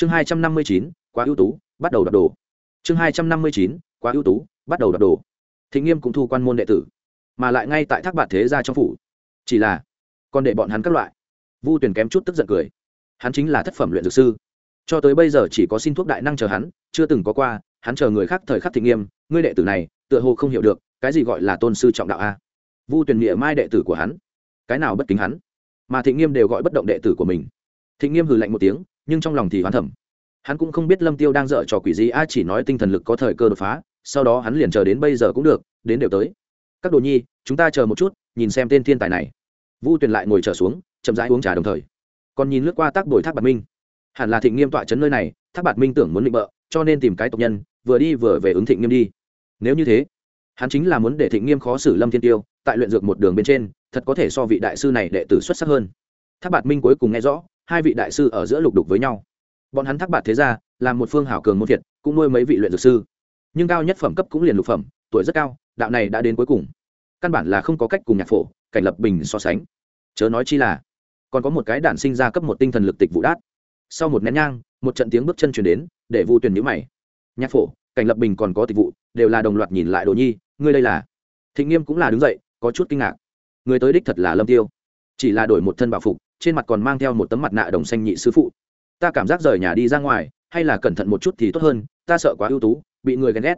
chương hai trăm năm mươi chín, quá ưu tú, bắt đầu đọc đồ. Chương hai trăm năm mươi chín, quá ưu tú, bắt đầu đọc đồ. Thịnh nghiêm cũng thu quan môn đệ tử, mà lại ngay tại thác bạt thế gia trong phủ. Chỉ là, còn để bọn hắn các loại. Vu tuyển kém chút tức giận cười. Hắn chính là thất phẩm luyện dược sư. Cho tới bây giờ chỉ có xin thuốc đại năng chờ hắn, chưa từng có qua, hắn chờ người khác thời khắc thịnh nghiêm, ngươi đệ tử này, tựa hồ không hiểu được, cái gì gọi là tôn sư trọng đạo a? Vu tuyển nghĩa mai đệ tử của hắn. Cái nào bất kính hắn? Mà thịnh nghiêm đều gọi bất động đệ tử của mình. Thịnh nghiêm hừ lạnh một tiếng nhưng trong lòng thì hoán thẩm. Hắn cũng không biết lâm tiêu đang dở trò quỷ gì, a chỉ nói tinh thần lực có thời cơ đột phá, sau đó hắn liền chờ đến bây giờ cũng được, đến đều tới. Các đồ nhi, chúng ta chờ một chút, nhìn xem tên thiên tài này. Vu tuyền lại ngồi trở xuống, chậm rãi uống trà đồng thời. Còn nhìn lướt qua tác đổi thác bạc minh. Hẳn là thịnh nghiêm tọa chấn nơi này, thác bạc minh tưởng muốn định bợ, cho nên tìm cái tộc nhân, vừa đi vừa về ứng thịnh nghiêm đi. Nếu như thế, hắn chính là muốn để thịnh nghiêm khó xử lâm thiên tiêu, tại luyện dược một đường bên trên, thật có thể so vị đại sư này đệ tử xuất sắc hơn. Thác bạc minh cuối cùng nghe rõ hai vị đại sư ở giữa lục đục với nhau. Bọn hắn thác bạc thế ra là một phương hảo cường môn việt cũng nuôi mấy vị luyện dược sư. Nhưng cao nhất phẩm cấp cũng liền lục phẩm, tuổi rất cao, đạo này đã đến cuối cùng. Căn bản là không có cách cùng nhạc phổ, cảnh lập bình so sánh. Chớ nói chi là, còn có một cái đản sinh ra cấp một tinh thần lực tịch vụ đát. Sau một nén nhang, một trận tiếng bước chân chuyển đến, để vu tuyển nhữ mày. Nhạc phổ, cảnh lập bình còn có tịch vụ, đều là đồng loạt nhìn lại đồ nhi, ngươi đây là. Thịnh nghiêm cũng là đứng dậy, có chút kinh ngạc. Người tới đích thật là lâm tiêu. Chỉ là đổi một thân bảo phục trên mặt còn mang theo một tấm mặt nạ đồng xanh nhị sư phụ. Ta cảm giác rời nhà đi ra ngoài, hay là cẩn thận một chút thì tốt hơn, ta sợ quá ưu tú, bị người ghen ghét.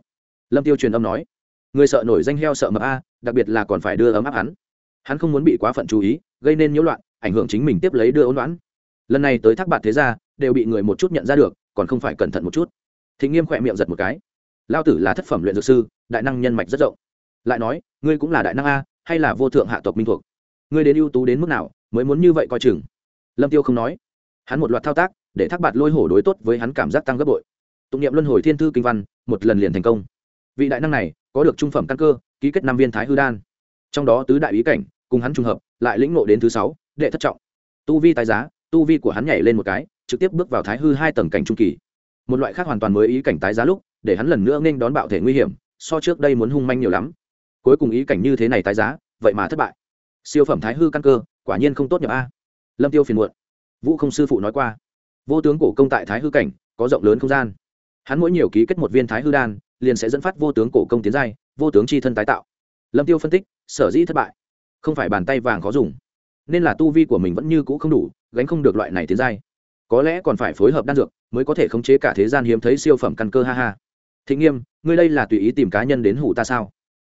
Lâm tiêu truyền âm nói. Người sợ nổi danh heo sợ mập a, đặc biệt là còn phải đưa ấm áp hắn. Hắn không muốn bị quá phận chú ý, gây nên nhiễu loạn, ảnh hưởng chính mình tiếp lấy đưa ôn đoán. Lần này tới thác bạn thế gia, đều bị người một chút nhận ra được, còn không phải cẩn thận một chút. Thịnh nghiêm khỏe miệng giật một cái. Lao tử là thất phẩm luyện dược sư, đại năng nhân mạch rất rộng. Lại nói, ngươi cũng là đại năng a, hay là vô thượng hạ tộc minh thuộc? Ngươi đến ưu tú đến mức nào mới muốn như vậy coi chừng. Lâm tiêu không nói. Hắn một loạt thao tác, để thác bạt lôi hổ đối tốt với hắn cảm giác tăng gấp bội. Tụng niệm luân hồi thiên thư kinh văn, một lần liền thành công. Vị đại năng này, có được trung phẩm căn cơ, ký kết năm viên thái hư đan. Trong đó tứ đại ý cảnh, cùng hắn trùng hợp, lại lĩnh ngộ đến thứ sáu, đệ thất trọng. Tu vi tái giá, tu vi của hắn nhảy lên một cái, trực tiếp bước vào thái hư hai tầng cảnh trung kỳ. Một loại khác hoàn toàn mới ý cảnh tái giá lúc, để hắn lần nữa nên đón bạo thể nguy hiểm, so trước đây muốn hung manh nhiều lắm. Cuối cùng ý cảnh như thế này tái giá, vậy mà thất bại. Siêu phẩm thái hư căn cơ quả nhiên không tốt nhập a. Lâm tiêu phiền muộn. Vũ không sư phụ nói qua, vô tướng cổ công tại thái hư cảnh, có rộng lớn không gian. Hắn mỗi nhiều ký kết một viên thái hư đan, liền sẽ dẫn phát vô tướng cổ công tiến giai, vô tướng c h i thân tái tạo. Lâm tiêu phân tích, sở dĩ thất bại, không phải bàn tay vàng khó dùng, nên là tu vi của mình vẫn như cũ không đủ, gánh không được loại này tiến giai. Có lẽ còn phải phối hợp đan dược mới có thể khống chế cả thế gian hiếm thấy siêu phẩm căn cơ, ha ha. Thị nghiêm, ngươi đây là tùy ý tìm cá nhân đến hủ ta sao?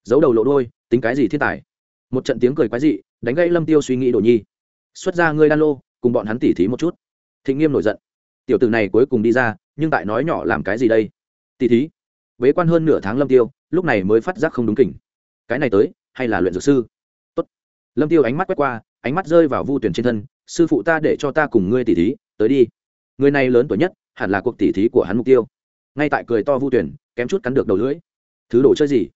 Giấu đầu lộ đôi tính cái gì thiên tài? Một trận tiếng cười quái dị đánh gãy lâm tiêu suy nghĩ đồ nhi xuất ra ngươi đan lô cùng bọn hắn tỉ thí một chút thịnh nghiêm nổi giận tiểu tử này cuối cùng đi ra nhưng tại nói nhỏ làm cái gì đây tỉ thí bế quan hơn nửa tháng lâm tiêu lúc này mới phát giác không đúng kỉnh cái này tới hay là luyện dược sư Tốt. lâm tiêu ánh mắt quét qua ánh mắt rơi vào vu tuyển trên thân sư phụ ta để cho ta cùng ngươi tỉ thí tới đi người này lớn tuổi nhất hẳn là cuộc tỉ thí của hắn mục tiêu ngay tại cười to vu tuyển kém chút cắn được đầu lưỡi thứ đồ chơi gì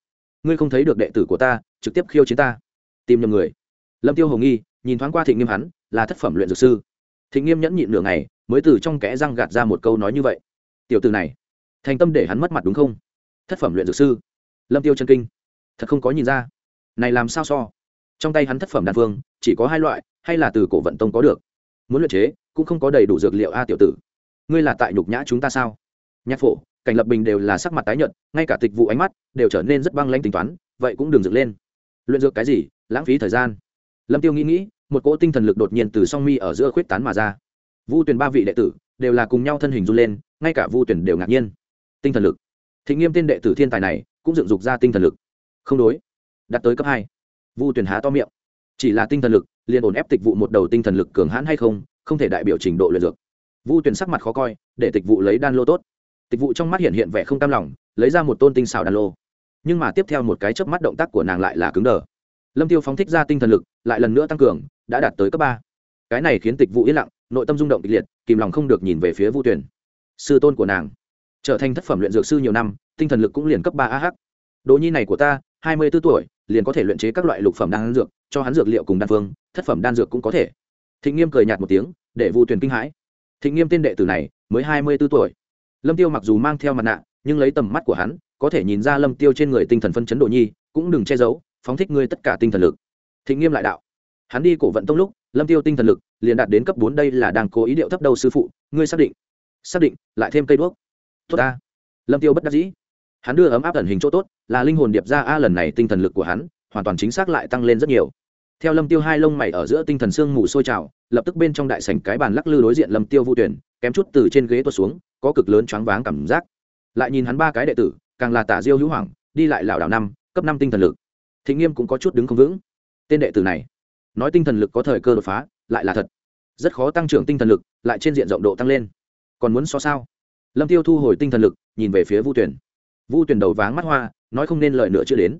ngươi không thấy được đệ tử của ta trực tiếp khiêu chiến ta tìm nhầm người lâm tiêu hồng nghi, nhìn thoáng qua thịnh nghiêm hắn, là thất phẩm luyện dược sư. Thịnh nghiêm nhẫn nhịn nửa ngày, mới từ trong kẽ răng gạt ra một câu nói như vậy. Tiểu từ này, thành tâm để hắn mất mặt đúng không? Thất phẩm luyện dược sư. Lâm tiêu chân kinh. Thật không có nhìn ra. Này làm sao so? Trong tay hắn thất phẩm đan phương, chỉ có hai loại, hay là từ cổ vận tông có được? Muốn luyện chế, cũng không có đầy đủ dược liệu a tiểu tử. Ngươi là tại nhục nhã chúng ta sao? Nhạc phổ, cảnh lập bình đều là sắc mặt tái nhợt, ngay cả tịch vụ ánh mắt đều trở nên rất băng lanh tính toán, vậy cũng đừng dựng lên. Luyện dược cái gì? Lãng phí thời gian lâm tiêu nghĩ nghĩ, một cỗ tinh thần lực đột nhiên từ song mi ở giữa khuyết tán mà ra. Vu tuyển ba vị đệ tử đều là cùng nhau thân hình run lên, ngay cả vu tuyển đều ngạc nhiên. Tinh thần lực. Thị nghiêm tên đệ tử thiên tài này cũng dựng dục ra tinh thần lực. Không đối. Đạt tới cấp hai. Vu tuyển há to miệng. Chỉ là tinh thần lực, liền ổn ép tịch vụ một đầu tinh thần lực cường hãn hay không không thể đại biểu trình độ luyện dược. Vu tuyển sắc mặt khó coi, để tịch vụ lấy đan lô tốt. Tịch vụ trong mắt hiện hiện vẻ không cam lòng, lấy ra một tôn tinh xào đan lô. Nhưng mà tiếp theo một cái chớp mắt động tác của nàng lại là cứng đờ lâm tiêu phóng thích ra tinh thần lực, lại lần nữa tăng cường, đã đạt tới cấp ba. Cái này khiến tịch vụ yên lặng, nội tâm rung động kịch liệt, kìm lòng không được nhìn về phía vu tuyển sư tôn của nàng. Trở thành thất phẩm luyện dược sư nhiều năm, tinh thần lực cũng liền cấp ba ah đồ nhi này của ta, hai mươi b ố tuổi, liền có thể luyện chế các loại lục phẩm đan dược, cho hắn dược liệu cùng đan phương, thất phẩm đan dược cũng có thể. Thịnh nghiêm cười nhạt một tiếng, để vu tuyển kinh hãi. Thịnh nghiêm tên đệ tử này, mới hai mươi b ố tuổi. Lâm tiêu mặc dù mang theo mặt nạ, nhưng lấy tầm mắt của hắn, có thể nhìn ra lâm tiêu trên người tinh thần phân chấn đồ nhi, cũng đừng che giấu phóng thích ngươi tất cả tinh thần lực. Thịnh nghiêm lại đạo, hắn đi cổ vận tông lúc, lâm tiêu tinh thần lực liền đạt đến cấp bốn, đây là đang cố ý điệu thấp đầu sư phụ, ngươi xác định xác định, lại thêm cây đuốc. Tốt ta. Lâm tiêu bất đắc dĩ, hắn đưa ấm áp ẩn hình chỗ tốt, là linh hồn điệp ra a lần này tinh thần lực của hắn, hoàn toàn chính xác lại tăng lên rất nhiều. Theo lâm tiêu hai lông mày ở giữa tinh thần xương mù sôi trào, lập tức bên trong đại sảnh cái bàn lắc lư đối diện lâm tiêu vu tuyển, kém chút từ trên ghế tuột xuống, có cực lớn choáng váng cảm giác. Lại nhìn hắn ba cái đệ tử, càng là tả diêu hữu hoàng đi lại lảo đảo năm, cấp năm tinh thần lực thịnh nghiêm cũng có chút đứng không vững. Tên đệ tử này, nói tinh thần lực có thời cơ đột phá, lại là thật. Rất khó tăng trưởng tinh thần lực, lại trên diện rộng độ tăng lên. Còn muốn so sao? Lâm tiêu thu hồi tinh thần lực, nhìn về phía vu tuyển vu tuyển đầu váng mắt hoa, nói không nên lời nữa chưa đến.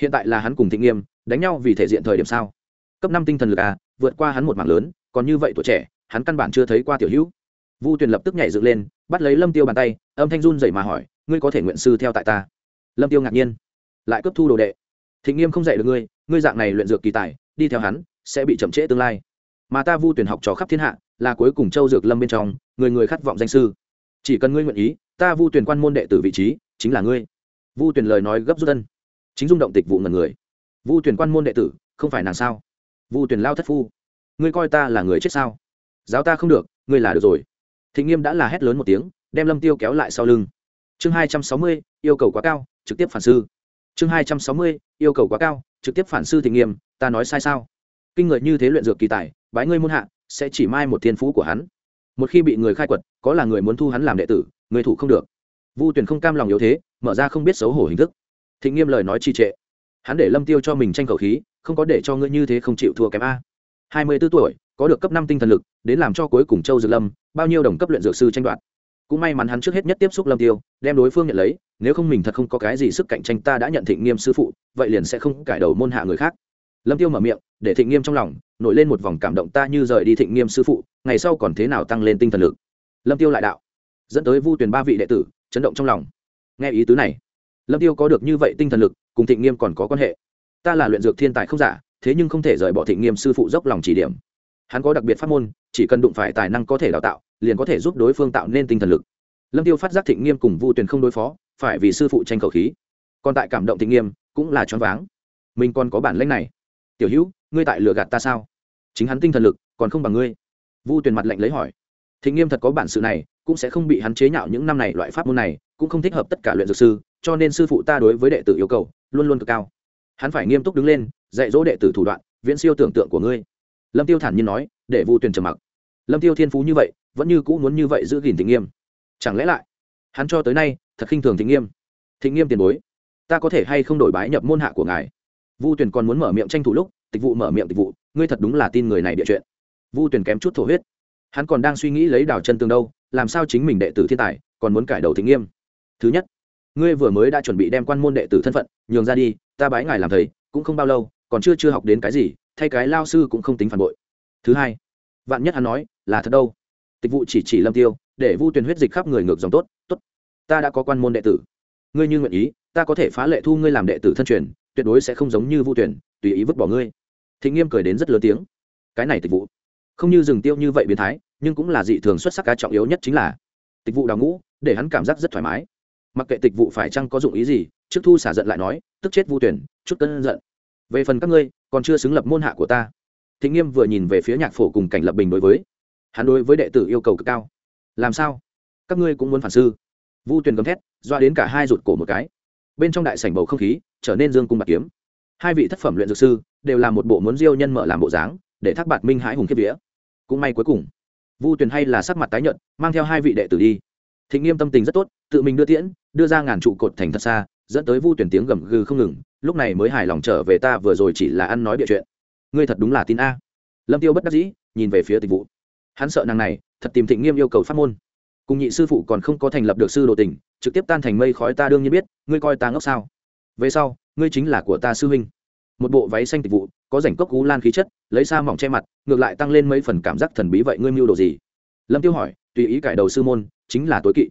Hiện tại là hắn cùng thịnh nghiêm, đánh nhau vì thể diện thời điểm sao? Cấp năm tinh thần lực à vượt qua hắn một mảng lớn, còn như vậy tuổi trẻ, hắn căn bản chưa thấy qua tiểu hữu. Vu tuyền lập tức nhảy dựng lên, bắt lấy lâm tiêu bàn tay, âm thanh run dậy mà hỏi, ngươi có thể nguyện sư theo tại ta? Lâm tiêu ngạc nhiên, lại cấp thu đồ đệ thịnh nghiêm không dạy được ngươi ngươi dạng này luyện dược kỳ tài đi theo hắn sẽ bị chậm trễ tương lai. Mà ta vu tuyển học trò khắp thiên hạ là cuối cùng châu dược lâm bên trong người người khát vọng danh sư. Chỉ cần ngươi nguyện ý ta vu tuyển quan môn đệ tử vị trí chính là ngươi. Vu tuyển lời nói gấp rút thân, chính dung động tịch vụ ngần người. Vu tuyển quan môn đệ tử không phải nàng sao? Vu tuyển lao thất phu ngươi coi ta là người chết sao? Giáo ta không được ngươi là được rồi. Thịnh nghiêm đã là hét lớn một tiếng đem lâm tiêu kéo lại sau lưng. Chương hai trăm sáu mươi yêu cầu quá cao trực tiếp phản sư chương hai trăm sáu mươi, yêu cầu quá cao, trực tiếp phản sư thịnh nghiêm, ta nói sai sao? Kinh người như thế luyện dược kỳ tài, bái ngươi muôn hạ, sẽ chỉ mai một thiên phú của hắn. Một khi bị người khai quật, có là người muốn thu hắn làm đệ tử, người thủ không được. Vu tuyển không cam lòng yếu thế, mở ra không biết xấu hổ hình thức. Thịnh nghiêm lời nói trì trệ. Hắn để lâm tiêu cho mình tranh khẩu khí, không có để cho ngươi như thế không chịu thua kém a. Hai mươi 24 tuổi, có được cấp năm tinh thần lực, đến làm cho cuối cùng châu dược lâm, bao nhiêu đồng cấp luyện dược sư tranh đoạt. Cũng may mắn hắn trước hết nhất tiếp xúc lâm tiêu, đem đối phương nhận lấy nếu không mình thật không có cái gì sức cạnh tranh, ta đã nhận thịnh nghiêm sư phụ, vậy liền sẽ không cải đầu môn hạ người khác. Lâm tiêu mở miệng, để thịnh nghiêm trong lòng, nổi lên một vòng cảm động ta như rời đi thịnh nghiêm sư phụ, ngày sau còn thế nào tăng lên tinh thần lực. Lâm tiêu lại đạo, dẫn tới vu tuyển ba vị đệ tử, chấn động trong lòng. Nghe ý tứ này, lâm tiêu có được như vậy tinh thần lực, cùng thịnh nghiêm còn có quan hệ. Ta là luyện dược thiên tài không giả, thế nhưng không thể rời bỏ thịnh nghiêm sư phụ dốc lòng chỉ điểm. Hắn có đặc biệt pháp môn, chỉ cần đụng phải tài năng có thể đào tạo, liền có thể giúp đối phương tạo nên tinh thần lực. Lâm tiêu phát giác thịnh nghiêm cùng vu tuyển không đối phó phải vì sư phụ tranh khẩu khí. Còn tại cảm động thịnh nghiêm, cũng là choáng váng. Mình còn có bản lĩnh này. Tiểu hữu, ngươi tại lừa gạt ta sao? Chính hắn tinh thần lực, còn không bằng ngươi. Vu tuyền mặt lạnh lấy hỏi. Thịnh nghiêm thật có bản sự này, cũng sẽ không bị hắn chế nhạo những năm này loại pháp môn này, cũng không thích hợp tất cả luyện dược sư, cho nên sư phụ ta đối với đệ tử yêu cầu, luôn luôn cực cao. Hắn phải nghiêm túc đứng lên, dạy dỗ đệ tử thủ đoạn, viễn siêu tưởng tượng của ngươi. Lâm tiêu thản nhiên nói, để vu tuyền trầm mặc. Lâm tiêu thiên phú như vậy, vẫn như cũ muốn như vậy giữ gìn thịnh nghiêm. Chẳng lẽ lại hắn cho tới nay, thật khinh thường thịnh nghiêm. Thịnh nghiêm tiền bối, ta có thể hay không đổi bái nhập môn hạ của ngài? Vu tuyền còn muốn mở miệng tranh thủ lúc, tịch vụ mở miệng tịch vụ ngươi thật đúng là tin người này địa chuyện. Vu tuyền kém chút thổ huyết. Hắn còn đang suy nghĩ lấy đào chân tương đâu, làm sao chính mình đệ tử thiên tài còn muốn cải đầu thịnh nghiêm? Thứ nhất, ngươi vừa mới đã chuẩn bị đem quan môn đệ tử thân phận, nhường ra đi, ta bái ngài làm thầy, cũng không bao lâu, còn chưa chưa học đến cái gì, thay cái lao sư cũng không tính phản bội. Thứ hai, vạn nhất hắn nói, là thật đâu? Tịch vụ chỉ chỉ lâm tiêu, để vu tuyền huyết dịch khắp người ngược dòng tốt ta đã có quan môn đệ tử. Ngươi như nguyện ý, ta có thể phá lệ thu ngươi làm đệ tử thân truyền, tuyệt đối sẽ không giống như vu tuyển, tùy ý vứt bỏ ngươi. Thị nghiêm cười đến rất lớn tiếng. Cái này tịch vụ không như rừng tiêu như vậy biến thái, nhưng cũng là dị thường xuất sắc cá trọng yếu nhất chính là tịch vụ đào ngũ, để hắn cảm giác rất thoải mái. Mặc kệ tịch vụ phải chăng có dụng ý gì, trước thu xả giận lại nói, tức chết vu tuyển, chút cân giận. Về phần các ngươi, còn chưa xứng lập môn hạ của ta. Thịnh nghiêm vừa nhìn về phía nhạc phổ cùng cảnh lập bình đối với, hắn đối với đệ tử yêu cầu cực cao. Làm sao? Các ngươi cũng muốn phản sư? Vu tuyền gầm thét, doa đến cả hai rụt cổ một cái. Bên trong đại sảnh bầu không khí trở nên dương cung bạc kiếm. Hai vị thất phẩm luyện dược sư đều là một bộ muốn diêu nhân mở làm bộ dáng, để thác bạt minh hãi hùng kiếp vía. Cũng may cuối cùng, vu tuyền hay là sắc mặt tái nhợt, mang theo hai vị đệ tử đi. Thịnh nghiêm tâm tình rất tốt, tự mình đưa tiễn, đưa ra ngàn trụ cột thành thật xa, dẫn tới vu tuyển tiếng gầm gừ không ngừng, lúc này mới hài lòng trở về ta vừa rồi chỉ là ăn nói bịa chuyện. Ngươi thật đúng là tin a. Lâm tiêu bất đắc dĩ, nhìn về phía tịch vụ hắn sợ nàng này, thật tìm thịnh nghiêm yêu cầu phát môn cùng nhị sư phụ còn không có thành lập được sư đồ tình trực tiếp tan thành mây khói ta đương nhiên biết, ngươi coi ta ngốc sao. Về sau, ngươi chính là của ta sư huynh. Một bộ váy xanh tịch vụ, có rảnh cốc cú lan khí chất, lấy xa mỏng che mặt, ngược lại tăng lên mấy phần cảm giác thần bí vậy ngươi mưu đồ gì? Lâm tiêu hỏi, tùy ý cải đầu sư môn, chính là tối kỵ.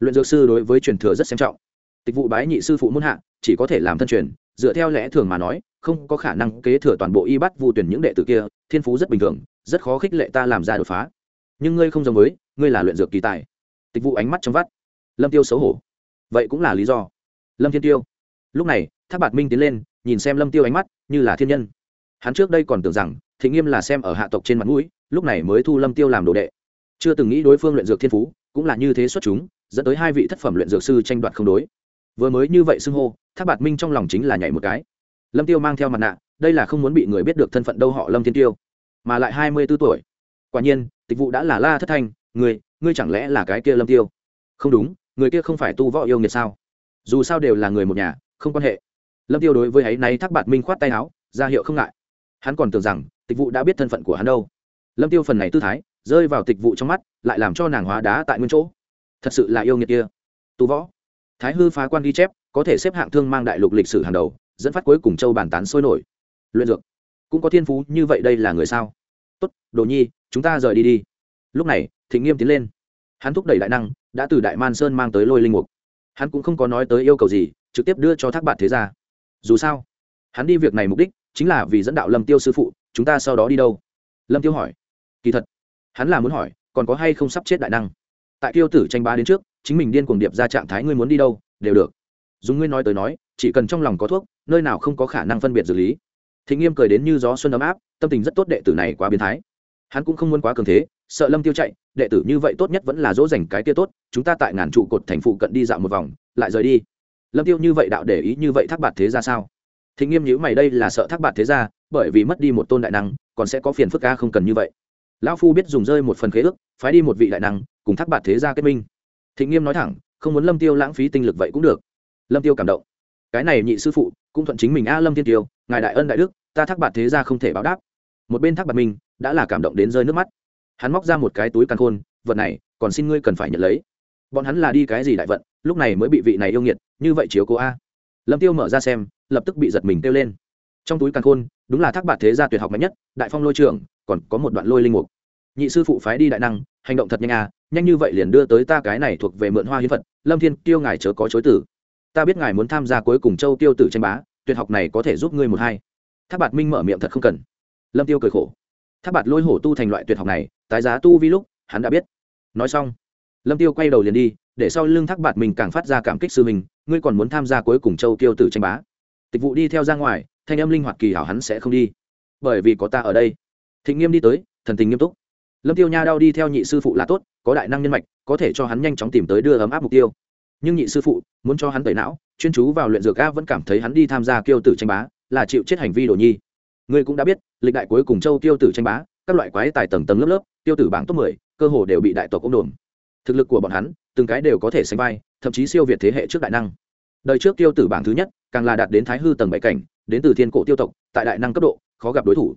Luyện dược sư đối với truyền thừa rất xem trọng. Tịch vụ bái nhị sư phụ muôn hạ, chỉ có thể làm thân truyền, dựa theo lẽ thường mà nói, không có khả năng kế thừa toàn bộ y bắt vu tuyển những đệ tử kia, thiên phú rất bình thường, rất khó khích lệ ta làm ra đột phá. Nhưng ngươi không giống với, ngươi là luyện dược kỳ tài tịch vụ ánh mắt trong vắt. Lâm tiêu xấu hổ. Vậy cũng là lý do. Lâm thiên tiêu. Lúc này tháp bạt minh tiến lên, nhìn xem lâm tiêu ánh mắt, như là thiên nhân. Hắn trước đây còn tưởng rằng, thị nghiêm là xem ở hạ tộc trên mặt mũi, lúc này mới thu lâm tiêu làm đồ đệ. Chưa từng nghĩ đối phương luyện dược thiên phú, cũng là như thế xuất chúng, dẫn tới hai vị thất phẩm luyện dược sư tranh đoạt không đối. Vừa mới như vậy xưng hô tháp bạt minh trong lòng chính là nhảy một cái. Lâm tiêu mang theo mặt nạ, đây là không muốn bị người biết được thân phận đâu họ lâm thiên tiêu, mà lại hai mươi b tuổi. Quả nhiên, tịch vụ đã là la thất thanh, người ngươi chẳng lẽ là cái kia lâm tiêu? Không đúng, người kia không phải tu võ yêu nghiệt sao? Dù sao đều là người một nhà, không quan hệ. Lâm tiêu đối với ấy náy thác bạt minh khoát tay áo, ra hiệu không ngại. Hắn còn tưởng rằng, tịch vụ đã biết thân phận của hắn đâu. Lâm tiêu phần này tư thái, rơi vào tịch vụ trong mắt, lại làm cho nàng hóa đá tại nguyên chỗ. Thật sự là yêu nghiệt kia. Tu võ. Thái hư phá quan ghi chép, có thể xếp hạng thương mang đại lục lịch sử hàng đầu, dẫn phát cuối cùng châu bàn tán sôi nổi. Luyện dược. Cũng có thiên phú như vậy đây là người sao? Tốt, đồ nhi, chúng ta rời đi đi. Lúc này, thịnh nghiêm tiến lên hắn thúc đẩy đại năng, đã từ đại man sơn mang tới lôi linh mục. Hắn cũng không có nói tới yêu cầu gì, trực tiếp đưa cho thác bạn thế ra dù sao, hắn đi việc này mục đích chính là vì dẫn đạo lâm tiêu sư phụ, chúng ta sau đó đi đâu? Lâm tiêu hỏi. Kỳ thật, hắn là muốn hỏi, còn có hay không sắp chết đại năng? Tại tiêu tử tranh bá đến trước, chính mình điên cuồng điệp ra trạng thái ngươi muốn đi đâu, đều được. Dùng ngươi nói tới nói, chỉ cần trong lòng có thuốc, nơi nào không có khả năng phân biệt xử lý. Thịnh nghiêm cười đến như gió xuân ấm áp, tâm tình rất tốt đệ tử này quá biến thái. Hắn cũng không muốn quá cường thế, sợ lâm tiêu chạy đệ tử như vậy tốt nhất vẫn là dỗ dành cái kia tốt, chúng ta tại ngàn trụ cột thành phụ cận đi dạo một vòng, lại rời đi. Lâm tiêu như vậy đạo để ý như vậy thác bạt thế ra sao? Thịnh nghiêm nhữ mày đây là sợ thác bạt thế ra bởi vì mất đi một tôn đại năng, còn sẽ có phiền phức ca không cần như vậy. Lão phu biết dùng rơi một phần khế ước, phái đi một vị đại năng, cùng thác bạt thế gia kết minh. Thịnh nghiêm nói thẳng, không muốn lâm tiêu lãng phí tinh lực vậy cũng được. Lâm tiêu cảm động. Cái này nhị sư phụ, cũng thuận chính mình a lâm thiên tiêu, ngài đại ân đại đức, ta thác bạt thế gia không thể báo đáp. Một bên thác bạt mình, đã là cảm động đến rơi nước mắt hắn móc ra một cái túi căn khôn, vật này, còn xin ngươi cần phải nhận lấy. Bọn hắn là đi cái gì đại vận, lúc này mới bị vị này yêu nghiệt, như vậy chiếu cố a. Lâm tiêu mở ra xem, lập tức bị giật mình kêu lên. Trong túi căn khôn, đúng là thác bạt thế gia tuyệt học mạnh nhất, đại phong lôi trưởng còn có một đoạn lôi linh mục. Nhị sư phụ phái đi đại năng, hành động thật nhanh à nhanh như vậy liền đưa tới ta cái này thuộc về mượn hoa hiến phật, lâm thiên, tiêu ngài chớ có chối tử ta biết ngài muốn tham gia cuối cùng châu tiêu tử tranh bá, tuyệt học này có thể giúp ngươi một hai. Tháp bạt minh mở miệng thật không cần. Lâm tiêu cười khổ tháp bạt lôi hổ tu thành loại tuyệt học này, tái giá tu vi lúc, hắn đã biết. Nói xong, lâm tiêu quay đầu liền đi, để sau lưng thác bạt mình càng phát ra cảm kích sư mình ngươi còn muốn tham gia cuối cùng châu tiêu tử tranh bá. Tịch vụ đi theo ra ngoài, thanh âm linh hoạt kỳ hảo hắn sẽ không đi. Bởi vì có ta ở đây. Thịnh nghiêm đi tới, thần tình nghiêm túc. Lâm tiêu nha đau đi theo nhị sư phụ là tốt, có đại năng nhân mạch, có thể cho hắn nhanh chóng tìm tới đưa ấm áp mục tiêu. Nhưng nhị sư phụ, muốn cho hắn tẩy não, chuyên chú vào luyện dược a vẫn cảm thấy hắn đi tham gia kiêu tử tranh bá, là chịu chết hành vi đồ nhi ngươi cũng đã biết, lịch đại cuối cùng châu Tiêu tử tranh bá, các loại quái tài tầng tầng lớp lớp, tiêu tử bảng top mười, cơ hồ đều bị đại tộc ông đồn thực lực của bọn hắn, từng cái đều có thể sánh vai, thậm chí siêu việt thế hệ trước đại năng. Đời trước tiêu tử bảng thứ nhất, càng là đạt đến thái hư tầng bảy cảnh, đến từ thiên cổ tiêu tộc, tại đại năng cấp độ, khó gặp đối thủ.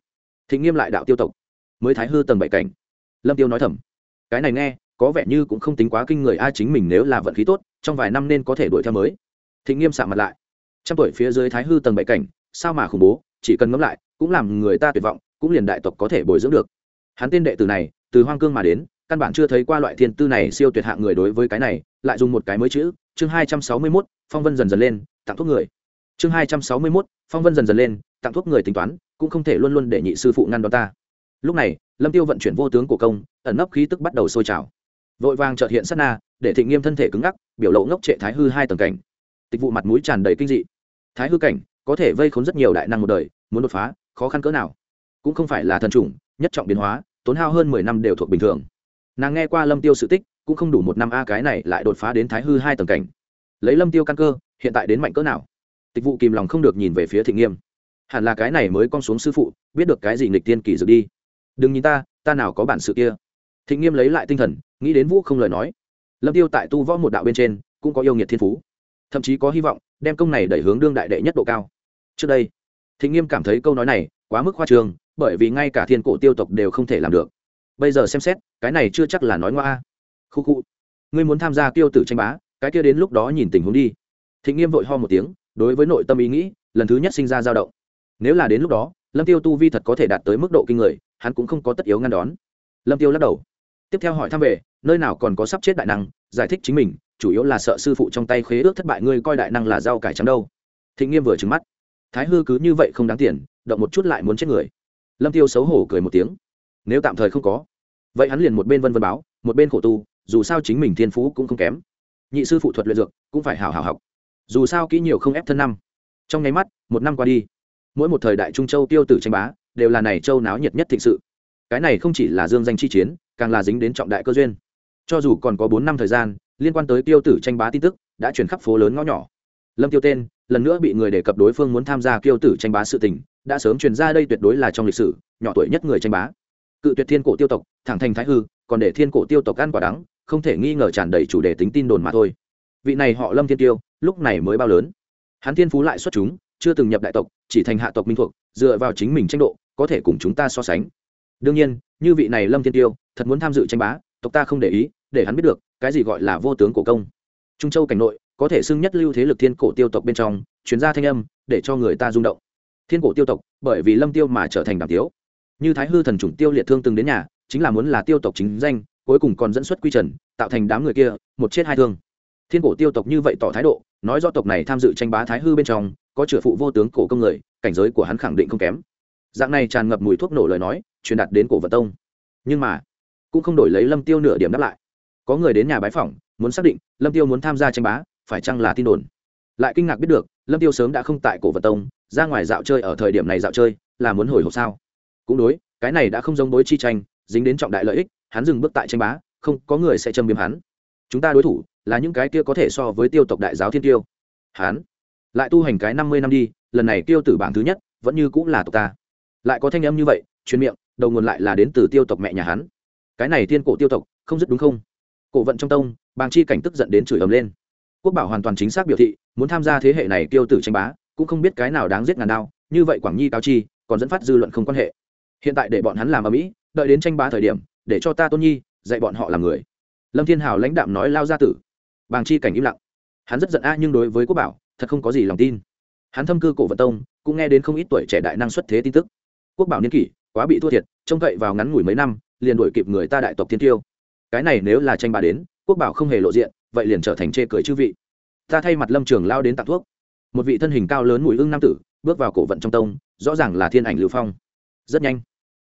Thịnh nghiêm lại đạo tiêu tộc, mới thái hư tầng bảy cảnh. Lâm tiêu nói thầm, cái này nghe, có vẻ như cũng không tính quá kinh người ai chính mình nếu là vận khí tốt, trong vài năm nên có thể đuổi theo mới. Thịnh nghiêm sạm mặt lại, trăm tuổi phía dưới thái hư tầng bảy cảnh, sao mà khủng bố, chỉ cần ngẫm lại cũng làm người ta tuyệt vọng cũng liền đại tộc có thể bồi dưỡng được. Hắn tên đệ tử này từ hoang cương mà đến căn bản chưa thấy qua loại thiên tư này siêu tuyệt hạng người đối với cái này lại dùng một cái mới chữ chương hai trăm sáu mươi 261, phong vân dần dần lên tặng thuốc người. Chương hai trăm sáu mươi 261, phong vân dần dần lên tặng thuốc người tính toán cũng không thể luôn luôn để nhị sư phụ ngăn đón ta. Lúc này lâm tiêu vận chuyển vô tướng của công ẩn nấp khí tức bắt đầu sôi trào. Vội vàng chợt hiện sát na để thịnh nghiêm thân thể cứng ngắc biểu lộ ngốc trệ thái hư hai tầng cảnh. Tịch vụ mặt mũi tràn đầy kinh dị. Thái hư cảnh có thể vây khốn rất nhiều đại năng một đời muốn đột phá khó khăn cỡ nào. Cũng không phải là thần trùng nhất trọng biến hóa, tốn hao hơn mười năm đều thuộc bình thường. Nàng nghe qua lâm tiêu sự tích, cũng không đủ một năm a cái này lại đột phá đến thái hư hai tầng cảnh. Lấy lâm tiêu căn cơ, hiện tại đến mạnh cỡ nào? Tịch vụ kìm lòng không được nhìn về phía thịnh nghiêm. Hẳn là cái này mới con xuống sư phụ, biết được cái gì nghịch tiên kỳ dược đi. Đừng nhìn ta ta nào có bản sự kia. Thịnh nghiêm lấy lại tinh thần, nghĩ đến vũ không lời nói. Lâm tiêu tại tu võ một đạo bên trên, cũng có yêu nghiệt thiên phú. Thậm chí có hy vọng, đem công này đẩy hướng đương đại đệ nhất độ cao. Trước đây thịnh nghiêm cảm thấy câu nói này quá mức khoa trương, bởi vì ngay cả thiên cổ tiêu tộc đều không thể làm được. Bây giờ xem xét, cái này chưa chắc là nói ngoa khu khu. Ngươi muốn tham gia tiêu tử tranh bá, cái kia đến lúc đó nhìn tình huống đi. Thịnh nghiêm vội ho một tiếng, đối với nội tâm ý nghĩ, lần thứ nhất sinh ra dao động. Nếu là đến lúc đó, lâm tiêu tu vi thật có thể đạt tới mức độ kinh người, hắn cũng không có tất yếu ngăn đón. Lâm tiêu lắc đầu. Tiếp theo hỏi thăm về, nơi nào còn có sắp chết đại năng, giải thích chính mình, chủ yếu là sợ sư phụ trong tay khế ước thất bại, ngươi coi đại năng là rau cải trắng đâu. Thịnh nghiêm vừa trừng mắt thái hư cứ như vậy không đáng tiền, động một chút lại muốn chết người. Lâm tiêu xấu hổ cười một tiếng. Nếu tạm thời không có, vậy hắn liền một bên vân vân báo, một bên khổ tu, dù sao chính mình thiên phú cũng không kém. Nhị sư phụ thuật luyện dược cũng phải hào hào học. Dù sao kỹ nhiều không ép thân năm. Trong nháy mắt, một năm qua đi, mỗi một thời đại trung châu tiêu tử tranh bá, đều là này châu náo nhiệt nhất thịnh sự. Cái này không chỉ là dương danh chi chiến, càng là dính đến trọng đại cơ duyên. Cho dù còn có bốn năm thời gian, liên quan tới tiêu tử tranh bá tin tức, đã chuyển khắp phố lớn ngõ nhỏ. Lâm tiêu tên lần nữa bị người đề cập đối phương muốn tham gia kiêu tử tranh bá sự tình, đã sớm truyền ra đây tuyệt đối là trong lịch sử, nhỏ tuổi nhất người tranh bá. Cự tuyệt thiên cổ tiêu tộc, thẳng thành thái hư, còn để thiên cổ tiêu tộc ăn quả đắng, không thể nghi ngờ tràn đầy chủ đề tính tin đồn mà thôi. Vị này họ lâm thiên tiêu, lúc này mới bao lớn. Hắn thiên phú lại xuất chúng, chưa từng nhập đại tộc, chỉ thành hạ tộc minh thuộc, dựa vào chính mình tranh độ, có thể cùng chúng ta so sánh. Đương nhiên, như vị này lâm thiên tiêu, thật muốn tham dự tranh bá, tộc ta không để ý, để hắn biết được, cái gì gọi là vô tướng cổ công. Trung châu cảnh nội có thể xưng nhất lưu thế lực thiên cổ tiêu tộc bên trong, chuyên gia thanh âm, để cho người ta rung động. Thiên cổ tiêu tộc, bởi vì lâm tiêu mà trở thành đàm tiếu như thái hư thần chủng tiêu liệt thương từng đến nhà, chính là muốn là tiêu tộc chính danh, cuối cùng còn dẫn xuất quy trần, tạo thành đám người kia, một chết hai thương. Thiên cổ tiêu tộc như vậy tỏ thái độ, nói do tộc này tham dự tranh bá thái hư bên trong, có chữa phụ vô tướng cổ công người, cảnh giới của hắn khẳng định không kém. Dạng này tràn ngập mùi thuốc nổ lời nói, truyền đạt đến cổ vật tông. Nhưng mà, cũng không đổi lấy lâm tiêu nửa điểm đáp lại. Có người đến nhà bái phỏng, muốn xác định lâm tiêu muốn tham gia tranh bá phải chăng là tin đồn? Lại kinh ngạc biết được, lâm tiêu sớm đã không tại cổ vật tông, ra ngoài dạo chơi ở thời điểm này dạo chơi, là muốn hồi hộp sao? Cũng đối, cái này đã không giống đối chi tranh, dính đến trọng đại lợi ích, hắn dừng bước tại tranh bá, không, có người sẽ châm biếm hắn. Chúng ta đối thủ, là những cái kia có thể so với tiêu tộc đại giáo thiên tiêu. Hắn, lại tu hành cái năm mươi năm đi, lần này tiêu tử bảng thứ nhất, vẫn như cũng là tộc ta. Lại có thanh âm như vậy chuyên miệng, đầu nguồn lại là đến từ tiêu tộc mẹ nhà hắn. Cái này tiên cổ tiêu tộc, không dứt đúng không? Cổ vận trong tông, bàng chi cảnh tức giận đến chửi ầm lên quốc bảo hoàn toàn chính xác biểu thị, muốn tham gia thế hệ này tiêu tử tranh bá, cũng không biết cái nào đáng giết ngàn đao, như vậy quảng nhi cao chi, còn dẫn phát dư luận không quan hệ. Hiện tại để bọn hắn làm ở mỹ, đợi đến tranh bá thời điểm, để cho ta tôn nhi dạy bọn họ làm người. Lâm thiên hào lãnh đạm nói lao ra tử. Bàng chi cảnh im lặng. Hắn rất giận a nhưng đối với quốc bảo, thật không có gì lòng tin. Hắn thâm cư cổ vận tông, cũng nghe đến không ít tuổi trẻ đại năng xuất thế tin tức. Quốc bảo niên kỷ, quá bị thua thiệt, trông cậy vào ngắn ngủi mấy năm, liền đuổi kịp người ta đại tộc thiên tiêu. Cái này nếu là tranh bà đến, quốc bảo không hề lộ diện vậy liền trở thành chê cười chư vị. Ta thay mặt lâm trường lao đến tặng thuốc. Một vị thân hình cao lớn mùi ưng nam tử, bước vào cổ vận trong tông, rõ ràng là thiên ảnh lưu phong. Rất nhanh,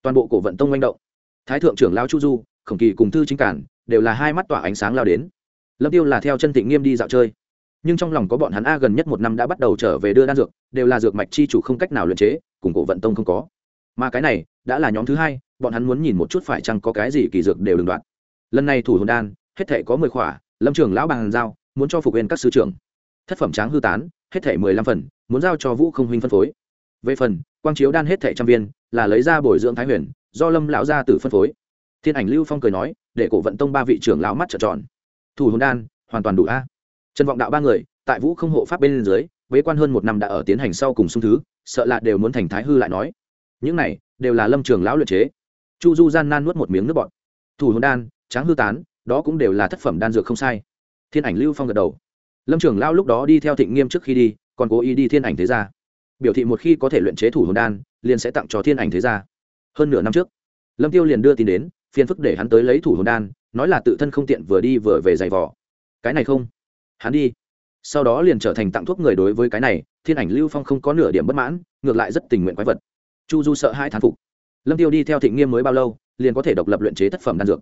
toàn bộ cổ vận tông manh động. Thái thượng trưởng lao chu du, khổng kỳ cùng thư chính cản đều là hai mắt tỏa ánh sáng lao đến. Lâm tiêu là theo chân thịnh nghiêm đi dạo chơi. Nhưng trong lòng có bọn hắn a gần nhất một năm đã bắt đầu trở về đưa đan dược, đều là dược mạch chi chủ không cách nào luyện chế, cùng cổ vận tông không có. Mà cái này, đã là nhóm thứ hai, bọn hắn muốn nhìn một chút phải chăng có cái gì kỳ dược đều đừng đoạn lần này thủ hồn đan, hết thể có mười khỏa lâm trường lão bàn giao, muốn cho phục viên các sư trưởng. Thất phẩm tráng hư tán, hết thể mười lăm phần, muốn giao cho vũ không huynh phân phối. Về phần, quang chiếu đan hết thể trăm viên, là lấy ra bồi dưỡng thái huyền, do lâm lão gia tử phân phối. Thiên ảnh lưu phong cười nói, để cổ vận tông ba vị trưởng lão mắt trợn tròn. Thủ hồn đan, hoàn toàn đủ a. Trần vọng đạo ba người, tại vũ không hộ pháp bên dưới, bế quan hơn một năm đã ở tiến hành sau cùng xung thứ, sợ là đều muốn thành thái hư lại nói. Những này, đều là lâm trường lão luyện chế. Chu du gian nan nuốt một miếng nước bọt. Thủ hồn đan, tráng hư tán đó cũng đều là thất phẩm đan dược không sai. Thiên ảnh lưu phong gật đầu. Lâm trường lão lúc đó đi theo thịnh nghiêm trước khi đi, còn cố ý đi thiên ảnh thế gia. Biểu thị một khi có thể luyện chế thủ hồn đan, liền sẽ tặng cho thiên ảnh thế gia. Hơn nửa năm trước, lâm tiêu liền đưa tin đến, phiền phức để hắn tới lấy thủ hồn đan, nói là tự thân không tiện vừa đi vừa về giày vò. Cái này không. Hắn đi. Sau đó liền trở thành tặng thuốc người đối với cái này, thiên ảnh lưu phong không có nửa điểm bất mãn, ngược lại rất tình nguyện quái vật. Chu du sợ hai thán phục. Lâm tiêu đi theo thịnh nghiêm mới bao lâu, liền có thể độc lập luyện chế tác phẩm đan dược.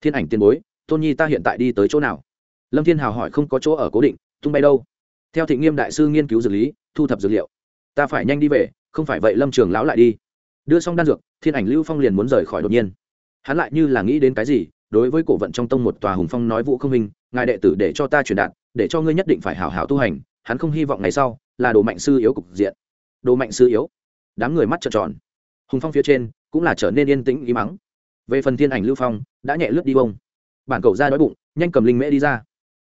Thiên ảnh tiền bối tôn nhi ta hiện tại đi tới chỗ nào? Lâm thiên hào hỏi, không có chỗ ở cố định, tung bay đâu? Theo thị nghiêm đại sư nghiên cứu dược lý, thu thập dược liệu. Ta phải nhanh đi về, không phải vậy lâm trường lão lại đi. Đưa xong đan dược, thiên ảnh lưu phong liền muốn rời khỏi đột nhiên. Hắn lại như là nghĩ đến cái gì, đối với cổ vận trong tông một tòa hùng phong nói vũ không minh ngài đệ tử để cho ta truyền đạt, để cho ngươi nhất định phải hảo hảo tu hành, hắn không hy vọng ngày sau là đồ mạnh sư yếu cục diện. Đồ mạnh sư yếu? Đám người mắt trợn tròn. Hùng phong phía trên cũng là trở nên yên tĩnh ý mắng về phần thiên ảnh lưu phong, đã nhẹ lướt đi bông bản cậu ra đói bụng, nhanh cầm linh mễ đi ra.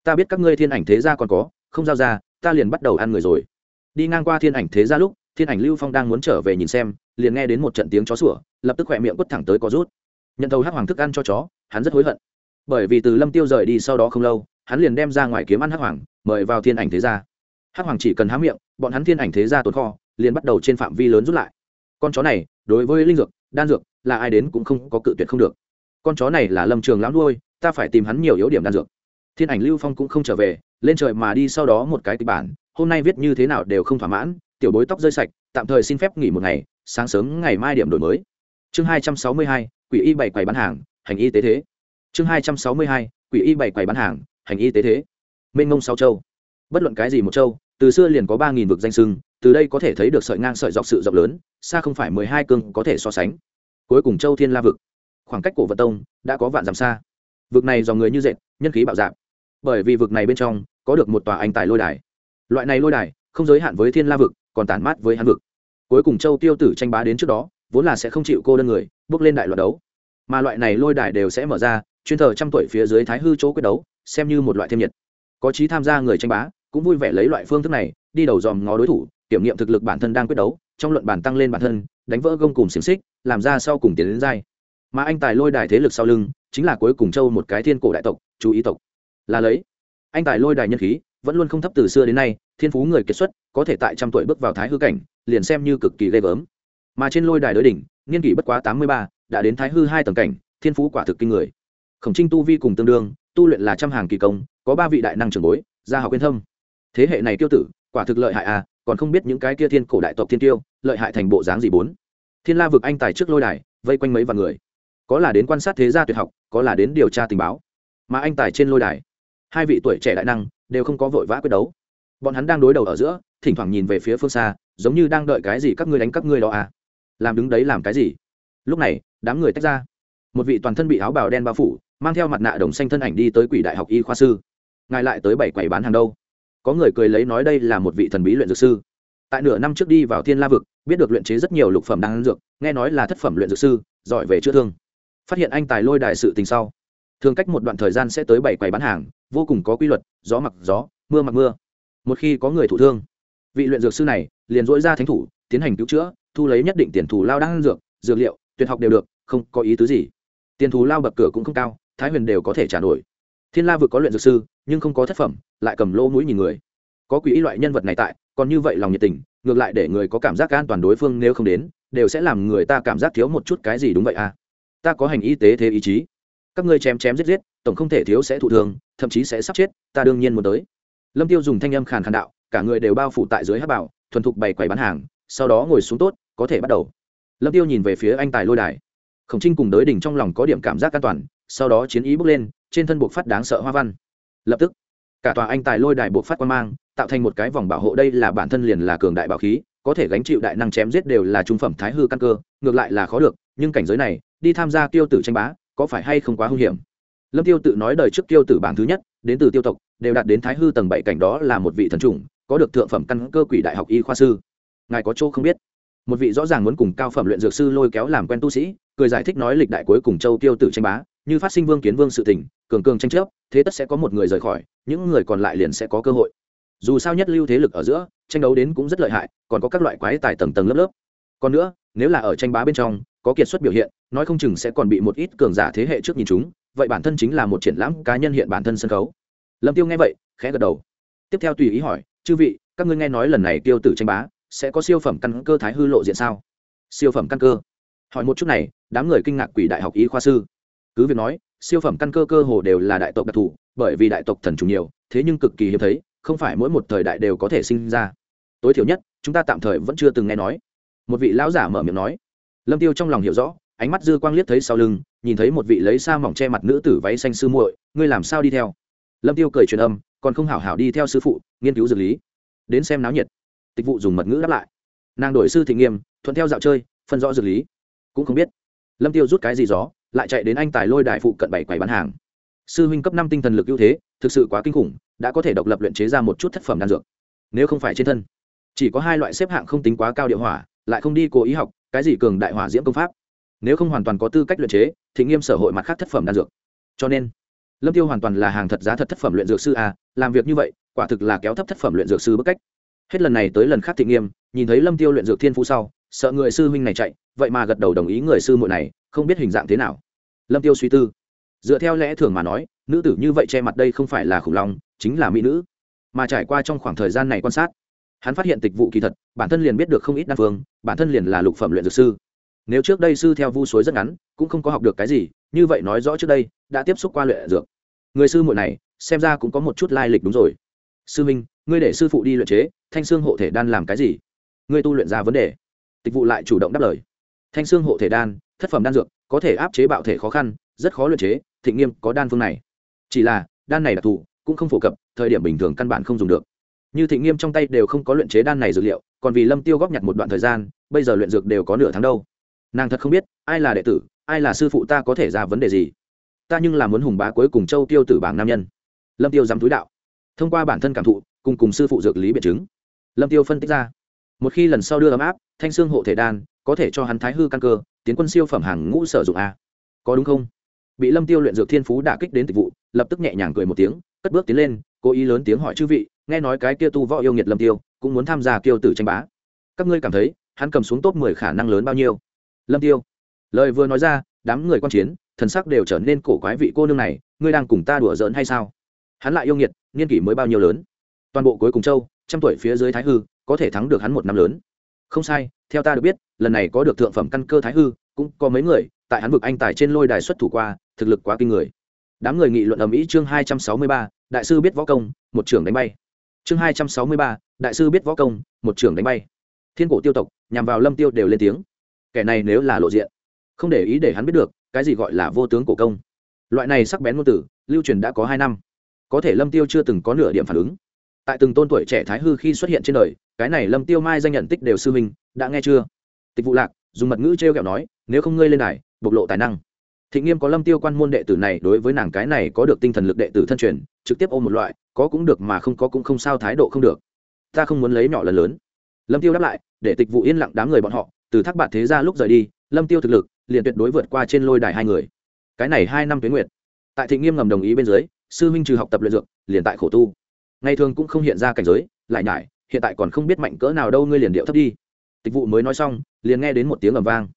Ta biết các ngươi thiên ảnh thế gia còn có, không giao ra, ta liền bắt đầu ăn người rồi. Đi ngang qua thiên ảnh thế gia lúc, thiên ảnh lưu phong đang muốn trở về nhìn xem, liền nghe đến một trận tiếng chó sủa, lập tức khỏe miệng quất thẳng tới có rút. Nhận thầu hắc hoàng thức ăn cho chó, hắn rất hối hận. Bởi vì từ lâm tiêu rời đi sau đó không lâu, hắn liền đem ra ngoài kiếm ăn hắc hoàng, mời vào thiên ảnh thế gia. Hắc hoàng chỉ cần há miệng, bọn hắn thiên ảnh thế gia tồn kho, liền bắt đầu trên phạm vi lớn rút lại. Con chó này, đối với linh dược, đan dược, là ai đến cũng không có cự tuyệt không được. Con chó này là lâm trường lão nuôi ta phải tìm hắn nhiều yếu điểm đan dược. Thiên ảnh lưu phong cũng không trở về, lên trời mà đi sau đó một cái kịch bản, hôm nay viết như thế nào đều không thỏa mãn, tiểu bối tóc rơi sạch, tạm thời xin phép nghỉ một ngày, sáng sớm ngày mai điểm đổi mới. Chương hai trăm sáu mươi hai, quỷ y bảy quầy bán hàng, hành y tế thế. Chương hai trăm sáu mươi hai, quỷ y bảy quầy bán hàng, hành y tế thế. Mênh ngông sáu châu. Bất luận cái gì một châu, từ xưa liền có ba nghìn vực danh sưng, từ đây có thể thấy được sợi ngang sợi dọc sự rộng lớn, xa không phải mười hai cương có thể so sánh. Cuối cùng châu thiên la vực. Khoảng cách cổ vật tông đã có vạn dặm xa vực này dòng người như dệt, nhân khí bạo dạp bởi vì vực này bên trong có được một tòa anh tài lôi đài. Loại này lôi đài không giới hạn với thiên la vực, còn tản mát với hàn vực. Cuối cùng châu tiêu tử tranh bá đến trước đó, vốn là sẽ không chịu cô đơn người, bước lên đại loạt đấu. Mà loại này lôi đài đều sẽ mở ra, chuyên thờ trăm tuổi phía dưới thái hư chỗ quyết đấu, xem như một loại thêm nhiệt. Có chí tham gia người tranh bá, cũng vui vẻ lấy loại phương thức này, đi đầu dòm ngó đối thủ, kiểm nghiệm thực lực bản thân đang quyết đấu, trong luận bản tăng lên bản thân, đánh vỡ gông cùng xiềng xích, làm ra sau cùng tiến đến dai mà anh tài lôi đài thế lực sau lưng chính là cuối cùng châu một cái thiên cổ đại tộc, chú ý tộc. Là lấy, anh tài lôi đài nhân khí vẫn luôn không thấp từ xưa đến nay, thiên phú người kết xuất, có thể tại trăm tuổi bước vào thái hư cảnh, liền xem như cực kỳ ghê gớm. Mà trên lôi đài đối đỉnh, niên kỷ bất quá tám mươi ba, đã đến thái hư hai tầng cảnh, thiên phú quả thực kinh người. Khổng trinh tu vi cùng tương đương, tu luyện là trăm hàng kỳ công, có ba vị đại năng trường bối, gia học quyên thâm. Thế hệ này tiêu tử, quả thực lợi hại à còn không biết những cái kia thiên cổ đại tộc thiên tiêu, lợi hại thành bộ dáng gì bốn. Thiên la vực anh tài trước lôi đài, vây quanh mấy vạn người có là đến quan sát thế gia tuyệt học, có là đến điều tra tình báo. Mà anh tài trên lôi đài, hai vị tuổi trẻ đại năng đều không có vội vã quyết đấu. Bọn hắn đang đối đầu ở giữa, thỉnh thoảng nhìn về phía phương xa, giống như đang đợi cái gì các ngươi đánh các ngươi đó à. Làm đứng đấy làm cái gì? Lúc này, đám người tách ra. Một vị toàn thân bị áo bào đen bao phủ, mang theo mặt nạ đồng xanh thân ảnh đi tới quỷ đại học y khoa sư. Ngài lại tới bảy quầy bán hàng đâu? Có người cười lấy nói đây là một vị thần bí luyện dược sư. Tại nửa năm trước đi vào thiên la vực, biết được luyện chế rất nhiều lục phẩm đan dược, nghe nói là thất phẩm luyện dược sư, giỏi về chữa thương phát hiện anh tài lôi đài sự tình sau. Thường cách một đoạn thời gian sẽ tới bảy quầy bán hàng, vô cùng có quy luật, gió mặc gió, mưa mặc mưa. Một khi có người thụ thương, vị luyện dược sư này liền dỗi ra thánh thủ, tiến hành cứu chữa, thu lấy nhất định tiền thù lao đang dược dược liệu, tuyệt học đều được, không có ý tứ gì. Tiền thù lao bậc cửa cũng không cao, thái huyền đều có thể trả nổi. Thiên la vực có luyện dược sư, nhưng không có thất phẩm, lại cầm lỗ mũi nhìn người. Có quỹ loại nhân vật này tại, còn như vậy lòng nhiệt tình, ngược lại để người có cảm giác an toàn đối phương nếu không đến, đều sẽ làm người ta cảm giác thiếu một chút cái gì đúng vậy à? Ta có hành y tế thế ý chí. Các ngươi chém chém giết giết, tổng không thể thiếu sẽ thụ thường thậm chí sẽ sắp chết, ta đương nhiên muốn tới. Lâm tiêu dùng thanh âm khàn khàn đạo, cả người đều bao phủ tại dưới hát bảo, thuần thục bày quầy bán hàng, sau đó ngồi xuống tốt, có thể bắt đầu. Lâm tiêu nhìn về phía anh tài lôi đài. Khổng trinh cùng đới đỉnh trong lòng có điểm cảm giác an toàn, sau đó chiến ý bước lên, trên thân buộc phát đáng sợ hoa văn. Lập tức, cả tòa anh tài lôi đài buộc phát quan mang, tạo thành một cái vòng bảo hộ, đây là bản thân liền là cường đại bảo khí, có thể gánh chịu đại năng chém giết đều là trung phẩm thái hư căn cơ, ngược lại là khó được nhưng cảnh giới này, đi tham gia tiêu tử tranh bá, có phải hay không quá hung hiểm? Lâm tiêu tự nói đời trước tiêu tử bảng thứ nhất, đến từ tiêu tộc, đều đạt đến thái hư tầng bảy cảnh đó là một vị thần trùng có được thượng phẩm căn cơ quỷ đại học y khoa sư. Ngài có chỗ không biết? Một vị rõ ràng muốn cùng cao phẩm luyện dược sư lôi kéo làm quen tu sĩ, cười giải thích nói lịch đại cuối cùng châu tiêu tử tranh bá, như phát sinh vương kiến vương sự tình, cường cường tranh chấp, thế tất sẽ có một người rời khỏi, những người còn lại liền sẽ có cơ hội. Dù sao nhất lưu thế lực ở giữa, tranh đấu đến cũng rất lợi hại, còn có các loại quái tài tầng tầng lớp lớp. Còn nữa, nếu là ở tranh bá bên trong có kiệt xuất biểu hiện, nói không chừng sẽ còn bị một ít cường giả thế hệ trước nhìn chúng, vậy bản thân chính là một triển lãm cá nhân hiện bản thân sân khấu. Lâm tiêu nghe vậy, khẽ gật đầu. Tiếp theo tùy ý hỏi, chư vị, các ngươi nghe nói lần này tiêu tử tranh bá, sẽ có siêu phẩm căn cơ thái hư lộ diện sao? Siêu phẩm căn cơ? Hỏi một chút này, đám người kinh ngạc quỷ đại học y khoa sư. Cứ việc nói, siêu phẩm căn cơ cơ hồ đều là đại tộc đặc thù, bởi vì đại tộc thần trùng nhiều, thế nhưng cực kỳ hiếm thấy, không phải mỗi một thời đại đều có thể sinh ra. Tối thiểu nhất, chúng ta tạm thời vẫn chưa từng nghe nói. Một vị lão giả mở miệng nói lâm tiêu trong lòng hiểu rõ, ánh mắt dư quang liếc thấy sau lưng, nhìn thấy một vị lấy sa mỏng che mặt nữ tử váy xanh sư muội, ngươi làm sao đi theo? Lâm tiêu cười truyền âm, còn không hảo hảo đi theo sư phụ, nghiên cứu dược lý. Đến xem náo nhiệt. Tịch vụ dùng mật ngữ đáp lại. Nàng đổi sư thị nghiêm, thuận theo dạo chơi, phân rõ dược lý. Cũng không biết. Lâm tiêu rút cái gì gió, lại chạy đến anh tài lôi đại phụ cận bảy quầy bán hàng. Sư huynh cấp năm tinh thần lực ưu thế, thực sự quá kinh khủng, đã có thể độc lập luyện chế ra một chút thất phẩm đan dược. Nếu không phải trên thân, chỉ có hai loại xếp hạng không tính quá cao địa hỏa, lại không đi cố ý học cái gì cường đại hỏa diễm công pháp? Nếu không hoàn toàn có tư cách luyện chế, thì nghiêm sở hội mặt khác thất phẩm đan dược. Cho nên, lâm tiêu hoàn toàn là hàng thật giá thật thất phẩm luyện dược sư a làm việc như vậy, quả thực là kéo thấp thất phẩm luyện dược sư bức cách. Hết lần này tới lần khác thị nghiêm, nhìn thấy lâm tiêu luyện dược thiên phú sau, sợ người sư huynh này chạy, vậy mà gật đầu đồng ý người sư muội này, không biết hình dạng thế nào. Lâm tiêu suy tư. Dựa theo lẽ thường mà nói, nữ tử như vậy che mặt đây không phải là khủng long, chính là mỹ nữ. Mà trải qua trong khoảng thời gian này quan sát hắn phát hiện tịch vụ kỳ thật, bản thân liền biết được không ít đan phương, bản thân liền là lục phẩm luyện dược sư. Nếu trước đây sư theo vu suối rất ngắn, cũng không có học được cái gì, như vậy nói rõ trước đây, đã tiếp xúc qua luyện dược. Người sư muội này, xem ra cũng có một chút lai lịch đúng rồi. Sư minh, ngươi để sư phụ đi luyện chế, thanh xương hộ thể đan làm cái gì? Ngươi tu luyện ra vấn đề. Tịch vụ lại chủ động đáp lời. Thanh xương hộ thể đan, thất phẩm đan dược, có thể áp chế bạo thể khó khăn, rất khó luyện chế, thịnh nghiêm có đan phương này. Chỉ là, đan này đặc thù cũng không phổ cập, thời điểm bình thường căn bản không dùng được như thịnh nghiêm trong tay đều không có luyện chế đan này dược liệu, còn vì lâm tiêu góp nhặt một đoạn thời gian, bây giờ luyện dược đều có nửa tháng đâu. Nàng thật không biết, ai là đệ tử, ai là sư phụ ta có thể ra vấn đề gì. Ta nhưng là muốn hùng bá cuối cùng châu tiêu tử bảng nam nhân. Lâm tiêu dám túi đạo. Thông qua bản thân cảm thụ, cùng cùng sư phụ dược lý biện chứng. Lâm tiêu phân tích ra. Một khi lần sau đưa ấm áp, thanh xương hộ thể đan, có thể cho hắn thái hư căn cơ, tiến quân siêu phẩm hàng ngũ sử dụng a. Có đúng không? Bị lâm tiêu luyện dược thiên phú đả kích đến tịch vụ, lập tức nhẹ nhàng cười một tiếng, cất bước tiến lên, cố ý lớn tiếng hỏi chư vị nghe nói cái kia tu võ yêu nghiệt lâm tiêu, cũng muốn tham gia kiêu tử tranh bá. Các ngươi cảm thấy, hắn cầm xuống top mười khả năng lớn bao nhiêu? Lâm tiêu. Lời vừa nói ra, đám người quan chiến, thần sắc đều trở nên cổ quái vị cô nương này, ngươi đang cùng ta đùa giỡn hay sao? Hắn lại yêu nghiệt, niên kỷ mới bao nhiêu lớn? Toàn bộ cuối cùng châu, trăm tuổi phía dưới thái hư, có thể thắng được hắn một năm lớn. Không sai, theo ta được biết, lần này có được thượng phẩm căn cơ thái hư, cũng có mấy người, tại hắn vực anh tài trên lôi đài xuất thủ qua, thực lực quá kinh người. Đám người nghị luận ầm ĩ chương hai trăm sáu mươi ba, đại sư biết võ công, một trưởng đánh bay chương hai trăm sáu mươi ba, đại sư biết võ công, một trưởng đánh bay. Thiên cổ tiêu tộc, nhằm vào lâm tiêu đều lên tiếng. Kẻ này nếu là lộ diện, không để ý để hắn biết được, cái gì gọi là vô tướng cổ công. Loại này sắc bén ngôn tử lưu truyền đã có hai năm. Có thể lâm tiêu chưa từng có nửa điểm phản ứng. Tại từng tôn tuổi trẻ thái hư khi xuất hiện trên đời, cái này lâm tiêu mai danh nhận tích đều sư minh đã nghe chưa? Tịch vụ lạc, dùng mật ngữ t r kẹo nói, nếu không ngươi lên này bộc lộ tài năng. Thị nghiêm có lâm tiêu quan môn đệ tử này đối với nàng cái này có được tinh thần lực đệ tử thân truyền, trực tiếp ôm một loại có cũng được mà không có cũng không sao, thái độ không được. Ta không muốn lấy nhỏ lần lớn. Lâm tiêu đáp lại, để tịch vụ yên lặng đám người bọn họ, từ thác bạt thế ra lúc rời đi, lâm tiêu thực lực liền tuyệt đối vượt qua trên lôi đài hai người. Cái này hai năm tuyến nguyệt. Tại thị nghiêm ngầm đồng ý bên dưới, sư minh trừ học tập luyện dược, liền tại khổ tu. Ngày thường cũng không hiện ra cảnh giới, lại nhải, hiện tại còn không biết mạnh cỡ nào đâu, ngươi liền điệu thấp đi. Tịch vụ mới nói xong, liền nghe đến một tiếng ầm vang.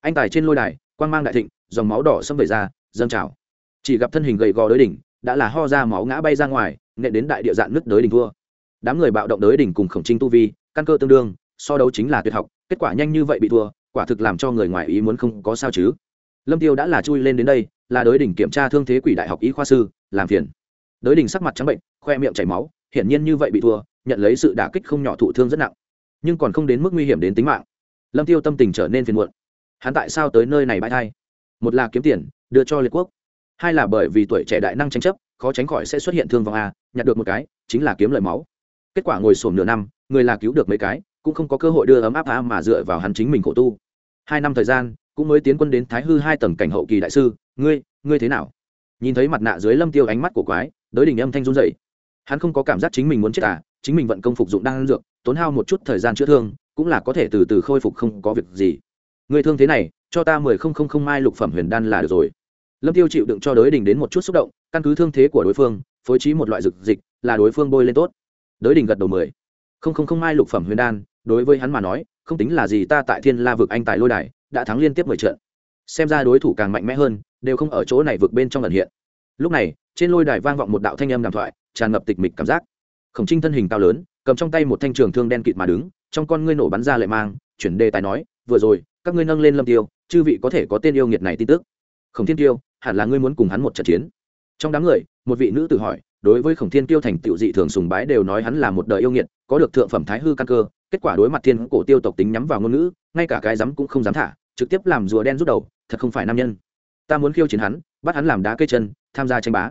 Anh tài trên lôi đài, quang mang đại thịnh, dòng máu đỏ xâm về ra, dâng trào. Chỉ gặp thân hình gầy gò đối đỉnh, đã là ho ra máu ngã bay ra ngoài nệ đến đại địa dạn nứt đới đỉnh vua, đám người bạo động đới đỉnh cùng khổng trinh tu vi căn cơ tương đương so đấu chính là tuyệt học kết quả nhanh như vậy bị thua quả thực làm cho người ngoài ý muốn không có sao chứ. Lâm tiêu đã là chui lên đến đây là đới đỉnh kiểm tra thương thế quỷ đại học y khoa sư làm phiền. Đới đỉnh sắc mặt trắng bệnh khoe miệng chảy máu hiển nhiên như vậy bị thua nhận lấy sự đả kích không nhỏ thụ thương rất nặng. Nhưng còn không đến mức nguy hiểm đến tính mạng. Lâm tiêu tâm tình trở nên phiền muộn. Hắn tại sao tới nơi này bãi thai? Một là kiếm tiền đưa cho liệt quốc. Hai là bởi vì tuổi trẻ đại năng tranh chấp khó tránh khỏi sẽ xuất hiện thương vong a, nhặt được một cái, chính là kiếm lời máu. Kết quả ngồi sổm nửa năm, người là cứu được mấy cái, cũng không có cơ hội đưa ấm áp a mà dựa vào hắn chính mình khổ tu. Hai năm thời gian, cũng mới tiến quân đến thái hư hai tầng cảnh hậu kỳ đại sư, ngươi ngươi thế nào? Nhìn thấy mặt nạ dưới lâm tiêu ánh mắt của quái đới đình âm thanh run dậy hắn không có cảm giác chính mình muốn chết à chính mình vận công phục dụng đang dược, tốn hao một chút thời gian chữa thương, cũng là có thể từ từ khôi phục không có việc gì. Người thương thế này, cho ta mười không không không mai lục phẩm huyền đan là được rồi lâm tiêu chịu đựng cho đới đình đến một chút xúc động, căn cứ thương thế của đối phương, phối trí một loại dược dịch, là đối phương bôi lên tốt. Đới đình gật đầu mười. Không không không mai lục phẩm huyền đan, đối với hắn mà nói, không tính là gì ta tại thiên la vực anh tại lôi đài, đã thắng liên tiếp mười trận. Xem ra đối thủ càng mạnh mẽ hơn, đều không ở chỗ này vực bên trong lần hiện. Lúc này, trên lôi đài vang vọng một đạo thanh âm đàm thoại, tràn ngập tịch mịch cảm giác. Khổng trinh thân hình cao lớn, cầm trong tay một thanh trường thương đen kịt mà đứng, trong con ngươi nổ bắn ra lệ mang, chuyển đề tài nói, vừa rồi, các ngươi nâng lên lâm tiêu, chư vị có thể có tên yêu nghiệt này tin tức. Khổng thiên tiêu hẳn là ngươi muốn cùng hắn một trận chiến. Trong đám người, một vị nữ tự hỏi, đối với khổng thiên tiêu thành tiểu dị thường sùng bái đều nói hắn là một đời yêu nghiệt, có được thượng phẩm thái hư căn cơ, kết quả đối mặt thiên cổ tiêu tộc tính nhắm vào ngôn ngữ, ngay cả cái dám cũng không dám thả, trực tiếp làm rùa đen rút đầu, thật không phải nam nhân. Ta muốn khiêu chiến hắn, bắt hắn làm đá cây chân, tham gia tranh bá.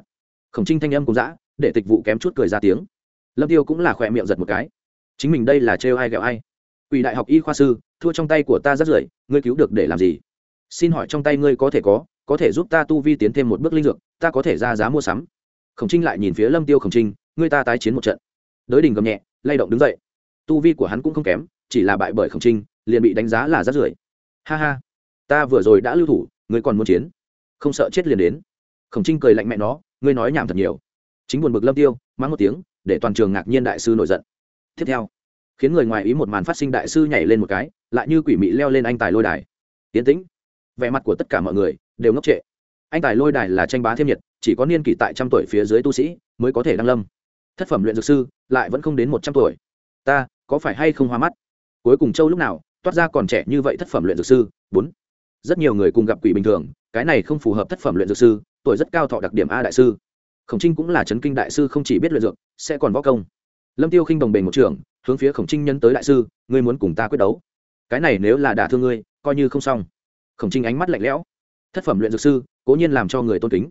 Khổng trinh thanh âm cũng dã, để tịch vụ kém chút cười ra tiếng. Lâm tiêu cũng là khỏe miệng giật một cái. Chính mình đây là trêu ai ghẹo ai? Ủy đại học y khoa sư, thua trong tay của ta rất rưởi ngươi cứu được để làm gì? Xin hỏi trong tay ngươi có thể có có thể giúp ta tu vi tiến thêm một bước linh dược, ta có thể ra giá mua sắm. Khổng trinh lại nhìn phía lâm tiêu khổng trinh ngươi ta tái chiến một trận. Đới đình gầm nhẹ, lay động đứng dậy. Tu vi của hắn cũng không kém, chỉ là bại bởi khổng trinh, liền bị đánh giá là rất rưởi. Ha ha, ta vừa rồi đã lưu thủ ngươi còn muốn chiến. Không sợ chết liền đến. Khổng trinh cười lạnh mẹ nó, ngươi nói nhảm thật nhiều. Chính buồn bực lâm tiêu, mắng một tiếng, để toàn trường ngạc nhiên đại sư nổi giận. Tiếp theo, khiến người ngoài ý một màn phát sinh đại sư nhảy lên một cái, lại như quỷ mị leo lên anh tài lôi đài. Tiến tĩnh, vẻ mặt của tất cả mọi người đều ngốc trệ. Anh tài lôi đài là tranh bá thêm nhiệt, chỉ có niên kỷ tại trăm tuổi phía dưới tu sĩ mới có thể đăng lâm. Thất phẩm luyện dược sư lại vẫn không đến một trăm tuổi. Ta, có phải hay không hoa mắt? Cuối cùng châu lúc nào, toát ra còn trẻ như vậy thất phẩm luyện dược sư? Bốn. Rất nhiều người cùng gặp quỷ bình thường, cái này không phù hợp thất phẩm luyện dược sư, tuổi rất cao thọ đặc điểm a đại sư. Khổng trinh cũng là chấn kinh đại sư không chỉ biết luyện dược, sẽ còn võ công. Lâm tiêu khinh đồng bền một trường, hướng phía khổng trinh nhân tới đại sư, ngươi muốn cùng ta quyết đấu. Cái này nếu là đả thương ngươi, coi như không xong. Khổng trinh ánh mắt lạnh lẽo thất phẩm luyện dược sư, cố nhiên làm cho người tôn kính.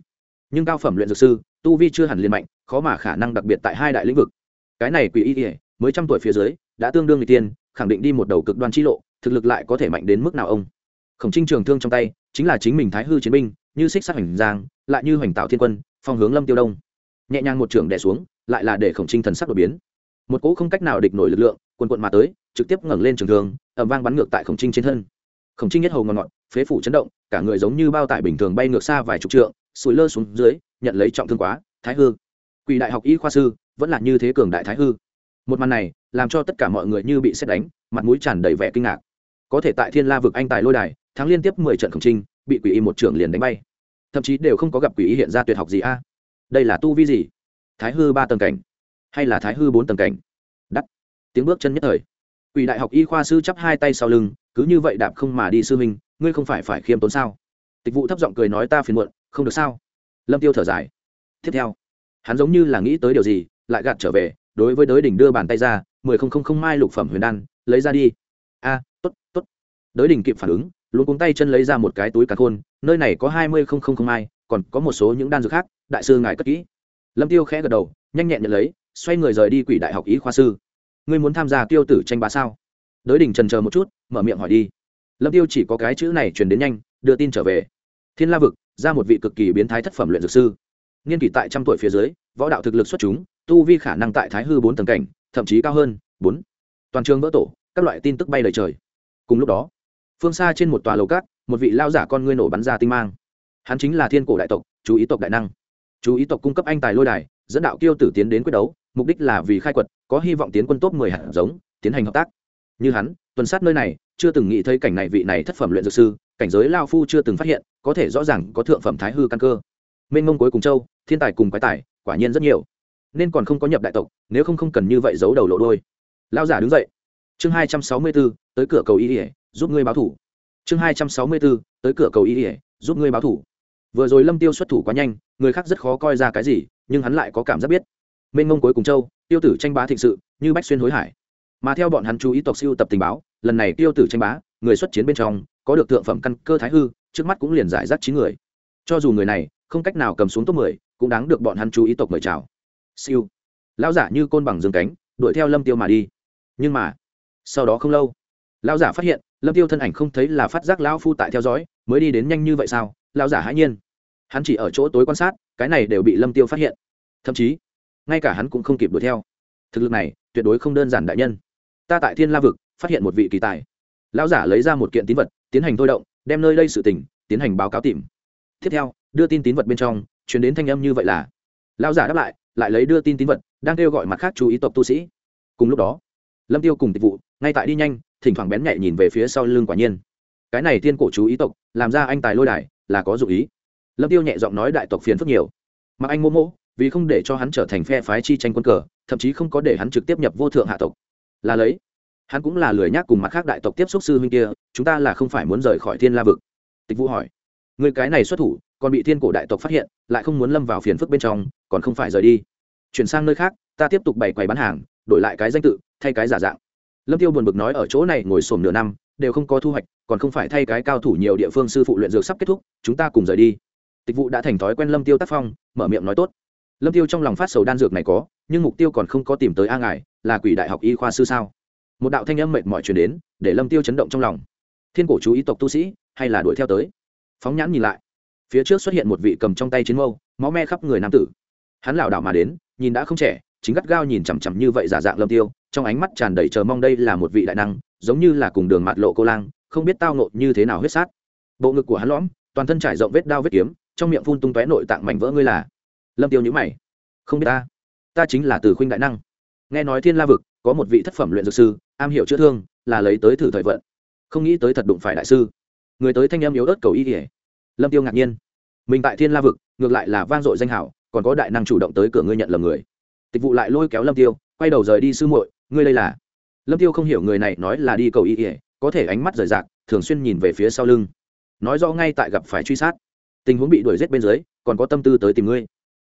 Nhưng cao phẩm luyện dược sư, tu vi chưa hẳn liền mạnh, khó mà khả năng đặc biệt tại hai đại lĩnh vực. Cái này quỷ y ỉa mới trăm tuổi phía dưới, đã tương đương người tiên, khẳng định đi một đầu cực đoan chi lộ, thực lực lại có thể mạnh đến mức nào ông? Khổng trinh trường thương trong tay, chính là chính mình thái hư chiến binh, như xích sát hoành giang, lại như hoành tạo thiên quân, phong hướng lâm tiêu đông. Nhẹ nhàng một trường đè xuống, lại là để khổng trinh thần sắc đột biến. Một cỗ không cách nào địch nổi lực lượng quần quận mà tới, trực tiếp ngẩng lên trường thương ẩm vang bắn ngược tại khổng trinh trên thân. Khổng trinh nhất hầu ngọn ngọn phế phủ chấn động, cả người giống như bao tải bình thường bay ngược xa vài chục trượng sùi lơ xuống dưới, nhận lấy trọng thương quá, thái hư. Quỷ đại học y khoa sư, vẫn là như thế cường đại thái hư. Một màn này, làm cho tất cả mọi người như bị xét đánh, mặt mũi tràn đầy vẻ kinh ngạc. Có thể tại thiên la vực anh tài lôi đài, thắng liên tiếp mười trận khổng trinh, bị quỷ y một trưởng liền đánh bay. Thậm chí đều không có gặp quỷ y hiện ra tuyệt học gì a. À? Đây là tu vi gì? Thái hư ba tầng cảnh, hay là thái hư bốn tầng cảnh? Đắt. Tiếng bước chân nhất thời. Quỷ đại học y khoa sư chắp hai tay sau lưng, cứ như vậy đạp không mà đi sư minh ngươi không phải phải khiêm tốn sao? Tịch vụ thấp giọng cười nói ta phiền muộn, không được sao? Lâm tiêu thở dài. Tiếp theo, hắn giống như là nghĩ tới điều gì, lại gạt trở về, đối với đới đỉnh đưa bàn tay ra, mười không không không mai lục phẩm huyền đan, lấy ra đi. A, tốt tốt. Đới đỉnh kịp phản ứng, luôn cuống tay chân lấy ra một cái túi cả khôn, nơi này có hai mươi không không không mai, còn có một số những đan dược khác, đại sư ngài cất kỹ. Lâm tiêu khẽ gật đầu, nhanh nhẹn nhận lấy, xoay người rời đi quỷ đại học ý khoa sư. Ngươi muốn tham gia tiêu tử tranh bá sao? Đới đỉnh trần chờ một chút, mở miệng hỏi đi lâm tiêu chỉ có cái chữ này truyền đến nhanh, đưa tin trở về. Thiên la vực, ra một vị cực kỳ biến thái thất phẩm luyện dược sư. Niên kỷ tại trăm tuổi phía dưới, võ đạo thực lực xuất chúng, tu vi khả năng tại thái hư bốn tầng cảnh, thậm chí cao hơn, bốn. Toàn trường vỡ tổ, các loại tin tức bay lời trời. Cùng lúc đó, phương xa trên một tòa lầu cát, một vị lao giả con ngươi nổ bắn ra tinh mang. Hắn chính là thiên cổ đại tộc, chú ý tộc đại năng. Chú ý tộc cung cấp anh tài lôi đài, dẫn đạo kiêu tử tiến đến quyết đấu, mục đích là vì khai quật, có hy vọng tiến quân tốt mười hạt giống, tiến hành hợp tác. Như hắn, tuần sát nơi này chưa từng nghĩ thấy cảnh này vị này thất phẩm luyện dược sư, cảnh giới lao phu chưa từng phát hiện, có thể rõ ràng có thượng phẩm thái hư căn cơ. Mênh mông cuối cùng châu, thiên tài cùng quái tài, quả nhiên rất nhiều. Nên còn không có nhập đại tộc, nếu không không cần như vậy giấu đầu lộ đôi. Lao giả đứng dậy. Chương hai trăm sáu mươi bốn tới cửa cầu y ỉa giúp ngươi báo thủ. Chương hai trăm sáu mươi bốn tới cửa cầu y ỉa giúp ngươi báo thủ. Vừa rồi lâm tiêu xuất thủ quá nhanh, người khác rất khó coi ra cái gì, nhưng hắn lại có cảm giác biết. Mênh mông cuối cùng châu, tiêu tử tranh bá thịnh sự, như bách xuyên hối hải mà theo bọn hắn chú ý tộc siêu tập tình báo, lần này tiêu tử tranh bá, người xuất chiến bên trong, có được thượng phẩm căn cơ thái hư, trước mắt cũng liền giải rác chín người. Cho dù người này không cách nào cầm xuống top mười, cũng đáng được bọn hắn chú ý tộc mời chào. Siêu. Lão giả như côn bằng dương cánh, đuổi theo lâm tiêu mà đi. Nhưng mà, sau đó không lâu, lão giả phát hiện, lâm tiêu thân ảnh không thấy là phát giác lão phu tại theo dõi, mới đi đến nhanh như vậy sao? Lão giả hãi nhiên. Hắn chỉ ở chỗ tối quan sát, cái này đều bị lâm tiêu phát hiện. Thậm chí, ngay cả hắn cũng không kịp đuổi theo. Thực lực này tuyệt đối không đơn giản đại nhân ta tại thiên la vực, phát hiện một vị kỳ tài. Lão giả lấy ra một kiện tín vật, tiến hành thôi động, đem nơi đây sự tình, tiến hành báo cáo tìm. Tiếp theo, đưa tin tín vật bên trong chuyển đến thanh âm như vậy là, lão giả đáp lại lại lấy đưa tin tín vật, đang kêu gọi mặt khác chú ý tộc tu sĩ. Cùng lúc đó, lâm tiêu cùng tịch vụ ngay tại đi nhanh, thỉnh thoảng bén nhạy nhìn về phía sau lưng quả nhiên. Cái này tiên cổ chú ý tộc, làm ra anh tài lôi đài, là có dụ ý. Lâm tiêu nhẹ giọng nói đại tộc phiền phức nhiều. Mặc anh mô mô, vì không để cho hắn trở thành phe phái chi tranh quân cờ, thậm chí không có để hắn trực tiếp nhập vô thượng hạ tộc là lấy. Hắn cũng là lười nhác cùng mặt khác đại tộc tiếp xúc sư huynh kia, chúng ta là không phải muốn rời khỏi thiên la vực. Tịch vũ hỏi. Người cái này xuất thủ, còn bị thiên cổ đại tộc phát hiện, lại không muốn lâm vào phiền phức bên trong, còn không phải rời đi. Chuyển sang nơi khác, ta tiếp tục bày quầy bán hàng, đổi lại cái danh tự, thay cái giả dạng. Lâm tiêu buồn bực nói ở chỗ này ngồi sổm nửa năm, đều không có thu hoạch, còn không phải thay cái cao thủ nhiều địa phương sư phụ luyện dược sắp kết thúc, chúng ta cùng rời đi. Tịch vụ đã thành thói quen lâm tiêu tác phong, mở miệng nói tốt. Lâm tiêu trong lòng phát sầu đan dược này có nhưng mục tiêu còn không có tìm tới a ngài, là quỷ đại học y khoa sư sao? Một đạo thanh âm mệt mỏi chuyển đến, để lâm tiêu chấn động trong lòng. Thiên cổ chú ý tộc tu sĩ, hay là đuổi theo tới? Phóng nhãn nhìn lại. Phía trước xuất hiện một vị cầm trong tay chiến mâu, máu me khắp người nam tử. Hắn lảo đảo mà đến, nhìn đã không trẻ, chính gắt gao nhìn chằm chằm như vậy giả dạng lâm tiêu, trong ánh mắt tràn đầy chờ mong đây là một vị đại năng, giống như là cùng đường mạt lộ cô lang, không biết tao nộ như thế nào huyết sát. Bộ ngực của hắn lõm, toàn thân trải rộng vết đao vết kiếm, trong miệng phun tung tóe nội tạng mảnh vỡ ngươi là. Lâm tiêu nhíu mày. Không biết ta ta chính là từ khuynh đại năng. Nghe nói thiên la vực, có một vị thất phẩm luyện dược sư, am hiểu chữa thương, là lấy tới thử thời vận. Không nghĩ tới thật đụng phải đại sư. Người tới thanh em yếu ớt cầu y kỉa lâm tiêu ngạc nhiên. Mình tại thiên la vực, ngược lại là vang dội danh hảo, còn có đại năng chủ động tới cửa ngươi nhận lầm người. Tịch vụ lại lôi kéo lâm tiêu, quay đầu rời đi sư muội, ngươi đây là. Lâm tiêu không hiểu người này nói là đi cầu y ỉa có thể ánh mắt rời rạc, thường xuyên nhìn về phía sau lưng. Nói rõ ngay tại gặp phải truy sát. Tình huống bị đuổi giết bên dưới, còn có tâm tư tới tìm ngươi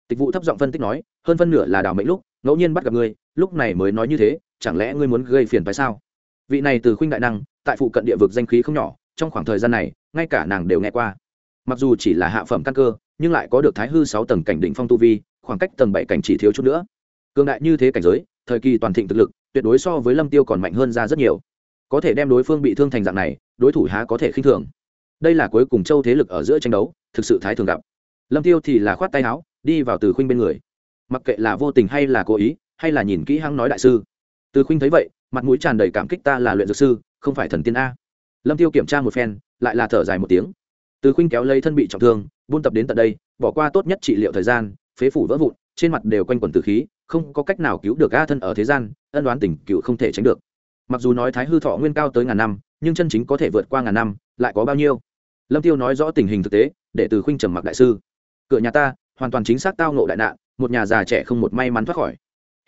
tịch vụ thấp giọng phân tích nói, hơn phân nửa là đào mệnh lúc, ngẫu nhiên bắt gặp ngươi, lúc này mới nói như thế, chẳng lẽ ngươi muốn gây phiền phải sao? Vị này từ khuynh đại năng, tại phụ cận địa vực danh khí không nhỏ, trong khoảng thời gian này, ngay cả nàng đều nghe qua. Mặc dù chỉ là hạ phẩm căn cơ, nhưng lại có được thái hư sáu tầng cảnh đỉnh phong tu vi, khoảng cách tầng bảy cảnh chỉ thiếu chút nữa. Cường đại như thế cảnh giới, thời kỳ toàn thịnh thực lực, tuyệt đối so với lâm tiêu còn mạnh hơn ra rất nhiều. Có thể đem đối phương bị thương thành dạng này, đối thủ há có thể khinh thường. Đây là cuối cùng châu thế lực ở giữa tranh đấu, thực sự thái thường gặp. Lâm tiêu thì là khoát tay áo đi vào từ khuynh bên người. Mặc kệ là vô tình hay là cố ý, hay là nhìn kỹ hăng nói đại sư. Từ khuynh thấy vậy, mặt mũi tràn đầy cảm kích ta là luyện dược sư, không phải thần tiên a. Lâm tiêu kiểm tra một phen, lại là thở dài một tiếng. Từ khuynh kéo lấy thân bị trọng thương, buôn tập đến tận đây, bỏ qua tốt nhất trị liệu thời gian, phế phủ vỡ vụn, trên mặt đều quanh quẩn từ khí, không có cách nào cứu được a thân ở thế gian, ân đoán tình cựu không thể tránh được. Mặc dù nói thái hư thọ nguyên cao tới ngàn năm, nhưng chân chính có thể vượt qua ngàn năm, lại có bao nhiêu? Lâm tiêu nói rõ tình hình thực tế, để từ khuynh trầm mặc đại sư. Cửa nhà ta hoàn toàn chính xác tao nộ đại nạn, một nhà già trẻ không một may mắn thoát khỏi.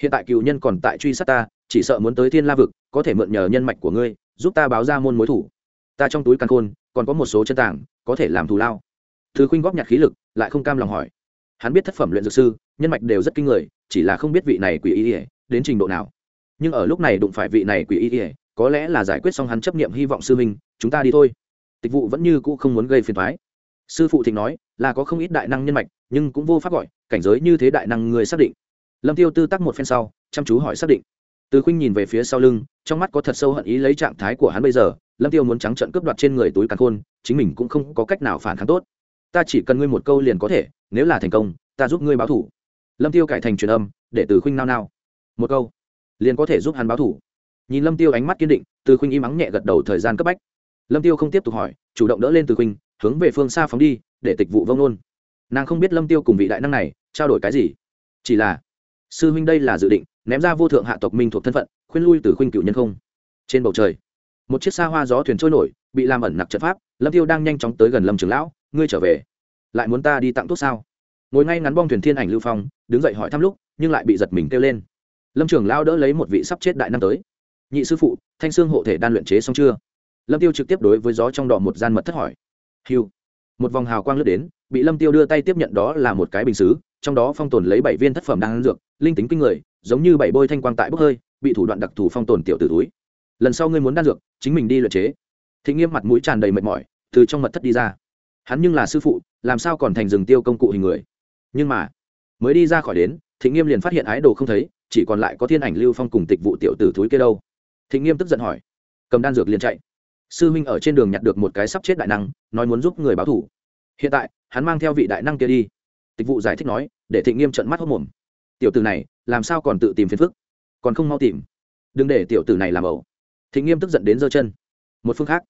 Hiện tại cựu nhân còn tại truy sát ta, chỉ sợ muốn tới thiên la vực, có thể mượn nhờ nhân mạch của ngươi, giúp ta báo ra môn mối thủ. Ta trong túi căn khôn, còn có một số chân tảng, có thể làm thù lao. Thứ khuynh góp nhặt khí lực, lại không cam lòng hỏi. Hắn biết thất phẩm luyện dược sư, nhân mạch đều rất kinh người, chỉ là không biết vị này quỷ y ỉa đến trình độ nào. Nhưng ở lúc này đụng phải vị này quỷ y ỉa có lẽ là giải quyết xong hắn chấp nghiệm hy vọng sư minh chúng ta đi thôi. Tịch vụ vẫn như cũ không muốn gây phiền thoái sư phụ thịnh nói, là có không ít đại năng nhân mạch nhưng cũng vô pháp gọi, cảnh giới như thế đại năng người xác định. Lâm tiêu tư tắc một phen sau, chăm chú hỏi xác định. Từ khuynh nhìn về phía sau lưng, trong mắt có thật sâu hận ý lấy trạng thái của hắn bây giờ, lâm tiêu muốn trắng trận cướp đoạt trên người túi càn khôn, chính mình cũng không có cách nào phản kháng tốt. Ta chỉ cần ngươi một câu liền có thể, nếu là thành công, ta giúp ngươi báo thủ. Lâm tiêu cải thành truyền âm, để từ khuynh nao nao. Một câu, liền có thể giúp hắn báo thủ. Nhìn lâm tiêu ánh mắt kiên định, từ khuynh im ắng nhẹ gật đầu thời gian cấp bách. Lâm tiêu không tiếp tục hỏi, chủ động đỡ lên từ khuynh, hướng về phương xa phóng đi, để tịch vụ vông nôn nàng không biết lâm tiêu cùng vị đại năng này trao đổi cái gì. Chỉ là, sư huynh đây là dự định ném ra vô thượng hạ tộc minh thuộc thân phận, khuyên lui từ khuynh cựu nhân không. Trên bầu trời, một chiếc xa hoa gió thuyền trôi nổi, bị làm ẩn nặc trận pháp, lâm tiêu đang nhanh chóng tới gần lâm trường lão, ngươi trở về, lại muốn ta đi tặng thuốc sao? Ngồi ngay ngắn bong thuyền thiên ảnh lưu phong, đứng dậy hỏi thăm lúc, nhưng lại bị giật mình kêu lên. Lâm trường lão đỡ lấy một vị sắp chết đại năm tới. Nhị sư phụ, thanh xương hộ thể đan luyện chế xong chưa? Lâm tiêu trực tiếp đối với gió trong đỏ một gian mật thất hỏi. Hiu một vòng hào quang lướt đến bị lâm tiêu đưa tay tiếp nhận đó là một cái bình xứ, trong đó phong tồn lấy bảy viên thất phẩm đan dược, linh tính kinh người, giống như bảy bôi thanh quang tại bốc hơi, bị thủ đoạn đặc thù phong tồn tiểu tử túi. Lần sau ngươi muốn đan dược, chính mình đi luyện chế. Thị nghiêm mặt mũi tràn đầy mệt mỏi, từ trong mật thất đi ra. Hắn nhưng là sư phụ, làm sao còn thành rừng tiêu công cụ hình người? Nhưng mà, mới đi ra khỏi đến, thị nghiêm liền phát hiện ái đồ không thấy, chỉ còn lại có thiên ảnh lưu phong cùng tịch vụ tiểu tử túi kia đâu. Thị nghiêm tức giận hỏi, cầm đan dược liền chạy. Sư huynh ở trên đường nhặt được một cái sắp chết đại năng, nói muốn giúp người báo thủ. Hiện tại hắn mang theo vị đại năng kia đi. Tịch vụ giải thích nói, để thị nghiêm trận mắt hốc mồm. Tiểu tử này, làm sao còn tự tìm phiền phức? Còn không mau tìm. Đừng để tiểu tử này làm ẩu. Thị nghiêm tức giận đến giơ chân. Một phương khác,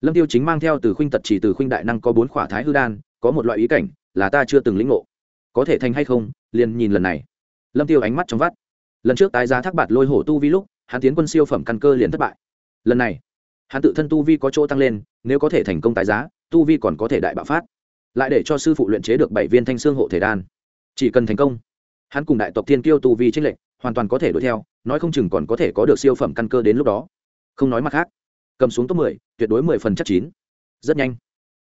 lâm tiêu chính mang theo từ khuynh tật chỉ từ khuynh đại năng có bốn khỏa thái hư đan, có một loại ý cảnh là ta chưa từng lĩnh ngộ. Có thể thành hay không, liền nhìn lần này. Lâm tiêu ánh mắt trong vắt. Lần trước tái giá thác bạt lôi hổ tu vi lúc, hắn tiến quân siêu phẩm căn cơ liền thất bại. Lần này, hắn tự thân tu vi có chỗ tăng lên, nếu có thể thành công tái giá, tu vi còn có thể đại bạo phát lại để cho sư phụ luyện chế được bảy viên thanh xương hộ thể đan. Chỉ cần thành công, hắn cùng đại tộc thiên kiêu tu vi trích lệnh hoàn toàn có thể đuổi theo, nói không chừng còn có thể có được siêu phẩm căn cơ đến lúc đó. Không nói mặt khác, cầm xuống top mười, tuyệt đối mười phần chắc chín. Rất nhanh,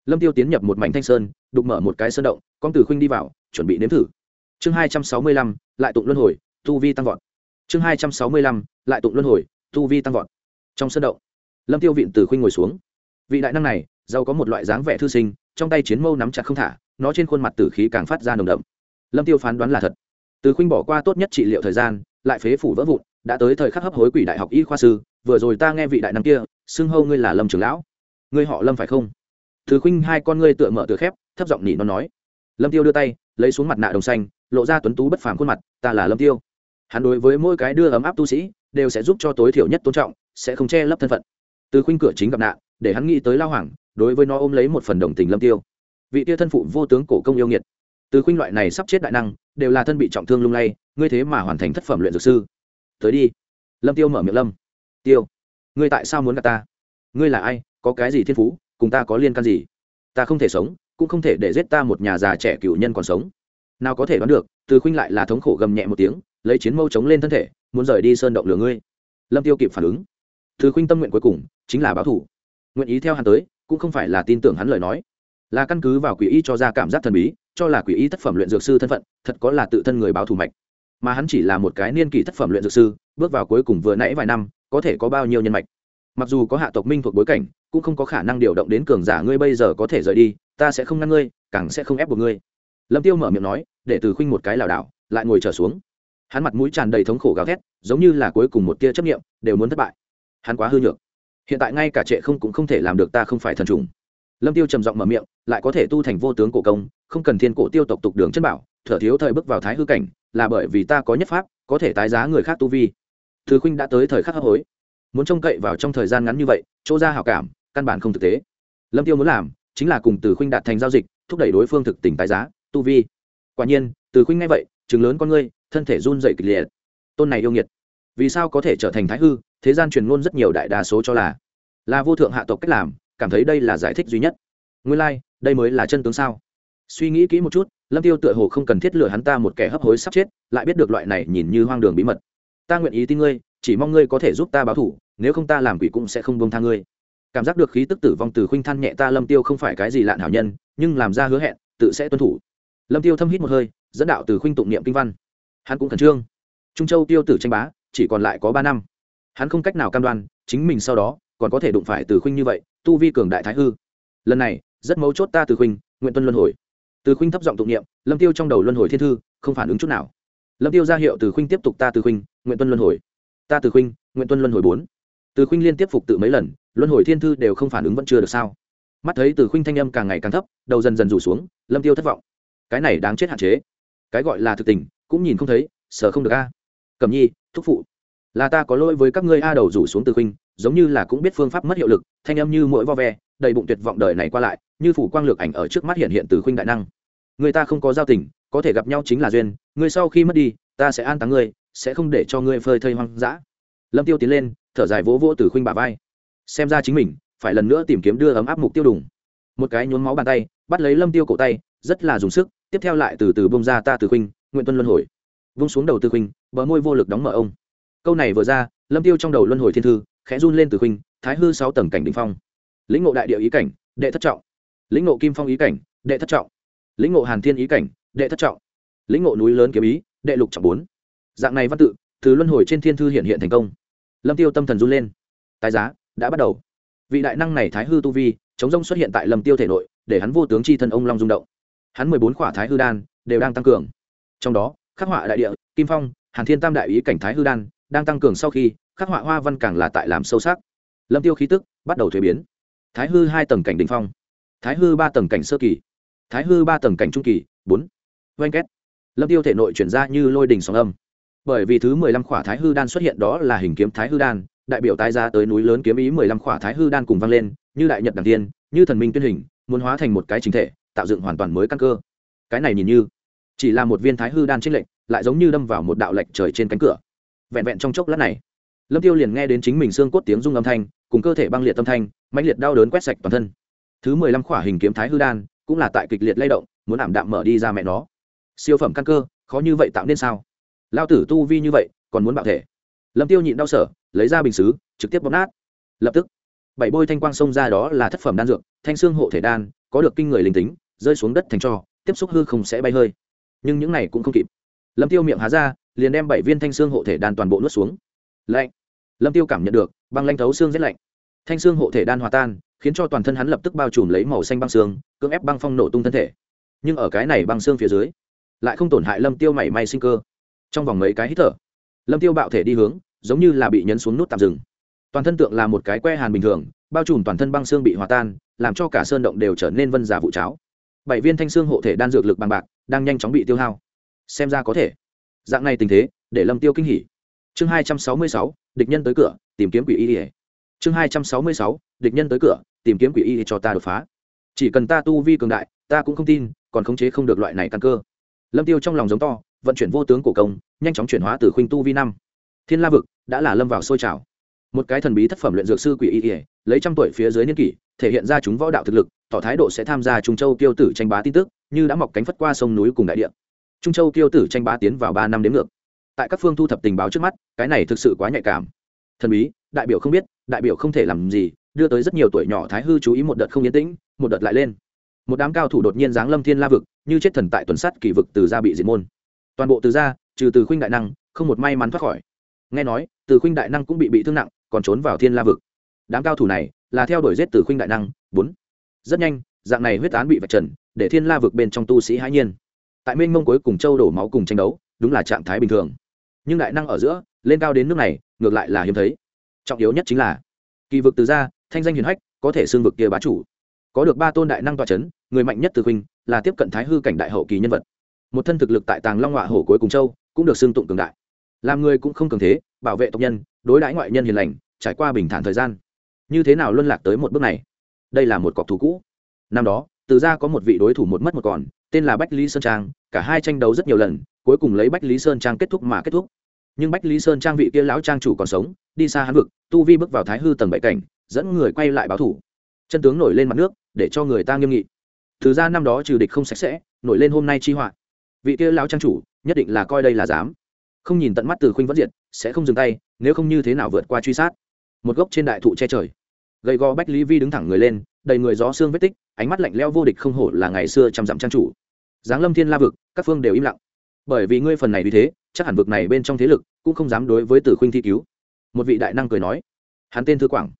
lâm tiêu tiến nhập một mảnh thanh sơn, đục mở một cái sơn động, con từ khuynh đi vào, chuẩn bị nếm thử. Chương hai trăm sáu mươi lăm, lại tụng luân hồi, tu vi tăng vọt. Chương hai trăm sáu mươi lăm, lại tụng luân hồi, tu vi tăng vọt. Trong sơn động, lâm tiêu vịn từ khuynh ngồi xuống. Vị đại năng này giàu có một loại dáng vẻ thư sinh, trong tay chiến mâu nắm chặt không thả, nó trên khuôn mặt tử khí càng phát ra nồng đậm. Lâm tiêu phán đoán là thật. Từ khuynh bỏ qua tốt nhất trị liệu thời gian, lại phế phủ vỡ vụn, đã tới thời khắc hấp hối quỷ đại học y khoa sư, vừa rồi ta nghe vị đại năng kia, xưng hâu ngươi là lâm trưởng lão. Ngươi họ lâm phải không? Từ khuynh hai con ngươi tựa mở tựa khép, thấp giọng nỉ nó nói. Lâm tiêu đưa tay, lấy xuống mặt nạ đồng xanh, lộ ra tuấn tú bất phàm khuôn mặt, ta là lâm tiêu. Hắn đối với mỗi cái đưa ấm áp tu sĩ, đều sẽ giúp cho tối thiểu nhất tôn trọng, sẽ không che lấp thân phận. Từ khuynh cửa chính gặp nạn, để hắn nghĩ tới lao hoàng đối với nó ôm lấy một phần đồng tình lâm tiêu. Vị tia thân phụ vô tướng cổ công yêu nghiệt. Từ khuynh loại này sắp chết đại năng, đều là thân bị trọng thương lung lay, ngươi thế mà hoàn thành thất phẩm luyện dược sư. Tới đi. Lâm tiêu mở miệng lâm. Tiêu, ngươi tại sao muốn gặp ta? Ngươi là ai? Có cái gì thiên phú? Cùng ta có liên can gì? Ta không thể sống, cũng không thể để giết ta một nhà già trẻ cựu nhân còn sống. Nào có thể đoán được, từ khuynh lại là thống khổ gầm nhẹ một tiếng, lấy chiến mâu chống lên thân thể, muốn rời đi sơn động lửa ngươi. Lâm tiêu kịp phản ứng. Từ khuynh tâm nguyện cuối cùng, chính là báo thủ. Nguyện ý theo hắn tới cũng không phải là tin tưởng hắn lời nói. Là căn cứ vào quỷ y cho ra cảm giác thần bí, cho là quỷ y tác phẩm luyện dược sư thân phận, thật có là tự thân người báo thủ mạch. Mà hắn chỉ là một cái niên kỷ tác phẩm luyện dược sư, bước vào cuối cùng vừa nãy vài năm, có thể có bao nhiêu nhân mạch. Mặc dù có hạ tộc minh thuộc bối cảnh, cũng không có khả năng điều động đến cường giả ngươi bây giờ có thể rời đi, ta sẽ không ngăn ngươi, càng sẽ không ép buộc ngươi. Lâm tiêu mở miệng nói, để từ khuynh một cái lảo đảo, lại ngồi trở xuống. Hắn mặt mũi tràn đầy thống khổ gào thét, giống như là cuối cùng một tia chấp nghiệm đều muốn thất bại. Hắn quá hư nhược hiện tại ngay cả trệ không cũng không thể làm được ta không phải thần trùng. Lâm tiêu trầm giọng mở miệng, lại có thể tu thành vô tướng cổ công, không cần thiên cổ tiêu tộc tục đường chân bảo, thở thiếu thời bước vào thái hư cảnh, là bởi vì ta có nhất pháp, có thể tái giá người khác tu vi. Thứ khuynh đã tới thời khắc hấp hối. Muốn trông cậy vào trong thời gian ngắn như vậy, chỗ ra hảo cảm, căn bản không thực tế. Lâm tiêu muốn làm, chính là cùng từ khuynh đạt thành giao dịch, thúc đẩy đối phương thực tình tái giá, tu vi. Quả nhiên, từ khuynh ngay vậy chứng lớn con ngươi, thân thể run dậy kịch liệt. Tôn này yêu nghiệt, vì sao có thể trở thành thái hư? Thế gian truyền ngôn rất nhiều đại đa số cho là là vô thượng hạ tộc cách làm cảm thấy đây là giải thích duy nhất. Nguyên lai、like, đây mới là chân tướng sao? Suy nghĩ kỹ một chút lâm tiêu tựa hồ không cần thiết lừa hắn ta một kẻ hấp hối sắp chết lại biết được loại này nhìn như hoang đường bí mật. Ta nguyện ý tin ngươi chỉ mong ngươi có thể giúp ta báo thủ nếu không ta làm quỷ cũng sẽ không bông tha ngươi. Cảm giác được khí tức tử vong từ khuynh than nhẹ ta lâm tiêu không phải cái gì lạn hảo nhân nhưng làm ra hứa hẹn tự sẽ tuân thủ. Lâm tiêu thâm hít một hơi dẫn đạo từ khuynh tụng niệm kinh văn. Hắn cũng khẩn trương. Trung châu tiêu tử tranh bá chỉ còn lại có ba năm hắn không cách nào cam đoan, chính mình sau đó còn có thể đụng phải từ khuynh như vậy, tu vi cường đại thái hư. Lần này, rất mấu chốt ta từ khuynh, nguyện tuân luân hồi. Từ khuynh thấp giọng tụng niệm, lâm tiêu trong đầu luân hồi thiên thư, không phản ứng chút nào. Lâm tiêu ra hiệu từ khuynh tiếp tục ta từ khuynh, nguyện tuân luân hồi. Ta từ khuynh, nguyện tuân luân hồi bốn. Từ khuynh liên tiếp phục tự mấy lần, luân hồi thiên thư đều không phản ứng vẫn chưa được sao? Mắt thấy từ khuynh thanh âm càng ngày càng thấp, đầu dần dần rủ xuống, lâm tiêu thất vọng. Cái này đáng chết hạn chế. Cái gọi là thực tình, cũng nhìn không thấy, sợ không được a. Cẩm nhi, thúc phụ là ta có lỗi với các ngươi a đầu rủ xuống từ khinh, giống như là cũng biết phương pháp mất hiệu lực thanh âm như mỗi vo ve đầy bụng tuyệt vọng đời này qua lại như phủ quang lược ảnh ở trước mắt hiện hiện từ khinh đại năng. Người ta không có giao tình có thể gặp nhau chính là duyên người sau khi mất đi ta sẽ an táng ngươi sẽ không để cho ngươi phơi thây hoang dã. Lâm tiêu tiến lên thở dài vỗ vỗ từ khinh bà vai. Xem ra chính mình phải lần nữa tìm kiếm đưa ấm áp mục tiêu đủng một cái nhốn máu bàn tay bắt lấy lâm tiêu cổ tay rất là dùng sức tiếp theo lại từ từ bông ra ta từ khinh, nguyện tuân luân hồi. Vung xuống đầu từ khinh, bờ môi vô lực đóng mở ông câu này vừa ra, lâm tiêu trong đầu luân hồi thiên thư, khẽ run lên từ khuynh, thái hư sáu tầng cảnh đỉnh phong. Lĩnh ngộ đại địa ý cảnh, đệ thất trọng. Lĩnh ngộ kim phong ý cảnh, đệ thất trọng. Lĩnh ngộ hàn thiên ý cảnh, đệ thất trọng. Lĩnh ngộ núi lớn kiếm ý, đệ lục trọng bốn. Dạng này văn tự, từ luân hồi trên thiên thư hiện hiện thành công. Lâm tiêu tâm thần run lên. Tái giá, đã bắt đầu. Vị đại năng này thái hư tu vi, chống rông xuất hiện tại lâm tiêu thể nội, để hắn vô tướng chi thân ông long rung động. Hắn mười bốn khỏa thái hư đan, đều đang tăng cường. Trong đó, khắc họa đại địa, kim phong, hàn thiên tam đại ý cảnh thái hư đan đang tăng cường sau khi, khắc họa hoa văn càng là tại làm sâu sắc. Lâm tiêu khí tức bắt đầu thuế biến. Thái hư hai tầng cảnh đ ỉ n h phong. Thái hư ba tầng cảnh sơ kỳ. Thái hư ba tầng cảnh trung kỳ, bốn. Oanh két. Lâm tiêu thể nội chuyển ra như lôi đình sóng âm. Bởi vì thứ mười lăm khỏa thái hư đan xuất hiện đó là hình kiếm thái hư đan, đại biểu tái ra tới núi lớn kiếm ý mười lăm khỏa thái hư đan cùng vang lên, như đại nhật đằng tiên, như thần minh tuyên hình, muốn hóa thành một cái chính thể, tạo dựng hoàn toàn mới căn cơ. Cái này nhìn như chỉ là một viên thái hư đan trích lệnh lại giống như đâm vào một đạo lệnh trời trên cánh cửa vẹn vẹn trong chốc lát này, lâm tiêu liền nghe đến chính mình xương cốt tiếng rung âm thanh, cùng cơ thể băng liệt tâm thanh, mãnh liệt đau đớn quét sạch toàn thân. Thứ mười lăm khỏa hình kiếm thái hư đan, cũng là tại kịch liệt lay động, muốn ảm đạm mở đi ra mẹ nó. Siêu phẩm căn cơ, khó như vậy tạo nên sao? Lao tử tu vi như vậy, còn muốn bạo thể? Lâm tiêu nhịn đau sở, lấy ra bình xứ, trực tiếp bóp nát. Lập tức, bảy bôi thanh quang xông ra đó là thất phẩm đan dược, thanh xương hộ thể đan, có được kinh người linh tính, rơi xuống đất thành trò tiếp xúc hư không sẽ bay hơi. Nhưng những này cũng không kịp lâm tiêu miệng há ra, liền đem bảy viên thanh xương hộ thể đan toàn bộ nuốt xuống. Lạnh. Lâm tiêu cảm nhận được, băng lanh thấu xương rất lạnh. Thanh xương hộ thể đan hòa tan, khiến cho toàn thân hắn lập tức bao trùm lấy màu xanh băng xương, cưỡng ép băng phong nổ tung thân thể. Nhưng ở cái này băng xương phía dưới, lại không tổn hại lâm tiêu mảy may sinh cơ. Trong vòng mấy cái hít thở, lâm tiêu bạo thể đi hướng, giống như là bị nhấn xuống nút tạm dừng. Toàn thân tượng là một cái que hàn bình thường, bao trùm toàn thân băng xương bị hòa tan, làm cho cả sơn động đều trở nên vân giả vụ cháo. Bảy viên thanh xương hộ thể đan dược lực bằng bạc, đang nhanh chóng bị tiêu hao xem ra có thể. Dạng này tình thế, để lâm tiêu kinh hỉ. Chương hai trăm sáu mươi sáu, địch nhân tới cửa, tìm kiếm quỷ y ỉa chương hai trăm sáu mươi sáu, địch nhân tới cửa, tìm kiếm quỷ y cho ta đột phá. Chỉ cần ta tu vi cường đại, ta cũng không tin, còn khống chế không được loại này căn cơ. Lâm tiêu trong lòng giống to, vận chuyển vô tướng cổ công, nhanh chóng chuyển hóa từ khuynh tu vi năm. Thiên la vực đã là lâm vào sôi trào. Một cái thần bí thất phẩm luyện dược sư quỷ y ỉa lấy trăm tuổi phía dưới niên kỷ, thể hiện ra chúng võ đạo thực lực, tỏ thái độ sẽ tham gia trung châu kiêu tử tranh bá tin tức, như đã mọc cánh phất qua sông núi cùng đại địa trung châu kiêu tử tranh ba tiến vào ba năm đến ngược. Tại các phương thu thập tình báo trước mắt, cái này thực sự quá nhạy cảm. Thần bí, đại biểu không biết, đại biểu không thể làm gì, đưa tới rất nhiều tuổi nhỏ thái hư chú ý một đợt không yên tĩnh, một đợt lại lên. Một đám cao thủ đột nhiên giáng lâm thiên la vực, như chết thần tại tuần sắt kỳ vực từ gia bị diệt môn. Toàn bộ từ gia, trừ từ khuynh đại năng, không một may mắn thoát khỏi. Nghe nói, từ khuynh đại năng cũng bị bị thương nặng, còn trốn vào thiên la vực. Đám cao thủ này là theo đuổi giết từ khuynh đại năng, bốn. Rất nhanh, dạng này huyết án bị vạch trần, để thiên la vực bên trong tu sĩ hãi nhiên tại mênh mông cuối cùng châu đổ máu cùng tranh đấu, đúng là trạng thái bình thường. Nhưng đại năng ở giữa, lên cao đến nước này, ngược lại là hiếm thấy. Trọng yếu nhất chính là, kỳ vực từ ra thanh danh hiền hách, có thể xương vực kia bá chủ. Có được ba tôn đại năng tọa c h ấ n người mạnh nhất từ huynh, là tiếp cận thái hư cảnh đại hậu kỳ nhân vật. Một thân thực lực tại tàng long họa hổ cuối cùng châu, cũng được xương tụng cường đại. Làm người cũng không cường thế, bảo vệ tộc nhân, đối đãi ngoại nhân hiền lành, trải qua bình thản thời gian. Như thế nào luân lạc tới một bước này? Đây là một cọc thú cũ. Năm đó, từ ra có một vị đối thủ một mất một còn tên là bách lý sơn trang, cả hai tranh đấu rất nhiều lần, cuối cùng lấy bách lý sơn trang kết thúc mà kết thúc. Nhưng bách lý sơn trang vị kia lão trang chủ còn sống, đi xa hắn vực, tu vi bước vào thái hư tầng bảy cảnh, dẫn người quay lại báo thủ. Chân tướng nổi lên mặt nước, để cho người ta nghiêm nghị. Từ ra năm đó trừ địch không sạch sẽ, nổi lên hôm nay chi họa. Vị kia lão trang chủ, nhất định là coi đây là dám không nhìn tận mắt từ khuynh vẫn diệt, sẽ không dừng tay, nếu không như thế nào vượt qua truy sát. Một gốc trên đại thụ che trời. Gầy gò bách lý vi đứng thẳng người lên, đầy người gió xương vết tích, ánh mắt lạnh lẽo vô địch không hổ là ngày xưa trăm dặm trang chủ giáng lâm thiên la vực, các phương đều im lặng. Bởi vì ngươi phần này vì thế, chắc hẳn vực này bên trong thế lực cũng không dám đối với tử khuynh thi cứu. Một vị đại năng cười nói, hắn tên thư quảng.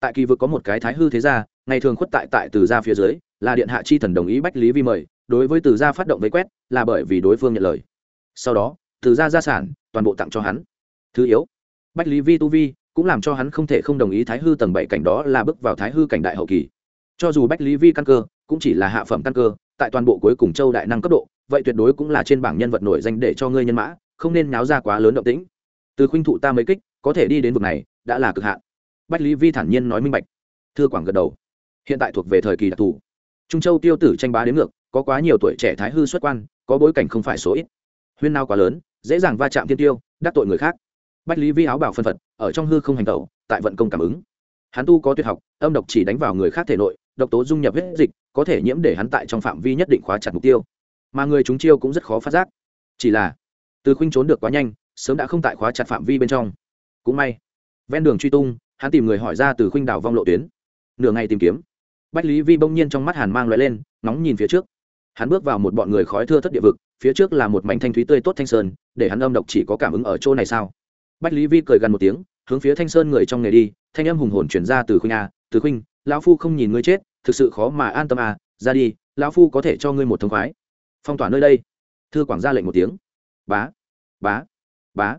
Tại kỳ vực có một cái thái hư thế gia, ngày thường khuất tại tại từ gia phía dưới, là điện hạ chi thần đồng ý bách lý vi mời, đối với từ gia phát động vây quét, là bởi vì đối phương nhận lời. Sau đó, từ gia gia sản, toàn bộ tặng cho hắn. Thứ yếu, bách lý vi tu vi cũng làm cho hắn không thể không đồng ý thái hư tầng bảy cảnh đó là bước vào thái hư cảnh đại hậu kỳ. Cho dù bách lý vi căn cơ cũng chỉ là hạ phẩm căn cơ tại toàn bộ cuối cùng châu đại năng cấp độ, vậy tuyệt đối cũng là trên bảng nhân vật nổi danh để cho ngươi nhân mã, không nên náo ra quá lớn động tĩnh. Từ khuynh thụ ta mấy kích, có thể đi đến vực này, đã là cực hạn. Bách lý vi thản nhiên nói minh bạch. Thưa quảng gật đầu. Hiện tại thuộc về thời kỳ đặc thù. Trung châu tiêu tử tranh bá đến ngược, có quá nhiều tuổi trẻ thái hư xuất quan, có bối cảnh không phải số ít. Huyên nao quá lớn, dễ dàng va chạm thiên tiêu, đắc tội người khác. Bách lý vi áo bảo phân phật, ở trong hư không hành tẩu, tại vận công cảm ứng. Hắn tu có tuyệt học, âm độc chỉ đánh vào người khác thể nội độc tố dung nhập hết dịch, có thể nhiễm để hắn tại trong phạm vi nhất định khóa chặt mục tiêu. Mà người chúng chiêu cũng rất khó phát giác. Chỉ là, từ khuynh trốn được quá nhanh, sớm đã không tại khóa chặt phạm vi bên trong. Cũng may, ven đường truy tung, hắn tìm người hỏi ra từ khuynh đảo vong lộ tuyến. Nửa ngày tìm kiếm, bách lý vi bỗng nhiên trong mắt hàn mang loại lên nóng nhìn phía trước. Hắn bước vào một bọn người khói thưa thất địa vực, phía trước là một mảnh thanh thúy tươi tốt thanh sơn, để hắn âm độc chỉ có cảm ứng ở chỗ này sao? Bách lý vi cười gần một tiếng, hướng phía thanh sơn người trong nghề đi, thanh âm hùng hồn chuyển ra từ khuynh a, từ khuynh lão phu không nhìn ngươi chết, thực sự khó mà an tâm à ra đi, lão phu có thể cho ngươi một thông khoái. Phong tỏa nơi đây. Thư quảng ra lệnh một tiếng. Bá bá bá.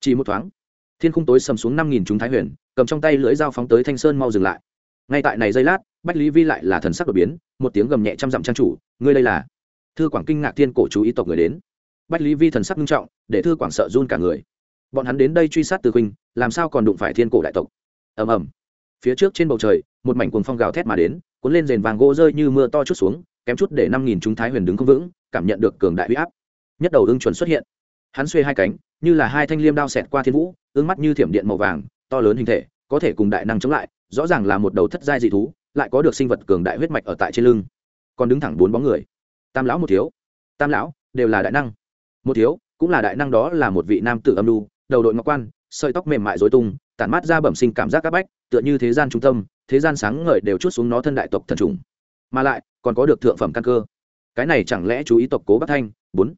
Chỉ một thoáng. Thiên khung tối sầm xuống năm nghìn chúng thái huyền, cầm trong tay lưỡi dao phóng tới thanh sơn mau dừng lại. Ngay tại này giây lát, bách lý vi lại là thần sắc đột biến, một tiếng gầm nhẹ trăm dặm trang chủ, ngươi đây là? Thư quảng kinh ngạc thiên cổ chú ý tộc người đến. Bách lý vi thần sắc nghiêm trọng, để thư quảng sợ run cả người. Bọn hắn đến đây truy sát từ huynh làm sao còn đụng phải thiên cổ đại tộc? Ầm ầm. Phía trước trên bầu trời một mảnh cuồng phong gào thét mà đến, cuốn lên rền vàng gỗ rơi như mưa to chút xuống, kém chút để năm nghìn chúng thái huyền đứng không vững, cảm nhận được cường đại huy áp. Nhất đầu ưng chuẩn xuất hiện. Hắn xuê hai cánh, như là hai thanh liêm đao xẹt qua thiên vũ, ương mắt như thiểm điện màu vàng, to lớn hình thể, có thể cùng đại năng chống lại, rõ ràng là một đầu thất giai dị thú, lại có được sinh vật cường đại huyết mạch ở tại trên lưng. Còn đứng thẳng bốn bóng người. Tam lão một thiếu. Tam lão, đều là đại năng. Một thiếu, cũng là đại năng đó là một vị nam tử âm lưu đầu đội ngọc quan, sợi tóc mềm mại dối tung tản mát ra bẩm sinh cảm giác áp bách, tựa như thế gian trung tâm, thế gian sáng ngời đều chút xuống nó thân đại tộc thần trùng. Mà lại, còn có được thượng phẩm căn cơ. Cái này chẳng lẽ chú ý tộc cố bắc thanh? Bốn.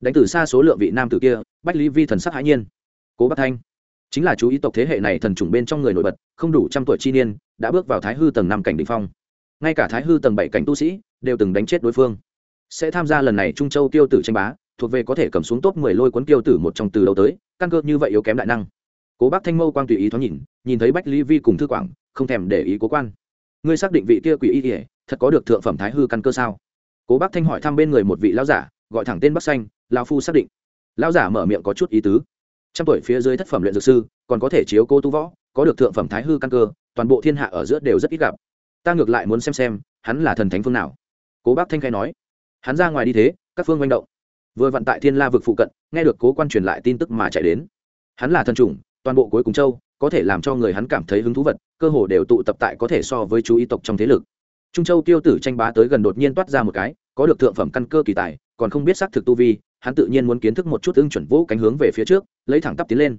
Đánh từ xa số lượng vị nam tử kia, bách lý vi thần sắc hãi nhiên. Cố bắc thanh chính là chú ý tộc thế hệ này thần trùng bên trong người nổi bật, không đủ trăm tuổi chi niên, đã bước vào thái hư tầng năm cảnh đ ỉ n h phong. Ngay cả thái hư tầng bảy cảnh tu sĩ đều từng đánh chết đối phương. Sẽ tham gia lần này trung châu tiêu tử tranh bá, thuộc về có thể cầm xuống top mười lôi cuốn tiêu tử một trong từ đầu tới, căn cơ như vậy yếu kém đại năng cố bác thanh mâu quang tùy ý thoáng nhìn nhìn thấy bách lý vi cùng thư quảng, không thèm để ý cố quan. Ngươi xác định vị kia quỷ y kỉa thật có được thượng phẩm thái hư căn cơ sao? Cố bác thanh hỏi thăm bên người một vị lão giả, gọi thẳng tên bắc xanh lao phu xác định. Lão giả mở miệng có chút ý tứ. Trăm tuổi phía dưới thất phẩm luyện dược sư, còn có thể chiếu cô tu võ, có được thượng phẩm thái hư căn cơ, toàn bộ thiên hạ ở giữa đều rất ít gặp. Ta ngược lại muốn xem xem, hắn là thần thánh phương nào. Cố bác thanh khai nói. Hắn ra ngoài đi thế, các phương manh động. Vừa vận tại thiên la vực phụ cận, nghe được cố quan truyền lại tin tức mà chạy đến. Hắn là thần chủng toàn bộ cuối cùng châu, có thể làm cho người hắn cảm thấy hứng thú vật, cơ hồ đều tụ tập tại có thể so với chú ý tộc trong thế lực. Trung châu tiêu tử tranh bá tới gần đột nhiên toát ra một cái, có được thượng phẩm căn cơ kỳ tài, còn không biết xác thực tu vi, hắn tự nhiên muốn kiến thức một chút ưng chuẩn vũ cánh hướng về phía trước, lấy thẳng tắp tiến lên.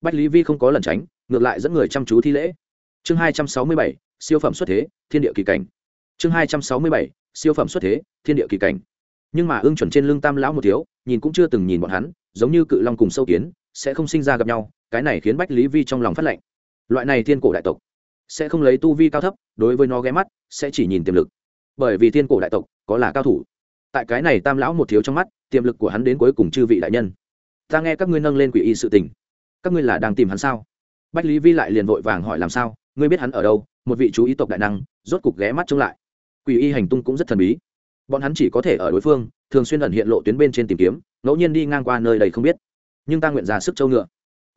Bách lý vi không có lẩn tránh, ngược lại dẫn người chăm chú thi lễ. Chương hai trăm sáu mươi bảy, siêu phẩm xuất thế, thiên địa kỳ cảnh. Chương hai trăm sáu mươi bảy, siêu phẩm xuất thế, thiên địa kỳ cảnh. Nhưng mà ưng chuẩn trên lưng tam lão một thiếu, nhìn cũng chưa từng nhìn bọn hắn, giống như cự long cùng sâu kiến, sẽ không sinh ra gặp nhau cái này khiến bách lý vi trong lòng phát lệnh. Loại này thiên cổ đại tộc sẽ không lấy tu vi cao thấp, đối với nó ghé mắt, sẽ chỉ nhìn tiềm lực. Bởi vì thiên cổ đại tộc có là cao thủ. Tại cái này tam lão một thiếu trong mắt, tiềm lực của hắn đến cuối cùng chư vị đại nhân. Ta nghe các ngươi nâng lên quỷ y sự tình. Các ngươi là đang tìm hắn sao? Bách lý vi lại liền vội vàng hỏi làm sao? Ngươi biết hắn ở đâu? Một vị chú ý tộc đại năng, rốt cục ghé mắt trông lại. Quỷ y hành tung cũng rất thần bí. Bọn hắn chỉ có thể ở đối phương, thường xuyên ẩn hiện lộ tuyến bên trên tìm kiếm, ngẫu nhiên đi ngang qua nơi đây không biết. Nhưng ta nguyện ra sức châu ngựa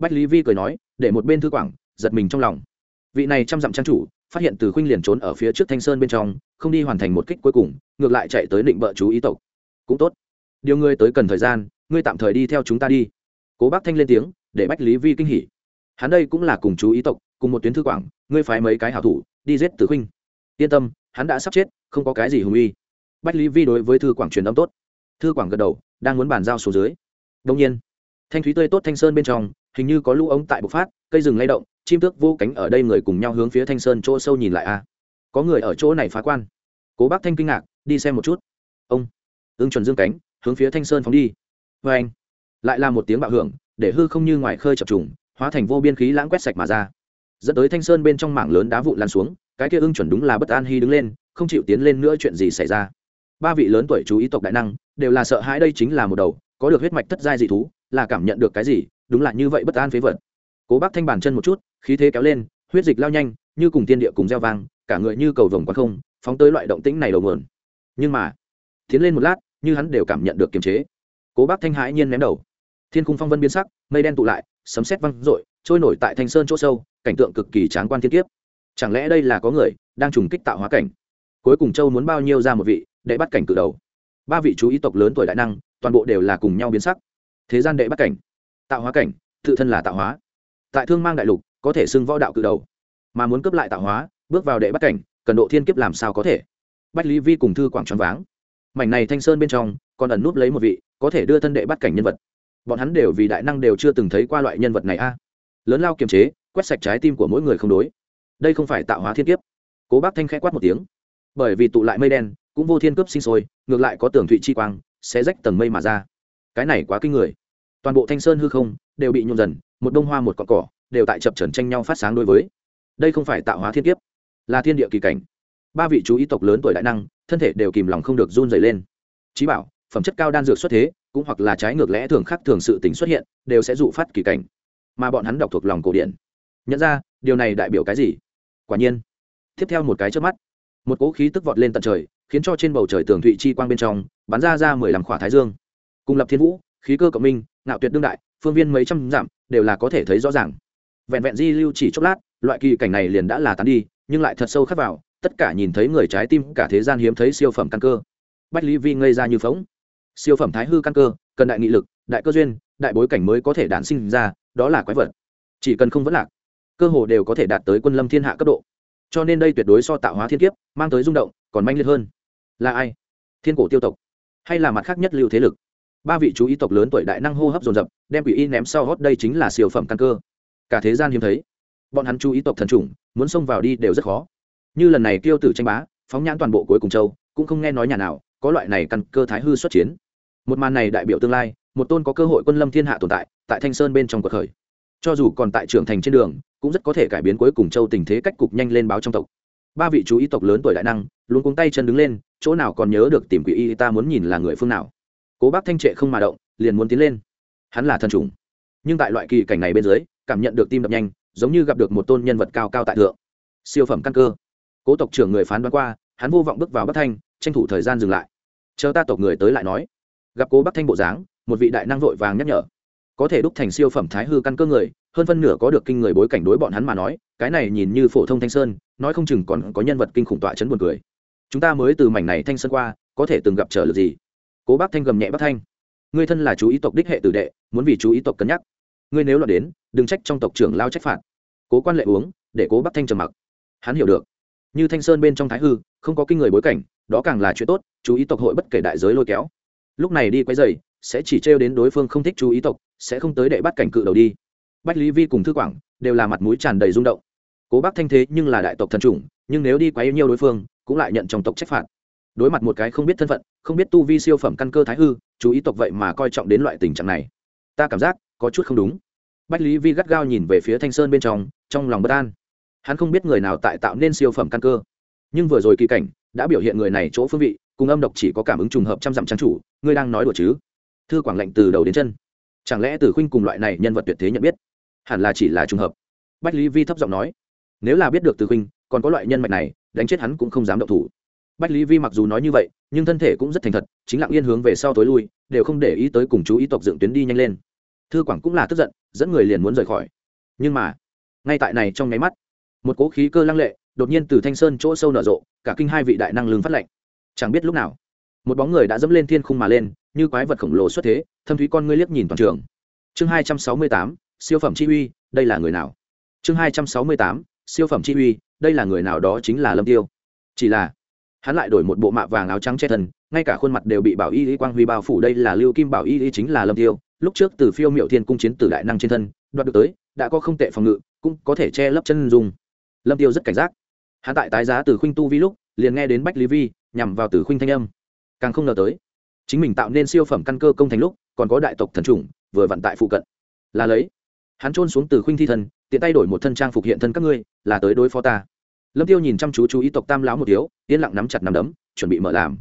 bách lý vi cười nói, để một bên thư quảng, giật mình trong lòng. Vị này trăm dặm trang chủ, phát hiện từ khuynh liền trốn ở phía trước thanh sơn bên trong, không đi hoàn thành một kích cuối cùng, ngược lại chạy tới định bợ chú ý tộc. Cũng tốt. Điều ngươi tới cần thời gian, ngươi tạm thời đi theo chúng ta đi. Cố bác thanh lên tiếng, để bách lý vi kinh hỉ. Hắn đây cũng là cùng chú ý tộc, cùng một tuyến thư quảng, ngươi phái mấy cái hảo thủ, đi giết từ khuynh. Yên tâm, hắn đã sắp chết, không có cái gì hùng uy. Bách lý vi đối với thư quảng truyền âm tốt. Thư quảng gật đầu, đang muốn bàn giao số dưới. Đông nhiên, thanh thúy tươi tốt thanh sơn bên trong hình như có lũ ống tại bộc phát, cây rừng lay động, chim tước vô cánh ở đây người cùng nhau hướng phía thanh sơn chỗ sâu nhìn lại a. À, có người ở chỗ này phá quan. Cố bác thanh kinh ngạc, đi xem một chút. Ông, ưng chuẩn dương cánh, hướng phía thanh sơn phóng đi. Vê anh, lại là một tiếng bạo hưởng, để hư không như ngoài khơi chập trùng, hóa thành vô biên khí lãng quét sạch mà ra. Dẫn tới thanh sơn bên trong mảng lớn đá vụn lan xuống, cái kia ưng chuẩn đúng là bất an hy đứng lên, không chịu tiến lên nữa chuyện gì xảy ra. Ba vị lớn tuổi chú ý tộc đại năng, đều là sợ hãi đây chính là một đầu, có được huyết mạch thất giai dị thú là cảm nhận được cái gì đúng là như vậy bất an phế vật. Cố bác thanh bàn chân một chút khí thế kéo lên huyết dịch lao nhanh như cùng tiên địa cùng gieo vang cả người như cầu vồng quán không phóng tới loại động tĩnh này đầu nguồn. Nhưng mà tiến lên một lát như hắn đều cảm nhận được kiềm chế. Cố bác thanh hãi nhiên ném đầu. Thiên cung phong vân biến sắc mây đen tụ lại sấm sét văng rội, trôi nổi tại thanh sơn chỗ sâu cảnh tượng cực kỳ tráng quan thiên kiếp. Chẳng lẽ đây là có người đang trùng kích tạo hóa cảnh? Cuối cùng châu muốn bao nhiêu ra một vị để bắt cảnh cử đầu. Ba vị chú ý tộc lớn tuổi đại năng toàn bộ đều là cùng nhau biến sắc thế gian đệ bắt cảnh, tạo hóa cảnh, tự thân là tạo hóa. Tại thương mang đại lục, có thể xưng võ đạo cự đầu. Mà muốn cướp lại tạo hóa, bước vào đệ bắt cảnh, cần độ thiên kiếp làm sao có thể? Bách lý vi cùng thư quảng tròn váng. Mảnh này thanh sơn bên trong, còn ẩn núp lấy một vị, có thể đưa thân đệ bắt cảnh nhân vật. Bọn hắn đều vì đại năng đều chưa từng thấy qua loại nhân vật này a. Lớn lao kiềm chế, quét sạch trái tim của mỗi người không đối. Đây không phải tạo hóa thiên kiếp. Cố bác thanh khẽ quát một tiếng. Bởi vì tụ lại mây đen, cũng vô thiên cướp sinh sôi, ngược lại có tường thụy chi quang sẽ rách tầng mây mà ra cái này quá kinh người. Toàn bộ thanh sơn hư không đều bị nhuộm dần, một bông hoa một cọn cỏ đều tại chập trần tranh nhau phát sáng đối với. Đây không phải tạo hóa thiên kiếp, là thiên địa kỳ cảnh. Ba vị chú ý tộc lớn tuổi đại năng, thân thể đều kìm lòng không được run dày lên. Trí bảo, phẩm chất cao đan dược xuất thế, cũng hoặc là trái ngược lẽ thường khắc thường sự tính xuất hiện, đều sẽ dụ phát kỳ cảnh. Mà bọn hắn đọc thuộc lòng cổ điển. Nhận ra, điều này đại biểu cái gì? Quả nhiên. Tiếp theo một cái trước mắt, một cỗ khí tức vọt lên tận trời, khiến cho trên bầu trời tường thụy chi quang bên trong, bắn ra ra mười lăm khỏa thái dương cùng lập thiên vũ, khí cơ cộng minh, ngạo tuyệt đương đại, phương viên mấy trăm dặm, đều là có thể thấy rõ ràng. Vẹn vẹn di lưu chỉ chốc lát, loại kỳ cảnh này liền đã là tán đi, nhưng lại thật sâu khắc vào, tất cả nhìn thấy người trái tim, cả thế gian hiếm thấy siêu phẩm căn cơ. Bách lý vi ngây ra như phóng siêu phẩm thái hư căn cơ, cần đại nghị lực, đại cơ duyên, đại bối cảnh mới có thể đản sinh ra, đó là quái vật. Chỉ cần không vấn lạc, cơ hồ đều có thể đạt tới quân lâm thiên hạ cấp độ. Cho nên đây tuyệt đối so tạo hóa thiên kiếp, mang tới rung động, còn manh liệt hơn. Là ai? Thiên cổ tiêu tộc, hay là mặt khác nhất lưu thế lực? Ba vị chú ý tộc lớn tuổi đại năng hô hấp dồn dập, đem quỷ y ném sau hót đây chính là siêu phẩm căn cơ. Cả thế gian hiếm thấy, bọn hắn chú ý tộc thần chủng, muốn xông vào đi đều rất khó. Như lần này kiêu tử tranh bá, phóng nhãn toàn bộ cuối cùng châu, cũng không nghe nói nhà nào có loại này căn cơ thái hư xuất chiến. Một màn này đại biểu tương lai, một tôn có cơ hội quân lâm thiên hạ tồn tại tại thanh sơn bên trong cuộc khởi. Cho dù còn tại trưởng thành trên đường, cũng rất có thể cải biến cuối cùng châu tình thế cách cục nhanh lên báo trong tộc. Ba vị chú ý tộc lớn tuổi đại năng luôn cuống tay chân đứng lên, chỗ nào còn nhớ được tìm quỷ y ta muốn nhìn là người phương nào? Cố bác thanh trệ không mà động, liền muốn tiến lên. Hắn là thần trùng nhưng tại loại kỳ cảnh này bên dưới, cảm nhận được tim đập nhanh, giống như gặp được một tôn nhân vật cao cao tại thượng. Siêu phẩm căn cơ. Cố tộc trưởng người phán đoán qua, hắn vô vọng bước vào bắc thanh, tranh thủ thời gian dừng lại. Chờ ta tộc người tới lại nói. Gặp cố bắc thanh bộ dáng, một vị đại năng vội vàng nhắc nhở. Có thể đúc thành siêu phẩm thái hư căn cơ người, hơn phân nửa có được kinh người bối cảnh đối bọn hắn mà nói, cái này nhìn như phổ thông thanh sơn, nói không chừng còn có nhân vật kinh khủng tọa chấn buồn cười. Chúng ta mới từ mảnh này thanh sơn qua, có thể từng gặp trở lực gì? Cố bác thanh gầm nhẹ bác thanh. Ngươi thân là chú ý tộc đích hệ tử đệ, muốn vì chú ý tộc cân nhắc. Ngươi nếu là đến, đừng trách trong tộc trưởng lao trách phạt. Cố quan lệ uống, để cố bác thanh trầm mặc. Hắn hiểu được. Như thanh sơn bên trong thái hư, không có kinh người bối cảnh, đó càng là chuyện tốt, chú ý tộc hội bất kể đại giới lôi kéo. Lúc này đi quay dày sẽ chỉ trêu đến đối phương không thích chú ý tộc, sẽ không tới đệ bắt cảnh cự đầu đi. Bách lý vi cùng thư quảng đều là mặt mũi tràn đầy rung động. Cố bác thanh thế nhưng là đại tộc thần chủng, nhưng nếu đi quá yêu nhiều đối phương, cũng lại nhận trong tộc trách phạt đối mặt một cái không biết thân phận, không biết tu vi siêu phẩm căn cơ thái hư, chú ý tộc vậy mà coi trọng đến loại tình trạng này. Ta cảm giác có chút không đúng. Bách lý vi gắt gao nhìn về phía thanh sơn bên trong trong lòng bất an. Hắn không biết người nào tại tạo nên siêu phẩm căn cơ. Nhưng vừa rồi kỳ cảnh đã biểu hiện người này chỗ phương vị, cùng âm độc chỉ có cảm ứng trùng hợp trăm dặm trang chủ, ngươi đang nói đùa chứ? Thư quảng lệnh từ đầu đến chân. Chẳng lẽ từ khuynh cùng loại này nhân vật tuyệt thế nhận biết? Hẳn là chỉ là trùng hợp. Bách lý vi thấp giọng nói. Nếu là biết được từ khuynh, còn có loại nhân mạch này, đánh chết hắn cũng không dám động thủ bách lý vi mặc dù nói như vậy, nhưng thân thể cũng rất thành thật, chính lặng yên hướng về sau tối lui, đều không để ý tới cùng chú ý tộc dựng tuyến đi nhanh lên. Thư quảng cũng là tức giận, dẫn người liền muốn rời khỏi. Nhưng mà, ngay tại này trong nháy mắt, một cỗ khí cơ lăng lệ đột nhiên từ thanh sơn chỗ sâu nở rộ, cả kinh hai vị đại năng lương phát lệnh chẳng biết lúc nào, một bóng người đã dẫm lên thiên khung mà lên, như quái vật khổng lồ xuất thế, thâm thúy con ngươi liếc nhìn toàn trường. Chương hai trăm sáu mươi tám, siêu phẩm chi uy, đây là người nào? Chương hai trăm sáu mươi tám, siêu phẩm chi uy, đây là người nào đó chính là lâm tiêu. Chỉ là hắn lại đổi một bộ mạ vàng áo trắng che thân, ngay cả khuôn mặt đều bị bảo y lý quang huy bao phủ, đây là lưu kim bảo y lý chính là lâm tiêu. Lúc trước từ phiêu miệu thiên cung chiến tử đại năng trên thân, đoạt được tới, đã có không tệ phòng ngự, cũng có thể che lấp chân dung. Lâm tiêu rất cảnh giác. Hắn tại tái giá từ khuynh tu vi lúc, liền nghe đến bách lý vi nhằm vào từ khuynh thanh âm. Càng không ngờ tới, chính mình tạo nên siêu phẩm căn cơ công thành lúc, còn có đại tộc thần trùng vừa vận tại phụ cận. Là lấy, hắn trôn xuống từ khuynh thi thần, tiện tay đổi một thân trang phục hiện thân các ngươi, là tới đối phó ta lâm tiêu nhìn chăm chú chú ý tộc tam lão một thiếu, yên lặng nắm chặt nắm đấm, chuẩn bị mở làm.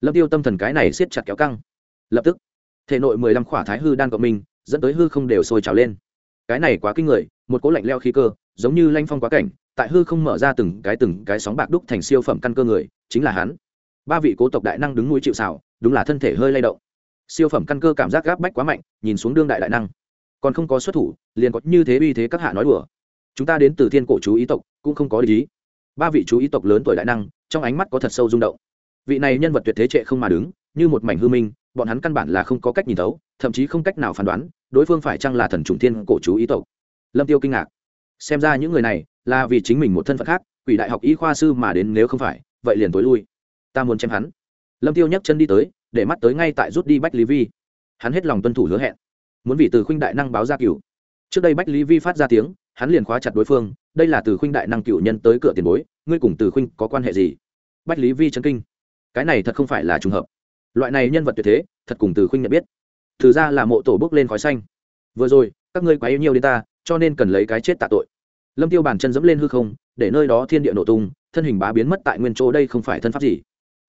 Lâm tiêu tâm thần cái này siết chặt kéo căng. Lập tức, thể nội mười lăm khỏa thái hư đan cộng minh, dẫn tới hư không đều sôi trào lên. Cái này quá kinh người, một cố lạnh leo khí cơ, giống như lanh phong quá cảnh, tại hư không mở ra từng cái từng cái sóng bạc đúc thành siêu phẩm căn cơ người, chính là hắn. Ba vị cố tộc đại năng đứng núi chịu xảo đúng là thân thể hơi lay động. Siêu phẩm căn cơ cảm giác gáp bách quá mạnh, nhìn xuống đương đại đại năng. Còn không có xuất thủ, liền có như thế uy thế các hạ nói đùa. Chúng ta đến từ thiên cổ chú ý tộc, cũng không có lý ba vị chú ý tộc lớn tuổi đại năng, trong ánh mắt có thật sâu rung động. Vị này nhân vật tuyệt thế trệ không mà đứng, như một mảnh hư minh, bọn hắn căn bản là không có cách nhìn thấu, thậm chí không cách nào phán đoán, đối phương phải chăng là thần trùng thiên cổ chú ý tộc. Lâm tiêu kinh ngạc. Xem ra những người này là vì chính mình một thân phận khác, quỷ đại học y khoa sư mà đến nếu không phải, vậy liền tối lui. Ta muốn chém hắn. Lâm tiêu nhấc chân đi tới, để mắt tới ngay tại rút đi bách lý vi. Hắn hết lòng tuân thủ hứa hẹn. Muốn vì từ khuynh đại năng báo ra cửu. Trước đây bách lý vi phát ra tiếng, hắn liền khóa chặt đối phương đây là từ khuynh đại năng cựu nhân tới cửa tiền bối, ngươi cùng từ khuynh có quan hệ gì? Bách lý vi chấn kinh. Cái này thật không phải là trùng hợp. Loại này nhân vật tuyệt thế, thật cùng từ khuynh nhận biết. Thử ra là mộ tổ bước lên khói xanh. Vừa rồi, các ngươi quá yêu nhiều đến ta, cho nên cần lấy cái chết tạ tội. Lâm tiêu bàn chân dẫm lên hư không, để nơi đó thiên địa nổ tung, thân hình bá biến mất tại nguyên chỗ đây không phải thân pháp gì.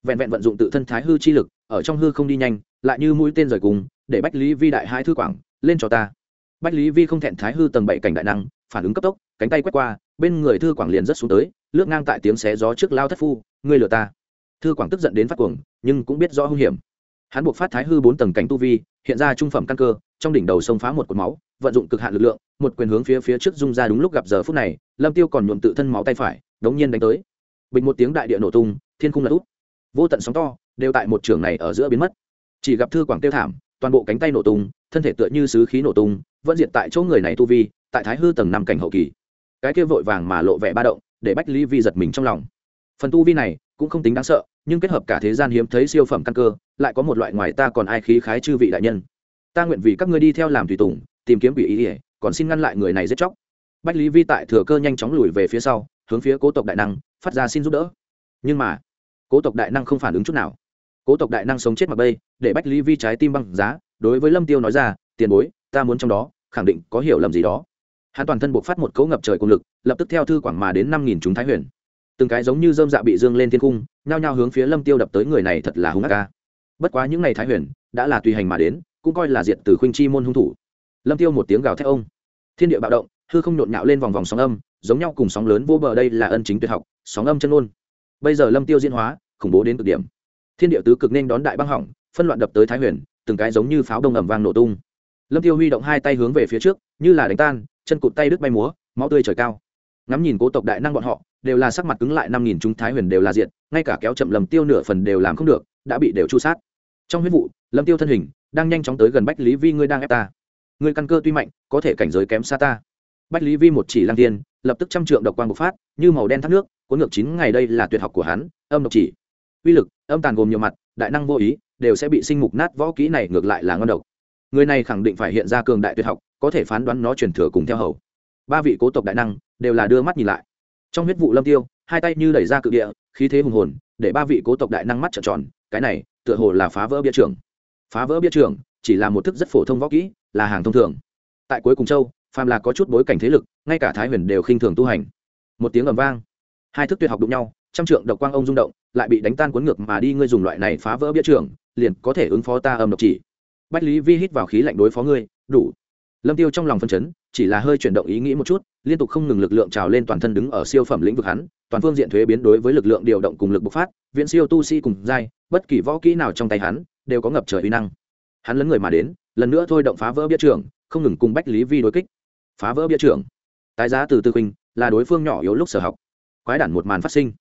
Vẹn vẹn vận dụng tự thân thái hư chi lực, ở trong hư không đi nhanh, lại như mũi tên rời cùng, để bách lý vi đại hai thư quảng, lên cho ta. Bách lý vi không thẹn thái hư tầng bảy cảnh đại năng phản ứng cấp tốc, cánh tay quét qua, bên người thư quảng liền rất xuống tới, lướt ngang tại tiếng xé gió trước lao thất phu, ngươi lừa ta. Thư quảng tức giận đến phát cuồng, nhưng cũng biết rõ hung hiểm. Hắn buộc phát thái hư bốn tầng cảnh tu vi, hiện ra trung phẩm căn cơ, trong đỉnh đầu sông phá một cột máu, vận dụng cực hạn lực lượng, một quyền hướng phía phía trước dung ra đúng lúc gặp giờ phút này, lâm tiêu còn nhuộm tự thân máu tay phải, đống nhiên đánh tới. Bình một tiếng đại địa nổ tung, thiên cung lật út vô tận sóng to, đều tại một trường này ở giữa biến mất. Chỉ gặp thư quảng tiêu thảm, toàn bộ cánh tay nổ tung, thân thể tựa như sứ khí nổ tung, vẫn diệt tại chỗ người này tu vi tại thái hư tầng năm cảnh hậu kỳ. Cái kia vội vàng mà lộ vẻ ba động, để bách lý vi giật mình trong lòng. Phần tu vi này cũng không tính đáng sợ, nhưng kết hợp cả thế gian hiếm thấy siêu phẩm căn cơ, lại có một loại ngoài ta còn ai khí khái chư vị đại nhân. Ta nguyện vì các ngươi đi theo làm tùy tùng, tìm kiếm quỷ ý ỉa còn xin ngăn lại người này giết chóc. Bách lý vi tại thừa cơ nhanh chóng lùi về phía sau, hướng phía cố tộc đại năng, phát ra xin giúp đỡ. Nhưng mà, cố tộc đại năng không phản ứng chút nào. Cố tộc đại năng sống chết mặc bây, để bách lý vi trái tim băng giá, đối với lâm tiêu nói ra, tiền bối, ta muốn trong đó, khẳng định có hiểu lầm gì đó hắn toàn thân buộc phát một cấu ngập trời công lực, lập tức theo thư quảng mà đến năm nghìn chúng thái huyền. Từng cái giống như dơm dạ bị dương lên thiên cung nhao nhao hướng phía lâm tiêu đập tới người này thật là hung ác ca. Bất quá những ngày thái huyền, đã là tùy hành mà đến, cũng coi là diệt từ khuynh chi môn hung thủ. Lâm tiêu một tiếng gào thét ông. Thiên địa bạo động, hư không nhộn nhạo lên vòng vòng sóng âm, giống nhau cùng sóng lớn vô bờ đây là ân chính tuyệt học, sóng âm chân ôn bây giờ lâm tiêu diễn hóa, khủng bố đến cực điểm. Thiên địa tứ cực nên đón đại băng hỏng, phân loạn đập tới thái huyền, từng cái giống như pháo đông ầm vang nổ tung. Lâm tiêu huy động hai tay hướng về phía trước, như là đánh tan chân cụt tay đứt bay múa, máu tươi trời cao. Ngắm nhìn cố tộc đại năng bọn họ, đều là sắc mặt cứng lại, năm nghìn chúng thái huyền đều là diện ngay cả kéo chậm lầm tiêu nửa phần đều làm không được, đã bị đều chu sát. Trong huyết vụ lâm tiêu thân hình, đang nhanh chóng tới gần bách lý vi ngươi đang ép ta. Ngươi căn cơ tuy mạnh, có thể cảnh giới kém xa ta. Bách lý vi một chỉ lang tiên lập tức trăm trượng độc quang bộc phát, như màu đen thác nước, cuốn ngược chín ngày đây là tuyệt học của hắn, âm độc chỉ. Uy lực, âm tàn gồm nhiều mặt, đại năng vô ý, đều sẽ bị sinh mục nát, võ kỹ này ngược lại là ngon độc. Người này khẳng định phải hiện ra cường đại tuyệt học có thể phán đoán nó truyền thừa cùng theo hầu. Ba vị cố tộc đại năng đều là đưa mắt nhìn lại. Trong huyết vụ lâm tiêu, hai tay như đẩy ra cự địa, khí thế hùng hồn, để ba vị cố tộc đại năng mắt trợn tròn, cái này tựa hồ là phá vỡ bia trường phá vỡ bia trường chỉ là một thức rất phổ thông võ kỹ, là hàng thông thường. Tại cuối cùng châu, phàm là có chút bối cảnh thế lực, ngay cả thái huyền đều khinh thường tu hành. Một tiếng ầm vang, hai thức tuyệt học đụng nhau, trăm trượng độc quang ông rung động, lại bị đánh tan cuốn ngược mà đi ngươi dùng loại này phá vỡ bia trường liền có thể ứng phó ta âm độc chỉ. Bách lý vi hít vào khí lạnh đối phó ngươi, đủ lâm tiêu trong lòng phân chấn, chỉ là hơi chuyển động ý nghĩ một chút, liên tục không ngừng lực lượng trào lên toàn thân đứng ở siêu phẩm lĩnh vực hắn, toàn phương diện thuế biến đối với lực lượng điều động cùng lực bộc phát viện siêu tu si cùng giai, bất kỳ võ kỹ nào trong tay hắn, đều có ngập trời uy năng. Hắn lấn người mà đến, lần nữa thôi động phá vỡ bia trường không ngừng cùng bách lý vi đối kích. Phá vỡ bia trường tái giá từ tư khuynh là đối phương nhỏ yếu lúc sở học. Quái đản một màn phát sinh.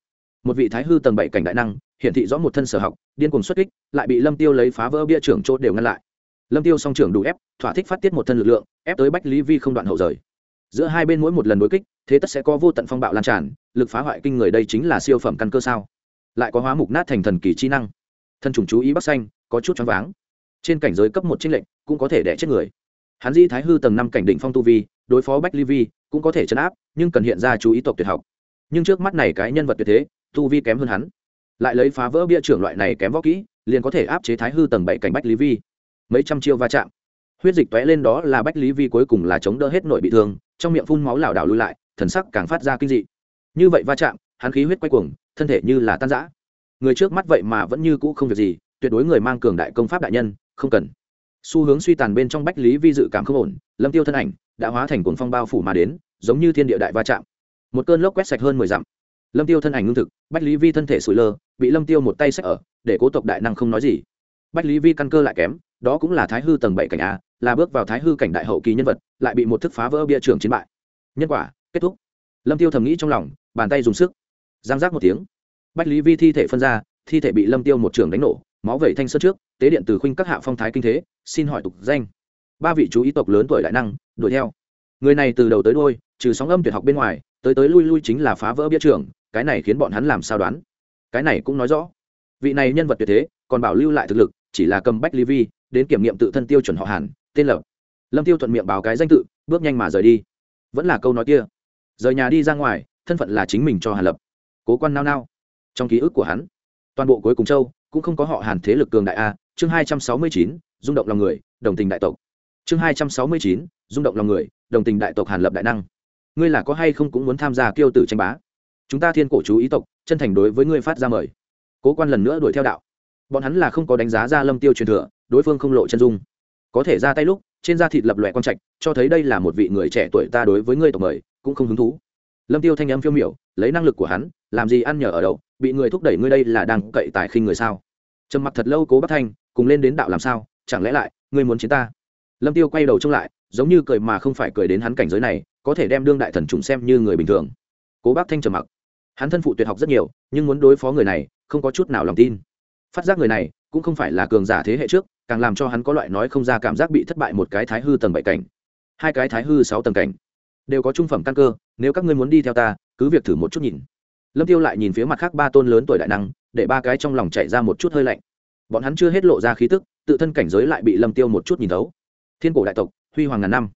Một vị thái hư tầng bảy cảnh đại năng, hiển thị rõ một thân sở học, điên cuồng xuất kích, lại bị lâm tiêu lấy phá vỡ bia trưởng chốt đều ngăn lại lâm tiêu song trưởng đủ ép, thỏa thích phát tiết một thân lực lượng, ép tới bách lý vi không đoạn hậu rời. Giữa hai bên mỗi một lần đối kích, thế tất sẽ có vô tận phong bạo lan tràn, lực phá hoại kinh người đây chính là siêu phẩm căn cơ sao? Lại có hóa mục nát thành thần kỳ chi năng. Thân trùng chú ý bắc xanh, có chút choáng váng. Trên cảnh giới cấp một trinh lệnh cũng có thể đẻ chết người. Hắn di thái hư tầng năm cảnh định phong tu vi, đối phó bách ly vi, cũng có thể chấn áp, nhưng cần hiện ra chú ý tộc tuyệt học. Nhưng trước mắt này cái nhân vật tuyệt thế, tu vi kém hơn hắn. Lại lấy phá vỡ bia trưởng loại này kém võ kỹ, liền có thể áp chế thái hư tầng bảy cảnh bách lý vi mấy trăm chiêu va chạm. Huyết dịch tóe lên đó là bách lý vi cuối cùng là chống đỡ hết nội bị thương, trong miệng phun máu lảo đảo lui lại, thần sắc càng phát ra kinh dị. Như vậy va chạm, hắn khí huyết quay cuồng, thân thể như là tan rã. Người trước mắt vậy mà vẫn như cũ không việc gì, tuyệt đối người mang cường đại công pháp đại nhân, không cần. Xu hướng suy tàn bên trong bách lý vi dự cảm không ổn, lâm tiêu thân ảnh đã hóa thành cuồng phong bao phủ mà đến, giống như thiên địa đại va chạm. Một cơn lốc quét sạch hơn mười dặm. Lâm tiêu thân ảnh ngưng thực, bách lý vi thân thể sủi lơ, bị lâm tiêu một tay xách ở, để cố tộc đại năng không nói gì. Bách lý vi căn cơ lại kém đó cũng là thái hư tầng bảy cảnh a, là bước vào thái hư cảnh đại hậu kỳ nhân vật, lại bị một thức phá vỡ bia trường chiến bại. Nhân quả, kết thúc. Lâm tiêu thầm nghĩ trong lòng, bàn tay dùng sức. Giang giác một tiếng. Bách lý vi thi thể phân ra, thi thể bị lâm tiêu một trường đánh nổ, máu vẩy thanh sơn trước, tế điện từ khuynh các hạ phong thái kinh thế, xin hỏi tục danh. Ba vị chú ý tộc lớn tuổi đại năng, đuổi theo. Người này từ đầu tới đôi trừ sóng âm tuyệt học bên ngoài, tới tới lui lui chính là phá vỡ bia trường cái này khiến bọn hắn làm sao đoán? Cái này cũng nói rõ. Vị này nhân vật tuyệt thế, còn bảo lưu lại thực lực, chỉ là cầm bách lý vi đến kiểm nghiệm tự thân tiêu chuẩn họ hàn, tên lập lâm tiêu thuận miệng báo cái danh tự, bước nhanh mà rời đi. Vẫn là câu nói kia. Rời nhà đi ra ngoài, thân phận là chính mình cho hàn lập. Cố quan nao nao. Trong ký ức của hắn, toàn bộ cuối cùng châu cũng không có họ hàn thế lực cường đại a, chương hai trăm sáu mươi chín, rung động lòng người, đồng tình đại tộc. Chương hai trăm sáu mươi chín, rung động lòng người, đồng tình đại tộc hàn lập đại năng. Ngươi là có hay không cũng muốn tham gia kiêu tử tranh bá? Chúng ta thiên cổ chú ý tộc, chân thành đối với ngươi phát ra mời. Cố quan lần nữa đuổi theo đạo. Bọn hắn là không có đánh giá ra lâm tiêu truyền thừa đối phương không lộ chân dung. Có thể ra tay lúc, trên da thịt lập lòe quang trạch, cho thấy đây là một vị người trẻ tuổi ta đối với ngươi tộc mời, cũng không hứng thú. Lâm tiêu thanh âm phiêu miểu, lấy năng lực của hắn, làm gì ăn nhờ ở đậu bị người thúc đẩy ngươi đây là đang cậy tài khinh người sao? Trầm mặc thật lâu cố bắc thanh, cùng lên đến đạo làm sao, chẳng lẽ lại, ngươi muốn chiến ta? Lâm tiêu quay đầu trông lại, giống như cười mà không phải cười đến hắn cảnh giới này, có thể đem đương đại thần trùng xem như người bình thường. Cố bác thanh trầm mặc. Hắn thân phụ tuyệt học rất nhiều, nhưng muốn đối phó người này, không có chút nào lòng tin. Phát giác người này cũng không phải là cường giả thế hệ trước, càng làm cho hắn có loại nói không ra cảm giác bị thất bại một cái thái hư tầng bảy cảnh. Hai cái thái hư sáu tầng cảnh. Đều có trung phẩm căn cơ, nếu các ngươi muốn đi theo ta, cứ việc thử một chút nhìn. Lâm tiêu lại nhìn phía mặt khác ba tôn lớn tuổi đại năng, để ba cái trong lòng chạy ra một chút hơi lạnh. Bọn hắn chưa hết lộ ra khí tức, tự thân cảnh giới lại bị lâm tiêu một chút nhìn thấu. Thiên cổ đại tộc, huy hoàng ngàn năm.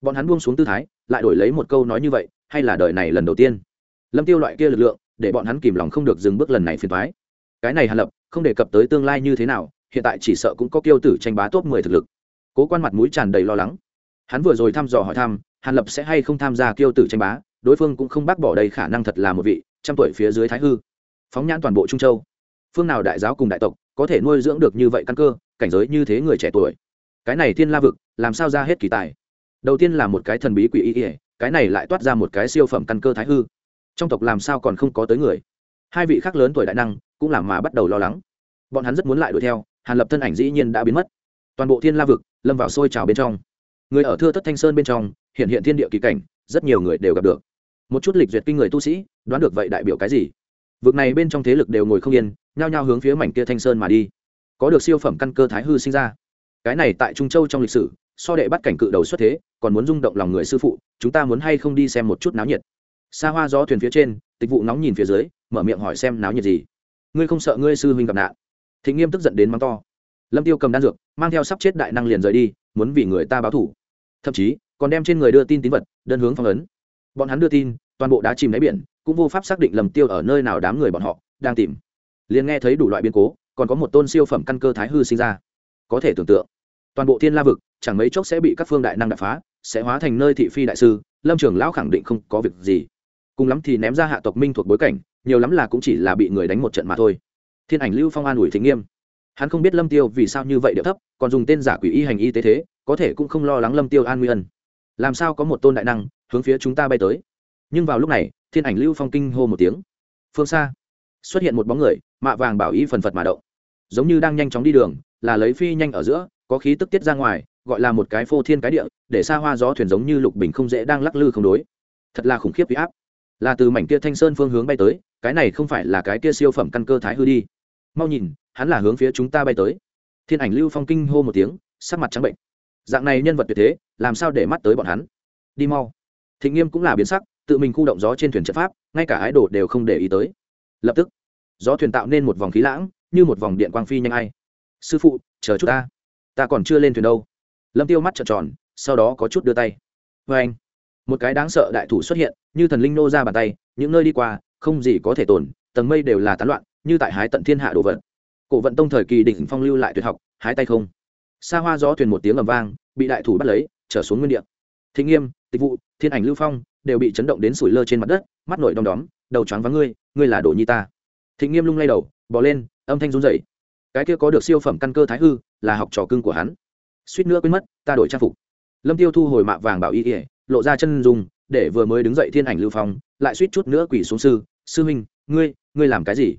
Bọn hắn buông xuống tư thái, lại đổi lấy một câu nói như vậy, hay là đời này lần đầu tiên? Lâm tiêu loại kia lực lượng, để bọn hắn kìm lòng không được dừng bước lần này phiền thoái cái này hàn lập không đề cập tới tương lai như thế nào, hiện tại chỉ sợ cũng có kiêu tử tranh bá top mười thực lực. Cố quan mặt mũi tràn đầy lo lắng. Hắn vừa rồi thăm dò hỏi thăm, hàn lập sẽ hay không tham gia kiêu tử tranh bá, đối phương cũng không bác bỏ đây khả năng thật là một vị trăm tuổi phía dưới thái hư. Phóng nhãn toàn bộ trung châu. Phương nào đại giáo cùng đại tộc có thể nuôi dưỡng được như vậy căn cơ, cảnh giới như thế người trẻ tuổi. Cái này thiên la vực, làm sao ra hết kỳ tài? Đầu tiên là một cái thần bí quỷ y ỉa cái này lại toát ra một cái siêu phẩm căn cơ thái hư. Trong tộc làm sao còn không có tới người? Hai vị khác lớn tuổi đại năng cũng làm mà bắt đầu lo lắng. Bọn hắn rất muốn lại đuổi theo, hàn lập thân ảnh dĩ nhiên đã biến mất. Toàn bộ thiên la vực lâm vào sôi trào bên trong. Người ở thưa thất thanh sơn bên trong, hiện hiện thiên địa kỳ cảnh, rất nhiều người đều gặp được. Một chút lịch duyệt kinh người tu sĩ, đoán được vậy đại biểu cái gì? Vực này bên trong thế lực đều ngồi không yên, nhao nhao hướng phía mảnh kia thanh sơn mà đi. Có được siêu phẩm căn cơ thái hư sinh ra. Cái này tại trung châu trong lịch sử, so đệ bắt cảnh cự đầu xuất thế, còn muốn rung động lòng người sư phụ, chúng ta muốn hay không đi xem một chút náo nhiệt. Xa hoa gió thuyền phía trên, tịch vụ nóng nhìn phía dưới mở miệng hỏi xem náo nhiệt gì. Ngươi không sợ ngươi sư huynh gặp nạn? Thịnh nghiêm tức giận đến mắng to. Lâm tiêu cầm đan dược, mang theo sắp chết đại năng liền rời đi, muốn vì người ta báo thủ thậm chí, còn đem trên người đưa tin tín vật, đơn hướng phong ấn. Bọn hắn đưa tin, toàn bộ đá chìm đáy biển, cũng vô pháp xác định lầm tiêu ở nơi nào đám người bọn họ đang tìm. Liền nghe thấy đủ loại biến cố, còn có một tôn siêu phẩm căn cơ thái hư sinh ra. Có thể tưởng tượng, toàn bộ thiên la vực, chẳng mấy chốc sẽ bị các phương đại năng đập phá, sẽ hóa thành nơi thị phi đại sư, lâm trường lão khẳng định không có việc gì cùng lắm thì ném ra hạ tộc minh thuộc bối cảnh, nhiều lắm là cũng chỉ là bị người đánh một trận mà thôi. Thiên ảnh lưu phong an ủi thính nghiêm. Hắn không biết lâm tiêu vì sao như vậy điệu thấp, còn dùng tên giả quỷ y hành y tế thế, có thể cũng không lo lắng lâm tiêu an nguy ân. Làm sao có một tôn đại năng, hướng phía chúng ta bay tới? Nhưng vào lúc này, thiên ảnh lưu phong kinh hô một tiếng. Phương xa, xuất hiện một bóng người, mạ vàng bảo y phần phật mà động. Giống như đang nhanh chóng đi đường, là lấy phi nhanh ở giữa, có khí tức tiết ra ngoài, gọi là một cái phô thiên cái địa, để xa hoa gió thuyền giống như lục bình không dễ đang lắc lư không đối. Thật là khủng khiếp huy áp là từ mảnh kia thanh sơn phương hướng bay tới, cái này không phải là cái kia siêu phẩm căn cơ thái hư đi. Mau nhìn, hắn là hướng phía chúng ta bay tới. Thiên ảnh lưu phong kinh hô một tiếng, sắc mặt trắng bệnh. Dạng này nhân vật tuyệt thế, làm sao để mắt tới bọn hắn? Đi mau. Thịnh nghiêm cũng là biến sắc, tự mình khu động gió trên thuyền trận pháp, ngay cả ái đồ đều không để ý tới. Lập tức, gió thuyền tạo nên một vòng khí lãng, như một vòng điện quang phi nhanh ai. Sư phụ, chờ chút ta. Ta còn chưa lên thuyền đâu. Lâm tiêu mắt trợn tròn, sau đó có chút đưa tay. Vê anh một cái đáng sợ đại thủ xuất hiện, như thần linh nô ra bàn tay, những nơi đi qua, không gì có thể tồn tầng mây đều là tán loạn, như tại hái tận thiên hạ đồ vật. Cổ vận tông thời kỳ đỉnh phong lưu lại tuyệt học, hái tay không. Xa hoa gió thuyền một tiếng ầm vang, bị đại thủ bắt lấy, trở xuống nguyên địa. Thịnh nghiêm, tịch vụ thiên ảnh lưu phong đều bị chấn động đến sủi lơ trên mặt đất, mắt nổi đom đóm, đầu choáng vắng ngươi ngươi là đồ nhi ta. Thịnh nghiêm lung lay đầu bỏ lên, âm thanh run rẩy. Cái kia có được siêu phẩm căn cơ thái hư, là học trò cưng của hắn. Suýt nữa quên mất, ta đổi trang phục. Lâm tiêu thu hồi mạ vàng bảo y ỉa lộ ra chân dùng để vừa mới đứng dậy thiên ảnh lưu phong, lại suýt chút nữa quỷ xuống sư sư huynh, ngươi ngươi làm cái gì?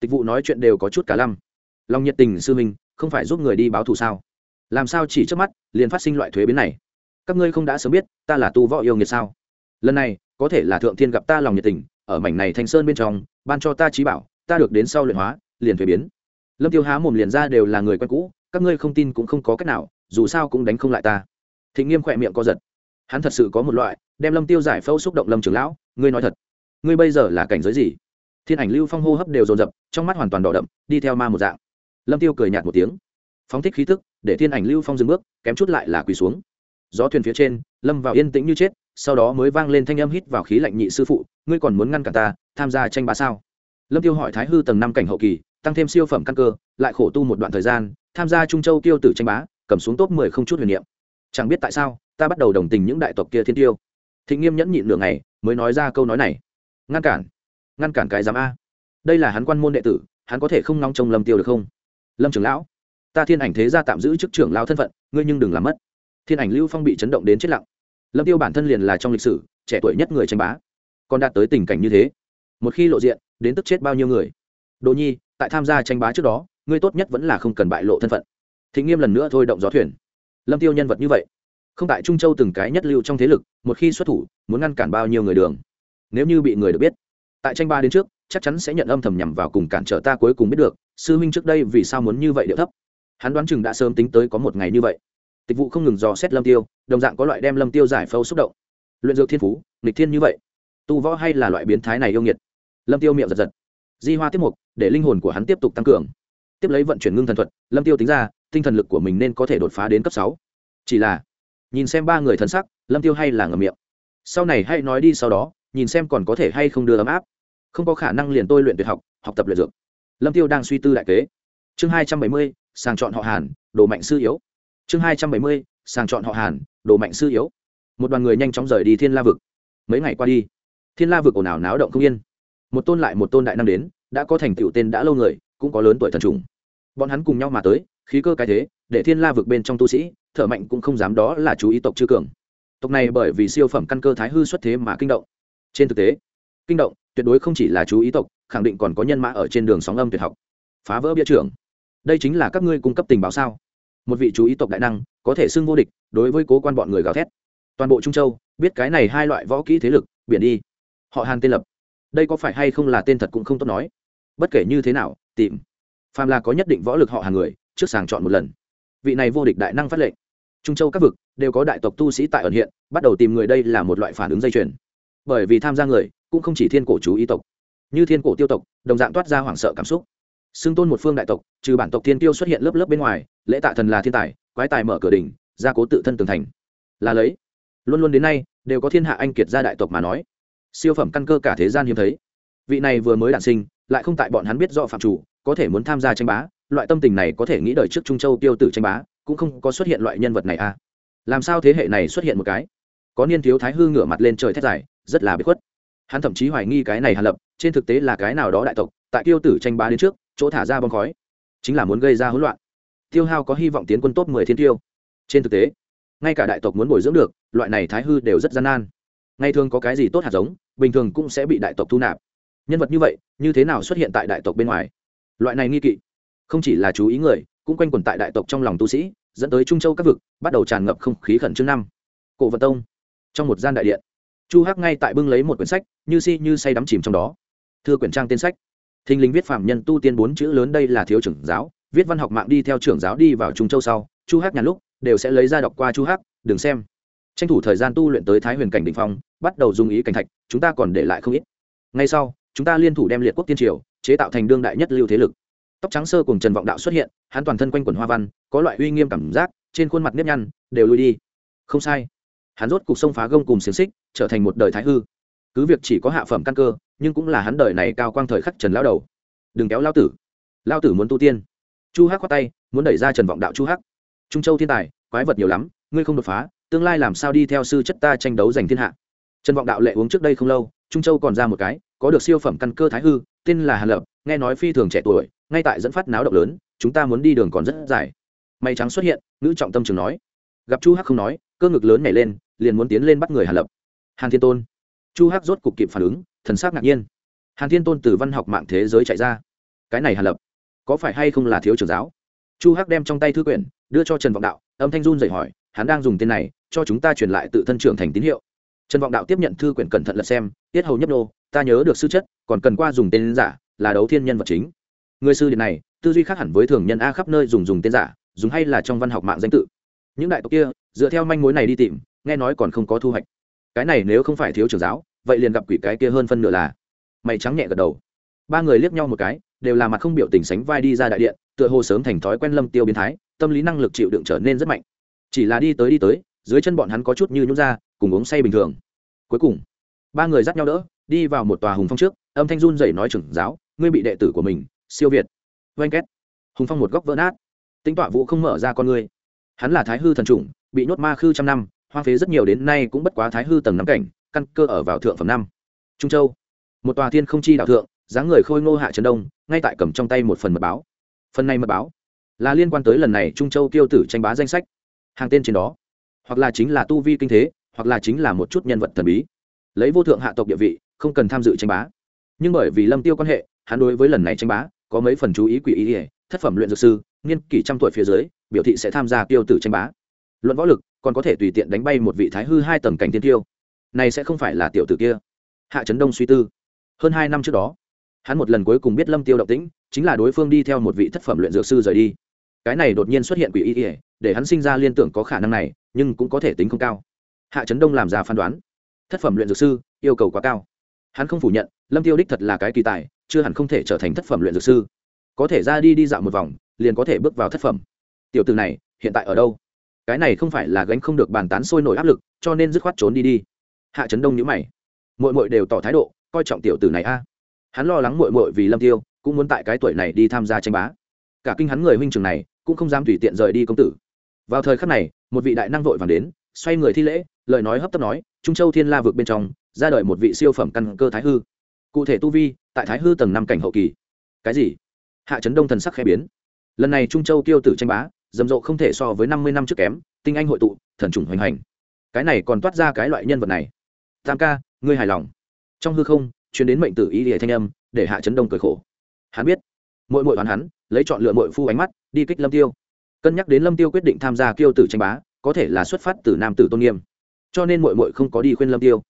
Tịch vụ nói chuyện đều có chút cả lăm. Lòng nhiệt tình, sư huynh, không phải giúp người đi báo thù sao? Làm sao chỉ trước mắt, liền phát sinh loại thuế biến này? Các ngươi không đã sớm biết, ta là tu võ yêu nghiệt sao? Lần này, có thể là thượng thiên gặp ta lòng nhiệt tình, ở mảnh này thanh sơn bên trong, ban cho ta trí bảo, ta được đến sau luyện hóa, liền thuế biến. Lâm tiêu há mồm liền ra đều là người quen cũ, các ngươi không tin cũng không có cách nào, dù sao cũng đánh không lại ta. Thịnh nghiêm khỏe miệng co giật hắn thật sự có một loại, đem lâm tiêu giải phẫu xúc động lâm trưởng lão, ngươi nói thật, ngươi bây giờ là cảnh giới gì? Thiên ảnh lưu phong hô hấp đều dồn dập, trong mắt hoàn toàn đỏ đậm, đi theo ma một dạng. Lâm tiêu cười nhạt một tiếng, phóng thích khí tức, để thiên ảnh lưu phong dừng bước, kém chút lại là quỳ xuống. Gió thuyền phía trên, lâm vào yên tĩnh như chết, sau đó mới vang lên thanh âm hít vào khí lạnh nhị sư phụ, ngươi còn muốn ngăn cản ta, tham gia tranh bá sao? Lâm tiêu hỏi thái hư tầng năm cảnh hậu kỳ, tăng thêm siêu phẩm căn cơ, lại khổ tu một đoạn thời gian, tham gia trung châu tiêu tử tranh bá, cầm xuống top mười không chút huyền niệm. Chẳng biết tại sao ta bắt đầu đồng tình những đại tộc kia thiên tiêu. Thịnh nghiêm nhẫn nhịn nửa ngày, mới nói ra câu nói này. Ngăn cản ngăn cản cái giám a. Đây là hắn quan môn đệ tử, hắn có thể không nóng trông lâm tiêu được không? Lâm trưởng lão, ta thiên ảnh thế gia tạm giữ chức trưởng lao thân phận, ngươi nhưng đừng làm mất. Thiên ảnh lưu phong bị chấn động đến chết lặng. Lâm tiêu bản thân liền là trong lịch sử, trẻ tuổi nhất người tranh bá. Còn đạt tới tình cảnh như thế, một khi lộ diện, đến tức chết bao nhiêu người? Đồ nhi, tại tham gia tranh bá trước đó, ngươi tốt nhất vẫn là không cần bại lộ thân phận. Thịnh nghiêm lần nữa thôi động gió thuyền. Lâm tiêu nhân vật như vậy không tại trung châu từng cái nhất lưu trong thế lực, một khi xuất thủ, muốn ngăn cản bao nhiêu người đường. Nếu như bị người được biết, tại tranh ba đến trước, chắc chắn sẽ nhận âm thầm nhằm vào cùng cản trở ta cuối cùng biết được, sư huynh trước đây vì sao muốn như vậy điệu thấp. Hắn đoán chừng đã sớm tính tới có một ngày như vậy. Tịch vụ không ngừng dò xét lâm tiêu, đồng dạng có loại đem lâm tiêu giải phâu xúc động. Luyện dược thiên phú, nghịch thiên như vậy. Tu võ hay là loại biến thái này yêu nghiệt? Lâm tiêu miệng giật giật. Di hoa tiếp mục, để linh hồn của hắn tiếp tục tăng cường. Tiếp lấy vận chuyển ngưng thần thuật, lâm tiêu tính ra, tinh thần lực của mình nên có thể đột phá đến cấp sáu. Chỉ là nhìn xem ba người thân sắc, lâm tiêu hay là ngầm miệng. Sau này hay nói đi sau đó, nhìn xem còn có thể hay không đưa ấm áp. Không có khả năng liền tôi luyện tuyệt học học tập luyện dược. Lâm tiêu đang suy tư đại kế. Chương hai trăm bảy mươi, sàng chọn họ hàn, đồ mạnh sư yếu. Chương hai trăm bảy mươi, sàng chọn họ hàn, đồ mạnh sư yếu. Một đoàn người nhanh chóng rời đi thiên la vực. Mấy ngày qua đi, thiên la vực ồn ào náo động không yên. Một tôn lại một tôn đại nam đến, đã có thành tựu tên đã lâu người, cũng có lớn tuổi thần trùng. Bọn hắn cùng nhau mà tới, khí cơ cái thế, để thiên la vực bên trong tu sĩ thở mạnh cũng không dám đó là chú ý tộc chư cường. Tộc này bởi vì siêu phẩm căn cơ thái hư xuất thế mà kinh động. Trên thực tế, kinh động tuyệt đối không chỉ là chú ý tộc, khẳng định còn có nhân mã ở trên đường sóng âm tuyệt học. Phá vỡ bia trưởng. Đây chính là các ngươi cung cấp tình báo sao? Một vị chú ý tộc đại năng, có thể xưng vô địch, đối với cố quan bọn người gào thét. Toàn bộ trung châu, biết cái này hai loại võ kỹ thế lực, biển đi. Họ hàn tên lập. Đây có phải hay không là tên thật cũng không tốt nói. Bất kể như thế nào, tìm. Phàm là có nhất định võ lực họ hàng người, trước sàng chọn một lần vị này vô địch đại năng phát lệnh. Trung châu các vực đều có đại tộc tu sĩ tại ẩn hiện bắt đầu tìm người đây là một loại phản ứng dây chuyền. Bởi vì tham gia người cũng không chỉ thiên cổ chú ý tộc như thiên cổ tiêu tộc đồng dạng toát ra hoảng sợ cảm xúc. Xưng tôn một phương đại tộc trừ bản tộc thiên tiêu xuất hiện lớp lớp bên ngoài lễ tạ thần là thiên tài quái tài mở cửa đình, gia cố tự thân tường thành. Là lấy luôn luôn đến nay đều có thiên hạ anh kiệt gia đại tộc mà nói. Siêu phẩm căn cơ cả thế gian hiếm thấy. Vị này vừa mới đản sinh lại không tại bọn hắn biết rõ phạm chủ có thể muốn tham gia tranh bá loại tâm tình này có thể nghĩ đời trước trung châu tiêu tử tranh bá, cũng không có xuất hiện loại nhân vật này à. Làm sao thế hệ này xuất hiện một cái? Có niên thiếu thái hư ngửa mặt lên trời thét dài, rất là bất khuất. Hắn thậm chí hoài nghi cái này hàn lập, trên thực tế là cái nào đó đại tộc, tại tiêu tử tranh bá đến trước, chỗ thả ra bom khói. Chính là muốn gây ra hỗn loạn. Tiêu hao có hy vọng tiến quân tốt mười thiên tiêu. Trên thực tế, ngay cả đại tộc muốn bồi dưỡng được, loại này thái hư đều rất gian nan. Ngày thường có cái gì tốt hạt giống, bình thường cũng sẽ bị đại tộc thu nạp. Nhân vật như vậy, như thế nào xuất hiện tại đại tộc bên ngoài? Loại này nghi kỵ không chỉ là chú ý người, cũng quanh quẩn tại đại tộc trong lòng tu sĩ, dẫn tới trung châu các vực, bắt đầu tràn ngập không khí khẩn trương năm. Cổ vật tông, trong một gian đại điện, chu hắc ngay tại bưng lấy một quyển sách, như si như say đắm chìm trong đó. Thưa quyển trang tên sách, thình lình viết phạm nhân tu tiên bốn chữ lớn đây là thiếu trưởng giáo, viết văn học mạng đi theo trưởng giáo đi vào trung châu sau, chu hắc nhàn lúc, đều sẽ lấy ra đọc qua chu hắc, đừng xem. Tranh thủ thời gian tu luyện tới thái huyền cảnh đ ỉ n h phong, bắt đầu dùng ý cảnh thạch, chúng ta còn để lại không ít. Ngay sau, chúng ta liên thủ đem liệt quốc tiên triều, chế tạo thành đương đại nhất lưu thế lực tóc trắng sơ cùng trần vọng đạo xuất hiện, hắn toàn thân quanh quần hoa văn, có loại uy nghiêm cảm giác, trên khuôn mặt nếp nhăn, đều lui đi. Không sai. Hắn rốt cục sông phá gông cùng xiềng xích, trở thành một đời thái hư. Cứ việc chỉ có hạ phẩm căn cơ, nhưng cũng là hắn đời này cao quang thời khắc trần lao đầu. Đừng kéo lao tử. Lao tử muốn tu tiên. Chu hắc khoát tay, muốn đẩy ra trần vọng đạo chu hắc. Trung châu thiên tài, quái vật nhiều lắm, ngươi không đột phá, tương lai làm sao đi theo sư chất ta tranh đấu giành thiên hạ. Trần vọng đạo lệ uống trước đây không lâu, trung châu còn ra một cái, có được siêu phẩm căn cơ thái hư, tên là hàn lập, nghe nói phi thường trẻ tuổi ngay tại dẫn phát náo động lớn, chúng ta muốn đi đường còn rất dài. May trắng xuất hiện nữ trọng tâm trường nói. Gặp chu hắc không nói, cơ ngực lớn nhảy lên, liền muốn tiến lên bắt người hàn lập. Hàn thiên tôn. Chu hắc rốt cục kịp phản ứng, thần sắc ngạc nhiên. Hàn thiên tôn từ văn học mạng thế giới chạy ra. Cái này hàn lập, có phải hay không là thiếu trưởng giáo? Chu hắc đem trong tay thư quyển, đưa cho trần vọng đạo, âm thanh run dậy hỏi, hắn đang dùng tên này, cho chúng ta truyền lại tự thân trưởng thành tín hiệu. Trần vọng đạo tiếp nhận thư quyển cẩn thận lật xem, tiết hầu nhấp nô, ta nhớ được sư chất, còn cần qua dùng tên giả, là đấu thiên nhân vật chính người sư điện này, tư duy khác hẳn với thường nhân a khắp nơi dùng dùng tên giả, dùng hay là trong văn học mạng danh tự. Những đại tộc kia, dựa theo manh mối này đi tìm, nghe nói còn không có thu hoạch. Cái này nếu không phải thiếu trưởng giáo, vậy liền gặp quỷ cái kia hơn phân nửa là. Mày trắng nhẹ gật đầu. Ba người liếc nhau một cái, đều là mặt không biểu tình sánh vai đi ra đại điện, tựa hồ sớm thành thói quen lâm tiêu biến thái, tâm lý năng lực chịu đựng trở nên rất mạnh. Chỉ là đi tới đi tới, dưới chân bọn hắn có chút như nhún ra, cùng uống say bình thường. Cuối cùng, ba người dắt nhau đỡ, đi vào một tòa hùng phong trước, âm thanh run dậy nói trưởng giáo, ngươi bị đệ tử của mình siêu việt. Oanh két. Hùng phong một góc vỡ nát. Tính tọa vũ không mở ra con người. hắn là thái hư thần trùng bị nhốt ma khư trăm năm, hoang phế rất nhiều đến nay cũng bất quá thái hư tầng năm cảnh, căn cơ ở vào thượng phẩm năm. Trung châu. Một tòa thiên không chi đạo thượng, dáng người khôi ngô hạ trấn đông, ngay tại cầm trong tay một phần mật báo. Phần này mật báo là liên quan tới lần này trung châu kiêu tử tranh bá danh sách. Hàng tên trên đó, hoặc là chính là tu vi kinh thế, hoặc là chính là một chút nhân vật thần bí. Lấy vô thượng hạ tộc địa vị, không cần tham dự tranh bá. Nhưng bởi vì lâm tiêu quan hệ, hắn đối với lần này tranh bá có mấy phần chú ý quỷ ý ỉa, thất phẩm luyện dược sư, niên kỷ trăm tuổi phía dưới, biểu thị sẽ tham gia tiêu tử tranh bá. Luận võ lực, còn có thể tùy tiện đánh bay một vị thái hư hai tầng cảnh tiên tiêu. Này sẽ không phải là tiểu tử kia. Hạ trấn đông suy tư. Hơn hai năm trước đó, hắn một lần cuối cùng biết lâm tiêu động tĩnh, chính là đối phương đi theo một vị thất phẩm luyện dược sư rời đi. Cái này đột nhiên xuất hiện quỷ ý ỉa, để hắn sinh ra liên tưởng có khả năng này, nhưng cũng có thể tính không cao. Hạ trấn đông làm ra phán đoán. Thất phẩm luyện dược sư, yêu cầu quá cao hắn không phủ nhận, lâm tiêu đích thật là cái kỳ tài, chưa hẳn không thể trở thành thất phẩm luyện dược sư. Có thể ra đi đi dạo một vòng, liền có thể bước vào thất phẩm. Tiểu từ này, hiện tại ở đâu? Cái này không phải là gánh không được bàn tán sôi nổi áp lực, cho nên dứt khoát trốn đi đi. Hạ trấn đông nhữ mày. Mội mội đều tỏ thái độ, coi trọng tiểu tử này a. Hắn lo lắng mội mội vì lâm tiêu, cũng muốn tại cái tuổi này đi tham gia tranh bá. Cả kinh hắn người huynh trường này, cũng không dám tùy tiện rời đi công tử. Vào thời khắc này, một vị đại năng vội vàng đến, xoay người thi lễ, lời nói hấp tấp nói, trung châu thiên la vượt bên trong ra đời một vị siêu phẩm căn cơ thái hư. Cụ thể tu vi, tại thái hư tầng năm cảnh hậu kỳ. Cái gì? Hạ trấn đông thần sắc khẽ biến. Lần này trung châu Tiêu tử tranh bá, rầm rộ không thể so với năm mươi năm trước kém, tinh anh hội tụ, thần trùng hoành hành. Cái này còn toát ra cái loại nhân vật này. Tam ca, ngươi hài lòng. Trong hư không chuyến đến mệnh tử ý địa thanh âm, để hạ Trấn đông cười khổ. Hắn biết. Mỗi mỗi đoán hắn, lấy chọn lựa mỗi phu ánh mắt, đi kích lâm tiêu. Cân nhắc đến lâm tiêu quyết định tham gia kiêu tử tranh bá, có thể là xuất phát từ nam tử tôn nghiêm. Cho nên Mội Mội không có đi khuyên lâm tiêu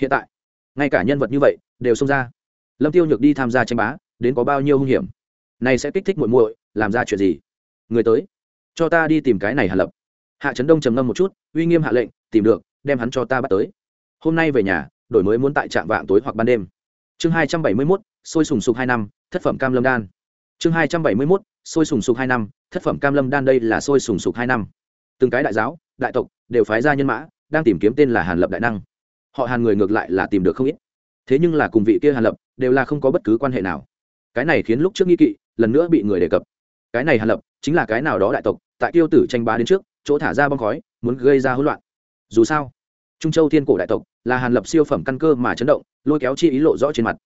hiện tại, ngay cả nhân vật như vậy đều xông ra. Lâm tiêu nhược đi tham gia tranh bá, đến có bao nhiêu hung hiểm? Này sẽ kích thích muội muội, làm ra chuyện gì? Người tới, cho ta đi tìm cái này hàn lập. Hạ trấn đông trầm ngâm một chút, uy nghiêm hạ lệnh, tìm được, đem hắn cho ta bắt tới. Hôm nay về nhà, đổi mới muốn tại trạm vạng tối hoặc ban đêm. Chương hai trăm bảy mươi mốt, sôi sùng sục hai năm, thất phẩm cam lâm đan. Chương hai trăm bảy mươi mốt, sôi sùng sục hai năm, thất phẩm cam lâm đan đây là sôi sùng sục hai năm. Từng cái đại giáo, đại tộc đều phái ra nhân mã, đang tìm kiếm tên là hàn lập đại năng họ hàn người ngược lại là tìm được không ít. Thế nhưng là cùng vị kia hàn lập, đều là không có bất cứ quan hệ nào. Cái này khiến lúc trước nghi kỵ, lần nữa bị người đề cập. Cái này hàn lập, chính là cái nào đó đại tộc, tại tiêu tử tranh bá đến trước, chỗ thả ra bong khói, muốn gây ra hỗn loạn. Dù sao, trung châu thiên cổ đại tộc là hàn lập siêu phẩm căn cơ mà chấn động, lôi kéo chi ý lộ rõ trên mặt.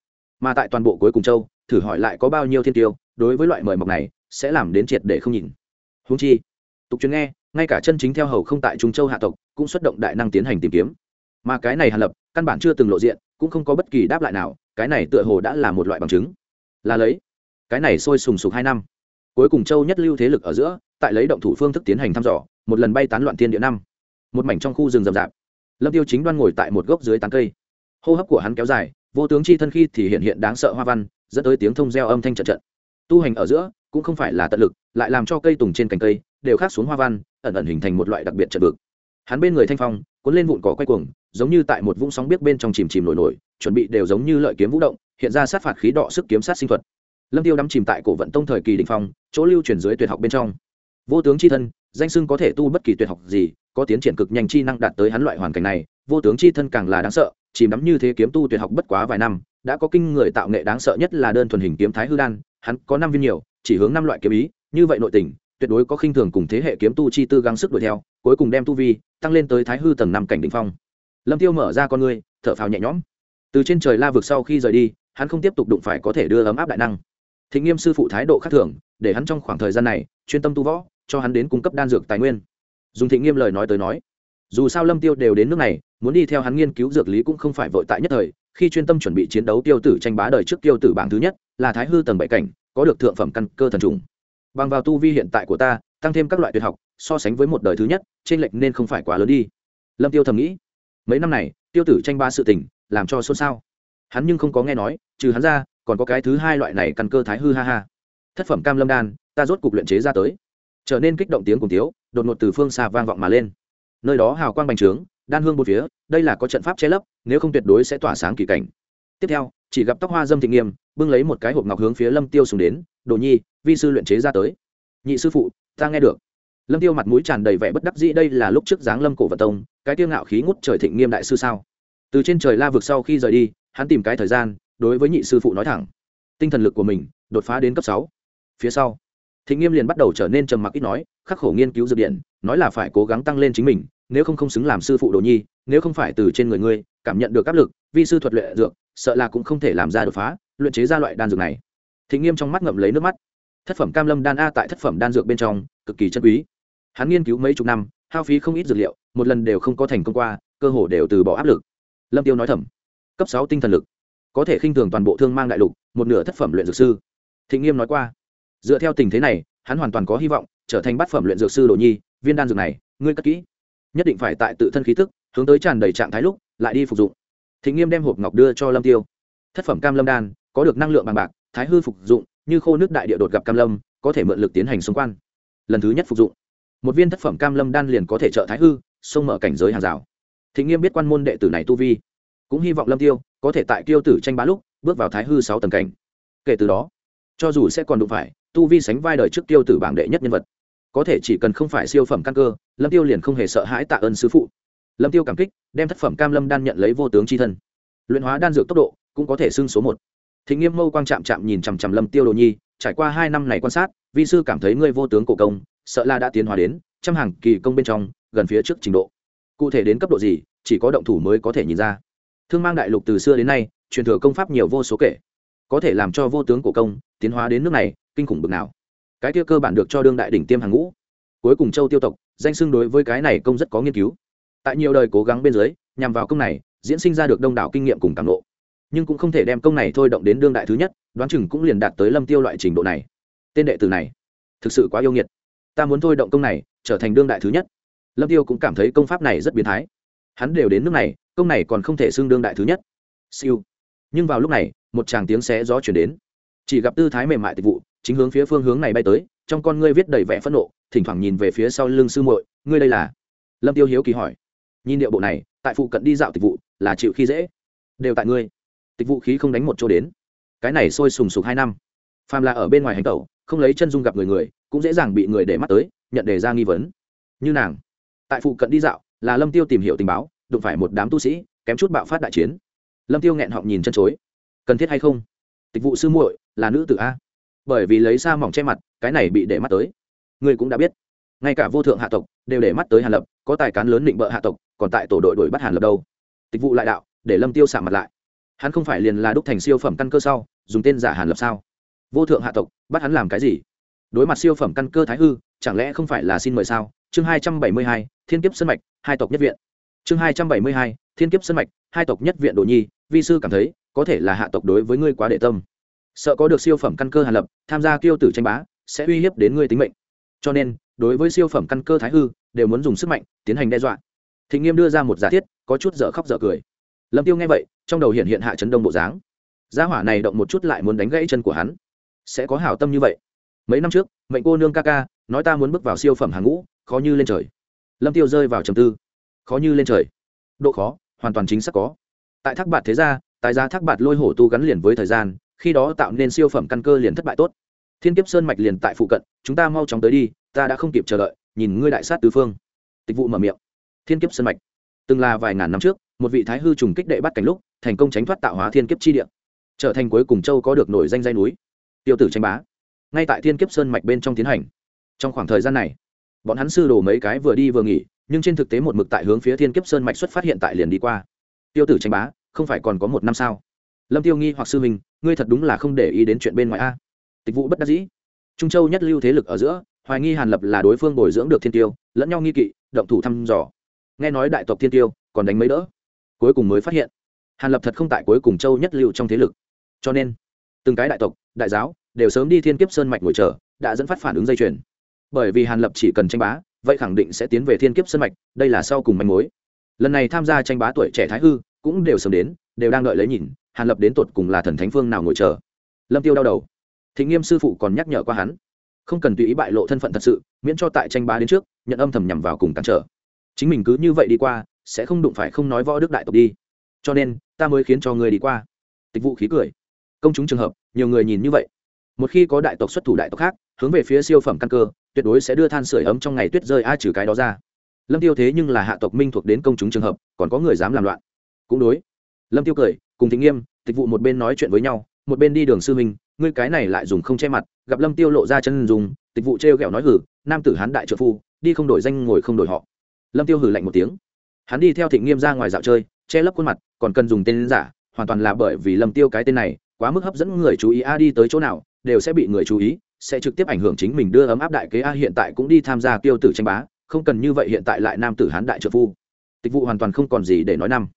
Mà tại toàn bộ cuối cùng châu, thử hỏi lại có bao nhiêu thiên tiêu, đối với loại mời mọc này, sẽ làm đến triệt để không nhìn. Húng chi, tục chuyên nghe, ngay cả chân chính theo hầu không tại trung châu hạ tộc, cũng xuất động đại năng tiến hành tìm kiếm mà cái này hàn lập, căn bản chưa từng lộ diện, cũng không có bất kỳ đáp lại nào, cái này tựa hồ đã là một loại bằng chứng. Là lấy. Cái này sôi sùng sục hai năm. Cuối cùng châu nhất lưu thế lực ở giữa, tại lấy động thủ phương thức tiến hành thăm dò, một lần bay tán loạn thiên địa năm. Một mảnh trong khu rừng rậm rạp. Lâm tiêu chính đoan ngồi tại một gốc dưới tán cây. Hô hấp của hắn kéo dài, vô tướng chi thân khi thì hiện hiện đáng sợ hoa văn, dẫn tới tiếng thông reo âm thanh trận trận. Tu hành ở giữa, cũng không phải là tận lực, lại làm cho cây tùng trên cành cây đều khác xuống hoa văn, ẩn ẩn hình thành một loại đặc biệt trận vực. Hắn bên người thanh phong, cuốn lên vụn cỏ quay cuồng giống như tại một vũng sóng biết bên trong chìm chìm nổi nổi, chuẩn bị đều giống như lợi kiếm vũ động, hiện ra sát phạt khí đọ sức kiếm sát sinh thuật. Lâm tiêu đắm chìm tại cổ vận tông thời kỳ đình phong, chỗ lưu truyền dưới tuyệt học bên trong. Vô tướng chi thân, danh sưng có thể tu bất kỳ tuyệt học gì, có tiến triển cực nhanh chi năng đạt tới hắn loại hoàn cảnh này, vô tướng chi thân càng là đáng sợ, chìm đắm như thế kiếm tu tuyệt học bất quá vài năm, đã có kinh người tạo nghệ đáng sợ nhất là đơn thuần hình kiếm thái hư đan, hắn có năm viên nhiều, chỉ hướng năm loại kiếm ý, như vậy nội tình, tuyệt đối có khinh thường cùng thế hệ kiếm tu chi tư gắng sức đuổi theo, cuối cùng đem tu vi, tăng lên tới thái hư tầng năm cảnh đỉnh phong lâm tiêu mở ra con ngươi, thở phào nhẹ nhõm. Từ trên trời la vực sau khi rời đi, hắn không tiếp tục đụng phải có thể đưa ấm áp đại năng. Thịnh nghiêm sư phụ thái độ khác thường, để hắn trong khoảng thời gian này, chuyên tâm tu võ, cho hắn đến cung cấp đan dược tài nguyên. Dùng thịnh nghiêm lời nói tới nói, dù sao lâm tiêu đều đến nước này, muốn đi theo hắn nghiên cứu dược lý cũng không phải vội tại nhất thời, khi chuyên tâm chuẩn bị chiến đấu tiêu tử tranh bá đời trước tiêu tử bảng thứ nhất, là thái hư tầng bảy cảnh, có được thượng phẩm căn cơ thần trùng. Bằng vào tu vi hiện tại của ta, tăng thêm các loại tuyệt học, so sánh với một đời thứ nhất trên lệch nên không phải quá lớn đi. Lâm tiêu thầm nghĩ mấy năm này, tiêu tử tranh ba sự tình, làm cho xôn xao. Hắn nhưng không có nghe nói, trừ hắn ra, còn có cái thứ hai loại này căn cơ thái hư ha ha. Thất phẩm cam lâm đan, ta rốt cục luyện chế ra tới. Trở nên kích động tiếng cùng tiếu, đột ngột từ phương xa vang vọng mà lên. Nơi đó hào quang bành trướng, đan hương một phía, đây là có trận pháp che lấp, nếu không tuyệt đối sẽ tỏa sáng kỳ cảnh. Tiếp theo, chỉ gặp tóc hoa dâm thị nghiêm, bưng lấy một cái hộp ngọc hướng phía lâm tiêu xuống đến, đồ nhi, vi sư luyện chế ra tới. Nhị sư phụ, ta nghe được lâm tiêu mặt mũi tràn đầy vẻ bất đắc dĩ, đây là lúc trước giáng lâm cổ vật tông, cái tiêu ngạo khí ngút trời thịnh nghiêm đại sư sao? Từ trên trời la vực sau khi rời đi, hắn tìm cái thời gian, đối với nhị sư phụ nói thẳng. Tinh thần lực của mình đột phá đến cấp sáu. Phía sau, thịnh nghiêm liền bắt đầu trở nên trầm mặc ít nói, khắc khổ nghiên cứu dược điện, nói là phải cố gắng tăng lên chính mình, nếu không không xứng làm sư phụ đồ nhi, nếu không phải từ trên người ngươi, cảm nhận được áp lực, vi sư thuật luyện dược, sợ là cũng không thể làm ra đột phá, luyện chế ra loại đan dược này. Thịnh nghiêm trong mắt ngậm lấy nước mắt. Thất phẩm cam lâm đan a tại thất phẩm đan dược bên trong, cực kỳ chân quý hắn nghiên cứu mấy chục năm, hao phí không ít dược liệu, một lần đều không có thành công qua, cơ hồ đều từ bỏ áp lực. Lâm tiêu nói thầm, cấp sáu tinh thần lực, có thể khinh thường toàn bộ thương mang đại lục, một nửa thất phẩm luyện dược sư. Thịnh nghiêm nói qua, dựa theo tình thế này, hắn hoàn toàn có hy vọng trở thành bát phẩm luyện dược sư đồ nhi, viên đan dược này, ngươi cất kỹ. Nhất định phải tại tự thân khí thức hướng tới tràn đầy trạng thái lúc, lại đi phục dụng. Thịnh nghiêm đem hộp ngọc đưa cho lâm tiêu. Thất phẩm cam lâm đan, có được năng lượng bằng bạc, thái hư phục dụng, như khô nước đại địa đột gặp cam lâm, có thể mượn lực tiến hành xung quan lần thứ nhất phục dụng một viên thất phẩm cam lâm đan liền có thể trợ thái hư xông mở cảnh giới hàng rào. Thịnh nghiêm biết quan môn đệ tử này tu vi, cũng hy vọng lâm tiêu có thể tại tiêu tử tranh bá lúc, bước vào thái hư sáu tầng cảnh. Kể từ đó, cho dù sẽ còn đụng phải, tu vi sánh vai đời trước tiêu tử bảng đệ nhất nhân vật, có thể chỉ cần không phải siêu phẩm căn cơ, lâm tiêu liền không hề sợ hãi tạ ơn sư phụ. Lâm tiêu cảm kích, đem thất phẩm cam lâm đan nhận lấy vô tướng c h i thân. Luyện hóa đan dược tốc độ cũng có thể xưng số một. Thịnh nghiêm mâu quang chạm chạm nhìn chằm chằm lâm tiêu đồ nhi, trải qua hai năm này quan sát, vi sư cảm thấy ngươi vô tướng cổ công sợ là đã tiến hóa đến trăm hàng kỳ công bên trong gần phía trước trình độ. Cụ thể đến cấp độ gì, chỉ có động thủ mới có thể nhìn ra. Thương mang đại lục từ xưa đến nay, truyền thừa công pháp nhiều vô số kể. Có thể làm cho vô tướng cổ công tiến hóa đến nước này, kinh khủng bực nào. Cái kia cơ bản được cho đương đại đỉnh tiêm hàng ngũ. Cuối cùng châu tiêu tộc, danh xưng đối với cái này công rất có nghiên cứu. Tại nhiều đời cố gắng bên dưới, nhằm vào công này, diễn sinh ra được đông đảo kinh nghiệm cùng càng lộ nhưng cũng không thể đem công này thôi động đến đương đại thứ nhất, đoán chừng cũng liền đạt tới lâm tiêu loại trình độ này. Tên đệ tử này, thực sự quá yêu nghiệt ta muốn thôi động công này, trở thành đương đại thứ nhất. Lâm tiêu cũng cảm thấy công pháp này rất biến thái. Hắn đều đến nước này, công này còn không thể xưng đương đại thứ nhất. Siêu. Nhưng vào lúc này, một tràng tiếng xé gió chuyển đến. Chỉ gặp tư thái mềm mại tịch vụ, chính hướng phía phương hướng này bay tới, trong con ngươi viết đầy vẻ phẫn nộ, thỉnh thoảng nhìn về phía sau lưng sư muội, ngươi đây là? Lâm tiêu hiếu kỳ hỏi. Nhìn điệu bộ này, tại phụ cận đi dạo tịch vụ, là chịu khi dễ. Đều tại ngươi. Tịch vụ khí không đánh một chỗ đến. Cái này sôi sùng sục hai năm. Phàm là ở bên ngoài hành tẩu, không lấy chân dung gặp người người cũng dễ dàng bị người để mắt tới, nhận đề ra nghi vấn. Như nàng, tại phụ cận đi dạo, là lâm tiêu tìm hiểu tình báo, đụng phải một đám tu sĩ, kém chút bạo phát đại chiến. Lâm tiêu nghẹn họng nhìn chân chối. Cần thiết hay không? Tịch vụ sư muội, là nữ tử a? Bởi vì lấy sa mỏng che mặt, cái này bị để mắt tới. Ngươi cũng đã biết. Ngay cả vô thượng hạ tộc, đều để mắt tới hàn lập, có tài cán lớn định bợ hạ tộc, còn tại tổ đội đuổi bắt hàn lập đâu? Tịch vụ lại đạo, để lâm tiêu xả mặt lại. Hắn không phải liền là đúc thành siêu phẩm căn cơ sau, dùng tên giả hàn lập sao? Vô thượng hạ tộc, bắt hắn làm cái gì? Đối mặt siêu phẩm căn cơ thái hư, chẳng lẽ không phải là xin mời sao? Chương hai trăm bảy mươi hai, thiên kiếp sân mạch, hai tộc nhất viện. Chương hai trăm bảy mươi hai, thiên kiếp sân mạch, hai tộc nhất viện đồ nhi, vi sư cảm thấy, có thể là hạ tộc đối với ngươi quá đệ tâm. Sợ có được siêu phẩm căn cơ hàn lập, tham gia kiêu tử tranh bá, sẽ uy hiếp đến ngươi tính mệnh. Cho nên, đối với siêu phẩm căn cơ thái hư, đều muốn dùng sức mạnh, tiến hành đe dọa. Thịnh nghiêm đưa ra một giả thiết, có chút dở khóc dở cười. Lâm tiêu nghe vậy, trong đầu hiện hiện hạ chấn đông bộ dáng. Gia hỏa này động một chút lại muốn đánh gãy chân của hắn. Sẽ có hảo tâm như vậy mấy năm trước, mệnh cô nương ca ca, nói ta muốn bước vào siêu phẩm hàng ngũ, khó như lên trời. Lâm tiêu rơi vào trầm tư. Khó như lên trời. Độ khó, hoàn toàn chính xác có. Tại thác bạt thế gia tài gia thác bạt lôi hổ tu gắn liền với thời gian, khi đó tạo nên siêu phẩm căn cơ liền thất bại tốt. Thiên kiếp sơn mạch liền tại phụ cận, chúng ta mau chóng tới đi, ta đã không kịp chờ đợi, nhìn ngươi đại sát tứ phương. Tịch vụ mở miệng. Thiên kiếp sơn mạch. Từng là vài ngàn năm trước, một vị thái hư trùng kích đệ bắt cảnh lúc, thành công tránh thoát tạo hóa thiên kiếp chi địa. Trở thành cuối cùng châu có được nổi danh dây núi. Tiêu tử tranh bá ngay tại thiên kiếp sơn mạch bên trong tiến hành. Trong khoảng thời gian này, bọn hắn sư đồ mấy cái vừa đi vừa nghỉ, nhưng trên thực tế một mực tại hướng phía thiên kiếp sơn mạch xuất phát hiện tại liền đi qua. Tiêu tử tranh bá, không phải còn có một năm sao? Lâm tiêu nghi hoặc sư mình ngươi thật đúng là không để ý đến chuyện bên ngoài a. Tịch vụ bất đắc dĩ. Trung châu nhất lưu thế lực ở giữa, hoài nghi hàn lập là đối phương bồi dưỡng được thiên tiêu, lẫn nhau nghi kỵ, động thủ thăm dò. Nghe nói đại tộc thiên tiêu còn đánh mấy đỡ, cuối cùng mới phát hiện hàn lập thật không tại cuối cùng châu nhất lưu trong thế lực. Cho nên, từng cái đại tộc, đại giáo đều sớm đi thiên kiếp sơn mạch ngồi chờ, đã dẫn phát phản ứng dây chuyền. Bởi vì hàn lập chỉ cần tranh bá, vậy khẳng định sẽ tiến về thiên kiếp sơn mạch, đây là sau cùng manh mối. Lần này tham gia tranh bá tuổi trẻ thái hư, cũng đều sớm đến, đều đang đợi lấy nhìn, hàn lập đến tột cùng là thần thánh phương nào ngồi chờ. Lâm tiêu đau đầu. Thịnh nghiêm sư phụ còn nhắc nhở qua hắn, không cần tùy ý bại lộ thân phận thật sự, miễn cho tại tranh bá đến trước, nhận âm thầm nhằm vào cùng cản trở. Chính mình cứ như vậy đi qua, sẽ không đụng phải không nói võ đức đại tộc đi. Cho nên, ta mới khiến cho người đi qua. Tịch vụ khí cười. Công chúng trường hợp, nhiều người nhìn như vậy một khi có đại tộc xuất thủ đại tộc khác, hướng về phía siêu phẩm căn cơ, tuyệt đối sẽ đưa than sửa ấm trong ngày tuyết rơi ai trừ cái đó ra. Lâm tiêu thế nhưng là hạ tộc minh thuộc đến công chúng trường hợp, còn có người dám làm loạn. Cũng đối. Lâm tiêu cười, cùng thính nghiêm tịch vụ một bên nói chuyện với nhau, một bên đi đường sư minh ngươi cái này lại dùng không che mặt, gặp lâm tiêu lộ ra chân dùng tịch vụ trêu ghẹo nói hử, nam tử hán đại trợ phu, đi không đổi danh ngồi không đổi họ. Lâm tiêu hử lạnh một tiếng. Hắn đi theo thịnh nghiêm ra ngoài dạo chơi, che lấp khuôn mặt, còn cần dùng tên giả, hoàn toàn là bởi vì lâm tiêu cái tên này, quá mức hấp dẫn người chú ý a đi tới chỗ nào đều sẽ bị người chú ý sẽ trực tiếp ảnh hưởng chính mình đưa ấm áp đại kế a hiện tại cũng đi tham gia tiêu tử tranh bá không cần như vậy hiện tại lại nam tử hán đại trợ phu. Tịch vụ hoàn toàn không còn gì để nói năm.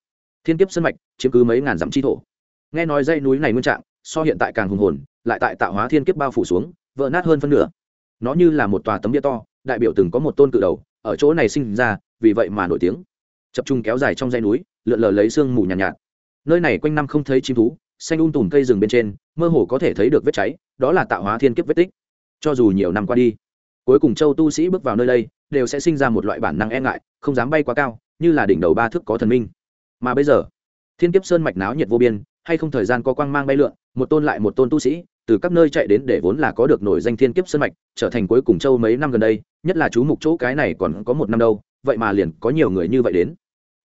Thiên kiếp sân mạch chiếm cứ mấy ngàn dặm chi thổ. Nghe nói dãy núi này nguyên trạng so hiện tại càng hùng hồn lại tại tạo hóa thiên kiếp bao phủ xuống vỡ nát hơn phân nửa. Nó như là một tòa tấm bia to đại biểu từng có một tôn cự đầu ở chỗ này sinh ra vì vậy mà nổi tiếng. Chập trung kéo dài trong dãy núi lượn lờ lấy sương mù nhàn nhạt, nhạt. Nơi này quanh năm không thấy chim thú xanh um tùm cây rừng bên trên, mơ hồ có thể thấy được vết cháy, đó là tạo hóa thiên kiếp vết tích. Cho dù nhiều năm qua đi, cuối cùng châu tu sĩ bước vào nơi đây, đều sẽ sinh ra một loại bản năng e ngại, không dám bay quá cao, như là đỉnh đầu ba thước có thần minh. Mà bây giờ, thiên kiếp sơn mạch náo nhiệt vô biên, hay không thời gian có quang mang bay lượn, một tôn lại một tôn tu sĩ, từ các nơi chạy đến để vốn là có được nổi danh thiên kiếp sơn mạch, trở thành cuối cùng châu mấy năm gần đây, nhất là chú mục chỗ cái này còn có một năm đâu, vậy mà liền có nhiều người như vậy đến.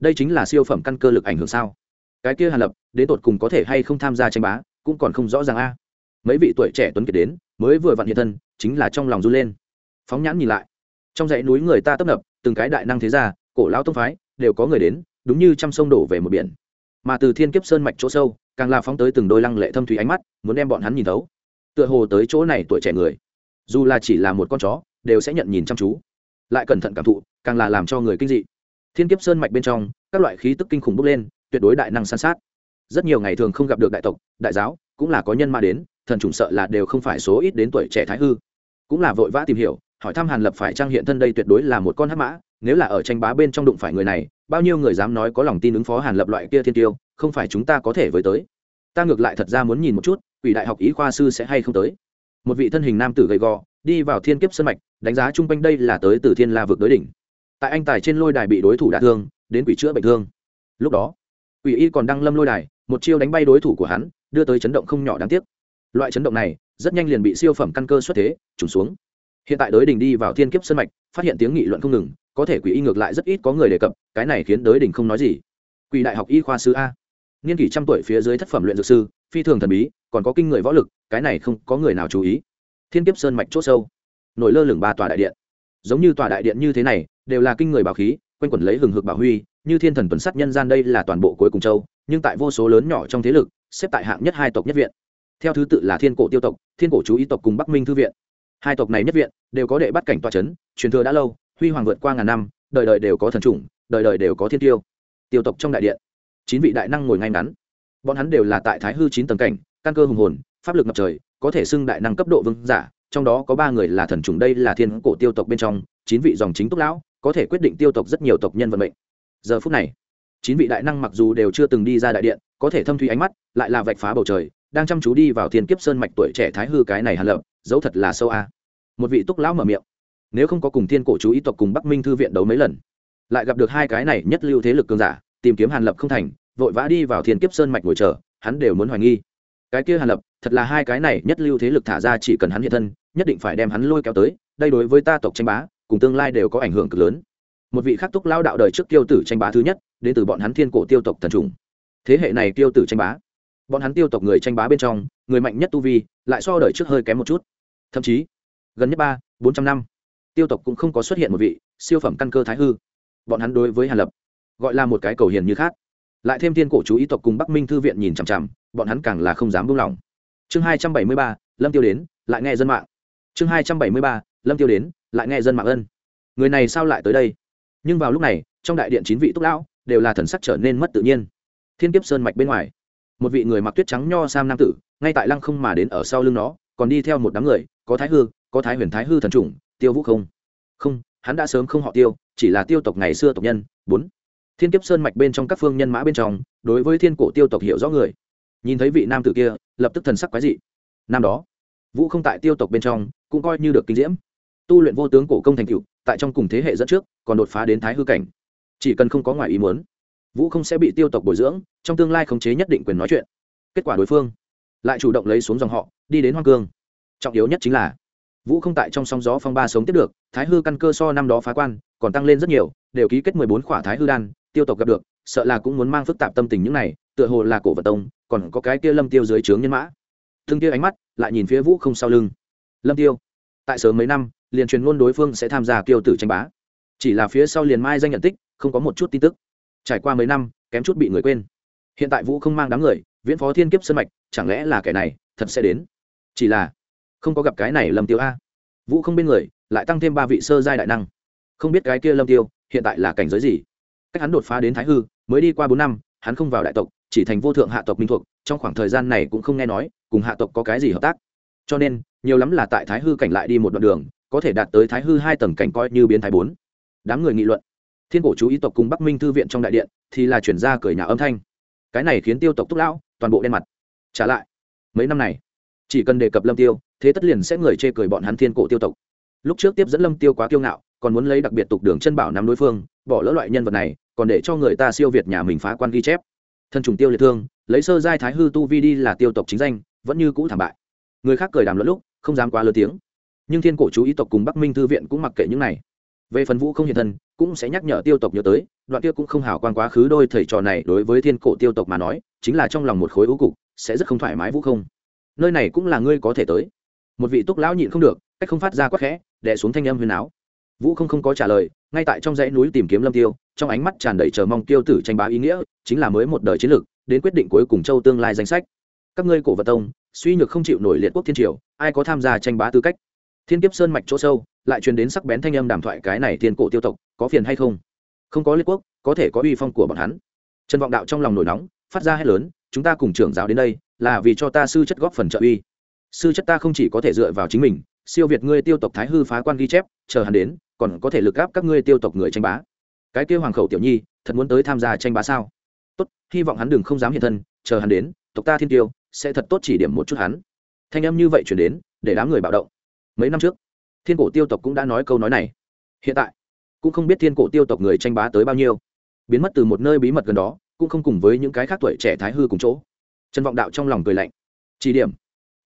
Đây chính là siêu phẩm căn cơ lực ảnh hưởng sao? Cái kia hàn lập, đến tột cùng có thể hay không tham gia tranh bá, cũng còn không rõ ràng a. Mấy vị tuổi trẻ tuấn kiệt đến, mới vừa vặn hiện thân, chính là trong lòng run lên. Phóng nhãn nhìn lại, trong dãy núi người ta tấp nập, từng cái đại năng thế gia, cổ lão tông phái, đều có người đến, đúng như trăm sông đổ về một biển. Mà từ thiên kiếp sơn mạch chỗ sâu, càng là phóng tới từng đôi lăng lệ thâm thủy ánh mắt, muốn đem bọn hắn nhìn thấu. Tựa hồ tới chỗ này tuổi trẻ người, dù là chỉ là một con chó, đều sẽ nhận nhìn chăm chú. Lại cẩn thận cảm thụ, càng là làm cho người kinh dị. Thiên kiếp sơn mạch bên trong, các loại khí tức kinh khủng bốc lên tuyệt đối đại năng san sát. Rất nhiều ngày thường không gặp được đại tộc, đại giáo, cũng là có nhân ma đến, thần trùng sợ là đều không phải số ít đến tuổi trẻ thái hư. Cũng là vội vã tìm hiểu, hỏi thăm hàn lập phải trang hiện thân đây tuyệt đối là một con hắc mã, nếu là ở tranh bá bên trong đụng phải người này, bao nhiêu người dám nói có lòng tin ứng phó hàn lập loại kia thiên tiêu, không phải chúng ta có thể với tới. Ta ngược lại thật ra muốn nhìn một chút ủy đại học ý khoa sư sẽ hay không tới. Một vị thân hình nam tử gầy gò, đi vào thiên kiếp sân mạch, đánh giá chung quanh đây là tới từ thiên la vực đối đỉnh. Tại anh tài trên lôi đài bị đối thủ đả thương, đến quỷ chữa bệnh thương. Lúc đó quỷ y còn đang lâm lôi đài, một chiêu đánh bay đối thủ của hắn, đưa tới chấn động không nhỏ đáng tiếc. Loại chấn động này, rất nhanh liền bị siêu phẩm căn cơ xuất thế, trùng xuống. Hiện tại đới đình đi vào thiên kiếp sân mạch, phát hiện tiếng nghị luận không ngừng, có thể quỷ y ngược lại rất ít có người đề cập, cái này khiến đới đình không nói gì. Quỷ đại học y khoa sư a. Niên kỷ trăm tuổi phía dưới thất phẩm luyện dược sư, phi thường thần bí, còn có kinh người võ lực, cái này không có người nào chú ý. Thiên kiếp sơn mạch chỗ sâu, nổi lơ lửng ba tòa đại điện. Giống như tòa đại điện như thế này, đều là kinh người bảo khí, quanh quẩn lấy hừng hực bảo huy như thiên thần tuần sát nhân gian đây là toàn bộ cuối cùng châu, nhưng tại vô số lớn nhỏ trong thế lực, xếp tại hạng nhất hai tộc nhất viện. Theo thứ tự là thiên cổ tiêu tộc, thiên cổ chú ý tộc cùng bắc minh thư viện. Hai tộc này nhất viện đều có đệ bắt cảnh tòa c h ấ n truyền thừa đã lâu, huy hoàng vượt qua ngàn năm, đời đời đều có thần chủng, đời đời đều có thiên tiêu. Tiêu tộc trong đại điện, chín vị đại năng ngồi ngay ngắn. Bọn hắn đều là tại thái hư chín tầng cảnh, căn cơ hùng hồn, pháp lực ngập trời, có thể xưng đại năng cấp độ vương giả, trong đó có ba người là thần trùng đây là thiên cổ tiêu tộc bên trong, chín vị dòng chính túc lão, có thể quyết định tiêu tộc rất nhiều tộc nhân vận mệnh giờ phút này, chín vị đại năng mặc dù đều chưa từng đi ra đại điện, có thể thâm thủy ánh mắt, lại là vạch phá bầu trời, đang chăm chú đi vào thiên kiếp sơn mạch tuổi trẻ thái hư cái này hàn lập, dấu thật là sâu a. Một vị túc lão mở miệng, nếu không có cùng thiên cổ chú ý tộc cùng bắc minh thư viện đấu mấy lần, lại gặp được hai cái này nhất lưu thế lực cường giả, tìm kiếm hàn lập không thành, vội vã đi vào thiên kiếp sơn mạch ngồi chờ, hắn đều muốn hoài nghi. Cái kia hàn lập, thật là hai cái này nhất lưu thế lực thả ra chỉ cần hắn hiện thân, nhất định phải đem hắn lôi kéo tới, đây đối với ta tộc tranh bá, cùng tương lai đều có ảnh hưởng cực lớn một vị khắc túc lao đạo đời trước tiêu tử tranh bá thứ nhất, đến từ bọn hắn thiên cổ tiêu tộc thần trùng. Thế hệ này tiêu tử tranh bá. Bọn hắn tiêu tộc người tranh bá bên trong, người mạnh nhất tu vi, lại so đời trước hơi kém một chút. Thậm chí, gần nhất ba, bốn trăm năm, tiêu tộc cũng không có xuất hiện một vị siêu phẩm căn cơ thái hư. Bọn hắn đối với hàn lập, gọi là một cái cầu hiền như khác. Lại thêm thiên cổ chú ý tộc cùng bắc minh thư viện nhìn chằm chằm, bọn hắn càng là không dám buông lỏng. Chương hai trăm bảy mươi ba, lâm tiêu đến, lại nghe dân mạng. Chương hai trăm bảy mươi ba, lâm tiêu đến, lại nghe dân mạng ân. Người này sao lại tới đây? Nhưng vào lúc này, trong đại điện chín vị túc lão đều là thần sắc trở nên mất tự nhiên. Thiên kiếp sơn mạch bên ngoài, một vị người mặc tuyết trắng nho sam nam tử, ngay tại lăng không mà đến ở sau lưng nó, còn đi theo một đám người, có thái hư, có thái huyền thái hư thần trùng tiêu vũ không? Không, hắn đã sớm không họ tiêu, chỉ là tiêu tộc ngày xưa tộc nhân. Bốn, thiên kiếp sơn mạch bên trong các phương nhân mã bên trong, đối với thiên cổ tiêu tộc hiểu rõ người. Nhìn thấy vị nam tử kia, lập tức thần sắc quái dị. Năm đó, vũ không tại tiêu tộc bên trong, cũng coi như được kinh diễm tu luyện vô tướng cổ công thành cựu tại trong cùng thế hệ dẫn trước, còn đột phá đến thái hư cảnh. Chỉ cần không có ngoài ý muốn, vũ không sẽ bị tiêu tộc bồi dưỡng, trong tương lai khống chế nhất định quyền nói chuyện. Kết quả đối phương lại chủ động lấy xuống dòng họ, đi đến hoang cương. Trọng yếu nhất chính là, vũ không tại trong sóng gió phong ba sống tiếp được, thái hư căn cơ so năm đó phá quan, còn tăng lên rất nhiều, đều ký kết mười bốn khỏa thái hư đan, tiêu tộc gặp được, sợ là cũng muốn mang phức tạp tâm tình những này, tựa hồ là cổ vật tông, còn có cái kia lâm tiêu dưới trướng nhân mã. Thương kia ánh mắt lại nhìn phía vũ không sau lưng. Lâm tiêu, tại sớm mấy năm liền truyền ngôn đối phương sẽ tham gia kiêu tử tranh bá. Chỉ là phía sau liền mai danh nhận tích, không có một chút tin tức. Trải qua mấy năm, kém chút bị người quên. Hiện tại vũ không mang đám người, viễn phó thiên kiếp sân mạch, chẳng lẽ là kẻ này, thật sẽ đến? Chỉ là, không có gặp cái này lâm tiêu a. Vũ không bên người, lại tăng thêm ba vị sơ giai đại năng. Không biết cái kia lâm tiêu, hiện tại là cảnh giới gì? Cách hắn đột phá đến thái hư, mới đi qua bốn năm, hắn không vào đại tộc, chỉ thành vô thượng hạ tộc minh thuộc, trong khoảng thời gian này cũng không nghe nói, cùng hạ tộc có cái gì hợp tác. Cho nên, nhiều lắm là tại thái hư cảnh lại đi một đoạn đường có thể đạt tới thái hư hai tầng cảnh coi như biến thái bốn. Đám người nghị luận. Thiên cổ chú ý tộc cùng bắc minh thư viện trong đại điện, thì là chuyển ra cười nhà âm thanh. Cái này khiến tiêu tộc túc lão, toàn bộ đen mặt. Trả lại. Mấy năm này, chỉ cần đề cập lâm tiêu, thế tất liền sẽ người chê cười bọn hắn thiên cổ tiêu tộc. Lúc trước tiếp dẫn lâm tiêu quá kiêu ngạo, còn muốn lấy đặc biệt tục đường chân bảo nắm đối phương, bỏ lỡ loại nhân vật này, còn để cho người ta siêu việt nhà mình phá quan ghi chép. Thân trùng tiêu liệt thương, lấy sơ giai thái hư tu vi đi là tiêu tộc chính danh, vẫn như cũ thảm bại. Người khác cười đàm luận lúc, không dám quá lớn tiếng nhưng thiên cổ chú ý tộc cùng bắc minh thư viện cũng mặc kệ những này về phần vũ không hiện thân cũng sẽ nhắc nhở tiêu tộc nhớ tới đoạn tiêu cũng không hào quan quá khứ đôi thầy trò này đối với thiên cổ tiêu tộc mà nói chính là trong lòng một khối ưu cục sẽ rất không thoải mái vũ không nơi này cũng là ngươi có thể tới một vị túc lão nhịn không được cách không phát ra quắc khẽ đẻ xuống thanh âm huyền áo vũ không không có trả lời ngay tại trong dãy núi tìm kiếm lâm tiêu trong ánh mắt tràn đầy chờ mong tiêu tử tranh bá ý nghĩa chính là mới một đời chiến lược đến quyết định cuối cùng châu tương lai danh sách các ngươi cổ vật tông suy nhược không chịu nổi liệt quốc thiên triều ai có tham gia tranh bá tư cách thiên kiếp sơn mạch chỗ sâu, lại truyền đến sắc bén thanh âm đàm thoại cái này thiên cổ tiêu tộc, có phiền hay không? Không có liệt quốc, có thể có uy phong của bọn hắn. Trần vọng đạo trong lòng nổi nóng, phát ra hết lớn, chúng ta cùng trưởng giáo đến đây, là vì cho ta sư chất góp phần trợ uy. Sư chất ta không chỉ có thể dựa vào chính mình, siêu việt ngươi tiêu tộc thái hư phá quan ghi chép, chờ hắn đến, còn có thể lực gáp các ngươi tiêu tộc người tranh bá. Cái kêu hoàng khẩu tiểu nhi, thật muốn tới tham gia tranh bá sao? Tốt, hy vọng hắn đừng không dám hiện thân, chờ hắn đến, tộc ta thiên tiêu, sẽ thật tốt chỉ điểm một chút hắn. Thanh âm như vậy chuyển đến, để đám người bạo động mấy năm trước, thiên cổ tiêu tộc cũng đã nói câu nói này. Hiện tại, cũng không biết thiên cổ tiêu tộc người tranh bá tới bao nhiêu. Biến mất từ một nơi bí mật gần đó, cũng không cùng với những cái khác tuổi trẻ thái hư cùng chỗ. Trần vọng đạo trong lòng cười lạnh. Chỉ điểm.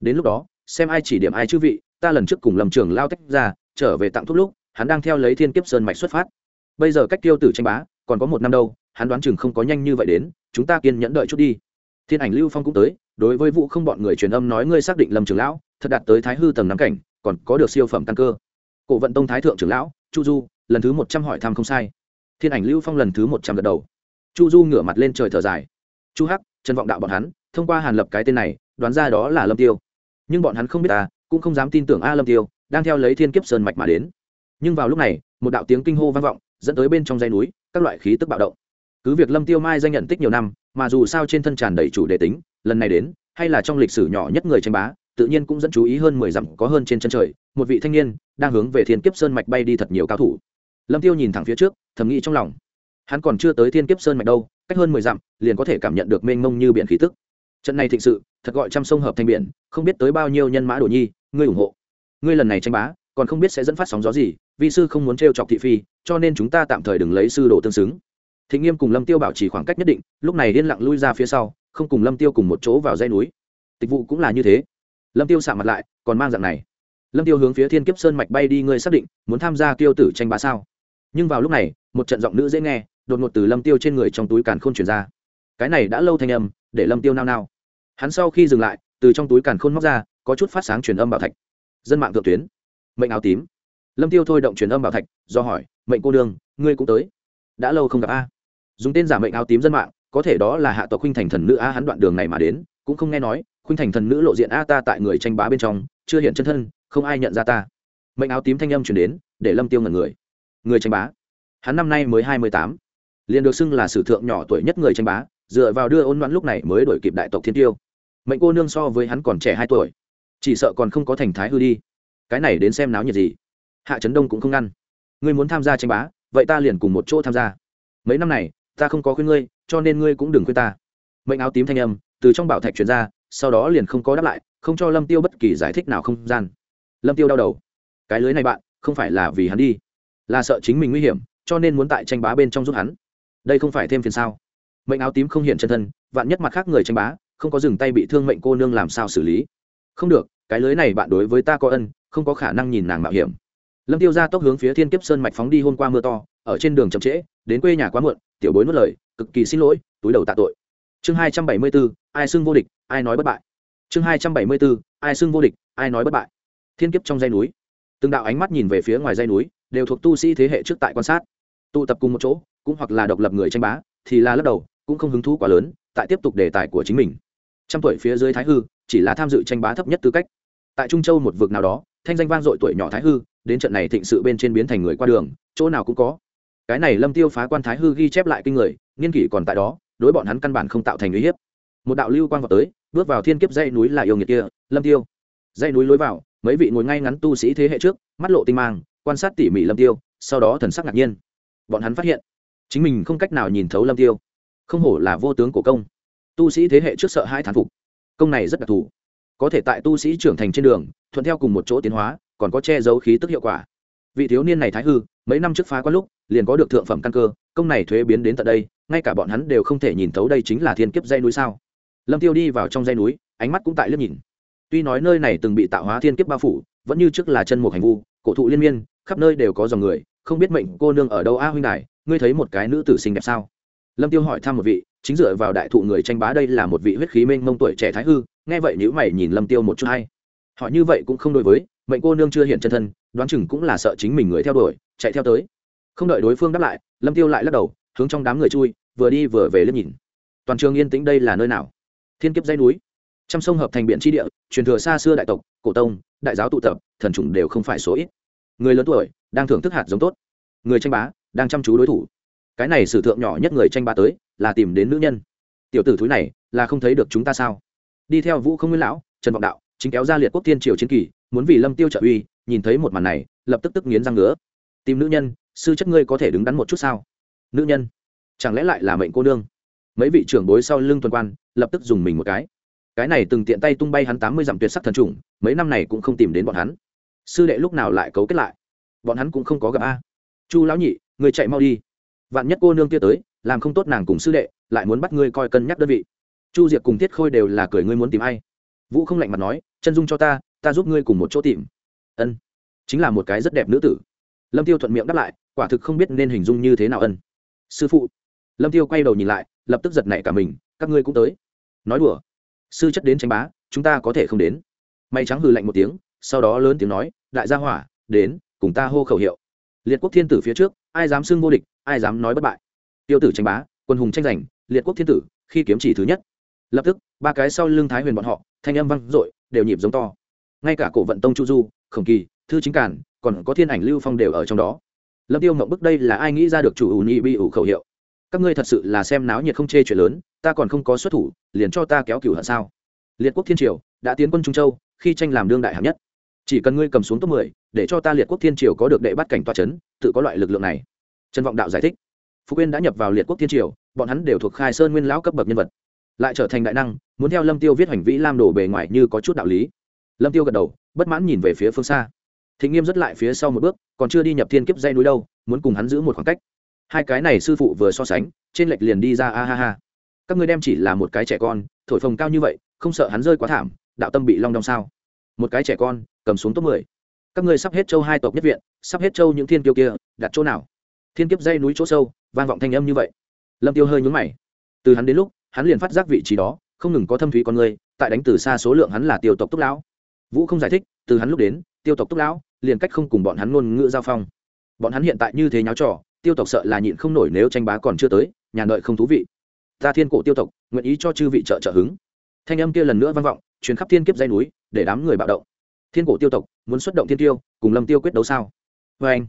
Đến lúc đó, xem ai chỉ điểm ai chư vị, ta lần trước cùng lầm trường lao tách ra, trở về tặng thuốc lúc, hắn đang theo lấy thiên kiếp sơn mạch xuất phát. Bây giờ cách tiêu tử tranh bá, còn có một năm đâu, hắn đoán chừng không có nhanh như vậy đến, chúng ta kiên nhẫn đợi chút đi. Thiên ảnh lưu phong cũng tới, đối với vụ không bọn người truyền âm nói ngươi xác định lâm trường lão, thật đạt tới thái hư tầng nắm cảnh còn có được siêu phẩm căn cơ. Cổ vận tông thái thượng trưởng lão, chu du, lần thứ một trăm hỏi thăm không sai. Thiên ảnh lưu phong lần thứ một trăm gật đầu. Chu du ngửa mặt lên trời thở dài. Chu hắc, trần vọng đạo bọn hắn, thông qua hàn lập cái tên này, đoán ra đó là lâm tiêu. Nhưng bọn hắn không biết ta, cũng không dám tin tưởng a lâm tiêu, đang theo lấy thiên kiếp sơn mạch mà đến. Nhưng vào lúc này, một đạo tiếng kinh hô vang vọng, dẫn tới bên trong dây núi, các loại khí tức bạo động. Cứ việc lâm tiêu mai danh nhận tích nhiều năm, mà dù sao trên thân tràn đầy chủ đề tính, lần này đến, hay là trong lịch sử nhỏ nhất người tranh bá tự nhiên cũng dẫn chú ý hơn mười dặm có hơn trên chân trời, một vị thanh niên đang hướng về thiên kiếp sơn mạch bay đi thật nhiều cao thủ. Lâm tiêu nhìn thẳng phía trước, thầm nghĩ trong lòng. Hắn còn chưa tới thiên kiếp sơn mạch đâu, cách hơn mười dặm, liền có thể cảm nhận được mênh mông như biển khí tức. Trận này thịnh sự, thật gọi trăm sông hợp thành biển, không biết tới bao nhiêu nhân mã đồ nhi, ngươi ủng hộ. Ngươi lần này tranh bá, còn không biết sẽ dẫn phát sóng gió gì, vi sư không muốn t chọc thị phi, cho nên chúng ta tạm thời đừng lấy sư đồ tương xứng. Thịnh nghiêm cùng lâm tiêu bảo trì khoảng cách nhất định, lúc này điên lặng lui ra phía sau, không cùng lâm tiêu cùng một chỗ vào dây núi. Tịch vụ cũng là như thế lâm tiêu xạ mặt lại còn mang dạng này. Lâm tiêu hướng phía thiên kiếp sơn mạch bay đi ngươi xác định muốn tham gia Tiêu tử tranh bá sao? Nhưng vào lúc này một trận giọng nữ dễ nghe đột ngột từ lâm tiêu trên người trong túi càn khôn chuyển ra. Cái này đã lâu thanh âm để lâm tiêu nao nao. Hắn sau khi dừng lại từ trong túi càn khôn móc ra có chút phát sáng truyền âm bảo thạch. Dân mạng thượng tuyến. Mệnh áo tím. Lâm tiêu thôi động truyền âm bảo thạch do hỏi mệnh cô đường, ngươi cũng tới? Đã lâu không gặp a. Dùng tên giả mệnh áo tím dân mạng có thể đó là hạ tộc khuynh thành thần nữ a hắn đoạn đường này mà đến cũng không nghe nói, khuynh thành thần nữ lộ diện a ta tại người tranh bá bên trong, chưa hiện chân thân, không ai nhận ra ta. Mệnh áo tím thanh âm chuyển đến, để lâm tiêu ngẩn người. Người tranh bá? Hắn năm nay mới hai mươi tám. Liền được xưng là sử thượng nhỏ tuổi nhất người tranh bá, dựa vào đưa ôn đoán lúc này mới đổi kịp đại tộc thiên tiêu. Mệnh cô nương so với hắn còn trẻ hai tuổi. Chỉ sợ còn không có thành thái hư đi. Cái này đến xem náo nhiệt gì. Hạ trấn đông cũng không ngăn. Ngươi muốn tham gia tranh bá, vậy ta liền cùng một chỗ tham gia. Mấy năm này, ta không có khuyên ngươi, cho nên ngươi cũng đừng khuyên ta. Mệnh áo tím thanh âm từ trong bảo thạch truyền ra, sau đó liền không có đáp lại, không cho lâm tiêu bất kỳ giải thích nào không gian. Lâm tiêu đau đầu. Cái lưới này bạn, không phải là vì hắn đi, là sợ chính mình nguy hiểm, cho nên muốn tại tranh bá bên trong giúp hắn. Đây không phải thêm phiền sao? Mệnh áo tím không hiện chân thân, vạn nhất mặt khác người tranh bá, không có dừng tay bị thương mệnh cô nương làm sao xử lý? Không được, cái lưới này bạn đối với ta có ân, không có khả năng nhìn nàng mạo hiểm. Lâm tiêu ra tốc hướng phía thiên kiếp sơn mạch phóng đi hôm qua mưa to, ở trên đường chậm trễ, đến quê nhà quá muộn, tiểu bối nuốt lời, cực kỳ xin lỗi, túi đầu tạ tội chương hai trăm bảy mươi bốn ai xưng vô địch, ai nói bất bại. Chương hai trăm bảy mươi bốn ai xưng vô địch, ai nói bất bại. Thiên kiếp trong dây núi. Từng đạo ánh mắt nhìn về phía ngoài dây núi, đều thuộc tu sĩ thế hệ trước tại quan sát. Tụ tập cùng một chỗ, cũng hoặc là độc lập người tranh bá, thì là lắc đầu, cũng không hứng thú quá lớn, tại tiếp tục đề tài của chính mình. Trăm tuổi phía dưới thái hư, chỉ là tham dự tranh bá thấp nhất tư cách. Tại trung châu một vực nào đó, thanh danh vang dội tuổi nhỏ thái hư, đến trận này thịnh sự bên trên biến thành người qua đường, chỗ nào cũng có. Cái này lâm tiêu phá quan thái hư ghi chép lại kinh người, nghiên kỷ còn tại đó đối bọn hắn căn bản không tạo thành uy hiếp. Một đạo lưu quang vào tới, bước vào thiên kiếp dãy núi là yêu nghiệt kia, lâm tiêu. Dãy núi lối vào, mấy vị ngồi ngay ngắn tu sĩ thế hệ trước, mắt lộ tinh mang, quan sát tỉ mỉ lâm tiêu, sau đó thần sắc ngạc nhiên. Bọn hắn phát hiện, chính mình không cách nào nhìn thấu lâm tiêu. Không hổ là vô tướng cổ công. Tu sĩ thế hệ trước sợ hai thán phục. Công này rất đặc thù. Có thể tại tu sĩ trưởng thành trên đường, thuận theo cùng một chỗ tiến hóa, còn có che giấu khí tức hiệu quả. Vị thiếu niên này thái hư mấy năm trước phá qua lúc, liền có được thượng phẩm căn cơ, công này thuế biến đến tận đây, ngay cả bọn hắn đều không thể nhìn thấu đây chính là thiên kiếp dây núi sao. Lâm tiêu đi vào trong dây núi, ánh mắt cũng tại liếc nhìn. Tuy nói nơi này từng bị tạo hóa thiên kiếp bao phủ, vẫn như trước là chân một hành vu, cổ thụ liên miên, khắp nơi đều có dòng người, không biết mệnh cô nương ở đâu a huynh đài, ngươi thấy một cái nữ tử xinh đẹp sao? Lâm tiêu hỏi thăm một vị, chính dựa vào đại thụ người tranh bá đây là một vị huyết khí mênh mông tuổi trẻ thái hư, nghe vậy nhữ mày nhìn lâm tiêu một chút hay. Họ như vậy cũng không đối với, mệnh cô nương chưa hiện chân thân đoán chừng cũng là sợ chính mình người theo đuổi, chạy theo tới. Không đợi đối phương đáp lại, lâm tiêu lại lắc đầu, hướng trong đám người chui, vừa đi vừa về liếc nhìn. Toàn trường yên tĩnh đây là nơi nào? Thiên kiếp dây núi. Trăm sông hợp thành biển tri địa, truyền thừa xa xưa đại tộc, cổ tông, đại giáo tụ tập, thần trùng đều không phải số ít. Người lớn tuổi, đang thưởng thức hạt giống tốt. Người tranh bá, đang chăm chú đối thủ. Cái này sử thượng nhỏ nhất người tranh bá tới, là tìm đến nữ nhân. Tiểu tử thúi này, là không thấy được chúng ta sao? Đi theo vũ không nguyên lão, trần vọng đạo, chính kéo ra liệt quốc tiên triều chiến kỳ, muốn vì lâm tiêu trợ uy nhìn thấy một màn này, lập tức tức nghiến răng ngứa. Tìm nữ nhân, sư chất ngươi có thể đứng đắn một chút sao? Nữ nhân, chẳng lẽ lại là mệnh cô nương? Mấy vị trưởng bối sau lưng tuần quan, lập tức dùng mình một cái. Cái này từng tiện tay tung bay hắn tám mươi dặm tuyệt sắc thần trùng, mấy năm này cũng không tìm đến bọn hắn. Sư đệ lúc nào lại cấu kết lại? Bọn hắn cũng không có gặp a. Chu lão nhị người chạy mau đi. Vạn nhất cô nương kia tới, làm không tốt nàng cùng sư đệ, lại muốn bắt ngươi coi cân nhắc đơn vị. Chu diệp cùng tiết khôi đều là cười ngươi muốn tìm ai? Vũ không lạnh mặt nói, chân dung cho ta ta giúp ngươi cùng một chỗ tìm ân chính là một cái rất đẹp nữ tử lâm tiêu thuận miệng đáp lại quả thực không biết nên hình dung như thế nào ân sư phụ lâm tiêu quay đầu nhìn lại lập tức giật nảy cả mình các ngươi cũng tới nói đùa sư chất đến tranh bá chúng ta có thể không đến may trắng hừ lạnh một tiếng sau đó lớn tiếng nói đại gia hỏa đến cùng ta hô khẩu hiệu liệt quốc thiên tử phía trước ai dám xưng vô địch ai dám nói bất bại tiêu tử tranh bá quân hùng tranh giành liệt quốc thiên tử khi kiếm chỉ thứ nhất lập tức ba cái sau lưng thái huyền bọn họ thanh âm vang dội đều nhịp giống to ngay cả cổ vận tông chu du khổng kỳ thư chính cản còn có thiên ảnh lưu phong đều ở trong đó. Lâm tiêu mộng bức đây là ai nghĩ ra được chủ ủ nhị bị ủ khẩu hiệu? Các ngươi thật sự là xem náo nhiệt không chê chuyện lớn ta còn không có xuất thủ liền cho ta kéo cửu hận sao? Liệt quốc thiên triều đã tiến quân trung châu khi tranh làm đương đại hạng nhất. Chỉ cần ngươi cầm xuống top 10, để cho ta liệt quốc thiên triều có được đệ bắt cảnh toa chấn tự có loại lực lượng này. Trần vọng đạo giải thích. Phú quyên đã nhập vào liệt quốc thiên triều bọn hắn đều thuộc khai sơn nguyên lão cấp bậc nhân vật. Lại trở thành đại năng muốn theo lâm tiêu viết hành vĩ lam đổ bề ngoài như có chút đạo lý lâm tiêu gật đầu, bất mãn nhìn về phía phương xa. Thịnh nghiêm dứt lại phía sau một bước, còn chưa đi nhập thiên kiếp dây núi đâu, muốn cùng hắn giữ một khoảng cách. Hai cái này sư phụ vừa so sánh, trên lệch liền đi ra, a ha ha. Các ngươi đem chỉ là một cái trẻ con, thổi phồng cao như vậy, không sợ hắn rơi quá thảm, đạo tâm bị long đong sao? Một cái trẻ con, cầm xuống top mười. Các ngươi sắp hết châu hai tộc nhất viện, sắp hết châu những thiên kiêu kia, đặt chỗ nào? Thiên kiếp dây núi chỗ sâu, vang vọng thanh âm như vậy. Lâm tiêu hơi nhún mày. Từ hắn đến lúc, hắn liền phát giác vị trí đó, không ngừng có thâm thúy con người, tại đánh từ xa số lượng hắn là tiêu tộc túc lão vũ không giải thích, từ hắn lúc đến, tiêu tộc túc lão, liền cách không cùng bọn hắn ngôn ngữ giao phong. Bọn hắn hiện tại như thế nháo trò, tiêu tộc sợ là nhịn không nổi nếu tranh bá còn chưa tới, nhà đợi không thú vị. Ta thiên cổ tiêu tộc, nguyện ý cho chư vị trợ trợ hứng. Thanh âm kia lần nữa vang vọng chuyến khắp thiên kiếp dây núi, để đám người bạo động. Thiên cổ tiêu tộc, muốn xuất động thiên tiêu, cùng lâm tiêu quyết đấu sao? Vê anh,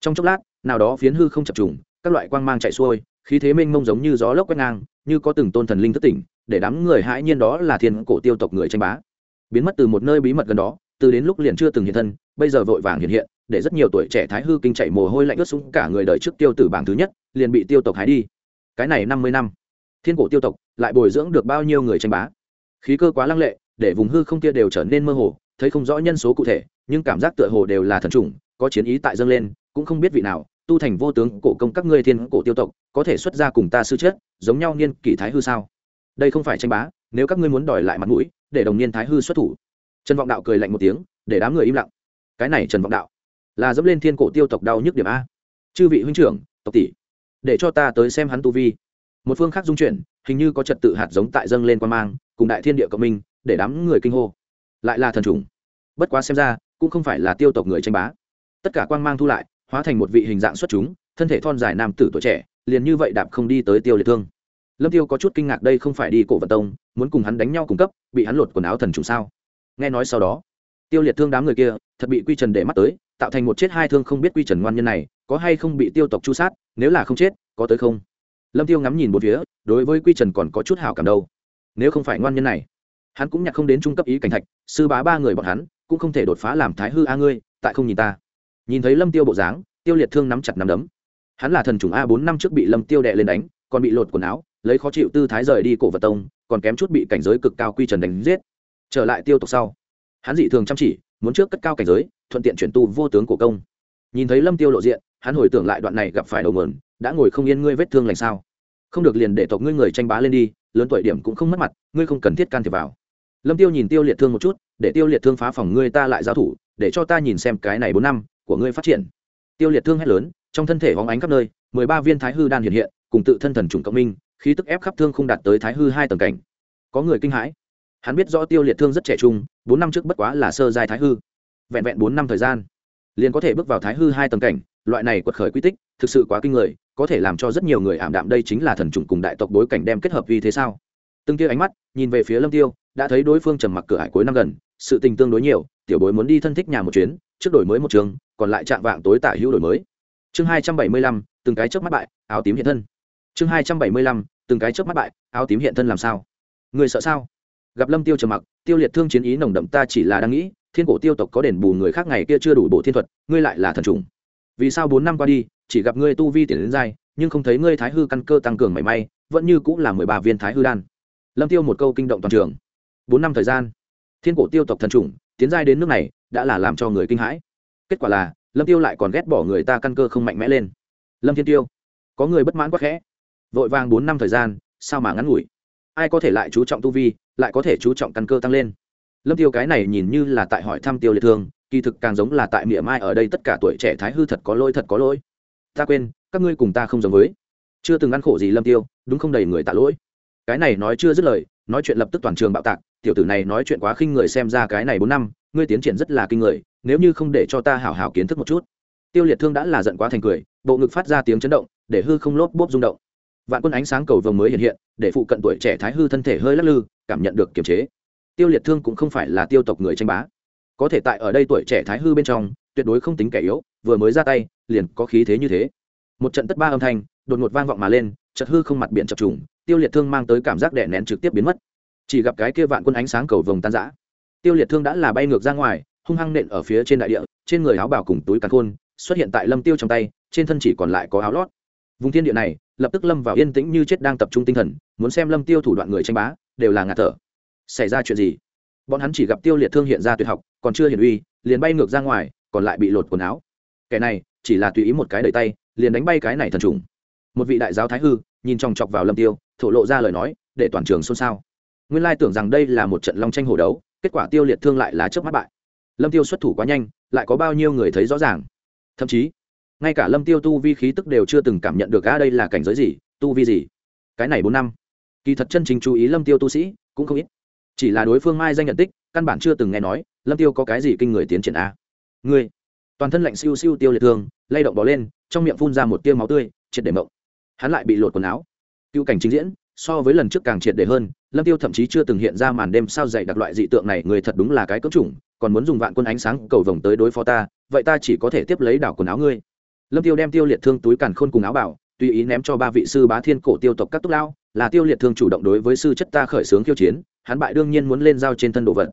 trong chốc lát, nào đó phiến hư không chập trùng, các loại quang mang chạy xuôi, khí thế mênh mông giống như gió lốc quét ngang, như có từng tôn thần linh thất tỉnh, để đám người hãi nhiên đó là thiên cổ tiêu tộc người tranh bá biến mất từ một nơi bí mật gần đó, từ đến lúc liền chưa từng hiện thân, bây giờ vội vàng hiện hiện, để rất nhiều tuổi trẻ thái hư kinh chạy mồ hôi lạnh ướt xuống cả người đời trước tiêu tử bảng thứ nhất, liền bị tiêu tộc hái đi. Cái này năm mươi năm, thiên cổ tiêu tộc lại bồi dưỡng được bao nhiêu người tranh bá? Khí cơ quá lăng lệ, để vùng hư không kia đều trở nên mơ hồ, thấy không rõ nhân số cụ thể, nhưng cảm giác tựa hồ đều là thần trùng có chiến ý tại dâng lên, cũng không biết vị nào, tu thành vô tướng cổ công các ngươi thiên cổ tiêu tộc, có thể xuất ra cùng ta sư chết, giống nhau niên kỷ thái hư sao? Đây không phải tranh bá nếu các ngươi muốn đòi lại mặt mũi, để đồng niên thái hư xuất thủ. Trần vọng đạo cười lạnh một tiếng, để đám người im lặng. Cái này trần vọng đạo, là dẫm lên thiên cổ tiêu tộc đau nhức điểm a. Chư vị huynh trưởng, tộc tỷ, để cho ta tới xem hắn tu vi. Một phương khác dung chuyển, hình như có trật tự hạt giống tại dâng lên quan mang, cùng đại thiên địa cộng minh, để đám người kinh hô. Lại là thần trùng. Bất quá xem ra, cũng không phải là tiêu tộc người tranh bá. Tất cả quan mang thu lại, hóa thành một vị hình dạng xuất chúng, thân thể thon dài nam tử tuổi trẻ, liền như vậy đạp không đi tới tiêu liệt thương lâm tiêu có chút kinh ngạc đây không phải đi cổ vận tông, muốn cùng hắn đánh nhau cung cấp, bị hắn lột quần áo thần trùng sao? Nghe nói sau đó, tiêu liệt thương đám người kia, thật bị quy trần để mắt tới, tạo thành một chết hai thương không biết quy trần ngoan nhân này, có hay không bị tiêu tộc chu sát, nếu là không chết, có tới không? Lâm tiêu ngắm nhìn một phía, đối với quy trần còn có chút hảo cảm đâu. Nếu không phải ngoan nhân này, hắn cũng nhặt không đến trung cấp ý cảnh thạch, sư bá ba người bọn hắn, cũng không thể đột phá làm thái hư a ngươi, tại không nhìn ta. Nhìn thấy lâm tiêu bộ dáng, tiêu liệt thương nắm chặt nắm đấm. Hắn là thần chủng a bốn năm trước bị lâm tiêu đệ lên đánh, còn bị lột quần áo lấy khó chịu tư thái rời đi cổ vật tông, còn kém chút bị cảnh giới cực cao quy trần đánh giết. Trở lại tiêu tộc sau, hắn dị thường chăm chỉ, muốn trước cất cao cảnh giới, thuận tiện chuyển tu vô tướng cổ công. Nhìn thấy lâm tiêu lộ diện, hắn hồi tưởng lại đoạn này gặp phải đầu mườn đã ngồi không yên ngươi vết thương lành sao? Không được liền để tộc ngươi người tranh bá lên đi, lớn tuổi điểm cũng không mất mặt, ngươi không cần thiết can thiệp vào. Lâm tiêu nhìn tiêu liệt thương một chút, để tiêu liệt thương phá phòng ngươi ta lại giao thủ, để cho ta nhìn xem cái này bốn năm của ngươi phát triển. Tiêu liệt thương hét lớn, trong thân thể hóng ánh khắp nơi, mười ba viên thái hư đan hiện hiện, cùng tự thân thần trùng cộng minh khí tức ép khắp thương không đạt tới thái hư hai tầng cảnh. Có người kinh hãi. Hắn biết rõ tiêu liệt thương rất trẻ trung, bốn năm trước bất quá là sơ giai thái hư. Vẹn vẹn bốn năm thời gian, liền có thể bước vào thái hư hai tầng cảnh, loại này quật khởi quy tích, thực sự quá kinh người, có thể làm cho rất nhiều người ảm đạm đây chính là thần trùng cùng đại tộc bối cảnh đem kết hợp vì thế sao? Từng tia ánh mắt, nhìn về phía lâm tiêu, đã thấy đối phương trầm mặc cửa hải cuối năm gần, sự tình tương đối nhiều, tiểu bối muốn đi thân thích nhà một chuyến, trước đổi mới một trường, còn lại trạng vạng tối tả hữu đổi mới. Chương hai trăm bảy mươi lăm, từng cái trước mắt bại, áo tím hiện thân chương hai trăm bảy mươi lăm, từng cái chớp mắt bại, áo tím hiện thân làm sao? Người sợ sao? Gặp lâm tiêu trầm mặc, tiêu liệt thương chiến ý nồng đậm ta chỉ là đang nghĩ, thiên cổ tiêu tộc có đền bù người khác ngày kia chưa đủ bộ thiên thuật, ngươi lại là thần trùng. Vì sao bốn năm qua đi, chỉ gặp ngươi tu vi tiền đến dai, nhưng không thấy ngươi thái hư căn cơ tăng cường mảy may, vẫn như cũng là mười ba viên thái hư đan. Lâm tiêu một câu kinh động toàn trường. Bốn năm thời gian, thiên cổ tiêu tộc thần trùng, tiến giai đến nước này, đã là làm cho người kinh hãi. Kết quả là, lâm tiêu lại còn ghét bỏ người ta căn cơ không mạnh mẽ lên. Lâm thiên tiêu, có người bất mãn quá khẽ vội vàng bốn năm thời gian, sao mà ngắn ngủi? Ai có thể lại chú trọng tu vi, lại có thể chú trọng căn cơ tăng lên? Lâm tiêu cái này nhìn như là tại hỏi thăm tiêu liệt thương, kỳ thực càng giống là tại miệng mai ở đây tất cả tuổi trẻ thái hư thật có lỗi thật có lỗi. Ta quên, các ngươi cùng ta không giống với. Chưa từng ăn khổ gì lâm tiêu, đúng không đầy người tạ lỗi. Cái này nói chưa dứt lời, nói chuyện lập tức toàn trường bạo tạc, tiểu tử này nói chuyện quá khinh người xem ra cái này bốn năm, ngươi tiến triển rất là kinh người, nếu như không để cho ta hảo hảo kiến thức một chút. Tiêu liệt thương đã là giận quá thành cười, bộ ngực phát ra tiếng chấn động, để hư không lốp bốp rung động vạn quân ánh sáng cầu vồng mới hiện hiện, để phụ cận tuổi trẻ thái hư thân thể hơi lắc lư, cảm nhận được kiềm chế. Tiêu liệt thương cũng không phải là tiêu tộc người tranh bá. Có thể tại ở đây tuổi trẻ thái hư bên trong, tuyệt đối không tính kẻ yếu, vừa mới ra tay, liền có khí thế như thế. Một trận tất ba âm thanh, đột ngột vang vọng mà lên chật hư không mặt biển chập trùng, tiêu liệt thương mang tới cảm giác đè nén trực tiếp biến mất. Chỉ gặp cái kia vạn quân ánh sáng cầu vồng tan rã. Tiêu liệt thương đã là bay ngược ra ngoài, hung hăng nện ở phía trên đại địa, trên người áo bào cùng túi càn khôn, xuất hiện tại lâm tiêu trong tay, trên thân chỉ còn lại có áo lót vùng thiên địa này, lập tức lâm vào yên tĩnh như chết đang tập trung tinh thần, muốn xem lâm tiêu thủ đoạn người tranh bá, đều là ngạt thở. Xảy ra chuyện gì? Bọn hắn chỉ gặp tiêu liệt thương hiện ra tuyệt học, còn chưa hiển uy, liền bay ngược ra ngoài, còn lại bị lột quần áo. Kẻ này, chỉ là tùy ý một cái đầy tay, liền đánh bay cái này thần trùng. Một vị đại giáo thái hư, nhìn chòng chọc vào lâm tiêu, thổ lộ ra lời nói, để toàn trường xôn xao. Nguyên lai tưởng rằng đây là một trận long tranh hổ đấu, kết quả tiêu liệt thương lại là trước mắt bại. Lâm tiêu xuất thủ quá nhanh, lại có bao nhiêu người thấy rõ ràng? Thậm chí ngay cả lâm tiêu tu vi khí tức đều chưa từng cảm nhận được, a, đây là cảnh giới gì? Tu vi gì? Cái này bốn năm. Kỳ thật chân chính chú ý lâm tiêu tu sĩ cũng không ít. Chỉ là đối phương mai danh nhận tích, căn bản chưa từng nghe nói, lâm tiêu có cái gì kinh người tiến triển a? Ngươi. Toàn thân lạnh siêu siêu tiêu liệt thương, lay động bò lên, trong miệng phun ra một tiêu máu tươi, triệt để mộng. Hắn lại bị lột quần áo. Cựu cảnh trình diễn, so với lần trước càng triệt để hơn, lâm tiêu thậm chí chưa từng hiện ra màn đêm sao dày đặc loại dị tượng này, người thật đúng là cái cỡ chủng, còn muốn dùng vạn quân ánh sáng cầu vồng tới đối phó ta, vậy ta chỉ có thể tiếp lấy đảo quần áo ngươi lâm tiêu đem tiêu liệt thương túi càn khôn cùng áo bảo, tùy ý ném cho ba vị sư bá thiên cổ tiêu tộc các túc lao, là tiêu liệt thương chủ động đối với sư chất ta khởi xướng khiêu chiến, hắn bại đương nhiên muốn lên giao trên thân đồ vật.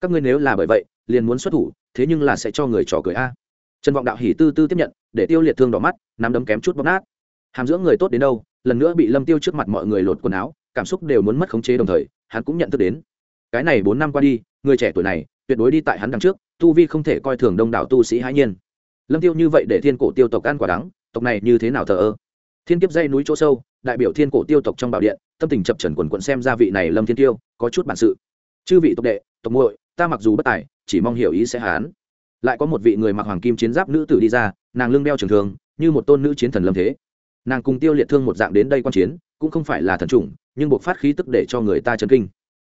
Các ngươi nếu là bởi vậy, liền muốn xuất thủ, thế nhưng là sẽ cho người trò cười a. Trần vọng đạo hỉ tư tư tiếp nhận, để tiêu liệt thương đỏ mắt, nắm đấm kém chút bóp nát. Hàm dưỡng người tốt đến đâu, lần nữa bị lâm tiêu trước mặt mọi người lột quần áo, cảm xúc đều muốn mất khống chế đồng thời, hắn cũng nhận thức đến. Cái này bốn năm qua đi, người trẻ tuổi này, tuyệt đối đi tại hắn đằng trước, tu vi không thể coi thường đông đảo tu sĩ hãi nhiên lâm tiêu như vậy để thiên cổ tiêu tộc ăn quả đắng, tộc này như thế nào thờ ơ? Thiên kiếp dây núi chỗ sâu, đại biểu thiên cổ tiêu tộc trong bảo điện, tâm tình chập trần quần quận xem ra vị này lâm thiên tiêu, có chút bản sự. Chư vị tộc đệ, tộc muội, ta mặc dù bất tài, chỉ mong hiểu ý sẽ hán. Lại có một vị người mặc hoàng kim chiến giáp nữ tử đi ra, nàng lưng đeo trường thường như một tôn nữ chiến thần lâm thế. Nàng cùng tiêu liệt thương một dạng đến đây quan chiến, cũng không phải là thần chủng, nhưng buộc phát khí tức để cho người ta chấn kinh.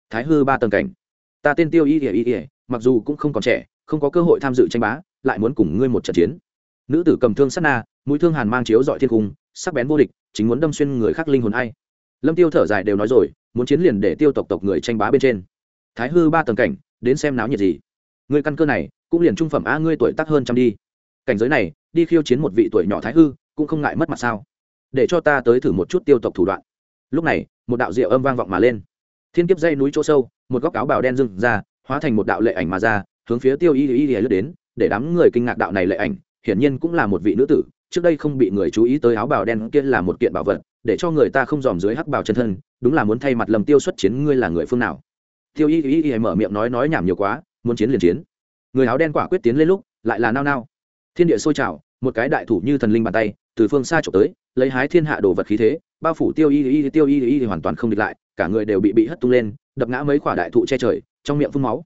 Thái hư ba tầng cảnh. Ta tên tiêu y ỉa y ỉa mặc dù cũng không còn trẻ, không có cơ hội tham dự tranh bá lại muốn cùng ngươi một trận chiến. Nữ tử cầm thương sát na, mũi thương hàn mang chiếu dọi thiên cung sắc bén vô địch, chính muốn đâm xuyên người khác linh hồn hay lâm tiêu thở dài đều nói rồi, muốn chiến liền để tiêu tộc tộc người tranh bá bên trên. Thái hư ba tầng cảnh, đến xem náo nhiệt gì. Người căn cơ này, cũng liền trung phẩm a, ngươi tuổi tác hơn trăm đi. Cảnh giới này, đi khiêu chiến một vị tuổi nhỏ thái hư, cũng không ngại mất mặt sao. Để cho ta tới thử một chút tiêu tộc thủ đoạn. Lúc này, một đạo diệu âm vang vọng mà lên. Thiên kiếp dây núi chỗ sâu, một góc áo bào đen dưng ra, hóa thành một đạo lệ ảnh mà ra, hướng phía tiêu y y y lướt đến để đám người kinh ngạc đạo này lệ ảnh, hiển nhiên cũng là một vị nữ tử, trước đây không bị người chú ý tới áo bào đen kia là một kiện bảo vật, để cho người ta không dòm dưới hắc bào chân thân, đúng là muốn thay mặt lầm tiêu xuất chiến, ngươi là người phương nào? Tiêu y y y mở miệng nói nói nhảm nhiều quá, muốn chiến liền chiến. Người áo đen quả quyết tiến lên lúc, lại là nao nao. Thiên địa sôi trào, một cái đại thủ như thần linh bàn tay, từ phương xa trộm tới, lấy hái thiên hạ đồ vật khí thế, bao phủ tiêu y y tiêu y y hoàn toàn không địch lại, cả người đều bị bị hất tung lên, đập ngã mấy quả đại thụ che trời, trong miệng phun máu.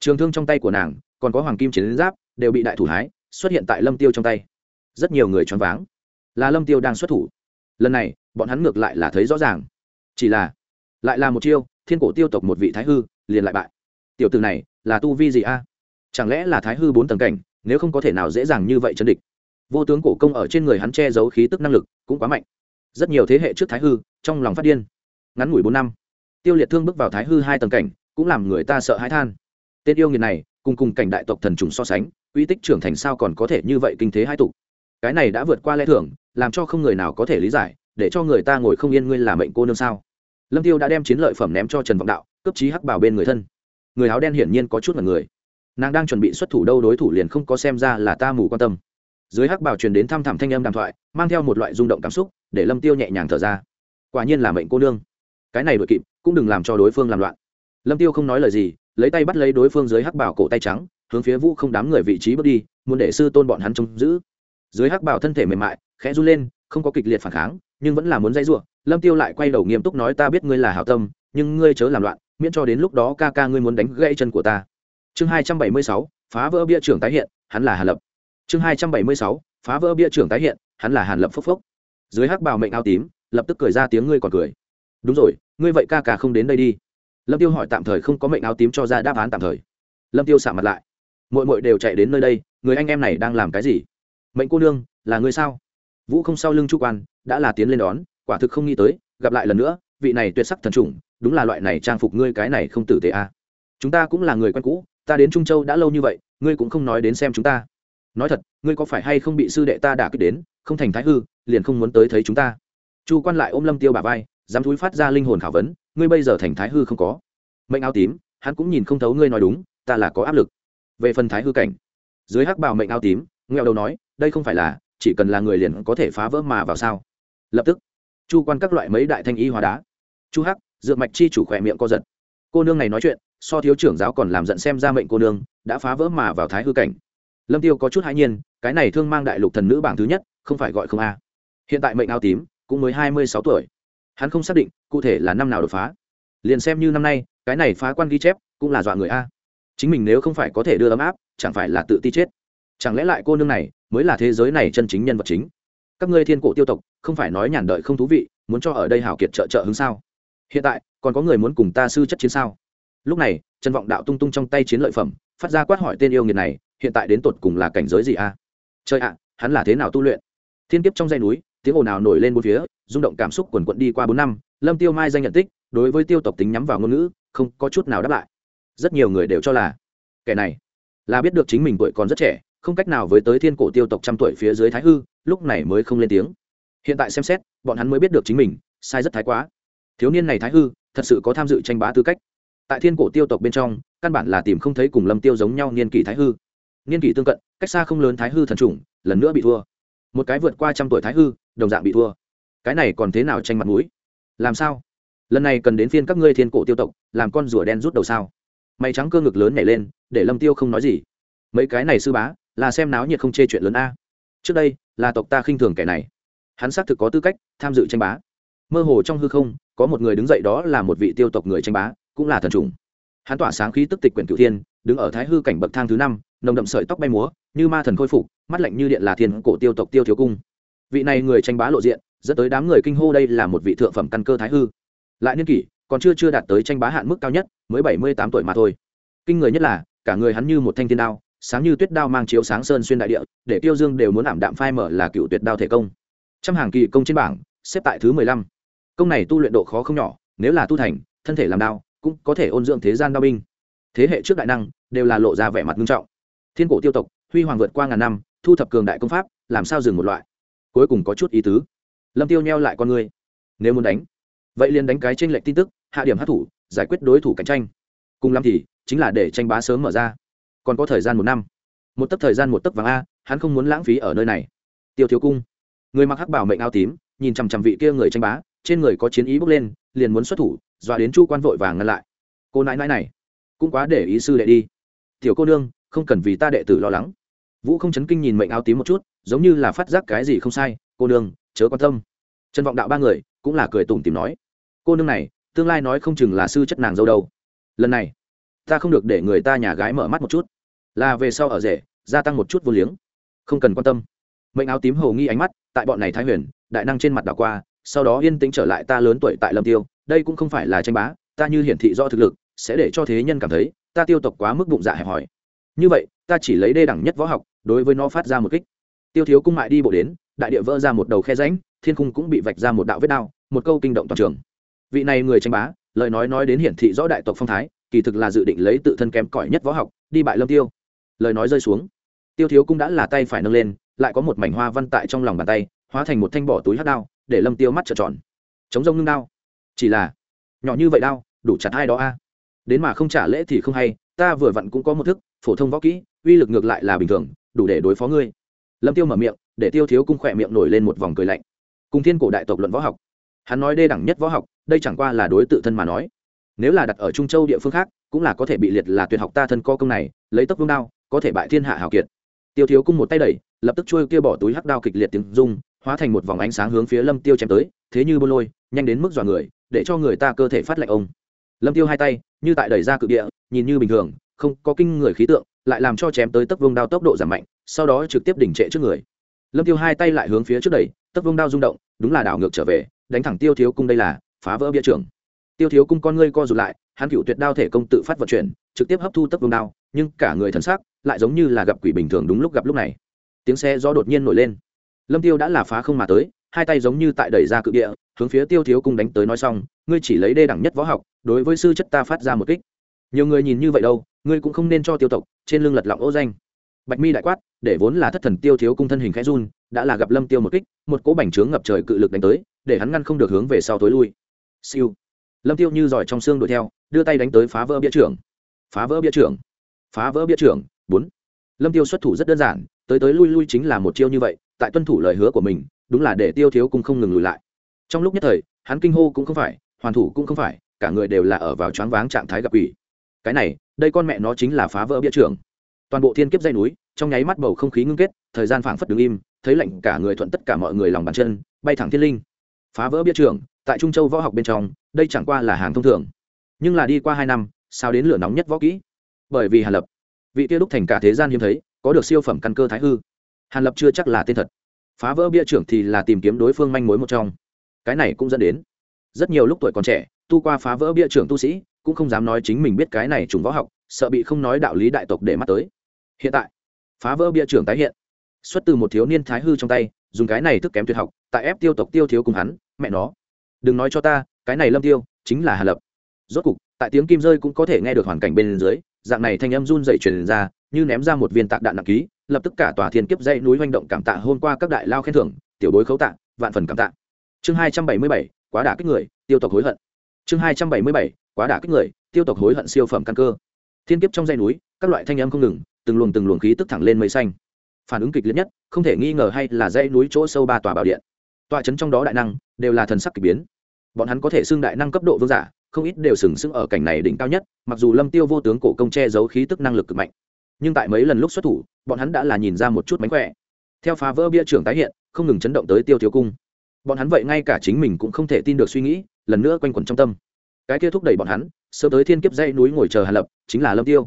Trường thương trong tay của nàng, còn có hoàng kim chiến giáp đều bị đại thủ hái, xuất hiện tại lâm tiêu trong tay. Rất nhiều người choáng váng. Là lâm tiêu đang xuất thủ. Lần này, bọn hắn ngược lại là thấy rõ ràng. Chỉ là, lại là một chiêu, thiên cổ tiêu tộc một vị thái hư, liền lại bại. Tiểu tử này, là tu vi gì a? Chẳng lẽ là thái hư bốn tầng cảnh, nếu không có thể nào dễ dàng như vậy chấn địch? Vô tướng cổ công ở trên người hắn che giấu khí tức năng lực cũng quá mạnh. Rất nhiều thế hệ trước thái hư, trong lòng phát điên. Ngắn ngủi bốn năm, tiêu liệt thương bước vào thái hư hai tầng cảnh, cũng làm người ta sợ hãi than. Tên yêu nghiệt này cùng cùng cảnh đại tộc thần trùng so sánh, uy tích trưởng thành sao còn có thể như vậy kinh thế hai tục? Cái này đã vượt qua lẽ thường, làm cho không người nào có thể lý giải, để cho người ta ngồi không yên ngươi làm mệnh cô nương sao? Lâm tiêu đã đem chiến lợi phẩm ném cho trần vọng đạo cấp trí hắc bảo bên người thân. Người áo đen hiển nhiên có chút là người. Nàng đang chuẩn bị xuất thủ đâu đối thủ liền không có xem ra là ta mù quan tâm. Dưới hắc bảo truyền đến thăm thẳm thanh âm đàm thoại, mang theo một loại rung động cảm xúc, để lâm tiêu nhẹ nhàng thở ra. Quả nhiên là mệnh cô nương. Cái này đội kịp, cũng đừng làm cho đối phương làm loạn lâm tiêu không nói lời gì, lấy tay bắt lấy đối phương dưới hắc bảo cổ tay trắng, hướng phía vũ không đám người vị trí bước đi, muốn để sư tôn bọn hắn trông giữ. Dưới hắc bảo thân thể mềm mại, khẽ run lên, không có kịch liệt phản kháng, nhưng vẫn là muốn dây giụa lâm tiêu lại quay đầu nghiêm túc nói, ta biết ngươi là hảo tâm, nhưng ngươi chớ làm loạn, miễn cho đến lúc đó ca ca ngươi muốn đánh gãy chân của ta. Chương hai trăm bảy mươi sáu, phá vỡ bia trưởng tái hiện, hắn là hàn lập. Chương hai trăm bảy mươi sáu, phá vỡ bia trưởng tái hiện, hắn là hàn lập phốc phốc. Dưới hắc bảo mệnh áo tím, lập tức cười ra tiếng ngươi còn cười. Đúng rồi, ngươi vậy ca ca không đến đây đi lâm tiêu hỏi tạm thời không có mệnh áo tím cho ra đáp án tạm thời. Lâm tiêu xả mặt lại. Mội mội đều chạy đến nơi đây, người anh em này đang làm cái gì? Mệnh cô nương, là người sao? Vũ không sau lưng chu quan, đã là tiến lên đón, quả thực không nghĩ tới, gặp lại lần nữa, vị này tuyệt sắc thần trùng, đúng là loại này trang phục ngươi cái này không tử tế à. chúng ta cũng là người quen cũ, ta đến trung châu đã lâu như vậy, ngươi cũng không nói đến xem chúng ta. Nói thật, ngươi có phải hay không bị sư đệ ta đả kích đến, không thành thái hư, liền không muốn tới thấy chúng ta. Chu quan lại ôm lâm tiêu bà vai, dám thúi phát ra linh hồn khảo vấn ngươi bây giờ thành thái hư không có. Mệnh áo tím, hắn cũng nhìn không thấu ngươi nói đúng, ta là có áp lực. Về phần thái hư cảnh, dưới hắc bào mệnh áo tím nghèo đầu nói, đây không phải là, chỉ cần là người liền có thể phá vỡ mà vào sao? Lập tức, chu quan các loại mấy đại thanh y hóa đá. Chu hắc dựa mạch chi chủ khỏe miệng co giật. Cô nương này nói chuyện, so thiếu trưởng giáo còn làm giận xem ra mệnh cô nương, đã phá vỡ mà vào thái hư cảnh. Lâm tiêu có chút hãi nhiên, cái này thương mang đại lục thần nữ bảng thứ nhất, không phải gọi không a. Hiện tại mệnh áo tím, cũng mới hai mươi sáu tuổi hắn không xác định cụ thể là năm nào đột phá. Liền xem như năm nay, cái này phá quan ghi chép cũng là dọa người a. Chính mình nếu không phải có thể đưa ấm áp, chẳng phải là tự ti chết. Chẳng lẽ lại cô nương này mới là thế giới này chân chính nhân vật chính? Các ngươi thiên cổ tiêu tộc, không phải nói nhàn đợi không thú vị, muốn cho ở đây hào kiệt trợ trợ hứng sao? Hiện tại, còn có người muốn cùng ta sư chất chiến sao? Lúc này, trần vọng đạo tung tung trong tay chiến lợi phẩm, phát ra quát hỏi tên yêu nghiệt này, hiện tại đến tột cùng là cảnh giới gì a? Chơi ạ, hắn là thế nào tu luyện? Thiên kiếp trong dây núi tiếng ồn ào nổi lên bốn phía, rung động cảm xúc quần quận đi qua bốn năm, lâm tiêu mai danh nhận tích, đối với tiêu tộc tính nhắm vào ngôn ngữ, không có chút nào đáp lại. Rất nhiều người đều cho là, kẻ này là biết được chính mình tuổi còn rất trẻ, không cách nào với tới thiên cổ tiêu tộc trăm tuổi phía dưới thái hư, lúc này mới không lên tiếng. Hiện tại xem xét, bọn hắn mới biết được chính mình, sai rất thái quá. Thiếu niên này thái hư, thật sự có tham dự tranh bá tư cách. Tại thiên cổ tiêu tộc bên trong, căn bản là tìm không thấy cùng lâm tiêu giống nhau niên kỷ thái hư. Niên kỷ tương cận, cách xa không lớn thái hư thần trùng lần nữa bị thua. Một cái vượt qua trăm tuổi thái hư đồng dạng bị thua. Cái này còn thế nào tranh mặt mũi? Làm sao? Lần này cần đến phiên các ngươi thiên cổ tiêu tộc, làm con rùa đen rút đầu sao? Mày trắng cơ ngực lớn nhảy lên, để lâm tiêu không nói gì. Mấy cái này sư bá, là xem náo nhiệt không chê chuyện lớn a. Trước đây, là tộc ta khinh thường kẻ này. Hắn xác thực có tư cách tham dự tranh bá. Mơ hồ trong hư không, có một người đứng dậy đó là một vị tiêu tộc người tranh bá, cũng là thần trùng. Hắn tỏa sáng khí tức tịch quyển cửu thiên, đứng ở thái hư cảnh bậc thang thứ năm, nồng đậm sợi tóc bay múa, như ma thần khôi phục, mắt lạnh như điện là thiên cổ tiêu tộc tiêu thiếu cung vị này người tranh bá lộ diện, dẫn tới đám người kinh hô đây là một vị thượng phẩm căn cơ thái hư. Lại niên kỷ, còn chưa chưa đạt tới tranh bá hạn mức cao nhất, mới bảy mươi tám tuổi mà thôi. Kinh người nhất là, cả người hắn như một thanh thiên đao, sáng như tuyết đao mang chiếu sáng sơn xuyên đại địa, để tiêu dương đều muốn ảm đạm phai mở là cựu tuyệt đao thể công. Trăm hàng kỳ công trên bảng, xếp tại thứ mười lăm. Công này tu luyện độ khó không nhỏ, nếu là tu thành, thân thể làm đao, cũng có thể ôn dưỡng thế gian đao binh. Thế hệ trước đại năng, đều là lộ ra vẻ mặt nghiêm trọng. Thiên cổ tiêu tộc, huy hoàng vượt qua ngàn năm, thu thập cường đại công pháp, làm sao dừng một loại? Cuối cùng có chút ý tứ. Lâm tiêu neo lại con người nếu muốn đánh, vậy liền đánh cái trên lệnh tin tức, hạ điểm hát thủ, giải quyết đối thủ cạnh tranh. Cùng lắm thì, chính là để tranh bá sớm mở ra. Còn có thời gian một năm. Một tấc thời gian một tấc vàng a, hắn không muốn lãng phí ở nơi này. Tiêu thiếu cung. Người mặc hắc bảo mệnh áo tím, nhìn chằm chằm vị kia người tranh bá, trên người có chiến ý bốc lên, liền muốn xuất thủ, dọa đến chu quan vội vàng ngăn lại. Cô nãi nãi này, cũng quá để ý sư đệ đi. Tiểu cô nương, không cần vì ta đệ tử lo lắng vũ không chấn kinh nhìn mệnh áo tím một chút, giống như là phát giác cái gì không sai, cô nương, chớ quan tâm. Trần vọng đạo ba người cũng là cười tủm tìm nói, cô nương này, tương lai nói không chừng là sư chất nàng dâu đâu. Lần này, ta không được để người ta nhà gái mở mắt một chút. Là về sau ở rể, gia tăng một chút vô liếng. Không cần quan tâm. Mệnh áo tím hầu nghi ánh mắt, tại bọn này thái huyền, đại năng trên mặt đảo qua, sau đó yên tĩnh trở lại ta lớn tuổi tại lâm tiêu, đây cũng không phải là tranh bá, ta như hiển thị do thực lực, sẽ để cho thế nhân cảm thấy, ta tiêu tộc quá mức bụng dạ hẹp hòi. Như vậy ta chỉ lấy đê đẳng nhất võ học, đối với nó phát ra một kích. Tiêu thiếu cung mại đi bộ đến, đại địa vỡ ra một đầu khe ránh thiên cung cũng bị vạch ra một đạo vết đao, một câu kinh động toàn trường. Vị này người tranh bá, lời nói nói đến hiển thị rõ đại tộc phong thái, kỳ thực là dự định lấy tự thân kém cỏi nhất võ học, đi bại lâm tiêu. Lời nói rơi xuống, tiêu thiếu cung đã là tay phải nâng lên, lại có một mảnh hoa văn tại trong lòng bàn tay, hóa thành một thanh bỏ túi hát đao, để lâm tiêu mắt trợn tròn. Chống rông ngưng đao. Chỉ là, nhỏ như vậy đao, đủ chặt hai đó a. Đến mà không trả lễ thì không hay, ta vừa vặn cũng có một thức, phổ thông võ kỹ uy lực ngược lại là bình thường, đủ để đối phó ngươi. Lâm tiêu mở miệng, để tiêu thiếu cung khỏe miệng nổi lên một vòng cười lạnh. Cùng thiên cổ đại tộc luận võ học. Hắn nói đê đẳng nhất võ học, đây chẳng qua là đối tự thân mà nói. Nếu là đặt ở trung châu địa phương khác, cũng là có thể bị liệt là tuyệt học ta thân co công này, lấy tốc vương đao, có thể bại thiên hạ hào kiệt. Tiêu thiếu cung một tay đẩy, lập tức trôi kia bỏ túi hắc đao kịch liệt tiếng rung, hóa thành một vòng ánh sáng hướng phía lâm tiêu chém tới, thế như bô lôi, nhanh đến mức dọa người, để cho người ta cơ thể phát lạnh ông. Lâm tiêu hai tay, như tại đẩy ra cự địa, nhìn như bình thường, không có kinh người khí tượng lại làm cho chém tới tấc vương đao tốc độ giảm mạnh, sau đó trực tiếp đỉnh trệ trước người. Lâm tiêu hai tay lại hướng phía trước đẩy, tấc vương đao rung động, đúng là đảo ngược trở về, đánh thẳng tiêu thiếu cung đây là, phá vỡ bia trưởng. Tiêu thiếu cung con ngươi co rụt lại, hắn cựu tuyệt đao thể công tự phát vận chuyển, trực tiếp hấp thu tấc vương đao, nhưng cả người thần sắc lại giống như là gặp quỷ bình thường đúng lúc gặp lúc này. Tiếng xe gió đột nhiên nổi lên. Lâm tiêu đã là phá không mà tới, hai tay giống như tại đẩy ra cự địa, hướng phía tiêu thiếu cung đánh tới nói xong, ngươi chỉ lấy đê đẳng nhất võ học, đối với sư chất ta phát ra một kích. Nhiều người nhìn như vậy đâu, ngươi cũng không nên cho tiêu tộc trên lưng lật lọng ô danh. Bạch mi đại quát, để vốn là thất thần tiêu thiếu cung thân hình khẽ run, đã là gặp lâm tiêu một kích, một cỗ bành trướng ngập trời cự lực đánh tới, để hắn ngăn không được hướng về sau tối lui. Siêu. Lâm tiêu như giỏi trong xương đuổi theo, đưa tay đánh tới phá vỡ bia trưởng. Phá vỡ bia trưởng. Phá vỡ bia trưởng. Bốn. Lâm tiêu xuất thủ rất đơn giản, tới tới lui lui chính là một chiêu như vậy, tại tuân thủ lời hứa của mình, đúng là để tiêu thiếu cung không ngừng lùi lại. Trong lúc nhất thời, hắn kinh hô cũng không phải, hoàn thủ cũng không phải, cả người đều là ở vào choáng váng trạng thái gặp ủy cái này, đây con mẹ nó chính là phá vỡ bia trưởng. Toàn bộ thiên kiếp dây núi, trong nháy mắt bầu không khí ngưng kết, thời gian phảng phất đứng im, thấy lạnh cả người thuận tất cả mọi người lòng bàn chân, bay thẳng thiên linh. Phá vỡ bia trưởng, tại trung châu võ học bên trong, đây chẳng qua là hàng thông thường. Nhưng là đi qua hai năm, sao đến lửa nóng nhất võ kỹ? Bởi vì hàn lập, vị kia đúc thành cả thế gian hiếm thấy, có được siêu phẩm căn cơ thái hư. Hàn lập chưa chắc là tên thật. Phá vỡ bia trưởng thì là tìm kiếm đối phương manh mối một trong. Cái này cũng dẫn đến, rất nhiều lúc tuổi còn trẻ, tu qua phá vỡ bia trưởng tu sĩ cũng không dám nói chính mình biết cái này trùng võ học, sợ bị không nói đạo lý đại tộc để mắt tới. Hiện tại, phá vỡ bia trưởng tái hiện. Xuất từ một thiếu niên thái hư trong tay, dùng cái này thức kém tuyệt học, tại ép tiêu tộc tiêu thiếu cùng hắn, mẹ nó. Đừng nói cho ta, cái này lâm tiêu, chính là hà lập. Rốt cục, tại tiếng kim rơi cũng có thể nghe được hoàn cảnh bên dưới, dạng này thanh âm run dậy truyền ra, như ném ra một viên tạc đạn nặng ký, lập tức cả tòa thiên kiếp dây núi hoành động cảm tạ hôm qua các đại lao khen thưởng, tiểu bối khấu tạ, vạn phần cảm tạ. Chương hai trăm bảy mươi bảy, quá đả kích người, tiêu tộc hối hận. Chương hai trăm bảy mươi bảy quá đả kích người, tiêu tộc hối hận siêu phẩm căn cơ. Thiên kiếp trong dây núi, các loại thanh âm không ngừng, từng luồng từng luồng khí tức thẳng lên mây xanh. Phản ứng kịch liệt nhất, không thể nghi ngờ hay là dây núi chỗ sâu ba tòa bảo điện. Tòa trấn trong đó đại năng, đều là thần sắc kỳ biến. Bọn hắn có thể xưng đại năng cấp độ vương giả, không ít đều sừng sững ở cảnh này đỉnh cao nhất, mặc dù lâm tiêu vô tướng cổ công che giấu khí tức năng lực cực mạnh. Nhưng tại mấy lần lúc xuất thủ, bọn hắn đã là nhìn ra một chút mánh khỏe. Theo phá vỡ bia trưởng tái hiện, không ngừng chấn động tới tiêu thiếu cung. Bọn hắn vậy ngay cả chính mình cũng không thể tin được suy nghĩ, lần nữa quanh quẩn trong tâm cái kia thúc đẩy bọn hắn, sớm tới thiên kiếp dãy núi ngồi chờ hàn lập, chính là lâm tiêu.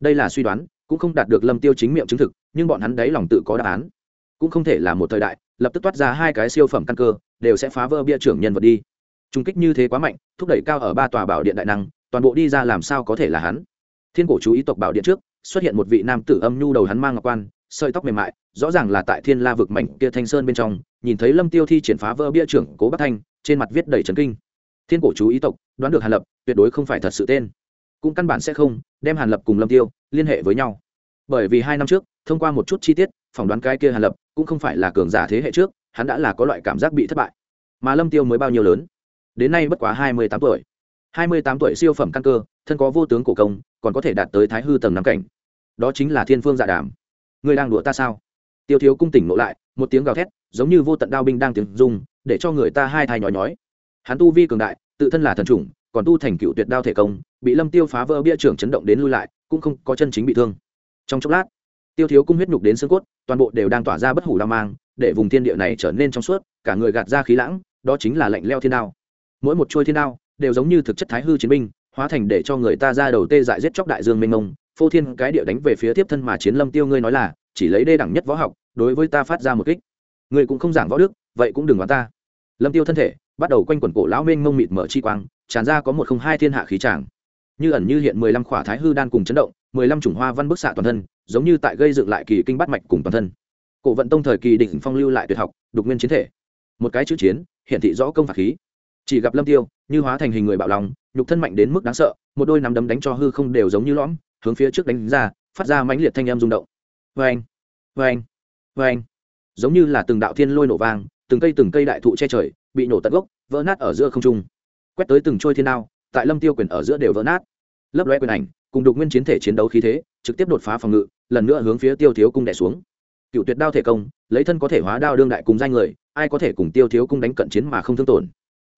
Đây là suy đoán, cũng không đạt được lâm tiêu chính miệng chứng thực, nhưng bọn hắn đấy lòng tự có đáp án. Cũng không thể là một thời đại, lập tức toát ra hai cái siêu phẩm căn cơ, đều sẽ phá vỡ bia trưởng nhân vật đi. Trung kích như thế quá mạnh, thúc đẩy cao ở ba tòa bảo điện đại năng, toàn bộ đi ra làm sao có thể là hắn? Thiên cổ chú ý tộc bảo điện trước, xuất hiện một vị nam tử âm nhu đầu hắn mang ngọc quan, sợi tóc mềm mại, rõ ràng là tại thiên la vực mảnh kia thanh sơn bên trong, nhìn thấy lâm tiêu thi triển phá vỡ bia trưởng cố bắc thanh, trên mặt viết đầy trấn kinh thiên cổ chú ý tộc, đoán được hàn lập, tuyệt đối không phải thật sự tên. Cũng căn bản sẽ không đem hàn lập cùng lâm tiêu liên hệ với nhau. Bởi vì hai năm trước, thông qua một chút chi tiết, phỏng đoán cái kia hàn lập cũng không phải là cường giả thế hệ trước, hắn đã là có loại cảm giác bị thất bại. Mà lâm tiêu mới bao nhiêu lớn? Đến nay bất quá hai mươi tám tuổi. hai mươi tám tuổi siêu phẩm căn cơ, thân có vô tướng cổ công, còn có thể đạt tới thái hư tầng năm cảnh. Đó chính là thiên phương dạ đàm. Người đang đùa ta sao? Tiêu thiếu cung tỉnh ngộ lại, một tiếng gào thét, giống như vô tận đao binh đang tiếng rung, để cho người ta hai thai nhói nhói hắn tu vi cường đại, tự thân là thần chủng, còn tu thành cựu tuyệt đao thể công, bị lâm tiêu phá vỡ bia trưởng chấn động đến lui lại, cũng không có chân chính bị thương. Trong chốc lát, tiêu thiếu cung huyết nhục đến xương cốt, toàn bộ đều đang tỏa ra bất hủ lao mang, để vùng thiên địa này trở nên trong suốt, cả người gạt ra khí lãng, đó chính là lạnh leo thiên đao. Mỗi một chuôi thiên đao đều giống như thực chất thái hư chiến binh, hóa thành để cho người ta ra đầu tê dại giết chóc đại dương mênh mông, phô thiên cái địa đánh về phía tiếp thân mà chiến lâm tiêu ngươi nói là, chỉ lấy đê đẳng nhất võ học, đối với ta phát ra một kích. Ngươi cũng không giảng võ đức, vậy cũng đừng đoán ta. Lâm tiêu thân thể bắt đầu quanh quẩn cổ lão mênh mông mịt mở chi quang, tràn ra có một không hai thiên hạ khí tràng. Như ẩn như hiện mười lăm khỏa thái hư đan cùng chấn động, mười lăm chủng hoa văn bức xạ toàn thân, giống như tại gây dựng lại kỳ kinh bát mạch cùng toàn thân. Cổ vận tông thời kỳ đỉnh phong lưu lại tuyệt học, đục nguyên chiến thể. Một cái chữ chiến hiện thị rõ công phạt khí. Chỉ gặp lâm tiêu, như hóa thành hình người bạo lòng, nhục thân mạnh đến mức đáng sợ, một đôi nắm đấm đánh cho hư không đều giống như lõm, hướng phía trước đánh ra, phát ra mãnh liệt thanh âm rung động. Vê anh vê anh vê anh giống như là từng đạo thiên lôi nổ vang, từng cây từng cây đại thụ che trời bị nổ tận gốc, vỡ nát ở giữa không trung. Quét tới từng trôi thiên đao, tại lâm tiêu quyền ở giữa đều vỡ nát. Lấp lóe quyền ảnh, cùng đục nguyên chiến thể chiến đấu khí thế, trực tiếp đột phá phòng ngự, lần nữa hướng phía tiêu thiếu cung đè xuống. Cựu tuyệt đao thể công, lấy thân có thể hóa đao đương đại cùng danh người, ai có thể cùng tiêu thiếu cung đánh cận chiến mà không thương tổn?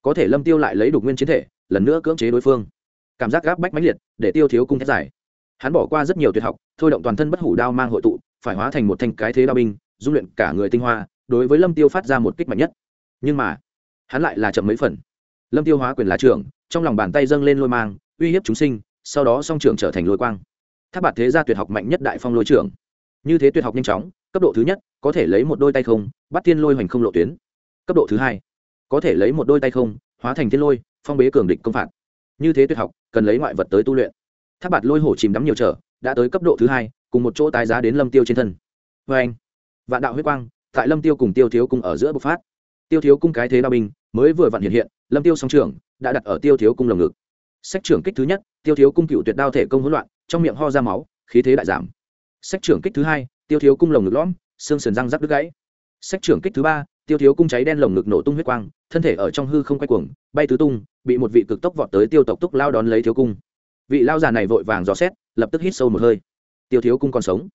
Có thể lâm tiêu lại lấy đục nguyên chiến thể, lần nữa cưỡng chế đối phương. Cảm giác gáp bách mãnh liệt, để tiêu thiếu cung thét giải hắn bỏ qua rất nhiều tuyệt học, thôi động toàn thân bất hủ đao mang hội tụ, phải hóa thành một thanh cái thế đao binh, dung luyện cả người tinh hoa, đối với lâm tiêu phát ra một kích mạnh nhất. Nhưng mà hắn lại là chậm mấy phần. Lâm tiêu hóa quyền là trưởng, trong lòng bàn tay dâng lên lôi mang, uy hiếp chúng sinh, sau đó song trưởng trở thành lôi quang. Tháp bạt thế gia tuyệt học mạnh nhất đại phong lôi trưởng. Như thế tuyệt học nhanh chóng, cấp độ thứ nhất, có thể lấy một đôi tay không, bắt tiên lôi hoành không lộ tuyến. Cấp độ thứ hai, có thể lấy một đôi tay không, hóa thành tiên lôi, phong bế cường địch công phạt. Như thế tuyệt học, cần lấy ngoại vật tới tu luyện. Tháp bạt lôi hổ chìm đắm nhiều trở, đã tới cấp độ thứ hai, cùng một chỗ tái giá đến lâm tiêu trên thân. Vê anh, vạn đạo huyết quang, tại lâm tiêu cùng tiêu thiếu cung ở giữa bộc phát. Tiêu thiếu cung cái thế đao binh mới vừa vặn hiện hiện, lâm tiêu song trưởng đã đặt ở tiêu thiếu cung lồng ngực. Sách trưởng kích thứ nhất, tiêu thiếu cung cựu tuyệt đao thể công hỗn loạn, trong miệng ho ra máu, khí thế đại giảm. Sách trưởng kích thứ hai, tiêu thiếu cung lồng ngực lõm, xương sườn răng rắc đứt gãy. Sách trưởng kích thứ ba, tiêu thiếu cung cháy đen lồng ngực nổ tung huyết quang, thân thể ở trong hư không quay cuồng, bay tứ tung, bị một vị cực tốc vọt tới tiêu tộc túc lao đón lấy thiếu cung. Vị lao già này vội vàng dò xét, lập tức hít sâu một hơi. Tiêu thiếu cung còn sống.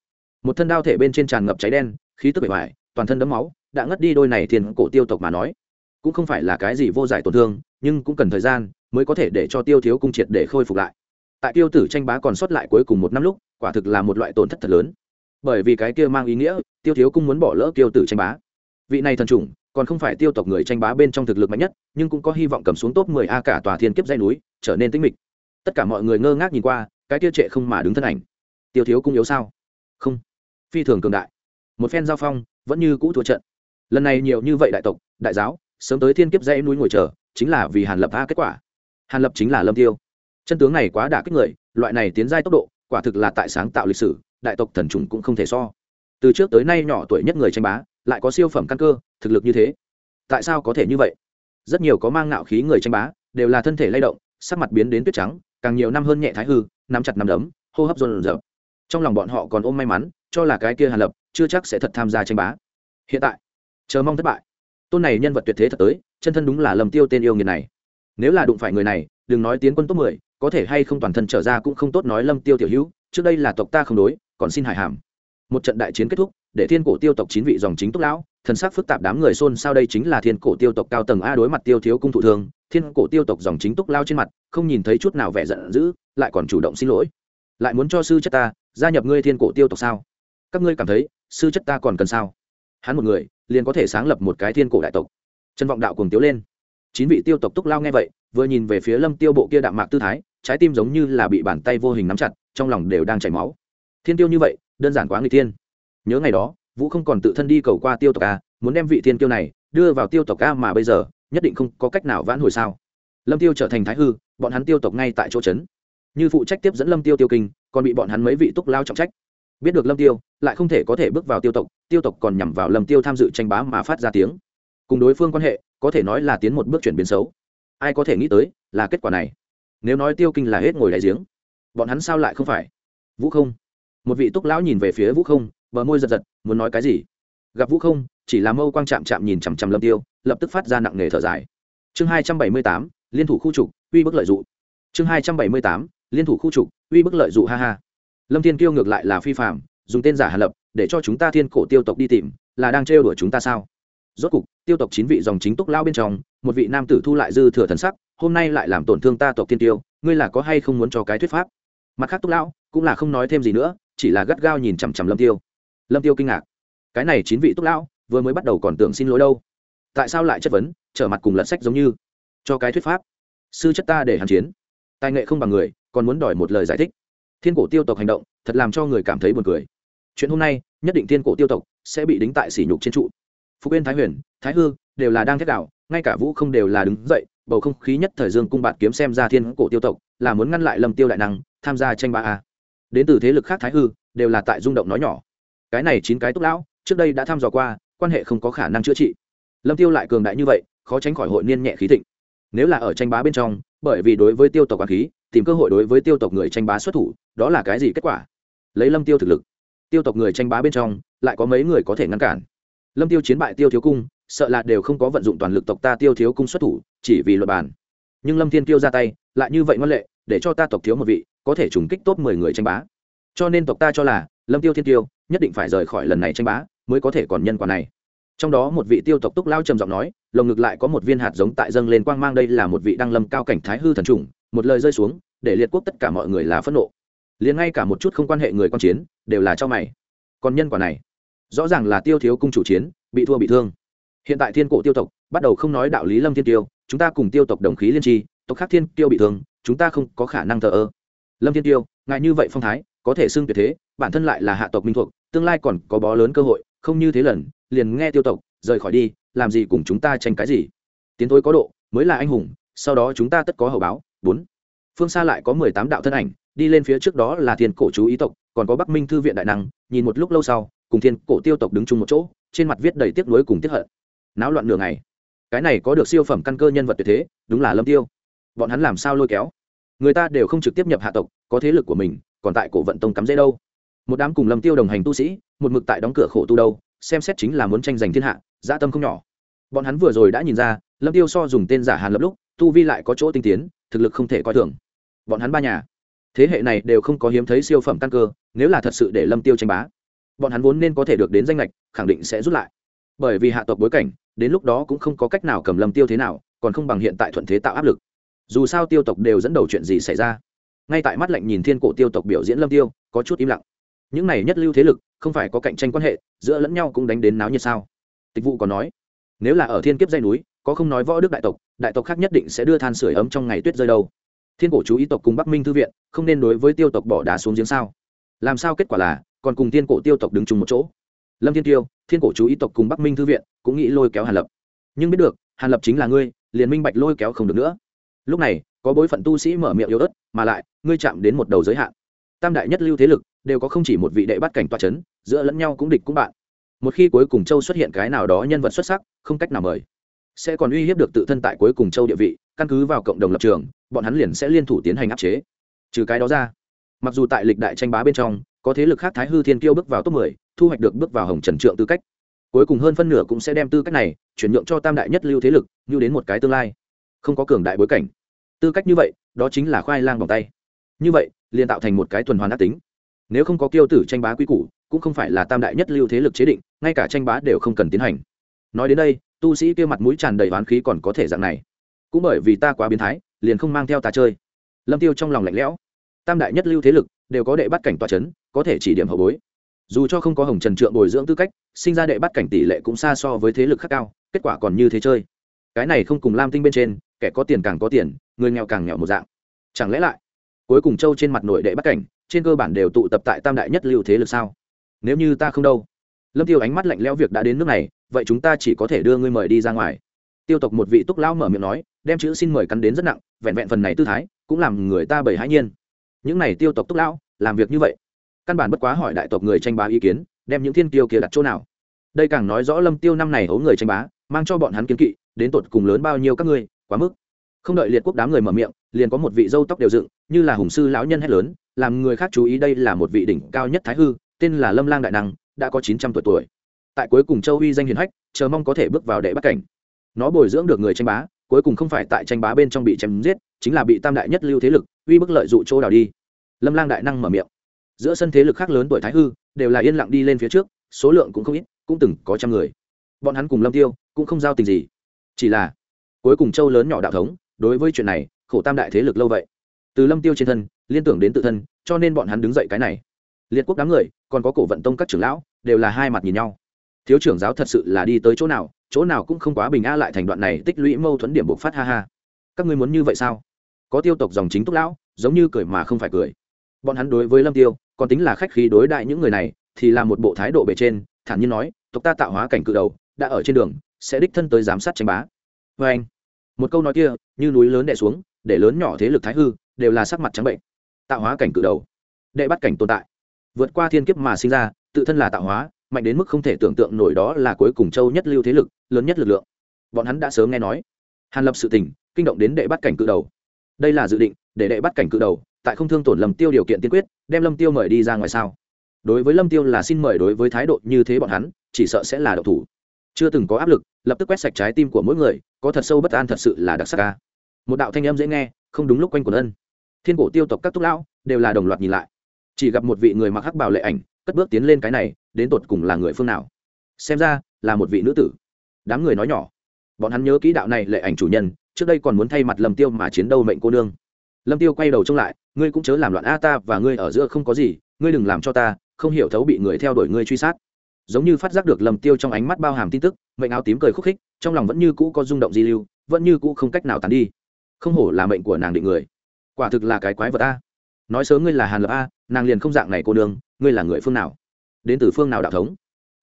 Một thân đao thể bên trên tràn ngập cháy đen, khí tức bể ngoài toàn thân đấm máu, đã ngất đi đôi này thiền cổ tiêu tộc mà nói cũng không phải là cái gì vô giải tổn thương, nhưng cũng cần thời gian mới có thể để cho tiêu thiếu cung triệt để khôi phục lại. Tại tiêu tử tranh bá còn sót lại cuối cùng một năm lúc, quả thực là một loại tổn thất thật lớn. Bởi vì cái kia mang ý nghĩa, tiêu thiếu cung muốn bỏ lỡ tiêu tử tranh bá. Vị này thần chủng, còn không phải tiêu tộc người tranh bá bên trong thực lực mạnh nhất, nhưng cũng có hy vọng cầm xuống top 10 a cả tòa thiên kiếp dây núi, trở nên tĩnh mịch. Tất cả mọi người ngơ ngác nhìn qua, cái kia trệ không mà đứng thân ảnh. Tiêu thiếu cung yếu sao? Không. Phi thường cường đại. Một phen giao phong, vẫn như cũ thua trận. Lần này nhiều như vậy đại tộc, đại giáo sớm tới thiên kiếp dãy núi ngồi chờ, chính là vì hàn lập a kết quả. Hàn lập chính là lâm tiêu. Chân tướng này quá đả kích người, loại này tiến giai tốc độ, quả thực là tại sáng tạo lịch sử, đại tộc thần trùng cũng không thể so. Từ trước tới nay nhỏ tuổi nhất người tranh bá, lại có siêu phẩm căn cơ, thực lực như thế. Tại sao có thể như vậy? Rất nhiều có mang ngạo khí người tranh bá, đều là thân thể lay động, sắc mặt biến đến tuyết trắng, càng nhiều năm hơn nhẹ thái hư, nắm chặt nắm đấm, hô hấp rộn dập trong lòng bọn họ còn ôm may mắn, cho là cái kia hàn lập, chưa chắc sẽ thật tham gia tranh bá. Hiện tại, chờ mong thất bại tôn này nhân vật tuyệt thế thật tới, chân thân đúng là lầm tiêu tên yêu nghiệt này. Nếu là đụng phải người này, đừng nói tiến quân top mười, có thể hay không toàn thân trở ra cũng không tốt nói lâm tiêu tiểu hữu, trước đây là tộc ta không đối, còn xin hải hàm. Một trận đại chiến kết thúc, để thiên cổ tiêu tộc chín vị dòng chính túc lão, thần sắc phức tạp đám người xôn sao đây chính là thiên cổ tiêu tộc cao tầng a đối mặt tiêu thiếu cung thủ thường thiên cổ tiêu tộc dòng chính túc lao trên mặt, không nhìn thấy chút nào vẻ giận dữ, lại còn chủ động xin lỗi. Lại muốn cho sư chất ta, gia nhập ngươi thiên cổ tiêu tộc sao? Các ngươi cảm thấy, sư chất ta còn cần sao? Hắn một người liền có thể sáng lập một cái thiên cổ đại tộc. Trân vọng đạo cùng tiếu lên. Chín vị tiêu tộc túc lao nghe vậy, vừa nhìn về phía lâm tiêu bộ kia đạm mạc tư thái, trái tim giống như là bị bàn tay vô hình nắm chặt, trong lòng đều đang chảy máu. Thiên tiêu như vậy, đơn giản quá người tiên nhớ ngày đó, vũ không còn tự thân đi cầu qua tiêu tộc a, muốn đem vị thiên tiêu này đưa vào tiêu tộc a mà bây giờ, nhất định không có cách nào vãn hồi sao. Lâm tiêu trở thành thái hư, bọn hắn tiêu tộc ngay tại chỗ trấn như phụ trách tiếp dẫn lâm tiêu tiêu kinh, còn bị bọn hắn mấy vị túc lao trọng trách biết được lâm tiêu, lại không thể có thể bước vào tiêu tộc tiêu tộc còn nhằm vào lâm tiêu tham dự tranh bá mà phát ra tiếng. Cùng đối phương quan hệ, có thể nói là tiến một bước chuyển biến xấu. Ai có thể nghĩ tới, là kết quả này. Nếu nói tiêu kinh là hết ngồi đại giếng, bọn hắn sao lại không phải? Vũ không. Một vị túc lão nhìn về phía vũ không, bờ môi giật giật, muốn nói cái gì? Gặp vũ không, chỉ là mâu quang chạm chạm nhìn chằm chằm lâm tiêu, lập tức phát ra nặng nề thở dài. Chương hai trăm bảy mươi tám, liên thủ khu trục, uy bức lợi dụ. Chương hai trăm bảy mươi tám, liên thủ khu trục, uy bức lợi dụ, ha ha lâm thiên kiêu ngược lại là phi phạm dùng tên giả hà lập để cho chúng ta thiên cổ tiêu tộc đi tìm, là đang trêu đuổi chúng ta sao? Rốt cục, tiêu tộc chín vị dòng chính túc lao bên trong, một vị nam tử thu lại dư thừa thần sắc, hôm nay lại làm tổn thương ta tộc thiên tiêu, ngươi là có hay không muốn cho cái thuyết pháp? Mặt khác túc lao cũng là không nói thêm gì nữa, chỉ là gắt gao nhìn chằm chằm lâm tiêu. Lâm tiêu kinh ngạc. Cái này chín vị túc lão vừa mới bắt đầu còn tưởng xin lỗi đâu. Tại sao lại chất vấn, trở mặt cùng lật sách giống như? Cho cái thuyết pháp. Sư chất ta để hàn chiến. Tài nghệ không bằng người, còn muốn đòi một lời giải thích thiên cổ tiêu tộc hành động thật làm cho người cảm thấy buồn cười. Chuyện hôm nay, nhất định thiên cổ tiêu tộc sẽ bị đính tại sỉ nhục trên trụ. Phú yên thái huyền, thái hư đều là đang thét đạo, ngay cả vũ không đều là đứng dậy, bầu không khí nhất thời dương cung bạn kiếm xem ra thiên cổ tiêu tộc là muốn ngăn lại lâm tiêu đại năng, tham gia tranh ba a. Đến từ thế lực khác thái hư đều là tại rung động nói nhỏ. Cái này chín cái túc lão, trước đây đã thăm dò qua, quan hệ không có khả năng chữa trị. Lâm tiêu lại cường đại như vậy, khó tránh khỏi hội niên nhẹ khí thịnh. Nếu là ở tranh bá bên trong, bởi vì đối với tiêu tộc quản khí tìm cơ hội đối với tiêu tộc người tranh bá xuất thủ, đó là cái gì kết quả? Lấy lâm tiêu thực lực. Tiêu tộc người tranh bá bên trong, lại có mấy người có thể ngăn cản. Lâm tiêu chiến bại tiêu thiếu cung, sợ là đều không có vận dụng toàn lực tộc ta tiêu thiếu cung xuất thủ, chỉ vì luật bản. Nhưng lâm thiên tiêu ra tay, lại như vậy ngoan lệ, để cho ta tộc thiếu một vị, có thể trùng kích tốt mười người tranh bá. Cho nên tộc ta cho là, lâm tiêu thiên tiêu nhất định phải rời khỏi lần này tranh bá, mới có thể còn nhân quả này. Trong đó một vị tiêu tộc túc lao trầm giọng nói, lồng ngực lại có một viên hạt giống tại dâng lên quang mang, đây là một vị đăng lâm cao cảnh thái hư thần trùng một lời rơi xuống, để liệt quốc tất cả mọi người là phẫn nộ. Liền ngay cả một chút không quan hệ người con chiến, đều là cho mày. Còn nhân quả này, rõ ràng là tiêu thiếu cung chủ chiến, bị thua bị thương. Hiện tại thiên cổ tiêu tộc, bắt đầu không nói đạo lý lâm thiên tiêu, chúng ta cùng tiêu tộc đồng khí liên tri, tộc khác thiên tiêu bị thương, chúng ta không có khả năng thờ ơ. Lâm thiên tiêu, ngại như vậy phong thái, có thể xưng tuyệt thế, bản thân lại là hạ tộc minh thuộc, tương lai còn có bó lớn cơ hội, không như thế lần, liền nghe tiêu tộc, rời khỏi đi, làm gì cùng chúng ta tranh cái gì? Tiến thối có độ, mới là anh hùng, sau đó chúng ta tất có hậu báo bốn. Phương xa lại có mười tám đạo thân ảnh, đi lên phía trước đó là thiên cổ chú ý tộc, còn có bắc minh thư viện đại năng, nhìn một lúc lâu sau, cùng thiên cổ tiêu tộc đứng chung một chỗ, trên mặt viết đầy tiếc nuối cùng tiếc hận. Náo loạn nửa ngày. Cái này có được siêu phẩm căn cơ nhân vật tuyệt thế, đúng là lâm tiêu. Bọn hắn làm sao lôi kéo? Người ta đều không trực tiếp nhập hạ tộc, có thế lực của mình, còn tại cổ vận tông cắm dễ đâu. Một đám cùng lâm tiêu đồng hành tu sĩ, một mực tại đóng cửa khổ tu đâu, xem xét chính là muốn tranh giành thiên hạ, dã tâm không nhỏ. Bọn hắn vừa rồi đã nhìn ra, lâm tiêu so dùng tên giả hàn lập lúc tu vi lại có chỗ tinh tiến, thực lực không thể coi thường. Bọn hắn ba nhà, thế hệ này đều không có hiếm thấy siêu phẩm căn cơ, nếu là thật sự để lâm tiêu tranh bá, bọn hắn vốn nên có thể được đến danh lệch, khẳng định sẽ rút lại. Bởi vì hạ tộc bối cảnh, đến lúc đó cũng không có cách nào cầm lâm tiêu thế nào, còn không bằng hiện tại thuận thế tạo áp lực. Dù sao tiêu tộc đều dẫn đầu chuyện gì xảy ra. Ngay tại mắt lạnh nhìn thiên cổ tiêu tộc biểu diễn lâm tiêu, có chút im lặng. Những này nhất lưu thế lực, không phải có cạnh tranh quan hệ, giữa lẫn nhau cũng đánh đến náo nhiệt sao? Tịch vụ còn nói, nếu là ở thiên kiếp dây núi có không nói võ đức đại tộc đại tộc khác nhất định sẽ đưa than sửa ấm trong ngày tuyết rơi đâu. Thiên cổ chú ý tộc cùng bắc minh thư viện, không nên đối với tiêu tộc bỏ đá xuống giếng sao. Làm sao kết quả là, còn cùng thiên cổ tiêu tộc đứng chung một chỗ. Lâm thiên tiêu, thiên cổ chú ý tộc cùng bắc minh thư viện, cũng nghĩ lôi kéo hàn lập. Nhưng biết được, hàn lập chính là ngươi, liền minh bạch lôi kéo không được nữa. Lúc này, có bối phận tu sĩ mở miệng yếu ớt, mà lại, ngươi chạm đến một đầu giới hạn. Tam đại nhất lưu thế lực, đều có không chỉ một vị đệ bắt cảnh toa chấn, giữa lẫn nhau cũng địch cũng bạn. Một khi cuối cùng châu xuất hiện cái nào đó nhân vật xuất sắc, không cách nào mời sẽ còn uy hiếp được tự thân tại cuối cùng châu địa vị, căn cứ vào cộng đồng lập trường, bọn hắn liền sẽ liên thủ tiến hành áp chế. Trừ cái đó ra, mặc dù tại lịch đại tranh bá bên trong, có thế lực khác thái hư thiên kiêu bước vào top mười, thu hoạch được bước vào hồng trần trượng tư cách. Cuối cùng hơn phân nửa cũng sẽ đem tư cách này chuyển nhượng cho tam đại nhất lưu thế lực, như đến một cái tương lai. Không có cường đại bối cảnh. Tư cách như vậy, đó chính là khoai lang vòng tay. Như vậy, liền tạo thành một cái tuần hoàn ác tính. Nếu không có kiêu tử tranh bá quy củ, cũng không phải là tam đại nhất lưu thế lực chế định, ngay cả tranh bá đều không cần tiến hành. Nói đến đây tu sĩ kia mặt mũi tràn đầy oán khí còn có thể dạng này. Cũng bởi vì ta quá biến thái liền không mang theo ta chơi. Lâm tiêu trong lòng lạnh lẽo. Tam đại nhất lưu thế lực đều có đệ bắt cảnh tòa chấn, có thể chỉ điểm hậu bối. Dù cho không có hồng trần trượng bồi dưỡng tư cách sinh ra đệ bắt cảnh tỷ lệ cũng xa so với thế lực khác cao kết quả còn như thế chơi. Cái này không cùng lam tinh bên trên kẻ có tiền càng có tiền người nghèo càng nghèo một dạng. Chẳng lẽ lại cuối cùng châu trên mặt nội đệ bắt cảnh trên cơ bản đều tụ tập tại tam đại nhất lưu thế lực sao? Nếu như ta không đâu. Lâm tiêu ánh mắt lạnh lẽo việc đã đến nước này vậy chúng ta chỉ có thể đưa ngươi mời đi ra ngoài. Tiêu tộc một vị túc lão mở miệng nói, đem chữ xin mời cắn đến rất nặng, vẹn vẹn phần này tư thái, cũng làm người ta bầy hãi nhiên. Những này tiêu tộc túc lão, làm việc như vậy? Căn bản bất quá hỏi đại tộc người tranh bá ý kiến, đem những thiên tiêu kia đặt chỗ nào? Đây càng nói rõ lâm tiêu năm này hố người tranh bá, mang cho bọn hắn kiến kỵ, đến tột cùng lớn bao nhiêu các ngươi, quá mức. Không đợi liệt quốc đám người mở miệng, liền có một vị dâu tóc đều dựng, như là hùng sư lão nhân hét lớn, làm người khác chú ý đây là một vị đỉnh cao nhất thái hư, tên là lâm lang đại năng, đã có chín trăm tuổi tuổi tại cuối cùng châu uy danh hiền hách, chờ mong có thể bước vào đệ bắt cảnh. Nó bồi dưỡng được người tranh bá, cuối cùng không phải tại tranh bá bên trong bị chém giết, chính là bị tam đại nhất lưu thế lực, uy bức lợi dụ chỗ đào đi. Lâm lang đại năng mở miệng. Giữa sân thế lực khác lớn tuổi thái hư, đều là yên lặng đi lên phía trước, số lượng cũng không ít, cũng từng có trăm người. Bọn hắn cùng lâm tiêu, cũng không giao tình gì. Chỉ là, cuối cùng châu lớn nhỏ đạo thống, đối với chuyện này, khổ tam đại thế lực lâu vậy. Từ lâm tiêu trên thân, liên tưởng đến tự thân, cho nên bọn hắn đứng dậy cái này. Liệt quốc đám người, còn có cổ vận tông các trưởng lão, đều là hai mặt nhìn nhau thiếu trưởng giáo thật sự là đi tới chỗ nào chỗ nào cũng không quá bình a lại thành đoạn này tích lũy mâu thuẫn điểm bộc phát, ha ha. Các ngươi muốn như vậy sao? Có tiêu tộc dòng chính túc lão, giống như cười mà không phải cười. Bọn hắn đối với lâm tiêu, còn tính là khách khí đối đại những người này, thì là một bộ thái độ bề trên, thản nhiên nói, tộc ta tạo hóa cảnh cự đầu, đã ở trên đường, sẽ đích thân tới giám sát tranh bá. Vê anh, một câu nói kia, như núi lớn đè xuống, để lớn nhỏ thế lực thái hư, đều là sắc mặt trắng bệnh. Tạo hóa cảnh cự đầu, đệ bắt cảnh tồn tại. Vượt qua thiên kiếp mà sinh ra, tự thân là tạo hóa mạnh đến mức không thể tưởng tượng nổi đó là cuối cùng châu nhất lưu thế lực, lớn nhất lực lượng. Bọn hắn đã sớm nghe nói. Hàn lập sự tình, kinh động đến đệ bắt cảnh cự đầu. Đây là dự định, để đệ bắt cảnh cự đầu, tại không thương tổn lâm tiêu điều kiện tiên quyết, đem lâm tiêu mời đi ra ngoài sao? Đối với lâm tiêu là xin mời đối với thái độ như thế bọn hắn, chỉ sợ sẽ là độc thủ. Chưa từng có áp lực, lập tức quét sạch trái tim của mỗi người, có thật sâu bất an thật sự là đặc sắc ca. Một đạo thanh âm dễ nghe, không đúng lúc quanh quần ân. Thiên cổ tiêu tộc các túc lão, đều là đồng loạt nhìn lại. Chỉ gặp một vị người mặc hắc bào lệ ảnh, cất bước tiến lên cái này đến tột cùng là người phương nào? Xem ra, là một vị nữ tử. Đám người nói nhỏ. Bọn hắn nhớ kỹ đạo này lệ ảnh chủ nhân, trước đây còn muốn thay mặt lâm tiêu mà chiến đấu mệnh cô nương. Lâm tiêu quay đầu trông lại, ngươi cũng chớ làm loạn a ta và ngươi ở giữa không có gì, ngươi đừng làm cho ta, không hiểu thấu bị người theo đuổi ngươi truy sát. Giống như phát giác được lâm tiêu trong ánh mắt bao hàm tin tức, mệnh áo tím cười khúc khích, trong lòng vẫn như cũ có rung động di lưu, vẫn như cũ không cách nào tàn đi. Không hổ là mệnh của nàng định người. Quả thực là cái quái vật a. Nói sớm ngươi là hàn lập a, nàng liền không dạng này cô nương, ngươi là người phương nào? Đến từ phương nào đạo thống?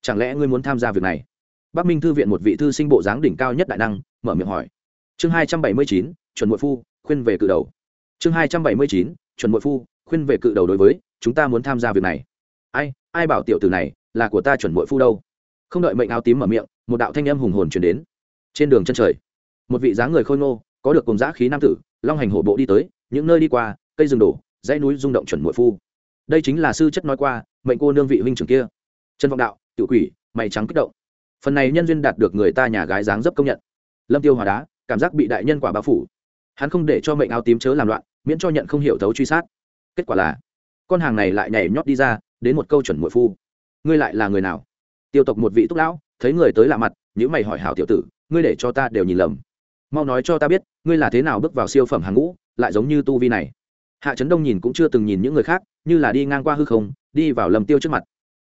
Chẳng lẽ ngươi muốn tham gia việc này? Bắc minh thư viện một vị thư sinh bộ dáng đỉnh cao nhất đại năng, mở miệng hỏi. Chương hai trăm bảy mươi chín, chuẩn mội phu, khuyên về cự đầu. Chương hai trăm bảy mươi chín, chuẩn mội phu, khuyên về cự đầu đối với, chúng ta muốn tham gia việc này. Ai ai bảo tiểu tử này là của ta chuẩn mội phu đâu? Không đợi mệnh áo tím mở miệng, một đạo thanh âm hùng hồn chuyển đến. Trên đường chân trời, một vị dáng người khôi ngô, có được cùng giã khí nam tử, long hành hổ bộ đi tới, những nơi đi qua, cây rừng đổ, dãy núi rung động chuẩn mội phu. Đây chính là sư chất nói qua mệnh cô nương vị huynh trưởng kia. Trần vọng đạo tự quỷ, mày trắng kích động. Phần này nhân duyên đạt được người ta nhà gái dáng dấp công nhận. Lâm tiêu hòa đá, cảm giác bị đại nhân quả bao phủ. Hắn không để cho mệnh áo tím chớ làm loạn, miễn cho nhận không hiểu thấu truy sát. Kết quả là, con hàng này lại nhảy nhót đi ra, đến một câu chuẩn muội phu. Ngươi lại là người nào? Tiêu tộc một vị túc lão, thấy người tới lạ mặt những mày hỏi hảo tiểu tử, ngươi để cho ta đều nhìn lầm. Mau nói cho ta biết, ngươi là thế nào bước vào siêu phẩm hàng ngũ, lại giống như tu vi này. Hạ trấn đông nhìn cũng chưa từng nhìn những người khác, như là đi ngang qua hư không đi vào lâm tiêu trước mặt.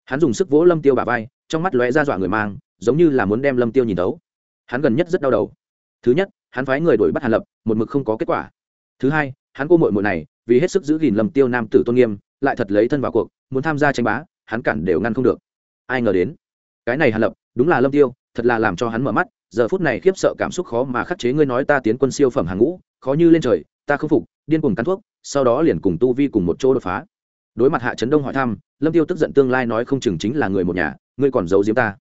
Hắn dùng sức vỗ lâm tiêu bả vai, trong mắt lóe ra dọa người mang, giống như là muốn đem lâm tiêu nhìn tấu hắn gần nhất rất đau đầu. Thứ nhất, hắn phái người đuổi bắt hàn lập, một mực không có kết quả. Thứ hai, hắn cô mội mội này, vì hết sức giữ gìn lâm tiêu nam tử tôn nghiêm, lại thật lấy thân vào cuộc, muốn tham gia tranh bá, hắn cản đều ngăn không được. Ai ngờ đến, cái này hàn lập, đúng là lâm tiêu, thật là làm cho hắn mở mắt, giờ phút này khiếp sợ cảm xúc khó mà khắc chế, ngươi nói ta tiến quân siêu phẩm hàng ngũ, khó như lên trời, ta không phục, điên cuồng cắn thuốc, sau đó liền cùng tu vi cùng một chỗ đột phá đối mặt hạ trấn đông hỏi thăm, lâm tiêu tức giận tương lai nói không chừng chính là người một nhà, ngươi còn giấu giếm ta.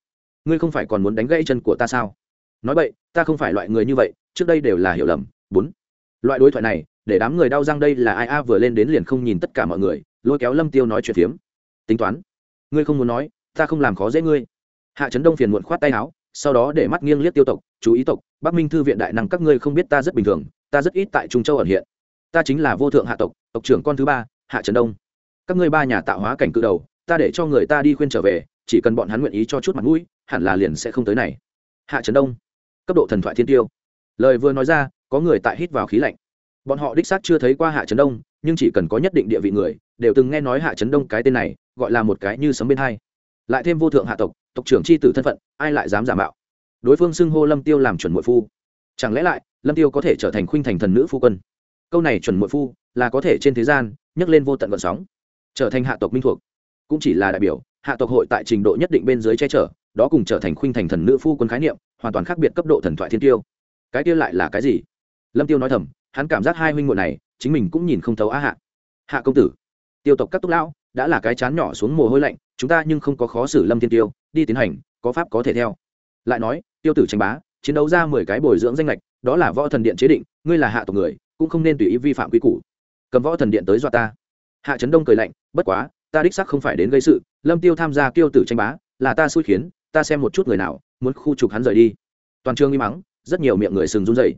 Ngươi không phải còn muốn đánh gãy chân của ta sao? Nói vậy, ta không phải loại người như vậy, trước đây đều là hiểu lầm. Bốn. Loại đối thoại này, để đám người đau răng đây là ai a, vừa lên đến liền không nhìn tất cả mọi người, lôi kéo lâm tiêu nói chuyện phiếm. Tính toán. Ngươi không muốn nói, ta không làm khó dễ ngươi. Hạ trấn đông phiền muộn khoát tay áo, sau đó để mắt nghiêng liếc tiêu tộc, chú ý tộc, bắc minh thư viện đại năng các ngươi không biết ta rất bình thường, ta rất ít tại trung châu ẩn hiện. Ta chính là vô thượng hạ tộc tộc trưởng con thứ ba, hạ trấn đông các ngươi ba nhà tạo hóa cảnh cự đầu, ta để cho người ta đi khuyên trở về, chỉ cần bọn hắn nguyện ý cho chút mặt mũi, hẳn là liền sẽ không tới này. Hạ trấn đông, cấp độ thần thoại thiên tiêu. Lời vừa nói ra, có người tại hít vào khí lạnh. Bọn họ đích xác chưa thấy qua hạ trấn đông, nhưng chỉ cần có nhất định địa vị người, đều từng nghe nói hạ trấn đông cái tên này, gọi là một cái như sấm bên hai. Lại thêm vô thượng hạ tộc tộc trưởng c h i tử thân phận, ai lại dám giả mạo? Đối phương xưng hô lâm tiêu làm chuẩn mội phu. Chẳng lẽ lại, lâm tiêu có thể trở thành khuynh thành thần nữ phu quân? Câu này chuẩn mội phu là có thể trên thế gian nhấc lên vô tận vận sóng trở thành hạ tộc minh thuộc. Cũng chỉ là đại biểu, hạ tộc hội tại trình độ nhất định bên dưới che chở, đó cùng trở thành khuynh thành thần nữ phu quân khái niệm, hoàn toàn khác biệt cấp độ thần thoại thiên tiêu. Cái tiêu lại là cái gì? Lâm tiêu nói thầm, hắn cảm giác hai huynh muội này, chính mình cũng nhìn không thấu á hạ. Hạ công tử, tiêu tộc các túc lão, đã là cái chán nhỏ xuống mồ hôi lạnh, chúng ta nhưng không có khó xử lâm thiên tiêu, đi tiến hành, có pháp có thể theo. Lại nói, tiêu tử tranh bá, chiến đấu ra mười cái bồi dưỡng danh lệch đó là võ thần điện chế định, ngươi là hạ tộc người, cũng không nên tùy ý vi phạm quy củ. Cầm võ thần điện tới dọa ta hạ trấn đông cười lạnh, bất quá, ta đích sắc không phải đến gây sự, lâm tiêu tham gia tiêu tử tranh bá, là ta xui khiến, ta xem một chút người nào, muốn khu trục hắn rời đi. Toàn trường im mắng, rất nhiều miệng người sừng run rẩy.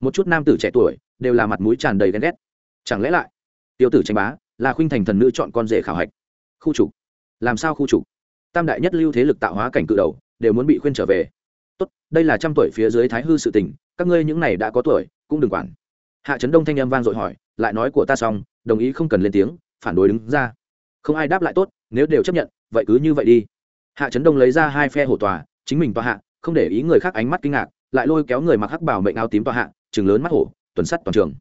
Một chút nam tử trẻ tuổi, đều là mặt mũi tràn đầy ghen ghét. Chẳng lẽ lại, tiêu tử tranh bá, là khuynh thành thần nữ chọn con rể khảo hạch? Khu trục? Làm sao khu trục? Tam đại nhất lưu thế lực tạo hóa cảnh cự đầu, đều muốn bị khuyên trở về. Tốt, đây là trăm tuổi phía dưới thái hư sự tình, các ngươi những này đã có tuổi, cũng đừng quản. Hạ trấn đông thanh âm vang dội hỏi, lại nói của ta xong, đồng ý không cần lên tiếng phản đối đứng ra. Không ai đáp lại tốt, nếu đều chấp nhận, vậy cứ như vậy đi. Hạ trấn đông lấy ra hai phe hổ tòa, chính mình tòa hạ, không để ý người khác ánh mắt kinh ngạc, lại lôi kéo người mặc hắc bảo mệnh áo tím tòa hạ chừng lớn mắt hổ, tuần sắt toàn trường.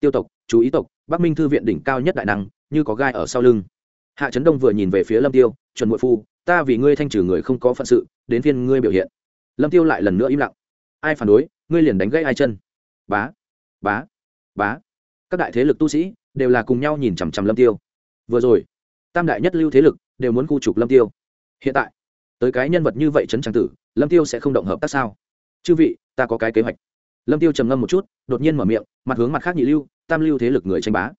Tiêu tộc, chú ý tộc, bắc minh thư viện đỉnh cao nhất đại năng, như có gai ở sau lưng. Hạ trấn đông vừa nhìn về phía lâm tiêu, chuẩn nội phu, ta vì ngươi thanh trừ người không có phận sự, đến phiên ngươi biểu hiện. Lâm tiêu lại lần nữa im lặng. Ai phản đối, ngươi liền đánh gãy ai chân? Bá bá bá. Các đại thế lực tu sĩ đều là cùng nhau nhìn chằm chằm lâm tiêu vừa rồi, tam đại nhất lưu thế lực đều muốn khu trục lâm tiêu. Hiện tại, tới cái nhân vật như vậy trấn trang tử, lâm tiêu sẽ không động hợp tác sao? Chư vị, ta có cái kế hoạch. Lâm tiêu trầm ngâm một chút, đột nhiên mở miệng, mặt hướng mặt khác nhị lưu, tam lưu thế lực người tranh bá.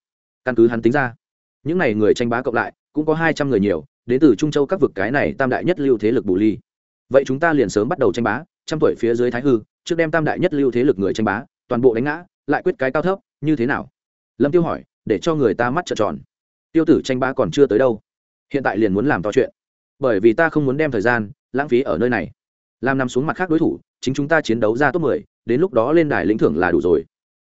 Căn cứ hắn tính ra, những n à y người tranh bá cộng lại, cũng có hai trăm người nhiều, đến từ trung châu các vực cái này tam đại nhất lưu thế lực bù ly. Vậy chúng ta liền sớm bắt đầu tranh bá, trăm tuổi phía dưới thái hư, trước đem tam đại nhất lưu thế lực người tranh bá, toàn bộ đánh ngã, lại quyết cái cao thấp, như thế nào? Lâm tiêu hỏi, để cho người ta mắt trợn tròn tiêu tử tranh bá còn chưa tới đâu. Hiện tại liền muốn làm to chuyện. Bởi vì ta không muốn đem thời gian lãng phí ở nơi này. Làm nằm xuống mặt khác đối thủ, chính chúng ta chiến đấu ra top mười, đến lúc đó lên đài lĩnh thưởng là đủ rồi.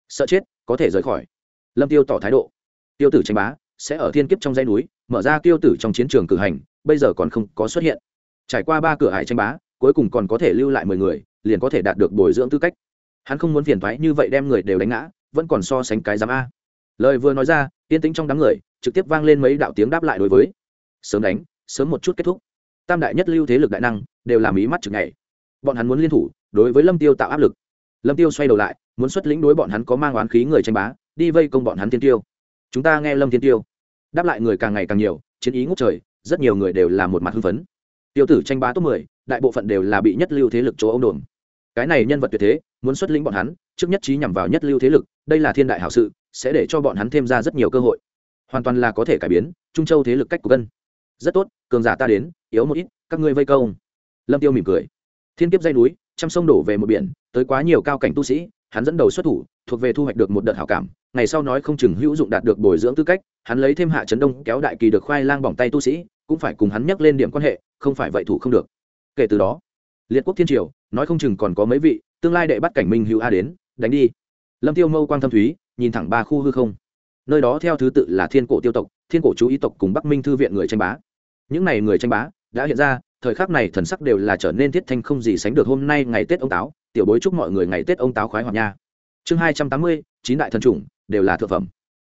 Sợ chết, có thể rời khỏi. Lâm tiêu tỏ thái độ. Tiêu tử tranh bá sẽ ở thiên kiếp trong dãy núi, mở ra tiêu tử trong chiến trường cử hành, bây giờ còn không có xuất hiện. Trải qua ba cửa hải tranh bá, cuối cùng còn có thể lưu lại mười người, liền có thể đạt được bồi dưỡng tư cách. Hắn không muốn phiền thoái như vậy đem người đều đánh ngã, vẫn còn so sánh cái giám a. Lời vừa nói ra, yên tĩnh trong đám người trực tiếp vang lên mấy đạo tiếng đáp lại đối với. Sớm đánh, sớm một chút kết thúc. Tam đại nhất lưu thế lực đại năng đều làm ý mắt chừng ngày bọn hắn muốn liên thủ, đối với lâm tiêu tạo áp lực. Lâm tiêu xoay đầu lại, muốn xuất lĩnh đối bọn hắn có mang oán khí người tranh bá, đi vây công bọn hắn tiên tiêu. Chúng ta nghe lâm tiên tiêu. Đáp lại người càng ngày càng nhiều, chiến ý ngút trời, rất nhiều người đều là một mặt hưng phấn. Tiêu tử tranh bá top mười, đại bộ phận đều là bị nhất lưu thế lực chỗ ông đồn. Cái này nhân vật tuyệt thế, muốn xuất lĩnh bọn hắn, trước nhất trí nhằm vào nhất lưu thế lực, đây là thiên đại hảo sự, sẽ để cho bọn hắn thêm ra rất nhiều cơ hội hoàn toàn là có thể cải biến trung châu thế lực cách của cân rất tốt cường giả ta đến yếu một ít các ngươi vây công lâm tiêu mỉm cười thiên kiếp dây núi trăm sông đổ về một biển tới quá nhiều cao cảnh tu sĩ hắn dẫn đầu xuất thủ thuộc về thu hoạch được một đợt hảo cảm ngày sau nói không chừng hữu dụng đạt được bồi dưỡng tư cách hắn lấy thêm hạ chấn đông kéo đại kỳ được khoai lang bỏng tay tu sĩ cũng phải cùng hắn nhắc lên điểm quan hệ không phải vậy thủ không được kể từ đó liệt quốc thiên triều nói không chừng còn có mấy vị tương lai đệ bắt cảnh minh hữu a đến đánh đi lâm tiêu mâu quang thâm thúy nhìn thẳng ba khu hư không nơi đó theo thứ tự là thiên cổ tiêu tộc, thiên cổ chú ý tộc cùng bắc minh thư viện người tranh bá. Những này người tranh bá đã hiện ra, thời khắc này thần sắc đều là trở nên thiết thanh không gì sánh được hôm nay ngày tết ông táo. Tiểu bối chúc mọi người ngày tết ông táo khoái hoạt nha. Chương hai trăm tám mươi, chín đại thần chủng đều là thượng phẩm.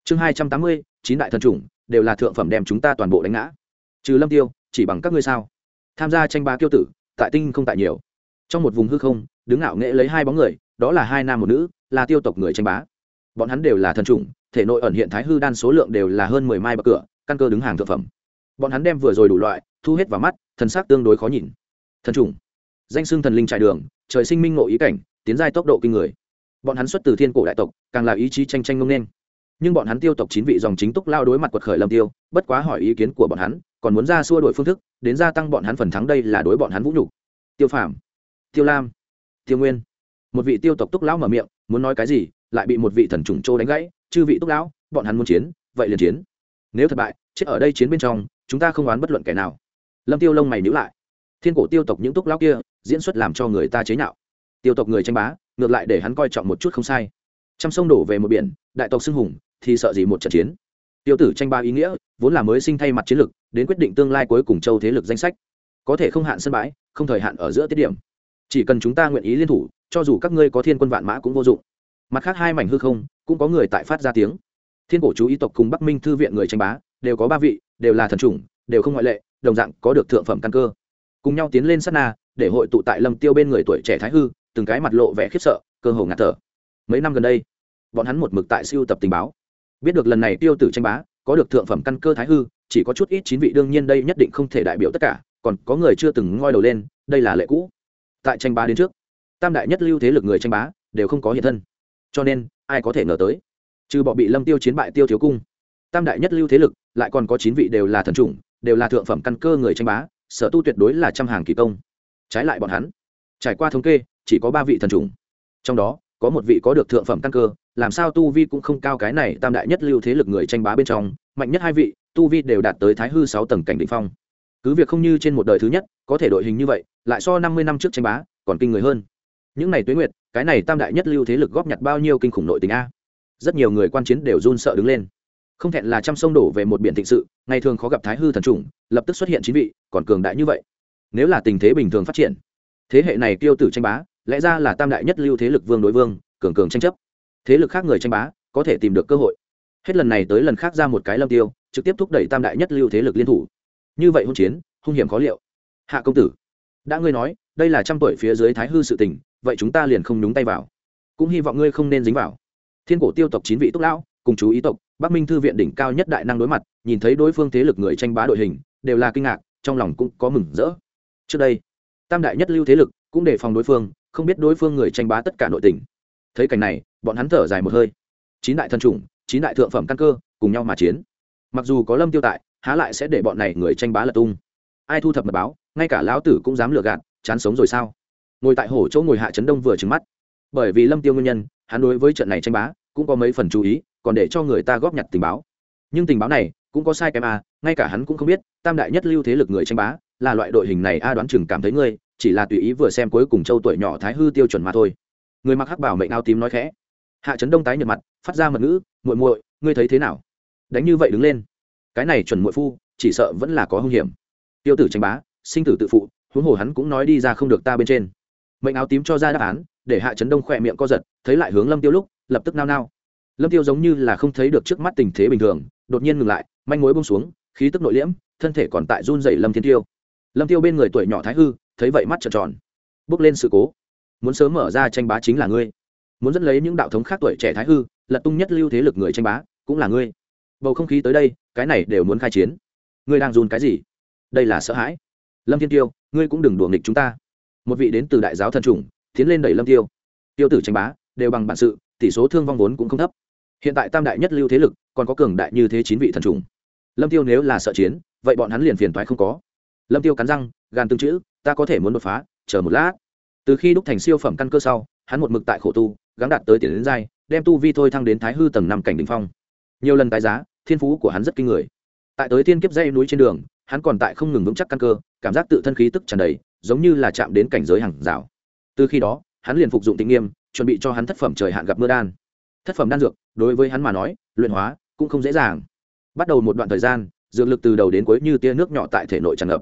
Chương hai trăm tám mươi, chín đại thần chủng đều là thượng phẩm đem chúng ta toàn bộ đánh ngã. Trừ lâm tiêu, chỉ bằng các ngươi sao? Tham gia tranh bá kiêu tử, tại tinh không tại nhiều. Trong một vùng hư không, đứng ngạo nghệ lấy hai bóng người, đó là hai nam một nữ, là tiêu tộc người tranh bá. Bọn hắn đều là thần chủng thể nội ẩn hiện thái hư đan số lượng đều là hơn mười mai bậc cửa căn cơ đứng hàng thượng phẩm. Bọn hắn đem vừa rồi đủ loại thu hết vào mắt thần sắc tương đối khó nhìn. Thần trùng, danh xưng thần linh trải đường trời sinh minh ngộ ý cảnh tiến giai tốc độ kinh người. Bọn hắn xuất từ thiên cổ đại tộc càng là ý chí tranh tranh ngông nên. Nhưng bọn hắn tiêu tộc chín vị dòng chính túc lao đối mặt quật khởi lâm tiêu bất quá hỏi ý kiến của bọn hắn còn muốn ra xua đổi phương thức đến gia tăng bọn hắn phần thắng đây là đối bọn hắn vũ nhục. Tiêu phạm tiêu lam tiêu nguyên. Một vị tiêu tộc túc lão mở miệng muốn nói cái gì lại bị một vị thần trùng trô đánh gãy chư vị túc lão, bọn hắn muốn chiến, vậy liền chiến. Nếu thất bại, chết ở đây chiến bên trong, chúng ta không oán bất luận kẻ nào. Lâm tiêu lông mày nhíu lại. Thiên cổ tiêu tộc những túc lão kia, diễn xuất làm cho người ta chế nhạo. Tiêu tộc người tranh bá, ngược lại để hắn coi trọng một chút không sai. Trăm sông đổ về một biển, đại tộc xưng hùng, thì sợ gì một trận chiến. Tiêu tử tranh ba ý nghĩa, vốn là mới sinh thay mặt chiến lược, đến quyết định tương lai cuối cùng châu thế lực danh sách. Có thể không hạn sân bãi, không thời hạn ở giữa tiết điểm. Chỉ cần chúng ta nguyện ý liên thủ, cho dù các ngươi có thiên quân vạn mã cũng vô dụng. Mặt khác hai mảnh hư không cũng có người tại phát ra tiếng. Thiên cổ chú ý tộc cùng bắc minh thư viện người tranh bá, đều có ba vị, đều là thần chủng, đều không ngoại lệ, đồng dạng có được thượng phẩm căn cơ. Cùng nhau tiến lên sát na, để hội tụ tại lâm tiêu bên người tuổi trẻ thái hư, từng cái mặt lộ vẻ khiếp sợ, cơ hồ ngạt thở. Mấy năm gần đây, bọn hắn một mực tại siêu tập tình báo. Biết được lần này tiêu tử tranh bá, có được thượng phẩm căn cơ thái hư, chỉ có chút ít chín vị đương nhiên đây nhất định không thể đại biểu tất cả, còn có người chưa từng ngoi đầu lên, đây là lệ cũ. Tại tranh bá đến trước, tam đại nhất lưu thế lực người tranh bá, đều không có hiện thân. Cho nên ai có thể ngờ tới. Trừ bọ bị lâm tiêu chiến bại tiêu thiếu cung, tam đại nhất lưu thế lực, lại còn có chín vị đều là thần chủng, đều là thượng phẩm căn cơ người tranh bá, sở tu tuyệt đối là trăm hàng kỳ công. Trái lại bọn hắn, trải qua thống kê, chỉ có ba vị thần chủng. Trong đó, có một vị có được thượng phẩm căn cơ, làm sao tu vi cũng không cao cái này tam đại nhất lưu thế lực người tranh bá bên trong, mạnh nhất hai vị, tu vi đều đạt tới thái hư sáu tầng cảnh đ ỉ n h phong. Cứ việc không như trên một đời thứ nhất, có thể đội hình như vậy, lại so năm mươi năm trước tranh bá, còn kinh người hơn những n à y tuế nguyệt, cái này tam đại nhất lưu thế lực góp nhặt bao nhiêu kinh khủng nội tình a? Rất nhiều người quan chiến đều run sợ đứng lên. Không thẹn là trăm sông đổ về một biển thịnh sự, ngày thường khó gặp thái hư thần trùng lập tức xuất hiện chín vị, còn cường đại như vậy. Nếu là tình thế bình thường phát triển, thế hệ này tiêu tử tranh bá, lẽ ra là tam đại nhất lưu thế lực vương đối vương, cường cường tranh chấp. Thế lực khác người tranh bá, có thể tìm được cơ hội. Hết lần này tới lần khác ra một cái lâm tiêu, trực tiếp thúc đẩy tam đại nhất lưu thế lực liên thủ. Như vậy hôn chiến, hung hiểm khó liệu. Hạ công tử, đã ngươi nói, đây là trăm tuổi phía dưới thái hư sự tình vậy chúng ta liền không nhúng tay vào. Cũng hy vọng ngươi không nên dính vào. Thiên cổ tiêu tộc chín vị túc lão, cùng chú ý tộc, bắc minh thư viện đỉnh cao nhất đại năng đối mặt, nhìn thấy đối phương thế lực người tranh bá đội hình, đều là kinh ngạc, trong lòng cũng có mừng rỡ. Trước đây, tam đại nhất lưu thế lực cũng đề phòng đối phương, không biết đối phương người tranh bá tất cả nội tình. Thấy cảnh này, bọn hắn thở dài một hơi. Chín đại thần chủng, chín đại thượng phẩm căn cơ, cùng nhau mà chiến. Mặc dù có lâm tiêu tại, há lại sẽ để bọn này người tranh bá lật tung. Ai thu thập mật báo, ngay cả lão tử cũng dám lừa gạt, chán sống rồi sao? Ngồi tại hổ chỗ ngồi hạ trấn đông vừa trừng mắt. Bởi vì lâm tiêu nguyên nhân, hắn đối với trận này tranh bá cũng có mấy phần chú ý, còn để cho người ta góp nhặt tình báo. Nhưng tình báo này cũng có sai kém a, ngay cả hắn cũng không biết, tam đại nhất lưu thế lực người tranh bá là loại đội hình này a đoán chừng cảm thấy ngươi, chỉ là tùy ý vừa xem cuối cùng châu tuổi nhỏ thái hư tiêu chuẩn mà thôi. Người mặc hắc bảo mệnh áo tím nói khẽ. Hạ trấn đông tái nhợt mặt, phát ra mật ngữ, muội muội, ngươi thấy thế nào? Đánh như vậy đứng lên. Cái này chuẩn muội phu, chỉ sợ vẫn là có hung hiểm. Tiêu tử tranh bá, sinh tử tự phụ, huống hồ hắn cũng nói đi ra không được ta bên trên mệnh áo tím cho ra đáp án, để hạ trấn đông khỏe miệng co giật, thấy lại hướng lâm tiêu lúc, lập tức nao nao. Lâm tiêu giống như là không thấy được trước mắt tình thế bình thường, đột nhiên ngừng lại, manh mối bông xuống, khí tức nội liễm, thân thể còn tại run dày lâm thiên tiêu. Lâm tiêu bên người tuổi nhỏ thái hư, thấy vậy mắt trợn tròn. Bước lên sự cố. Muốn sớm mở ra tranh bá chính là ngươi. Muốn dẫn lấy những đạo thống khác tuổi trẻ thái hư lật tung nhất lưu thế lực người tranh bá, cũng là ngươi. Bầu không khí tới đây, cái này đều muốn khai chiến. Ngươi đang run cái gì? Đây là sợ hãi. Lâm thiên tiêu, ngươi cũng đừng đùa nghịch chúng ta một vị đến từ đại giáo thần trùng, tiến lên đẩy lâm tiêu. Tiêu tử tranh bá, đều bằng bản sự, tỷ số thương vong vốn cũng không thấp. Hiện tại tam đại nhất lưu thế lực, còn có cường đại như thế chín vị thần trùng. Lâm tiêu nếu là sợ chiến, vậy bọn hắn liền phiền toái không có. Lâm tiêu cắn răng gan tương chữ, ta có thể muốn đột phá, chờ một lát. Từ khi đúc thành siêu phẩm căn cơ sau, hắn một mực tại khổ tu, gắng đạt tới tiền đến giai, đem tu vi thôi thăng đến thái hư tầng năm cảnh đỉnh phong. Nhiều lần tái giá, thiên phú của hắn rất kinh người. Tại tới thiên kiếp dây núi trên đường, hắn còn tại không ngừng vững chắc căn cơ, cảm giác tự thân khí tức tràn đầy giống như là chạm đến cảnh giới hàng rào. Từ khi đó, hắn liền phục dụng tịnh nghiêm, chuẩn bị cho hắn thất phẩm trời hạn gặp mưa đan. Thất phẩm đan dược, đối với hắn mà nói, luyện hóa cũng không dễ dàng. Bắt đầu một đoạn thời gian, dược lực từ đầu đến cuối như tia nước nhỏ tại thể nội tràn ngập.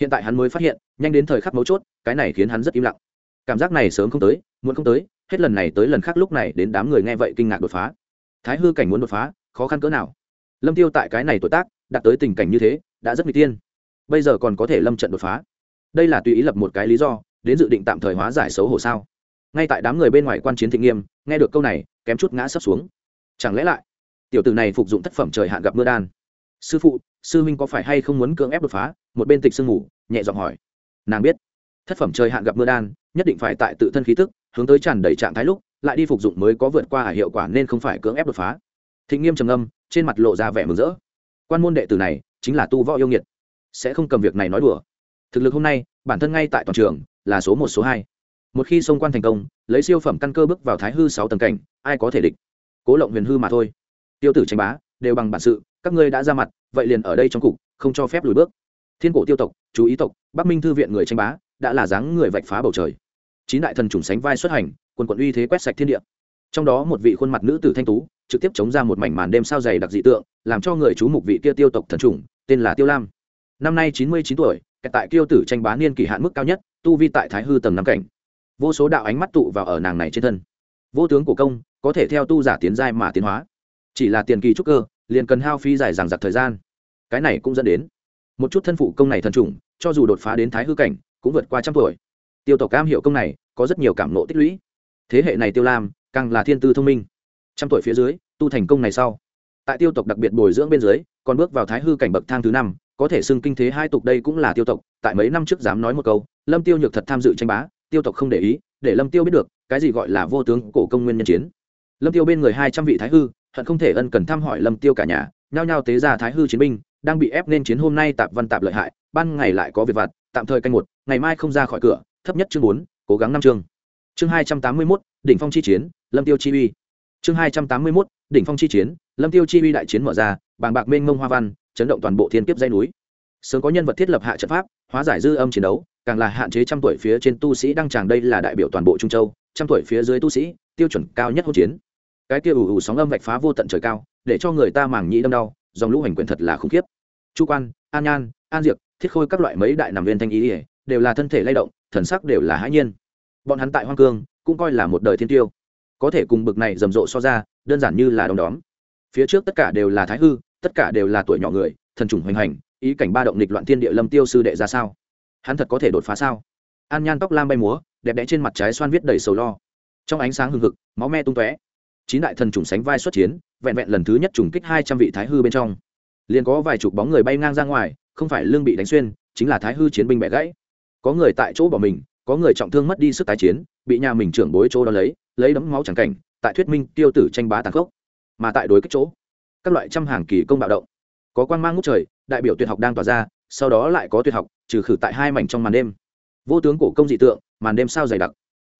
Hiện tại hắn mới phát hiện, nhanh đến thời khắc mấu chốt, cái này khiến hắn rất im lặng. Cảm giác này sớm không tới muốn không tới, hết lần này tới lần khác lúc này đến đám người nghe vậy kinh ngạc đột phá. Thái hư cảnh muốn đột phá, khó khăn cỡ nào? Lâm tiêu tại cái này tuổi tác, đạt tới tình cảnh như thế, đã rất nguy tiên. Bây giờ còn có thể lâm trận đột phá đây là tùy ý lập một cái lý do, đến dự định tạm thời hóa giải xấu hổ sao? Ngay tại đám người bên ngoài quan chiến thị nghiêm, nghe được câu này, kém chút ngã sấp xuống. Chẳng lẽ lại, tiểu tử này phục dụng thất phẩm trời hạn gặp mưa đan. Sư phụ, sư huynh có phải hay không muốn cưỡng ép đột phá? Một bên tịch sương ngủ nhẹ giọng hỏi. Nàng biết, thất phẩm trời hạn gặp mưa đan, nhất định phải tại tự thân khí tức, hướng tới tràn đầy trạng thái lúc, lại đi phục dụng mới có vượt qua hiệu quả nên không phải cưỡng ép đột phá. Thịnh nghiêm trầm âm trên mặt lộ ra vẻ mừng rỡ. Quan môn đệ tử này, chính là tu võ yêu nghiệt, sẽ không cầm việc này nói đùa thực lực hôm nay, bản thân ngay tại toàn trường, là số một, số hai. Một khi xông quan thành công, lấy siêu phẩm căn cơ bước vào thái hư sáu tầng cảnh, ai có thể địch? Cố lộng huyền hư mà thôi. Tiêu tử tranh bá, đều bằng bản sự, các ngươi đã ra mặt, vậy liền ở đây trong cục, không cho phép lùi bước. Thiên cổ tiêu tộc, chú ý tộc, bắc minh thư viện người tranh bá, đã là dáng người vạch phá bầu trời. Chín đại thần chủng sánh vai xuất hành, quần quận uy thế quét sạch thiên địa. Trong đó một vị khuôn mặt nữ tử thanh tú, trực tiếp chống ra một mảnh màn đêm sao dày đặc dị tượng, làm cho người chú mục vị kia tiêu tộc thần chủng, tên là tiêu lam. Năm nay chín mươi chín tuổi tại kiêu tử tranh bá niên kỷ hạn mức cao nhất, tu vi tại thái hư tầng năm cảnh. Vô số đạo ánh mắt tụ vào ở nàng này trên thân. Vô tướng của công, có thể theo tu giả tiến giai mà tiến hóa. Chỉ là tiền kỳ trúc cơ, liền cần hao phí dài dằng dặc thời gian. Cái này cũng dẫn đến, một chút thân phụ công này thần trùng, cho dù đột phá đến thái hư cảnh, cũng vượt qua trăm tuổi. Tiêu tộc cam hiệu công này, có rất nhiều cảm nộ tích lũy. Thế hệ này tiêu lam, càng là thiên tư thông minh. Trăm tuổi phía dưới, tu thành công này sau. Tại tiêu tộc đặc biệt bồi dưỡng bên dưới, còn bước vào thái hư cảnh bậc thang thứ năm có thể xưng kinh thế hai tục đây cũng là tiêu tộc tại mấy năm trước dám nói một câu lâm tiêu nhược thật tham dự tranh bá tiêu tộc không để ý để lâm tiêu biết được cái gì gọi là vô tướng cổ công nguyên nhân chiến. Lâm tiêu bên người hai trăm vị thái hư hận không thể ân cần thăm hỏi lâm tiêu cả nhà nhao nhao tế ra thái hư chiến binh đang bị ép nên chiến hôm nay tạp văn tạp lợi hại ban ngày lại có việc vặt tạm thời canh một ngày mai không ra khỏi cửa thấp nhất chương bốn cố gắng năm chương. Chương hai trăm tám mươi 281, đỉnh phong chi chiến lâm tiêu chi uy. Chương hai trăm tám mươi 281, đỉnh phong chi chiến lâm tiêu chi uy đại chiến mở ra bàng bạc mênh mông hoa văn chấn động toàn bộ thiên kiếp dây núi. Sớm có nhân vật thiết lập hạ trận pháp, hóa giải dư âm chiến đấu, càng là hạn chế trăm tuổi phía trên tu sĩ đăng tràng đây là đại biểu toàn bộ trung châu, trăm tuổi phía dưới tu sĩ, tiêu chuẩn cao nhất hỗn chiến. Cái kia ủ ủ sóng âm vạch phá vô tận trời cao, để cho người ta màng nhĩ đâm đau, dòng lũ hành quyền thật là khủng khiếp. Chu quan, an nhan, an diệp thiết khôi các loại mấy đại nằm viên thanh ý ỉa đều là thân thể lay động, thần sắc đều là hãi nhiên. Bọn hắn tại hoang cương, cũng coi là một đời thiên tiêu. Có thể cùng bực này rầm rộ so ra, đơn giản như là đom đóm. Phía trước tất cả đều là thái hư tất cả đều là tuổi nhỏ người, thần trùng hoành hành, ý cảnh ba động nghịch loạn thiên địa lâm tiêu sư đệ ra sao? Hắn thật có thể đột phá sao? An nhan tóc lam bay múa, đẹp đẽ trên mặt trái xoan viết đầy sầu lo. Trong ánh sáng hừng hực, máu me tung tóe. Chín đại thần trùng sánh vai xuất chiến, vẹn vẹn lần thứ nhất trùng kích hai trăm vị thái hư bên trong. Liền có vài chục bóng người bay ngang ra ngoài, không phải lương bị đánh xuyên, chính là thái hư chiến binh bẻ gãy. Có người tại chỗ bỏ mình, có người trọng thương mất đi sức tái chiến, bị nhà mình trưởng bối chỗ đó lấy lấy đấm máu chẳng cảnh, tại thuyết minh tiêu tử tranh bá tàn khốc. Mà tại đối kích chỗ các loại trăm hàng kỳ công bạo động. Có quan mang ngút trời, đại biểu tuyệt học đang tỏa ra, sau đó lại có tuyệt học, trừ khử tại hai mảnh trong màn đêm. Vô tướng cổ công dị tượng, màn đêm sao dày đặc.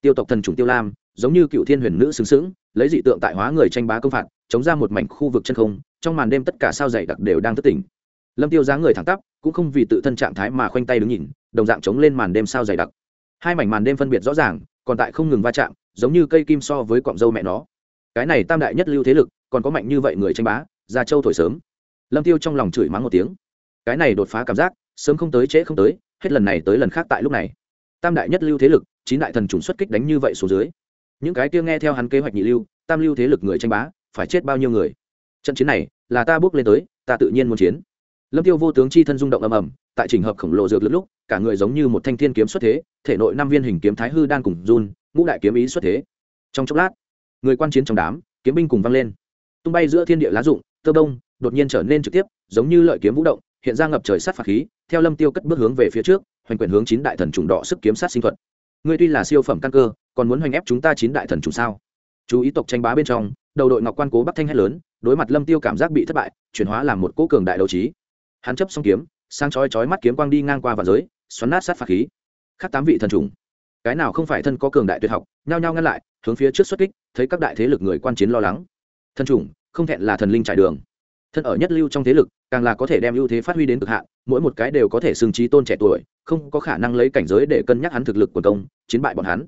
Tiêu tộc thần trùng tiêu lam, giống như cựu thiên huyền nữ xứng xứng lấy dị tượng tại hóa người tranh bá công phạt, chống ra một mảnh khu vực chân không, trong màn đêm tất cả sao dày đặc đều đang thất tỉnh. Lâm tiêu giá người thẳng tắp, cũng không vì tự thân trạng thái mà khoanh tay đứng nhìn, đồng dạng chống lên màn đêm sao dày đặc. Hai mảnh màn đêm phân biệt rõ ràng, còn tại không ngừng va chạm, giống như cây kim so với cọng dâu mẹ nó. Cái này tam đại nhất lưu thế lực, còn có mạnh như vậy người tranh bá ra châu thổi sớm. Lâm tiêu trong lòng chửi mắng một tiếng. Cái này đột phá cảm giác, sớm không tới trễ không tới, hết lần này tới lần khác tại lúc này. Tam đại nhất lưu thế lực, chín đại thần chủng xuất kích đánh như vậy xuống dưới. Những cái kia nghe theo hắn kế hoạch nhị lưu, tam lưu thế lực người tranh bá, phải chết bao nhiêu người? Trận chiến này, là ta bước lên tới, ta tự nhiên muốn chiến. Lâm tiêu vô tướng chi thân rung động ầm ầm, tại trình hợp khổng lồ dược lực lúc, cả người giống như một thanh thiên kiếm xuất thế, thể nội năm viên hình kiếm thái hư đang cùng run, ngũ đại kiếm ý xuất thế. Trong chốc lát, người quan chiến trong đám, kiếm binh cùng vang lên. Tung bay giữa thiên địa lá dụng tơ đông đột nhiên trở nên trực tiếp, giống như lợi kiếm vũ động, hiện ra ngập trời sát phạt khí, theo lâm tiêu cất bước hướng về phía trước, hoành quyền hướng chín đại thần trùng đỏ sức kiếm sát sinh thuật. Ngươi tuy là siêu phẩm căn cơ, còn muốn hoành ép chúng ta chín đại thần trùng sao? Chú ý tộc tranh bá bên trong, đầu đội ngọc quan cố bắc thanh hét lớn, đối mặt lâm tiêu cảm giác bị thất bại, chuyển hóa làm một cỗ cường đại đấu trí. Hắn chấp xong kiếm, sang chói chói mắt kiếm quang đi ngang qua và giới, xoắn nát sát phạt khí. Khác tám vị thần trùng. Cái nào không phải thân có cường đại tuyệt học, nhao nhao ngăn lại, hướng phía trước xuất kích, thấy các đại thế lực người quan chiến lo lắng. Thần trùng không thẹn là thần linh trải đường. Thân ở nhất lưu trong thế lực, càng là có thể đem ưu thế phát huy đến cực hạn, mỗi một cái đều có thể xưng trí tôn trẻ tuổi, không có khả năng lấy cảnh giới để cân nhắc hắn thực lực của công, chiến bại bọn hắn.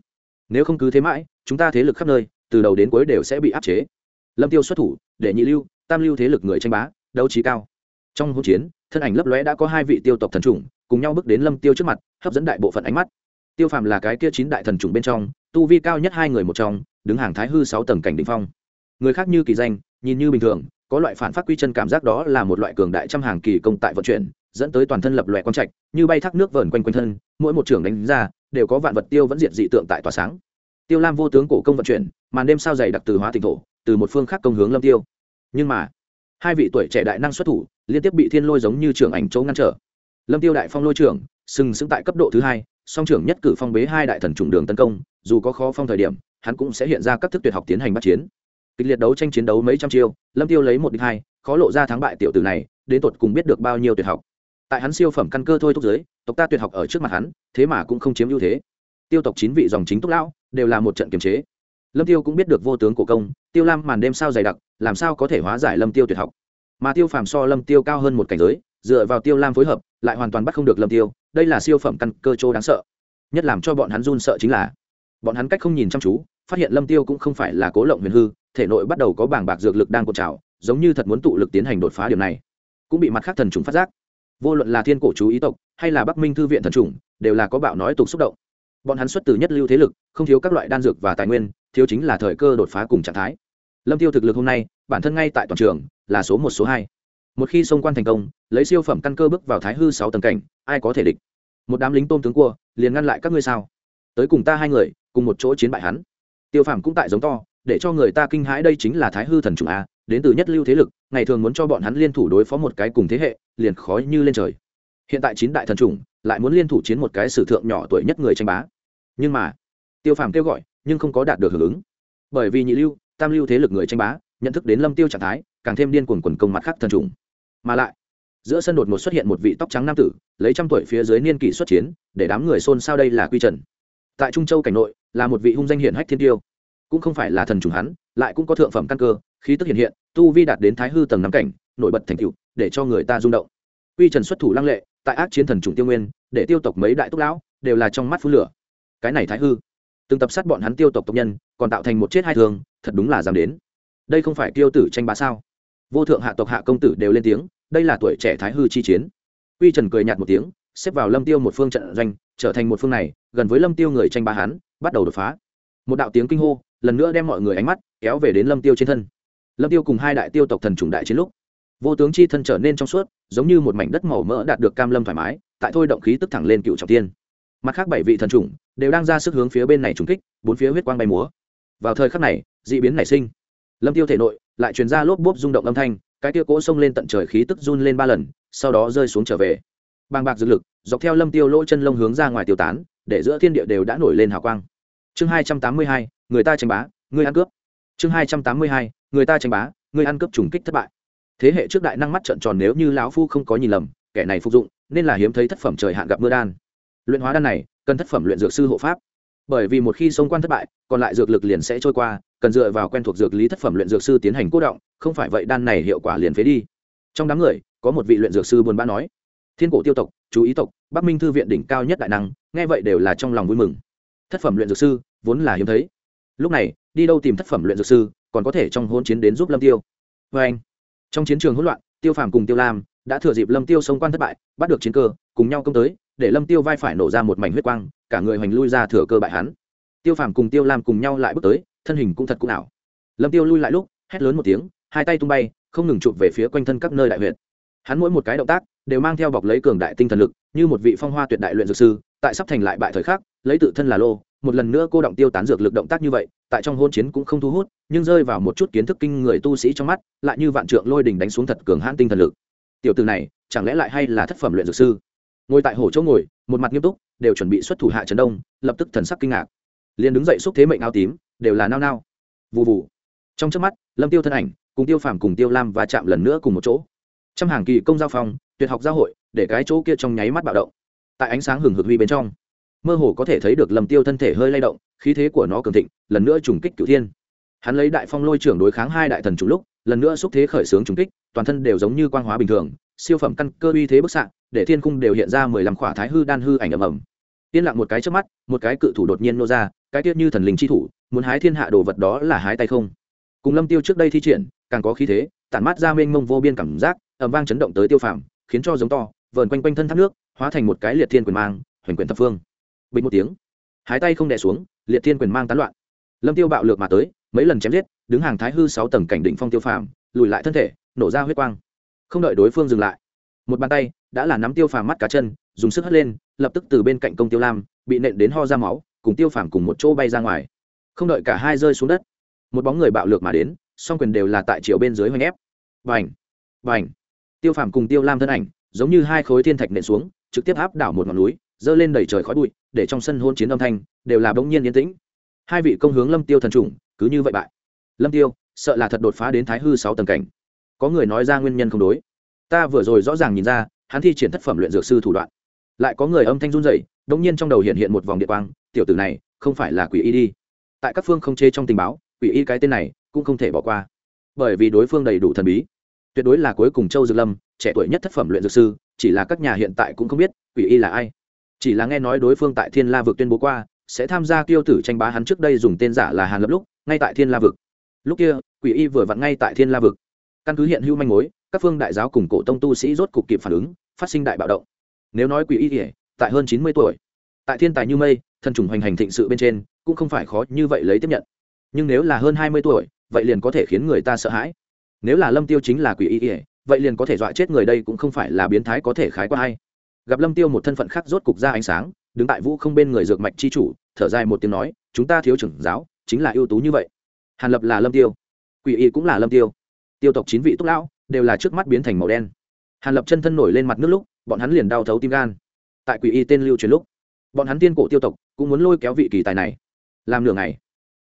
Nếu không cứ thế mãi, chúng ta thế lực khắp nơi, từ đầu đến cuối đều sẽ bị áp chế. Lâm tiêu xuất thủ, để nhị lưu, tam lưu thế lực người tranh bá, đấu trí cao. Trong hỗn chiến, thân ảnh lấp lóe đã có hai vị tiêu tộc thần trùng cùng nhau bước đến lâm tiêu trước mặt, hấp dẫn đại bộ phận ánh mắt. Tiêu phàm là cái kia chín đại thần trùng bên trong, tu vi cao nhất hai người một trong, đứng hàng thái hư sáu tầng cảnh đỉnh phong. Người khác như kỳ danh nhìn như bình thường, có loại phản phát quy chân cảm giác đó là một loại cường đại trăm hàng kỳ công tại vận chuyển, dẫn tới toàn thân lập loè quang trạch, như bay thác nước vờn quanh quanh thân, mỗi một trường đánh ra, đều có vạn vật tiêu vẫn diệt dị tượng tại tỏa sáng. Tiêu lam vô tướng cổ công vận chuyển, màn đêm sao dày đặc từ hóa tỉnh thổ, từ một phương khác công hướng lâm tiêu. Nhưng mà, hai vị tuổi trẻ đại năng xuất thủ, liên tiếp bị thiên lôi giống như trưởng ảnh chỗ ngăn trở. Lâm tiêu đại phong lôi trưởng, sừng sững tại cấp độ thứ hai, song trưởng nhất cử phong bế hai đại thần trùng đường tấn công, dù có khó phong thời điểm, hắn cũng sẽ hiện ra các thức tuyệt học tiến hành bắt chiến kịch liệt đấu tranh chiến đấu mấy trăm chiêu, lâm tiêu lấy một địch hai, khó lộ ra thắng bại tiểu tử này, đến tột cùng biết được bao nhiêu tuyệt học. Tại hắn siêu phẩm căn cơ thôi thúc giới, tộc ta tuyệt học ở trước mặt hắn, thế mà cũng không chiếm ưu thế. Tiêu tộc chín vị dòng chính túc lão, đều là một trận kiềm chế. Lâm tiêu cũng biết được vô tướng của công, tiêu lam màn đêm sao dày đặc, làm sao có thể hóa giải lâm tiêu tuyệt học. Mà tiêu phàm so lâm tiêu cao hơn một cảnh giới, dựa vào tiêu lam phối hợp, lại hoàn toàn bắt không được lâm tiêu, đây là siêu phẩm căn cơ châu đáng sợ. Nhất làm cho bọn hắn run sợ chính là, bọn hắn cách không nhìn chăm chú phát hiện lâm tiêu cũng không phải là cố lộng huyền hư, thể nội bắt đầu có bảng bạc dược lực đang cột trào, giống như thật muốn tụ lực tiến hành đột phá điều này. Cũng bị mặt khác thần trùng phát giác. Vô luận là thiên cổ chú ý tộc, hay là bắc minh thư viện thần trùng, đều là có bạo nói tục xúc động. Bọn hắn xuất từ nhất lưu thế lực, không thiếu các loại đan dược và tài nguyên, thiếu chính là thời cơ đột phá cùng trạng thái. Lâm tiêu thực lực hôm nay, bản thân ngay tại toàn trường, là số một, số hai. Một khi xông quan thành công, lấy siêu phẩm căn cơ bước vào thái hư sáu tầng cảnh, ai có thể địch? Một đám lính tôm tướng cua, liền ngăn lại các ngươi sao? Tới cùng ta hai người, cùng một chỗ chiến bại hắn tiêu phàm cũng tại giống to, để cho người ta kinh hãi đây chính là thái hư thần trùng a, đến từ nhất lưu thế lực, ngày thường muốn cho bọn hắn liên thủ đối phó một cái cùng thế hệ, liền khói như lên trời. Hiện tại chín đại thần trùng lại muốn liên thủ chiến một cái sử thượng nhỏ tuổi nhất người tranh bá. Nhưng mà, tiêu phàm kêu gọi, nhưng không có đạt được hưởng ứng. Bởi vì nhị lưu, tam lưu thế lực người tranh bá, nhận thức đến lâm tiêu trạng thái, càng thêm điên cuồng quần công mặt khác thần trùng mà lại, giữa sân đột ngột xuất hiện một vị tóc trắng nam tử, lấy trăm tuổi phía dưới niên kỷ xuất chiến, để đám người xôn xao đây là quy trần. Tại trung châu cảnh nội là một vị hung danh hiển hách thiên tiêu. Cũng không phải là thần trùng hắn, lại cũng có thượng phẩm căn cơ, khí tức hiện hiện, tu vi đạt đến thái hư tầng năm cảnh, nổi bật thành tựu, để cho người ta rung động. Quy trần xuất thủ lăng lệ, tại ác chiến thần trùng tiêu nguyên, để tiêu tộc mấy đại túc lão đều là trong mắt phú lửa. Cái này thái hư, từng tập sát bọn hắn tiêu tộc tộc nhân, còn tạo thành một chết hai thường, thật đúng là dám đến. Đây không phải tiêu tử tranh bá sao? Vô thượng hạ tộc hạ công tử đều lên tiếng, đây là tuổi trẻ thái hư chi chiến. Quy trần cười nhạt một tiếng xếp vào lâm tiêu một phương trận doanh, trở thành một phương này, gần với lâm tiêu người tranh bá hắn, bắt đầu đột phá. Một đạo tiếng kinh hô, lần nữa đem mọi người ánh mắt kéo về đến lâm tiêu trên thân. Lâm tiêu cùng hai đại tiêu tộc thần trùng đại chiến lúc, vô tướng chi thân trở nên trong suốt, giống như một mảnh đất màu mỡ đạt được cam lâm thoải mái, tại thôi động khí tức thẳng lên cựu trọng tiên mặt khác bảy vị thần trùng đều đang ra sức hướng phía bên này trùng kích, bốn phía huyết quang bay múa. Vào thời khắc này, dị biến nảy sinh. Lâm tiêu thể nội lại truyền ra lốp bốp rung động âm thanh, cái tiêu cỗ xông lên tận trời khí tức run lên ba lần, sau đó rơi xuống trở về bàng bạc dược lực, dọc theo lâm tiêu lỗ chân lông hướng ra ngoài tiêu tán, để giữa thiên địa đều đã nổi lên hào quang. Chương hai trăm tám mươi hai, người ta tranh bá, người ăn cướp. Chương hai trăm tám mươi hai, người ta tranh bá, người ăn cướp trùng kích thất bại. Thế hệ trước đại năng mắt trợn tròn nếu như lão phu không có nhìn lầm, kẻ này phục dụng, nên là hiếm thấy thất phẩm trời hạn gặp mưa đan. Luyện hóa đan này, cần thất phẩm luyện dược sư hộ pháp. Bởi vì một khi xông quan thất bại, còn lại dược lực liền sẽ trôi qua, cần dựa vào quen thuộc dược lý thất phẩm luyện dược sư tiến hành cố động, không phải vậy đan này hiệu quả liền phế đi. Trong đám người, có một vị luyện dược sư buồn bã nói thiên cổ tiêu tộc, chú ý tộc, bắc minh thư viện đỉnh cao nhất đại năng, nghe vậy đều là trong lòng vui mừng. Thất phẩm luyện dược sư, vốn là hiếm thấy. Lúc này, đi đâu tìm thất phẩm luyện dược sư, còn có thể trong hôn chiến đến giúp lâm tiêu. Vê anh, trong chiến trường hỗn loạn, tiêu phàm cùng tiêu lam đã thừa dịp lâm tiêu xông quan thất bại, bắt được chiến cơ, cùng nhau công tới, để lâm tiêu vai phải nổ ra một mảnh huyết quang, cả người hoành lui ra thừa cơ bại hắn. Tiêu phàm cùng tiêu lam cùng nhau lại bước tới, thân hình cũng thật cũng ảo. Lâm tiêu lui lại lúc, hét lớn một tiếng, hai tay tung bay, không ngừng chụp về phía quanh thân các nơi đại huyện hắn mỗi một cái động tác đều mang theo bọc lấy cường đại tinh thần lực, như một vị phong hoa tuyệt đại luyện dược sư, tại sắp thành lại bại thời khắc, lấy tự thân là lô, một lần nữa cô động tiêu tán dược lực động tác như vậy, tại trong hôn chiến cũng không thu hút, nhưng rơi vào một chút kiến thức kinh người tu sĩ trong mắt, lại như vạn trượng lôi đình đánh xuống thật cường hãn tinh thần lực. Tiểu từ này, chẳng lẽ lại hay là thất phẩm luyện dược sư? Ngồi tại hồ chỗ ngồi, một mặt nghiêm túc, đều chuẩn bị xuất thủ hạ trấn đông, lập tức thần sắc kinh ngạc. Liền đứng dậy xúc thế mệnh áo tím, đều là nao nao. Vụ vụ trong trước mắt, lâm tiêu thân ảnh, cùng tiêu phàm cùng tiêu lam và chạm lần nữa cùng một chỗ. Trăm hàng kỳ công giao phong tuyệt học giao hội, để cái chỗ kia trong nháy mắt bạo động. Tại ánh sáng hừng hực huy bên trong, mơ hồ có thể thấy được lâm tiêu thân thể hơi lay động, khí thế của nó cường thịnh, lần nữa trùng kích cửu thiên. Hắn lấy đại phong lôi trưởng đối kháng hai đại thần chủ lúc, lần nữa xúc thế khởi xướng trùng kích, toàn thân đều giống như quang hóa bình thường, siêu phẩm căn cơ uy thế bức xạ, để thiên cung đều hiện ra mười lăm khỏa thái hư đan hư ảnh ầm ầm. Yên lặng một cái trước mắt, một cái cự thủ đột nhiên nô ra, cái tiết như thần linh chi thủ, muốn hái thiên hạ đồ vật đó là hái tay không. Cùng lâm tiêu trước đây thi triển, càng có khí thế, tản mát ra mênh mông vô biên cảm giác, ầm vang chấn động tới tiêu phàm khiến cho giống to, vờn quanh quanh thân thác nước, hóa thành một cái liệt thiên quyền mang, hoành quyền thập phương. Bình một tiếng, hái tay không đè xuống, liệt thiên quyền mang tán loạn. Lâm tiêu bạo lược mà tới, mấy lần chém giết, đứng hàng thái hư sáu tầng cảnh định phong tiêu phàm, lùi lại thân thể, nổ ra huyết quang. Không đợi đối phương dừng lại, một bàn tay đã là nắm tiêu phàm mắt cá chân, dùng sức hất lên, lập tức từ bên cạnh công tiêu lam, bị nện đến ho ra máu, cùng tiêu phàm cùng một chỗ bay ra ngoài. Không đợi cả hai rơi xuống đất, một bóng người bạo lược mà đến, song quyền đều là tại chiều bên dưới hoành ép. Vành vành tiêu phàm cùng tiêu lam thân ảnh, giống như hai khối thiên thạch nện xuống, trực tiếp áp đảo một ngọn núi dơ lên đầy trời khói bụi, để trong sân hôn chiến âm thanh đều là bỗng nhiên yên tĩnh. Hai vị công hướng lâm tiêu thần trùng, cứ như vậy bại. Lâm tiêu, sợ là thật đột phá đến thái hư sáu tầng cảnh. Có người nói ra nguyên nhân không đối. Ta vừa rồi rõ ràng nhìn ra, hắn thi triển thất phẩm luyện dược sư thủ đoạn. Lại có người âm thanh run rẩy, đống nhiên trong đầu hiện hiện một vòng địa quang, tiểu tử này, không phải là quỷ y đi. Tại các phương không chê trong tình báo, quỷ y cái tên này cũng không thể bỏ qua. Bởi vì đối phương đầy đủ thần bí tuyệt đối là cuối cùng châu dược lâm, trẻ tuổi nhất thất phẩm luyện dược sư, chỉ là các nhà hiện tại cũng không biết quỷ y là ai. Chỉ là nghe nói đối phương tại thiên la vực tuyên bố qua, sẽ tham gia tiêu tử tranh bá hắn trước đây dùng tên giả là hàn lập lúc, ngay tại thiên la vực. Lúc kia, quỷ y vừa vặn ngay tại thiên la vực. Căn cứ hiện hữu manh mối, các phương đại giáo cùng cổ tông tu sĩ rốt cục kịp phản ứng, phát sinh đại bạo động. Nếu nói quỷ y kể tại hơn chín mươi tuổi, tại thiên tài như mây thần trùng hoành hành thịnh sự bên trên, cũng không phải khó như vậy lấy tiếp nhận. Nhưng nếu là hơn hai mươi tuổi, vậy liền có thể khiến người ta sợ hãi nếu là lâm tiêu chính là quỷ y ỉa vậy liền có thể dọa chết người đây cũng không phải là biến thái có thể khái qua hay. Gặp lâm tiêu một thân phận khác rốt cục ra ánh sáng, đứng tại vũ không bên người dược mạch chi chủ, thở dài một tiếng nói, chúng ta thiếu trưởng giáo, chính là ưu tú như vậy. Hàn lập là lâm tiêu. Quỷ y cũng là lâm tiêu. Tiêu tộc chín vị túc lão đều là trước mắt biến thành màu đen. Hàn lập chân thân nổi lên mặt nước lúc, bọn hắn liền đau thấu tim gan. Tại quỷ y tên lưu truyền lúc, bọn hắn tiên cổ tiêu tộc cũng muốn lôi kéo vị kỳ tài này. Làm nửa ngày,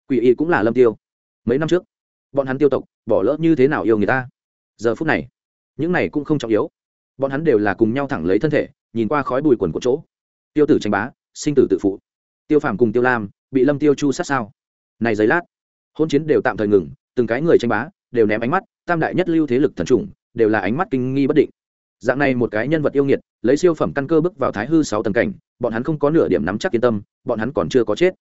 quỷ y cũng là lâm tiêu. Mấy năm trước bọn hắn tiêu tộc, bỏ lỡ như thế nào yêu người ta? Giờ phút này, những này cũng không trọng yếu. Bọn hắn đều là cùng nhau thẳng lấy thân thể, nhìn qua khói bùi quần của chỗ. Tiêu tử tranh bá, sinh tử tự phụ. Tiêu phàm cùng tiêu lam, bị lâm tiêu chu sát sao? Này giấy lát hôn chiến đều tạm thời ngừng, từng cái người tranh bá, đều ném ánh mắt, tam đại nhất lưu thế lực thần trùng đều là ánh mắt kinh nghi bất định. Dạng này một cái nhân vật yêu nghiệt, lấy siêu phẩm căn cơ bước vào thái hư sáu tầng cảnh, bọn hắn không có nửa điểm nắm chắc yên tâm, bọn hắn còn chưa có chết.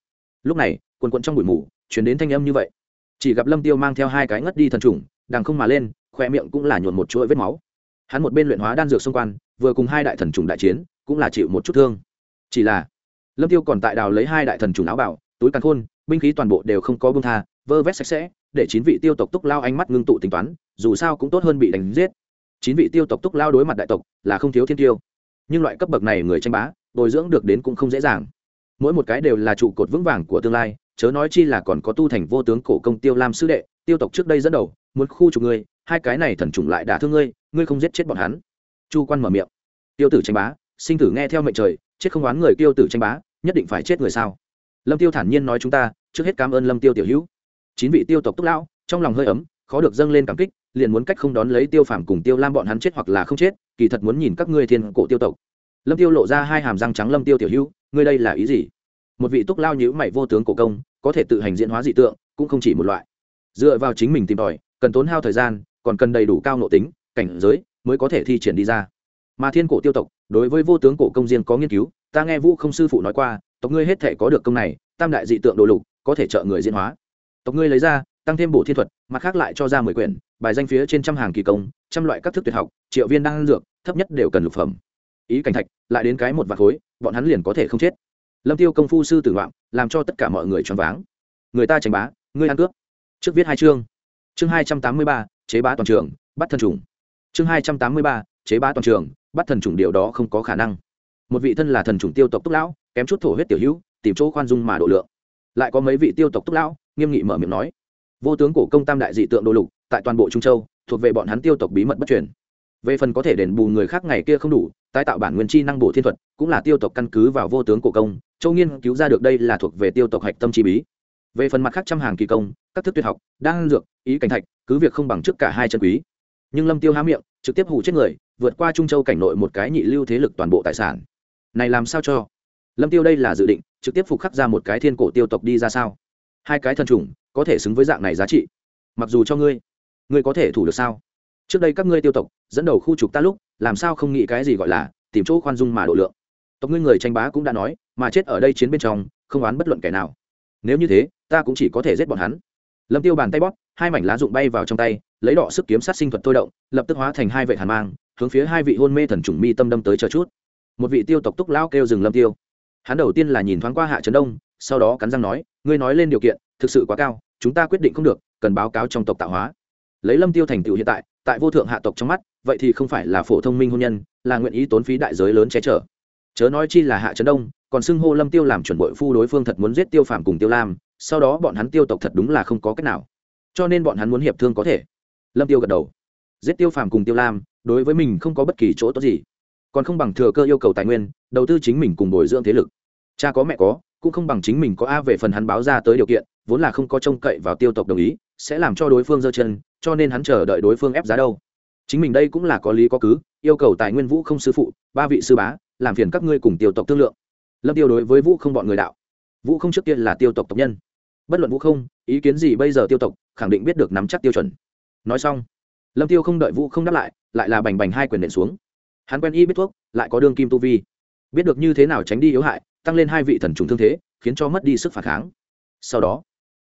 Lúc này quần quận trong bụi mù chuyển đến thanh âm như vậy chỉ gặp lâm tiêu mang theo hai cái ngất đi thần trùng, đằng không mà lên khoe miệng cũng là nhuộn một chuỗi vết máu. Hắn một bên luyện hóa đan dược xung quanh, vừa cùng hai đại thần trùng đại chiến, cũng là chịu một chút thương. Chỉ là, lâm tiêu còn tại đào lấy hai đại thần trùng áo bảo túi càn khôn, binh khí toàn bộ đều không có bông tha, vơ vét sạch sẽ, để chín vị tiêu tộc túc lao ánh mắt ngưng tụ tính toán, dù sao cũng tốt hơn bị đánh giết. Chín vị tiêu tộc túc lao đối mặt đại tộc, là không thiếu thiên tiêu. Nhưng loại cấp bậc này người tranh bá, bồi dưỡng được đến cũng không dễ dàng. Mỗi một cái đều là trụ cột vững vàng của tương lai chớ nói chi là còn có tu thành vô tướng cổ công tiêu lam sư đệ, tiêu tộc trước đây dẫn đầu, muốn khu trục ngươi, hai cái này thần trùng lại đả thương ngươi ngươi không giết chết bọn hắn. Chu quan mở miệng. Tiêu tử tranh bá, sinh tử nghe theo mệnh trời, chết không oán người tiêu tử tranh bá, nhất định phải chết người sao? Lâm tiêu thản nhiên nói chúng ta, trước hết cảm ơn lâm tiêu tiểu hữu. Chín vị tiêu tộc túc lão, trong lòng hơi ấm, khó được dâng lên cảm kích, liền muốn cách không đón lấy tiêu phàm cùng tiêu lam bọn hắn chết hoặc là không chết, kỳ thật muốn nhìn các ngươi thiên cổ tiêu tộc. Lâm tiêu lộ ra hai hàm răng trắng lâm tiêu tiểu hữu, ngươi đây là ý gì? Một vị túc lao nhữ mày vô tướng cổ công có thể tự hành diễn hóa dị tượng cũng không chỉ một loại. Dựa vào chính mình tìm tòi, cần tốn hao thời gian, còn cần đầy đủ cao nội tính, cảnh giới mới có thể thi triển đi ra. Mà thiên cổ tiêu tộc, đối với vô tướng cổ công riêng có nghiên cứu, ta nghe vũ không sư phụ nói qua, tộc ngươi hết thể có được công này, tam đại dị tượng đồ lục, có thể trợ người diễn hóa. Tộc ngươi lấy ra, tăng thêm bổ thiên thuật, mặt khác lại cho ra mười quyển, bài danh phía trên trăm hàng kỳ công, trăm loại các thức tuyệt học, triệu viên đang dược, thấp nhất đều cần lục phẩm. Ý cảnh thạch, lại đến cái một vạt khối, bọn hắn liền có thể không chết. Lâm tiêu công phu sư tử vọng làm cho tất cả mọi người choáng váng. Người ta tranh bá, ngươi ăn cướp. Trước viết hai chương. Chương hai trăm tám mươi ba, chế bá toàn trường, bắt thần trùng. Chương hai trăm tám mươi ba, chế bá toàn trường, bắt thần trùng điều đó không có khả năng. Một vị thân là thần trùng tiêu tộc túc lão, kém chút thổ huyết tiểu hữu, tìm chỗ khoan dung mà độ lượng. Lại có mấy vị tiêu tộc túc lão, nghiêm nghị mở miệng nói. Vô tướng cổ công tam đại dị tượng đồ lục, tại toàn bộ trung châu, thuộc về bọn hắn tiêu tộc bí mật bất truyền về phần có thể đền bù người khác ngày kia không đủ, tái tạo bản nguyên chi năng bổ thiên thuật, cũng là tiêu tộc căn cứ vào vô tướng cổ công, châu nghiên cứu ra được đây là thuộc về tiêu tộc hạch tâm chi bí. Về phần mặt khác trăm hàng kỳ công, các thức tuyệt học đang dược, ý cảnh thạch, cứ việc không bằng trước cả hai chân quý. Nhưng lâm tiêu há miệng, trực tiếp hủ chết người, vượt qua trung châu cảnh nội một cái nhị lưu thế lực toàn bộ tài sản. Này làm sao cho? Lâm tiêu đây là dự định, trực tiếp phục khắc ra một cái thiên cổ tiêu tộc đi ra sao? Hai cái thần trùng có thể xứng với dạng này giá trị. Mặc dù cho ngươi ngươi có thể thủ được sao? Trước đây các ngươi tiêu tộc, dẫn đầu khu trục ta lúc, làm sao không nghĩ cái gì gọi là tìm chỗ khoan dung mà độ lượng. Tộc ngươi người tranh bá cũng đã nói, mà chết ở đây chiến bên trong, không oán bất luận kẻ nào. Nếu như thế, ta cũng chỉ có thể giết bọn hắn. Lâm tiêu bàn tay bóp, hai mảnh lá rụng bay vào trong tay, lấy đỏ sức kiếm sát sinh thuật tôi động, lập tức hóa thành hai vệ hàn mang, hướng phía hai vị hôn mê thần trùng mi tâm đâm tới chờ chút. Một vị tiêu tộc túc lão kêu dừng lâm tiêu. Hắn đầu tiên là nhìn thoáng qua hạ trấn đông, sau đó cắn răng nói, ngươi nói lên điều kiện, thực sự quá cao, chúng ta quyết định không được, cần báo cáo trong tộc tạo hóa. Lấy lâm tiêu thành tựu hiện tại tại vô thượng hạ tộc trong mắt, vậy thì không phải là phổ thông minh hôn nhân, là nguyện ý tốn phí đại giới lớn che chở. Chớ nói chi là hạ trấn đông, còn xưng hô lâm tiêu làm chuẩn bội phu đối phương thật muốn giết tiêu phàm cùng tiêu lam, sau đó bọn hắn tiêu tộc thật đúng là không có cách nào. Cho nên bọn hắn muốn hiệp thương có thể. Lâm tiêu gật đầu. Giết tiêu phàm cùng tiêu lam, đối với mình không có bất kỳ chỗ tốt gì. Còn không bằng thừa cơ yêu cầu tài nguyên, đầu tư chính mình cùng bồi dưỡng thế lực. Cha có mẹ có, cũng không bằng chính mình có a về phần hắn báo ra tới điều kiện vốn là không có trông cậy vào tiêu tộc đồng ý, sẽ làm cho đối phương giơ chân, cho nên hắn chờ đợi đối phương ép giá đâu. Chính mình đây cũng là có lý có cứ, yêu cầu tài nguyên vũ không sư phụ, ba vị sư bá, làm phiền các ngươi cùng tiêu tộc thương lượng. Lâm tiêu đối với vũ không bọn người đạo. Vũ không trước tiên là tiêu tộc tộc nhân. Bất luận vũ không, ý kiến gì bây giờ tiêu tộc, khẳng định biết được nắm chắc tiêu chuẩn. Nói xong, lâm tiêu không đợi vũ không đáp lại lại là bành bành hai quyền nện xuống. Hắn quen y biết thuốc, lại có đương kim tu vi. Biết được như thế nào tránh đi yếu hại, tăng lên hai vị thần trùng thương thế, khiến cho mất đi sức phản kháng. Sau đó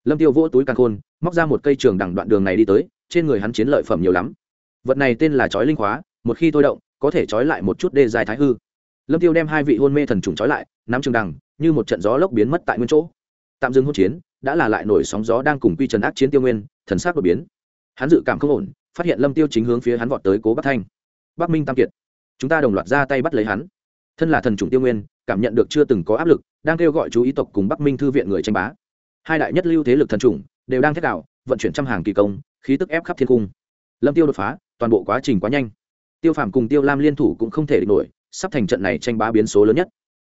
lâm tiêu vỗ túi càng khôn, móc ra một cây trường đẳng đoạn đường này đi tới, trên người hắn chiến lợi phẩm nhiều lắm. Vật này tên là chói linh khóa, một khi thôi động, có thể chói lại một chút đê dài thái hư. Lâm tiêu đem hai vị hôn mê thần trùng chói lại, nắm trường đằng, như một trận gió lốc biến mất tại nguyên chỗ. Tạm dừng hôn chiến, đã là lại nổi sóng gió đang cùng quy trần ác chiến tiêu nguyên, thần sắc đột biến. Hắn dự cảm không ổn, phát hiện lâm tiêu chính hướng phía hắn vọt tới cố bắc thanh. Bắc minh tam kiệt, chúng ta đồng loạt ra tay bắt lấy hắn. Thân là thần trùng tiêu nguyên, cảm nhận được chưa từng có áp lực, đang kêu gọi chú ý tộc cùng bắc minh thư viện người tranh bá hai đại nhất lưu thế lực thần chủng đều đang thét đạo vận chuyển trăm hàng kỳ công, khí tức ép khắp thiên cung. Lâm tiêu đột phá, toàn bộ quá trình quá nhanh. Tiêu phàm cùng tiêu lam liên thủ cũng không thể địch nổi, sắp thành trận này tranh bá biến số lớn nhất.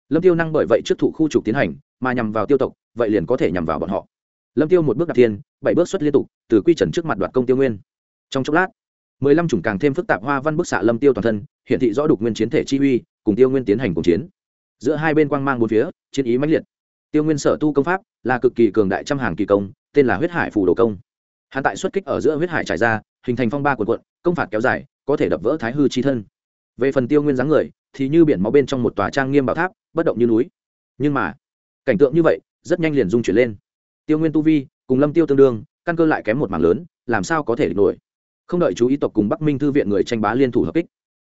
Lâm tiêu năng bởi vậy trước thủ khu trục tiến hành, mà nhằm vào tiêu tộc, vậy liền có thể nhằm vào bọn họ. Lâm tiêu một bước đặt thiên, bảy bước xuất liên tục, từ quy trần trước mặt đoạt công tiêu nguyên. Trong chốc lát, mười lăm chủng càng thêm phức tạp hoa văn bức xạ lâm tiêu toàn thân hiện thị rõ đục nguyên chiến thể chi uy, cùng tiêu nguyên tiến hành cùng chiến. Giữa hai bên quang mang bốn phía, chiến ý mãnh liệt tiêu nguyên sở tu công pháp là cực kỳ cường đại trăm hàng kỳ công, tên là huyết hải phù đồ công. Hắn tại xuất kích ở giữa huyết hải trải ra, hình thành phong ba quần quận công phạt kéo dài, có thể đập vỡ thái hư chi thân. Về phần tiêu nguyên dáng người, thì như biển máu bên trong một tòa trang nghiêm bảo tháp, bất động như núi. Nhưng mà, cảnh tượng như vậy, rất nhanh liền dung chuyển lên. Tiêu nguyên tu vi, cùng lâm tiêu tương đương, căn cơ lại kém một mảng lớn, làm sao có thể địch nổi? Không đợi chú ý tộc cùng bắc minh thư viện người tranh bá liên thủ hợp kích,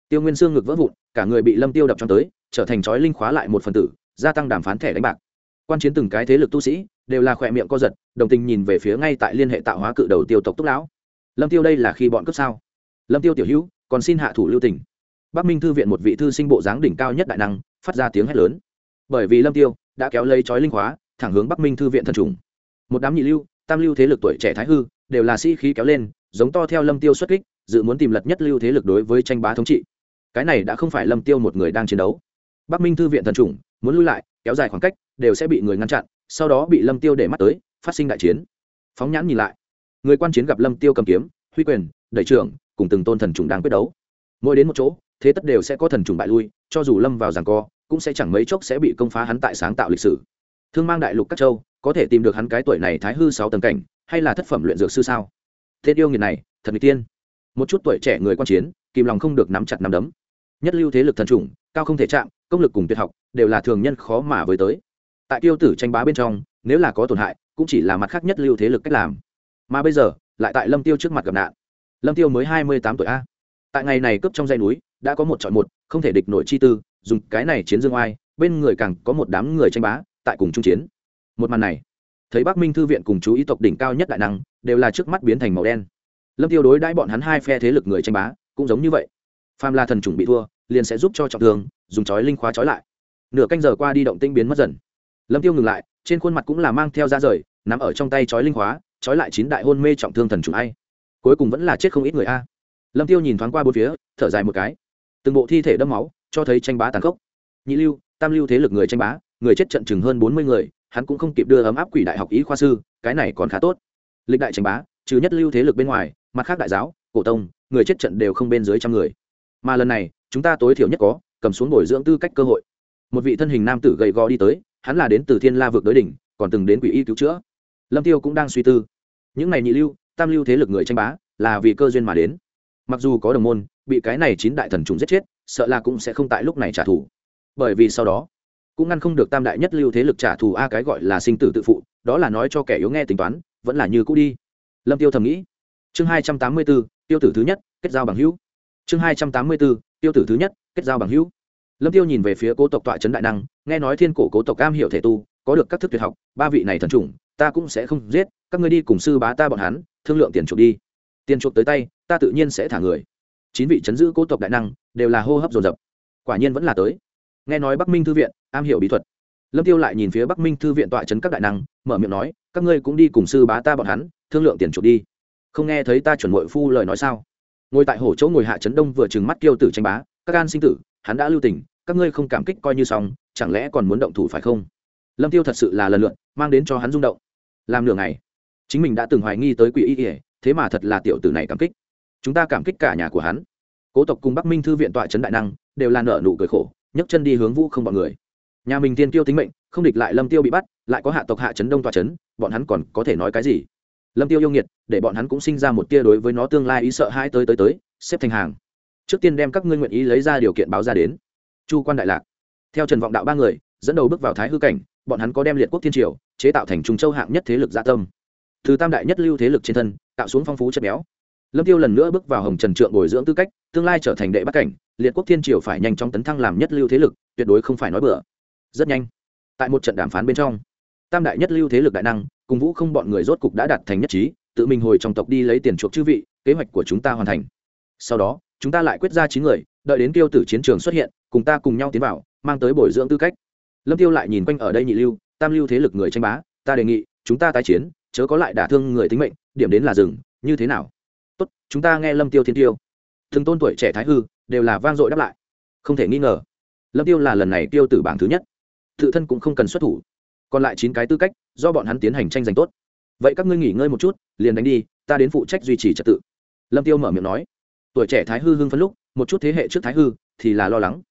tiêu nguyên xương ngực vỡ vụn, cả người bị lâm tiêu đập trong tới, trở thành chói linh khóa lại một phần tử, gia tăng đàm phán thẻ đánh bạc quan chiến từng cái thế lực tu sĩ đều là khỏe miệng co giật đồng tình nhìn về phía ngay tại liên hệ tạo hóa cự đầu tiêu tộc túc lão. Lâm tiêu đây là khi bọn cướp sao? Lâm tiêu tiểu hữu còn xin hạ thủ lưu tình. Bắc minh thư viện một vị thư sinh bộ dáng đỉnh cao nhất đại năng phát ra tiếng hét lớn. Bởi vì lâm tiêu đã kéo lấy chói linh hóa, thẳng hướng bắc minh thư viện thần trùng. Một đám nhị lưu tam lưu thế lực tuổi trẻ thái hư đều là sĩ khí kéo lên giống to theo lâm tiêu xuất kích dự muốn tìm lật nhất lưu thế lực đối với tranh bá thống trị. Cái này đã không phải lâm tiêu một người đang chiến đấu. Bắc minh thư viện thần trùng muốn lui lại, kéo dài khoảng cách, đều sẽ bị người ngăn chặn, sau đó bị lâm tiêu để mắt tới, phát sinh đại chiến. Phóng nhãn nhìn lại. Người quan chiến gặp lâm tiêu cầm kiếm, huy quyền, đẩy trưởng, cùng từng tôn thần trùng đang quyết đấu. Mỗi đến một chỗ, thế tất đều sẽ có thần trùng bại lui, cho dù lâm vào giằng co, cũng sẽ chẳng mấy chốc sẽ bị công phá hắn tại sáng tạo lịch sử. Thương mang đại lục các châu, có thể tìm được hắn cái tuổi này thái hư sáu tầng cảnh, hay là thất phẩm luyện dược sư sao? Tên yêu nghiệt này, thật người tiên. Một chút tuổi trẻ người quan chiến, kìm lòng không được nắm chặt nắm đấm. Nhất lưu thế lực thần trùng cao không thể chạm, công lực cùng tuyệt học đều là thường nhân khó mà với tới. Tại tiêu tử tranh bá bên trong, nếu là có tổn hại, cũng chỉ là mặt khác nhất lưu thế lực cách làm. Mà bây giờ, lại tại lâm tiêu trước mặt gặp nạn. Lâm tiêu mới hai mươi tám tuổi a. Tại ngày này cướp trong dãy núi, đã có một chọn một, không thể địch nổi chi tư, dùng cái này chiến dương oai, bên người càng có một đám người tranh bá, tại cùng trung chiến. Một màn này, thấy bắc minh thư viện cùng chú ý tộc đỉnh cao nhất đại năng, đều là trước mắt biến thành màu đen. Lâm tiêu đối đãi bọn hắn hai phe thế lực người tranh bá, cũng giống như vậy. Phàm là thần chủng bị thua liền sẽ giúp cho trọng thương, dùng chói linh khóa chói lại. Nửa canh giờ qua đi động tinh biến mất dần. Lâm tiêu ngừng lại, trên khuôn mặt cũng là mang theo ra rời, nắm ở trong tay chói linh khóa, chói lại chín đại hôn mê trọng thương thần chủ ai. Cuối cùng vẫn là chết không ít người a. Lâm tiêu nhìn thoáng qua bốn phía, thở dài một cái. Từng bộ thi thể đẫm máu, cho thấy tranh bá tàn khốc. Nhị lưu, tam lưu thế lực người tranh bá, người chết trận chừng hơn bốn mươi người, hắn cũng không kịp đưa ấm áp quỷ đại học ý khoa sư, cái này còn khá tốt. Lịch đại tranh bá, trừ nhất lưu thế lực bên ngoài, mặt khác đại giáo, cổ tông, người chết trận đều không bên dưới trăm người. Mà lần này chúng ta tối thiểu nhất có cầm xuống bồi dưỡng tư cách cơ hội. Một vị thân hình nam tử gầy gò đi tới hắn là đến từ thiên la vực đối đỉnh còn từng đến quỷ y cứu chữa. Lâm tiêu cũng đang suy tư. Những này nhị lưu tam lưu thế lực người tranh bá là vì cơ duyên mà đến. Mặc dù có đồng môn bị cái này chín đại thần trùng giết chết sợ là cũng sẽ không tại lúc này trả thù. Bởi vì sau đó cũng ngăn không được tam đại nhất lưu thế lực trả thù a cái gọi là sinh tử tự phụ đó là nói cho kẻ yếu nghe tính toán vẫn là như cũ đi. Lâm tiêu thầm nghĩ. Chương hai trăm tám mươi 284, tiêu tử thứ nhất kết giao bằng hữu. Chương hai trăm tám mươi 284, tiêu tử thứ nhất, kết giao bằng hữu. Lâm tiêu nhìn về phía cố tộc tọa trấn đại năng, nghe nói thiên cổ cố tộc cam hiểu thể tu, có được các thức tuyệt học, ba vị này thần trùng ta cũng sẽ không giết, các ngươi đi cùng sư bá ta bọn hắn, thương lượng tiền chuộc đi. Tiền chuộc tới tay, ta tự nhiên sẽ thả người. Chín vị chấn giữ cố tộc đại năng, đều là hô hấp dồn dập. Quả nhiên vẫn là tới. Nghe nói bắc minh thư viện, am hiểu bí thuật. Lâm tiêu lại nhìn phía bắc minh thư viện tọa chấn các đại năng, mở miệng nói, các ngươi cũng đi cùng sư bá ta bọn hắn, thương lượng tiền chuộc đi. Không nghe thấy ta chuẩn mội phu lời nói sao? Ngồi tại hổ chỗ ngồi hạ trấn đông vừa trừng mắt kiêu tử tranh bá, các an sinh tử, hắn đã lưu tình, các ngươi không cảm kích coi như xong, chẳng lẽ còn muốn động thủ phải không? Lâm tiêu thật sự là lần lượn mang đến cho hắn rung động. Làm nửa ngày, chính mình đã từng hoài nghi tới quỷ y ỉa thế mà thật là tiểu tử này cảm kích. Chúng ta cảm kích cả nhà của hắn. Cố tộc cùng bắc minh thư viện tọa trấn đại năng, đều là nở nụ cười khổ, nhấc chân đi hướng vũ không bọn người. Nhà mình tiên tiêu tính mệnh, không địch lại lâm tiêu bị bắt, lại có hạ tộc hạ trấn đông tọa trấn, bọn hắn còn có thể nói cái gì? Lâm tiêu yêu nghiệt, để bọn hắn cũng sinh ra một tia đối với nó tương lai ý sợ hai tới tới tới, xếp thành hàng. Trước tiên đem các ngươi nguyện ý lấy ra điều kiện báo ra đến. Chu quan đại lạc. Theo trần vọng đạo ba người, dẫn đầu bước vào thái hư cảnh, bọn hắn có đem liệt quốc thiên triều, chế tạo thành trung châu hạng nhất thế lực gia dạ tâm. Từ tam đại nhất lưu thế lực trên thân, tạo xuống phong phú chất béo. Lâm tiêu lần nữa bước vào hồng trần trượng bồi dưỡng tư cách, tương lai trở thành đệ bắc cảnh, liệt quốc thiên triều phải nhanh chóng tấn thăng làm nhất lưu thế lực, tuyệt đối không phải nói bừa. Rất nhanh. Tại một trận đàm phán bên trong tam đại nhất lưu thế lực đại năng, cùng vũ không bọn người rốt cục đã đạt thành nhất trí, tự mình hồi trong tộc đi lấy tiền chuộc chư vị, kế hoạch của chúng ta hoàn thành. Sau đó, chúng ta lại quyết ra chín người, đợi đến tiêu tử chiến trường xuất hiện, cùng ta cùng nhau tiến vào, mang tới bồi dưỡng tư cách. Lâm tiêu lại nhìn quanh ở đây nhị lưu, tam lưu thế lực người tranh bá, ta đề nghị, chúng ta tái chiến, chớ có lại đả thương người tính mệnh, điểm đến là rừng như thế nào? Tốt, chúng ta nghe lâm tiêu thiên tiêu. Thường tôn tuổi trẻ thái hư, đều là vang dội đáp lại. Không thể nghi ngờ, lâm tiêu là lần này tiêu tử bảng thứ nhất. Tự thân cũng không cần xuất thủ còn lại chín cái tư cách, do bọn hắn tiến hành tranh giành tốt. Vậy các ngươi nghỉ ngơi một chút, liền đánh đi, ta đến phụ trách duy trì trật tự. Lâm tiêu mở miệng nói. Tuổi trẻ thái hư hưng phân lúc, một chút thế hệ trước thái hư thì là lo lắng.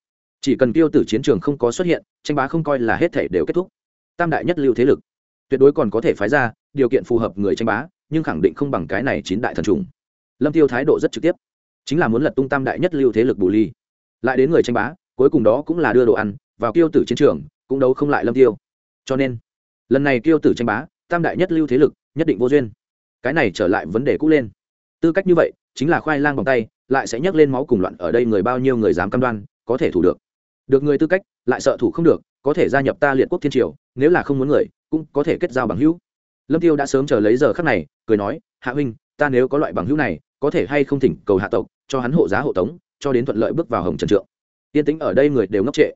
Chỉ cần tiêu tử chiến trường không có xuất hiện, tranh bá không coi là hết thể đều kết thúc. Tam đại nhất lưu thế lực, tuyệt đối còn có thể phái ra, điều kiện phù hợp người tranh bá, nhưng khẳng định không bằng cái này chín đại thần trùng. Lâm tiêu thái độ rất trực tiếp. Chính là muốn lật tung tam đại nhất lưu thế lực bù ly. Lại đến người tranh bá, cuối cùng đó cũng là đưa đồ ăn vào tiêu tử chiến trường, cũng đấu không lại lâm tiêu cho nên, lần này tiêu tử tranh bá, tam đại nhất lưu thế lực, nhất định vô duyên. Cái này trở lại vấn đề cũ lên. Tư cách như vậy, chính là khoai lang bằng tay, lại sẽ nhấc lên máu cùng loạn ở đây người bao nhiêu người dám cam đoan, có thể thủ được. Được người tư cách, lại sợ thủ không được, có thể gia nhập ta liệt quốc thiên triều, nếu là không muốn người, cũng có thể kết giao bằng hữu. Lâm tiêu đã sớm chờ lấy giờ khắc này, cười nói, hạ huynh, ta nếu có loại bằng hữu này, có thể hay không thỉnh cầu hạ tộc, cho hắn hộ giá hộ tống, cho đến thuận lợi bước vào hồng trần trượng. Tiên tính ở đây người đều ngốc trệ.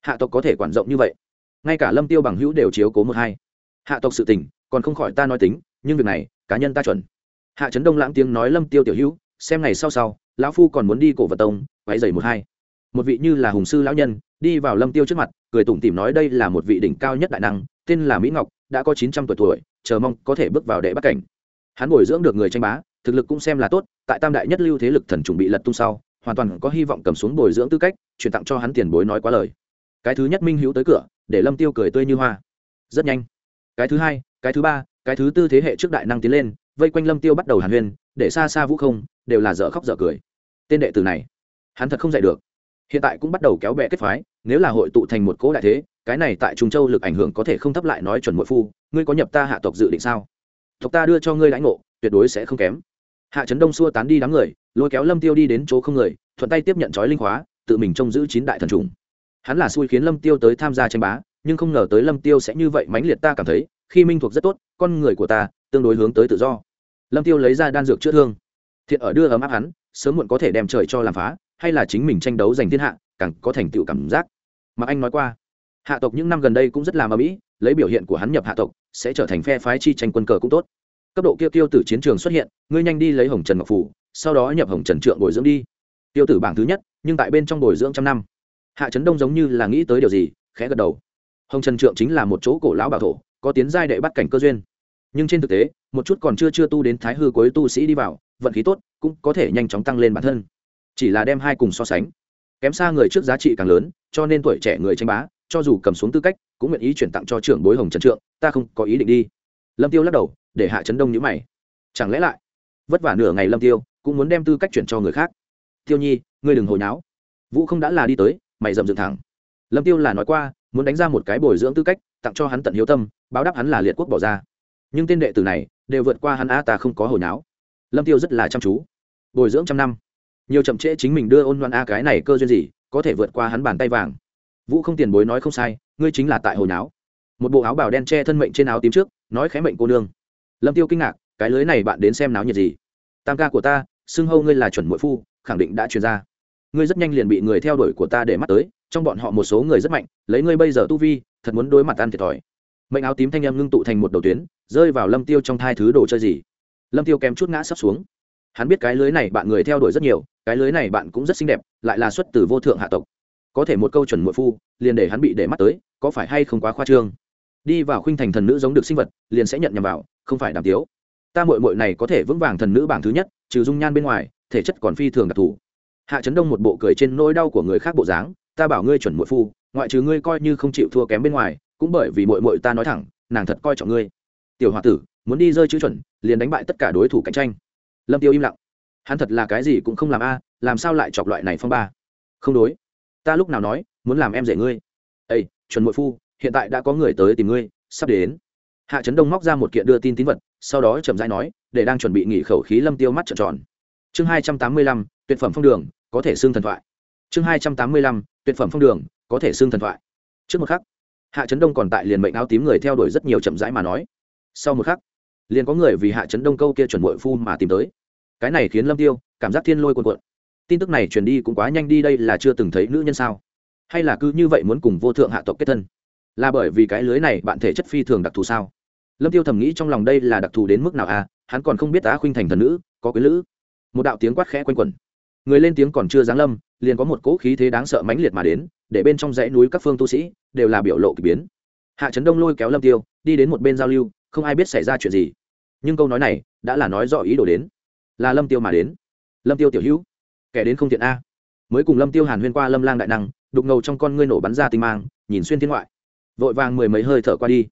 Hạ tộc có thể quản rộng như vậy ngay cả lâm tiêu bằng hữu đều chiếu cố một hai hạ tộc sự tình còn không khỏi ta nói tính nhưng việc này cá nhân ta chuẩn hạ trấn đông lãng tiếng nói lâm tiêu tiểu hữu xem ngày sau sau lão phu còn muốn đi cổ vật tông quáy dày một hai một vị như là hùng sư lão nhân đi vào lâm tiêu trước mặt cười tủm tỉm nói đây là một vị đỉnh cao nhất đại năng tên là mỹ ngọc đã có chín trăm tuổi tuổi chờ mong có thể bước vào đệ bắt cảnh hắn bồi dưỡng được người tranh bá thực lực cũng xem là tốt tại tam đại nhất lưu thế lực thần chuẩn bị lật tung sau hoàn toàn có hy vọng cầm xuống bồi dưỡng tư cách chuyển tặng cho hắn tiền bối nói quá lời cái thứ nhất minh hữu tới cửa, để lâm tiêu cười tươi như hoa. Rất nhanh. Cái thứ hai, cái thứ ba, cái thứ tư thế hệ trước đại năng tiến lên, vây quanh lâm tiêu bắt đầu hàn huyên, để xa xa vũ không, đều là dở khóc dở cười. Tên đệ tử này, hắn thật không dạy được. Hiện tại cũng bắt đầu kéo bè kết phái, nếu là hội tụ thành một cỗ đại thế, cái này tại trung châu lực ảnh hưởng có thể không thấp lại nói chuẩn mội phu, ngươi có nhập ta hạ tộc dự định sao? Tộc ta đưa cho ngươi lãnh ngộ, tuyệt đối sẽ không kém. Hạ trấn đông xua tán đi đám người, lôi kéo lâm tiêu đi đến chỗ không người, thuận tay tiếp nhận trói linh hóa tự mình trông giữ chín đại thần trùng hắn là xui khiến lâm tiêu tới tham gia tranh bá, nhưng không ngờ tới lâm tiêu sẽ như vậy mãnh liệt ta cảm thấy, khi minh thuộc rất tốt, con người của ta tương đối hướng tới tự do. Lâm tiêu lấy ra đan dược chữa thương. Thiện ở đưa ấm áp hắn, sớm muộn có thể đem trời cho làm phá, hay là chính mình tranh đấu giành thiên hạ, càng có thành tựu cảm giác. Mà anh nói qua, hạ tộc những năm gần đây cũng rất làm ở mỹ, lấy biểu hiện của hắn nhập hạ tộc, sẽ trở thành phe phái chi tranh quân cờ cũng tốt. Cấp độ kia tiêu tử chiến trường xuất hiện, ngươi nhanh đi lấy hồng trần ngọc phủ, sau đó nhập hồng trần trượng bồi dưỡng đi. Tiêu tử bảng thứ nhất, nhưng tại bên trong bồi dưỡng trăm năm hạ trấn đông giống như là nghĩ tới điều gì, khẽ gật đầu. Hồng trần trượng chính là một chỗ cổ lão bảo thổ, có tiến giai đệ bắt cảnh cơ duyên. Nhưng trên thực tế, một chút còn chưa chưa tu đến thái hư cuối tu sĩ đi vào, vận khí tốt, cũng có thể nhanh chóng tăng lên bản thân. Chỉ là đem hai cùng so sánh. Kém xa người trước giá trị càng lớn, cho nên tuổi trẻ người tranh bá, cho dù cầm xuống tư cách, cũng nguyện ý chuyển tặng cho trưởng bối hồng trần trượng, ta không có ý định đi. Lâm tiêu lắc đầu, để hạ Trấn đông nhữ mày. Chẳng lẽ lại, vất vả nửa ngày lâm tiêu, cũng muốn đem tư cách chuyển cho người khác? Tiêu nhi, ngươi đừng hồi náo. Vũ không đã là đi tới mày dậm dựng thẳng. Lâm tiêu là nói qua, muốn đánh ra một cái bồi dưỡng tư cách, tặng cho hắn tận hiếu tâm, báo đáp hắn là liệt quốc bỏ ra. Nhưng tên đệ tử này, đều vượt qua hắn a ta không có hồi náo. Lâm tiêu rất là chăm chú. Bồi dưỡng trăm năm. Nhiều chậm trễ chính mình đưa ôn loan a cái này cơ duyên gì, có thể vượt qua hắn bàn tay vàng. Vũ không tiền bối nói không sai, ngươi chính là tại hồi náo. Một bộ áo bào đen che thân mệnh trên áo tím trước, nói khẽ mệnh cô nương. Lâm tiêu kinh ngạc, cái lưới này bạn đến xem náo nhiệt gì? Tam ca của ta, xưng hâu ngươi là chuẩn muội phu, khẳng định đã truyền ra ngươi rất nhanh liền bị người theo đuổi của ta để mắt tới, trong bọn họ một số người rất mạnh, lấy ngươi bây giờ tu vi, thật muốn đối mặt ăn thiệt thòi. Mệnh áo tím thanh em ngưng tụ thành một đầu tuyến, rơi vào lâm tiêu trong thai thứ đồ chơi gì? Lâm tiêu kém chút ngã sắp xuống. Hắn biết cái lưới này bạn người theo đuổi rất nhiều, cái lưới này bạn cũng rất xinh đẹp, lại là xuất từ vô thượng hạ tộc. Có thể một câu chuẩn muội phu, liền để hắn bị để mắt tới, có phải hay không quá khoa trương? Đi vào khuynh thành thần nữ giống được sinh vật, liền sẽ nhận nhầm vào, không phải đàm tiếu. Ta muội muội này có thể vững vàng thần nữ bảng thứ nhất, trừ dung nhan bên ngoài, thể chất còn phi thường đặc thù hạ Trấn đông một bộ cười trên nỗi đau của người khác bộ dáng, ta bảo ngươi chuẩn muội phu, ngoại trừ ngươi coi như không chịu thua kém bên ngoài, cũng bởi vì muội muội ta nói thẳng, nàng thật coi trọng ngươi. Tiểu h tử, muốn đi rơi chữ chuẩn, liền đánh bại tất cả đối thủ cạnh tranh. Lâm tiêu im lặng. Hắn thật là cái gì cũng không làm a, làm sao lại chọc loại này phong ba? Không đối. Ta lúc nào nói, muốn làm em rể ngươi. Ây chuẩn muội phu, hiện tại đã có người tới tìm ngươi, sắp đến. Hạ trấn đông móc ra một kiện đưa tin tín vật, sau đó chậm rãi nói, để đang chuẩn bị nghỉ khẩu khí lâm tiêu mắt trợn tròn. Chương hai trăm tám mươi lăm tuyệt phẩm phong đường, có thể xương thần thoại. Chương hai trăm tám mươi lăm, tuyệt phẩm phong đường, có thể xương thần thoại. Trước một khắc, hạ trấn đông còn tại liền mệnh áo tím người theo đuổi rất nhiều chậm rãi mà nói. Sau một khắc, liền có người vì hạ trấn đông câu kia chuẩn bội phu mà tìm tới. Cái này khiến lâm tiêu cảm giác thiên lôi cuồn cuộn. Tin tức này truyền đi cũng quá nhanh đi đây là chưa từng thấy nữ nhân sao? Hay là cứ như vậy muốn cùng vô thượng hạ tộc kết thân? Là bởi vì cái lưới này bạn thể chất phi thường đặc thù sao? Lâm tiêu thầm nghĩ trong lòng đây là đặc thù đến mức nào à? Hắn còn không biết á khuynh thành thần nữ, có quyến lữ. Một đạo tiếng quát khẽ quanh quẩn người lên tiếng còn chưa giáng lâm, liền có một cỗ khí thế đáng sợ mãnh liệt mà đến, để bên trong dãy núi các phương tu sĩ đều là biểu lộ k ỳ biến. Hạ trấn đông lôi kéo lâm tiêu, đi đến một bên giao lưu, không ai biết xảy ra chuyện gì. Nhưng câu nói này đã là nói rõ ý đồ đến. Là lâm tiêu mà đến. Lâm tiêu tiểu hữu, kẻ đến không thiện a. Mới cùng lâm tiêu hàn huyên qua lâm lang đại năng, đục ngầu trong con ngươi nổ bắn ra tinh mang, nhìn xuyên thiên ngoại. Vội vàng mười mấy hơi thở qua đi.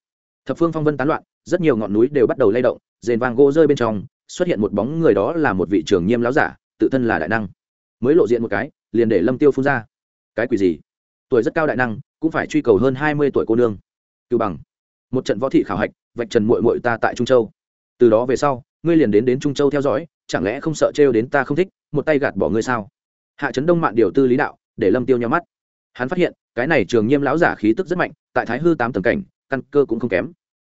Thập phương phong vân tán loạn, rất nhiều ngọn núi đều bắt đầu lay động, rền vàng gỗ rơi bên trong, xuất hiện một bóng người đó là một vị trưởng nghiêm láo giả, tự thân là đại năng mới lộ diện một cái, liền để lâm tiêu phun ra. Cái quỷ gì? Tuổi rất cao đại năng, cũng phải truy cầu hơn hai mươi tuổi cô nương. Cựu bằng. Một trận võ thị khảo hạch, vạch trần mội mội ta tại trung châu. Từ đó về sau, ngươi liền đến đến trung châu theo dõi, chẳng lẽ không sợ trêu đến ta không thích, một tay gạt bỏ ngươi sao? Hạ trấn đông mạng điều tư lý đạo, để lâm tiêu nhau mắt. Hắn phát hiện, cái này trường nghiêm lão giả khí tức rất mạnh, tại thái hư tám tầng cảnh, căn cơ cũng không kém.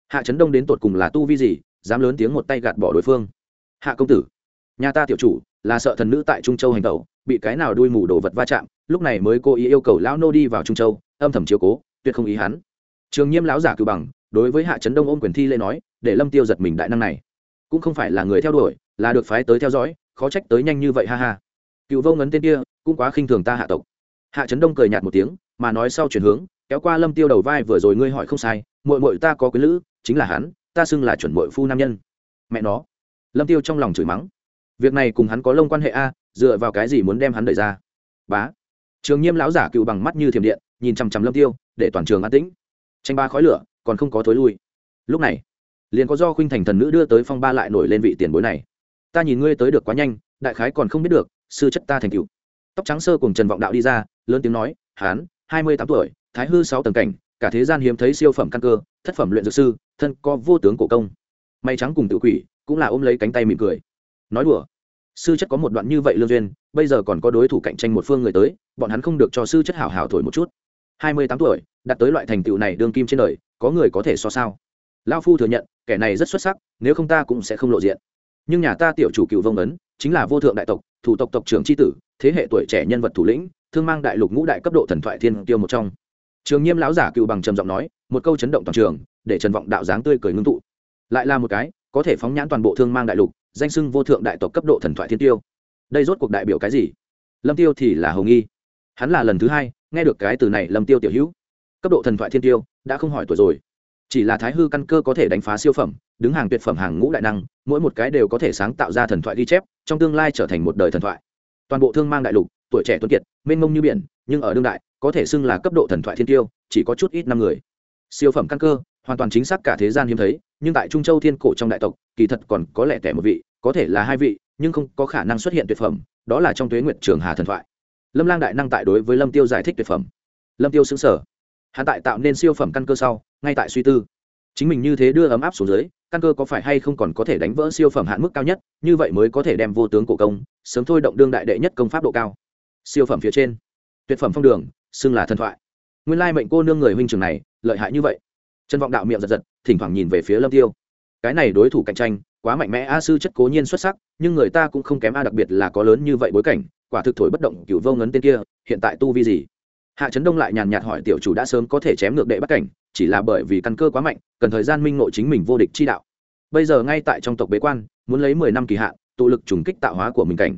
Hạ trấn đông đến tột cùng là tu vi gì, dám lớn tiếng một tay gạt bỏ đối phương. Hạ công tử, nhà ta tiểu chủ, là sợ thần nữ tại trung châu hành tẩu bị cái nào đuôi mù đồ vật va chạm, lúc này mới cố ý yêu cầu lão nô đi vào trung châu, âm thầm chiếu cố, tuyệt không ý hắn. Trường nghiêm lão giả cử bằng, đối với hạ trấn đông ôm quyền thi lễ nói, để lâm tiêu giật mình đại năng này. Cũng không phải là người theo đuổi, là được phái tới theo dõi, khó trách tới nhanh như vậy ha ha. Cựu vô ngấn tên kia, cũng quá khinh thường ta hạ tộc. Hạ trấn đông cười nhạt một tiếng, mà nói sau chuyển hướng, kéo qua lâm tiêu đầu vai vừa rồi ngươi hỏi không sai, muội muội ta có quý lữ, chính là hắn, ta xưng là chuẩn muội phu nam nhân. Mẹ nó. Lâm tiêu trong lòng chửi mắng. Việc này cùng hắn có lông quan hệ a dựa vào cái gì muốn đem hắn đẩy ra? Bá. Trường nghiêm lão giả cựu bằng mắt như thiểm điện, nhìn chằm chằm lâm tiêu, để toàn trường an tĩnh. Tranh ba khói lửa, còn không có thối lui. Lúc này, liền có do khuynh thành thần nữ đưa tới phong ba lại nổi lên vị tiền bối này. Ta nhìn ngươi tới được quá nhanh, đại khái còn không biết được, sư chất ta thành cựu tóc trắng sơ cùng trần vọng đạo đi ra, lớn tiếng nói, hán, hai mươi tám tuổi, thái hư sáu tầng cảnh, cả thế gian hiếm thấy siêu phẩm căn cơ, thất phẩm luyện dược sư, thân có vô tướng cổ công. May trắng cùng tự quỷ, cũng là ôm lấy cánh tay mỉm cười. Nói đùa sư chất có một đoạn như vậy lương duyên, bây giờ còn có đối thủ cạnh tranh một phương người tới, bọn hắn không được cho sư chất hảo hảo thổi một chút. Hai mươi tám tuổi đặt tới loại thành tựu này đương kim trên đời, có người có thể so sao? Lao phu thừa nhận, kẻ này rất xuất sắc, nếu không ta cũng sẽ không lộ diện. Nhưng nhà ta tiểu chủ cựu vông ấn, chính là vô thượng đại tộc, thủ tộc tộc trưởng tri tử, thế hệ tuổi trẻ nhân vật thủ lĩnh, thương mang đại lục ngũ đại cấp độ thần thoại thiên tiêu một trong. Trường nghiêm lão giả cựu bằng trầm giọng nói, một câu chấn động toàn trường, để trần vọng đạo dáng tươi cười ngưng tụ. Lại là một cái, có thể phóng nhãn toàn bộ thương mang đại lục danh sưng vô thượng đại tộc cấp độ thần thoại thiên tiêu. Đây rốt cuộc đại biểu cái gì? Lâm tiêu thì là hồng nghi. Hắn là lần thứ hai nghe được cái từ này lâm tiêu tiểu hữu. Cấp độ thần thoại thiên tiêu đã không hỏi tuổi rồi. Chỉ là thái hư căn cơ có thể đánh phá siêu phẩm, đứng hàng tuyệt phẩm hàng ngũ đại năng, mỗi một cái đều có thể sáng tạo ra thần thoại ghi chép, trong tương lai trở thành một đời thần thoại. Toàn bộ thương mang đại lục, tuổi trẻ tuấn kiệt, mênh mông như biển, nhưng ở đương đại, có thể xưng là cấp độ thần thoại thiên tiêu, chỉ có chút ít năm người. Siêu phẩm căn cơ, hoàn toàn chính xác cả thế gian hiếm thấy nhưng tại trung châu thiên cổ trong đại tộc, kỳ thật còn có lẽ kẻ một vị, có thể là hai vị, nhưng không có khả năng xuất hiện tuyệt phẩm, đó là trong tuế nguyệt trường hà thần thoại. Lâm lang đại năng tại đối với lâm tiêu giải thích tuyệt phẩm. Lâm tiêu xứng sở hắn tại tạo nên siêu phẩm căn cơ sau, ngay tại suy tư. Chính mình như thế đưa ấm áp xuống dưới, căn cơ có phải hay không còn có thể đánh vỡ siêu phẩm hạn mức cao nhất, như vậy mới có thể đem vô tướng cổ công, sớm thôi động đương đại đệ nhất công pháp độ cao. Siêu phẩm phía trên. Tuyệt phẩm phong đường, xưng là thần thoại. Nguyên lai mệnh cô nương người huynh trường này, lợi hại như vậy trần vọng đạo miệng giật giật, thỉnh thoảng nhìn về phía lâm tiêu. Cái này đối thủ cạnh tranh, quá mạnh mẽ, a sư chất cố nhiên xuất sắc, nhưng người ta cũng không kém a đặc biệt là có lớn như vậy bối cảnh, quả thực thổi bất động cựu vô ngấn tên kia, hiện tại tu vi gì? Hạ trấn đông lại nhàn nhạt hỏi tiểu chủ đã sớm có thể chém ngược đệ bắt cảnh, chỉ là bởi vì căn cơ quá mạnh, cần thời gian minh ngộ chính mình vô địch chi đạo. Bây giờ ngay tại trong tộc bế quan, muốn lấy mười năm kỳ hạn, tụ lực trùng kích tạo hóa của mình cảnh.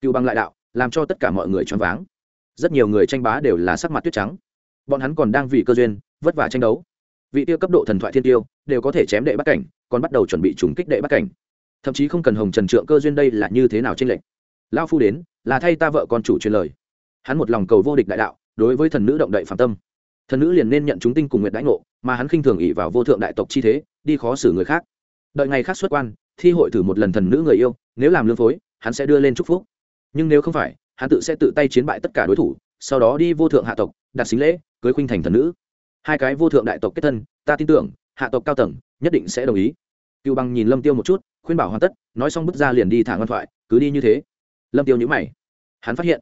Cựu băng lại đạo, làm cho tất cả mọi người choáng váng. Rất nhiều người tranh bá đều là sắc mặt tuyết trắng. Bọn hắn còn đang vì cơ duyên, vất vả tranh đấu vị tiêu cấp độ thần thoại thiên tiêu, đều có thể chém đệ bắt cảnh, còn bắt đầu chuẩn bị trùng kích đệ bắt cảnh. Thậm chí không cần hồng trần trượng cơ duyên đây là như thế nào tranh lệch. Lao phu đến, là thay ta vợ con chủ truyền lời. Hắn một lòng cầu vô địch đại đạo, đối với thần nữ động đậy phạm tâm. Thần nữ liền nên nhận chúng tinh cùng nguyện đãi ngộ, mà hắn khinh thường ỉ vào vô thượng đại tộc chi thế, đi khó xử người khác. Đợi ngày khác xuất quan, thi hội thử một lần thần nữ người yêu, nếu làm lương phối, hắn sẽ đưa lên chúc phúc. Nhưng nếu không phải, hắn tự sẽ tự tay chiến bại tất cả đối thủ, sau đó đi vô thượng hạ tộc, đặt xính lễ, cưới khuynh thành thần nữ hai cái vô thượng đại tộc kết thân, ta tin tưởng, hạ tộc cao tầng, nhất định sẽ đồng ý. Cựu bằng nhìn lâm tiêu một chút, khuyên bảo hoàn tất, nói xong bước ra liền đi thả ngoan thoại, cứ đi như thế. Lâm tiêu nhữ mày. Hắn phát hiện,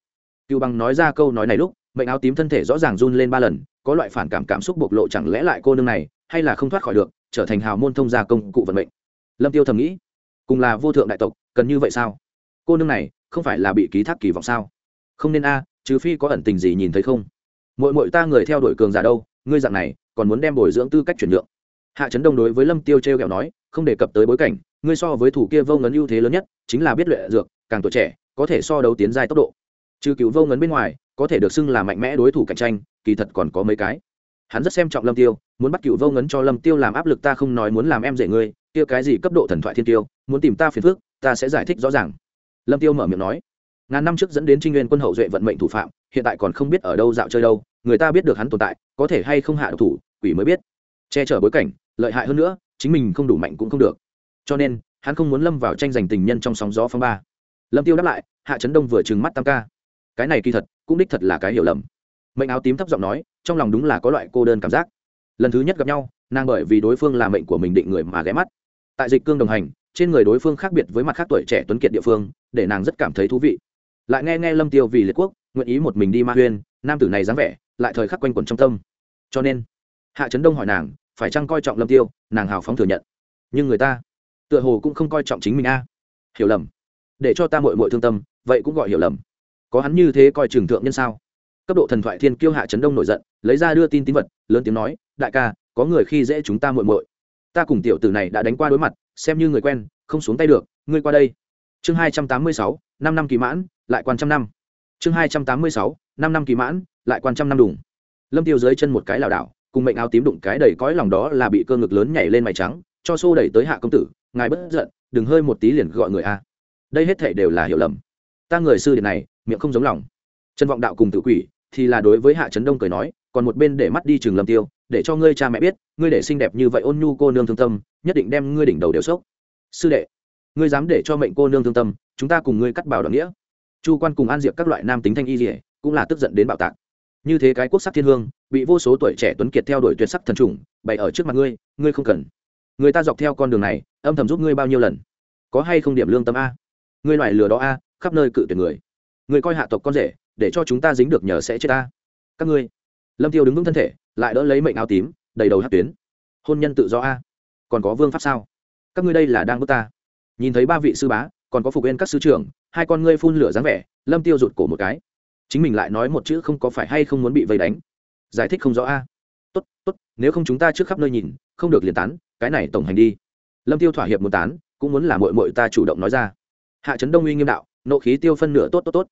cựu bằng nói ra câu nói này lúc, mệnh áo tím thân thể rõ ràng run lên ba lần, có loại phản cảm cảm xúc bộc lộ chẳng lẽ lại cô nương này, hay là không thoát khỏi được, trở thành hào môn thông gia công cụ vận mệnh. Lâm tiêu thầm nghĩ, cùng là vô thượng đại tộc, cần như vậy sao? Cô nương này, không phải là bị ký thác kỳ vọng sao? Không nên a, trừ phi có ẩn tình gì nhìn thấy không? Mỗi mỗi ta người theo đuổi cường giả đâu ngươi dạng này, còn muốn đem bồi dưỡng tư cách chuyển nhượng. Hạ trấn đông đối với lâm tiêu t r kẹo nói, không đề cập tới bối cảnh, ngươi so với thủ kia vô ngấn ưu thế lớn nhất, chính là biết luyện dược, càng tuổi trẻ, có thể so đấu tiến giai tốc độ. Trừ cứu vô ngấn bên ngoài, có thể được xưng là mạnh mẽ đối thủ cạnh tranh, kỳ thật còn có mấy cái. Hắn rất xem trọng lâm tiêu, muốn bắt cựu vô ngấn cho lâm tiêu làm áp lực ta không nói muốn làm em dễ ngươi, kia cái gì cấp độ thần thoại thiên tiêu, muốn tìm ta phiền phước ta sẽ giải thích rõ ràng. Lâm tiêu mở miệng nói, ngàn năm trước dẫn đến trinh nguyên quân hậu duệ vận mệnh thủ phạm, hiện tại còn không biết ở đâu dạo chơi đâu người ta biết được hắn tồn tại, có thể hay không hạ độc thủ, quỷ mới biết. Che chở bối cảnh, lợi hại hơn nữa, chính mình không đủ mạnh cũng không được. Cho nên, hắn không muốn lâm vào tranh giành tình nhân trong sóng gió phong ba. Lâm tiêu đáp lại, hạ trấn đông vừa trừng mắt tam ca. Cái này kỳ thật, cũng đích thật là cái hiểu lầm. Mệnh áo tím thấp giọng nói, trong lòng đúng là có loại cô đơn cảm giác. Lần thứ nhất gặp nhau, nàng bởi vì đối phương là mệnh của mình định người mà ghé mắt. Tại dịch cương đồng hành, trên người đối phương khác biệt với mặt khác tuổi trẻ tuấn kiệt địa phương, để nàng rất cảm thấy thú vị. Lại nghe nghe lâm tiêu vì liệt quốc, nguyện ý một mình đi ma huyên, nam tử này dáng vẻ lại thời khắc quanh quẩn trong tâm. Cho nên, hạ trấn đông hỏi nàng, phải chăng coi trọng lâm tiêu, nàng hào phóng thừa nhận. Nhưng người ta, tựa hồ cũng không coi trọng chính mình a. Hiểu lầm. Để cho ta mội mội thương tâm, vậy cũng gọi hiểu lầm. Có hắn như thế coi trường thượng nhân sao? Cấp độ thần thoại thiên kiêu hạ trấn đông nổi giận, lấy ra đưa tin tín vật, lớn tiếng nói, đại ca, có người khi dễ chúng ta muội muội. Ta cùng tiểu tử này đã đánh qua đối mặt, xem như người quen, không xuống tay được, ngươi qua đây. Chương hai trăm tám mươi sáu, năm năm kỳ mãn, lại quan trăm năm. Chương hai trăm tám mươi sáu, năm năm kỳ mãn lại quan trăm năm đủng lâm tiêu dưới chân một cái lảo đảo, cùng mệnh áo tím đụng cái đầy cõi lòng đó là bị cơ ngực lớn nhảy lên mày trắng, cho xô đẩy tới hạ công tử, ngài bất giận, đừng hơi một tí liền gọi người a. Đây hết thảy đều là hiểu lầm. Ta người sư điện này, miệng không giống lòng. Trần vọng đạo cùng tự quỷ, thì là đối với hạ trấn đông cười nói, còn một bên để mắt đi trường lâm tiêu, để cho ngươi cha mẹ biết, ngươi để xinh đẹp như vậy ôn nhu cô nương thương tâm, nhất định đem ngươi đỉnh đầu đều sốc. Sư đệ, ngươi dám để cho mệnh cô nương thương tâm, chúng ta cùng ngươi cắt bảo đoạn nghĩa. Chu quan cùng an diệp các loại nam tính thanh y dỉa cũng là tức giận đến bạo tạc như thế cái quốc sắc thiên hương, bị vô số tuổi trẻ tuấn kiệt theo đuổi tuyệt sắc thần trùng, bày ở trước mặt ngươi ngươi không cần. Người ta dọc theo con đường này, âm thầm giúp ngươi bao nhiêu lần? Có hay không điểm lương tâm a? Ngươi loại lừa đó a, khắp nơi cự tuyệt người. Người coi hạ tộc con rể, để cho chúng ta dính được nhờ sẽ chết ta các ngươi. Lâm tiêu đứng vững thân thể, lại đỡ lấy mệnh áo tím, đầy đầu hát tuyến. Hôn nhân tự do a. Còn có vương pháp sao? Các ngươi đây là đang bước ta. Nhìn thấy ba vị sư bá, còn có phục viên các sư trưởng, hai con ngươi phun lửa dáng vẻ, lâm tiêu rụt cổ một cái chính mình lại nói một chữ không có phải hay không muốn bị vây đánh. Giải thích không rõ a. Tốt tốt, nếu không chúng ta trước khắp nơi nhìn, không được liền tán, cái này tổng hành đi. Lâm tiêu thỏa hiệp muốn tán, cũng muốn là mội mội ta chủ động nói ra. Hạ trấn đông uy nghiêm đạo, nộ khí tiêu phân nửa tốt tốt tốt.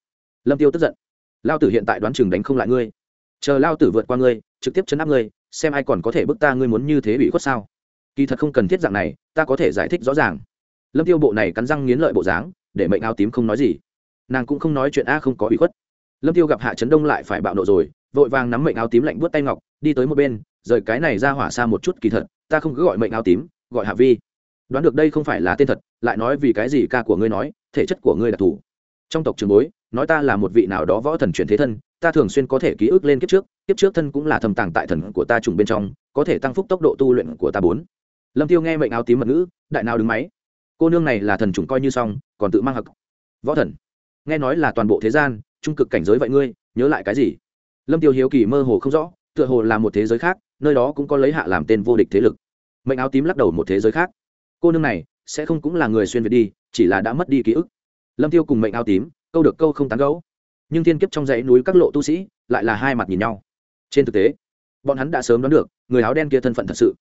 Lâm tiêu tức giận. Lao tử hiện tại đoán chừng đánh không lại ngươi. Chờ lao tử vượt qua ngươi, trực tiếp chấn áp ngươi, xem ai còn có thể bức ta ngươi muốn như thế bị khuất sao. Kỳ thật không cần thiết dạng này, ta có thể giải thích rõ ràng. Lâm tiêu bộ này cắn răng nghiến lợi bộ dáng, để mệnh áo tím không nói gì. Nàng cũng không nói chuyện a không có bị khuất lâm tiêu gặp hạ trấn đông lại phải bạo nộ rồi, vội vàng nắm mệnh áo tím lạnh buốt tay ngọc, đi tới một bên, rời cái này ra hỏa xa một chút kỳ thật, ta không cứ gọi mệnh áo tím, gọi hạ vi. Đoán được đây không phải là tên thật, lại nói vì cái gì ca của ngươi nói, thể chất của ngươi đặc thù trong tộc trường bối, nói ta là một vị nào đó võ thần chuyển thế thân, ta thường xuyên có thể ký ức lên kiếp trước kiếp trước thân cũng là thầm tàng tại thần của ta trùng bên trong, có thể tăng phúc tốc độ tu luyện của ta bốn. Lâm tiêu nghe mệnh áo tím mật ngữ, đại nào đứng máy. Cô nương này là thần trùng coi như xong, còn tự mang hặc. Võ thần. Nghe nói là toàn bộ thế gian trung cực cảnh giới vậy ngươi, nhớ lại cái gì? Lâm tiêu hiếu kỳ mơ hồ không rõ, tựa hồ là một thế giới khác, nơi đó cũng có lấy hạ làm tên vô địch thế lực. Mệnh áo tím lắc đầu một thế giới khác. Cô nương này, sẽ không cũng là người xuyên việt đi, chỉ là đã mất đi ký ức. Lâm tiêu cùng mệnh áo tím, câu được câu không tán gấu nhưng thiên kiếp trong dãy núi các lộ tu sĩ, lại là hai mặt nhìn nhau. Trên thực tế, bọn hắn đã sớm đoán được, người áo đen kia thân phận thật sự.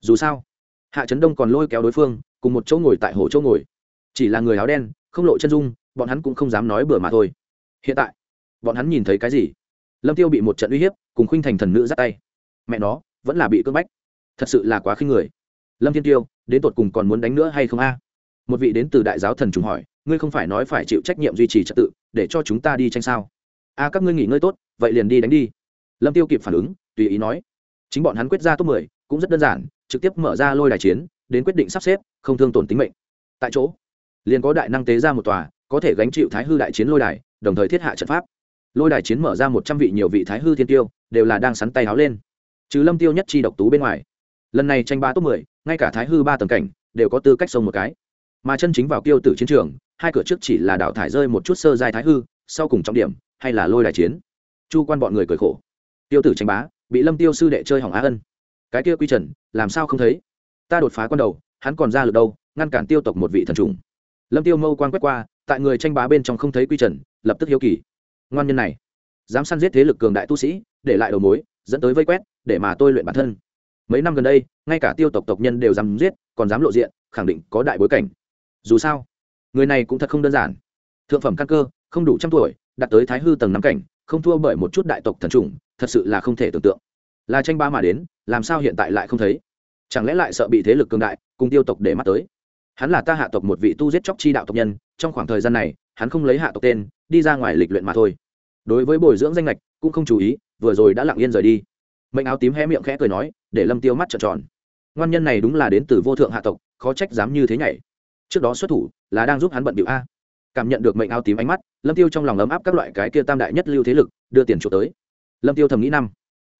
Dù sao, hạ trấn đông còn lôi kéo đối phương, cùng một chỗ ngồi tại hồ chỗ ngồi. Chỉ là người áo đen, không lộ chân dung, bọn hắn cũng không dám nói bừa mà thôi hiện tại, bọn hắn nhìn thấy cái gì? Lâm tiêu bị một trận uy hiếp, cùng khuynh thành thần nữ dắt tay. Mẹ nó, vẫn là bị cưỡng bách. Thật sự là quá khinh người. Lâm thiên tiêu, đến tột cùng còn muốn đánh nữa hay không a? Một vị đến từ đại giáo thần trùng hỏi, ngươi không phải nói phải chịu trách nhiệm duy trì trật tự, để cho chúng ta đi tranh sao? A, các ngươi nghỉ ngơi tốt, vậy liền đi đánh đi. Lâm tiêu kịp phản ứng, tùy ý nói. Chính bọn hắn quyết ra top mười, cũng rất đơn giản, trực tiếp mở ra lôi đài chiến, đến quyết định sắp xếp, không thương tổn tính mệnh. Tại chỗ, liền có đại năng tế ra một tòa có thể gánh chịu thái hư đại chiến lôi đài, đồng thời thiết hạ trận pháp. Lôi đài chiến mở ra một trăm vị nhiều vị thái hư thiên tiêu, đều là đang sắn tay háo lên. Trừ lâm tiêu nhất chi độc tú bên ngoài, lần này tranh ba top mười, ngay cả thái hư ba tầng cảnh, đều có tư cách sông một cái. Mà chân chính vào kiêu tử chiến trường, hai cửa trước chỉ là đảo thải rơi một chút sơ giai thái hư, sau cùng trọng điểm, hay là lôi đài chiến. Chu quan bọn người cười khổ. Tiêu tử tranh bá, bị lâm tiêu sư đệ chơi hỏng á ân. Cái kia quy trần, làm sao không thấy? Ta đột phá quan đầu, hắn còn ra lực đâu, ngăn cản tiêu tộc một vị thần trùng. Lâm tiêu mâu quan quét qua tại người tranh bá bên trong không thấy quy trần, lập tức hiếu kỳ. Ngoan nhân này, dám săn giết thế lực cường đại tu sĩ, để lại đầu mối, dẫn tới vây quét, để mà tôi luyện bản thân. Mấy năm gần đây, ngay cả tiêu tộc tộc nhân đều dám giết, còn dám lộ diện, khẳng định có đại bối cảnh. Dù sao, người này cũng thật không đơn giản. Thượng phẩm căn cơ, không đủ trăm tuổi, đạt tới thái hư tầng năm cảnh, không thua bởi một chút đại tộc thần trùng thật sự là không thể tưởng tượng. Là tranh ba mà đến, làm sao hiện tại lại không thấy? Chẳng lẽ lại sợ bị thế lực cường đại, cùng tiêu tộc để mắt tới? Hắn là ta hạ tộc một vị tu giết chóc chi đạo tộc nhân, trong khoảng thời gian này, hắn không lấy hạ tộc tên, đi ra ngoài lịch luyện mà thôi. Đối với bồi dưỡng danh lệch cũng không chú ý, vừa rồi đã lặng yên rời đi. Mệnh áo tím hé miệng khẽ cười nói, để lâm tiêu mắt trợn tròn. Ngoan nhân này đúng là đến từ vô thượng hạ tộc, khó trách dám như thế nhảy. Trước đó xuất thủ, là đang giúp hắn bận điệu a. Cảm nhận được mệnh áo tím ánh mắt, lâm tiêu trong lòng ấm áp các loại cái kia tam đại nhất lưu thế lực, đưa tiền chuộc tới. Lâm tiêu thầm nghĩ năm.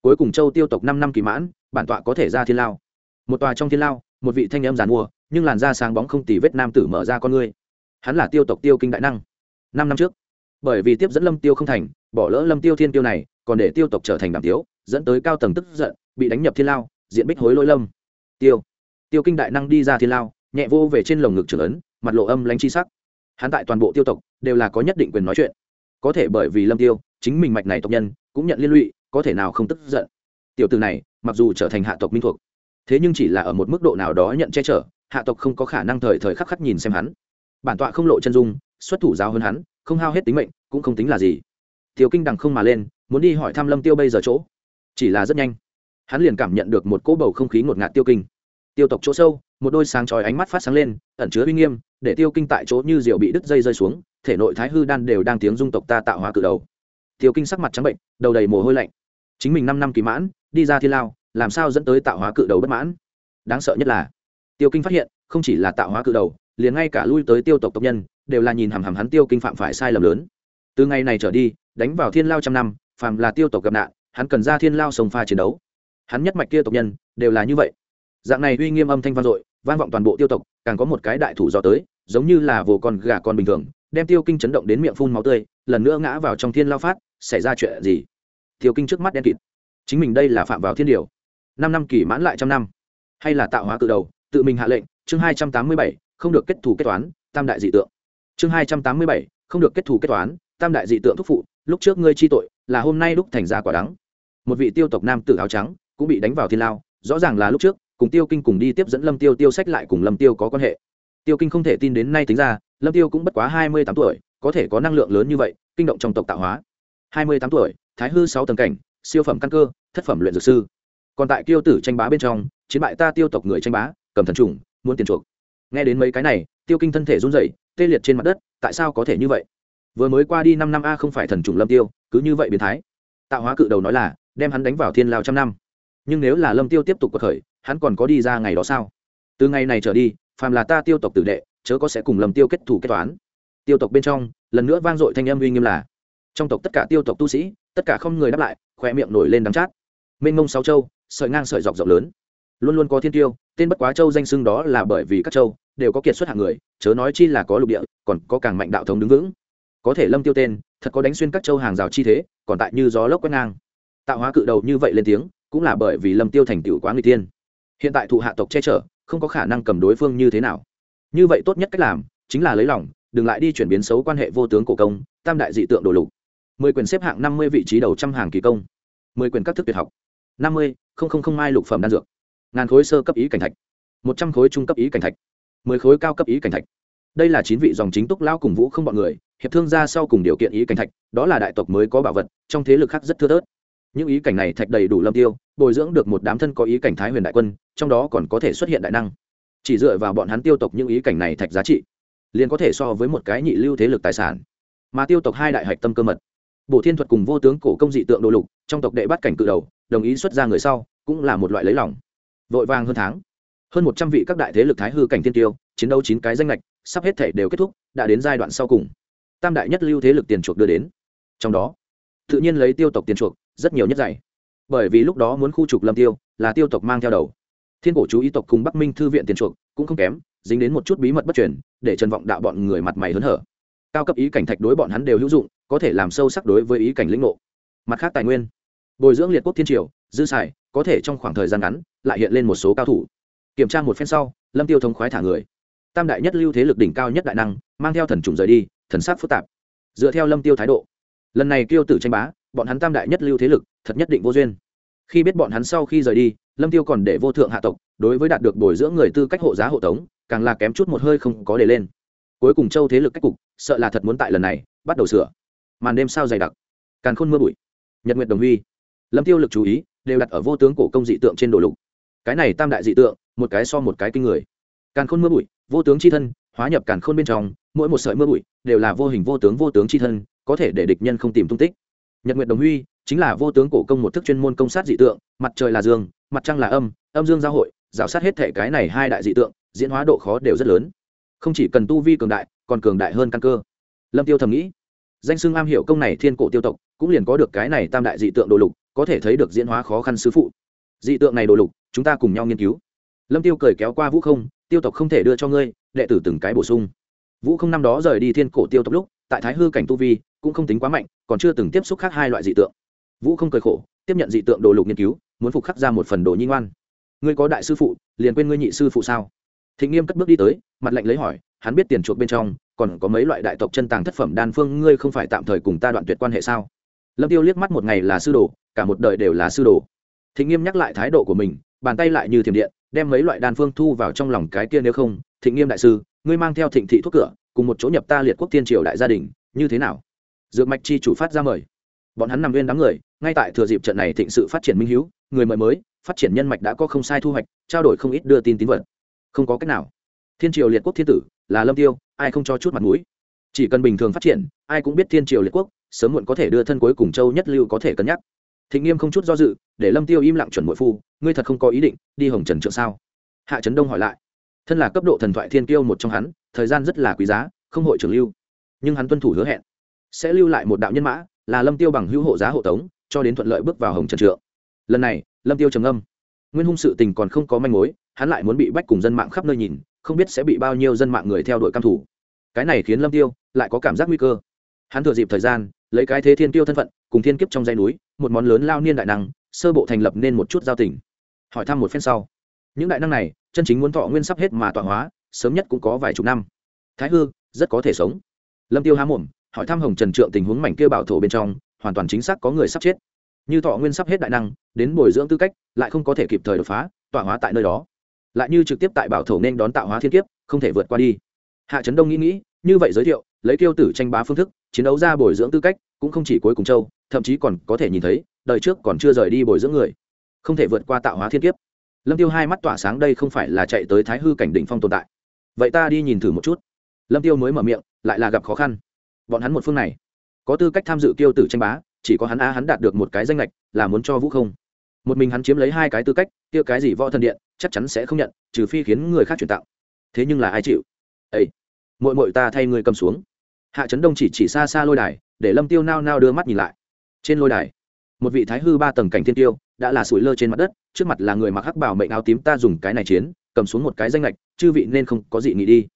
Cuối cùng châu tiêu tộc năm năm kỳ mãn, bản tọa có thể ra thiên lao. Một tòa trong thiên lao, một vị thanh âm giàn mua nhưng làn da sáng bóng không tì vết nam tử mở ra con ngươi. Hắn là tiêu tộc tiêu kinh đại năng. Năm năm trước, bởi vì tiếp dẫn lâm tiêu không thành, bỏ lỡ lâm tiêu thiên tiêu này, còn để tiêu tộc trở thành đàm tiếu, dẫn tới cao tầng tức giận, bị đánh nhập thiên lao, diện bích hối lỗi lâm tiêu. Tiêu kinh đại năng đi ra thiên lao, nhẹ vô về trên lồng ngực trưởng ấn, mặt lộ âm lánh chi sắc. Hắn tại toàn bộ tiêu tộc, đều là có nhất định quyền nói chuyện. Có thể bởi vì lâm tiêu, chính mình mạch này tộc nhân, cũng nhận liên lụy, có thể nào không tức giận. Tiểu từ này, mặc dù trở thành hạ tộc minh thuộc, thế nhưng chỉ là ở một mức độ nào đó nhận che chở hạ tộc không có khả năng thời thời khắc khắc nhìn xem hắn. Bản tọa không lộ chân dung, xuất thủ giáo hơn hắn, không hao hết tính mệnh, cũng không tính là gì. Tiêu kinh đằng không mà lên, muốn đi hỏi thăm lâm tiêu bây giờ chỗ. Chỉ là rất nhanh. Hắn liền cảm nhận được một cỗ bầu không khí ngột ngạt tiêu kinh. Tiêu tộc chỗ sâu, một đôi sáng chói ánh mắt phát sáng lên, ẩn chứa uy nghiêm, để tiêu kinh tại chỗ như diều bị đứt dây rơi xuống, thể nội thái hư đan đều đang tiếng dung tộc ta tạo hóa cự đầu. Tiêu kinh sắc mặt trắng bệnh, đầu đầy mồ hôi lạnh. Chính mình năm năm kỳ mãn, đi ra thiên lao, làm sao dẫn tới tạo hóa cự đầu bất mãn? Đáng sợ nhất là tiêu kinh phát hiện, không chỉ là tạo hóa cự đầu, liền ngay cả lui tới tiêu tộc tộc nhân, đều là nhìn hằm hằm hắn tiêu kinh phạm phải sai lầm lớn. Từ ngày này trở đi, đánh vào thiên lao trăm năm, phàm là tiêu tộc gặp nạn, hắn cần ra thiên lao sông pha chiến đấu. Hắn nhất mạch kia tộc nhân, đều là như vậy. Dạng này uy nghiêm âm thanh vang dội, vang vọng toàn bộ tiêu tộc, càng có một cái đại thủ gió tới, giống như là vồ con gà con bình thường, đem tiêu kinh chấn động đến miệng phun máu tươi, lần nữa ngã vào trong thiên lao phát, xảy ra chuyện gì? Tiêu kinh trước mắt đen kịt. Chính mình đây là phạm vào thiên điều. Năm năm kỳ mãn lại trăm năm. Hay là tạo hóa cự đầu tự mình hạ lệnh, chương hai trăm tám mươi bảy, không được kết thù kết toán, tam đại dị tượng. Chương hai trăm tám mươi bảy, không được kết thù kết toán, tam đại dị tượng thúc phụ, lúc trước ngươi chi tội, là hôm nay lúc thành ra quả đắng. Một vị tiêu tộc nam tử áo trắng, cũng bị đánh vào thiên lao, rõ ràng là lúc trước, cùng tiêu kinh cùng đi tiếp dẫn lâm tiêu tiêu sách lại cùng lâm tiêu có quan hệ. Tiêu kinh không thể tin đến nay tính ra, lâm tiêu cũng bất quá hai mươi tám tuổi, có thể có năng lượng lớn như vậy, kinh động trong tộc tạo hóa. Hai mươi tám tuổi, thái hư sáu tầng cảnh, siêu phẩm căn cơ, thất phẩm luyện dược sư. Còn tại kiêu tử tranh bá bên trong, chiến bại ta tiêu tộc người tranh bá cầm thần trùng, muốn tiền chuộc. Nghe đến mấy cái này, tiêu kinh thân thể run rẩy, tê liệt trên mặt đất, tại sao có thể như vậy? Vừa mới qua đi năm năm a không phải thần trùng lâm tiêu, cứ như vậy biến thái. Tạo hóa cự đầu nói là, đem hắn đánh vào thiên lao trăm năm. Nhưng nếu là lâm tiêu tiếp tục cuộc khởi, hắn còn có đi ra ngày đó sao? Từ ngày này trở đi, phàm là ta tiêu tộc tử đệ, chớ có sẽ cùng lâm tiêu kết thủ kết toán. Tiêu tộc bên trong, lần nữa vang dội thanh âm uy nghiêm là, trong tộc tất cả tiêu tộc tu sĩ, tất cả không người đáp lại khoe miệng nổi lên đắng chát. Mênh mông sáu châu, sợi ngang sợi dọc rộng lớn. Luôn luôn có thiên tiêu tên bất quá châu danh xưng đó là bởi vì các châu đều có kiệt xuất hạng người, chớ nói chi là có lục địa, còn có càng mạnh đạo thống đứng vững. Có thể lâm tiêu tên, thật có đánh xuyên các châu hàng rào chi thế, còn tại như gió lốc quét ngang. Tạo hóa cự đầu như vậy lên tiếng, cũng là bởi vì lâm tiêu thành tựu quá người tiên hiện tại thụ hạ tộc che chở, không có khả năng cầm đối phương như thế nào. Như vậy tốt nhất cách làm, chính là lấy lòng, đừng lại đi chuyển biến xấu quan hệ vô tướng cổ công, tam đại dị tượng đổ lục. Mười quyền xếp hạng năm mươi vị trí đầu trăm hàng kỳ công. Mười quyền các thức tuyệt học. năm mươi, không không không mai lục phẩm đan dược ngàn khối sơ cấp ý cảnh thạch, một trăm khối trung cấp ý cảnh thạch, mười khối cao cấp ý cảnh thạch. Đây là chín vị dòng chính túc lao cùng vũ không bọn người, hiệp thương ra sau cùng điều kiện ý cảnh thạch, đó là đại tộc mới có bảo vật, trong thế lực khác rất thưa thớt. Những ý cảnh này thạch đầy đủ lâm tiêu, bồi dưỡng được một đám thân có ý cảnh thái huyền đại quân, trong đó còn có thể xuất hiện đại năng. Chỉ dựa vào bọn hắn tiêu tộc những ý cảnh này thạch giá trị, liền có thể so với một cái nhị lưu thế lực tài sản. Mà tiêu tộc hai đại hạch tâm cơ mật, bổ thiên thuật cùng vô tướng cổ công dị tượng đồ lục, trong tộc đệ bắt cảnh cự đầu, đồng ý xuất ra người sau, cũng là một loại lấy lòng vội vàng hơn tháng. Hơn một trăm vị các đại thế lực thái hư cảnh tiên tiêu, chiến đấu chín cái danh lệch sắp hết thể đều kết thúc, đã đến giai đoạn sau cùng. Tam đại nhất lưu thế lực tiền chuộc đưa đến. Trong đó, tự nhiên lấy tiêu tộc tiền chuộc, rất nhiều nhất dạy. Bởi vì lúc đó muốn khu trục lâm tiêu, là tiêu tộc mang theo đầu. Thiên cổ chú ý tộc cùng bắc minh thư viện tiền chuộc, cũng không kém, dính đến một chút bí mật bất truyền, để trần vọng đạo bọn người mặt mày hớn hở. Cao cấp ý cảnh thạch đối bọn hắn đều hữu dụng, có thể làm sâu sắc đối với ý cảnh lĩnh ngộ. Mặt khác tài nguyên, bồi dưỡng liệt quốc thiên triều, dư xài, có thể trong khoảng thời gian ngắn lại hiện lên một số cao thủ. Kiểm tra một phen sau, lâm tiêu thống khoái thả người. Tam đại nhất lưu thế lực đỉnh cao nhất đại năng, mang theo thần trùng rời đi, thần sắc phức tạp. Dựa theo lâm tiêu thái độ, lần này kiêu tử tranh bá, bọn hắn tam đại nhất lưu thế lực, thật nhất định vô duyên. Khi biết bọn hắn sau khi rời đi, lâm tiêu còn để vô thượng hạ tộc, đối với đạt được bồi dưỡng người tư cách hộ giá hộ tống, càng là kém chút một hơi không có để lên. Cuối cùng châu thế lực cách cục, sợ là thật muốn tại lần này, bắt đầu sửa. Màn đêm sao dày đặc càng khôn mưa bụi. Nhật nguyệt đồng huy. Lâm tiêu lực chú ý, đều đặt ở vô tướng cổ công dị tượng trên đồ lục cái này tam đại dị tượng, một cái so một cái kinh người. Càn khôn mưa bụi, vô tướng c h i thân, hóa nhập càn khôn bên trong, mỗi một sợi mưa bụi đều là vô hình vô tướng vô tướng c h i thân, có thể để địch nhân không tìm tung tích. Nhật nguyện đồng huy chính là vô tướng cổ công một thức chuyên môn công sát dị tượng, mặt trời là dương, mặt trăng là âm âm dương giao hội, rào sát hết thể cái này hai đại dị tượng, diễn hóa độ khó đều rất lớn. Không chỉ cần tu vi cường đại, còn cường đại hơn căn cơ. Lâm tiêu thầm nghĩ, danh xưng am hiểu công này thiên cổ tiêu tộc, cũng liền có được cái này tam đại dị tượng đồ lục, có thể thấy được diễn hóa khó khăn sứ phụ dị tượng này đồ lục, chúng ta cùng nhau nghiên cứu. Lâm tiêu cười kéo qua vũ không, tiêu tộc không thể đưa cho ngươi, đệ tử từng cái bổ sung. Vũ không năm đó rời đi thiên cổ tiêu tộc lúc, tại thái hư cảnh tu vi cũng không tính quá mạnh, còn chưa từng tiếp xúc khác hai loại dị tượng. Vũ không cười khổ, tiếp nhận dị tượng đồ lục nghiên cứu, muốn phục khắc ra một phần đồ nhi ngoan. Ngươi có đại sư phụ, liền quên ngươi nhị sư phụ sao? Thịnh nghiêm cất bước đi tới, mặt lạnh lấy hỏi, hắn biết tiền chuộc bên trong, còn có mấy loại đại tộc chân tàng thất phẩm đan phương, ngươi không phải tạm thời cùng ta đoạn tuyệt quan hệ sao? Lâm tiêu liếc mắt một ngày là sư đồ, cả một đời đều là sư đồ thịnh nghiêm nhắc lại thái độ của mình, bàn tay lại như thiểm điện, đem mấy loại đan phương thu vào trong lòng cái kia nếu không, thịnh nghiêm đại sư, ngươi mang theo thịnh thị thuốc cửa, cùng một chỗ nhập ta liệt quốc tiên triều đại gia đình, như thế nào? Dược mạch chi chủ phát ra mời. Bọn hắn nằm viên đám người, ngay tại thừa dịp trận này thịnh sự phát triển minh hữu người mời mới, phát triển nhân mạch đã có không sai thu hoạch, trao đổi không ít đưa tin tín vật. Không có cách nào. Thiên triều liệt quốc thiên tử, là lâm tiêu, ai không cho chút mặt mũi? Chỉ cần bình thường phát triển, ai cũng biết thiên triều liệt quốc, sớm muộn có thể đưa thân cuối cùng châu nhất lưu có thể cân nhắc thịnh nghiêm không chút do dự, để lâm tiêu im lặng chuẩn mội phu, ngươi thật không có ý định đi hồng trần trượng sao? Hạ trấn đông hỏi lại. Thân là cấp độ thần thoại thiên kiêu một trong hắn, thời gian rất là quý giá, không hội trưởng lưu. Nhưng hắn tuân thủ hứa hẹn, sẽ lưu lại một đạo nhân mã, là lâm tiêu bằng hữu hộ giá hộ tống, cho đến thuận lợi bước vào hồng trần trượng. Lần này, lâm tiêu trầm âm nguyên hung sự tình còn không có manh mối, hắn lại muốn bị bách cùng dân mạng khắp nơi nhìn, không biết sẽ bị bao nhiêu dân mạng người theo đuổi cam thủ cái này khiến lâm tiêu lại có cảm giác nguy cơ. Hắn thừa dịp thời gian, lấy cái thế thiên tiêu thân phận, cùng thiên kiếp trong dây núi một món lớn lao niên đại năng, sơ bộ thành lập nên một chút giao tình. Hỏi thăm một phen sau. Những đại năng này, chân chính muốn thọ nguyên sắp hết mà tọa hóa, sớm nhất cũng có vài chục năm. Thái hư, rất có thể sống. Lâm tiêu há mồm, hỏi thăm hồng trần trượng tình huống mảnh kia bảo thổ bên trong, hoàn toàn chính xác có người sắp chết. Như thọ nguyên sắp hết đại năng, đến bồi dưỡng tư cách, lại không có thể kịp thời đột phá, tọa hóa tại nơi đó. Lại như trực tiếp tại bảo thổ nên đón tạo hóa thiên kiếp, không thể vượt qua đi. Hạ trấn đông nghĩ nghĩ, như vậy giới thiệu lấy tiêu tử tranh bá phương thức, chiến đấu ra bồi dưỡng tư cách, cũng không chỉ cuối cùng châu, thậm chí còn có thể nhìn thấy, đời trước còn chưa rời đi bồi dưỡng người. Không thể vượt qua tạo hóa thiên kiếp. Lâm tiêu hai mắt tỏa sáng đây không phải là chạy tới thái hư cảnh đỉnh phong tồn tại. Vậy ta đi nhìn thử một chút. Lâm tiêu mới mở miệng, lại là gặp khó khăn. Bọn hắn một phương này, có tư cách tham dự tiêu tử tranh bá, chỉ có hắn a hắn đạt được một cái danh lệch là muốn cho vũ không. Một mình hắn chiếm lấy hai cái tư cách tiêu cái gì võ thần điện, chắc chắn sẽ không nhận, trừ phi khiến người khác chuyển tạo. Thế nhưng là ai chịu? Ây mội mội ta thay người cầm xuống hạ trấn đông chỉ chỉ xa xa lôi đài, để lâm tiêu nao nao đưa mắt nhìn lại. Trên lôi đài, một vị thái hư ba tầng cảnh thiên tiêu đã là sủi lơ trên mặt đất, trước mặt là người mặc hắc bảo mệnh áo tím ta dùng cái này chiến, cầm xuống một cái danh lệch chư vị nên không có gì nghĩ đi.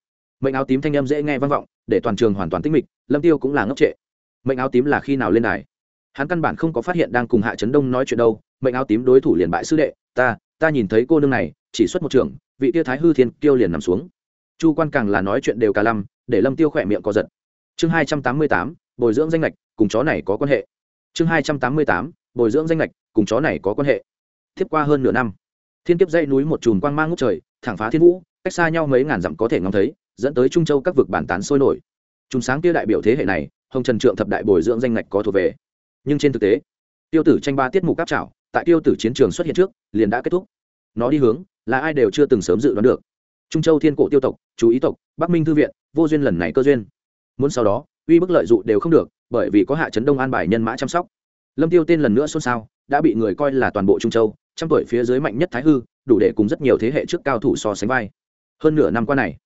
Mệnh áo tím thanh âm dễ nghe vang vọng, để toàn trường hoàn toàn tĩnh mịch, lâm tiêu cũng là ngốc trệ. Mệnh áo tím là khi nào lên đài? Hắn căn bản không có phát hiện đang cùng hạ trấn đông nói chuyện đâu, mệnh áo tím đối thủ liền bại sư đệ, ta ta nhìn thấy cô nương này, chỉ xuất một trường, vị tiêu thái hư thiên tiêu liền nằm xuống. Chu quan càng là nói chuyện đều cả lăm, để lâm tiêu khỏe miệng co giật chương hai trăm tám mươi tám, bồi dưỡng danh lệch cùng chó này có quan hệ. Chương hai trăm tám mươi tám, bồi dưỡng danh lệch cùng chó này có quan hệ. Tiếp qua hơn nửa năm, thiên kiếp dây núi một chùm quang mang ngút trời, thẳng phá thiên vũ, cách xa nhau mấy ngàn dặm có thể ngóng thấy, dẫn tới trung châu các vực bản tán sôi nổi. Chúng sáng kia đại biểu thế hệ này, hồng trần trượng thập đại bồi dưỡng danh ngạch có thuộc về. Nhưng trên thực tế, tiêu tử tranh ba tiết mục áp trảo, tại tiêu tử chiến trường xuất hiện trước, liền đã kết thúc. Nó đi hướng, là ai đều chưa từng sớm dự đoán được. Trung châu thiên cổ tiêu tộc, chú ý tộc, bắc minh thư viện, vô duyên lần này cơ duyên muốn sau đó, uy bức lợi dụng đều không được, bởi vì có hạ trấn đông an bài nhân mã chăm sóc. Lâm tiêu tên lần nữa xôn xao, đã bị người coi là toàn bộ trung châu, trăm tuổi phía dưới mạnh nhất thái hư, đủ để cùng rất nhiều thế hệ trước cao thủ so sánh vai. Hơn nửa năm qua này,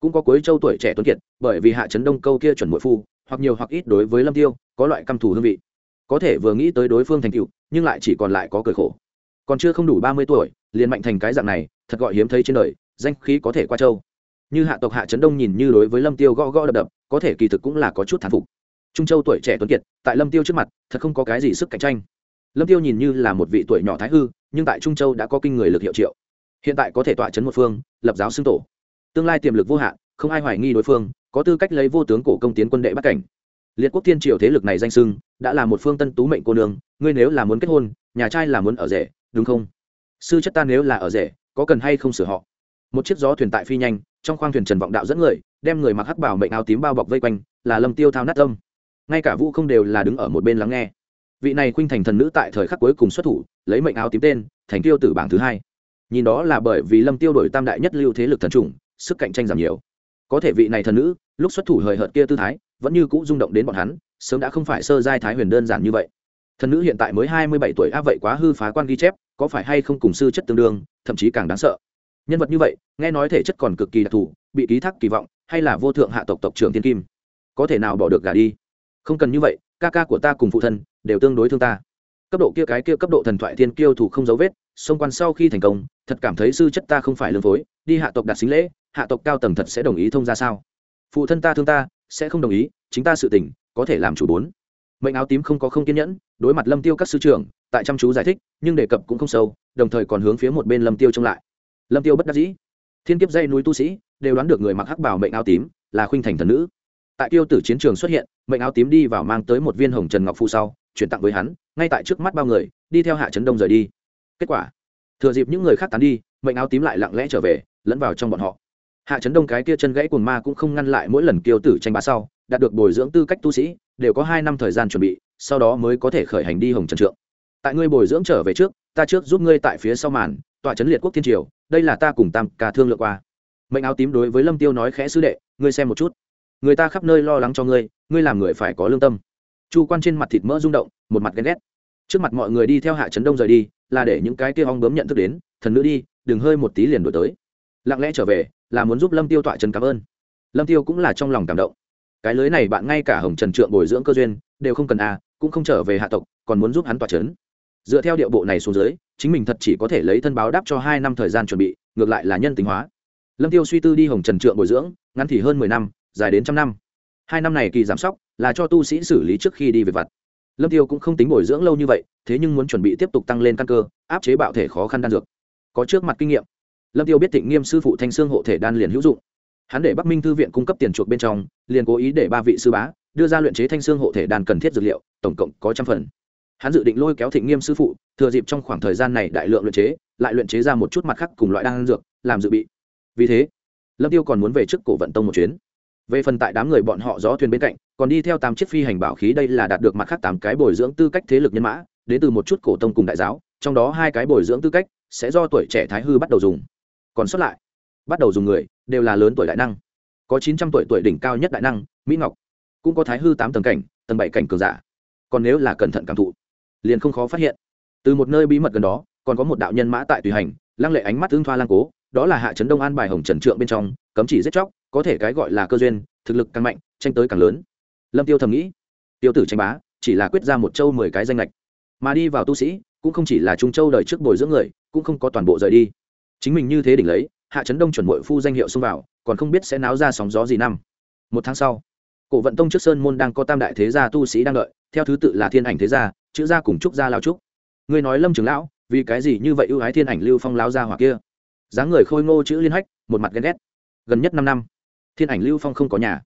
cũng có cuối châu tuổi trẻ tuấn kiệt, bởi vì hạ trấn đông câu kia chuẩn mội phu, hoặc nhiều hoặc ít đối với lâm tiêu, có loại căm thù hương vị. Có thể vừa nghĩ tới đối phương thành cựu nhưng lại chỉ còn lại có cười khổ. Còn chưa không đủ ba mươi tuổi, liền mạnh thành cái dạng này, thật gọi hiếm thấy trên đời, danh khí có thể qua châu như hạ tộc hạ trấn đông nhìn như đối với lâm tiêu gõ gõ đập đập, có thể kỳ thực cũng là có chút thán phục. Trung châu tuổi trẻ tuấn kiệt, tại lâm tiêu trước mặt, thật không có cái gì sức cạnh tranh. Lâm tiêu nhìn như là một vị tuổi nhỏ thái hư, nhưng tại trung châu đã có kinh người lực hiệu triệu. Hiện tại có thể tọa chấn một phương, lập giáo xưng tổ. Tương lai tiềm lực vô hạn, không ai hoài nghi đối phương, có tư cách lấy vô tướng cổ công tiến quân đệ bắt cảnh. Liệt quốc thiên triều thế lực này danh sưng đã là một phương tân tú mệnh cô nương, ngươi nếu là muốn kết hôn, nhà trai là muốn ở rể, đúng không? Sư chất ta nếu là ở rể, có cần hay không sửa họ? Một chiếc gió thuyền tại phi nhanh trong khoang thuyền trần vọng đạo dẫn người, đem người mặc hắc bảo mệnh áo tím bao bọc vây quanh, là lâm tiêu thao nát tâm ngay cả vũ không đều là đứng ở một bên lắng nghe. Vị này khuynh thành thần nữ tại thời khắc cuối cùng xuất thủ, lấy mệnh áo tím tên, thành tiêu tử bảng thứ hai. Nhìn đó là bởi vì lâm tiêu đổi tam đại nhất lưu thế lực thần trùng sức cạnh tranh giảm nhiều. Có thể vị này thần nữ, lúc xuất thủ hời hợt kia tư thái, vẫn như cũ rung động đến bọn hắn, sớm đã không phải sơ giai thái huyền đơn giản như vậy. Thần nữ hiện tại mới hai mươi bảy tuổi a vậy quá hư phá quan ghi chép, có phải hay không cùng sư chất tương đương, thậm chí càng đáng sợ nhân vật như vậy, nghe nói thể chất còn cực kỳ đặc thù, bị ký thác kỳ vọng, hay là vô thượng hạ tộc tộc trưởng thiên kim? Có thể nào bỏ được gà đi? Không cần như vậy, ca ca của ta cùng phụ thân đều tương đối thương ta. Cấp độ kia cái kia cấp độ thần thoại thiên kiêu thủ không dấu vết xung quan sau khi thành công, thật cảm thấy sư chất ta không phải lương phối, đi hạ tộc đạt xính lễ, hạ tộc cao tầng thật sẽ đồng ý thông ra sao? Phụ thân ta thương ta, sẽ không đồng ý, chính ta sự tình, có thể làm chủ bốn. Mệnh áo tím không có không kiên nhẫn, đối mặt lâm tiêu các sư trưởng, tại chăm chú giải thích, nhưng đề cập cũng không sâu, đồng thời còn hướng phía một bên lâm tiêu trông lại lâm tiêu bất đắc dĩ. Thiên kiếp dây núi tu sĩ đều đoán được người mặc hắc bảo mệnh áo tím là khuynh thành thần nữ. Tại tiêu tử chiến trường xuất hiện, mệnh áo tím đi vào mang tới một viên hồng trần ngọc phu sau, chuyển tặng với hắn, ngay tại trước mắt bao người, đi theo hạ trấn đông rời đi. Kết quả, thừa dịp những người khác tán đi, mệnh áo tím lại lặng lẽ trở về, lẫn vào trong bọn họ. Hạ trấn đông cái kia chân gãy cuồng ma cũng không ngăn lại mỗi lần kiêu tử tranh bá sau, đạt được bồi dưỡng tư cách tu sĩ, đều có hai năm thời gian chuẩn bị, sau đó mới có thể khởi hành đi hồng trần trượng. Tại ngươi bồi dưỡng trở về trước, ta trước giúp ngươi tại phía sau màn, tọa trấn liệt quốc thiên triều đây là ta cùng tam ca thương lượng qua. Mệnh áo tím đối với lâm tiêu nói khẽ sứ đệ, ngươi xem một chút. Người ta khắp nơi lo lắng cho ngươi ngươi làm người phải có lương tâm. Chu quan trên mặt thịt mỡ rung động, một mặt ghen ghét. Trước mặt mọi người đi theo hạ trấn đông rời đi, là để những cái kia ong bướm nhận thức đến, thần nữ đi, đừng hơi một tí liền đổi tới. Lặng lẽ trở về, là muốn giúp lâm tiêu tọa trần cảm ơn. Lâm tiêu cũng là trong lòng cảm động. Cái lưới này bạn ngay cả hồng trần trượng bồi dưỡng cơ duyên, đều không cần à cũng không trở về hạ tộc, còn muốn giúp hắn tọa trấn dựa theo điệu bộ này xuống dưới, chính mình thật chỉ có thể lấy thân báo đáp cho hai năm thời gian chuẩn bị, ngược lại là nhân tính hóa. Lâm tiêu suy tư đi hồng trần trượng bồi dưỡng, ngắn thì hơn mười năm, dài đến trăm năm. Hai năm này kỳ giám sóc là cho tu sĩ xử lý trước khi đi về vặt. Lâm tiêu cũng không tính bồi dưỡng lâu như vậy, thế nhưng muốn chuẩn bị tiếp tục tăng lên căn cơ, áp chế bạo thể khó khăn đan dược. Có trước mặt kinh nghiệm. Lâm tiêu biết thịnh nghiêm sư phụ thanh xương hộ thể đan liền hữu dụng. Hắn để bắc minh thư viện cung cấp tiền chuộc bên trong, liền cố ý để ba vị sư bá đưa ra luyện chế thanh xương hộ thể đan cần thiết dược liệu, tổng cộng có trăm phần hắn dự định lôi kéo thịnh nghiêm sư phụ, thừa dịp trong khoảng thời gian này đại lượng luyện chế, lại luyện chế ra một chút mặt khác cùng loại đan dược, làm dự bị. Vì thế, lâm tiêu còn muốn về trước cổ vận tông một chuyến. Về phần tại đám người bọn họ gió thuyền bên cạnh, còn đi theo tám chiếc phi hành bảo khí đây là đạt được mặt khác tám cái bồi dưỡng tư cách thế lực nhân mã, đến từ một chút cổ tông cùng đại giáo, trong đó hai cái bồi dưỡng tư cách sẽ do tuổi trẻ thái hư bắt đầu dùng. Còn xuất lại, bắt đầu dùng người, đều là lớn tuổi đại năng. Có chín trăm tuổi tuổi đỉnh cao nhất đại năng, mỹ ngọc. Cũng có thái hư tám tầng cảnh, tầng bảy cảnh cường giả. Còn nếu là cẩn thận cảm thụ liền không khó phát hiện. Từ một nơi bí mật gần đó, còn có một đạo nhân mã tại tùy hành, lăng lệ ánh mắt tương thoa lang cố, đó là hạ trấn đông an bài hồng trần trượng bên trong, cấm chỉ giết chóc, có thể cái gọi là cơ duyên, thực lực càng mạnh, tranh tới càng lớn. Lâm tiêu thầm nghĩ, tiêu tử tranh bá, chỉ là quyết ra một châu mười cái danh lệch mà đi vào tu sĩ, cũng không chỉ là trung châu đời trước bồi dưỡng người, cũng không có toàn bộ rời đi. Chính mình như thế đỉnh lấy, hạ trấn đông chuẩn bội phu danh hiệu xông vào, còn không biết sẽ náo ra sóng gió gì năm. Một tháng sau, cổ vận tông trước sơn môn đang có tam đại thế gia tu sĩ đang đợi theo thứ tự là thiên ảnh thế gia, chữ gia cùng trúc gia lao trúc. Ngươi nói lâm trường lão, vì cái gì như vậy ưu ái thiên ảnh lưu phong lao gia hỏa kia? Dáng người khôi ngô chữ liên hách, một mặt ghen ghét. Gần nhất năm năm, thiên ảnh lưu phong không có nhà.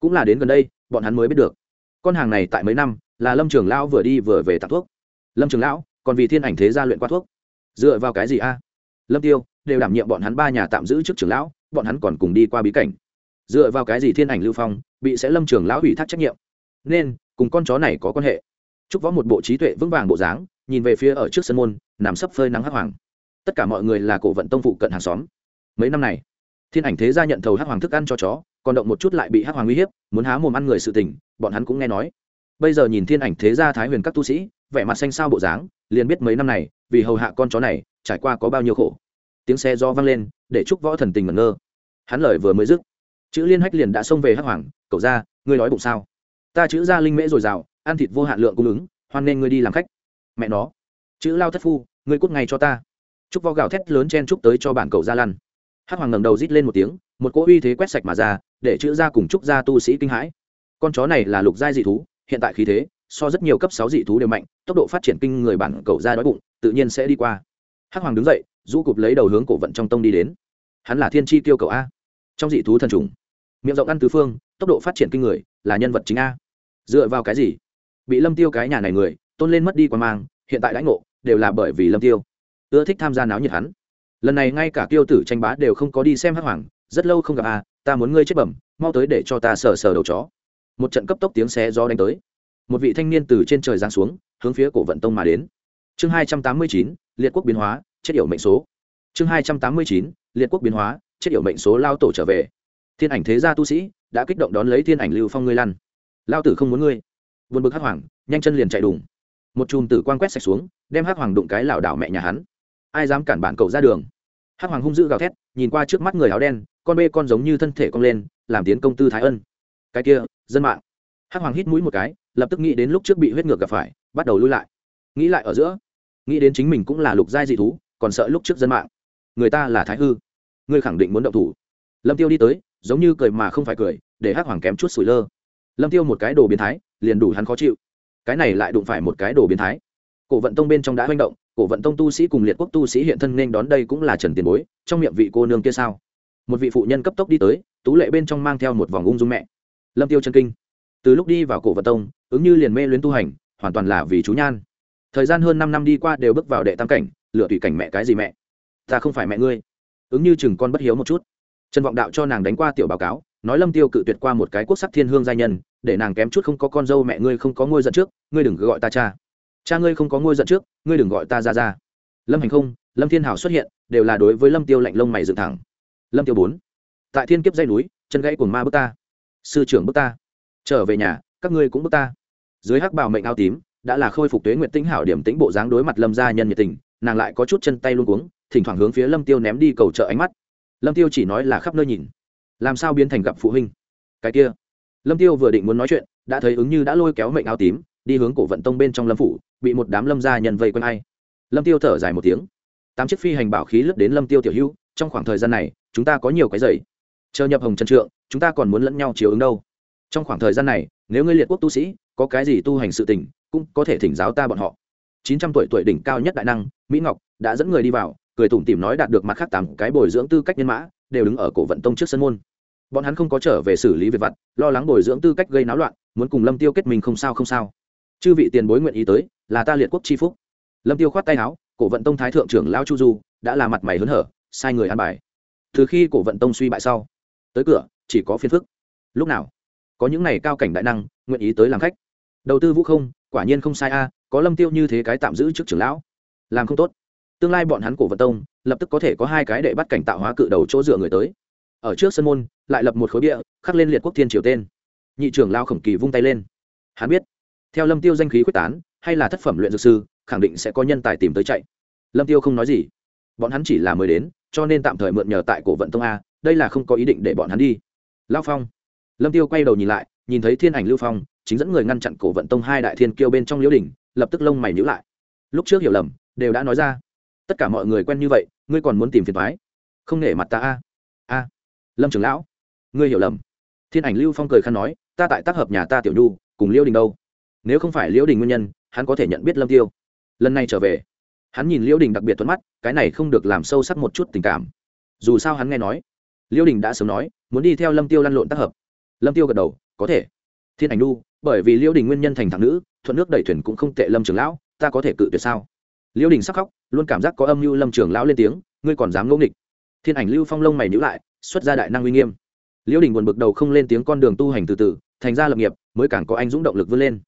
Cũng là đến gần đây, bọn hắn mới biết được. Con hàng này tại mấy năm, là lâm trường lão vừa đi vừa về tặng thuốc. Lâm trường lão, còn vì thiên ảnh thế gia luyện qua thuốc. Dựa vào cái gì a? Lâm tiêu, đều đảm nhiệm bọn hắn ba nhà tạm giữ trước trường lão, bọn hắn còn cùng đi qua bí cảnh. Dựa vào cái gì thiên ảnh lưu phong bị sẽ lâm trường lão hủy thác trách nhiệm? Nên cùng con chó này có quan hệ. Chúc võ một bộ trí tuệ vững vàng bộ dáng, nhìn về phía ở trước sân môn, nằm sấp phơi nắng hắc hoàng. Tất cả mọi người là cổ vận tông phụ cận hàng xóm. Mấy năm này, thiên ảnh thế gia nhận thầu hắc hoàng thức ăn cho chó, còn động một chút lại bị hắc hoàng uy hiếp, muốn há mồm ăn người sự tình, bọn hắn cũng nghe nói. Bây giờ nhìn thiên ảnh thế gia thái huyền các tu sĩ, vẻ mặt xanh sao bộ dáng, liền biết mấy năm này, vì hầu hạ con chó này, trải qua có bao nhiêu khổ. Tiếng xe do vang lên, để chúc võ thần tình ngẩn ngơ. Hắn lời vừa mới dứt, chữ liên hách liền đã xông về hắc hoàng, cậu ra, ngươi nói bụng sao? Ta chữ ra linh mễ dồi dào, ăn thịt vô hạn lượng cung ứng, hoan nên ngươi đi làm khách. Mẹ nó. Chữ lao thất phu, ngươi cút ngay cho ta. Chúc vo gào thét lớn chen chúc tới cho bản cậu ra lăn. Hắc hoàng ngẩng đầu rít lên một tiếng, một cỗ uy thế quét sạch mà ra, để chữ ra cùng chúc ra tu sĩ kinh hãi. Con chó này là lục giai dị thú, hiện tại khí thế, so rất nhiều cấp sáu dị thú đều mạnh, tốc độ phát triển kinh người bản cậu ra đói bụng, tự nhiên sẽ đi qua. Hắc hoàng đứng dậy, rũ cụp lấy đầu hướng cổ vận trong tông đi đến. Hắn là thiên tri tiêu cầu a. Trong dị thú thần trùng, miệng rộng ăn tứ phương, tốc độ phát triển kinh người, là nhân vật chính a dựa vào cái gì? Bị lâm tiêu cái nhà này người, tôn lên mất đi quan mang, hiện tại lãnh ngộ, đều là bởi vì lâm tiêu. Ưa thích tham gia náo nhiệt hắn. Lần này ngay cả tiêu tử tranh bá đều không có đi xem hắc hoàng, rất lâu không gặp à ta muốn ngươi chết bẩm, mau tới để cho ta sờ sờ đầu chó. Một trận cấp tốc tiếng xé gió đánh tới. Một vị thanh niên từ trên trời giáng xuống, hướng phía cổ vận tông mà đến. Chương hai trăm tám mươi chín, liệt quốc biến hóa, chết yểu mệnh số. Chương hai trăm tám mươi chín, liệt quốc biến hóa, chết yểu mệnh số lao tổ trở về. Thiên ảnh thế gia tu sĩ, đã kích động đón lấy thiên ảnh lưu phong ngươi lăn lao tử không muốn ngươi. Vượt bực hắc hoàng, nhanh chân liền chạy đùng. Một chùm tử quang quét sạch xuống, đem hắc hoàng đụng cái lảo đảo mẹ nhà hắn. Ai dám cản bản cậu ra đường? Hắc hoàng hung dữ gào thét, nhìn qua trước mắt người áo đen, con bê con giống như thân thể cong lên, làm tiến công tư thái ân. Cái kia, dân mạng. Hắc hoàng hít mũi một cái, lập tức nghĩ đến lúc trước bị huyết ngược gặp phải, bắt đầu lui lại. Nghĩ lại ở giữa, nghĩ đến chính mình cũng là lục giai dị thú, còn sợ lúc trước dân mạng. Người ta là thái hư. Ngươi khẳng định muốn động thủ. Lâm tiêu đi tới, giống như cười mà không phải cười, để hắc hoàng kém chút sủi lơ lâm tiêu một cái đồ biến thái, liền đủ hắn khó chịu. Cái này lại đụng phải một cái đồ biến thái. Cổ vận tông bên trong đã manh động, cổ vận tông tu sĩ cùng liệt quốc tu sĩ hiện thân nên đón đây cũng là trần tiền bối, trong miệng vị cô nương kia sao? Một vị phụ nhân cấp tốc đi tới, tú lệ bên trong mang theo một vòng ung dung mẹ. Lâm tiêu chân kinh. Từ lúc đi vào cổ vận tông, ứng như liền mê luyến tu hành, hoàn toàn là vì chú nhan. Thời gian hơn năm năm đi qua đều bước vào đệ tam cảnh, lựa tùy cảnh mẹ cái gì mẹ? Ta không phải mẹ ngươi. Ứng như chừng con bất hiếu một chút. Trần vọng đạo cho nàng đánh qua tiểu báo cáo nói lâm tiêu cự tuyệt qua một cái quốc sắc thiên hương giai nhân, để nàng kém chút không có con dâu mẹ ngươi không có ngôi giận trước, ngươi đừng gọi ta cha. Cha ngươi không có ngôi giận trước, ngươi đừng gọi ta ra ra. Lâm hành không, lâm thiên hảo xuất hiện, đều là đối với lâm tiêu lạnh lông mày dựng thẳng. Lâm tiêu bốn, tại thiên kiếp dây núi, chân gãy của ma bước ta. Sư trưởng bước ta. Trở về nhà, các ngươi cũng bước ta. Dưới hắc bào mệnh áo tím, đã là khôi phục tuế nguyện tĩnh hảo điểm tĩnh bộ dáng đối mặt lâm gia nhân nhiệt tình, nàng lại có chút chân tay luôn cuống, thỉnh thoảng hướng phía lâm tiêu ném đi cầu trợ ánh mắt. Lâm tiêu chỉ nói là khắp nơi nhìn làm sao biến thành gặp phụ huynh? Cái kia, lâm tiêu vừa định muốn nói chuyện, đã thấy ứng như đã lôi kéo mệnh áo tím, đi hướng cổ vận tông bên trong lâm phủ, bị một đám lâm gia nhân vây quanh ai. Lâm tiêu thở dài một tiếng. Tám chiếc phi hành bảo khí lướt đến lâm tiêu tiểu hữu, trong khoảng thời gian này, chúng ta có nhiều cái giày chờ nhập hồng trần trượng, chúng ta còn muốn lẫn nhau chiếu ứng đâu. Trong khoảng thời gian này, nếu ngươi liệt quốc tu sĩ, có cái gì tu hành sự tình, cũng có thể thỉnh giáo ta bọn họ. Chín trăm tuổi tuổi đỉnh cao nhất đại năng, mỹ ngọc, đã dẫn người đi vào cười tủm tỉm nói đạt được mặt khác tám cái bồi dưỡng tư cách nhân mã, đều đứng ở cổ vận tông trước sân môn. Bọn hắn không có trở về xử lý việc vặt, lo lắng bồi dưỡng tư cách gây náo loạn, muốn cùng lâm tiêu kết mình không sao không sao. Chư vị tiền bối nguyện ý tới, là ta liệt quốc chi phúc. Lâm tiêu khoát tay áo, cổ vận tông thái thượng trưởng lao chu du, đã là mặt mày hớn hở, sai người ăn bài. Từ khi cổ vận tông suy bại sau, tới cửa, chỉ có phiền phức. Lúc nào? Có những này cao cảnh đại năng, nguyện ý tới làm khách. Đầu tư vũ không, quả nhiên không sai a, có lâm tiêu như thế cái tạm giữ trước trưởng lão, làm không tốt tương lai bọn hắn cổ vận tông, lập tức có thể có hai cái đệ bắt cảnh tạo hóa cự đầu chỗ dựa người tới. Ở trước sân môn, lại lập một khối bia, khắc lên liệt quốc thiên triều tên. Nhị trưởng lao khổng kỳ vung tay lên. Hắn biết, theo lâm tiêu danh khí quyết tán, hay là thất phẩm luyện dược sư, khẳng định sẽ có nhân tài tìm tới chạy. Lâm tiêu không nói gì. Bọn hắn chỉ là mới đến, cho nên tạm thời mượn nhờ tại cổ vận tông a, đây là không có ý định để bọn hắn đi. Lao phong. Lâm tiêu quay đầu nhìn lại, nhìn thấy thiên ảnh lưu phong, chính dẫn người ngăn chặn cổ vận tông hai đại thiên kiêu bên trong liễu đỉnh, lập tức lông mày nhíu lại. Lúc trước hiểu lầm, đều đã nói ra tất cả mọi người quen như vậy, ngươi còn muốn tìm phiền thoái không nể mặt ta a. A. Lâm trưởng lão. Ngươi hiểu lầm. Thiên ảnh lưu phong cười khăn nói, ta tại tác hợp nhà ta tiểu nhu, cùng liễu đình đâu? Nếu không phải liễu đình nguyên nhân, hắn có thể nhận biết lâm tiêu. Lần này trở về, hắn nhìn liễu đình đặc biệt thuận mắt, cái này không được làm sâu sắc một chút tình cảm. Dù sao hắn nghe nói, liễu đình đã sớm nói, muốn đi theo lâm tiêu lăn lộn tác hợp. Lâm tiêu gật đầu, có thể. Thiên ảnh nu bởi vì liễu đình nguyên nhân thành thẳng nữ, thuận nước đẩy thuyền cũng không tệ lâm trường lão, ta có thể cự tuyệt sao? Liễu đình sắc khóc, luôn cảm giác có âm mưu lâm trường lão lên tiếng, ngươi còn dám ngẫu nghịch. Thiên ảnh lưu phong lông mày nhíu lại, xuất ra đại năng uy nghiêm. Liễu đình buồn bực đầu không lên tiếng con đường tu hành từ từ, thành ra lập nghiệp, mới càng có anh dũng động lực vươn lên.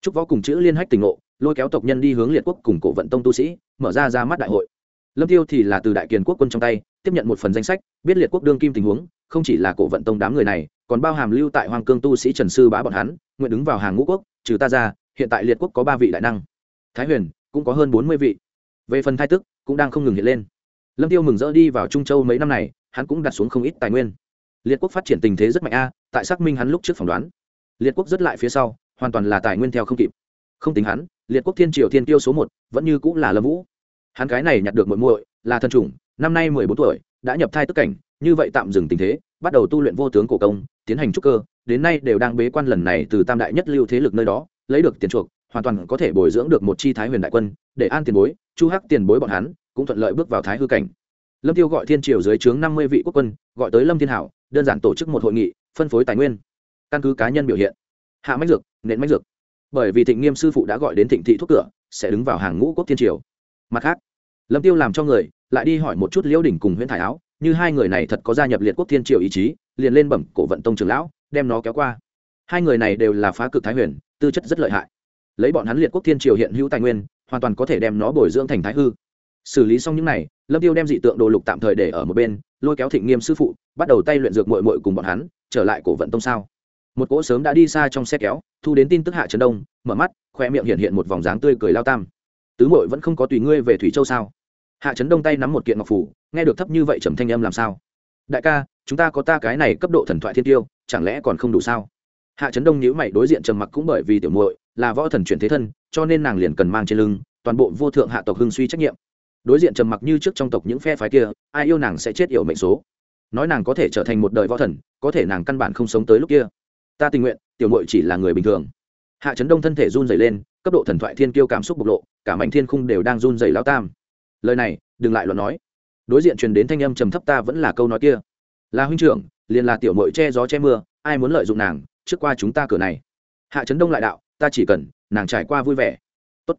Chúc võ cùng chữ liên hách tình ngộ, lôi kéo tộc nhân đi hướng liệt quốc cùng cổ vận tông tu sĩ, mở ra ra mắt đại hội. Lâm tiêu thì là từ đại kiền quốc quân trong tay, tiếp nhận một phần danh sách, biết liệt quốc đương kim tình huống, không chỉ là cổ vận tông đám người này, còn bao hàm lưu tại hoàng cương tu sĩ trần sư bá bọn hắn, nguyện đứng vào hàng ngũ quốc, trừ ta ra, hiện tại liệt quốc có ba vị đại năng. Thái huyền cũng có hơn bốn mươi vị. Về phần thai tức, cũng đang không ngừng hiện lên. Lâm tiêu mừng rỡ đi vào trung châu mấy năm này, hắn cũng đặt xuống không ít tài nguyên. Liệt quốc phát triển tình thế rất mạnh a, tại xác minh hắn lúc trước phỏng đoán. Liệt quốc rất lại phía sau, hoàn toàn là tài nguyên theo không kịp. Không tính hắn, liệt quốc thiên triều thiên tiêu số một vẫn như cũng là lâm vũ. Hắn cái này nhặt được muội muội, là thân chủng, năm nay mười bốn tuổi, đã nhập thai tức cảnh, như vậy tạm dừng tình thế, bắt đầu tu luyện vô tướng cổ công, tiến hành trúc cơ, đến nay đều đang bế quan lần này từ tam đại nhất lưu thế lực nơi đó, lấy được tiền chuộc hoàn toàn có thể bồi dưỡng được một chi thái huyền đại quân, để an tiền bối, chu hắc tiền bối bọn hắn cũng thuận lợi bước vào thái hư cảnh. Lâm tiêu gọi thiên triều dưới trướng năm mươi vị quốc quân, gọi tới lâm thiên hảo, đơn giản tổ chức một hội nghị, phân phối tài nguyên, căn cứ cá nhân biểu hiện. Hạ mách dược, nện mách dược. Bởi vì thịnh nghiêm sư phụ đã gọi đến thịnh thị thuốc cửa, sẽ đứng vào hàng ngũ quốc thiên triều. Mặt khác, lâm tiêu làm cho người, lại đi hỏi một chút liễu đỉnh cùng nguyễn thải áo, như hai người này thật có gia nhập liệt quốc thiên triều ý chí, liền lên bẩm cổ vận tông trường lão, đem nó kéo qua. Hai người này đều là phá cực thái huyền, tư chất rất lợi hại lấy bọn hắn liệt quốc thiên triều hiện hữu tài nguyên, hoàn toàn có thể đem nó bồi dưỡng thành thái hư. Xử lý xong những này, lâm tiêu đem dị tượng đồ lục tạm thời để ở một bên, lôi kéo thịnh nghiêm sư phụ, bắt đầu tay luyện dược mội mội cùng bọn hắn, trở lại cổ vận tông sao. Một cỗ sớm đã đi xa trong xe kéo, thu đến tin tức hạ trấn đông, mở mắt, khoe miệng hiện hiện một vòng dáng tươi cười lao tam. Tứ mội vẫn không có tùy ngươi về thủy châu sao? Hạ trấn đông tay nắm một kiện ngọc phủ, nghe được thấp như vậy trầm thanh âm làm sao? Đại ca, chúng ta có ta cái này cấp độ thần thoại thiên tiêu, chẳng lẽ còn không đủ sao? Hạ trấn đông nhíu mày đối diện trầm mặc cũng bởi vì tiểu muội là võ thần chuyển thế thân, cho nên nàng liền cần mang trên lưng toàn bộ vô thượng hạ tộc hưng suy trách nhiệm. Đối diện trầm mặc như trước trong tộc những phe phái kia, ai yêu nàng sẽ chết yểu mệnh số. Nói nàng có thể trở thành một đời võ thần, có thể nàng căn bản không sống tới lúc kia. Ta tình nguyện, tiểu mội chỉ là người bình thường. Hạ trấn đông thân thể run dày lên, cấp độ thần thoại thiên kiêu cảm xúc bộc lộ, cả mảnh thiên khung đều đang run dày lao tam. Lời này, đừng lại luận nói. Đối diện truyền đến thanh âm trầm thấp ta vẫn là câu nói kia. Là huynh trưởng, liền là tiểu mội che gió che mưa, ai muốn lợi dụng nàng, trước qua chúng ta cửa này. Hạ trấn đông lại đạo ta chỉ cần, nàng trải qua vui vẻ. Tốt.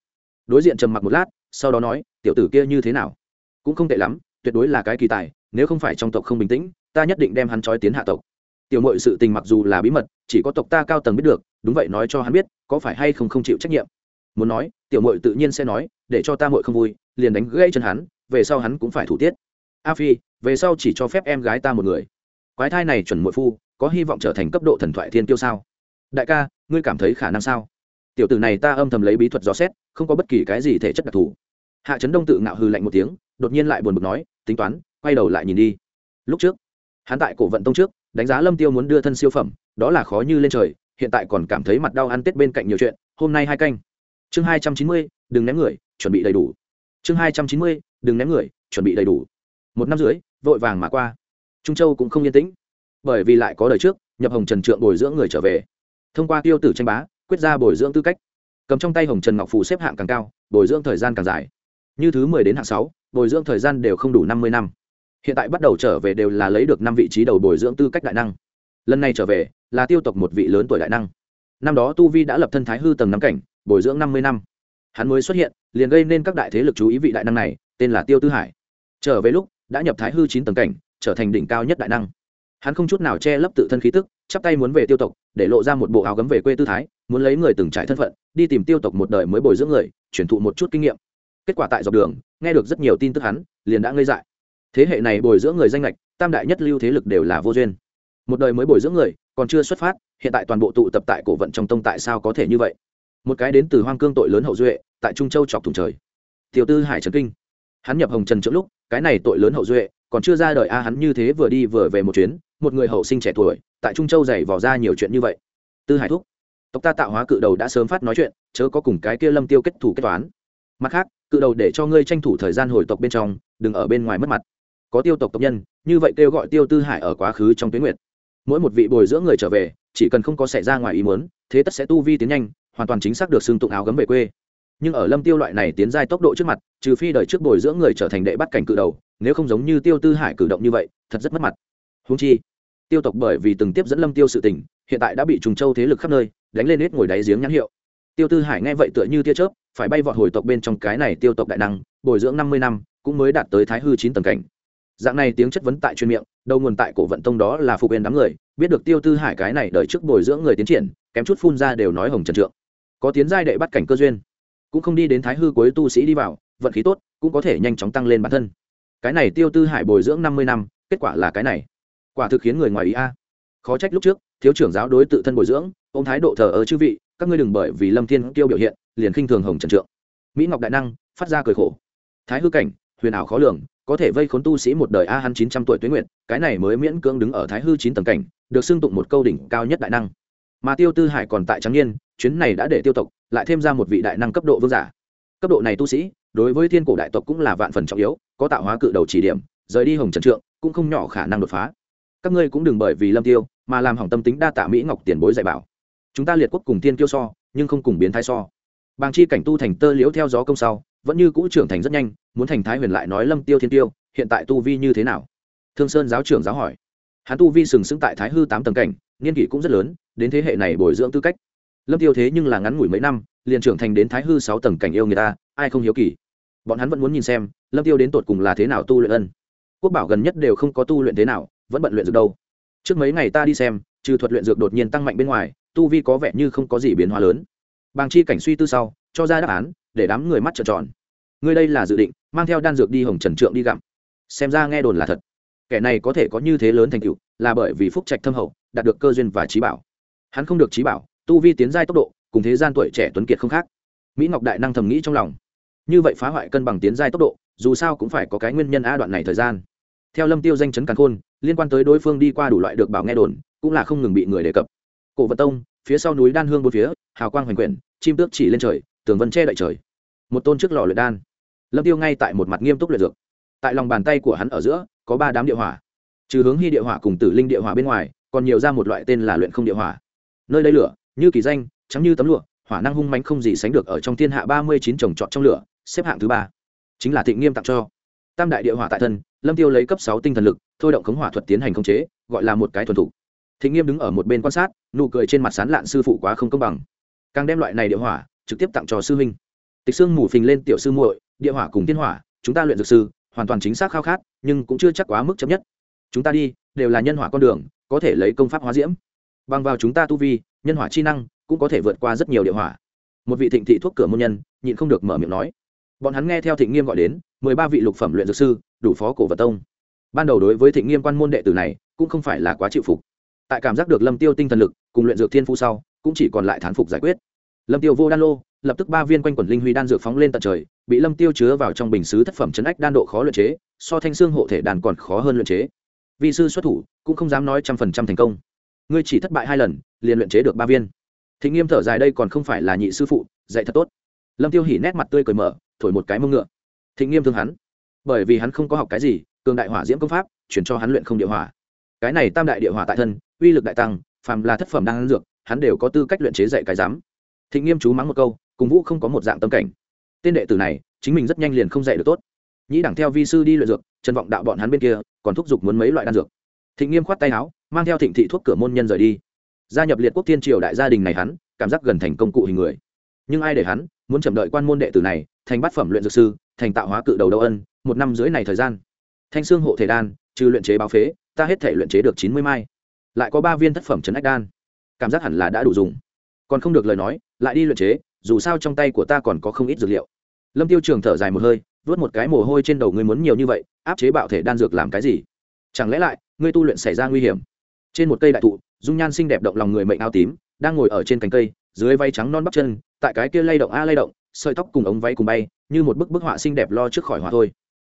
đối diện trầm mặc một lát, sau đó nói, tiểu tử kia như thế nào? Cũng không tệ lắm, tuyệt đối là cái kỳ tài, nếu không phải trong tộc không bình tĩnh, ta nhất định đem hắn trói tiến hạ tộc. Tiểu mội sự tình mặc dù là bí mật, chỉ có tộc ta cao tầng biết được, đúng vậy nói cho hắn biết, có phải hay không không chịu trách nhiệm? Muốn nói, tiểu mội tự nhiên sẽ nói, để cho ta mội không vui, liền đánh gãy chân hắn, về sau hắn cũng phải thủ tiết. A phi, về sau chỉ cho phép em gái ta một người. Quái thai này chuẩn mội phu, có hy vọng trở thành cấp độ thần thoại thiên tiêu sao? Đại ca ngươi cảm thấy khả năng sao? Tiểu tử này ta âm thầm lấy bí thuật dò xét, không có bất kỳ cái gì thể chất đặc thù. Hạ trấn đông tự ngạo hư lạnh một tiếng, đột nhiên lại buồn bực nói, tính toán, quay đầu lại nhìn đi. Lúc trước, hắn tại cổ vận tông trước, đánh giá lâm tiêu muốn đưa thân siêu phẩm, đó là khó như lên trời, hiện tại còn cảm thấy mặt đau ăn tết bên cạnh nhiều chuyện, hôm nay hai canh. Chương hai trăm chín mươi, đừng ném người, chuẩn bị đầy đủ. Chương hai trăm chín mươi, đừng ném người, chuẩn bị đầy đủ. Một năm dưới vội vàng mà qua. Trung châu cũng không yên tĩnh. Bởi vì lại có đời trước, nhập hồng trần trượng bồi dưỡng người trở về thông qua tiêu tử tranh bá, quyết ra bồi dưỡng tư cách. Cầm trong tay hồng trần ngọc phù xếp hạng càng cao, bồi dưỡng thời gian càng dài. Như thứ mười đến hạng sáu, bồi dưỡng thời gian đều không đủ năm mươi năm. Hiện tại bắt đầu trở về đều là lấy được năm vị trí đầu bồi dưỡng tư cách đại năng. Lần này trở về, là tiêu tộc một vị lớn tuổi đại năng. Năm đó tu vi đã lập thân thái hư tầng năm cảnh, bồi dưỡng năm mươi năm. Hắn mới xuất hiện, liền gây nên các đại thế lực chú ý vị đại năng này, tên là tiêu tư hải. Trở về lúc, đã nhập thái hư chín tầng cảnh, trở thành đỉnh cao nhất đại năng hắn không chút nào che lấp tự thân khí tức, chắp tay muốn về tiêu tộc, để lộ ra một bộ áo gấm về quê tư thái, muốn lấy người từng trải thân phận, đi tìm tiêu tộc một đời mới bồi dưỡng người chuyển thụ một chút kinh nghiệm. Kết quả tại dọc đường, nghe được rất nhiều tin tức hắn, liền đã ngây dại. Thế hệ này bồi dưỡng người danh lệch tam đại nhất lưu thế lực đều là vô duyên. Một đời mới bồi dưỡng người, còn chưa xuất phát, hiện tại toàn bộ tụ tập tại cổ vận trong tông tại sao có thể như vậy? Một cái đến từ hoang cương tội lớn hậu duệ, tại trung châu chọc thủng trời. Tiểu tư hải trần kinh. Hắn nhập hồng trần trước lúc, cái này tội lớn hậu duệ còn chưa ra đời a, hắn như thế vừa đi vừa về một chuyến, một người hậu sinh trẻ tuổi, tại trung châu dày vò ra nhiều chuyện như vậy. Tư hải thúc, tộc ta tạo hóa cự đầu đã sớm phát nói chuyện, chớ có cùng cái kia lâm tiêu kết thủ kết toán. Mặt khác, cự đầu để cho ngươi tranh thủ thời gian hồi tộc bên trong, đừng ở bên ngoài mất mặt. Có tiêu tộc tộc nhân, như vậy kêu gọi tiêu tư hải ở quá khứ trong tuyến nguyệt. Mỗi một vị bồi dưỡng người trở về, chỉ cần không có xảy ra ngoài ý muốn, thế tất sẽ tu vi tiến nhanh, hoàn toàn chính xác được xương tụng áo gấm về quê nhưng ở lâm tiêu loại này tiến giai tốc độ trước mặt, trừ phi đời trước bồi dưỡng người trở thành đệ bắt cảnh cự đầu, nếu không giống như tiêu tư hải cử động như vậy, thật rất mất mặt. Húng chi, tiêu tộc bởi vì từng tiếp dẫn lâm tiêu sự tình, hiện tại đã bị trùng châu thế lực khắp nơi, đánh lên hết ngồi đáy giếng nhãn hiệu. Tiêu tư hải nghe vậy tựa như tia chớp, phải bay vọt hồi tộc bên trong cái này tiêu tộc đại năng, bồi dưỡng năm mươi năm, cũng mới đạt tới thái hư chín tầng cảnh. Dạng này tiếng chất vấn tại chuyên miệng, đầu nguồn tại cổ vận tông đó là phục bên đám người, biết được tiêu tư hải cái này đợi trước bồi dưỡng người tiến triển, kém chút phun ra đều nói hồng trần trượng. Có tiến giai đệ bắt cảnh cơ duyên cũng không đi đến thái hư cuối tu sĩ đi vào, vận khí tốt, cũng có thể nhanh chóng tăng lên bản thân. Cái này tiêu tư hải bồi dưỡng năm mươi năm, kết quả là cái này. Quả thực khiến người ngoài ý a. Khó trách lúc trước, thiếu trưởng giáo đối tự thân bồi dưỡng ô thái độ thờ ơ chư vị, các ngươi đừng bởi vì lâm thiên tiêu biểu hiện, liền khinh thường hồng trần trượng. Mỹ ngọc đại năng, phát ra cười khổ. Thái hư cảnh, huyền ảo khó lường, có thể vây khốn tu sĩ một đời a hắn chín trăm tuổi tuế nguyện cái này mới miễn cưỡng đứng ở thái hư chín tầng cảnh, được xưng tụng một câu đỉnh cao nhất đại năng. Mà tiêu tư hải còn tại trắng nhiên chuyến này đã để tiêu tộc lại thêm ra một vị đại năng cấp độ vương giả. Cấp độ này tu sĩ, đối với thiên cổ đại tộc cũng là vạn phần trọng yếu, có tạo hóa cự đầu chỉ điểm, rời đi hồng trần trượng, cũng không nhỏ khả năng đột phá. Các ngươi cũng đừng bởi vì lâm tiêu mà làm hỏng tâm tính đa tạ mỹ ngọc tiền bối dạy bảo. Chúng ta liệt quốc cùng tiên kiêu so, nhưng không cùng biến thái so. Bàng chi cảnh tu thành tơ liễu theo gió công sau, vẫn như cũ trưởng thành rất nhanh, muốn thành thái huyền lại nói lâm tiêu thiên tiêu hiện tại tu vi như thế nào? Thương sơn giáo trưởng giáo hỏi. Hắn tu vi sừng sững tại thái hư tám tầng cảnh, niên kỷ cũng rất lớn, đến thế hệ này bồi dưỡng tư cách lâm tiêu thế nhưng là ngắn ngủi mấy năm, liền trưởng thành đến thái hư sáu tầng cảnh yêu người ta, ai không hiếu kỳ? Bọn hắn vẫn muốn nhìn xem, lâm tiêu đến tột cùng là thế nào tu luyện ân. Quốc bảo gần nhất đều không có tu luyện thế nào, vẫn bận luyện dược đâu. Trước mấy ngày ta đi xem, trừ thuật luyện dược đột nhiên tăng mạnh bên ngoài, tu vi có vẻ như không có gì biến hóa lớn. Bàng chi cảnh suy tư sau, cho ra đáp án, để đám người mắt trợn tròn. Ngươi đây là dự định, mang theo đan dược đi hồng trần trượng đi gặm. Xem ra nghe đồn là thật. Kẻ này có thể có như thế lớn thành tựu, là bởi vì phúc trạch thâm hậu, đạt được cơ duyên và trí bảo. Hắn không được trí bảo tu vi tiến giai tốc độ, cùng thế gian tuổi trẻ tuấn kiệt không khác. Mỹ ngọc đại năng thầm nghĩ trong lòng. Như vậy phá hoại cân bằng tiến giai tốc độ, dù sao cũng phải có cái nguyên nhân a đoạn này thời gian. Theo lâm tiêu danh chấn càn khôn, liên quan tới đối phương đi qua đủ loại được bảo nghe đồn, cũng là không ngừng bị người đề cập. Cổ vật tông, phía sau núi đan hương bốn phía, hào quang hoành quyển, chim tước chỉ lên trời, tường vân che đậy trời. Một tôn trước lò luyện đan. Lâm tiêu ngay tại một mặt nghiêm túc luyện dược. Tại lòng bàn tay của hắn ở giữa, có ba đám địa hỏa. Trừ hướng hy địa hỏa cùng tử linh địa hỏa bên ngoài, còn nhiều ra một loại tên là luyện không địa hỏa. Nơi đây lửa như kỳ danh, trắng như tấm lụa, hỏa năng hung manh không gì sánh được ở trong thiên hạ ba mươi chín trồng trọt trong lửa, xếp hạng thứ ba. Chính là thịnh nghiêm tặng cho. Tam đại địa hỏa tại thân, lâm tiêu lấy cấp sáu tinh thần lực, thôi động khống hỏa thuật tiến hành khống chế, gọi là một cái thuần thủ thịnh nghiêm đứng ở một bên quan sát, nụ cười trên mặt sán lạn sư phụ quá không công bằng. Càng đem loại này địa hỏa, trực tiếp tặng cho sư huynh. Tịch xương mù phình lên tiểu sư muội, địa hỏa cùng tiên hỏa, chúng ta luyện dược sư, hoàn toàn chính xác khao khát, nhưng cũng chưa chắc quá mức chấp nhất. Chúng ta đi, đều là nhân hỏa con đường, có thể lấy công pháp hóa diễm. Bằng vào chúng ta tu vi nhân hỏa chi năng cũng có thể vượt qua rất nhiều địa hỏa. Một vị thịnh thị thuốc cửa môn nhân nhịn không được mở miệng nói. Bọn hắn nghe theo thịnh nghiêm gọi đến, mười ba vị lục phẩm luyện dược sư, đủ phó cổ vật tông. Ban đầu đối với thịnh nghiêm quan môn đệ tử này cũng không phải là quá chịu phục. Tại cảm giác được lâm tiêu tinh thần lực cùng luyện dược thiên phu sau, cũng chỉ còn lại thán phục giải quyết. Lâm tiêu vô đan lô, lập tức ba viên quanh quần linh huy đan dược phóng lên tận trời, bị lâm tiêu chứa vào trong bình xứ thất phẩm chấn ách đan độ khó luyện chế, so thanh xương hộ thể đàn còn khó hơn luyện chế. Vị sư xuất thủ cũng không dám nói trăm phần trăm thành công ngươi chỉ thất bại hai lần, liền luyện chế được ba viên. Thịnh nghiêm thở dài, đây còn không phải là nhị sư phụ, dạy thật tốt. Lâm tiêu hỉ nét mặt tươi cười mở, thổi một cái mông ngựa. Thịnh nghiêm thương hắn. Bởi vì hắn không có học cái gì, cường đại hỏa diễm công pháp, chuyển cho hắn luyện không địa hỏa. Cái này tam đại địa hỏa tại thân, uy lực đại tăng, phàm là thất phẩm đang dược, hắn đều có tư cách luyện chế dạy cái dám thịnh nghiêm chú mắng một câu, cùng vũ không có một dạng tâm cảnh. Tên đệ tử này, chính mình rất nhanh liền không dạy được tốt. Nhĩ đẳng theo vi sư đi luyện dược, trần vọng đạo bọn hắn bên kia, còn thúc giục muốn mấy loại đan dược thịnh nghiêm khoát tay áo, mang theo thịnh thị thuốc cửa môn nhân rời đi. Gia nhập liệt quốc thiên triều đại gia đình này hắn, cảm giác gần thành công cụ hình người. Nhưng ai để hắn muốn chậm đợi quan môn đệ tử này thành bát phẩm luyện dược sư, thành tạo hóa cự đầu đâu ân, một năm dưới này thời gian. Thanh xương hộ thể đan, trừ luyện chế báo phế, ta hết thể luyện chế được chín mươi mai. Lại có ba viên thất phẩm trấn ách đan. Cảm giác hẳn là đã đủ dùng. Còn không được lời nói, lại đi luyện chế, dù sao trong tay của ta còn có không ít dược liệu. Lâm tiêu trường thở dài một hơi vớt một cái mồ hôi trên đầu, ngươi muốn nhiều như vậy, áp chế bạo thể đan dược làm cái gì? Chẳng lẽ lại ngươi tu luyện xảy ra nguy hiểm. Trên một cây đại thụ, dung nhan xinh đẹp động lòng người mệnh áo tím, đang ngồi ở trên cành cây, dưới váy trắng non bắp chân, tại cái kia lay động a lay động, sợi tóc cùng ống váy cùng bay, như một bức bức họa xinh đẹp lo trước khỏi họa thôi.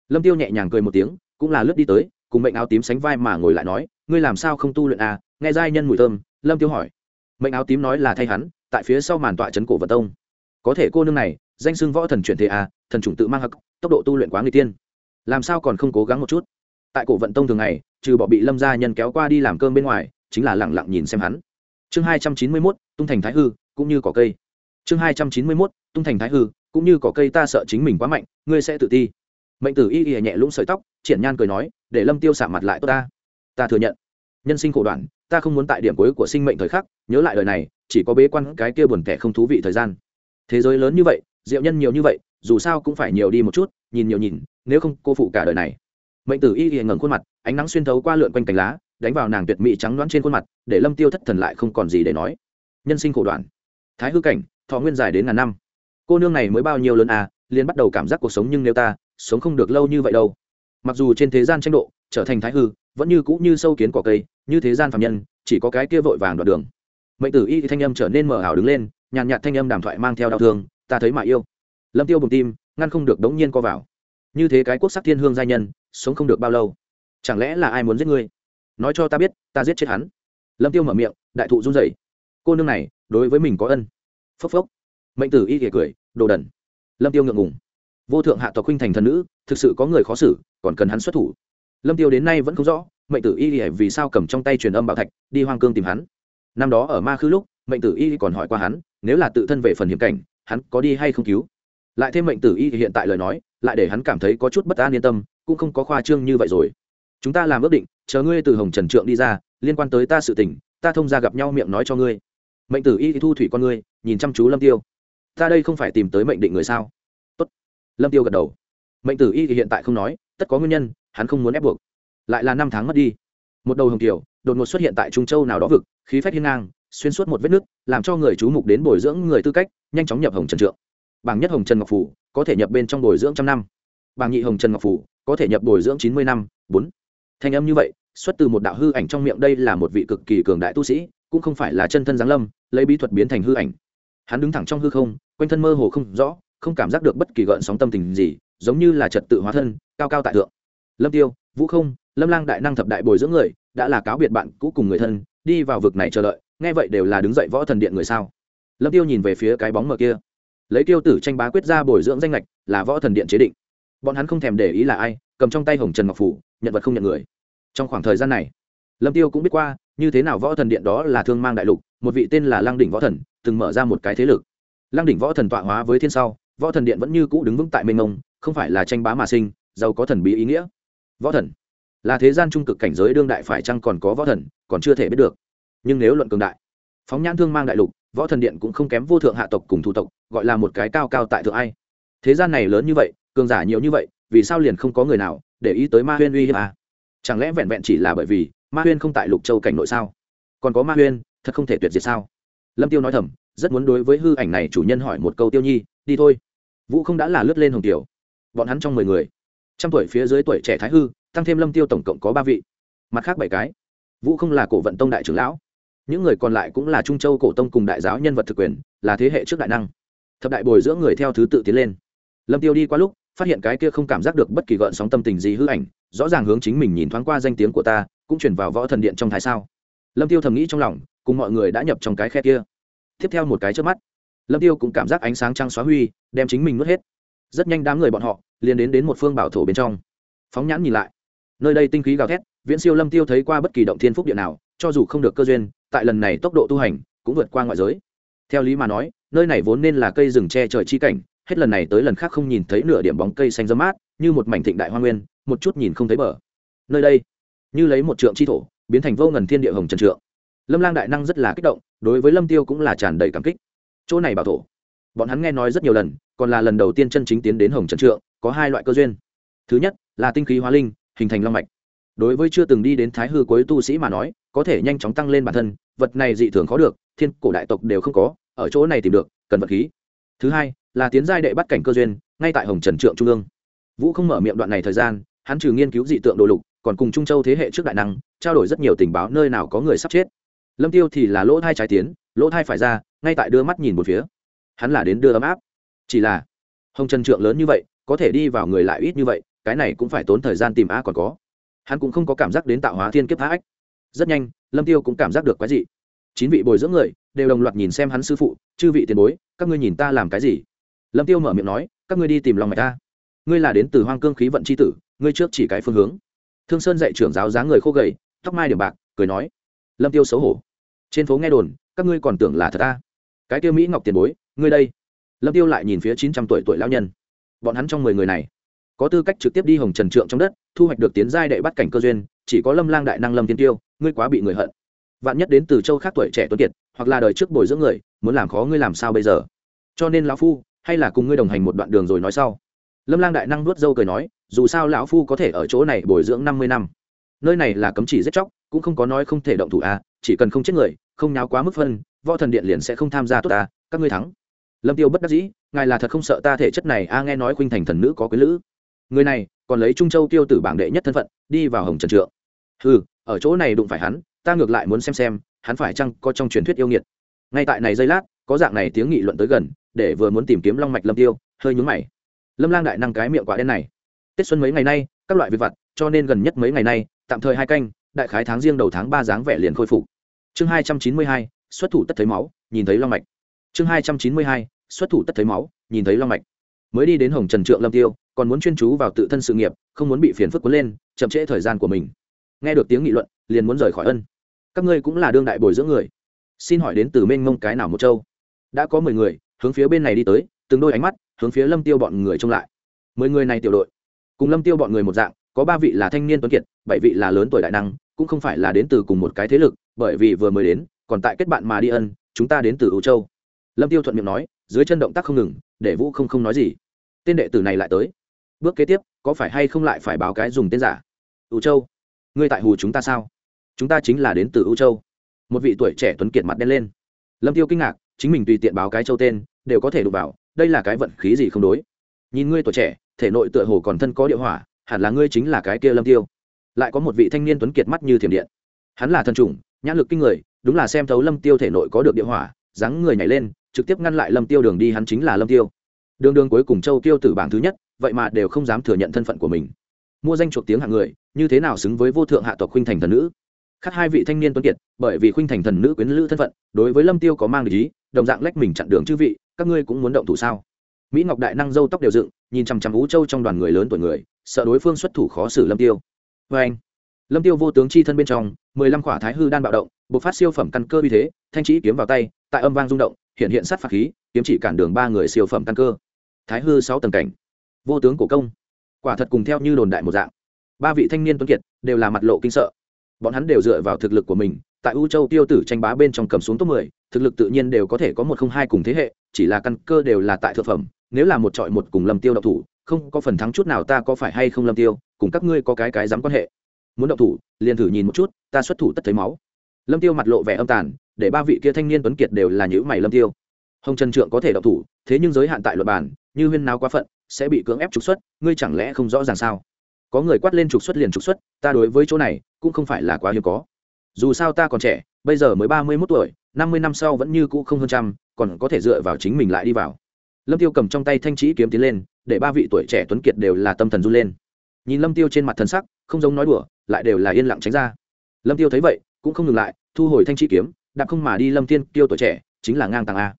Lâm tiêu nhẹ nhàng cười một tiếng, cũng là lướt đi tới, cùng mệnh áo tím sánh vai mà ngồi lại nói, ngươi làm sao không tu luyện à? Nghe giai nhân mùi thơm, lâm tiêu hỏi. Mệnh áo tím nói là thay hắn, tại phía sau màn tọa trấn cổ vật tông. Có thể cô nương này, danh xưng võ thần chuyển thế à thần chủng tự mang hắc, tốc độ tu luyện quá người tiên. Làm sao còn không cố gắng một chút? Tại cổ vận tông thường ngày, trừ bỏ bị lâm gia nhân kéo qua đi làm cơm bên ngoài, chính là lẳng lặng nhìn xem hắn. Chương hai trăm chín mươi mốt, tung thành thái hư, cũng như cỏ cây. Chương hai trăm chín mươi mốt, tung thành thái hư, cũng như cỏ cây ta sợ chính mình quá mạnh, ngươi sẽ tự ti. Mệnh tử y y nhẹ lũng sợi tóc, triển nhan cười nói, để lâm tiêu xả mặt lại tốt ta. Ta thừa nhận. Nhân sinh khổ đoạn, ta không muốn tại điểm cuối của sinh mệnh thời khắc, nhớ lại lời này, chỉ có bế quan cái kia buồn kẻ không thú vị thời gian. Thế giới lớn như vậy, diệu nhân nhiều như vậy, dù sao cũng phải nhiều đi một chút, nhìn nhiều nhìn, nếu không cô phụ cả đời này mệnh tử y y ngẩng khuôn mặt, ánh nắng xuyên thấu qua lượn quanh cành lá, đánh vào nàng tuyệt mỹ trắng đoán trên khuôn mặt, để lâm tiêu thất thần lại không còn gì để nói. Nhân sinh khổ đoạn. Thái hư cảnh, thọ nguyên dài đến ngàn năm. Cô nương này mới bao nhiêu lớn à liền bắt đầu cảm giác cuộc sống nhưng nếu ta, sống không được lâu như vậy đâu. Mặc dù trên thế gian tranh độ, trở thành thái hư, vẫn như cũ như sâu kiến cỏ cây, như thế gian phạm nhân, chỉ có cái kia vội vàng đoạn đường. Mệnh tử y thì thanh âm trở nên mờ ảo đứng lên, nhàn nhạt thanh âm đàm thoại mang theo đau thương, ta thấy mà yêu. Lâm tiêu bùng tim, ngăn không được đống nhiên co vào như thế cái quốc sắc thiên hương giai nhân, sống không được bao lâu. Chẳng lẽ là ai muốn giết ngươi? Nói cho ta biết, ta giết chết hắn. Lâm tiêu mở miệng, đại thụ run rẩy. Cô nương này, đối với mình có ân. Phốc phốc. Mệnh tử y kể cười, đồ đần. Lâm tiêu ngượng ngùng. Vô thượng hạ tộc huynh thành thần nữ, thực sự có người khó xử, còn cần hắn xuất thủ. Lâm tiêu đến nay vẫn không rõ, mệnh tử y vì sao cầm trong tay truyền âm bảo thạch, đi hoang cương tìm hắn. Năm đó ở ma khư lúc, mệnh tử y còn hỏi qua hắn, nếu là tự thân về phần hiểm cảnh, hắn có đi hay không cứu? Lại thêm mệnh tử y hiện tại lời nói, lại để hắn cảm thấy có chút bất an yên tâm, cũng không có khoa trương như vậy rồi. Chúng ta làm ước định, chờ ngươi từ hồng trần trượng đi ra, liên quan tới ta sự tình, ta thông ra gặp nhau miệng nói cho ngươi. Mệnh tử y thu thủy con ngươi, nhìn chăm chú lâm tiêu. Ta đây không phải tìm tới mệnh định người sao? Tốt. lâm tiêu gật đầu. Mệnh tử y thì hiện tại không nói, tất có nguyên nhân, hắn không muốn ép buộc. Lại là năm tháng mất đi. Một đầu hồng kiều, đột ngột xuất hiện tại trung châu nào đó vực, khí phách hiên ngang, xuyên suốt một vết nứt, làm cho người chú mục đến bồi dưỡng người tư cách, nhanh chóng nhập hồng trần trượng bảng nhất hồng trần ngọc phủ, có thể nhập bên trong bồi dưỡng trăm năm. Bảng nhị hồng trần ngọc phủ, có thể nhập bồi dưỡng chín mươi năm, bốn. Thanh âm như vậy, xuất từ một đạo hư ảnh trong miệng, đây là một vị cực kỳ cường đại tu sĩ, cũng không phải là chân thân giáng lâm, lấy bí thuật biến thành hư ảnh. Hắn đứng thẳng trong hư không, quanh thân mơ hồ không rõ, không cảm giác được bất kỳ gợn sóng tâm tình gì, giống như là trật tự hóa thân, cao cao tại thượng. Lâm tiêu, vũ không, lâm lang đại năng thập đại bồi dưỡng người, đã là cáo biệt bạn cũ cùng người thân, đi vào vực này chờ đợi, nghe vậy đều là đứng dậy võ thần điện người sao? Lâm tiêu nhìn về phía cái bóng mờ kia lấy tiêu tử tranh bá quyết ra bồi dưỡng danh lệch là võ thần điện chế định. Bọn hắn không thèm để ý là ai, cầm trong tay hồng trần ngọc phủ, nhận vật không nhận người. Trong khoảng thời gian này, lâm tiêu cũng biết qua, như thế nào võ thần điện đó là thương mang đại lục, một vị tên là lăng đỉnh võ thần, từng mở ra một cái thế lực. Lăng đỉnh võ thần tọa hóa với thiên sau, võ thần điện vẫn như cũ đứng vững tại mênh mông, không phải là tranh bá mà sinh, giàu có thần bí ý nghĩa. Võ thần, là thế gian trung cực cảnh giới đương đại phải chăng còn có võ thần, còn chưa thể biết được. Nhưng nếu luận cường đại phóng nhãn thương mang đại lục, võ thần điện cũng không kém vô thượng hạ tộc cùng thủ tộc, gọi là một cái cao cao tại thượng ai. Thế gian này lớn như vậy, cường giả nhiều như vậy, vì sao liền không có người nào để ý tới ma huyên uy hiếp à? chẳng lẽ vẹn vẹn chỉ là bởi vì ma huyên không tại lục châu cảnh nội sao? Còn có ma huyên, thật không thể tuyệt diệt sao? Lâm tiêu nói thầm, rất muốn đối với hư ảnh này chủ nhân hỏi một câu tiêu nhi, đi thôi. Vũ không đã là lướt lên hồng tiểu bọn hắn trong mười người, trăm tuổi phía dưới tuổi trẻ thái hư, tăng thêm lâm tiêu tổng cộng có ba vị. Mặt khác bảy cái. Vũ không là cổ vận tông đại trưởng lão những người còn lại cũng là trung châu cổ tông cùng đại giáo nhân vật thực quyền, là thế hệ trước đại năng. Thập đại bồi dưỡng người theo thứ tự tiến lên. Lâm tiêu đi qua lúc, phát hiện cái kia không cảm giác được bất kỳ gợn sóng tâm tình gì hư ảnh, rõ ràng hướng chính mình nhìn thoáng qua danh tiếng của ta, cũng chuyển vào võ thần điện trong thái sao. Lâm tiêu thầm nghĩ trong lòng, cùng mọi người đã nhập trong cái khe kia. Tiếp theo một cái trước mắt, lâm tiêu cũng cảm giác ánh sáng trăng xóa huy, đem chính mình nuốt hết. Rất nhanh đám người bọn họ, liền đến đến một phương bảo thổ bên trong. Phóng nhãn nhìn lại, nơi đây tinh khí gào thét, viễn siêu lâm tiêu thấy qua bất kỳ động thiên phúc điện nào, cho dù không được cơ duyên tại lần này tốc độ tu hành cũng vượt qua ngoại giới. Theo lý mà nói, nơi này vốn nên là cây rừng che trời chi cảnh, hết lần này tới lần khác không nhìn thấy nửa điểm bóng cây xanh dơ mát, như một mảnh thịnh đại hoa nguyên, một chút nhìn không thấy bờ. Nơi đây, như lấy một trượng chi thổ, biến thành vô ngần thiên địa hồng trần trượng. Lâm lang đại năng rất là kích động, đối với lâm tiêu cũng là tràn đầy cảm kích. Chỗ này bảo thổ, bọn hắn nghe nói rất nhiều lần, còn là lần đầu tiên chân chính tiến đến hồng trần trượng, có hai loại cơ duyên. Thứ nhất, là tinh khí hóa linh, hình thành long mạch. Đối với chưa từng đi đến thái hư cuối tu sĩ mà nói có thể nhanh chóng tăng lên bản thân, vật này dị thường khó được, thiên cổ đại tộc đều không có, ở chỗ này tìm được, cần vật khí. Thứ hai, là tiến giai đệ bắt cảnh cơ duyên, ngay tại hồng trần trượng trung ương. Vũ không mở miệng đoạn này thời gian, hắn trừ nghiên cứu dị tượng đồ lục, còn cùng trung châu thế hệ trước đại năng, trao đổi rất nhiều tình báo nơi nào có người sắp chết. Lâm tiêu thì là lỗ thai trái tiến, lỗ thai phải ra, ngay tại đưa mắt nhìn một phía. Hắn là đến đưa ấm áp. Chỉ là, hồng trần trượng lớn như vậy, có thể đi vào người lại ít như vậy, cái này cũng phải tốn thời gian tìm a còn có. Hắn cũng không có cảm giác đến tạo hóa thiên kiếp phá ách rất nhanh, lâm tiêu cũng cảm giác được cái gì chín vị bồi dưỡng người đều đồng loạt nhìn xem hắn sư phụ, chư vị tiền bối, các ngươi nhìn ta làm cái gì? Lâm tiêu mở miệng nói, các ngươi đi tìm lòng mạch ta. Ngươi là đến từ hoang cương khí vận c h i tử, ngươi trước chỉ cái phương hướng. Thương sơn dạy trưởng giáo dáng người khô gầy, tóc mai điểm bạc, cười nói, lâm tiêu xấu hổ. Trên phố nghe đồn, các ngươi còn tưởng là thật ta. Cái tiêu mỹ ngọc tiền bối, ngươi đây. Lâm tiêu lại nhìn phía chín trăm tuổi tuổi lão nhân. Bọn hắn trong mười người này, có tư cách trực tiếp đi hồng trần trượng trong đất, thu hoạch được tiến giai đệ bắt cảnh cơ duyên, chỉ có lâm lang đại năng lâm tiên tiêu ngươi quá bị người hận. Vạn nhất đến từ châu khác tuổi trẻ tuấn kiệt, hoặc là đời trước bồi dưỡng người, muốn làm khó ngươi làm sao bây giờ? Cho nên lão phu, hay là cùng ngươi đồng hành một đoạn đường rồi nói sau. Lâm lang đại năng nuốt dâu cười nói, dù sao lão phu có thể ở chỗ này bồi dưỡng năm mươi năm. Nơi này là cấm chỉ giết chóc, cũng không có nói không thể động thủ a chỉ cần không chết người, không nháo quá mức phân, võ thần điện liền sẽ không tham gia tốt ta các ngươi thắng. Lâm tiêu bất đắc dĩ, ngài là thật không sợ ta thể chất này a nghe nói khuynh thành thần nữ có quý lữ. Người này, còn lấy trung châu tiêu tử bảng đệ nhất thân phận, đi vào hồng trần trượng. Ừ ở chỗ này đụng phải hắn, ta ngược lại muốn xem xem, hắn phải chăng có trong truyền thuyết yêu nghiệt. Ngay tại này giây lát, có dạng này tiếng nghị luận tới gần, để vừa muốn tìm kiếm long mạch lâm tiêu, hơi nhướng mày. Lâm lang đại năng cái miệng quả đen này. Tết xuân mấy ngày nay, các loại việc vặt, cho nên gần nhất mấy ngày nay, tạm thời hai canh, đại khái tháng riêng đầu tháng ba dáng vẻ liền khôi phục. Chương hai trăm chín mươi hai, xuất thủ tất thấy máu, nhìn thấy long mạch. Chương hai trăm chín mươi hai, xuất thủ tất thấy máu, nhìn thấy long mạch. Mới đi đến hồng trần trượng lâm tiêu, còn muốn chuyên chú vào tự thân sự nghiệp, không muốn bị phiền phức cuốn lên, chậm trễ thời gian của mình nghe được tiếng nghị luận, liền muốn rời khỏi ân. Các ngươi cũng là đương đại bồi dưỡng người. Xin hỏi đến từ mênh mông cái nào một châu? Đã có mười người, hướng phía bên này đi tới, từng đôi ánh mắt, hướng phía lâm tiêu bọn người trông lại. Mười người này tiểu đội, cùng lâm tiêu bọn người một dạng, có ba vị là thanh niên tuấn kiệt, bảy vị là lớn tuổi đại năng, cũng không phải là đến từ cùng một cái thế lực, bởi vì vừa mới đến, còn tại kết bạn mà đi ân, chúng ta đến từ ưu châu. Lâm tiêu thuận miệng nói, dưới chân động tác không ngừng, để vũ không không nói gì. Tên đệ tử này lại tới. Bước kế tiếp, có phải hay không lại phải báo cái dùng tên giả? Ưu châu ngươi tại hù chúng ta sao? Chúng ta chính là đến từ ưu châu. Một vị tuổi trẻ tuấn kiệt mặt đen lên. Lâm tiêu kinh ngạc, chính mình tùy tiện báo cái châu tên, đều có thể đụng vào, đây là cái vận khí gì không đối? Nhìn ngươi tuổi trẻ, thể nội tựa hồ còn thân có địa hỏa, hẳn là ngươi chính là cái kia lâm tiêu. Lại có một vị thanh niên tuấn kiệt mắt như thiểm điện. Hắn là thần trùng nhãn lực kinh người, đúng là xem thấu lâm tiêu thể nội có được địa hỏa, dáng người nhảy lên, trực tiếp ngăn lại lâm tiêu đường đi, hắn chính là lâm tiêu. Đường đường cuối cùng châu tiêu tử bảng thứ nhất, vậy mà đều không dám thừa nhận thân phận của mình. Mua danh chuộc tiếng hạng người như thế nào xứng với vô thượng hạ tộc khuynh thành thần nữ? Khác hai vị thanh niên tuấn kiệt, bởi vì khuynh thành thần nữ quyến lữ thân phận, đối với lâm tiêu có mang ý, đồng dạng lách mình chặn đường chư vị, các ngươi cũng muốn động thủ sao? Mỹ ngọc đại năng dâu tóc đều dựng, nhìn chằm chằm ú châu trong đoàn người lớn tuổi người, sợ đối phương xuất thủ khó xử lâm tiêu. Vê anh, lâm tiêu vô tướng chi thân bên trong, mười lăm khỏa thái hư đan bạo động, bộc phát siêu phẩm căn cơ uy thế, thanh trí kiếm vào tay, tại âm vang rung động, hiện hiện sát phạt khí, kiếm chỉ cản đường ba người siêu phẩm căn cơ. Thái hư sáu tầng cảnh. Vô tướng cổ công. Quả thật cùng theo như đồn đại một dạng ba vị thanh niên tuấn kiệt đều là mặt lộ kinh sợ. Bọn hắn đều dựa vào thực lực của mình, tại u châu tiêu tử tranh bá bên trong cầm xuống top mười, thực lực tự nhiên đều có thể có một không hai cùng thế hệ, chỉ là căn cơ đều là tại thượng phẩm, nếu là một trọi một cùng lâm tiêu độc thủ, không có phần thắng chút nào ta có phải hay không lâm tiêu, cùng các ngươi có cái cái dám quan hệ. Muốn động thủ, liền thử nhìn một chút, ta xuất thủ tất thấy máu. Lâm tiêu mặt lộ vẻ âm tàn, để ba vị kia thanh niên tuấn kiệt đều là nhữ mày lâm tiêu. Hồng trần trượng có thể động thủ, thế nhưng giới hạn tại luật bản, như huyên nào quá phận, sẽ bị cưỡng ép trục xuất, ngươi chẳng lẽ không rõ ràng sao? Có người quát lên trục xuất liền trục xuất, ta đối với chỗ này cũng không phải là quá hiếm có. Dù sao ta còn trẻ, bây giờ mới ba mươi mốt tuổi, năm mươi năm sau vẫn như cũ không hơn trăm, còn có thể dựa vào chính mình lại đi vào. Lâm tiêu cầm trong tay thanh trí kiếm tiến lên, để ba vị tuổi trẻ tuấn kiệt đều là tâm thần run lên. Nhìn lâm tiêu trên mặt thần sắc, không giống nói đùa, lại đều là yên lặng tránh ra. Lâm tiêu thấy vậy, cũng không ngừng lại, thu hồi thanh trí kiếm, đạp không mà đi lâm tiên tiêu tuổi trẻ, chính là ngang tàng a.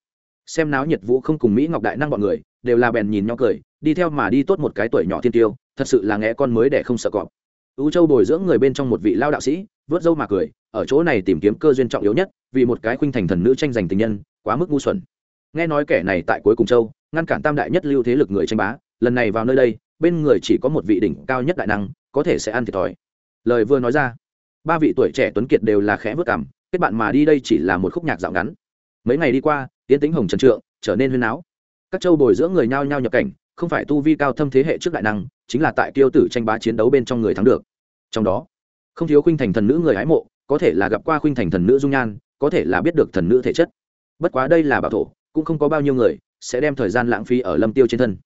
Xem náo nhiệt vũ không cùng mỹ ngọc đại năng bọn người, đều là bèn nhìn nhau cười, đi theo mà đi tốt một cái tuổi nhỏ thiên tiêu thật sự là nghe con mới để không sợ cọp. Ưu châu bồi dưỡng người bên trong một vị lao đạo sĩ, vớt dâu mà cười, ở chỗ này tìm kiếm cơ duyên trọng yếu nhất, vì một cái khuynh thành thần nữ tranh giành tình nhân, quá mức ngu xuẩn. Nghe nói kẻ này tại cuối cùng châu, ngăn cản tam đại nhất lưu thế lực người tranh bá, lần này vào nơi đây, bên người chỉ có một vị đỉnh cao nhất đại năng, có thể sẽ ăn thiệt thòi. Lời vừa nói ra, ba vị tuổi trẻ tuấn kiệt đều là khẽ vớt cảm kết bạn mà đi đây chỉ là một khúc nhạc dạo ngắn. Mấy ngày đi qua tiến tính hồng trần trượng, trở nên huyên áo các châu bồi dưỡng người nhao nhao nhập cảnh, không phải tu vi cao thâm thế hệ trước đại năng chính là tại kiêu tử tranh bá chiến đấu bên trong người thắng được. Trong đó, không thiếu khuynh thành thần nữ người hái mộ, có thể là gặp qua khuynh thành thần nữ dung nhan, có thể là biết được thần nữ thể chất. Bất quá đây là bảo thổ, cũng không có bao nhiêu người sẽ đem thời gian lãng phí ở lâm tiêu trên thân.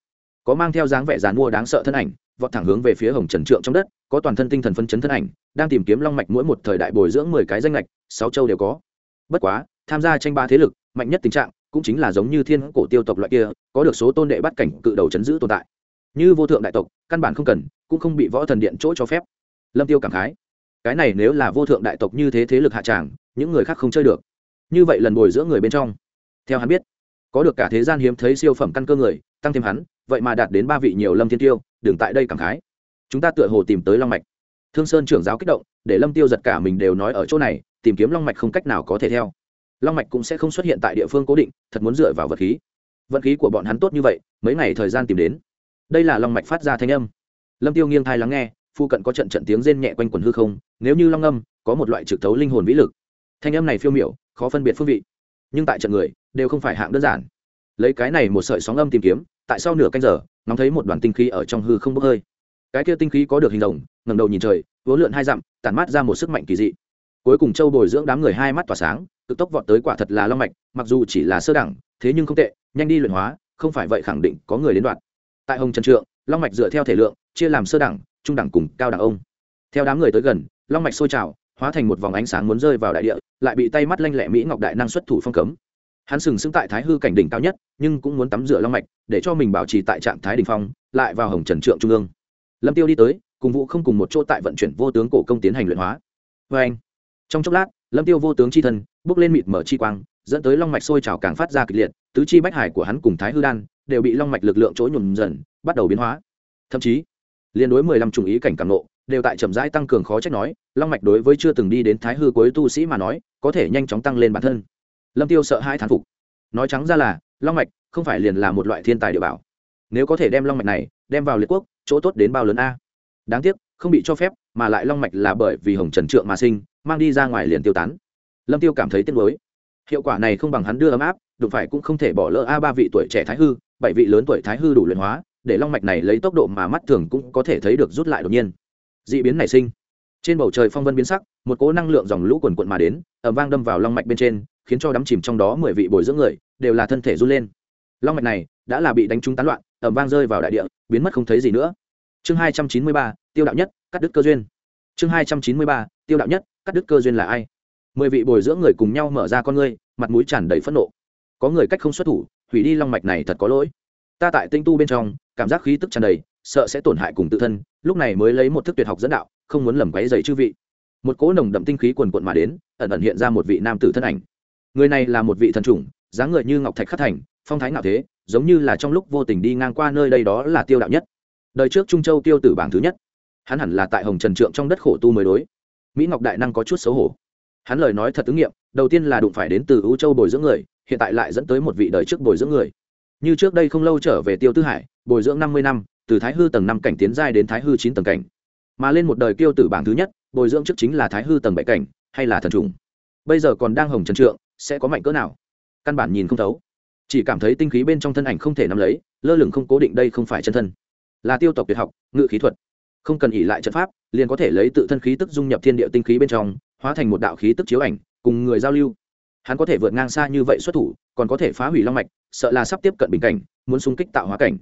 Có mang theo dáng vẻ dàn mua đáng sợ thân ảnh, vọt thẳng hướng về phía hồng trần trượng trong đất, có toàn thân tinh thần phân chấn thân ảnh, đang tìm kiếm long mạch mỗi một thời đại bồi dưỡng mười cái danh lệch sáu châu đều có. Bất quá, tham gia tranh ba thế lực, mạnh nhất tình trạng cũng chính là giống như thiên cổ tiêu tộc loại kia, có được số tôn đệ bắt cảnh cự đầu chấn giữ tồn tại như vô thượng đại tộc, căn bản không cần, cũng không bị võ thần điện chỗ cho phép. Lâm tiêu cảm khái, cái này nếu là vô thượng đại tộc như thế thế lực hạ tràng, những người khác không chơi được. Như vậy lần bồi giữa người bên trong, theo hắn biết, có được cả thế gian hiếm thấy siêu phẩm căn cơ người, tăng thêm hắn, vậy mà đạt đến ba vị nhiều lâm thiên tiêu, đừng tại đây cảm khái. Chúng ta tựa hồ tìm tới long mạch. Thương sơn trưởng giáo kích động, để lâm tiêu giật cả mình đều nói ở chỗ này, tìm kiếm long mạch không cách nào có thể theo. Long mạch cũng sẽ không xuất hiện tại địa phương cố định, thật muốn dựa vào vật khí. Vận khí của bọn hắn tốt như vậy, mấy ngày thời gian tìm đến đây là long mạch phát ra thanh âm. Lâm tiêu nghiêng thai lắng nghe, phu cận có trận trận tiếng rên nhẹ quanh quần hư không, nếu như long âm, có một loại trực thấu linh hồn vĩ lực. Thanh âm này phiêu miểu, khó phân biệt phương vị. Nhưng tại trận người, đều không phải hạng đơn giản. Lấy cái này một sợi sóng âm tìm kiếm, tại sau nửa canh giờ, ngóng thấy một đoàn tinh khí ở trong hư không bốc hơi. Cái kia tinh khí có được hình rồng, ngẩng đầu nhìn trời vốn lượn hai dặm, tản mát ra một sức mạnh kỳ dị. Cuối cùng châu bồi dưỡng đám người hai mắt tỏa sáng, cực tốc vọt tới quả thật là long mạch, mặc dù chỉ là sơ đẳng, thế nhưng không tệ, nhanh đi luyện hóa, không phải vậy khẳng định có người đến đoạn tại hồng trần trượng, long mạch dựa theo thể lượng, chia làm sơ đẳng, trung đẳng cùng cao đẳng ông. Theo đám người tới gần, long mạch sôi trào, hóa thành một vòng ánh sáng muốn rơi vào đại địa, lại bị tay mắt lanh lẹ mỹ ngọc đại năng xuất thủ phong cấm. Hắn sừng sững tại thái hư cảnh đỉnh cao nhất, nhưng cũng muốn tắm rửa long mạch, để cho mình bảo trì tại trạng thái đỉnh phong, lại vào hồng trần trượng trung ương. Lâm tiêu đi tới, cùng vũ không cùng một chỗ tại vận chuyển vô tướng cổ công tiến hành luyện hóa. Vê anh, trong chốc lát, lâm tiêu vô tướng chi thân, bước lên mịt mở chi quang, dẫn tới long mạch sôi trào càng phát ra kịch liệt, tứ chi bách hải của hắn cùng thái hư đan đều bị long mạch lực lượng chỗ nhùm dần, bắt đầu biến hóa. Thậm chí, liên đối mười lăm trùng ý cảnh càng nộ đều tại chậm rãi tăng cường khó trách nói, long mạch đối với chưa từng đi đến thái hư cuối tu sĩ mà nói, có thể nhanh chóng tăng lên bản thân. Lâm tiêu sợ hai thán phục. Nói trắng ra là, long mạch không phải liền là một loại thiên tài địa bảo. Nếu có thể đem long mạch này đem vào liệt quốc, chỗ tốt đến bao lớn a? Đáng tiếc, không bị cho phép, mà lại long mạch là bởi vì hồng trần trượng mà sinh, mang đi ra ngoài liền tiêu tán. Lâm tiêu cảm thấy tiếc nuối. Hiệu quả này không bằng hắn đưa ấm áp, đụng phải cũng không thể bỏ lỡ a ba vị tuổi trẻ thái hư bảy vị lớn tuổi thái hư đủ luyện hóa, để long mạch này lấy tốc độ mà mắt thường cũng có thể thấy được rút lại đột nhiên. D ị biến nảy sinh. Trên bầu trời phong vân biến sắc, một cỗ năng lượng dòng lũ quần quận mà đến ẩm vang đâm vào long mạch bên trên, khiến cho đắm chìm trong đó mười vị bồi dưỡng người đều là thân thể run lên. Long mạch này đã là bị đánh trúng tán loạn ẩm vang rơi vào đại địa, biến mất không thấy gì nữa. Chương hai trăm chín mươi ba, tiêu đạo nhất, cắt đứt cơ duyên. Chương hai trăm chín mươi ba, tiêu đạo nhất, cắt đứt cơ duyên là ai? Mười vị bồi dưỡng người cùng nhau mở ra con ngươi, mặt mũi tràn đầy phẫn nộ. Có người cách không xuất thủ hủy đi long mạch này thật có lỗi. Ta tại tinh tu bên trong, cảm giác khí tức tràn đầy, sợ sẽ tổn hại cùng tự thân, lúc này mới lấy một thức tuyệt học dẫn đạo, không muốn lầm quấy dày chư vị. Một cỗ nồng đậm tinh khí quần quận mà đến, ẩn ẩn hiện ra một vị nam tử thân ảnh. Người này là một vị thần trùng dáng người như ngọc thạch khắc thành, phong thái ngạo thế, giống như là trong lúc vô tình đi ngang qua nơi đây đó là tiêu đạo nhất. Đời trước trung châu tiêu tử bảng thứ nhất. Hắn hẳn là tại hồng trần trượng trong đất khổ tu mới đối. Mỹ ngọc đại năng có chút xấu hổ. Hắn lời nói thật ứng nghiệm, đầu tiên là đụng phải đến từ ưu châu bồi dưỡng người hiện tại lại dẫn tới một vị đời trước bồi dưỡng người. Như trước đây không lâu trở về tiêu tư hải, bồi dưỡng năm mươi năm, từ thái hư tầng năm cảnh tiến giai đến thái hư chín tầng cảnh. Mà lên một đời kiêu tử bảng thứ nhất, bồi dưỡng trước chính là thái hư tầng bảy cảnh, hay là thần trùng. Bây giờ còn đang hồng trần trượng, sẽ có mạnh cỡ nào? Căn bản nhìn không thấu. Chỉ cảm thấy tinh khí bên trong thân ảnh không thể nắm lấy, lơ lửng không cố định đây không phải chân thân. Là tiêu tộc tuyệt học, ngự khí thuật. Không cần ỉ lại trận pháp, liền có thể lấy tự thân khí tức dung nhập thiên địa tinh khí bên trong, hóa thành một đạo khí tức chiếu ảnh, cùng người giao lưu hắn có thể vượt ngang xa như vậy xuất thủ, còn có thể phá hủy long mạch, sợ là sắp tiếp cận bình cảnh, muốn xung kích tạo hóa cảnh.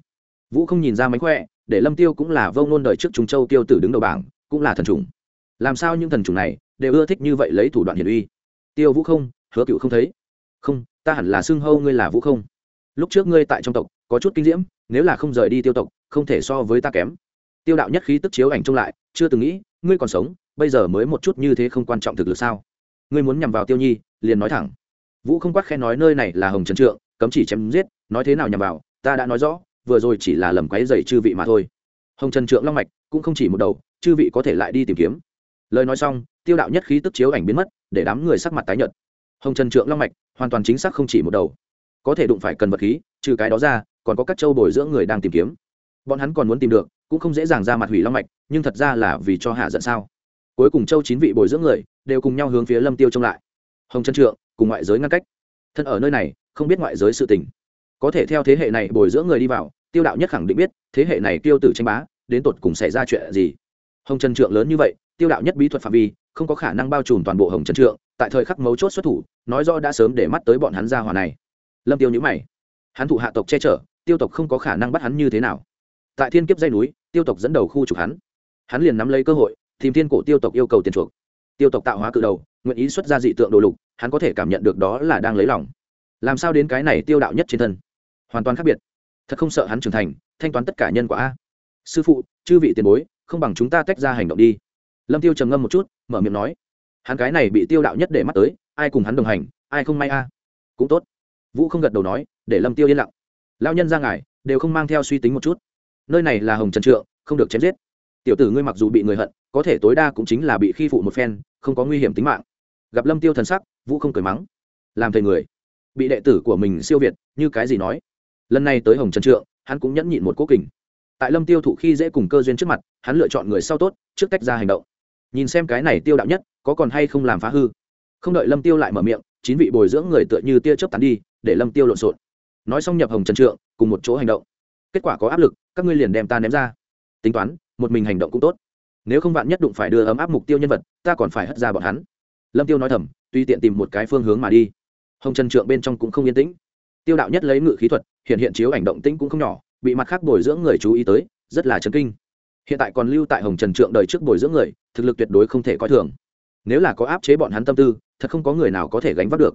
Vũ không nhìn ra mánh khỏe, để lâm tiêu cũng là vông nôn đời trước trung châu tiêu tử đứng đầu bảng, cũng là thần trùng. Làm sao những thần trùng này đều ưa thích như vậy lấy thủ đoạn hiển uy? Tiêu vũ không, hứa cựu không thấy. Không, ta hẳn là xưng hâu ngươi là vũ không. Lúc trước ngươi tại trong tộc, có chút kinh diễm, nếu là không rời đi tiêu tộc, không thể so với ta kém. Tiêu đạo nhất khí tức chiếu ảnh trông lại, chưa từng nghĩ, ngươi còn sống, bây giờ mới một chút như thế không quan trọng thực lực sao? Ngươi muốn nhằm vào tiêu nhi liền nói thẳng. Vũ không quát khen nói nơi này là hồng trần trượng, cấm chỉ chém giết, nói thế nào nhằm vào, ta đã nói rõ, vừa rồi chỉ là lầm quáy dày chư vị mà thôi. Hồng trần trượng long mạch cũng không chỉ một đầu, chư vị có thể lại đi tìm kiếm. Lời nói xong, tiêu đạo nhất khí tức chiếu ảnh biến mất, để đám người sắc mặt tái nhợt. Hồng trần trượng long mạch hoàn toàn chính xác không chỉ một đầu. Có thể đụng phải cần vật khí, trừ cái đó ra, còn có các châu bồi dưỡng người đang tìm kiếm. Bọn hắn còn muốn tìm được, cũng không dễ dàng ra mặt hủy long mạch, nhưng thật ra là vì cho hạ giận sao. Cuối cùng châu chín vị bồi dưỡng người đều cùng nhau hướng phía lâm tiêu trông lại hồng trân trượng, cùng ngoại giới ngăn cách. Thân ở nơi này, không biết ngoại giới sự tình. Có thể theo thế hệ này bồi dưỡng người đi vào, tiêu đạo nhất khẳng định biết, thế hệ này tiêu tử tranh bá, đến tột cùng xảy ra chuyện gì. Hồng trần trượng lớn như vậy, tiêu đạo nhất bí thuật phạm vi, không có khả năng bao trùm toàn bộ hồng trần trượng, tại thời khắc mấu chốt xuất thủ, nói rõ đã sớm để mắt tới bọn hắn ra hòa này. Lâm tiêu nhữ mày. Hắn thụ hạ tộc che chở, tiêu tộc không có khả năng bắt hắn như thế nào. Tại thiên kiếp dây núi, tiêu tộc dẫn đầu khu trục hắn. Hắn liền nắm lấy cơ hội, tìm thiên cổ tiêu tộc yêu cầu tiền chuộc tiêu tộc tạo hóa cự đầu, nguyện ý xuất ra dị tượng đồ lục, hắn có thể cảm nhận được đó là đang lấy lòng. Làm sao đến cái này tiêu đạo nhất trên thân? Hoàn toàn khác biệt. Thật không sợ hắn trưởng thành, thanh toán tất cả nhân quả a. Sư phụ, chư vị tiền bối, không bằng chúng ta tách ra hành động đi. Lâm tiêu trầm ngâm một chút, mở miệng nói. Hắn cái này bị tiêu đạo nhất để mắt tới, ai cùng hắn đồng hành, ai không may a. Cũng tốt. Vũ không gật đầu nói, để lâm tiêu yên lặng. Lao nhân ra ngài, đều không mang theo suy tính một chút. Nơi này là hồng trần trượng, không được chém giết tiểu tử ngươi mặc dù bị người hận, có thể tối đa cũng chính là bị khi phụ một phen, không có nguy hiểm tính mạng. Gặp lâm tiêu thần sắc, vũ không cười mắng. Làm thầy người. Bị đệ tử của mình siêu việt, như cái gì nói? Lần này tới hồng trần trượng, hắn cũng nhẫn nhịn một cố kình. Tại lâm tiêu thụ khi dễ cùng cơ duyên trước mặt, hắn lựa chọn người sau tốt, trước tách ra hành động. Nhìn xem cái này tiêu đạo nhất, có còn hay không làm phá hư? Không đợi lâm tiêu lại mở miệng, chín vị bồi dưỡng người tựa như tia chớp tán đi, để lâm tiêu lộn xộn. Nói xong nhập hồng trần trượng, cùng một chỗ hành động. Kết quả có áp lực, các ngươi liền đem ta ném ra. Tính toán một mình hành động cũng tốt. Nếu không bạn nhất đụng phải đưa ấm áp mục tiêu nhân vật, ta còn phải hất ra bọn hắn. Lâm tiêu nói thầm tuy tiện tìm một cái phương hướng mà đi. Hồng trần trượng bên trong cũng không yên tĩnh. Tiêu đạo nhất lấy ngự khí thuật, hiện hiện chiếu ảnh động tĩnh cũng không nhỏ, bị mặt khác bồi dưỡng người chú ý tới, rất là chấn kinh. Hiện tại còn lưu tại hồng trần trượng đời trước bồi dưỡng người, thực lực tuyệt đối không thể coi thường. Nếu là có áp chế bọn hắn tâm tư, thật không có người nào có thể gánh vác được.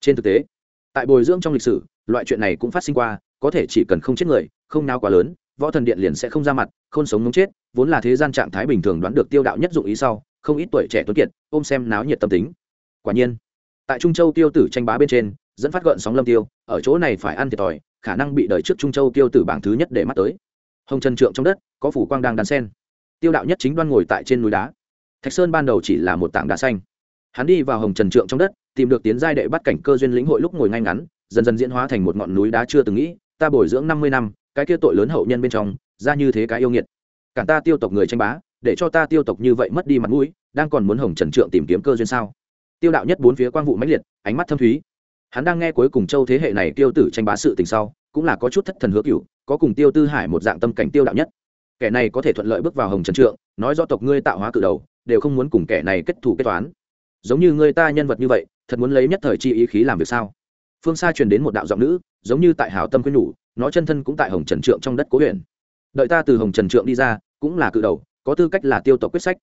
Trên thực tế, tại bồi dưỡng trong lịch sử, loại chuyện này cũng phát sinh qua, có thể chỉ cần không chết người, không nao quá lớn, võ thần điện liền sẽ không ra mặt không sống muốn chết vốn là thế gian trạng thái bình thường đoán được tiêu đạo nhất dụng ý sau, không ít tuổi trẻ tuấn kiệt, ôm xem náo nhiệt tâm tính. Quả nhiên, tại trung châu tiêu tử tranh bá bên trên, dẫn phát gợn sóng lâm tiêu, ở chỗ này phải ăn thiệt thòi, khả năng bị đợi trước trung châu tiêu tử bảng thứ nhất để mắt tới. Hồng trần trượng trong đất, có phủ quang đang đàn sen. Tiêu đạo nhất chính đoan ngồi tại trên núi đá. Thạch sơn ban đầu chỉ là một tảng đá xanh. Hắn đi vào hồng trần trượng trong đất, tìm được tiến giai đệ bắt cảnh cơ duyên lĩnh hội lúc ngồi ngay ngắn, dần dần diễn hóa thành một ngọn núi đá chưa từng nghĩ, ta bồi dưỡng năm mươi năm, cái kia tội lớn hậu nhân bên trong, ra như thế cái yêu nghiệt cản ta tiêu tộc người tranh bá, để cho ta tiêu tộc như vậy mất đi mặt mũi, đang còn muốn hồng trần trượng tìm kiếm cơ duyên sao? Tiêu đạo nhất bốn phía quang vụ mãnh liệt, ánh mắt thâm thúy. Hắn đang nghe cuối cùng châu thế hệ này tiêu tử tranh bá sự tình sau, cũng là có chút thất thần hứa cựu có cùng tiêu tư hải một dạng tâm cảnh tiêu đạo nhất. Kẻ này có thể thuận lợi bước vào hồng trần trượng, nói do tộc ngươi tạo hóa cự đầu, đều không muốn cùng kẻ này kết thù kết toán. Giống như ngươi ta nhân vật như vậy, thật muốn lấy nhất thời chi ý khí làm việc sao? Phương xa truyền đến một đạo giọng nữ, giống như tại hảo tâm quyên nhủ, nó chân thân cũng tại hồng trần trượng trong đất cố huyện đợi ta từ hồng trần trượng đi ra, cũng là cự đầu, có tư cách là tiêu tộc quyết sách.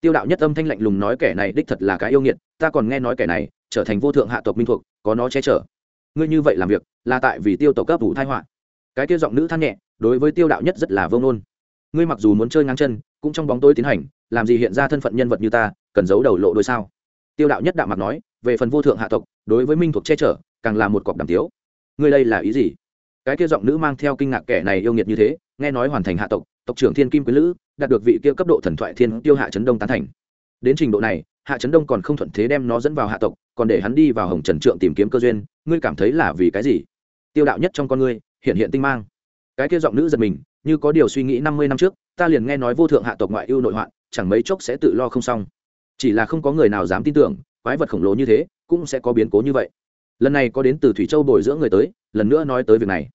Tiêu đạo nhất âm thanh lạnh lùng nói kẻ này đích thật là cái yêu nghiệt, ta còn nghe nói kẻ này trở thành vô thượng hạ tộc minh thuộc, có nó che chở. Ngươi như vậy làm việc, là tại vì tiêu tộc cấp đủ thai họa. Cái tiêu giọng nữ than nhẹ, đối với tiêu đạo nhất rất là vông nôn ngươi mặc dù muốn chơi ngang chân, cũng trong bóng tôi tiến hành, làm gì hiện ra thân phận nhân vật như ta, cần giấu đầu lộ đôi sao? Tiêu đạo nhất đạo mặt nói, về phần vô thượng hạ tộc, đối với minh thuộc che chở, càng là một cọc đàm tiếu. Ngươi đây là ý gì? Cái kia giọng nữ mang theo kinh ngạc kẻ này yêu nghiệt như thế nghe nói hoàn thành hạ tộc tộc trưởng thiên kim quý lữ đạt được vị kia cấp độ thần thoại thiên tiêu hạ trấn đông tán thành. Đến trình độ này, hạ trấn đông còn không thuận thế đem nó dẫn vào hạ tộc, còn để hắn đi vào hồng trần trượng tìm kiếm cơ duyên, ngươi cảm thấy là vì cái gì? Tiêu đạo nhất trong con ngươi, hiện hiện tinh mang. Cái kia giọng nữ giật mình, như có điều suy nghĩ năm mươi năm trước, ta liền nghe nói vô thượng hạ tộc ngoại ưu nội hoạn, chẳng mấy chốc sẽ tự lo không xong. Chỉ là không có người nào dám tin tưởng, quái vật khổng lồ như thế, cũng sẽ có biến cố như vậy. Lần này có đến từ thủy châu bồi dưỡng người tới, lần nữa nói tới việc này.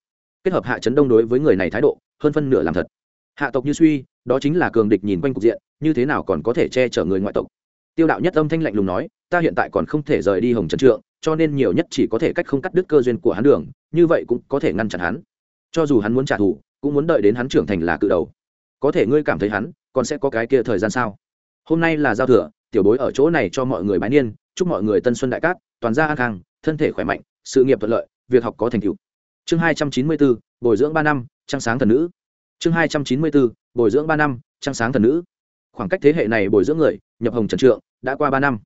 Kết hợp hạ chấn đông đối với người này thái độ hơn phân nửa làm thật. Hạ tộc như suy, đó chính là cường địch nhìn quanh cục diện, như thế nào còn có thể che chở người ngoại tộc? Tiêu đạo nhất âm thanh lạnh lùng nói, ta hiện tại còn không thể rời đi hồng trần trượng, cho nên nhiều nhất chỉ có thể cách không cắt đứt cơ duyên của hắn đường, như vậy cũng có thể ngăn chặn hắn. Cho dù hắn muốn trả thù, cũng muốn đợi đến hắn trưởng thành là cự đầu. Có thể ngươi cảm thấy hắn, còn sẽ có cái kia thời gian sao? Hôm nay là giao thừa, tiểu bối ở chỗ này cho mọi người bái niên, chúc mọi người tân xuân đại cát, toàn gia an khang, thân thể khỏe mạnh, sự nghiệp thuận lợi, việc học có thành tựu. Chương hai trăm chín mươi bốn, bồi dưỡng ba năm trăng sáng thần nữ. Chương hai trăm chín mươi bốn, bồi dưỡng ba năm, trăng sáng thần nữ. Khoảng cách thế hệ này bồi dưỡng người, nhập hồng trần trượng, đã qua ba năm.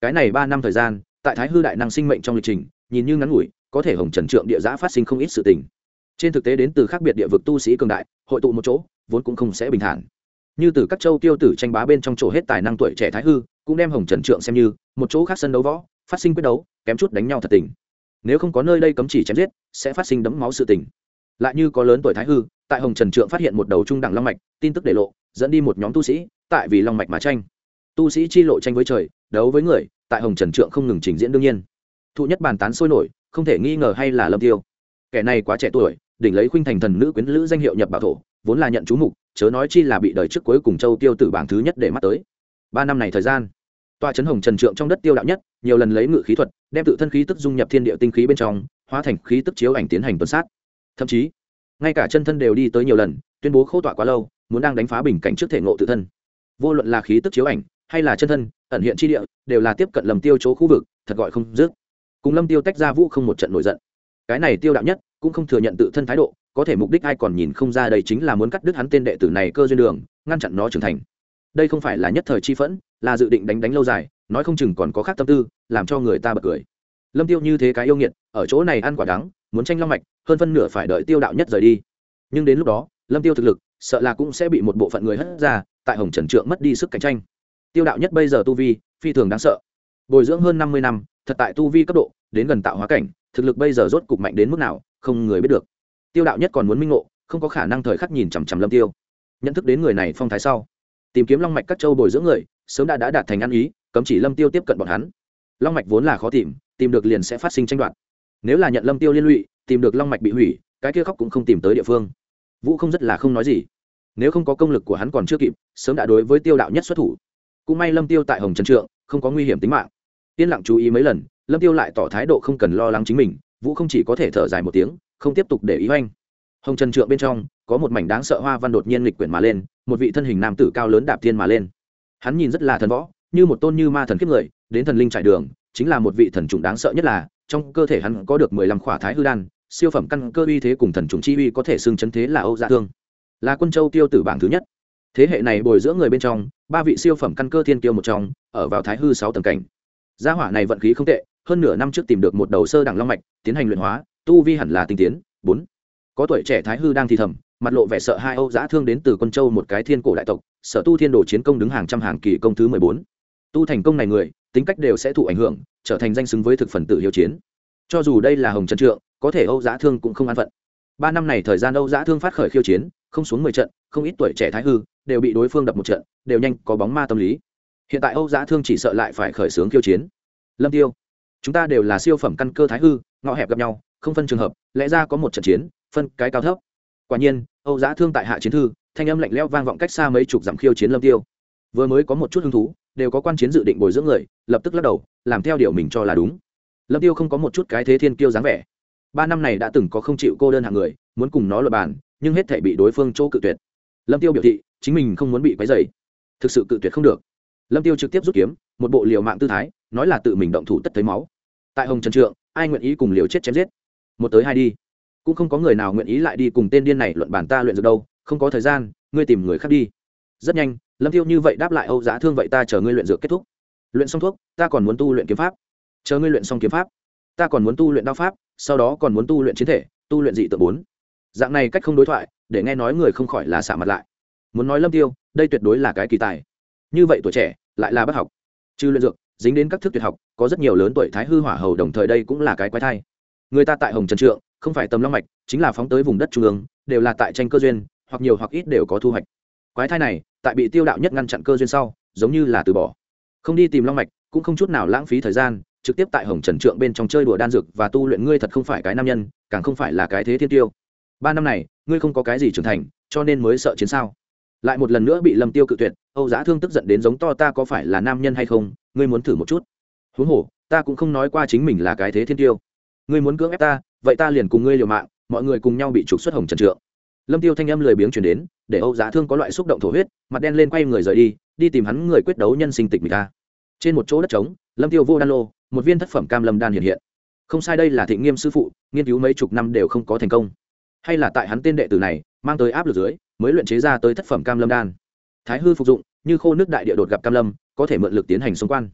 Cái này ba năm thời gian, tại thái hư đại năng sinh mệnh trong lịch trình, nhìn như ngắn ngủi, có thể hồng trần trượng địa giã phát sinh không ít sự tình. Trên thực tế đến từ khác biệt địa vực tu sĩ cường đại, hội tụ một chỗ, vốn cũng không sẽ bình thản. Như từ các châu tiêu tử tranh bá bên trong chỗ hết tài năng tuổi trẻ thái hư, cũng đem hồng trần trượng xem như một chỗ khác sân đấu võ, phát sinh quyết đấu, kém chút đánh nhau thật tình. Nếu không có nơi đây cấm chỉ chém giết, sẽ phát sinh đấm máu sự tình lại như có lớn tuổi thái hư, tại hồng trần trượng phát hiện một đầu trung đẳng long mạch, tin tức để lộ, dẫn đi một nhóm tu sĩ, tại vì long mạch mà tranh. Tu sĩ chi lộ tranh với trời, đấu với người, tại hồng trần trượng không ngừng trình diễn đương nhiên. Thụ nhất bàn tán sôi nổi, không thể nghi ngờ hay là lâm tiêu. Kẻ này quá trẻ tuổi, đỉnh lấy khuynh thành thần nữ quyến lữ danh hiệu nhập bảo thổ, vốn là nhận chú mục, chớ nói chi là bị đời trước cuối cùng châu tiêu tử bảng thứ nhất để mắt tới. Ba năm này thời gian, tòa chấn hồng trần trượng trong đất tiêu đạo nhất, nhiều lần lấy ngự khí thuật, đem tự thân khí tức dung nhập thiên địa tinh khí bên trong, hóa thành khí tức chiếu ảnh tiến hành tuần sát thậm chí, ngay cả chân thân đều đi tới nhiều lần, tuyên bố khô tọa quá lâu, muốn đang đánh phá bình cảnh trước thể ngộ tự thân. Vô luận là khí tức chiếu ảnh, hay là chân thân, ẩn hiện chi địa, đều là tiếp cận lầm tiêu chỗ khu vực, thật gọi không dứt. Cùng lâm tiêu tách ra vũ không một trận nổi giận. Cái này tiêu đạo nhất, cũng không thừa nhận tự thân thái độ, có thể mục đích ai còn nhìn không ra đây chính là muốn cắt đứt hắn tên đệ tử này cơ duyên đường, ngăn chặn nó trưởng thành. Đây không phải là nhất thời chi phẫn, là dự định đánh đánh lâu dài, nói không chừng còn có khác tâm tư, làm cho người ta bật cười. Lâm tiêu như thế cái yêu nghiệt, ở chỗ này ăn quả đắng muốn tranh long mạch, hơn phân nửa phải đợi tiêu đạo nhất rời đi. Nhưng đến lúc đó, lâm tiêu thực lực, sợ là cũng sẽ bị một bộ phận người hất ra, tại hồng trần trượng mất đi sức cạnh tranh. Tiêu đạo nhất bây giờ tu vi, phi thường đáng sợ. Bồi dưỡng hơn năm mươi năm, thật tại tu vi cấp độ, đến gần tạo hóa cảnh, thực lực bây giờ rốt cục mạnh đến mức nào, không người biết được. Tiêu đạo nhất còn muốn minh ngộ, không có khả năng thời khắc nhìn chằm chằm lâm tiêu. Nhận thức đến người này phong thái sau, tìm kiếm long mạch các châu bồi dưỡng người, sớm đã đã đạt thành ăn ý, cấm chỉ lâm tiêu tiếp cận bọn hắn. Long mạch vốn là khó tìm tìm được liền sẽ phát sinh tranh đoạt nếu là nhận lâm tiêu liên lụy, tìm được long mạch bị hủy, cái kia khóc cũng không tìm tới địa phương. Vũ không rất là không nói gì. Nếu không có công lực của hắn còn chưa kịp, sớm đã đối với tiêu đạo nhất xuất thủ. Cũng may lâm tiêu tại hồng trần trượng, không có nguy hiểm tính mạng. Yên lặng chú ý mấy lần, lâm tiêu lại tỏ thái độ không cần lo lắng chính mình, vũ không chỉ có thể thở dài một tiếng, không tiếp tục để ý oanh. Hồng trần trượng bên trong, có một mảnh đáng sợ hoa văn đột nhiên lịch quyển mà lên, một vị thân hình nam tử cao lớn đạp thiên mà lên. Hắn nhìn rất là thần võ, như một tôn như ma thần kiếp người, đến thần linh trải đường, chính là một vị thần trùng đáng sợ nhất là trong cơ thể hắn có được mười lăm khỏa thái hư đan, siêu phẩm căn cơ uy thế cùng thần trùng chi uy có thể xưng chấn thế là âu dạ thương. Là quân châu tiêu tử bảng thứ nhất. Thế hệ này bồi dưỡng người bên trong, ba vị siêu phẩm căn cơ thiên kiêu một trong, ở vào thái hư sáu tầng cảnh. Gia hỏa này vận khí không tệ, hơn nửa năm trước tìm được một đầu sơ đẳng long mạch, tiến hành luyện hóa, tu vi hẳn là tinh tiến, bốn. Có tuổi trẻ thái hư đang thi thầm, mặt lộ vẻ sợ hai âu giã thương đến từ quân châu một cái thiên cổ đại tộc, sở tu thiên đồ chiến công đứng hàng trăm hàng kỳ công thứ mười bốn. Tu thành công này người tính cách đều sẽ thụ ảnh hưởng, trở thành danh xứng với thực phần tự hiếu chiến. Cho dù đây là hồng trần trượng, có thể âu giã thương cũng không an phận. Ba năm này thời gian âu giã thương phát khởi khiêu chiến, không xuống mười trận, không ít tuổi trẻ thái hư, đều bị đối phương đập một trận, đều nhanh có bóng ma tâm lý. Hiện tại âu giã thương chỉ sợ lại phải khởi xướng khiêu chiến. Lâm tiêu, chúng ta đều là siêu phẩm căn cơ thái hư, ngõ hẹp gặp nhau, không phân trường hợp, lẽ ra có một trận chiến, phân cái cao thấp. Quả nhiên, âu giã thương tại hạ chiến thư, thanh âm lạnh lẽo vang vọng cách xa mấy chục dặm khiêu chiến lâm tiêu. Vừa mới có một chút hứng thú đều có quan chiến dự định bồi dưỡng người, lập tức lắc đầu, làm theo điều mình cho là đúng. Lâm tiêu không có một chút cái thế thiên kiêu dáng vẻ. Ba năm này đã từng có không chịu cô đơn hạng người, muốn cùng nó luật bàn, nhưng hết thể bị đối phương chỗ cự tuyệt. Lâm tiêu biểu thị, chính mình không muốn bị quấy dày thực sự cự tuyệt không được. Lâm tiêu trực tiếp rút kiếm, một bộ liều mạng tư thái, nói là tự mình động thủ tất thấy máu. Tại hồng trần trượng, ai nguyện ý cùng liều chết chém giết? Một tới hai đi. Cũng không có người nào nguyện ý lại đi cùng tên điên này luận bàn ta luyện được đâu, không có thời gian, ngươi tìm người khác đi rất nhanh, lâm tiêu như vậy đáp lại, âu giá thương vậy ta chờ ngươi luyện dược kết thúc. Luyện xong thuốc, ta còn muốn tu luyện kiếm pháp. Chờ ngươi luyện xong kiếm pháp, ta còn muốn tu luyện đao pháp, sau đó còn muốn tu luyện chiến thể, tu luyện dị tự bốn. Dạng này cách không đối thoại, để nghe nói người không khỏi là xả mặt lại. Muốn nói lâm tiêu đây tuyệt đối là cái kỳ tài. Như vậy tuổi trẻ, lại là bất học. Trừ luyện dược, dính đến các thức tuyệt học, có rất nhiều lớn tuổi thái hư hỏa hầu đồng thời đây cũng là cái quái thai. Người ta tại hồng trần trượng, không phải tầm long mạch, chính là phóng tới vùng đất trung ương, đều là tại tranh cơ duyên, hoặc nhiều hoặc ít đều có thu hoạch quái thai này, tại bị tiêu đạo nhất ngăn chặn cơ duyên sau, giống như là từ bỏ. Không đi tìm long mạch, cũng không chút nào lãng phí thời gian, trực tiếp tại hồng trần trượng bên trong chơi đùa đan dược và tu luyện ngươi thật không phải cái nam nhân, càng không phải là cái thế thiên tiêu. Ba năm này, ngươi không có cái gì trưởng thành, cho nên mới sợ chiến sao? Lại một lần nữa bị lâm tiêu cự tuyệt, âu giá thương tức giận đến giống to, ta có phải là nam nhân hay không? Ngươi muốn thử một chút. Huống hồ, ta cũng không nói qua chính mình là cái thế thiên tiêu. Ngươi muốn cưỡng ép ta, vậy ta liền cùng ngươi liều mạng, mọi người cùng nhau bị trục xuất hồng trần trượng lâm tiêu thanh âm lười biếng chuyển đến, để âu giá thương có loại xúc động thổ huyết, mặt đen lên quay người rời đi đi tìm hắn người quyết đấu nhân sinh tịch mình ta trên một chỗ đất trống, lâm tiêu vô đan lô, một viên thất phẩm cam lâm đan hiện hiện. Không sai đây là thịnh nghiêm sư phụ, nghiên cứu mấy chục năm đều không có thành công. Hay là tại hắn tên đệ tử này, mang tới áp lực dưới, mới luyện chế ra tới thất phẩm cam lâm đan. Thái hư phục dụng, như khô nước đại địa đột gặp cam lâm, có thể mượn lực tiến hành xung quan.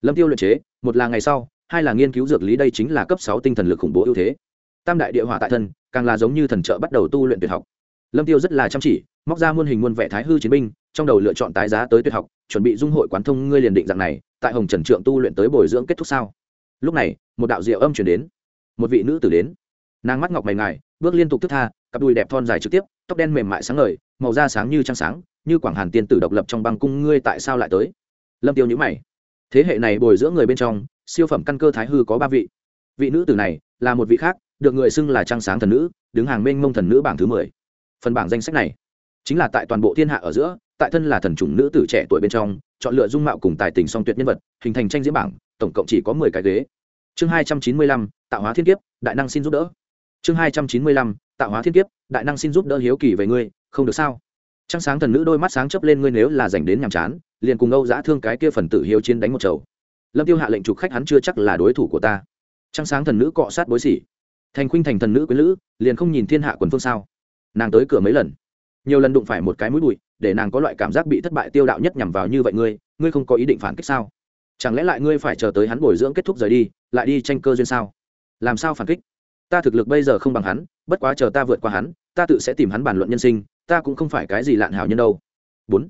Lâm tiêu luyện chế, một là ngày sau, hai là nghiên cứu dược lý đây chính là cấp sáu tinh thần lực khủng bố ưu thế. Tam đại địa hỏa tại thân, càng là giống như thần trợ bắt đầu tu luyện tuyệt học lâm tiêu rất là chăm chỉ, móc ra muôn hình muôn vẻ thái hư chiến binh, trong đầu lựa chọn tái giá tới tuyệt học, chuẩn bị dung hội quán thông, ngươi liền định dạng này, tại hồng trần trượng tu luyện tới bồi dưỡng kết thúc sao? Lúc này, một đạo diệu âm chuyển đến. Một vị nữ tử đến. Nàng mắt ngọc mày ngài, bước liên tục thức tha, cặp đùi đẹp thon dài trực tiếp, tóc đen mềm mại sáng ngời, màu da sáng như trăng sáng, như quảng hàn tiên tử độc lập trong băng cung, ngươi tại sao lại tới? Lâm tiêu nhữ mày. Thế hệ này bồi dưỡng người bên trong, siêu phẩm căn cơ thái hư có ba vị. Vị nữ tử này là một vị khác, được người xưng là trăng sáng thần nữ, đứng hàng mênh mông thần nữ bảng thứ mười phần bảng danh sách này. Chính là tại toàn bộ thiên hạ ở giữa, tại thân là thần chủng nữ tử trẻ tuổi bên trong, chọn lựa dung mạo cùng tài tình song tuyệt nhân vật, hình thành tranh diễn bảng, tổng cộng chỉ có mười cái ghế. Chương hai trăm chín mươi lăm, tạo hóa thiên kiếp, đại năng xin giúp đỡ. Chương hai trăm chín mươi lăm, tạo hóa thiên kiếp, đại năng xin giúp đỡ hiếu kỳ về ngươi, không được sao? Trăng sáng thần nữ đôi mắt sáng chớp lên ngươi nếu là dành đến nhàm chán, liền cùng âu giã thương cái kia phần tử hiếu chiến đánh một chầu. Lâm tiêu hạ lệnh chụp khách hắn chưa chắc là đối thủ của ta. Trăng sáng thần nữ cọ sát bối xỉ thành khuynh thành thần nữ quý lữ, liền không nhìn thiên hạ quần phương sao nàng tới cửa mấy lần. Nhiều lần đụng phải một cái mũi bụi, để nàng có loại cảm giác bị thất bại tiêu đạo nhất nhằm vào như vậy ngươi ngươi không có ý định phản kích sao? Chẳng lẽ lại ngươi phải chờ tới hắn bồi dưỡng kết thúc rời đi, lại đi tranh cơ duyên sao? Làm sao phản kích? Ta thực lực bây giờ không bằng hắn, bất quá chờ ta vượt qua hắn, ta tự sẽ tìm hắn bàn luận nhân sinh, ta cũng không phải cái gì lạn hảo nhân đâu. Bốn.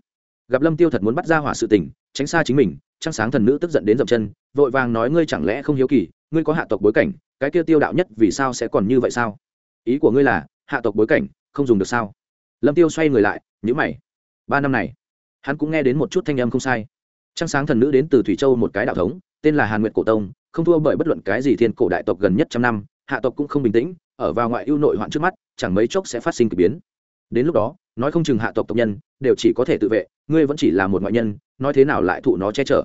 Gặp lâm tiêu thật muốn bắt ra hỏa sự tình, tránh xa chính mình, trăng sáng thần nữ tức giận đến dậm chân, vội vàng nói ngươi chẳng lẽ không hiếu kỳ, ngươi có hạ tộc bối cảnh, cái kia tiêu đạo nhất vì sao sẽ còn như vậy sao? Ý của ngươi là, hạ tộc bối cảnh không dùng được sao? Lâm tiêu xoay người lại nhữ mày. Ba năm này, hắn cũng nghe đến một chút thanh âm không sai. Trăng sáng thần nữ đến từ thủy châu một cái đạo thống, tên là hàn nguyệt cổ tông, không thua bởi bất luận cái gì thiên cổ đại tộc gần nhất trăm năm, hạ tộc cũng không bình tĩnh, ở vào ngoại ưu nội hoạn trước mắt, chẳng mấy chốc sẽ phát sinh k ỳ biến. Đến lúc đó, nói không chừng hạ tộc tộc nhân đều chỉ có thể tự vệ, ngươi vẫn chỉ là một ngoại nhân, nói thế nào lại thụ nó che chở?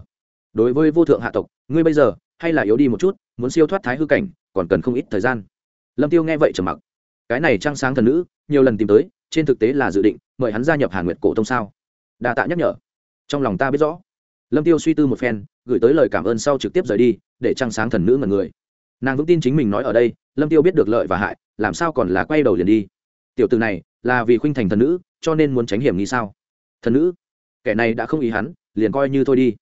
Đối với vô thượng hạ tộc, ngươi bây giờ hay là yếu đi một chút, muốn siêu thoát thái hư cảnh, còn cần không ít thời gian. Lâm tiêu nghe vậy trầm mặc cái này trang sáng thần nữ, nhiều lần tìm tới, trên thực tế là dự định, mời hắn gia nhập hàn nguyệt cổ tông sao? Đa tạ nhắc nhở. Trong lòng ta biết rõ. Lâm tiêu suy tư một phen, gửi tới lời cảm ơn sau trực tiếp rời đi, để trăng sáng thần nữ mật người. Nàng vững tin chính mình nói ở đây, lâm tiêu biết được lợi và hại, làm sao còn là quay đầu liền đi. Tiểu từ này, là vì khuynh thành thần nữ, cho nên muốn tránh hiểm nghi sao? Thần nữ? Kẻ này đã không ý hắn, liền coi như thôi đi.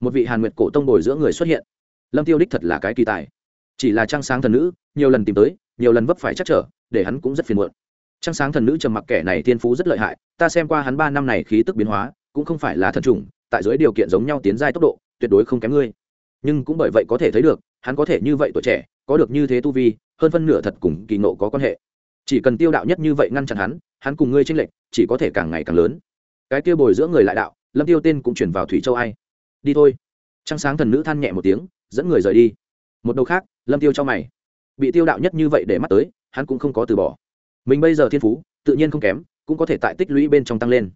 Một vị hàn nguyệt cổ tông bồi giữa người xuất hiện. Lâm tiêu đích thật là cái kỳ tài. Chỉ là trăng sáng thần nữ, nhiều lần tìm tới nhiều lần vấp phải chắc trở, để hắn cũng rất phiền muộn. Trăng sáng thần nữ trầm mặc kẻ này thiên phú rất lợi hại, ta xem qua hắn ba năm này khí tức biến hóa, cũng không phải là thần trùng, tại dưới điều kiện giống nhau tiến giai tốc độ, tuyệt đối không kém ngươi. Nhưng cũng bởi vậy có thể thấy được, hắn có thể như vậy tuổi trẻ, có được như thế tu vi, hơn phân nửa thật cùng kỳ nộ có quan hệ. Chỉ cần tiêu đạo nhất như vậy ngăn chặn hắn hắn cùng ngươi tranh lệch, chỉ có thể càng ngày càng lớn. Cái kia bồi giữa người lại đạo, lâm tiêu tên cũng chuyển vào thủy châu ai? Đi thôi. Trăng sáng thần nữ than nhẹ một tiếng, dẫn người rời đi. Một đầu khác, lâm tiêu cho mày bị tiêu đạo nhất như vậy để mắt tới, hắn cũng không có từ bỏ. Mình bây giờ thiên phú, tự nhiên không kém, cũng có thể tại tích lũy bên trong tăng lên.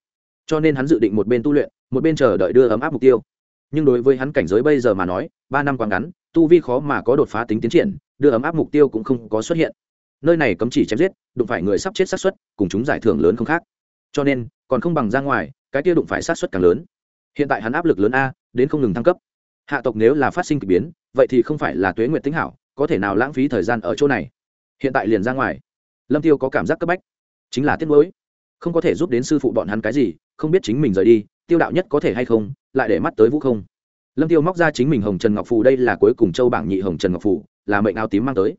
Cho nên hắn dự định một bên tu luyện, một bên chờ đợi đưa ấm áp mục tiêu. Nhưng đối với hắn cảnh giới bây giờ mà nói, ba năm quá ngắn, tu vi khó mà có đột phá tính tiến triển, đưa ấm áp mục tiêu cũng không có xuất hiện. Nơi này cấm chỉ chém giết, đụng phải người sắp chết sát xuất cùng chúng giải thưởng lớn không khác. Cho nên, còn không bằng ra ngoài, cái kia đụng phải sát xuất càng lớn. Hiện tại hắn áp lực lớn a, đến không ngừng thăng cấp. Hạ tộc nếu là phát sinh k ỳ biến, vậy thì không phải là tuế nguyện tính hảo có thể nào lãng phí thời gian ở chỗ này? Hiện tại liền ra ngoài. Lâm tiêu có cảm giác cấp bách. Chính là tiết mới không có thể giúp đến sư phụ bọn hắn cái gì, không biết chính mình rời đi, tiêu đạo nhất có thể hay không, lại để mắt tới vũ không. Lâm tiêu móc ra chính mình hồng trần ngọc phù, đây là cuối cùng châu bảng nhị hồng trần ngọc phù, là mệnh áo tím mang tới.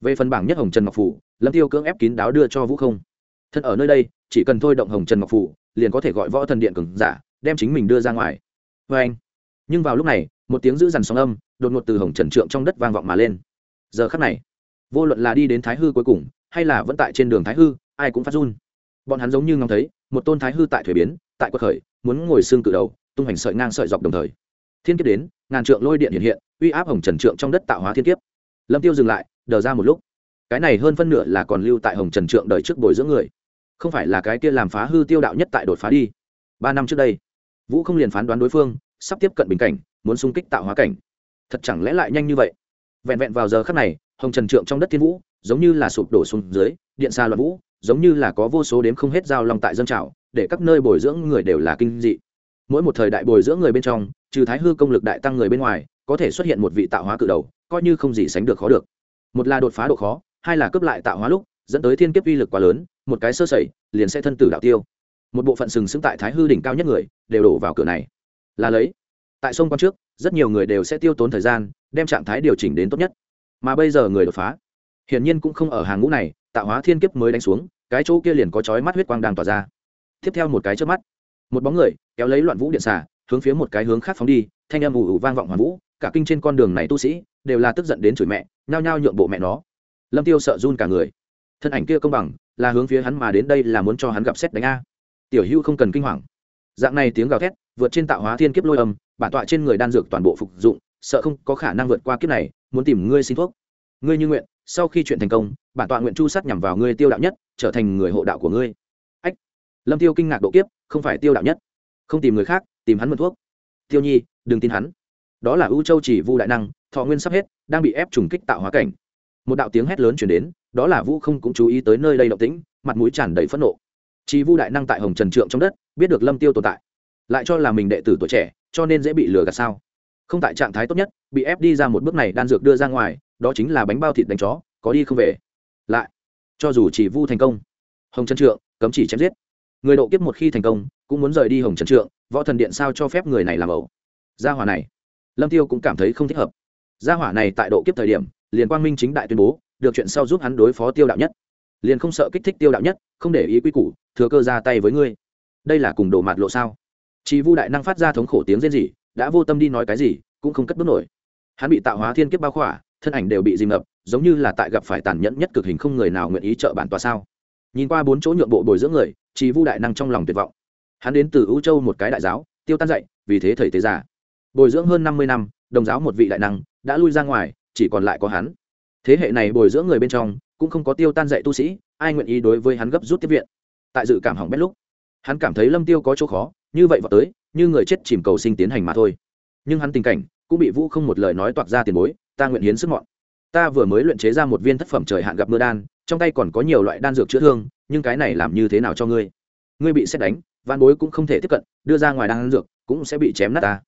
Về phần bảng nhất hồng trần ngọc phù, lâm tiêu cưỡng ép kín đáo đưa cho vũ không. Thân ở nơi đây, chỉ cần thôi động hồng trần ngọc phù, liền có thể gọi võ thần điện cường giả, đem chính mình đưa ra ngoài. Vê anh nhưng vào lúc này, một tiếng giữ dằn sóng âm, đột ngột từ hồng trần trượng trong đất vang vọng mà lên giờ khắc này, vô luận là đi đến thái hư cuối cùng, hay là vẫn tại trên đường thái hư, ai cũng phát run. Bọn hắn giống như ngóng thấy, một tôn thái hư tại thuế biến, tại quật khởi, muốn ngồi xương cự đầu, tung hành sợi ngang sợi dọc đồng thời. Thiên kiếp đến, ngàn trượng lôi điện hiện hiện, uy áp hồng trần trượng trong đất tạo hóa thiên kiếp. Lâm tiêu dừng lại, đờ ra một lúc. Cái này hơn phân nửa là còn lưu tại hồng trần trượng đời trước bồi dưỡng người. Không phải là cái kia làm phá hư tiêu đạo nhất tại đột phá đi. Ba năm trước đây, vũ không liền phán đoán đối phương, sắp tiếp cận bình cảnh, muốn xung kích tạo hóa cảnh. Thật chẳng lẽ lại nhanh như vậy? Vẹn vẹn vào giờ khắc này, hồng trần trượng trong đất thiên vũ, giống như là sụp đổ xuống dưới, điện xa loạn vũ, giống như là có vô số đếm không hết giao long tại dân trào, để các nơi bồi dưỡng người đều là kinh dị. Mỗi một thời đại bồi dưỡng người bên trong, trừ thái hư công lực đại tăng người bên ngoài, có thể xuất hiện một vị tạo hóa cự đầu, coi như không gì sánh được khó được. Một là đột phá độ khó, hai là cướp lại tạo hóa lúc, dẫn tới thiên kiếp uy lực quá lớn, một cái sơ sẩy, liền sẽ thân tử đạo tiêu. Một bộ phận sừng sững tại thái hư đỉnh cao nhất người, đều đổ vào cửa này. Là lấy, tại sông quan trước, rất nhiều người đều sẽ tiêu tốn thời gian đem trạng thái điều chỉnh đến tốt nhất. Mà bây giờ người đột phá, hiển nhiên cũng không ở hàng ngũ này, tạo hóa thiên kiếp mới đánh xuống, cái chỗ kia liền có chói mắt huyết quang đang tỏa ra. Tiếp theo một cái trước mắt, một bóng người kéo lấy loạn vũ điện xả hướng phía một cái hướng khác phóng đi, thanh âm ù ù vang vọng hoàn vũ, cả kinh trên con đường này tu sĩ đều là tức giận đến chửi mẹ, nhao nhao nhượng bộ mẹ nó. Lâm tiêu sợ run cả người. Thân ảnh kia công bằng, là hướng phía hắn mà đến đây là muốn cho hắn gặp xét đánh a. Tiểu hưu không cần kinh hoàng. Dạng này tiếng gào thét, vượt trên tạo hóa thiên kiếp lôi âm, bản tọa trên người đan dược toàn bộ phục dụng sợ không có khả năng vượt qua kiếp này, muốn tìm ngươi xin thuốc. Ngươi như nguyện, sau khi chuyện thành công, bản tọa nguyện chu sát nhằm vào ngươi tiêu đạo nhất, trở thành người hộ đạo của ngươi. Ách. Lâm tiêu kinh ngạc độ kiếp, không phải tiêu đạo nhất. Không tìm người khác, tìm hắn mượn thuốc. Tiêu nhi, đừng tin hắn. Đó là ưu châu chỉ vu đại năng, thọ nguyên sắp hết, đang bị ép trùng kích tạo hóa cảnh. Một đạo tiếng hét lớn chuyển đến, đó là vũ không cũng chú ý tới nơi đây động tĩnh, mặt mũi tràn đầy phẫn nộ. Chỉ vu đại năng tại hồng trần trượng trong đất, biết được lâm tiêu tồn tại. Lại cho là mình đệ tử tuổi trẻ, cho nên dễ bị lừa gạt sao? Không tại trạng thái tốt nhất, bị ép đi ra một bước này đan dược đưa ra ngoài, đó chính là bánh bao thịt đánh chó, có đi không về. Lại, cho dù chỉ vu thành công, hồng trần trượng cấm chỉ chém giết. Người độ kiếp một khi thành công, cũng muốn rời đi hồng trần trượng, võ thần điện sao cho phép người này làm ẩu? Gia hỏa này, lâm tiêu cũng cảm thấy không thích hợp. Gia hỏa này tại độ kiếp thời điểm, liền quang minh chính đại tuyên bố, được chuyện sau giúp hắn đối phó tiêu đạo nhất. Liền không sợ kích thích tiêu đạo nhất, không để ý quy củ, thừa cơ ra tay với ngươi. Đây là cùng đồ mặt lộ sao? Chỉ vu đại năng phát ra thống khổ tiếng rên rỉ đã vô tâm đi nói cái gì, cũng không cất bước nổi. Hắn bị tạo hóa thiên kiếp bao khỏa, thân ảnh đều bị dìm ngập, giống như là tại gặp phải tàn nhẫn nhất cực hình không người nào nguyện ý trợ bản tòa sao. Nhìn qua bốn chỗ nhượng bộ bồi dưỡng người chỉ vu đại năng trong lòng tuyệt vọng. Hắn đến từ ưu châu một cái đại giáo, tiêu tan dạy, vì thế thầy tế giả bồi dưỡng hơn năm mươi năm, đồng giáo một vị đại năng, đã lui ra ngoài, chỉ còn lại có hắn. Thế hệ này bồi dưỡng người bên trong, cũng không có tiêu tan dạy tu sĩ, ai nguyện ý đối với hắn gấp rút tiếp viện? Tại dự cảm hỏng bét lúc, hắn cảm thấy lâm tiêu có chỗ khó, như vậy vào tới như người chết chìm cầu sinh tiến hành mà thôi. Nhưng hắn tình cảnh cũng bị vũ không một lời nói toạc ra tiền bối, ta nguyện hiến sức mọn. Ta vừa mới luyện chế ra một viên thất phẩm trời hạn gặp mưa đan, trong tay còn có nhiều loại đan dược chữa thương, nhưng cái này làm như thế nào cho ngươi? Ngươi bị xét đánh văn bối cũng không thể tiếp cận, đưa ra ngoài đan dược cũng sẽ bị chém nát ta.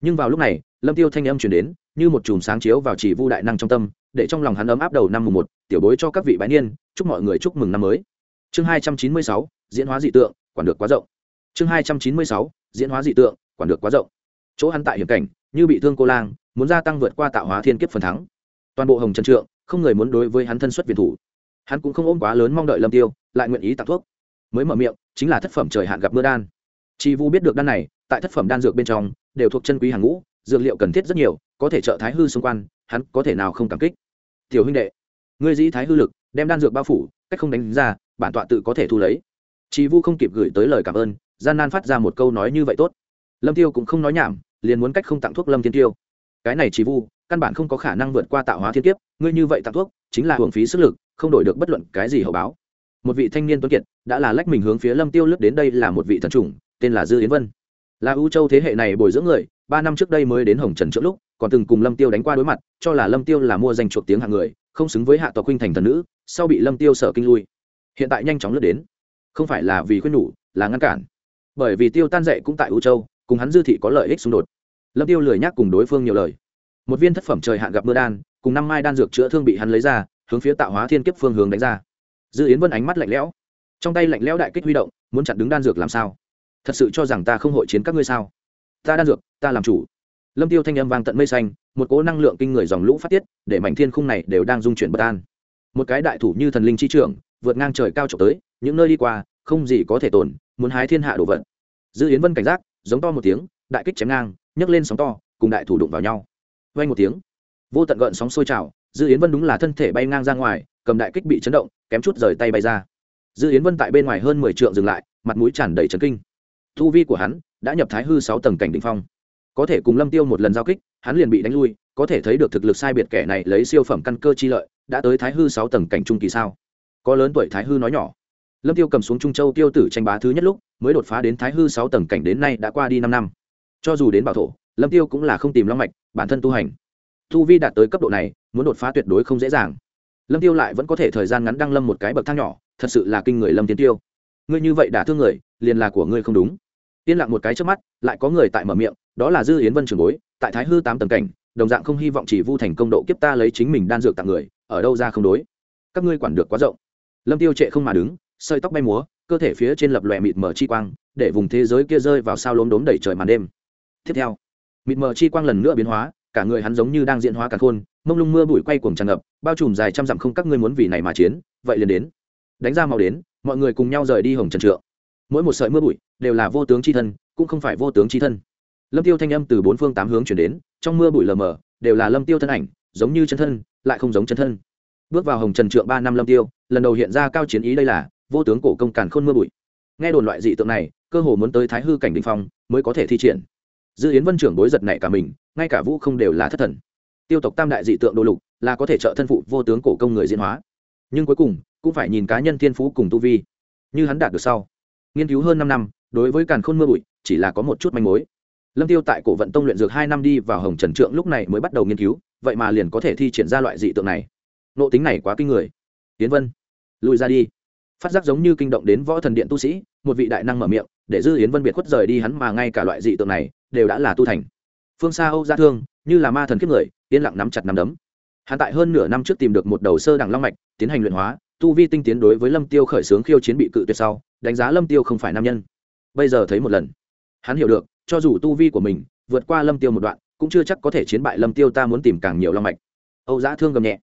Nhưng vào lúc này, lâm tiêu thanh âm truyền đến, như một chùm sáng chiếu vào chỉ vu đại năng trong tâm, để trong lòng hắn ấm áp đầu năm mùng một, tiểu bối cho các vị bái niên, chúc mọi người chúc mừng năm mới. Chương hai trăm chín mươi sáu, diễn hóa dị tượng, quản được quá rộng chương hai trăm chín mươi sáu, diễn hóa dị tượng, quản được quá rộng. Chỗ hắn tại hiểm cảnh, như bị thương cô lang, muốn gia tăng vượt qua tạo hóa thiên kiếp phần thắng. Toàn bộ hồng trần trượng, không người muốn đối với hắn thân xuất viện thủ. Hắn cũng không ôm quá lớn mong đợi lâm tiêu, lại nguyện ý tặng thuốc. Mới mở miệng, chính là thất phẩm trời hạn gặp mưa đan. Chi vu biết được đan này, tại thất phẩm đan dược bên trong, đều thuộc chân quý hàng ngũ, dược liệu cần thiết rất nhiều, có thể trợ thái hư xung quanh, hắn có thể nào không cảm kích. Tiểu huynh đệ, ngươi dĩ thái hư lực, đem đan dược bao phủ, cách không đánh ra, bản tọa tự có thể thu lấy. Chi vu không kịp gửi tới lời cảm ơn gian nan phát ra một câu nói như vậy tốt. Lâm tiêu cũng không nói nhảm, liền muốn cách không tặng thuốc lâm thiên tiêu. Cái này chỉ vu, căn bản không có khả năng vượt qua tạo hóa thiên kiếp, ngươi như vậy tặng thuốc, chính là hưởng phí sức lực, không đổi được bất luận cái gì hậu báo. Một vị thanh niên tuấn kiệt, đã là lách mình hướng phía lâm tiêu lướt đến đây là một vị thần trùng tên là dư yến vân. Là ưu châu thế hệ này bồi dưỡng người, ba năm trước đây mới đến hồng trần trước lúc, còn từng cùng lâm tiêu đánh qua đối mặt, cho là lâm tiêu là mua danh chuộc tiếng hạng người, không xứng với hạ tộc huynh thành thần nữ, sau bị lâm tiêu sở kinh lui. Hiện tại nhanh chóng lướt đến. Không phải là vì khuyên nhủ, là ngăn cản bởi vì tiêu tan dậy cũng tại ưu châu, cùng hắn dư thị có lợi ích xung đột. Lâm tiêu lười nhắc cùng đối phương nhiều lời. Một viên thất phẩm trời hạn gặp mưa đan, cùng năm mai đan dược chữa thương bị hắn lấy ra, hướng phía tạo hóa thiên kiếp phương hướng đánh ra. Dư yến vân ánh mắt lạnh lẽo. Trong tay lạnh lẽo đại kích huy động, muốn chặn đứng đan dược làm sao? Thật sự cho rằng ta không hội chiến các ngươi sao? Ta đan dược, ta làm chủ. Lâm tiêu thanh âm vang tận mây xanh, một cỗ năng lượng kinh người dòng lũ phát tiết, để mảnh thiên khung này đều đang dung chuyển bất an. Một cái đại thủ như thần linh chi trưởng, vượt ngang trời cao trộm tới, những nơi đi qua, không gì có thể tồn muốn hái thiên hạ đồ vật. Dư yến vân cảnh giác, giống to một tiếng, đại kích chém ngang, nhấc lên sóng to, cùng đại thủ đụng vào nhau. Vay một tiếng, vô tận gợn sóng sôi trào, dư yến vân đúng là thân thể bay ngang ra ngoài, cầm đại kích bị chấn động, kém chút rời tay bay ra. Dư yến vân tại bên ngoài hơn mười trượng dừng lại, mặt mũi tràn đầy trấn kinh. Thu vi của hắn đã nhập thái hư sáu tầng cảnh đ ỉ n h phong. Có thể cùng lâm tiêu một lần giao kích, hắn liền bị đánh lui, có thể thấy được thực lực sai biệt kẻ này lấy siêu phẩm căn cơ chi lợi, đã tới thái hư sáu tầng cảnh trung kỳ sao? Có lớn tuổi thái hư nói nhỏ lâm tiêu cầm xuống trung châu tiêu tử tranh bá thứ nhất lúc, mới đột phá đến thái hư sáu tầng cảnh đến nay đã qua đi năm năm. Cho dù đến bảo thổ, lâm tiêu cũng là không tìm long mạch, bản thân tu hành. Thu vi đạt tới cấp độ này, muốn đột phá tuyệt đối không dễ dàng. Lâm tiêu lại vẫn có thể thời gian ngắn đăng lâm một cái bậc thang nhỏ, thật sự là kinh người lâm tiến tiêu. Ngươi như vậy đã thương người, liền là của ngươi không đúng. Yên lặng một cái trước mắt, lại có người tại mở miệng, đó là dư yến vân trường bối, tại thái hư tám tầng cảnh, đồng dạng không hy vọng chỉ vu thành công độ kiếp ta lấy chính mình đan dược tặng người, ở đâu ra không đối. Các ngươi quản được quá rộng. Lâm tiêu trệ không mà đứng sợi tóc bay múa, cơ thể phía trên lập lòe mịt mờ chi quang, để vùng thế giới kia rơi vào sao lốm đốm đầy trời màn đêm. Tiếp theo, mịt mờ chi quang lần nữa biến hóa, cả người hắn giống như đang diễn hóa cả khôn, mông lung mưa bụi quay cuồng tràn ngập, bao trùm dài trăm dặm không các ngươi muốn vì này mà chiến, vậy liền đến. Đánh ra màu đến, mọi người cùng nhau rời đi hồng trần trượng. Mỗi một sợi mưa bụi đều là vô tướng c h i thân, cũng không phải vô tướng c h i thân. Lâm tiêu thanh âm từ bốn phương tám hướng chuyển đến, trong mưa bụi lờ mờ, đều là lâm tiêu thân ảnh, giống như chân thân, lại không giống chân thân. Bước vào hồng trần trượng ba năm lâm tiêu, lần đầu hiện ra cao chiến ý đây là vô tướng cổ công càn khôn mưa bụi. Nghe đồn loại dị tượng này, cơ hồ muốn tới thái hư cảnh đình phong, mới có thể thi triển. Dư yến vân trưởng bối giật này cả mình, ngay cả vũ không đều là thất thần. Tiêu tộc tam đại dị tượng đô lục là có thể trợ thân phụ vô tướng cổ công người diễn hóa. Nhưng cuối cùng, cũng phải nhìn cá nhân thiên phú cùng tu vi. Như hắn đạt được sau, nghiên cứu hơn năm năm, đối với càn khôn mưa bụi, chỉ là có một chút manh mối. Lâm tiêu tại cổ vận tông luyện dược hai năm đi vào hồng trần trượng lúc này mới bắt đầu nghiên cứu, vậy mà liền có thể thi triển ra loại dị tượng này. Nộ tính này quá kinh người. Tiến vân lùi ra đi phát giác giống như kinh động đến võ thần điện tu sĩ, một vị đại năng mở miệng, để dư yến vân biệt khuất rời đi hắn mà ngay cả loại dị tượng này, đều đã là tu thành. Phương xa âu gia thương, như là ma thần kiếp người, yên lặng nắm chặt nắm đấm. Hắn tại hơn nửa năm trước tìm được một đầu sơ đẳng long mạch, tiến hành luyện hóa, tu vi tinh tiến đối với lâm tiêu khởi xướng khiêu chiến bị cự tuyệt sau, đánh giá lâm tiêu không phải nam nhân. Bây giờ thấy một lần, hắn hiểu được, cho dù tu vi của mình vượt qua lâm tiêu một đoạn, cũng chưa chắc có thể chiến bại lâm tiêu ta muốn tìm càng nhiều long mạch. Âu giã thương gầm nhẹ.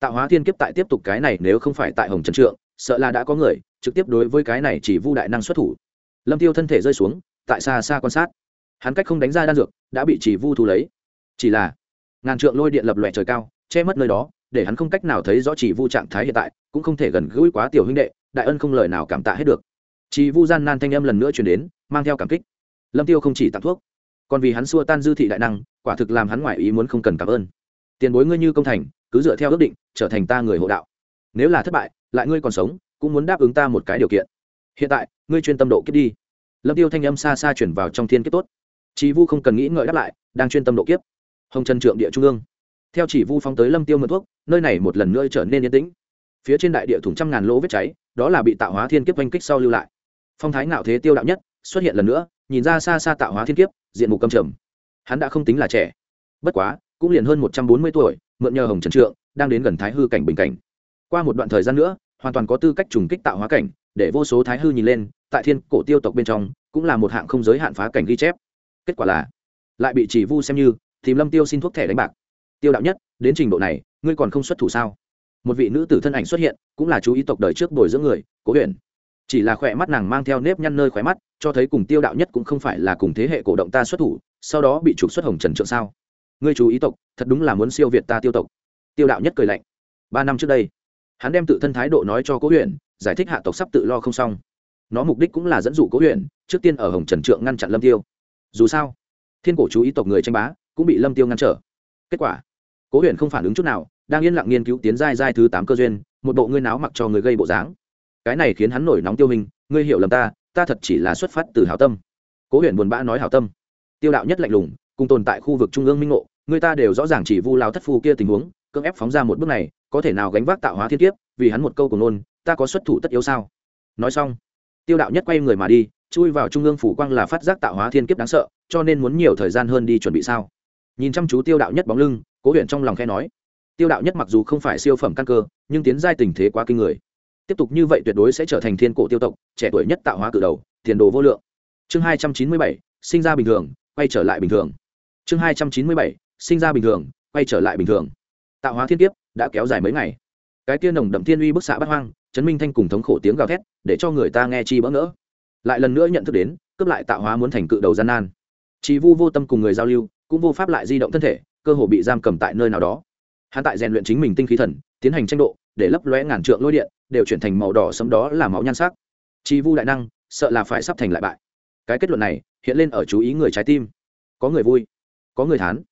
Tạo hóa thiên kiếp tại tiếp tục cái này nếu không phải tại hồng trần trượng sợ là đã có người trực tiếp đối với cái này chỉ vu đại năng xuất thủ. Lâm tiêu thân thể rơi xuống, tại xa xa quan sát. Hắn cách không đánh ra đan dược, đã bị chỉ vu thu lấy. Chỉ là, ngàn trượng lôi điện lập lòe trời cao, che mất nơi đó, để hắn không cách nào thấy rõ chỉ vu trạng thái hiện tại, cũng không thể gần gũi quá tiểu huynh đệ, đại ân không lời nào cảm tạ hết được. Chỉ vu gian nan thanh âm lần nữa truyền đến, mang theo cảm kích. Lâm tiêu không chỉ tặng thuốc, còn vì hắn xua tan dư thị đại năng, quả thực làm hắn ngoại ý muốn không cần cảm ơn. Tiền bối ngươi như công thành, cứ dựa theo ước định, trở thành ta người hộ đạo nếu là thất bại, lại ngươi còn sống, cũng muốn đáp ứng ta một cái điều kiện. Hiện tại, ngươi chuyên tâm độ kiếp đi. Lâm tiêu thanh âm xa xa chuyển vào trong thiên kiếp tốt. Chỉ vu không cần nghĩ ngợi đáp lại, đang chuyên tâm độ kiếp. Hồng trần trượng địa trung ương. Theo chỉ vu phóng tới lâm tiêu mượn thuốc, nơi này một lần nữa trở nên yên tĩnh. Phía trên đại địa thủng trăm ngàn lỗ vết cháy, đó là bị tạo hóa thiên kiếp oanh kích sau lưu lại. Phong thái ngạo thế tiêu đạo nhất, xuất hiện lần nữa, nhìn ra xa xa tạo hóa thiên kiếp, diện mục cầm trầm. Hắn đã không tính là trẻ. Bất quá, cũng liền hơn một trăm bốn mươi tuổi, mượn nhờ hồng trần trượng, đang đến gần thái hư cảnh bình cảnh qua một đoạn thời gian nữa, hoàn toàn có tư cách trùng kích tạo hóa cảnh, để vô số thái hư nhìn lên, tại thiên cổ tiêu tộc bên trong, cũng là một hạng không giới hạn phá cảnh ghi chép. Kết quả là, lại bị chỉ vu xem như, tìm lâm tiêu xin thuốc thẻ đánh bạc. Tiêu đạo nhất, đến trình độ này, ngươi còn không xuất thủ sao? Một vị nữ tử thân ảnh xuất hiện, cũng là chú ý tộc đời trước bồi dưỡng người, cố huyền. Chỉ là khỏe mắt nàng mang theo nếp nhăn nơi khóe mắt, cho thấy cùng tiêu đạo nhất cũng không phải là cùng thế hệ cổ động ta xuất thủ, sau đó bị trục xuất hồng trần trượng sao? Ngươi chú ý tộc, thật đúng là muốn siêu việt ta tiêu tộc. Tiêu đạo nhất cười lạnh. Ba năm trước đây hắn đem tự thân thái độ nói cho cố huyện giải thích hạ tộc sắp tự lo không xong. Nó mục đích cũng là dẫn dụ cố huyện trước tiên ở hồng trần trượng ngăn chặn lâm tiêu. Dù sao, thiên cổ chú ý tộc người tranh bá, cũng bị lâm tiêu ngăn trở. Kết quả, cố huyện không phản ứng chút nào, đang yên lặng nghiên cứu tiến giai giai thứ tám cơ duyên, một bộ ngươi náo mặc cho người gây bộ dáng. Cái này khiến hắn nổi nóng tiêu hình, ngươi hiểu lầm ta ta thật chỉ là xuất phát từ hảo tâm. Cố huyện buồn bã nói hảo tâm. Tiêu đạo nhất lạnh lùng, cùng tồn tại khu vực trung ương minh ngộ, người ta đều rõ ràng chỉ vu lao thất phu kia tình huống, cưỡng ép phóng ra một bước này có thể nào gánh vác tạo hóa thiên kiếp, vì hắn một câu của nôn ta có xuất thủ tất yếu sao? Nói xong, tiêu đạo nhất quay người mà đi, chui vào trung ương phủ quang là phát giác tạo hóa thiên kiếp đáng sợ, cho nên muốn nhiều thời gian hơn đi chuẩn bị sao? Nhìn chăm chú tiêu đạo nhất bóng lưng, cố huyện trong lòng khe nói. Tiêu đạo nhất mặc dù không phải siêu phẩm căn cơ, nhưng tiến giai tình thế quá kinh người. Tiếp tục như vậy tuyệt đối sẽ trở thành thiên cổ tiêu tộc, trẻ tuổi nhất tạo hóa cử đầu, tiền đồ vô lượng. Chương hai trăm chín mươi bảy, sinh ra bình thường, quay trở lại bình thường. Chương hai trăm chín mươi bảy, sinh ra bình thường, quay trở lại bình thường. Tạo hóa thiên kiếp đã kéo dài mấy ngày. Cái tiên nồng đậm thiên uy bức xạ bắt hoang chấn minh thanh cùng thống khổ tiếng gào thét, để cho người ta nghe chi bỡ ngỡ. Lại lần nữa nhận thức đến, cướp lại tạo hóa muốn thành cự đầu gian nan. Chỉ vu vô tâm cùng người giao lưu, cũng vô pháp lại di động thân thể, cơ hồ bị giam cầm tại nơi nào đó. Hắn tại rèn luyện chính mình tinh khí thần, tiến hành tranh độ, để lấp lóe ngàn trượng lôi điện, đều chuyển thành màu đỏ sấm đó là máu nhan sắc. Chi vu đại năng, sợ là phải sắp thành lại bại. Cái kết luận này, hiện lên ở chú ý người trái tim. Có người vui, có người thán.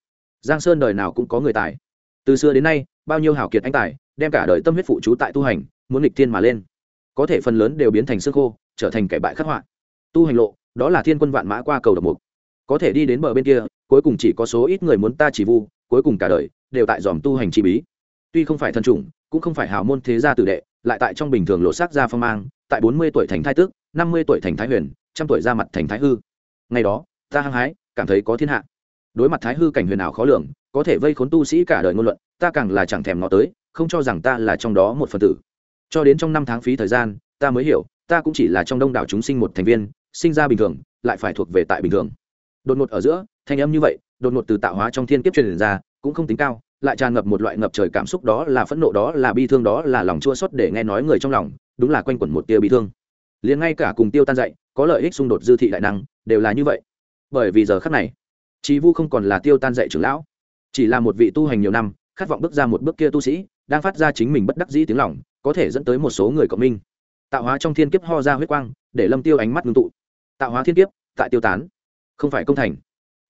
Giang sơn đời nào cũng có người tài. Từ xưa đến nay bao nhiêu hảo kiệt anh tài, đem cả đời tâm huyết phụ trú tại tu hành, muốn nghịch thiên mà lên. Có thể phần lớn đều biến thành xương khô, trở thành kẻ bại khắc họa. Tu hành lộ, đó là thiên quân vạn mã qua cầu độc mục. Có thể đi đến bờ bên kia, cuối cùng chỉ có số ít người muốn ta chỉ vu, cuối cùng cả đời đều tại dòm tu hành chi bí. Tuy không phải thần chủng, cũng không phải hào môn thế gia tử đệ, lại tại trong bình thường lộ sắc ra phong mang, tại bốn mươi tuổi thành thái tước, năm mươi tuổi thành thái huyền, trăm tuổi ra mặt thành thái hư. Ngày đó, ta hăng hái, cảm thấy có thiên hạ. Đối mặt thái hư cảnh huyền ảo khó lường có thể vây khốn tu sĩ cả đời ngôn luận, ta càng là chẳng thèm nó tới, không cho rằng ta là trong đó một phần tử. Cho đến trong năm tháng phí thời gian, ta mới hiểu, ta cũng chỉ là trong đông đảo chúng sinh một thành viên, sinh ra bình thường, lại phải thuộc về tại bình thường. Đột ngột ở giữa, thanh âm như vậy, đột ngột từ tạo hóa trong thiên kiếp truyền ra, cũng không tính cao, lại tràn ngập một loại ngập trời cảm xúc đó là phẫn nộ, đó là bi thương, đó là lòng chua xót để nghe nói người trong lòng, đúng là quanh quẩn một tia bi thương. Liền ngay cả cùng tiêu tan dạy, có lợi ích xung đột dư thị đại năng, đều là như vậy. Bởi vì giờ khắc này trí vu không còn là tiêu tan dạy trưởng lão chỉ là một vị tu hành nhiều năm, khát vọng bước ra một bước kia tu sĩ, đang phát ra chính mình bất đắc dĩ tiếng lòng, có thể dẫn tới một số người cộng minh. Tạo hóa trong thiên kiếp ho ra huyết quang, để lâm tiêu ánh mắt ngưng tụ. Tạo hóa thiên kiếp, tại tiêu tán. Không phải công thành.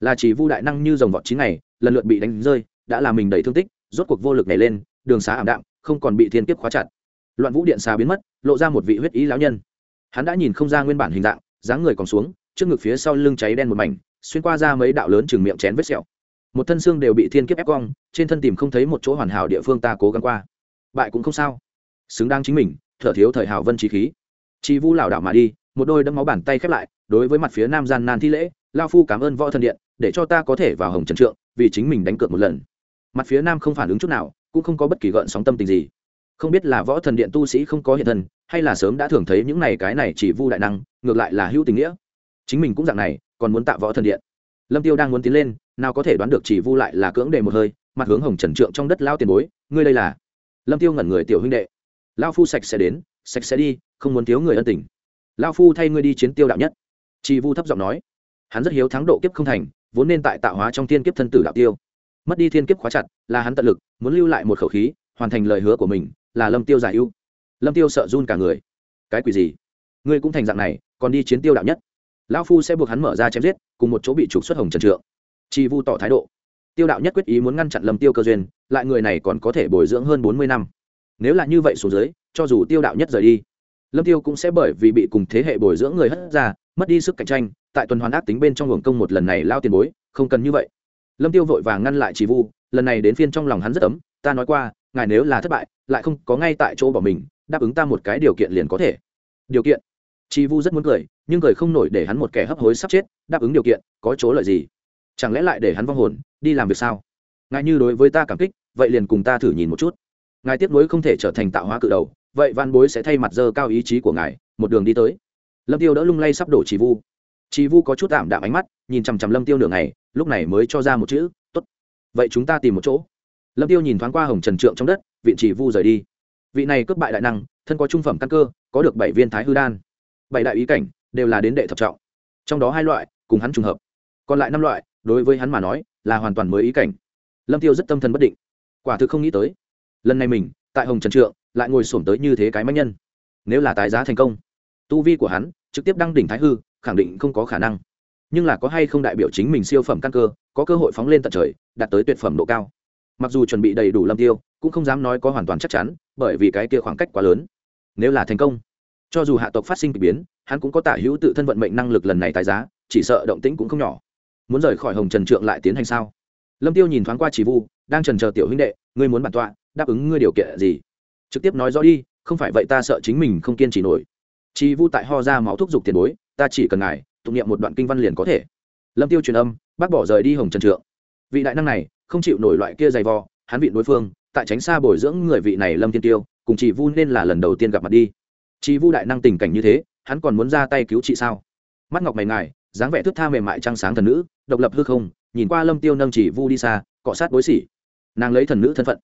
Là chỉ vu đại năng như dòng vọt chín ngày, lần lượt bị đánh rơi, đã làm mình đầy thương tích, rốt cuộc vô lực nhảy lên, đường xá ảm đạm, không còn bị thiên kiếp khóa chặt. Loạn vũ điện xá biến mất, lộ ra một vị huyết ý lão nhân. Hắn đã nhìn không ra nguyên bản hình dạng, dáng người còn xuống, trước ngực phía sau lưng cháy đen một mảnh, xuyên qua ra mấy đạo lớn chừng miệng chén vết sẹo một thân xương đều bị thiên kiếp ép cong, trên thân tìm không thấy một chỗ hoàn hảo địa phương ta cố gắng qua. Bại cũng không sao. Xứng đáng chính mình, thở thiếu thời hào vân trí khí. Chị vu lảo đảo mà đi, một đôi đấm máu bàn tay khép lại, đối với mặt phía nam gian nan thi lễ, lao phu cảm ơn võ thần điện, để cho ta có thể vào hồng trần trượng, vì chính mình đánh cược một lần. Mặt phía nam không phản ứng chút nào, cũng không có bất kỳ gợn sóng tâm tình gì. Không biết là võ thần điện tu sĩ không có hiện thân, hay là sớm đã thường thấy những này cái này chỉ vu đại năng, ngược lại là hữu tình nghĩa. Chính mình cũng dạng này, còn muốn tạo võ thần điện lâm tiêu đang muốn tiến lên, nào có thể đoán được chỉ vu lại là cưỡng đề một hơi, mặt hướng hồng trần trượng trong đất lao tiền bối, ngươi đây là? Lâm tiêu ngẩn người, tiểu huynh đệ. Lao phu sạch sẽ đến, sạch sẽ đi, không muốn thiếu người ân tình. Lao phu thay ngươi đi chiến tiêu đạo nhất. Chỉ vu thấp giọng nói. Hắn rất hiếu thắng độ kiếp không thành, vốn nên tại tạo hóa trong thiên kiếp thân tử đạo tiêu. Mất đi thiên kiếp khóa chặt, là hắn tận lực, muốn lưu lại một khẩu khí, hoàn thành lời hứa của mình, là lâm tiêu giải ưu. Lâm tiêu sợ run cả người. Cái quỷ gì? Ngươi cũng thành dạng này, còn đi chiến tiêu đạo nhất lão phu sẽ buộc hắn mở ra chém giết, cùng một chỗ bị trục xuất hồng trần trượng. Chi vu tỏ thái độ. Tiêu đạo nhất quyết ý muốn ngăn chặn lâm tiêu cơ duyên, lại người này còn có thể bồi dưỡng hơn bốn mươi năm. Nếu là như vậy xuống dưới, cho dù tiêu đạo nhất rời đi, lâm tiêu cũng sẽ bởi vì bị cùng thế hệ bồi dưỡng người hất ra, mất đi sức cạnh tranh, tại tuần hoàn ác tính bên trong hưởng công một lần này lao tiền bối, không cần như vậy. Lâm tiêu vội vàng ngăn lại chỉ vu, lần này đến phiên trong lòng hắn rất ấm, ta nói qua, ngài nếu là thất bại, lại không có ngay tại chỗ bỏ mình, đáp ứng ta một cái điều kiện liền có thể. Điều kiện? Chi vu rất muốn cười nhưng cười không nổi để hắn một kẻ hấp hối sắp chết, đáp ứng điều kiện, có chỗ lợi gì? Chẳng lẽ lại để hắn vong hồn, đi làm việc sao? Ngài như đối với ta cảm kích, vậy liền cùng ta thử nhìn một chút. Ngài tiếp nối không thể trở thành tạo hóa cự đầu, vậy văn bối sẽ thay mặt dơ cao ý chí của ngài, một đường đi tới. Lâm tiêu đỡ lung lay sắp đổ chỉ vu. Chỉ vu có chút tạm đạm ánh mắt, nhìn chằm chằm lâm tiêu nửa ngày, lúc này mới cho ra một chữ, tốt, vậy chúng ta tìm một chỗ. Lâm tiêu nhìn thoáng qua hồng trần trượng trong đất, vị chỉ vu rời đi. Vị này cướp bại đại năng, thân có trung phẩm căn cơ, có được bảy viên thái hư đan. Bảy đại ý cảnh đều là đến đệ thập trọng. Trong đó hai loại, cùng hắn trùng hợp. Còn lại năm loại, đối với hắn mà nói, là hoàn toàn mới ý cảnh. Lâm tiêu rất tâm thần bất định. Quả thực không nghĩ tới. Lần này mình, tại hồng trần trượng, lại ngồi xổm tới như thế cái máy nhân. Nếu là tái giá thành công, tu vi của hắn trực tiếp đăng đỉnh thái hư, khẳng định không có khả năng. Nhưng là có hay không đại biểu chính mình siêu phẩm căn cơ, có cơ hội phóng lên tận trời, đạt tới tuyệt phẩm độ cao. Mặc dù chuẩn bị đầy đủ lâm tiêu, cũng không dám nói có hoàn toàn chắc chắn, bởi vì cái kia khoảng cách quá lớn. Nếu là thành công cho dù hạ tộc phát sinh k ỳ biến, hắn cũng có tả hữu tự thân vận mệnh năng lực lần này tài giá, chỉ sợ động tĩnh cũng không nhỏ. Muốn rời khỏi hồng trần trượng lại tiến hành sao? Lâm tiêu nhìn thoáng qua chỉ vu, đang trần chờ tiểu huynh đệ, ngươi muốn bản tọa, đáp ứng ngươi điều kiện gì? Trực tiếp nói rõ đi, không phải vậy ta sợ chính mình không kiên trì nổi. Chỉ vu tại ho ra máu thúc giục tiền bối, ta chỉ cần ngài, tụng niệm một đoạn kinh văn liền có thể. Lâm tiêu truyền âm, bác bỏ rời đi hồng trần trượng. Vị đại năng này, không chịu nổi loại kia dày vò, hắn vị đối phương, tại tránh xa bồi dưỡng người vị này lâm tiên tiêu, cùng Chỉ vu nên là lần đầu tiên gặp mặt đi chị vu đại năng tình cảnh như thế, hắn còn muốn ra tay cứu chị sao? Mắt ngọc mày ngài, dáng vẻ thức tha mềm mại trăng sáng thần nữ, độc lập hư không, nhìn qua lâm tiêu nâng chỉ vu đi xa, cọ sát bối xỉ nàng lấy thần nữ thân phận.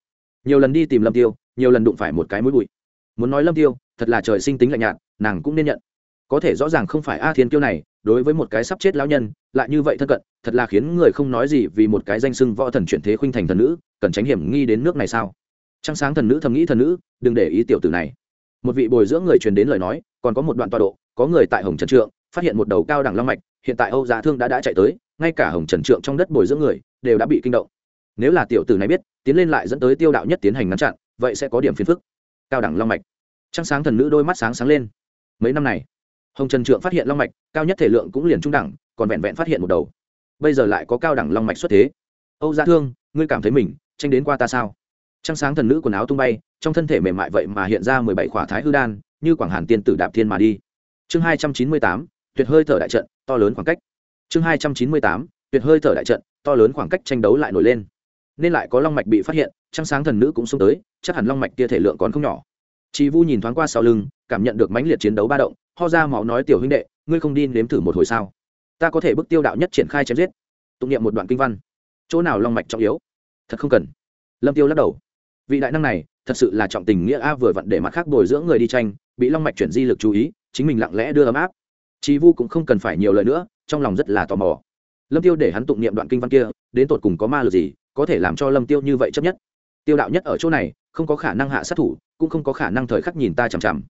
Nhiều lần đi tìm lâm tiêu, nhiều lần đụng phải một cái mũi bụi. Muốn nói lâm tiêu, thật là trời sinh tính lạnh nhạt, nàng cũng nên nhận. Có thể rõ ràng không phải a thiên kiêu này, đối với một cái sắp chết lão nhân, lại như vậy thân cận, thật là khiến người không nói gì vì một cái danh sưng võ thần chuyển thế khuynh thành thần nữ, cần tránh hiểm nghi đến nước này sao? Trăng sáng thần nữ thầm nghĩ thần nữ, đừng để ý tiểu tử này một vị bồi dưỡng người truyền đến lời nói, còn có một đoạn tọa độ, có người tại hồng trần trượng, phát hiện một đầu cao đẳng long mạch, hiện tại âu giá thương đã đã chạy tới, ngay cả hồng trần trượng trong đất bồi dưỡng người, đều đã bị kinh động. Nếu là tiểu tử này biết, tiến lên lại dẫn tới tiêu đạo nhất tiến hành ngăn chặn, vậy sẽ có điểm phiền phức. Cao đẳng long mạch. Trăng sáng thần nữ đôi mắt sáng sáng lên. Mấy năm này, hồng trần trượng phát hiện long mạch, cao nhất thể lượng cũng liền trung đẳng, còn vẹn vẹn phát hiện một đầu. Bây giờ lại có cao đẳng long mạch xuất thế. Âu gia thương, ngươi cảm thấy mình, tranh đến qua ta sao? Trăng sáng thần nữ quần áo tung bay, trong thân thể mềm mại vậy mà hiện ra mười bảy khỏa thái hư đan, như quảng hàn tiên tử đạp thiên mà đi. Chương hai trăm chín mươi tám, tuyệt hơi thở đại trận, to lớn khoảng cách. Chương hai trăm chín mươi tám, tuyệt hơi thở đại trận, to lớn khoảng cách tranh đấu lại nổi lên. Nên lại có long mạch bị phát hiện, trăng sáng thần nữ cũng xuống tới, chắc hẳn long mạch kia thể lượng còn không nhỏ. Chị vu nhìn thoáng qua sau lưng, cảm nhận được mãnh liệt chiến đấu ba động, ho ra máu nói, tiểu huynh đệ, ngươi không đi nếm thử một hồi sao? Ta có thể bức tiêu đạo nhất triển khai chém giết. Tụng niệm một đoạn kinh văn. Chỗ nào long mạch trọng yếu? Thật không cần. Lâm tiêu lắc đầu vị đại năng này, thật sự là trọng tình nghĩa a vừa vặn để mặt khác bồi dưỡng người đi tranh, bị long mạch chuyển di lực chú ý, chính mình lặng lẽ đưa ấm áp. Chi vu cũng không cần phải nhiều lời nữa, trong lòng rất là tò mò. Lâm tiêu để hắn tụng niệm đoạn kinh văn kia, đến tột cùng có ma lực gì, có thể làm cho lâm tiêu như vậy chấp nhất? Tiêu đạo nhất ở chỗ này, không có khả năng hạ sát thủ, cũng không có khả năng thời khắc nhìn ta chằm chằm.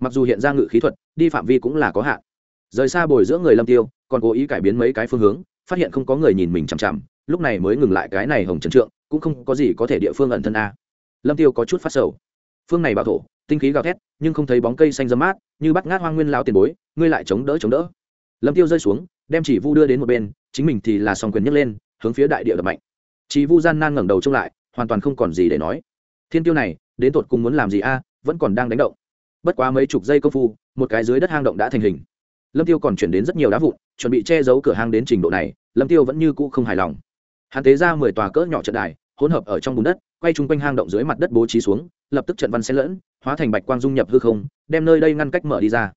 Mặc dù hiện ra ngự khí thuật, đi phạm vi cũng là có hạn. Rời xa bồi dưỡng người lâm tiêu, còn cố ý cải biến mấy cái phương hướng, phát hiện không có người nhìn mình chằm chằm, lúc này mới ngừng lại cái này hồng trần trượng, cũng không có gì có thể địa phương ẩn thân a lâm tiêu có chút phát sầu. Phương này bảo thổ, tinh khí gào thét, nhưng không thấy bóng cây xanh dâm mát, như bắt ngát hoang nguyên lao tiền bối, ngươi lại chống đỡ chống đỡ. Lâm tiêu rơi xuống, đem chỉ vu đưa đến một bên, chính mình thì là song quyền nhấc lên, hướng phía đại địa đập mạnh. Chỉ vu gian nan ngẩng đầu trông lại, hoàn toàn không còn gì để nói. Thiên tiêu này, đến tột cùng muốn làm gì a, vẫn còn đang đánh động. Bất quá mấy chục giây công phu, một cái dưới đất hang động đã thành hình. Lâm tiêu còn chuyển đến rất nhiều đá vụn, chuẩn bị che giấu cửa hang đến trình độ này, lâm tiêu vẫn như cũ không hài lòng. Hắn tế ra mười tòa cỡ nhỏ trận đài hỗn hợp ở trong bùn đất, quay chung quanh hang động dưới mặt đất bố trí xuống, lập tức trận văn xen lẫn, hóa thành bạch quang dung nhập hư không, đem nơi đây ngăn cách mở đi ra.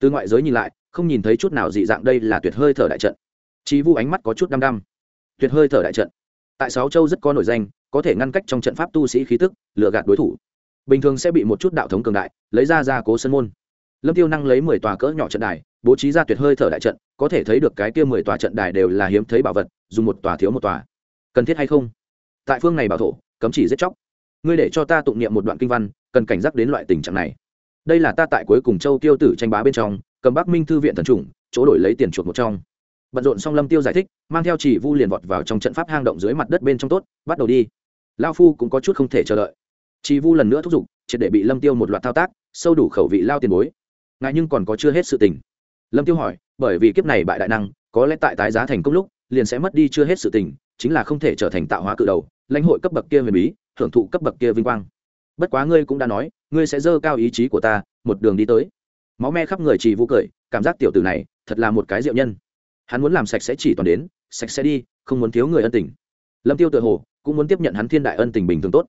Từ ngoại giới nhìn lại, không nhìn thấy chút nào dị dạng đây là tuyệt hơi thở đại trận. Chí vu ánh mắt có chút đăm đăm. Tuyệt hơi thở đại trận. Tại sáu châu rất có nổi danh, có thể ngăn cách trong trận pháp tu sĩ khí tức, lừa gạt đối thủ. Bình thường sẽ bị một chút đạo thống cường đại, lấy ra ra cố sân môn. Lâm tiêu năng lấy mười tòa cỡ nhỏ trận đài, bố trí ra tuyệt hơi thở đại trận, có thể thấy được cái kia mười tòa trận đài đều là hiếm thấy bảo vật, dùng một tòa thiếu một tòa. Cần thiết hay không? Tại phương này bảo thổ, cấm chỉ giết chóc. Ngươi để cho ta tụng niệm một đoạn kinh văn, cần cảnh giác đến loại tình trạng này. Đây là ta tại cuối cùng châu tiêu tử tranh bá bên trong, cầm bắc minh thư viện thần trùng chỗ đổi lấy tiền chuột một trong. Bận rộn xong lâm tiêu giải thích, mang theo chỉ vu liền vọt vào trong trận pháp hang động dưới mặt đất bên trong tốt, bắt đầu đi. Lao phu cũng có chút không thể chờ đợi. Chỉ vu lần nữa thúc giục, triệt để bị lâm tiêu một loạt thao tác, sâu đủ khẩu vị lao tiền bối. Ngại nhưng còn có chưa hết sự tình. Lâm tiêu hỏi, bởi vì kiếp này bại đại năng, có lẽ tại tái giá thành công lúc, liền sẽ mất đi chưa hết sự tình chính là không thể trở thành tạo hóa cự đầu, lãnh hội cấp bậc kia huyền bí, hưởng thụ cấp bậc kia vinh quang. Bất quá ngươi cũng đã nói, ngươi sẽ dơ cao ý chí của ta, một đường đi tới. Máu me khắp người chỉ vũ cười, cảm giác tiểu tử này, thật là một cái diệu nhân. Hắn muốn làm sạch sẽ chỉ toàn đến, sạch sẽ đi, không muốn thiếu người ân tình. Lâm tiêu tự hồ, cũng muốn tiếp nhận hắn thiên đại ân tình bình thường tốt.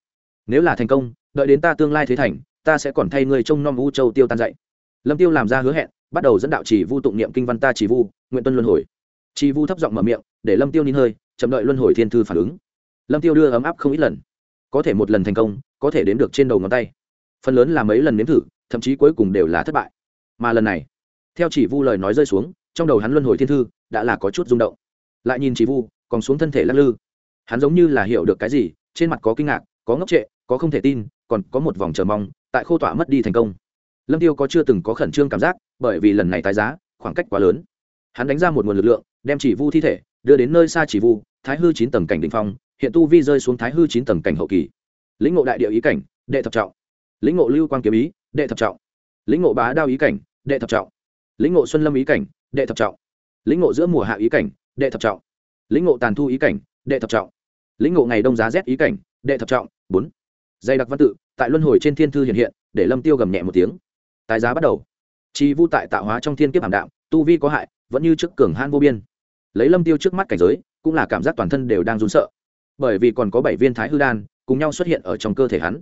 Nếu là thành công, đợi đến ta tương lai thế thành, ta sẽ còn thay ngươi trông nom vũ châu tiêu tan dậy lâm tiêu làm ra hứa hẹn, bắt đầu dẫn đạo chỉ vu tụng niệm kinh văn ta chỉ vu, nguyện tuân luân hồi. Chỉ vu thấp giọng mở miệng, để lâm tiêu nín hơi chậm đợi luân hồi thiên thư phản ứng. Lâm tiêu đưa ấm áp không ít lần. Có thể một lần thành công, có thể đến được trên đầu ngón tay. Phần lớn là mấy lần nếm thử, thậm chí cuối cùng đều là thất bại. Mà lần này, theo chỉ vu lời nói rơi xuống, trong đầu hắn luân hồi thiên thư đã là có chút rung động. Lại nhìn chỉ vu, còn xuống thân thể lắc lư. Hắn giống như là hiểu được cái gì, trên mặt có kinh ngạc, có ngốc trệ, có không thể tin, còn có một vòng chờ mong, tại khô tỏa mất đi thành công. Lâm tiêu có chưa từng có khẩn trương cảm giác, bởi vì lần này tái giá, khoảng cách quá lớn. Hắn đánh ra một nguồn lực lượng, đem chỉ vu thi thể, đưa đến nơi xa chỉ vu thái hư chín tầng cảnh đ ỉ n h phong, hiện tu vi rơi xuống thái hư chín tầng cảnh hậu kỳ. Lĩnh ngộ đại địa ý cảnh, đệ thập trọng. Lĩnh ngộ lưu quan kiếm ý, đệ thập trọng. Lĩnh ngộ bá đao ý cảnh, đệ thập trọng. Lĩnh ngộ xuân lâm ý cảnh, đệ thập trọng. Lĩnh ngộ giữa mùa hạ ý cảnh, đệ thập trọng. Lĩnh ngộ tàn thu ý cảnh, đệ thập trọng. Lĩnh ngộ ngày đông giá rét ý cảnh, đệ thập trọng. Bốn. Dây đặc văn tự, tại luân hồi trên thiên thư hiện hiện, để lâm tiêu gầm nhẹ một tiếng. Tài giá bắt đầu. Chi vu tại tạo hóa trong thiên kiếp hàm đạm, tu vi có hại, vẫn như trước cường han vô biên. Lấy lâm tiêu trước mắt cảnh giới cũng là cảm giác toàn thân đều đang run sợ. Bởi vì còn có bảy viên thái hư đan cùng nhau xuất hiện ở trong cơ thể hắn.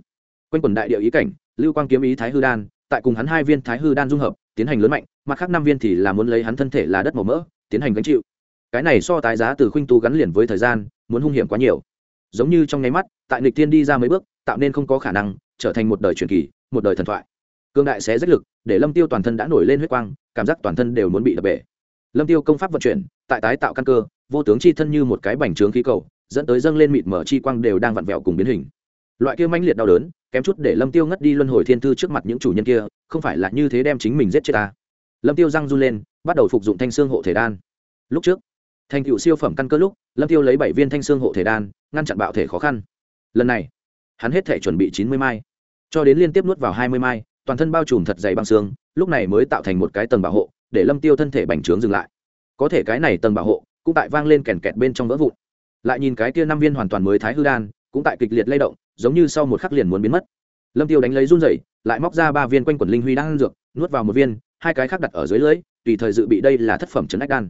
Quanh quần đại địa ý cảnh, lưu quang kiếm ý thái hư đan, tại cùng hắn hai viên thái hư đan dung hợp, tiến hành lớn mạnh, mặt khác năm viên thì là muốn lấy hắn thân thể là đất màu mỡ, tiến hành gánh chịu. Cái này so tái giá từ khuynh tu gắn liền với thời gian, muốn hung hiểm quá nhiều. Giống như trong nháy mắt, tại nịch tiên đi ra mấy bước, tạo nên không có khả năng, trở thành một đời truyền kỳ, một đời thần thoại. Cương đại xé rách lực, để lâm tiêu toàn thân đã nổi lên huyết quang, cảm giác toàn thân đều muốn bị đập bể. Lâm tiêu công pháp vận chuyển, tại tái tạo căn cơ vô tướng chi thân như một cái bành trướng khí cầu, dẫn tới dâng lên mịt mở chi quang đều đang vặn vẹo cùng biến hình. Loại kia manh liệt đau đớn, kém chút để lâm tiêu ngất đi luân hồi thiên thư trước mặt những chủ nhân kia, không phải là như thế đem chính mình giết chết ta. Lâm tiêu răng run lên, bắt đầu phục dụng thanh xương hộ thể đan. Lúc trước, thành cựu siêu phẩm căn cơ lúc, lâm tiêu lấy bảy viên thanh xương hộ thể đan, ngăn chặn bạo thể khó khăn. Lần này, hắn hết thể chuẩn bị chín mươi mai. Cho đến liên tiếp nuốt vào hai mươi mai, toàn thân bao trùm thật dày băng xương, lúc này mới tạo thành một cái tầng bảo hộ, để lâm tiêu thân thể bành trướng dừng lại. Có thể cái này tầng bảo hộ cũng tại vang lên kèn kẹt bên trong vỡ vụn. Lại nhìn cái kia năm viên hoàn toàn mới thái hư đan, cũng tại kịch liệt lay động, giống như sau một khắc liền muốn biến mất. Lâm tiêu đánh lấy run rẩy, lại móc ra ba viên quanh quần linh huy đang dược, nuốt vào một viên, hai cái khác đặt ở dưới lưỡi tùy thời dự bị đây là thất phẩm trấn ách đan.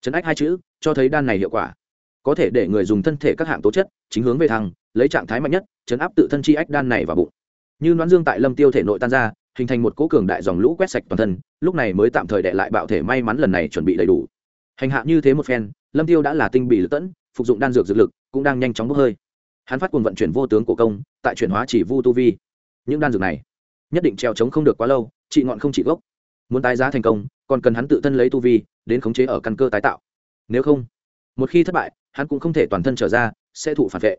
Trấn ách hai chữ, cho thấy đan này hiệu quả. Có thể để người dùng thân thể các hạng tố chất, chính hướng về thằng lấy trạng thái mạnh nhất, chấn áp tự thân chi ách đan này vào bụng. Như đoán dương tại lâm tiêu thể nội tan ra, hình thành một cố cường đại dòng lũ quét sạch toàn thân, lúc này mới tạm thời đệ lại bạo thể may mắn lần này chuẩn bị đầy đủ. Hành hạ như thế một phen lâm tiêu đã là tinh bị lực tẫn, phục dụng đan dược dược lực, cũng đang nhanh chóng bốc hơi. Hắn phát cuồng vận chuyển vô tướng của công, tại chuyển hóa chỉ vu tu vi. Những đan dược này, nhất định treo chống không được quá lâu, trị ngọn không trị gốc. Muốn tái giá thành công, còn cần hắn tự thân lấy tu vi, đến khống chế ở căn cơ tái tạo. Nếu không, một khi thất bại, hắn cũng không thể toàn thân trở ra, sẽ thụ phản vệ.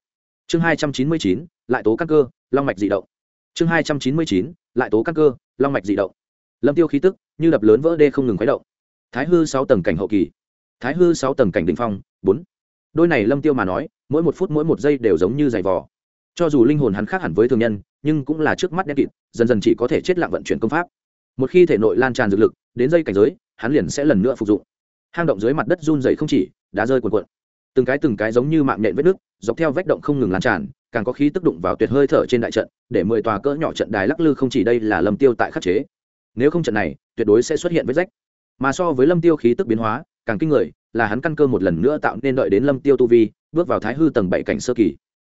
Chương hai trăm chín mươi chín, lại tố căn cơ, long mạch dị động. Chương hai trăm chín mươi chín, lại tố căn cơ, long mạch dị động. Lâm tiêu khí tức như đập lớn vỡ đê không ngừng khuấy động. Thái hư sáu tầng cảnh hậu kỳ thái hư sáu tầng cảnh đ ỉ n h phong, bốn. Đôi này lâm tiêu mà nói, mỗi một phút mỗi một giây đều giống như giày vò. Cho dù linh hồn hắn khác hẳn với thường nhân, nhưng cũng là trước mắt đen kịt, dần dần chỉ có thể chết lặng vận chuyển công pháp. Một khi thể nội lan tràn dược lực, đến dây cảnh giới, hắn liền sẽ lần nữa phục dụng. Hang động dưới mặt đất run dày không chỉ, đá rơi cuộn cuộn. Từng cái từng cái giống như mạng nhện vết nước dọc theo vách động không ngừng lan tràn, càng có khí tức đụng vào tuyệt hơi thở trên đại trận, để mười tòa cỡ nhỏ trận đài lắc lư không chỉ đây là lâm tiêu tại khắc chế. Nếu không trận này, tuyệt đối sẽ xuất hiện vết rách. Mà so với lâm tiêu khí tức biến hóa càng kinh người, là hắn căn cơ một lần nữa tạo nên đợi đến lâm tiêu tu vi, bước vào thái hư tầng bảy cảnh sơ kỳ.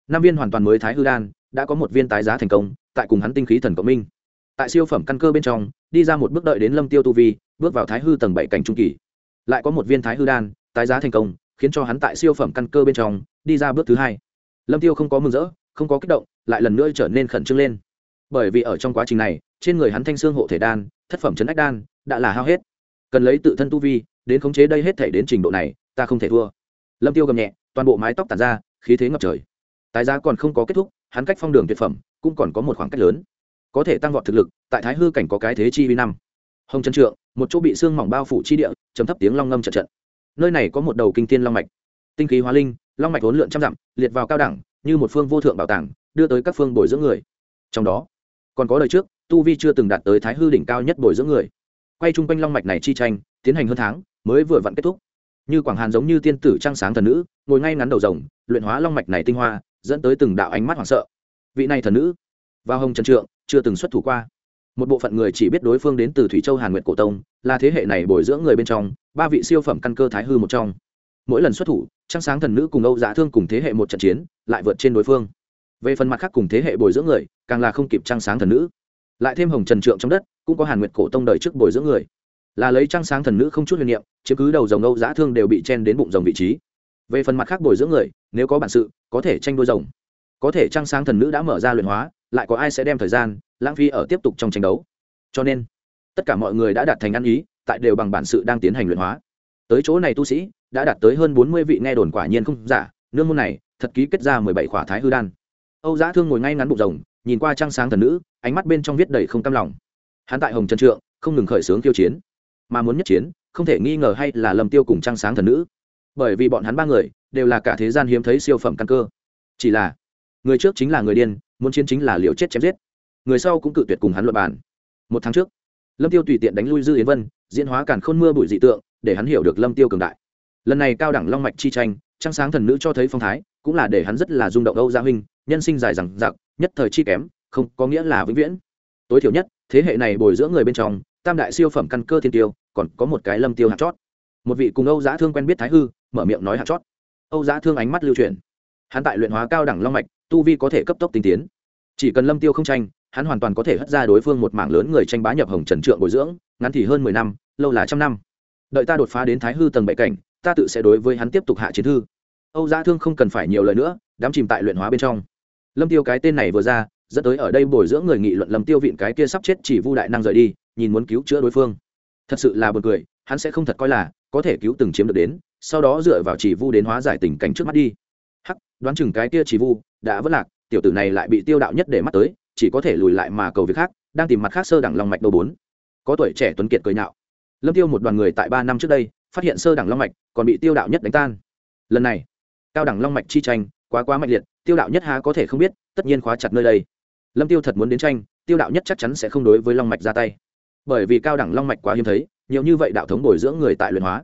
Năm viên hoàn toàn mới thái hư đan, đã có một viên tái giá thành công, tại cùng hắn tinh khí thần cộng minh. Tại siêu phẩm căn cơ bên trong, đi ra một bước đợi đến lâm tiêu tu vi, bước vào thái hư tầng bảy cảnh trung kỳ. Lại có một viên thái hư đan, tái giá thành công, khiến cho hắn tại siêu phẩm căn cơ bên trong, đi ra bước thứ hai. Lâm tiêu không có mừng rỡ, không có kích động, lại lần nữa trở nên khẩn trương lên. Bởi vì ở trong quá trình này, trên người hắn thanh xương hộ thể đan, thất phẩm chấn ách đan, đã là hao hết. Cần lấy tự thân tu vi đến khống chế đây hết thể đến trình độ này, ta không thể thua. Lâm tiêu gầm nhẹ, toàn bộ mái tóc tàn ra, khí thế ngập trời. Tái giá còn không có kết thúc, hắn cách phong đường tuyệt phẩm cũng còn có một khoảng cách lớn. Có thể tăng vọt thực lực, tại thái hư cảnh có cái thế chi vi năm. Hồng trần trượng, một chỗ bị xương mỏng bao phủ chi địa, chấm thấp tiếng long ngâm trận trận. Nơi này có một đầu kinh tiên long mạch. Tinh khí hóa linh, long mạch vốn lượn trăm dặm, liệt vào cao đẳng, như một phương vô thượng bảo tàng, đưa tới các phương bồi dưỡng người. Trong đó, còn có đời trước, tu vi chưa từng đạt tới thái hư đỉnh cao nhất bồi dưỡng người. Quay chung quanh long mạch này chi tranh, tiến hành hơn tháng mới vừa vặn kết thúc. Như quảng hàn giống như tiên tử trăng sáng thần nữ, ngồi ngay ngắn đầu rồng, luyện hóa long mạch này tinh hoa, dẫn tới từng đạo ánh mắt hoảng sợ. Vị này thần nữ vào hồng trần trượng, chưa từng xuất thủ qua. Một bộ phận người chỉ biết đối phương đến từ thủy châu hàn nguyệt cổ tông, là thế hệ này bồi dưỡng người bên trong, ba vị siêu phẩm căn cơ thái hư một trong. Mỗi lần xuất thủ, trăng sáng thần nữ cùng âu dạ thương cùng thế hệ một trận chiến, lại vượt trên đối phương. Về phần mặt khác cùng thế hệ bồi dưỡng người, càng là không kịp trăng sáng thần nữ. Lại thêm hồng trần trượng trong đất, cũng có hàn nguyệt cổ tông đời trước bồi dưỡng người là lấy trăng sáng thần nữ không chút huyền niệm chứ cứ đầu rồng âu giã thương đều bị chen đến bụng rồng vị trí. Về phần mặt khác bồi dưỡng người, nếu có bản sự, có thể tranh đôi rồng. Có thể trăng sáng thần nữ đã mở ra luyện hóa, lại có ai sẽ đem thời gian, lãng phí ở tiếp tục trong tranh đấu. Cho nên, tất cả mọi người đã đạt thành ăn ý, tại đều bằng bản sự đang tiến hành luyện hóa. Tới chỗ này tu sĩ, đã đạt tới hơn bốn mươi vị nghe đồn quả nhiên không giả, nương môn này, thật ký kết ra mười bảy khỏa thái hư đan. Âu Giá thương ngồi ngay ngắn bụng rồng, nhìn qua trăng sáng thần nữ, ánh mắt bên trong viết đầy không cam lòng. Hắn tại hồng trần trượng, không ngừng khởi xướng tiêu chiến mà muốn nhất chiến, không thể nghi ngờ hay là lầm tiêu cùng trăng sáng thần nữ. Bởi vì bọn hắn ba người đều là cả thế gian hiếm thấy siêu phẩm căn cơ. Chỉ là, người trước chính là người điên, muốn chiến chính là liều chết chém giết. Người sau cũng cự tuyệt cùng hắn luận bàn. Một tháng trước, lâm tiêu tùy tiện đánh lui dư yến vân, diễn hóa cản khôn mưa bụi dị tượng, để hắn hiểu được lâm tiêu cường đại. Lần này cao đẳng long mạch chi tranh, trăng sáng thần nữ cho thấy phong thái, cũng là để hắn rất là rung động âu gia huynh, nhân sinh dài rằng giặc nhất thời chi kém, không có nghĩa là vĩnh viễn. Tối thiểu nhất, thế hệ này bồi dưỡng người bên trong, tam đại siêu phẩm căn cơ thiên tiêu còn có một cái lâm tiêu hạt chót. Một vị cùng âu giã thương quen biết thái hư, mở miệng nói hạt chót. Âu giã thương ánh mắt lưu chuyển. Hắn tại luyện hóa cao đẳng long mạch, tu vi có thể cấp tốc tinh tiến. Chỉ cần lâm tiêu không tranh, hắn hoàn toàn có thể hất ra đối phương một mảng lớn người tranh bá nhập hồng trần trượng bồi dưỡng, ngắn thì hơn mười năm, lâu là trăm năm. Đợi ta đột phá đến thái hư tầng bảy cảnh, ta tự sẽ đối với hắn tiếp tục hạ chiến thư. Âu giã thương không cần phải nhiều lời nữa đám chìm tại luyện hóa bên trong. Lâm tiêu cái tên này vừa ra, dẫn tới ở đây bồi dưỡng người nghị luận lâm tiêu vịn cái kia sắp chết chỉ vu đại năng rời đi, nhìn muốn cứu chữa đối phương thật sự là buồn cười, hắn sẽ không thật coi là có thể cứu từng chiếm được đến, sau đó dựa vào chỉ vu đến hóa giải tình cảnh trước mắt đi. Hắc, đoán chừng cái kia chỉ vu đã vất lạc, tiểu tử này lại bị tiêu đạo nhất để mắt tới, chỉ có thể lùi lại mà cầu việc khác, đang tìm mặt khác sơ đẳng long mạch đầu bốn. Có tuổi trẻ tuấn kiệt cười nhạo. Lâm tiêu một đoàn người tại ba năm trước đây, phát hiện sơ đẳng long mạch còn bị tiêu đạo nhất đánh tan. Lần này, cao đẳng long mạch chi tranh quá quá mạnh liệt, tiêu đạo nhất há có thể không biết, tất nhiên khóa chặt nơi đây. Lâm tiêu thật muốn đến tranh, tiêu đạo nhất chắc chắn sẽ không đối với long mạch ra tay bởi vì cao đẳng long mạch quá hiếm thấy, nhiều như vậy đạo thống bồi dưỡng người tại luyện hóa.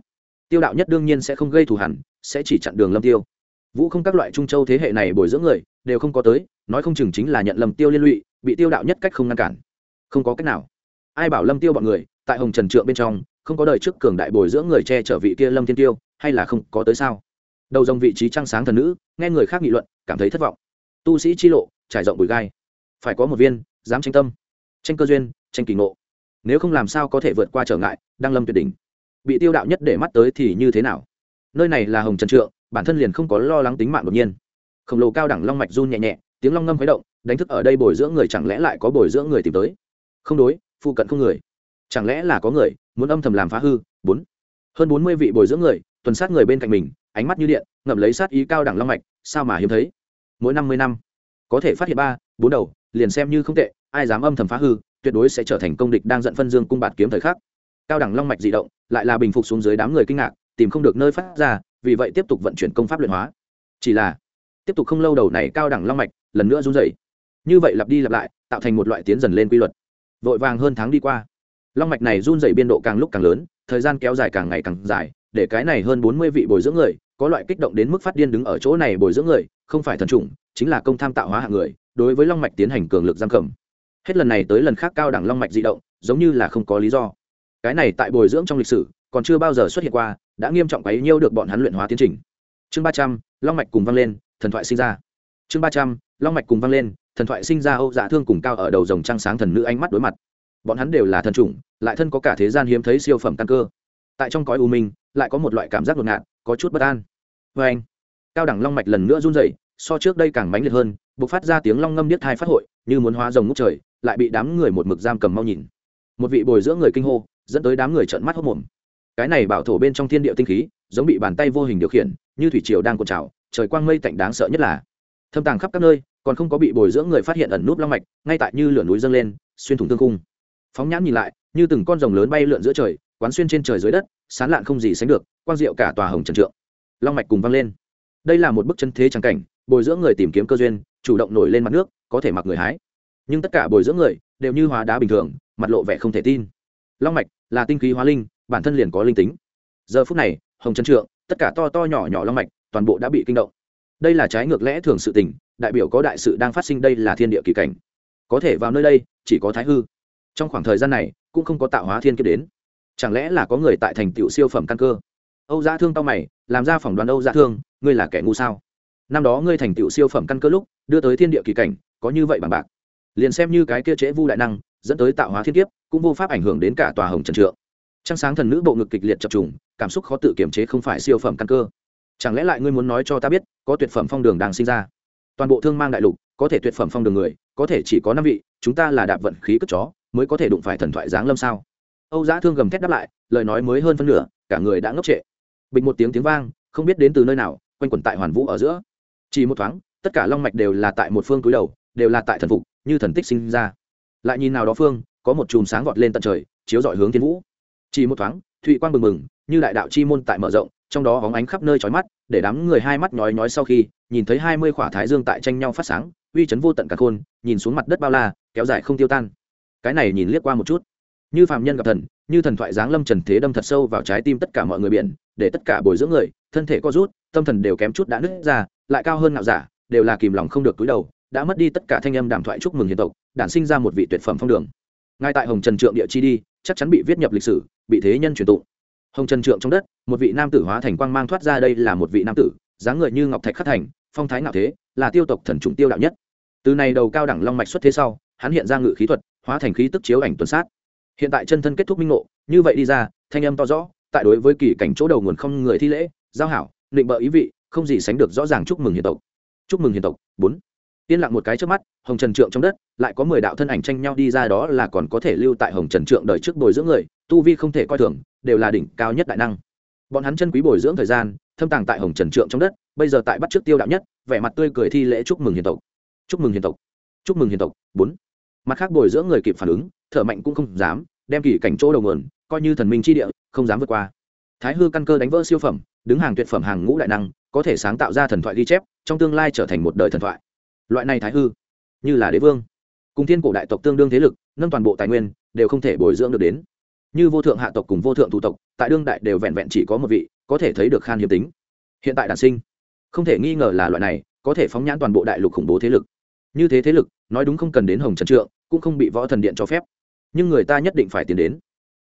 Tiêu đạo nhất đương nhiên sẽ không gây thù hẳn sẽ chỉ chặn đường lâm tiêu. Vũ không các loại trung châu thế hệ này bồi dưỡng người, đều không có tới, nói không chừng chính là nhận lầm tiêu liên lụy, bị tiêu đạo nhất cách không ngăn cản. Không có cách nào. Ai bảo lâm tiêu bọn người, tại hồng trần trượng bên trong, không có đời trước cường đại bồi dưỡng người che chở vị kia lâm thiên tiêu, hay là không có tới sao? Đầu dòng vị trí trăng sáng thần nữ, nghe người khác nghị luận, cảm thấy thất vọng. Tu sĩ chi lộ, trải rộng bụi gai. Phải có một viên, dám tranh tâm. Tranh cơ duyên, tranh kỳ ngộ nếu không làm sao có thể vượt qua trở ngại đang lâm tuyệt đỉnh. Bị tiêu đạo nhất để mắt tới thì như thế nào? Nơi này là hồng trần trượng, bản thân liền không có lo lắng tính mạng đột nhiên. Khổng lồ cao đẳng long mạch run nhẹ nhẹ, tiếng long ngâm khuấy động, đánh thức ở đây bồi dưỡng người chẳng lẽ lại có bồi dưỡng người tìm tới? Không đối, phụ cận không người. Chẳng lẽ là có người muốn âm thầm làm phá hư? Bốn. Hơn bốn mươi vị bồi dưỡng người, tuần sát người bên cạnh mình, ánh mắt như điện, ngậm lấy sát ý cao đẳng long mạch, sao mà hiếm thấy? Mỗi năm mươi năm. Có thể phát hiện ba, bốn đầu, liền xem như không tệ, ai dám âm thầm phá hư tuyệt đối sẽ trở thành công địch đang giận phân dương cung bạt kiếm thời khắc. Cao đẳng long mạch dị động, lại là bình phục xuống dưới đám người kinh ngạc, tìm không được nơi phát ra, vì vậy tiếp tục vận chuyển công pháp luyện hóa. Chỉ là, tiếp tục không lâu đầu này cao đẳng long mạch lần nữa run dày như vậy lặp đi lặp lại, tạo thành một loại tiến dần lên quy luật. Vội vàng hơn tháng đi qua, long mạch này run dày biên độ càng lúc càng lớn, thời gian kéo dài càng ngày càng dài, để cái này hơn bốn mươi vị bồi dưỡng người, có loại kích động đến mức phát điên đứng ở chỗ này bồi dưỡng người, không phải thần chủng, chính là công tham tạo hóa hạng người, đối với long mạch tiến hành cường lực giam cầm hết lần này tới lần khác cao đẳng long mạch di động, giống như là không có lý do. Cái này tại bồi dưỡng trong lịch sử, còn chưa bao giờ xuất hiện qua, đã nghiêm trọng quấy nhiêu được bọn hắn luyện hóa tiến trình. Chương ba trăm, long mạch cùng vang lên, thần thoại sinh ra. Chương ba trăm, long mạch cùng vang lên, thần thoại sinh ra âu dạ thương cùng cao ở đầu dòng trăng sáng thần nữ ánh mắt đối mặt. Bọn hắn đều là thần chủng, lại thân có cả thế gian hiếm thấy siêu phẩm căn cơ. Tại trong cõi u minh, lại có một loại cảm giác ngột ngạt, có chút bất an. Vê anh, cao đẳng long mạch lần nữa run dậy so trước đây càng mãnh liệt hơn b ộ c phát ra tiếng long ngâm Niết thai phát hội, như muốn hóa rồng ngút trời lại bị đám người một mực giam cầm mau nhìn. Một vị bồi dưỡng người kinh hô, dẫn tới đám người trợn mắt hốc mồm. Cái này bảo thổ bên trong thiên địa tinh khí, giống bị bàn tay vô hình điều khiển, như thủy triều đang cột trào, trời quang mây tạnh đáng sợ nhất là. Thâm tàng khắp các nơi, còn không có bị bồi dưỡng người phát hiện ẩn núp long mạch, ngay tại như lửa núi dâng lên, xuyên thủng tương cung phóng nhãn nhìn lại, như từng con rồng lớn bay lượn giữa trời, quán xuyên trên trời dưới đất, sán lạn không gì sánh được, quang diệu cả tòa hồng trần trượng. Long mạch cùng vang lên. Đây là một bức chân thế trắng cảnh, bồi dưỡng người tìm kiếm cơ duyên, chủ động nổi lên mặt nước, có thể mặc người hái nhưng tất cả bồi dưỡng người đều như hóa đá bình thường, mặt lộ vẻ không thể tin. Long mạch là tinh khí hóa linh, bản thân liền có linh tính. Giờ phút này, hồng trần trượng, tất cả to to nhỏ nhỏ long mạch, toàn bộ đã bị kinh động. Đây là trái ngược lẽ thường sự tình, đại biểu có đại sự đang phát sinh đây là thiên địa kỳ cảnh. Có thể vào nơi đây, chỉ có thái hư. Trong khoảng thời gian này, cũng không có tạo hóa thiên kiếp đến. Chẳng lẽ là có người tại thành tựu siêu phẩm căn cơ? Âu gia thương tao mày, làm ra phỏng đoán âu gia thương, ngươi là kẻ ngu sao? Năm đó ngươi thành tựu siêu phẩm căn cơ lúc, đưa tới thiên địa kỳ cảnh, có như vậy bằng bạc liền xem như cái kia trễ vu đại năng, dẫn tới tạo hóa thiên kiếp, cũng vô pháp ảnh hưởng đến cả tòa hồng trần trượng. Trăng sáng thần nữ bộ ngực kịch liệt chập trùng, cảm xúc khó tự kiểm chế không phải siêu phẩm căn cơ. Chẳng lẽ lại ngươi muốn nói cho ta biết, có tuyệt phẩm phong đường đang sinh ra? Toàn bộ thương mang đại lục, có thể tuyệt phẩm phong đường người, có thể chỉ có năm vị, chúng ta là đạp vận khí cất chó, mới có thể đụng phải thần thoại giáng lâm sao? Âu giã thương gầm thét đáp lại, lời nói mới hơn phân nửa, cả người đã ngốc trệ. Bịch một tiếng tiếng vang, không biết đến từ nơi nào, quanh quẩn tại hoàn vũ ở giữa. Chỉ một thoáng, tất cả long mạch đều là tại một phương túi đầu, đều là tại thần phục như thần tích sinh ra. Lại nhìn nào đó phương, có một chùm sáng vọt lên tận trời, chiếu dọi hướng thiên vũ. Chỉ một thoáng, thụy quang bừng bừng, như đại đạo chi môn tại mở rộng, trong đó hóng ánh khắp nơi trói mắt, để đám người hai mắt nhói nhói sau khi, nhìn thấy hai mươi khỏa thái dương tại tranh nhau phát sáng, uy chấn vô tận cả khôn, nhìn xuống mặt đất bao la, kéo dài không tiêu tan. Cái này nhìn liếc qua một chút. Như phàm nhân gặp thần, như thần thoại giáng lâm trần thế đâm thật sâu vào trái tim tất cả mọi người biển, để tất cả bồi dưỡng người, thân thể co rút, tâm thần đều kém chút đã nứt ra, lại cao hơn ngạo giả, đều là kìm lòng không được túi đầu đã mất đi tất cả thanh âm đàm thoại chúc mừng hiền tộc, đản sinh ra một vị tuyệt phẩm phong đường. Ngay tại hồng trần trượng địa chi đi, chắc chắn bị viết nhập lịch sử, bị thế nhân truyền tụng. Hồng trần trượng trong đất, một vị nam tử hóa thành quang mang thoát ra đây là một vị nam tử, dáng người như ngọc thạch khắc thành, phong thái ngạo thế, là tiêu tộc thần trùng tiêu đạo nhất. Từ này đầu cao đẳng long mạch xuất thế sau, hắn hiện ra ngự khí thuật, hóa thành khí tức chiếu ảnh tuần sát. Hiện tại chân thân kết thúc minh ngộ, như vậy đi ra, thanh âm to rõ, tại đối với kỳ cảnh chỗ đầu nguồn không người thi lễ, giao hảo định bợ ý vị, không gì sánh được rõ ràng chúc mừng hiền tộc. Chúc mừng hiền tộc, bốn yên lặng một cái trước mắt, hồng trần trượng trong đất, lại có mười đạo thân ảnh tranh nhau đi ra đó là còn có thể lưu tại hồng trần trượng đời trước bồi dưỡng người, tu vi không thể coi thường, đều là đỉnh cao nhất đại năng. Bọn hắn chân quý bồi dưỡng thời gian, thâm tàng tại hồng trần trượng trong đất, bây giờ tại bắt trước tiêu đạo nhất, vẻ mặt tươi cười thi lễ chúc mừng hiền tộc. Chúc mừng hiền tộc. Chúc mừng hiền tộc. Bốn. Mặt khác bồi dưỡng người kịp phản ứng, thở mạnh cũng không dám, đem kỳ cảnh chỗ đầu nguồn, coi như thần minh chi địa, không dám vượt qua. Thái hư căn cơ đánh vỡ siêu phẩm, đứng hàng tuyệt phẩm hàng ngũ đại năng, có thể sáng tạo ra thần thoại ghi chép, trong tương lai trở thành một đời thần thoại loại này thái hư, như là đế vương, cùng thiên cổ đại tộc tương đương thế lực, nâng toàn bộ tài nguyên, đều không thể bồi dưỡng được đến. Như vô thượng hạ tộc cùng vô thượng thủ tộc, tại đương đại đều vẹn vẹn chỉ có một vị, có thể thấy được khan hiếm tính. Hiện tại đản sinh, không thể nghi ngờ là loại này, có thể phóng nhãn toàn bộ đại lục khủng bố thế lực. Như thế thế lực, nói đúng không cần đến hồng trần trượng, cũng không bị võ thần điện cho phép. Nhưng người ta nhất định phải tiến đến.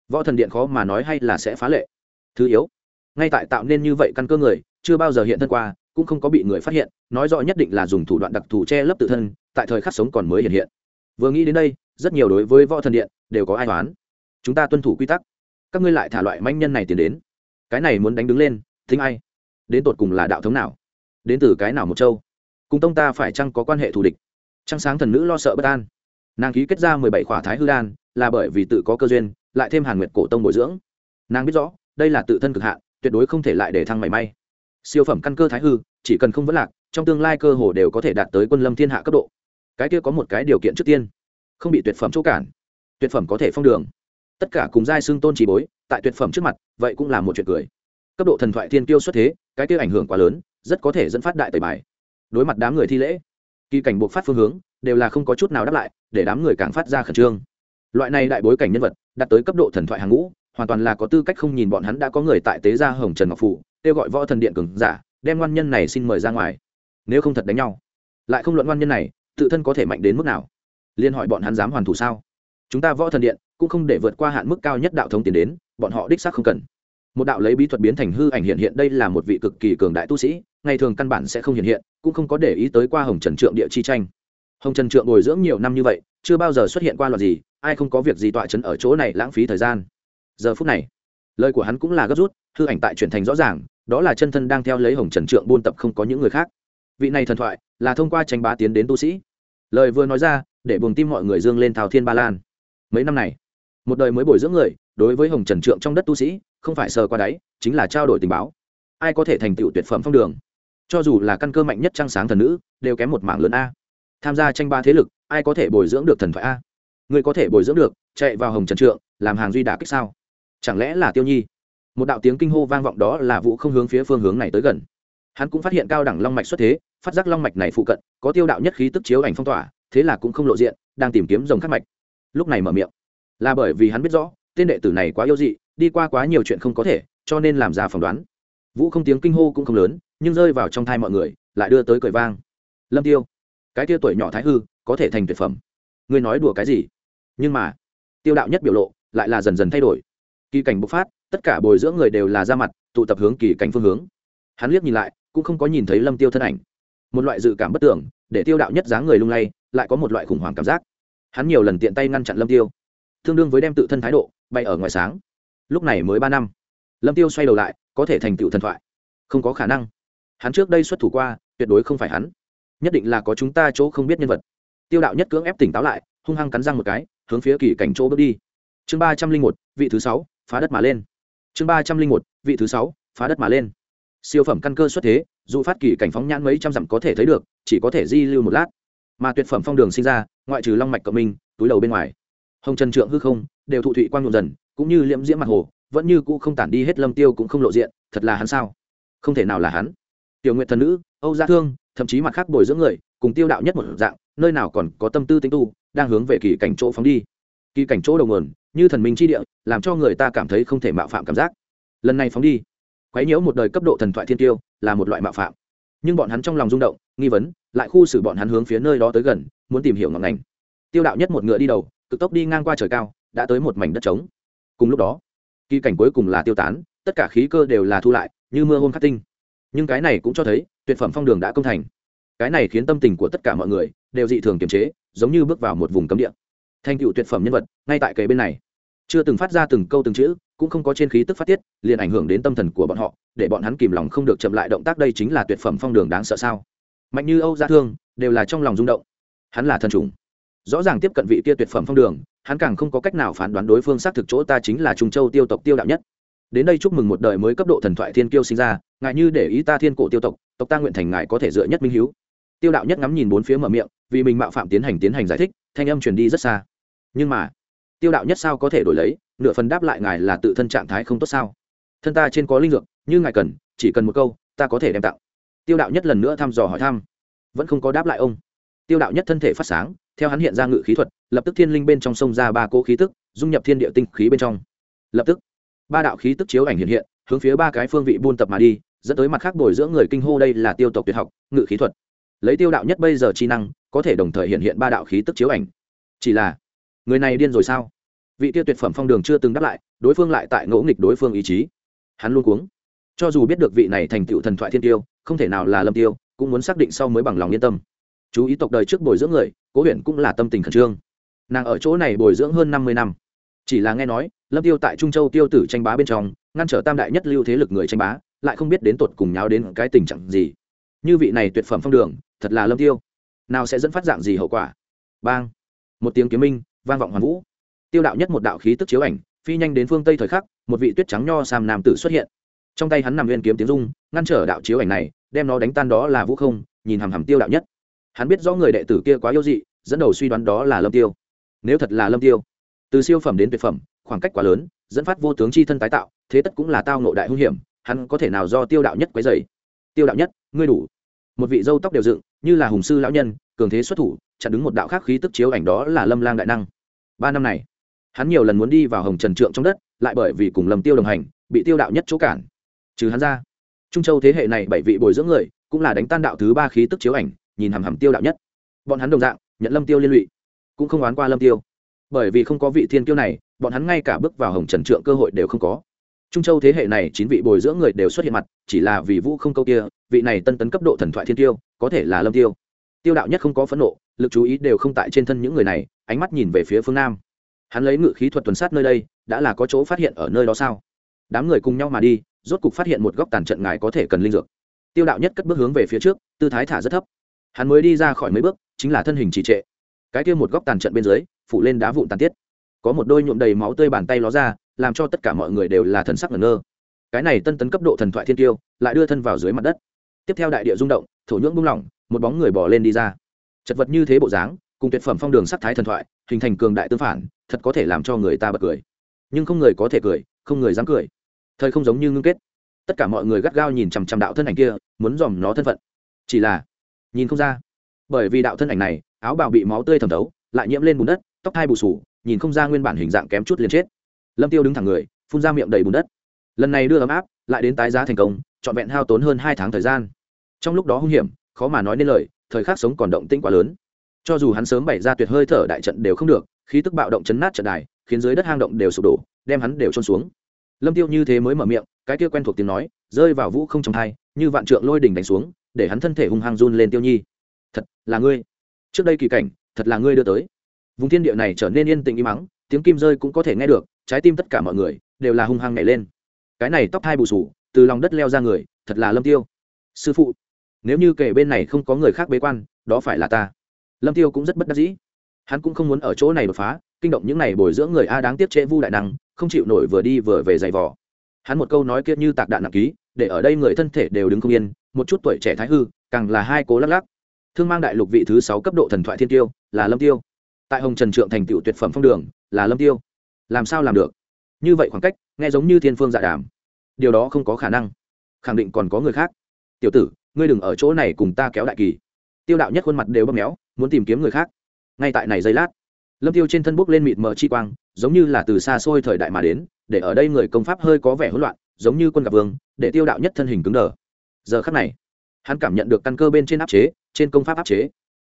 Võ thần điện khó mà nói hay là sẽ phá lệ. Thứ yếu, ngay tại tạo nên như vậy căn cơ người, chưa bao giờ hiện thân qua cũng không có bị người phát hiện, nói rõ nhất định là dùng thủ đoạn đặc thù che lấp tự thân, tại thời khắc sống còn mới hiện hiện. Vừa nghĩ đến đây, rất nhiều đối với võ thần điện đều có ai toán chúng ta tuân thủ quy tắc. Các ngươi lại thả loại manh nhân này tiến đến. Cái này muốn đánh đứng lên, thính ai? Đến tột cùng là đạo thống nào? Đến từ cái nào một châu? Cùng tông ta phải chăng có quan hệ thù địch? Trăng sáng thần nữ lo sợ bất an. Nàng ký kết ra mười bảy khỏa thái hư đan, là bởi vì tự có cơ duyên, lại thêm hàn nguyệt cổ tông bồi dưỡng. Nàng biết rõ, đây là tự thân cực hạn, tuyệt đối không thể lại để thăng mảy may siêu phẩm căn cơ thái hư, chỉ cần không vấn lạc, trong tương lai cơ hồ đều có thể đạt tới quân lâm thiên hạ cấp độ. Cái kia có một cái điều kiện trước tiên, không bị tuyệt phẩm chỗ cản. Tuyệt phẩm có thể phong đường. Tất cả cùng giai xương tôn trì bối, tại tuyệt phẩm trước mặt, vậy cũng là một chuyện cười. Cấp độ thần thoại thiên tiêu xuất thế, cái kia ảnh hưởng quá lớn, rất có thể dẫn phát đại tẩy bài. Đối mặt đám người thi lễ, kỳ cảnh buộc phát phương hướng, đều là không có chút nào đáp lại, để đám người càng phát ra khẩn trương. Loại này đại bối cảnh nhân vật, đạt tới cấp độ thần thoại hàng ngũ, hoàn toàn là có tư cách không nhìn bọn hắn đã có người tại tế gia hồng trần ngọc phủ kêu gọi võ thần điện cường giả, đem ngoan nhân này xin mời ra ngoài. Nếu không thật đánh nhau, lại không luận ngoan nhân này, tự thân có thể mạnh đến mức nào? Liên hỏi bọn hắn dám hoàn thủ sao? Chúng ta võ thần điện cũng không để vượt qua hạn mức cao nhất đạo thống tiến đến, bọn họ đích xác không cần. Một đạo lấy bí thuật biến thành hư ảnh hiện hiện đây là một vị cực kỳ cường đại tu sĩ, ngày thường căn bản sẽ không hiện hiện, cũng không có để ý tới qua hồng trần trượng địa chi tranh. Hồng trần trượng bồi dưỡng nhiều năm như vậy, chưa bao giờ xuất hiện qua loạt gì, ai không có việc gì tọa chấn ở chỗ này lãng phí thời gian. Giờ phút này lời của hắn cũng là gấp rút, hư ảnh tại chuyển thành rõ ràng, đó là chân thân đang theo lấy hồng trần trượng buôn tập không có những người khác. Vị này thần thoại là thông qua tranh bá tiến đến tu sĩ. Lời vừa nói ra, để buồng tim mọi người dương lên thào thiên ba lan. Mấy năm này, một đời mới bồi dưỡng người, đối với hồng trần trượng trong đất tu sĩ, không phải sờ qua đáy, chính là trao đổi tình báo. Ai có thể thành tựu tuyệt phẩm phong đường? Cho dù là căn cơ mạnh nhất trăng sáng thần nữ, đều kém một mảng lớn a. Tham gia tranh ba thế lực, ai có thể bồi dưỡng được thần thoại a? Người có thể bồi dưỡng được, chạy vào hồng trần trượng, làm hàng duy đả kích sao? Chẳng lẽ là tiêu nhi? Một đạo tiếng kinh hô vang vọng đó là vũ không hướng phía phương hướng này tới gần. Hắn cũng phát hiện cao đẳng long mạch xuất thế, phát giác long mạch này phụ cận, có tiêu đạo nhất khí tức chiếu ảnh phong tỏa, thế là cũng không lộ diện, đang tìm kiếm dòng khắc mạch. Lúc này mở miệng, là bởi vì hắn biết rõ, tên đệ tử này quá yêu dị, đi qua quá nhiều chuyện không có thể, cho nên làm ra phỏng đoán. Vũ không tiếng kinh hô cũng không lớn, nhưng rơi vào trong thai mọi người, lại đưa tới cười vang. Lâm tiêu, cái tiêu tuổi nhỏ thái hư, có thể thành tuyệt phẩm. Ngươi nói đùa cái gì? Nhưng mà, tiêu đạo nhất biểu lộ lại là dần dần thay đổi kỳ cảnh bộc phát, tất cả bồi dưỡng người đều là ra mặt, tụ tập hướng kỳ cảnh phương hướng. Hắn liếc nhìn lại, cũng không có nhìn thấy lâm tiêu thân ảnh. Một loại dự cảm bất tưởng, để tiêu đạo nhất dáng người lung lay, lại có một loại khủng hoảng cảm giác. Hắn nhiều lần tiện tay ngăn chặn lâm tiêu, tương đương với đem tự thân thái độ bay ở ngoài sáng. Lúc này mới ba năm, lâm tiêu xoay đầu lại, có thể thành tựu thần thoại. Không có khả năng. Hắn trước đây xuất thủ qua, tuyệt đối không phải hắn. Nhất định là có chúng ta chỗ không biết nhân vật. Tiêu đạo nhất cưỡng ép tỉnh táo lại, hung hăng cắn răng một cái, hướng phía kỳ cảnh chỗ bước đi. Chương ba trăm linh một, vị thứ sáu phá đất mà lên. Chương ba trăm linh một, vị thứ sáu, phá đất mà lên. Siêu phẩm căn cơ xuất thế, dù phát kỳ cảnh phóng nhãn mấy trăm dặm có thể thấy được, chỉ có thể di lưu một lát. Mà tuyệt phẩm phong đường sinh ra, ngoại trừ long mạch cộng minh, túi đầu bên ngoài. Hồng trần trượng hư không, đều thụ thụy quang nhuộm dần, cũng như liễm diễm mặt hồ, vẫn như cũ không tản đi hết lâm tiêu cũng không lộ diện, thật là hắn sao? Không thể nào là hắn. Tiểu nguyện thần nữ, âu gia thương, thậm chí mặt khác bồi dưỡng người, cùng tiêu đạo nhất một dạng, nơi nào còn có tâm tư tinh tu, đang hướng về kỳ cảnh chỗ phóng đi kỳ cảnh chỗ đầu nguồn, như thần minh chi địa, làm cho người ta cảm thấy không thể mạo phạm cảm giác. Lần này phóng đi. Quấy nhiễu một đời cấp độ thần thoại thiên tiêu là một loại mạo phạm. Nhưng bọn hắn trong lòng rung động, nghi vấn, lại khu xử bọn hắn hướng phía nơi đó tới gần, muốn tìm hiểu ngọn ngành. Tiêu đạo nhất một ngựa đi đầu, cực tốc đi ngang qua trời cao, đã tới một mảnh đất trống. Cùng lúc đó, kỳ cảnh cuối cùng là tiêu tán, tất cả khí cơ đều là thu lại, như mưa hôm khắc tinh. Nhưng cái này cũng cho thấy, tuyệt phẩm phong đường đã công thành. Cái này khiến tâm tình của tất cả mọi người đều dị thường kiềm chế, giống như bước vào một vùng cấm địa thành tựu tuyệt phẩm nhân vật, ngay tại kề bên này. Chưa từng phát ra từng câu từng chữ, cũng không có trên khí tức phát tiết, liền ảnh hưởng đến tâm thần của bọn họ, để bọn hắn kìm lòng không được chậm lại động tác đây chính là tuyệt phẩm phong đường đáng sợ sao. Mạnh như âu gia thương, đều là trong lòng rung động. Hắn là thần trùng rõ ràng tiếp cận vị tia tuyệt phẩm phong đường, hắn càng không có cách nào phán đoán đối phương xác thực chỗ ta chính là trung châu tiêu tộc tiêu đạo nhất. Đến đây chúc mừng một đời mới cấp độ thần thoại thiên kiêu sinh ra, ngài như để ý ta thiên cổ tiêu tộc tộc ta nguyện thành ngài có thể dựa nhất minh hiếu. Tiêu đạo nhất ngắm nhìn bốn phía mở miệng, vì mình mạo phạm tiến hành tiến hành giải thích, thanh âm truyền đi rất xa nhưng mà, tiêu đạo nhất sao có thể đổi lấy, nửa phần đáp lại ngài là tự thân trạng thái không tốt sao? Thân ta trên có linh dược, như ngài cần, chỉ cần một câu, ta có thể đem tặng. Tiêu đạo nhất lần nữa thăm dò hỏi thăm. Vẫn không có đáp lại ông. Tiêu đạo nhất thân thể phát sáng, theo hắn hiện ra ngự khí thuật, lập tức thiên linh bên trong sông ra ba cỗ khí tức, dung nhập thiên địa tinh khí bên trong. Lập tức, ba đạo khí tức chiếu ảnh hiện hiện, hướng phía ba cái phương vị buôn tập mà đi, dẫn tới mặt khác bồi dưỡng người kinh hô đây là tiêu tộc tuyệt học, ngự khí thuật. Lấy tiêu đạo nhất bây giờ chi năng, có thể đồng thời hiện hiện ba đạo khí tức chiếu ảnh. Chỉ là người này điên rồi sao? Vị tiêu tuyệt phẩm phong đường chưa từng đáp lại, đối phương lại tại ngỗ nghịch đối phương ý chí. Hắn luôn cuống. Cho dù biết được vị này thành tựu thần thoại thiên tiêu, không thể nào là lâm tiêu, cũng muốn xác định sau mới bằng lòng yên tâm. Chú ý tộc đời trước bồi dưỡng người, cố huyện cũng là tâm tình khẩn trương. Nàng ở chỗ này bồi dưỡng hơn năm mươi năm. Chỉ là nghe nói, lâm tiêu tại trung châu tiêu tử tranh bá bên trong, ngăn trở tam đại nhất lưu thế lực người tranh bá, lại không biết đến tột cùng nháo đến cái tình trạng gì. Như vị này tuyệt phẩm phong đường, thật là lâm tiêu. Nào sẽ dẫn phát dạng gì hậu quả? Bang. Một tiếng kiếm minh vang vọng hoàn vũ. Tiêu đạo nhất một đạo khí tức chiếu ảnh, phi nhanh đến phương tây thời khắc, một vị tuyết trắng nho sam nam tử xuất hiện. Trong tay hắn nằm nguyên kiếm tiếng dung ngăn trở đạo chiếu ảnh này, đem nó đánh tan đó là vũ không, nhìn hằm hằm tiêu đạo nhất. Hắn biết rõ người đệ tử kia quá yêu dị, dẫn đầu suy đoán đó là lâm tiêu. Nếu thật là lâm tiêu, từ siêu phẩm đến tuyệt phẩm, khoảng cách quá lớn, dẫn phát vô tướng chi thân tái tạo, thế tất cũng là tao nộ đại hung hiểm, hắn có thể nào do tiêu đạo nhất quấy dày tiêu đạo nhất, ngươi đủ. Một vị dâu tóc đều dựng, như là hùng sư lão nhân, cường thế xuất thủ, chặn đứng một đạo khác khí tức chiếu ảnh đó là lâm lang đại năng ba năm này, hắn nhiều lần muốn đi vào hồng trần trượng trong đất, lại bởi vì cùng lâm tiêu đồng hành, bị tiêu đạo nhất chỗ cản. Trừ hắn ra, trung châu thế hệ này bảy vị bồi dưỡng người, cũng là đánh tan đạo thứ ba khí tức chiếu ảnh, nhìn hằm hằm tiêu đạo nhất. Bọn hắn đồng dạng, nhận lâm tiêu liên lụy, cũng không oán qua lâm tiêu. Bởi vì không có vị thiên kiêu này, bọn hắn ngay cả bước vào hồng trần trượng cơ hội đều không có. Trung châu thế hệ này chín vị bồi dưỡng người đều xuất hiện mặt, chỉ là vì vũ không câu kia, vị này tân tấn cấp độ thần thoại thiên tiêu có thể là lâm tiêu. Tiêu đạo nhất không có phẫn nộ lực chú ý đều không tại trên thân những người này, ánh mắt nhìn về phía phương nam. Hắn lấy ngự khí thuật tuần sát nơi đây, đã là có chỗ phát hiện ở nơi đó sao? Đám người cùng nhau mà đi, rốt cục phát hiện một góc tàn trận ngài có thể cần linh dược. Tiêu đạo nhất cất bước hướng về phía trước, tư thái thả rất thấp. Hắn mới đi ra khỏi mấy bước, chính là thân hình trì trệ. Cái kia một góc tàn trận bên dưới, phủ lên đá vụn tàn tiết. Có một đôi nhuộm đầy máu tươi bàn tay ló ra, làm cho tất cả mọi người đều là thần sắc ngẩn ngơ. Cái này tân tấn cấp độ thần thoại thiên tiêu, lại đưa thân vào dưới mặt đất. Tiếp theo đại địa rung động, thổ nhưỡng bung lỏng, một bóng người bỏ lên đi ra chật vật như thế bộ dáng, cùng tuyệt phẩm phong đường sắc thái thần thoại, hình thành cường đại tương phản, thật có thể làm cho người ta bật cười. Nhưng không người có thể cười, không người dám cười. Thời không giống như ngưng kết. Tất cả mọi người gắt gao nhìn chằm chằm đạo thân ảnh kia, muốn dòm nó thân phận. Chỉ là, nhìn không ra. Bởi vì đạo thân ảnh này, áo bào bị máu tươi thẩm thấu, lại nhiễm lên bùn đất, tóc hai bù sù, nhìn không ra nguyên bản hình dạng kém chút liền chết. Lâm tiêu đứng thẳng người, phun ra miệng đầy bùn đất. Lần này đưa ấm áp, lại đến tái giá thành công, trọn vẹn hao tốn hơn hai tháng thời gian. Trong lúc đó hung hiểm, khó mà nói nên lời thời khắc sống còn động tĩnh quá lớn. Cho dù hắn sớm bày ra tuyệt hơi thở đại trận đều không được, khí tức bạo động chấn nát trận đài, khiến dưới đất hang động đều sụp đổ, đem hắn đều trôn xuống. Lâm tiêu như thế mới mở miệng, cái kia quen thuộc tiếng nói, rơi vào vũ không trong thai, như vạn trượng lôi đỉnh đánh xuống, để hắn thân thể hung hăng run lên tiêu nhi. Thật là ngươi. Trước đây kỳ cảnh, thật là ngươi đưa tới. Vùng thiên địa này trở nên yên tĩnh im mắng tiếng kim rơi cũng có thể nghe được, trái tim tất cả mọi người đều là hung hăng nhảy lên. Cái này tóc hai bù sù, từ lòng đất leo ra người, thật là lâm tiêu. Sư phụ nếu như kể bên này không có người khác bế quan, đó phải là ta. Lâm tiêu cũng rất bất đắc dĩ. Hắn cũng không muốn ở chỗ này đột phá, kinh động những này bồi dưỡng người a đáng tiếc trễ vu đại năng, không chịu nổi vừa đi vừa về giày vò. Hắn một câu nói kia như tạc đạn nặng ký, để ở đây người thân thể đều đứng không yên, một chút tuổi trẻ thái hư, càng là hai cố lắc lắc. Thương mang đại lục vị thứ sáu cấp độ thần thoại thiên tiêu, là lâm tiêu. Tại hồng trần trượng thành tựu tuyệt phẩm phong đường, là lâm tiêu. Làm sao làm được? Như vậy khoảng cách, nghe giống như thiên phương dạ đàm. Điều đó không có khả năng. Khẳng định còn có người khác. Tiểu tử ngươi đừng ở chỗ này cùng ta kéo đại kỳ. Tiêu đạo nhất khuôn mặt đều bóp méo, muốn tìm kiếm người khác. Ngay tại này giây lát, lâm tiêu trên thân bốc lên mịt mờ chi quang, giống như là từ xa xôi thời đại mà đến, để ở đây người công pháp hơi có vẻ hỗn loạn, giống như quân gặp vương, để tiêu đạo nhất thân hình cứng đờ. Giờ khắc này, hắn cảm nhận được căn cơ bên trên áp chế, trên công pháp áp chế.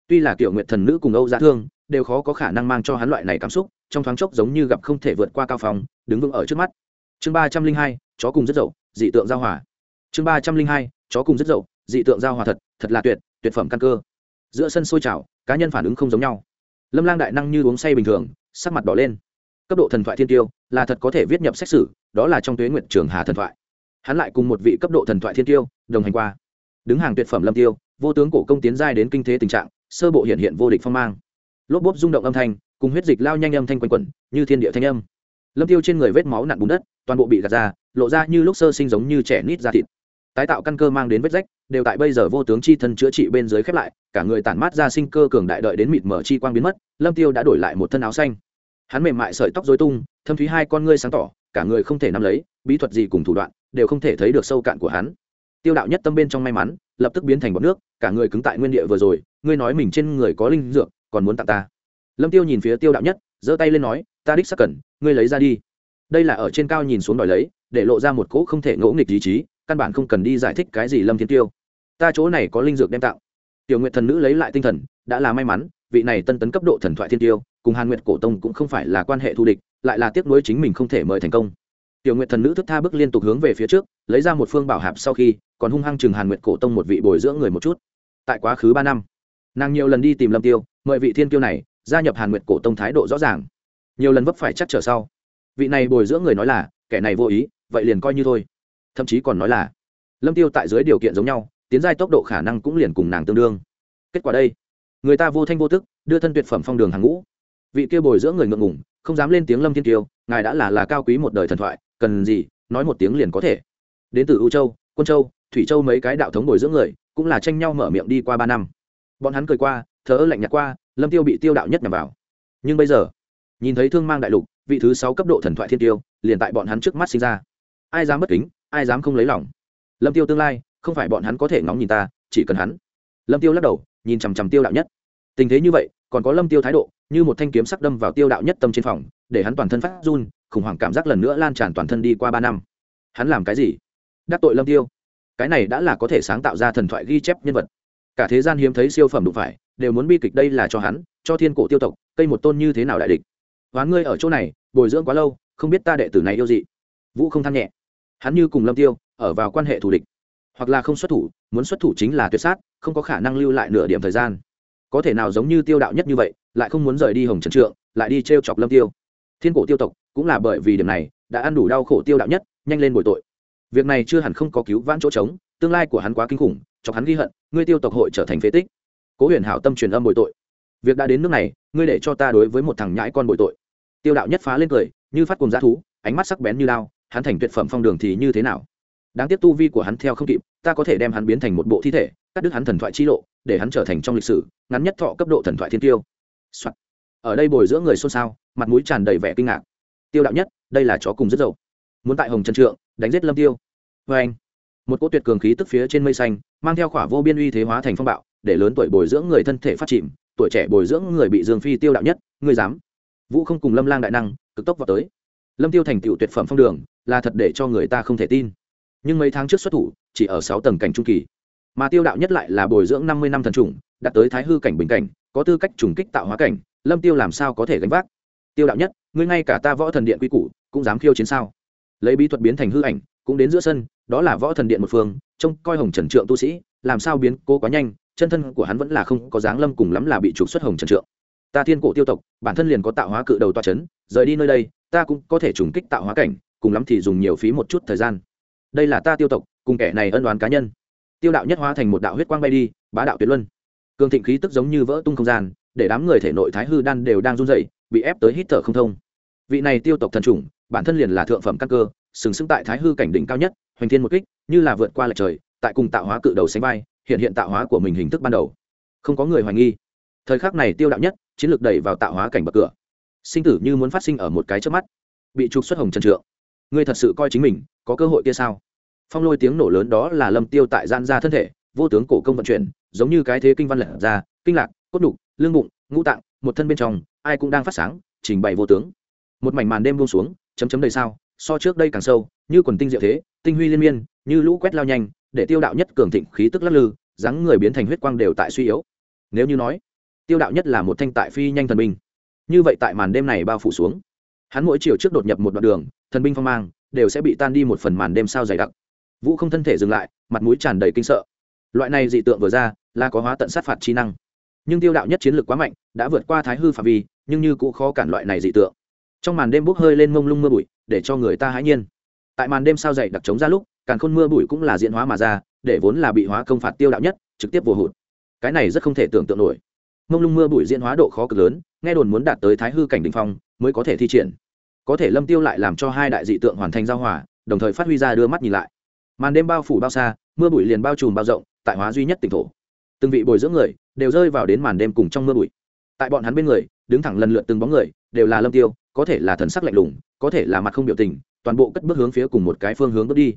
Tuy là kiểu nguyện thần nữ cùng âu giá thương, đều khó có khả năng mang cho hắn loại này cảm xúc, trong thoáng chốc giống như gặp không thể vượt qua cao phòng đứng vững ở trước mắt. Chương ba trăm linh hai, chó cùng rất dậu, dị tượng giao hòa. Chương ba trăm linh hai, chó cùng rất dậu dị tượng giao hòa thật thật là tuyệt tuyệt phẩm căn cơ. Giữa sân sôi trào, cá nhân phản ứng không giống nhau. Lâm lang đại năng như uống say bình thường, sắc mặt đỏ lên. Cấp độ thần thoại thiên tiêu, là thật có thể viết nhập xét xử đó là trong tuế nguyện trường hà thần thoại. Hắn lại cùng một vị cấp độ thần thoại thiên tiêu, đồng hành qua. Đứng hàng tuyệt phẩm lâm tiêu, vô tướng cổ công tiến giai đến kinh thế tình trạng, sơ bộ hiện hiện vô địch phong mang. Lốp bốp rung động âm thanh, cùng huyết dịch lao nhanh âm thanh quanh quẩn, như thiên địa thanh âm. Lâm tiêu trên người vết máu nặn bùn đất, toàn bộ bị gạt ra, lộ ra như lúc sơ sinh giống như trẻ nít ra thịt tái tạo căn cơ mang đến vết rách, đều tại bây giờ vô tướng chi thân chữa trị bên dưới khép lại, cả người tản mát ra sinh cơ cường đại đợi đến mịt mở chi quang biến mất, lâm tiêu đã đổi lại một thân áo xanh. Hắn mềm mại sợi tóc dối tung, thâm thúy hai con ngươi sáng tỏ, cả người không thể nắm lấy, bí thuật gì cùng thủ đoạn, đều không thể thấy được sâu cạn của hắn. Tiêu đạo nhất tâm bên trong may mắn, lập tức biến thành bọt nước, cả người cứng tại nguyên địa vừa rồi, ngươi nói mình trên người có linh dược, còn muốn tặng ta. Lâm tiêu nhìn phía tiêu đạo nhất, giơ tay lên nói, ta đích sắc cần, ngươi lấy ra đi. Đây là ở trên cao nhìn xuống đòi lấy, để lộ ra một cỗ không thể ngỗ nghịch ý chí căn bản không cần đi giải thích cái gì lâm thiên tiêu. Ta chỗ này có linh dược đem tạo tiểu nguyện thần nữ lấy lại tinh thần, đã là may mắn, vị này tân tấn cấp độ thần thoại thiên tiêu, cùng hàn nguyệt cổ tông cũng không phải là quan hệ thù địch, lại là tiếc nuối chính mình không thể mời thành công. Tiểu nguyện thần nữ thức tha bước liên tục hướng về phía trước, lấy ra một phương bảo hạp sau khi, còn hung hăng chừng hàn nguyệt cổ tông một vị bồi dưỡng người một chút. Tại quá khứ ba năm, nàng nhiều lần đi tìm lâm tiêu, mời vị thiên tiêu này gia nhập hàn nguyệt cổ tông thái độ rõ ràng. Nhiều lần vấp phải chắc trở sau, vị này bồi dưỡng người nói là, kẻ này vô ý, vậy liền coi như thôi thậm chí còn nói là lâm tiêu tại dưới điều kiện giống nhau tiến giai tốc độ khả năng cũng liền cùng nàng tương đương kết quả đây người ta vô thanh vô tức đưa thân tuyệt phẩm phong đường hàng ngũ vị kia bồi dưỡng người ngượng ngùng không dám lên tiếng lâm thiên tiêu ngài đã là là cao quý một đời thần thoại cần gì nói một tiếng liền có thể đến từ u châu quân châu thủy châu mấy cái đạo thống bồi dưỡng người cũng là tranh nhau mở miệng đi qua ba năm bọn hắn cười qua thở lạnh nhạt qua lâm tiêu bị tiêu đạo nhất nhằm vào nhưng bây giờ nhìn thấy thương mang đại lục vị thứ sáu cấp độ thần thoại thiên tiêu liền tại bọn hắn trước mắt sinh ra ai dám bất kính ai dám không lấy lòng? Lâm tiêu tương lai, không phải bọn hắn có thể ngóng nhìn ta, chỉ cần hắn. Lâm tiêu lắc đầu, nhìn chằm chằm tiêu đạo nhất. Tình thế như vậy, còn có lâm tiêu thái độ, như một thanh kiếm sắc đâm vào tiêu đạo nhất tâm trên phòng, để hắn toàn thân phát run, khủng hoảng cảm giác lần nữa lan tràn toàn thân đi qua ba năm. Hắn làm cái gì? Đắc tội lâm tiêu. Cái này đã là có thể sáng tạo ra thần thoại ghi chép nhân vật. Cả thế gian hiếm thấy siêu phẩm đụng phải, đều muốn bi kịch đây là cho hắn, cho thiên cổ tiêu tộc, cây một tôn như thế nào đại địch? Hoán ngươi ở chỗ này, bồi dưỡng quá lâu, không biết ta đệ tử này yêu gì vũ không than nhẹ hắn như cùng lâm tiêu, ở vào quan hệ thù địch. Hoặc là không xuất thủ, muốn xuất thủ chính là tuyệt sát, không có khả năng lưu lại nửa điểm thời gian. Có thể nào giống như tiêu đạo nhất như vậy, lại không muốn rời đi hồng trần trượng, lại đi t chọc lâm tiêu? Thiên cổ tiêu tộc cũng là bởi vì điểm này, đã ăn đủ đau khổ tiêu đạo nhất, nhanh lên bồi tội. Việc này chưa hẳn không có cứu vãn chỗ trống, tương lai của hắn quá kinh khủng, chọc hắn ghi hận, ngươi tiêu tộc hội trở thành phế tích. Cố huyền hảo tâm truyền âm bồi tội. Việc đã đến nước này, ngươi để cho ta đối với một thằng nhãi con bồi tội. Tiêu đạo nhất phá lên cười, như phát cùng giá thú, ánh mắt sắc bén như lao hắn thành tuyệt phẩm phong đường thì như thế nào? Đáng tiếc tu vi của hắn theo không kịp, ta có thể đem hắn biến thành một bộ thi thể, cắt đứt hắn thần thoại chi lộ, để hắn trở thành trong lịch sử, ngắn nhất thọ cấp độ thần thoại thiên tiêu、Soạn. ở đây bồi dưỡng người xôn xao, mặt mũi tràn đầy vẻ kinh ngạc. Tiêu đạo nhất, đây là chó cùng rất dậu muốn tại hồng trần trượng, đánh giết lâm tiêu. Vê anh, một cỗ tuyệt cường khí tức phía trên mây xanh, mang theo khỏa vô biên uy thế hóa thành phong bạo, để lớn tuổi bồi dưỡng người thân thể phát chìm, tuổi trẻ bồi dưỡng người bị dương phi tiêu đạo nhất, ngươi dám. Vũ không cùng lâm lang đại năng, cực tốc vào tới. Lâm tiêu thành tựu tuyệt phẩm phong đường là thật để cho người ta không thể tin. Nhưng mấy tháng trước xuất thủ, chỉ ở sáu tầng cảnh trung kỳ. Mà tiêu đạo nhất lại là bồi dưỡng năm mươi năm thần trùng đạt tới thái hư cảnh bình cảnh, có tư cách trùng kích tạo hóa cảnh, lâm tiêu làm sao có thể gánh vác? Tiêu đạo nhất, ngươi ngay cả ta võ thần điện quy củ, cũng dám khiêu chiến sao? Lấy bí thuật biến thành hư ảnh, cũng đến giữa sân, đó là võ thần điện một phương, trông coi hồng trần trượng tu sĩ, làm sao biến cố quá nhanh, chân thân của hắn vẫn là không có dáng lâm cùng lắm là bị trục xuất hồng trần trượng. Ta thiên cổ tiêu tộc, bản thân liền có tạo hóa cự đầu toa c h ấ n rời đi nơi đây, ta cũng có thể trùng kích tạo hóa cảnh cùng lắm thì dùng nhiều phí một chút thời gian. Đây là ta tiêu tộc, cùng kẻ này ân đoán cá nhân. Tiêu đạo nhất hóa thành một đạo huyết quang bay đi, bá đạo tuyệt luân. Cường thịnh khí tức giống như vỡ tung không gian, để đám người thể nội thái hư đan đều đang run dậy bị ép tới hít thở không thông. Vị này tiêu tộc thần chủng, bản thân liền là thượng phẩm căn cơ, sừng sững tại thái hư cảnh đỉnh cao nhất, hoành thiên một kích, như là vượt qua lệch trời, tại cùng tạo hóa cự đầu sánh vai, hiện hiện tạo hóa của mình hình thức ban đầu. Không có người hoài nghi. Thời khắc này tiêu đạo nhất, chiến lược đẩy vào tạo hóa cảnh bậc cửa. Sinh tử như muốn phát sinh ở một cái trước mắt, bị trục xuất hồng trần trượng ngươi thật sự coi chính mình có cơ hội kia sao? Phong lôi tiếng nổ lớn đó là lâm tiêu tại gian ra thân thể, vô tướng cổ công vận chuyển, giống như cái thế kinh văn lật ra, kinh lạc, cốt đục lương bụng, ngũ tạng, một thân bên trong, ai cũng đang phát sáng, trình bày vô tướng. Một mảnh màn đêm buông xuống, chấm chấm đầy sao, so trước đây càng sâu, như quần tinh diệu thế, tinh huy liên miên, như lũ quét lao nhanh, để tiêu đạo nhất cường thịnh khí tức lắc lư, dáng người biến thành huyết quang đều tại suy yếu. Nếu như nói, tiêu đạo nhất là một thanh tại phi nhanh thần binh, như vậy tại màn đêm này bao phủ xuống, hắn mỗi chiều trước đột nhập một đoạn đường thần binh phong mang, đều sẽ bị tan đi một phần màn đêm sao dày đặc. Vũ không thân thể dừng lại, mặt mũi tràn đầy kinh sợ. Loại này dị tượng vừa ra, là có hóa tận sát phạt chi năng. Nhưng tiêu đạo nhất chiến lược quá mạnh, đã vượt qua thái hư phạm vi, nhưng như cũng khó cản loại này dị tượng. Trong màn đêm bốc hơi lên mông lung mưa bụi, để cho người ta hãi nhiên. Tại màn đêm sao dày đặc trống ra lúc càng khôn mưa bụi cũng là diễn hóa mà ra, để vốn là bị hóa công phạt tiêu đạo nhất, trực tiếp vô hụt. Cái này rất không thể tưởng tượng nổi. Mông lung mưa bụi diễn hóa độ khó cực lớn, nghe đồn muốn đạt tới thái hư cảnh đình phong, mới có thể thi triển có thể lâm tiêu lại làm cho hai đại dị tượng hoàn thành giao hòa, đồng thời phát huy ra đưa mắt nhìn lại. Màn đêm bao phủ bao xa, mưa bụi liền bao trùm bao rộng, tại hóa duy nhất tỉnh thổ. Từng vị bồi dưỡng người đều rơi vào đến màn đêm cùng trong mưa bụi. Tại bọn hắn bên người, đứng thẳng lần lượt từng bóng người, đều là lâm tiêu, có thể là thần sắc lạnh lùng, có thể là mặt không biểu tình, toàn bộ cất bước hướng phía cùng một cái phương hướng bước đi.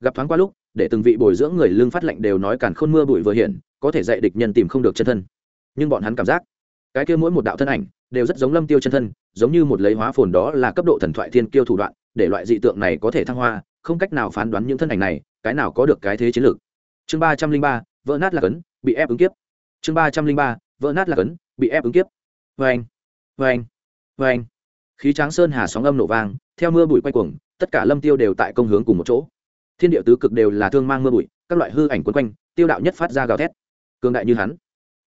Gặp thoáng qua lúc, để từng vị bồi dưỡng người lương phát lệnh đều nói càn khôn mưa bụi vừa hiện, có thể dạy địch nhân tìm không được chân thân. Nhưng bọn hắn cảm giác, cái kia mỗi một đạo thân ảnh đều rất giống lâm tiêu chân thân, giống như một lấy hóa phồn đó là cấp độ thần thoại thiên kiêu thủ đoạn, để loại dị tượng này có thể thăng hoa, không cách nào phán đoán những thân ảnh này, cái nào có được cái thế chiến lược. Chương ba trăm linh ba, vỡ nát là cấn, bị ép ứng kiếp. Chương ba trăm linh ba, vỡ nát là cấn, bị ép ứng kiếp. Vê anh vê anh vê anh khí tráng sơn hà sóng âm nổ vang, theo mưa bụi quay cuồng, tất cả lâm tiêu đều tại công hướng cùng một chỗ. Thiên địa tứ cực đều là thương mang mưa bụi, các loại hư ảnh quấn quanh, tiêu đạo nhất phát ra gào thét. Cường đại như hắn,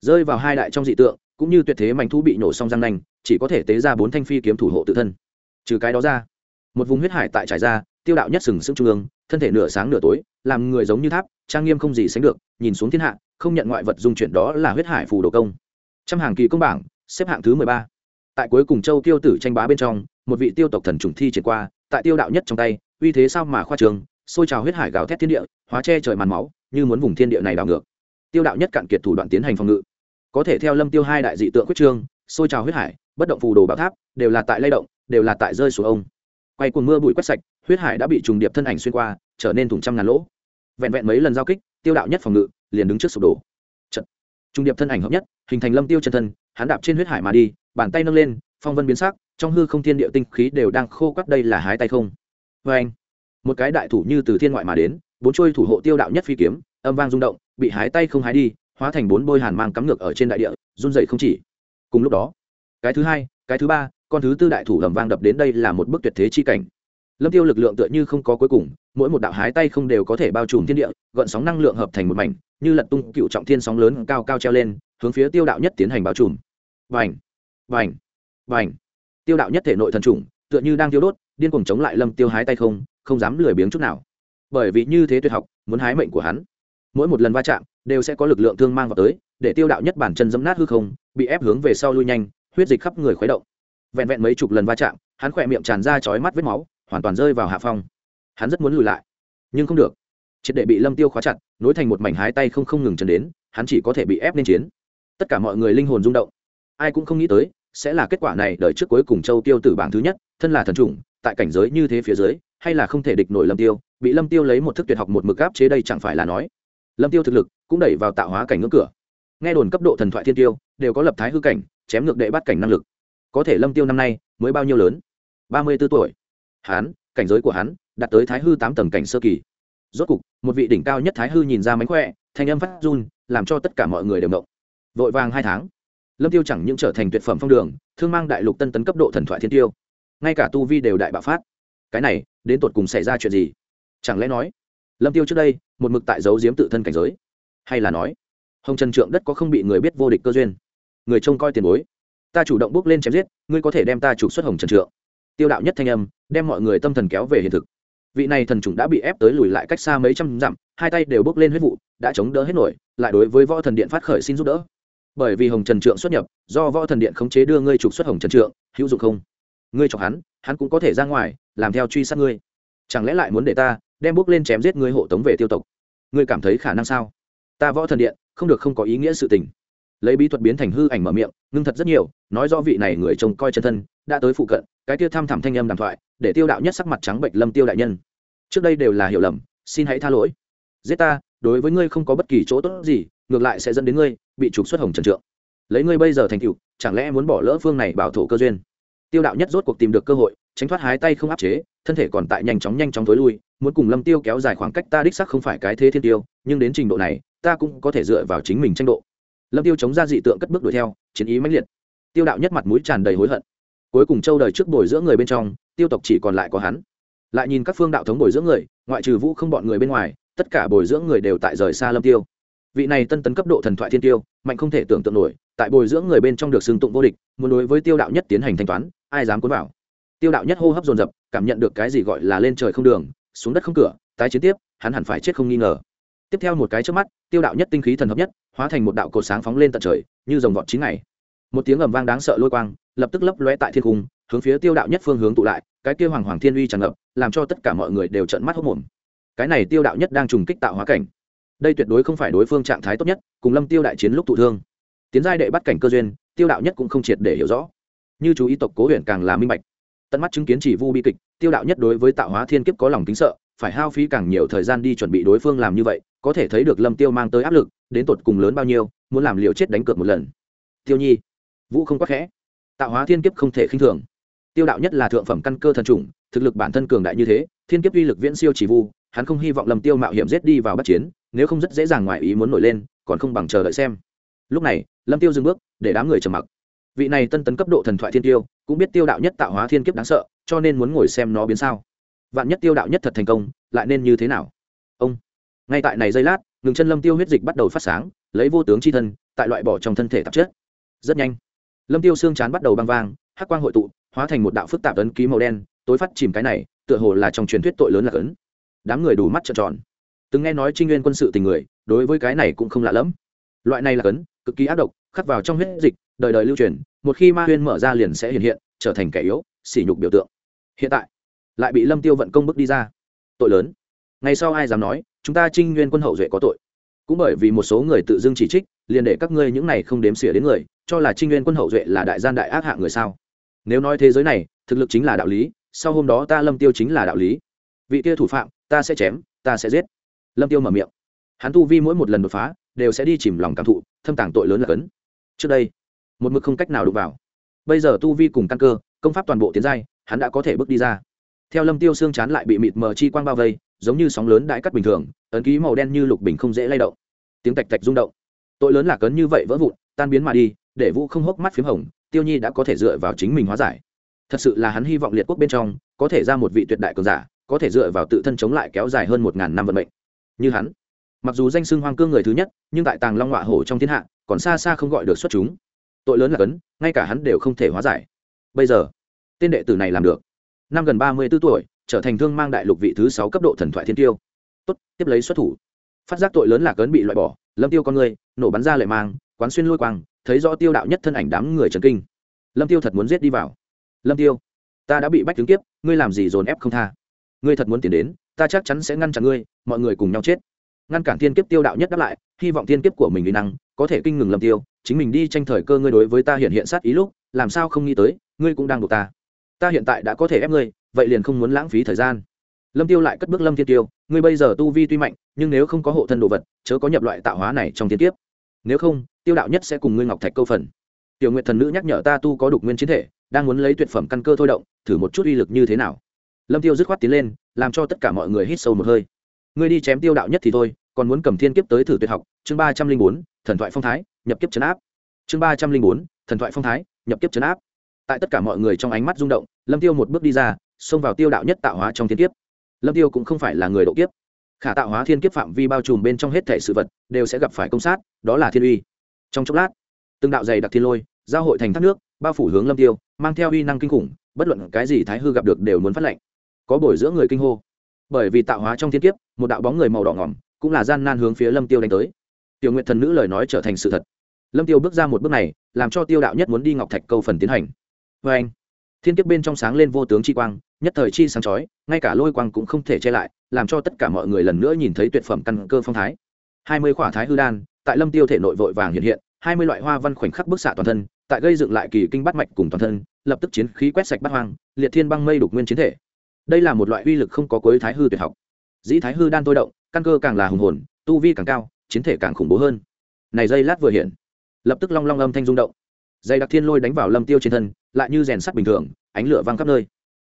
rơi vào hai đại trong dị tượng cũng như tuyệt thế mảnh thú bị nổ xong răng nanh, chỉ có thể tế ra bốn thanh phi kiếm thủ hộ tự thân. Trừ cái đó ra, một vùng huyết hải tại trải ra, tiêu đạo nhất sừng sững trung ương, thân thể nửa sáng nửa tối, làm người giống như tháp, trang nghiêm không gì sánh được, nhìn xuống thiên hạ, không nhận ngoại vật dung chuyển đó là huyết hải phù đồ công. Trăm hàng kỳ công bảng, xếp hạng thứ mười ba. Tại cuối cùng châu tiêu tử tranh bá bên trong, một vị tiêu tộc thần trùng thi triển qua, tại tiêu đạo nhất trong tay, uy thế sao mà khoa trường, xôi trào huyết hải gào thét thiên địa, hóa che trời màn máu, như muốn vùng thiên địa này đảo ngược. Tiêu đạo nhất cạn kiệt thủ đoạn tiến hành phòng ngự có thể theo lâm tiêu hai đại dị tượng quyết trương xôi trào huyết hải, bất động phù đồ bạo tháp, đều là tại lay động, đều là tại rơi xuống ông. Quay cuồng mưa bụi quét sạch, huyết hải đã bị trùng điệp thân ảnh xuyên qua, trở nên thủng trăm ngàn lỗ. Vẹn vẹn mấy lần giao kích, tiêu đạo nhất phòng ngự, liền đứng trước sụp đổ. Trận. trùng điệp thân ảnh hợp nhất, hình thành lâm tiêu chân thân, hắn đạp trên huyết hải mà đi, bàn tay nâng lên, phong vân biến sắc, trong hư không thiên địa tinh khí đều đang khô quắt đây là hái tay không. Vê anh, một cái đại thủ như từ thiên ngoại mà đến, bốn trôi thủ hộ tiêu đạo nhất phi kiếm, âm vang rung động, bị hái tay không hái đi hóa thành bốn bôi hàn mang cắm ngược ở trên đại địa, run dậy không chỉ. Cùng lúc đó, cái thứ hai, cái thứ ba, con thứ tư đại thủ lầm vang đập đến đây là một bức tuyệt thế chi cảnh. Lâm tiêu lực lượng tựa như không có cuối cùng, mỗi một đạo hái tay không đều có thể bao trùm thiên địa, gợn sóng năng lượng hợp thành một mảnh, như lật tung cựu trọng thiên sóng lớn cao cao treo lên, hướng phía tiêu đạo nhất tiến hành bao trùm. Vành vành vành tiêu đạo nhất thể nội thần trùng, tựa như đang tiêu đốt, điên cuồng chống lại lâm tiêu hái tay không không dám lười biếng chút nào. Bởi vì như thế tuyệt học, muốn hái mệnh của hắn, mỗi một lần va chạm đều sẽ có lực lượng thương mang vào tới, để tiêu đạo nhất bản chân dẫm nát hư không, bị ép hướng về sau lui nhanh, huyết dịch khắp người khuấy động. Vẹn vẹn mấy chục lần va chạm, hắn khỏe miệng tràn ra chói mắt vết máu, hoàn toàn rơi vào hạ phong. Hắn rất muốn lùi lại, nhưng không được. Triệt để bị lâm tiêu khóa chặt, nối thành một mảnh hái tay không không ngừng chân đến, hắn chỉ có thể bị ép lên chiến. Tất cả mọi người linh hồn rung động. Ai cũng không nghĩ tới, sẽ là kết quả này đợi trước cuối cùng châu tiêu tử bảng thứ nhất, thân là thần trùng tại cảnh giới như thế phía dưới, hay là không thể địch nổi lâm tiêu, bị lâm tiêu lấy một thức tuyệt học một mực áp chế đây chẳng phải là nói lâm tiêu thực lực cũng đẩy vào tạo hóa cảnh ngưỡng cửa. Nghe đồn cấp độ thần thoại thiên tiêu đều có lập thái hư cảnh chém ngược đệ bắt cảnh năng lực. Có thể lâm tiêu năm nay mới bao nhiêu lớn? Ba mươi 34 tuổi. Hán, cảnh giới của hắn đạt tới thái hư tám tầng cảnh sơ kỳ. Rốt cục một vị đỉnh cao nhất thái hư nhìn ra mánh khỏe thanh âm phát run làm cho tất cả mọi người đều động. Vội vàng hai tháng lâm tiêu chẳng những trở thành tuyệt phẩm phong đường thương mang đại lục tân tấn cấp độ thần thoại thiên tiêu. Ngay cả tu vi đều đại bạo phát. Cái này đến tột cùng xảy ra chuyện gì? Chẳng lẽ nói lâm tiêu trước đây, một mực tại giấu giếm tự thân cảnh giới. Hay là nói, hồng trần trượng đất có không bị người biết vô địch cơ duyên. Người trông coi tiền bối. Ta chủ động bước lên chém giết, ngươi có thể đem ta trục xuất hồng trần trượng. Tiêu đạo nhất thanh âm, đem mọi người tâm thần kéo về hiện thực. Vị này thần trùng đã bị ép tới lùi lại cách xa mấy trăm dặm, hai tay đều bước lên huyết vụ, đã chống đỡ hết nổi, lại đối với võ thần điện phát khởi xin giúp đỡ. Bởi vì hồng trần trượng xuất nhập, do võ thần điện khống chế đưa ngươi trục xuất hồng trần trượng, hữu dụng không? Ngươi chọc hắn hắn cũng có thể ra ngoài, làm theo truy sát ngươi. Chẳng lẽ lại muốn để ta đem bước lên chém giết ngươi hộ tống về tiêu tộc. Ngươi cảm thấy khả năng sao? Ta võ thần điện, không được không có ý nghĩa sự tình. Lấy bí thuật biến thành hư ảnh mở miệng, ngưng thật rất nhiều, nói rõ vị này người trông coi chân thân, đã tới phụ cận, cái tiêu tham thẳm thanh âm đàm thoại, để tiêu đạo nhất sắc mặt trắng bệnh lâm tiêu đại nhân. Trước đây đều là hiểu lầm, xin hãy tha lỗi. Giết ta, đối với ngươi không có bất kỳ chỗ tốt gì, ngược lại sẽ dẫn đến ngươi bị trục xuất hồng trần trượng. Lấy ngươi bây giờ thành tựu, chẳng lẽ muốn bỏ lỡ phương này bảo thổ cơ duyên? Tiêu đạo nhất rốt cuộc tìm được cơ hội, tránh thoát hái tay không áp chế, thân thể còn tại nhanh chóng nhanh chóng tối lui muốn cùng lâm tiêu kéo dài khoảng cách ta đích sắc không phải cái thế thiên tiêu, nhưng đến trình độ này, ta cũng có thể dựa vào chính mình tranh độ. Lâm tiêu chống ra dị tượng cất bước đuổi theo, chiến ý mãnh liệt. Tiêu đạo nhất mặt mũi tràn đầy hối hận. Cuối cùng châu đời trước bồi dưỡng người bên trong, tiêu tộc chỉ còn lại có hắn. Lại nhìn các phương đạo thống bồi dưỡng người, ngoại trừ vũ không bọn người bên ngoài, tất cả bồi dưỡng người đều tại rời xa lâm tiêu. Vị này tân tấn cấp độ thần thoại thiên tiêu, mạnh không thể tưởng tượng nổi, tại bồi dưỡng người bên trong được xưng tụng vô địch, muốn đối với tiêu đạo nhất tiến hành thanh toán, ai dám cuốn vào? Tiêu đạo nhất hô hấp dồn dập, cảm nhận được cái gì gọi là lên trời không đường xuống đất không cửa, tái chiến tiếp, hắn hẳn phải chết không nghi ngờ. Tiếp theo một cái trước mắt, tiêu đạo nhất tinh khí thần hợp nhất, hóa thành một đạo cột sáng phóng lên tận trời, như dòng vọt chín ngày. Một tiếng ầm vang đáng sợ lôi quang, lập tức lấp lóe tại thiên cung, hướng phía tiêu đạo nhất phương hướng tụ lại, cái kia hoàng hoàng thiên uy tràn ngập, làm cho tất cả mọi người đều trợn mắt hốc mồm cái này tiêu đạo nhất đang trùng kích tạo hóa cảnh. Đây tuyệt đối không phải đối phương trạng thái tốt nhất, cùng lâm tiêu đại chiến lúc thụ thương. Tiến giai đệ bắt cảnh cơ duyên, tiêu đạo nhất cũng không triệt để hiểu rõ. Như chú ý tộc cố huyện càng là minh bạch. Tận mắt chứng kiến chỉ vu bi kịch tiêu đạo nhất đối với tạo hóa thiên kiếp có lòng kính sợ, phải hao phí càng nhiều thời gian đi chuẩn bị đối phương làm như vậy, có thể thấy được lâm tiêu mang tới áp lực, đến tột cùng lớn bao nhiêu, muốn làm liều chết đánh cược một lần. Tiêu nhi, vũ không quá khẽ. Tạo hóa thiên kiếp không thể khinh thường. Tiêu đạo nhất là thượng phẩm căn cơ thần trùng thực lực bản thân cường đại như thế, thiên kiếp uy lực viễn siêu chỉ vu, hắn không hy vọng lâm tiêu mạo hiểm giết đi vào bắt chiến, nếu không rất dễ dàng ngoài ý muốn nổi lên, còn không bằng chờ đợi xem. Lúc này, lâm tiêu dừng bước, để đám người trầm mặc vị này tân tấn cấp độ thần thoại thiên tiêu, cũng biết tiêu đạo nhất tạo hóa thiên kiếp đáng sợ, cho nên muốn ngồi xem nó biến sao. Vạn nhất tiêu đạo nhất thật thành công, lại nên như thế nào? Ông, ngay tại này giây lát, ngừng chân lâm tiêu huyết dịch bắt đầu phát sáng, lấy vô tướng chi thân, tại loại bỏ trong thân thể tạp chất. Rất nhanh, lâm tiêu xương chán bắt đầu băng vang, hắc quang hội tụ, hóa thành một đạo phức tạp ấn ký màu đen, tối phát chìm cái này, tựa hồ là trong truyền thuyết tội lớn là ấn. Đám người đủ mắt trợn tròn. Từng nghe nói trinh nguyên quân sự tình người, đối với cái này cũng không lạ lẫm. Loại này là ấn, cực kỳ ác độc, khắc vào trong huyết dịch đời đời lưu truyền, một khi ma huyên mở ra liền sẽ hiện hiện, trở thành kẻ yếu, sỉ nhục biểu tượng. Hiện tại, lại bị lâm tiêu vận công bức đi ra. Tội lớn. Ngày sau ai dám nói, chúng ta trinh nguyên quân hậu duệ có tội. Cũng bởi vì một số người tự dưng chỉ trích, liền để các ngươi những này không đếm xỉa đến người, cho là trinh nguyên quân hậu duệ là đại gian đại ác hạ người sao? Nếu nói thế giới này, thực lực chính là đạo lý, sau hôm đó ta lâm tiêu chính là đạo lý. Vị kia thủ phạm, ta sẽ chém, ta sẽ giết. Lâm tiêu mở miệng. Hắn tu vi mỗi một lần đột phá, đều sẽ đi chìm lòng cảm thụ, thâm tàng tội lớn là cấn. Trước đây một mực không cách nào đụng vào. Bây giờ tu vi cùng căn cơ, công pháp toàn bộ tiến giai, hắn đã có thể bước đi ra. Theo lâm tiêu xương chán lại bị mịt mờ chi quang bao vây, giống như sóng lớn đãi cắt bình thường, ấn ký màu đen như lục bình không dễ lay động. Tiếng tạch tạch rung động. Tội lớn là cấn như vậy vỡ vụn, tan biến mà đi, để vũ không hốc mắt p h í m hồng, tiêu nhi đã có thể dựa vào chính mình hóa giải. Thật sự là hắn hy vọng liệt quốc bên trong, có thể ra một vị tuyệt đại cường giả, có thể dựa vào tự thân chống lại kéo dài hơn một ngàn năm vận mệnh. Như hắn, mặc dù danh xưng hoang cương người thứ nhất, nhưng tại tàng long họa hổ trong thiên hạ, còn xa xa không gọi được xuất chúng tội lớn là cấn, ngay cả hắn đều không thể hóa giải. Bây giờ, tên đệ tử này làm được. Năm gần ba mươi b ố tuổi, trở thành thương mang đại lục vị thứ sáu cấp độ thần thoại thiên tiêu. Tốt, tiếp lấy xuất thủ. Phát giác tội lớn là cấn bị loại bỏ, lâm tiêu con người, nổ bắn ra lệ mang, quán xuyên lôi quang, thấy rõ tiêu đạo nhất thân ảnh đám người trần kinh. Lâm tiêu thật muốn giết đi vào. Lâm tiêu, ta đã bị bách tướng kiếp, ngươi làm gì dồn ép không tha? Ngươi thật muốn tiến đến, ta chắc chắn sẽ ngăn chặn ngươi, mọi người cùng nhau chết. Ngăn cản thiên kiếp tiêu đạo nhất đáp lại, hy vọng thiên kiếp của mình uy năng có thể kinh ngừng lâm tiêu chính mình đi tranh thời cơ ngươi đối với ta hiện hiện sát ý lúc, làm sao không nghĩ tới, ngươi cũng đang buộc ta. Ta hiện tại đã có thể ép ngươi, vậy liền không muốn lãng phí thời gian. Lâm tiêu lại cất bước lâm thiên tiêu, ngươi bây giờ tu vi tuy mạnh, nhưng nếu không có hộ thân đồ vật, chớ có nhập loại tạo hóa này trong thiên kiếp. Nếu không, tiêu đạo nhất sẽ cùng ngươi ngọc thạch câu phần. Tiểu nguyện thần nữ nhắc nhở ta tu có đục nguyên chiến thể, đang muốn lấy tuyệt phẩm căn cơ thôi động, thử một chút uy lực như thế nào. Lâm tiêu dứt khoát tiến lên, làm cho tất cả mọi người hít sâu một hơi. Ngươi đi chém tiêu đạo nhất thì thôi, còn muốn cầm thiên kiếp tới thử tuyệt học, chương ba trăm linh bốn, thần thoại phong thái nhập kiếp chấn áp. Chương ba trăm linh bốn, thần thoại phong thái, nhập kiếp chấn áp. Tại tất cả mọi người trong ánh mắt rung động, lâm tiêu một bước đi ra, xông vào tiêu đạo nhất tạo hóa trong thiên kiếp. Lâm tiêu cũng không phải là người độ kiếp. Khả tạo hóa thiên kiếp phạm vi bao trùm bên trong hết thể sự vật, đều sẽ gặp phải công sát, đó là thiên uy. Trong chốc lát, từng đạo dày đặc thiên lôi, giao hội thành thác nước, bao phủ hướng lâm tiêu, mang theo uy năng kinh khủng, bất luận cái gì thái hư gặp được đều muốn phát lệnh. Có bồi giữa người kinh hô. Bởi vì tạo hóa trong thiên kiếp, một đạo bóng người màu đỏ ngỏm, cũng là gian nan hướng phía lâm tiêu đánh tới. Tiểu nguyện thần nữ lời nói trở thành sự thật lâm tiêu bước ra một bước này, làm cho tiêu đạo nhất muốn đi ngọc thạch câu phần tiến hành. Vê anh, thiên kiếp bên trong sáng lên vô tướng chi quang, nhất thời chi sáng chói, ngay cả lôi quang cũng không thể che lại, làm cho tất cả mọi người lần nữa nhìn thấy tuyệt phẩm căn cơ phong thái. Hai mươi khỏa thái hư đan, tại lâm tiêu thể nội vội vàng hiện hiện, hai mươi loại hoa văn khoảnh khắc bức xạ toàn thân, tại gây dựng lại kỳ kinh bắt mạch cùng toàn thân, lập tức chiến khí quét sạch bắt hoang, liệt thiên băng mây đục nguyên chiến thể. Đây là một loại uy lực không có cuối thái hư tuyệt học. Dĩ thái hư đan tôi động, căn cơ càng là hùng hồn, tu vi càng cao, chiến thể càng khủng bố hơn. Này dây lát vừa hiện lập tức long long âm thanh rung động. Dây đặc thiên lôi đánh vào lâm tiêu trên thân, lại như rèn sắt bình thường, ánh lửa văng khắp nơi.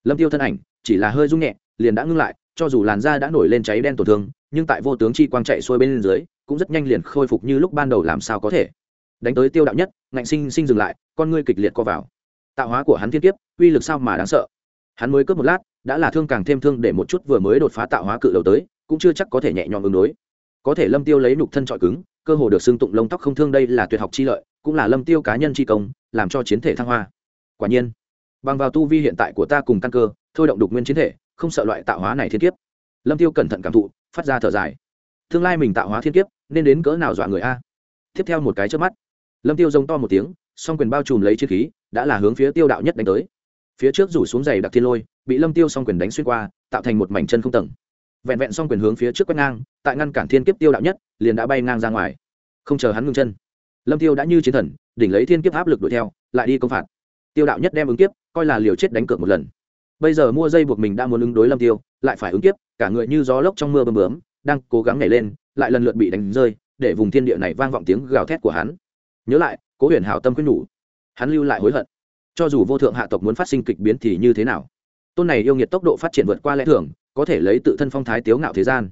Lâm tiêu thân ảnh, chỉ là hơi rung nhẹ, liền đã ngưng lại, cho dù làn da đã nổi lên cháy đen tổn thương, nhưng tại vô tướng chi quang chạy xuôi bên dưới, cũng rất nhanh liền khôi phục như lúc ban đầu làm sao có thể. Đánh tới tiêu đạo nhất, ngạnh sinh sinh dừng lại, con ngươi kịch liệt co vào. Tạo hóa của hắn thiên kiếp, uy lực sao mà đáng sợ. Hắn mới cướp một lát, đã là thương càng thêm thương để một chút vừa mới đột phá tạo hóa cự đầu tới, cũng chưa chắc có thể nhẹ nhõm ứng đối. Có thể lâm tiêu lấy nục thân trọi cứng cơ hồ được xưng tụng lông tóc không thương đây là tuyệt học chi lợi, cũng là lâm tiêu cá nhân chi công, làm cho chiến thể thăng hoa. Quả nhiên, bằng vào tu vi hiện tại của ta cùng căn cơ, thôi động đục nguyên chiến thể, không sợ loại tạo hóa này thiên kiếp. Lâm tiêu cẩn thận cảm thụ, phát ra thở dài. Tương lai mình tạo hóa thiên kiếp, nên đến cỡ nào dọa người a? Tiếp theo một cái trước mắt, lâm tiêu giống to một tiếng, song quyền bao trùm lấy chiến khí, đã là hướng phía tiêu đạo nhất đánh tới. Phía trước rủ xuống giày đặc thiên lôi, bị lâm tiêu song quyền đánh xuyên qua, tạo thành một mảnh chân không tầng vẹn vẹn xong quyền hướng phía trước quét ngang, tại ngăn cản thiên kiếp tiêu đạo nhất, liền đã bay ngang ra ngoài. Không chờ hắn ngưng chân, lâm tiêu đã như chiến thần, đỉnh lấy thiên kiếp áp lực đuổi theo, lại đi công phạt. Tiêu đạo nhất đem ứng kiếp, coi là liều chết đánh cược một lần. Bây giờ mua dây buộc mình đã muốn ứng đối lâm tiêu, lại phải ứng kiếp, cả người như gió lốc trong mưa bơm bướm, đang cố gắng nhảy lên, lại lần lượt bị đánh rơi, để vùng thiên địa này vang vọng tiếng gào thét của hắn. Nhớ lại, cố huyền hảo tâm quyết nhủ, hắn lưu lại hối hận. Cho dù vô thượng hạ tộc muốn phát sinh kịch biến thì như thế nào? Tôn này yêu nghiệt tốc độ phát triển vượt qua lẽ thường có thể lấy tự thân phong thái tiếu ngạo thế gian.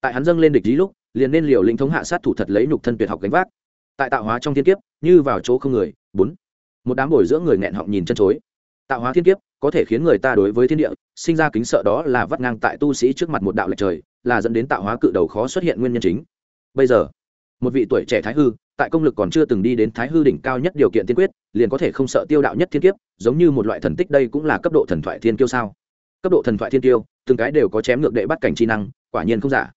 Tại hắn dâng lên địch lý lúc, liền nên liều lĩnh thống hạ sát thủ thật lấy nhục thân tuyệt học gánh vác. Tại tạo hóa trong thiên kiếp, như vào chỗ không người, bốn. Một đám bồi giữa người nghẹn họng nhìn chân chối. Tạo hóa thiên kiếp, có thể khiến người ta đối với thiên địa, sinh ra kính sợ đó là vắt ngang tại tu sĩ trước mặt một đạo lệch trời, là dẫn đến tạo hóa cự đầu khó xuất hiện nguyên nhân chính. Bây giờ, một vị tuổi trẻ thái hư, tại công lực còn chưa từng đi đến thái hư đỉnh cao nhất điều kiện tiên quyết, liền có thể không sợ tiêu đạo nhất thiên kiếp, giống như một loại thần tích đây cũng là cấp độ thần thoại thiên kiêu sao? Cấp độ thần thoại thiên kiêu từng cái đều có chém ngược đệ bắt cảnh chi năng, quả nhiên không giả.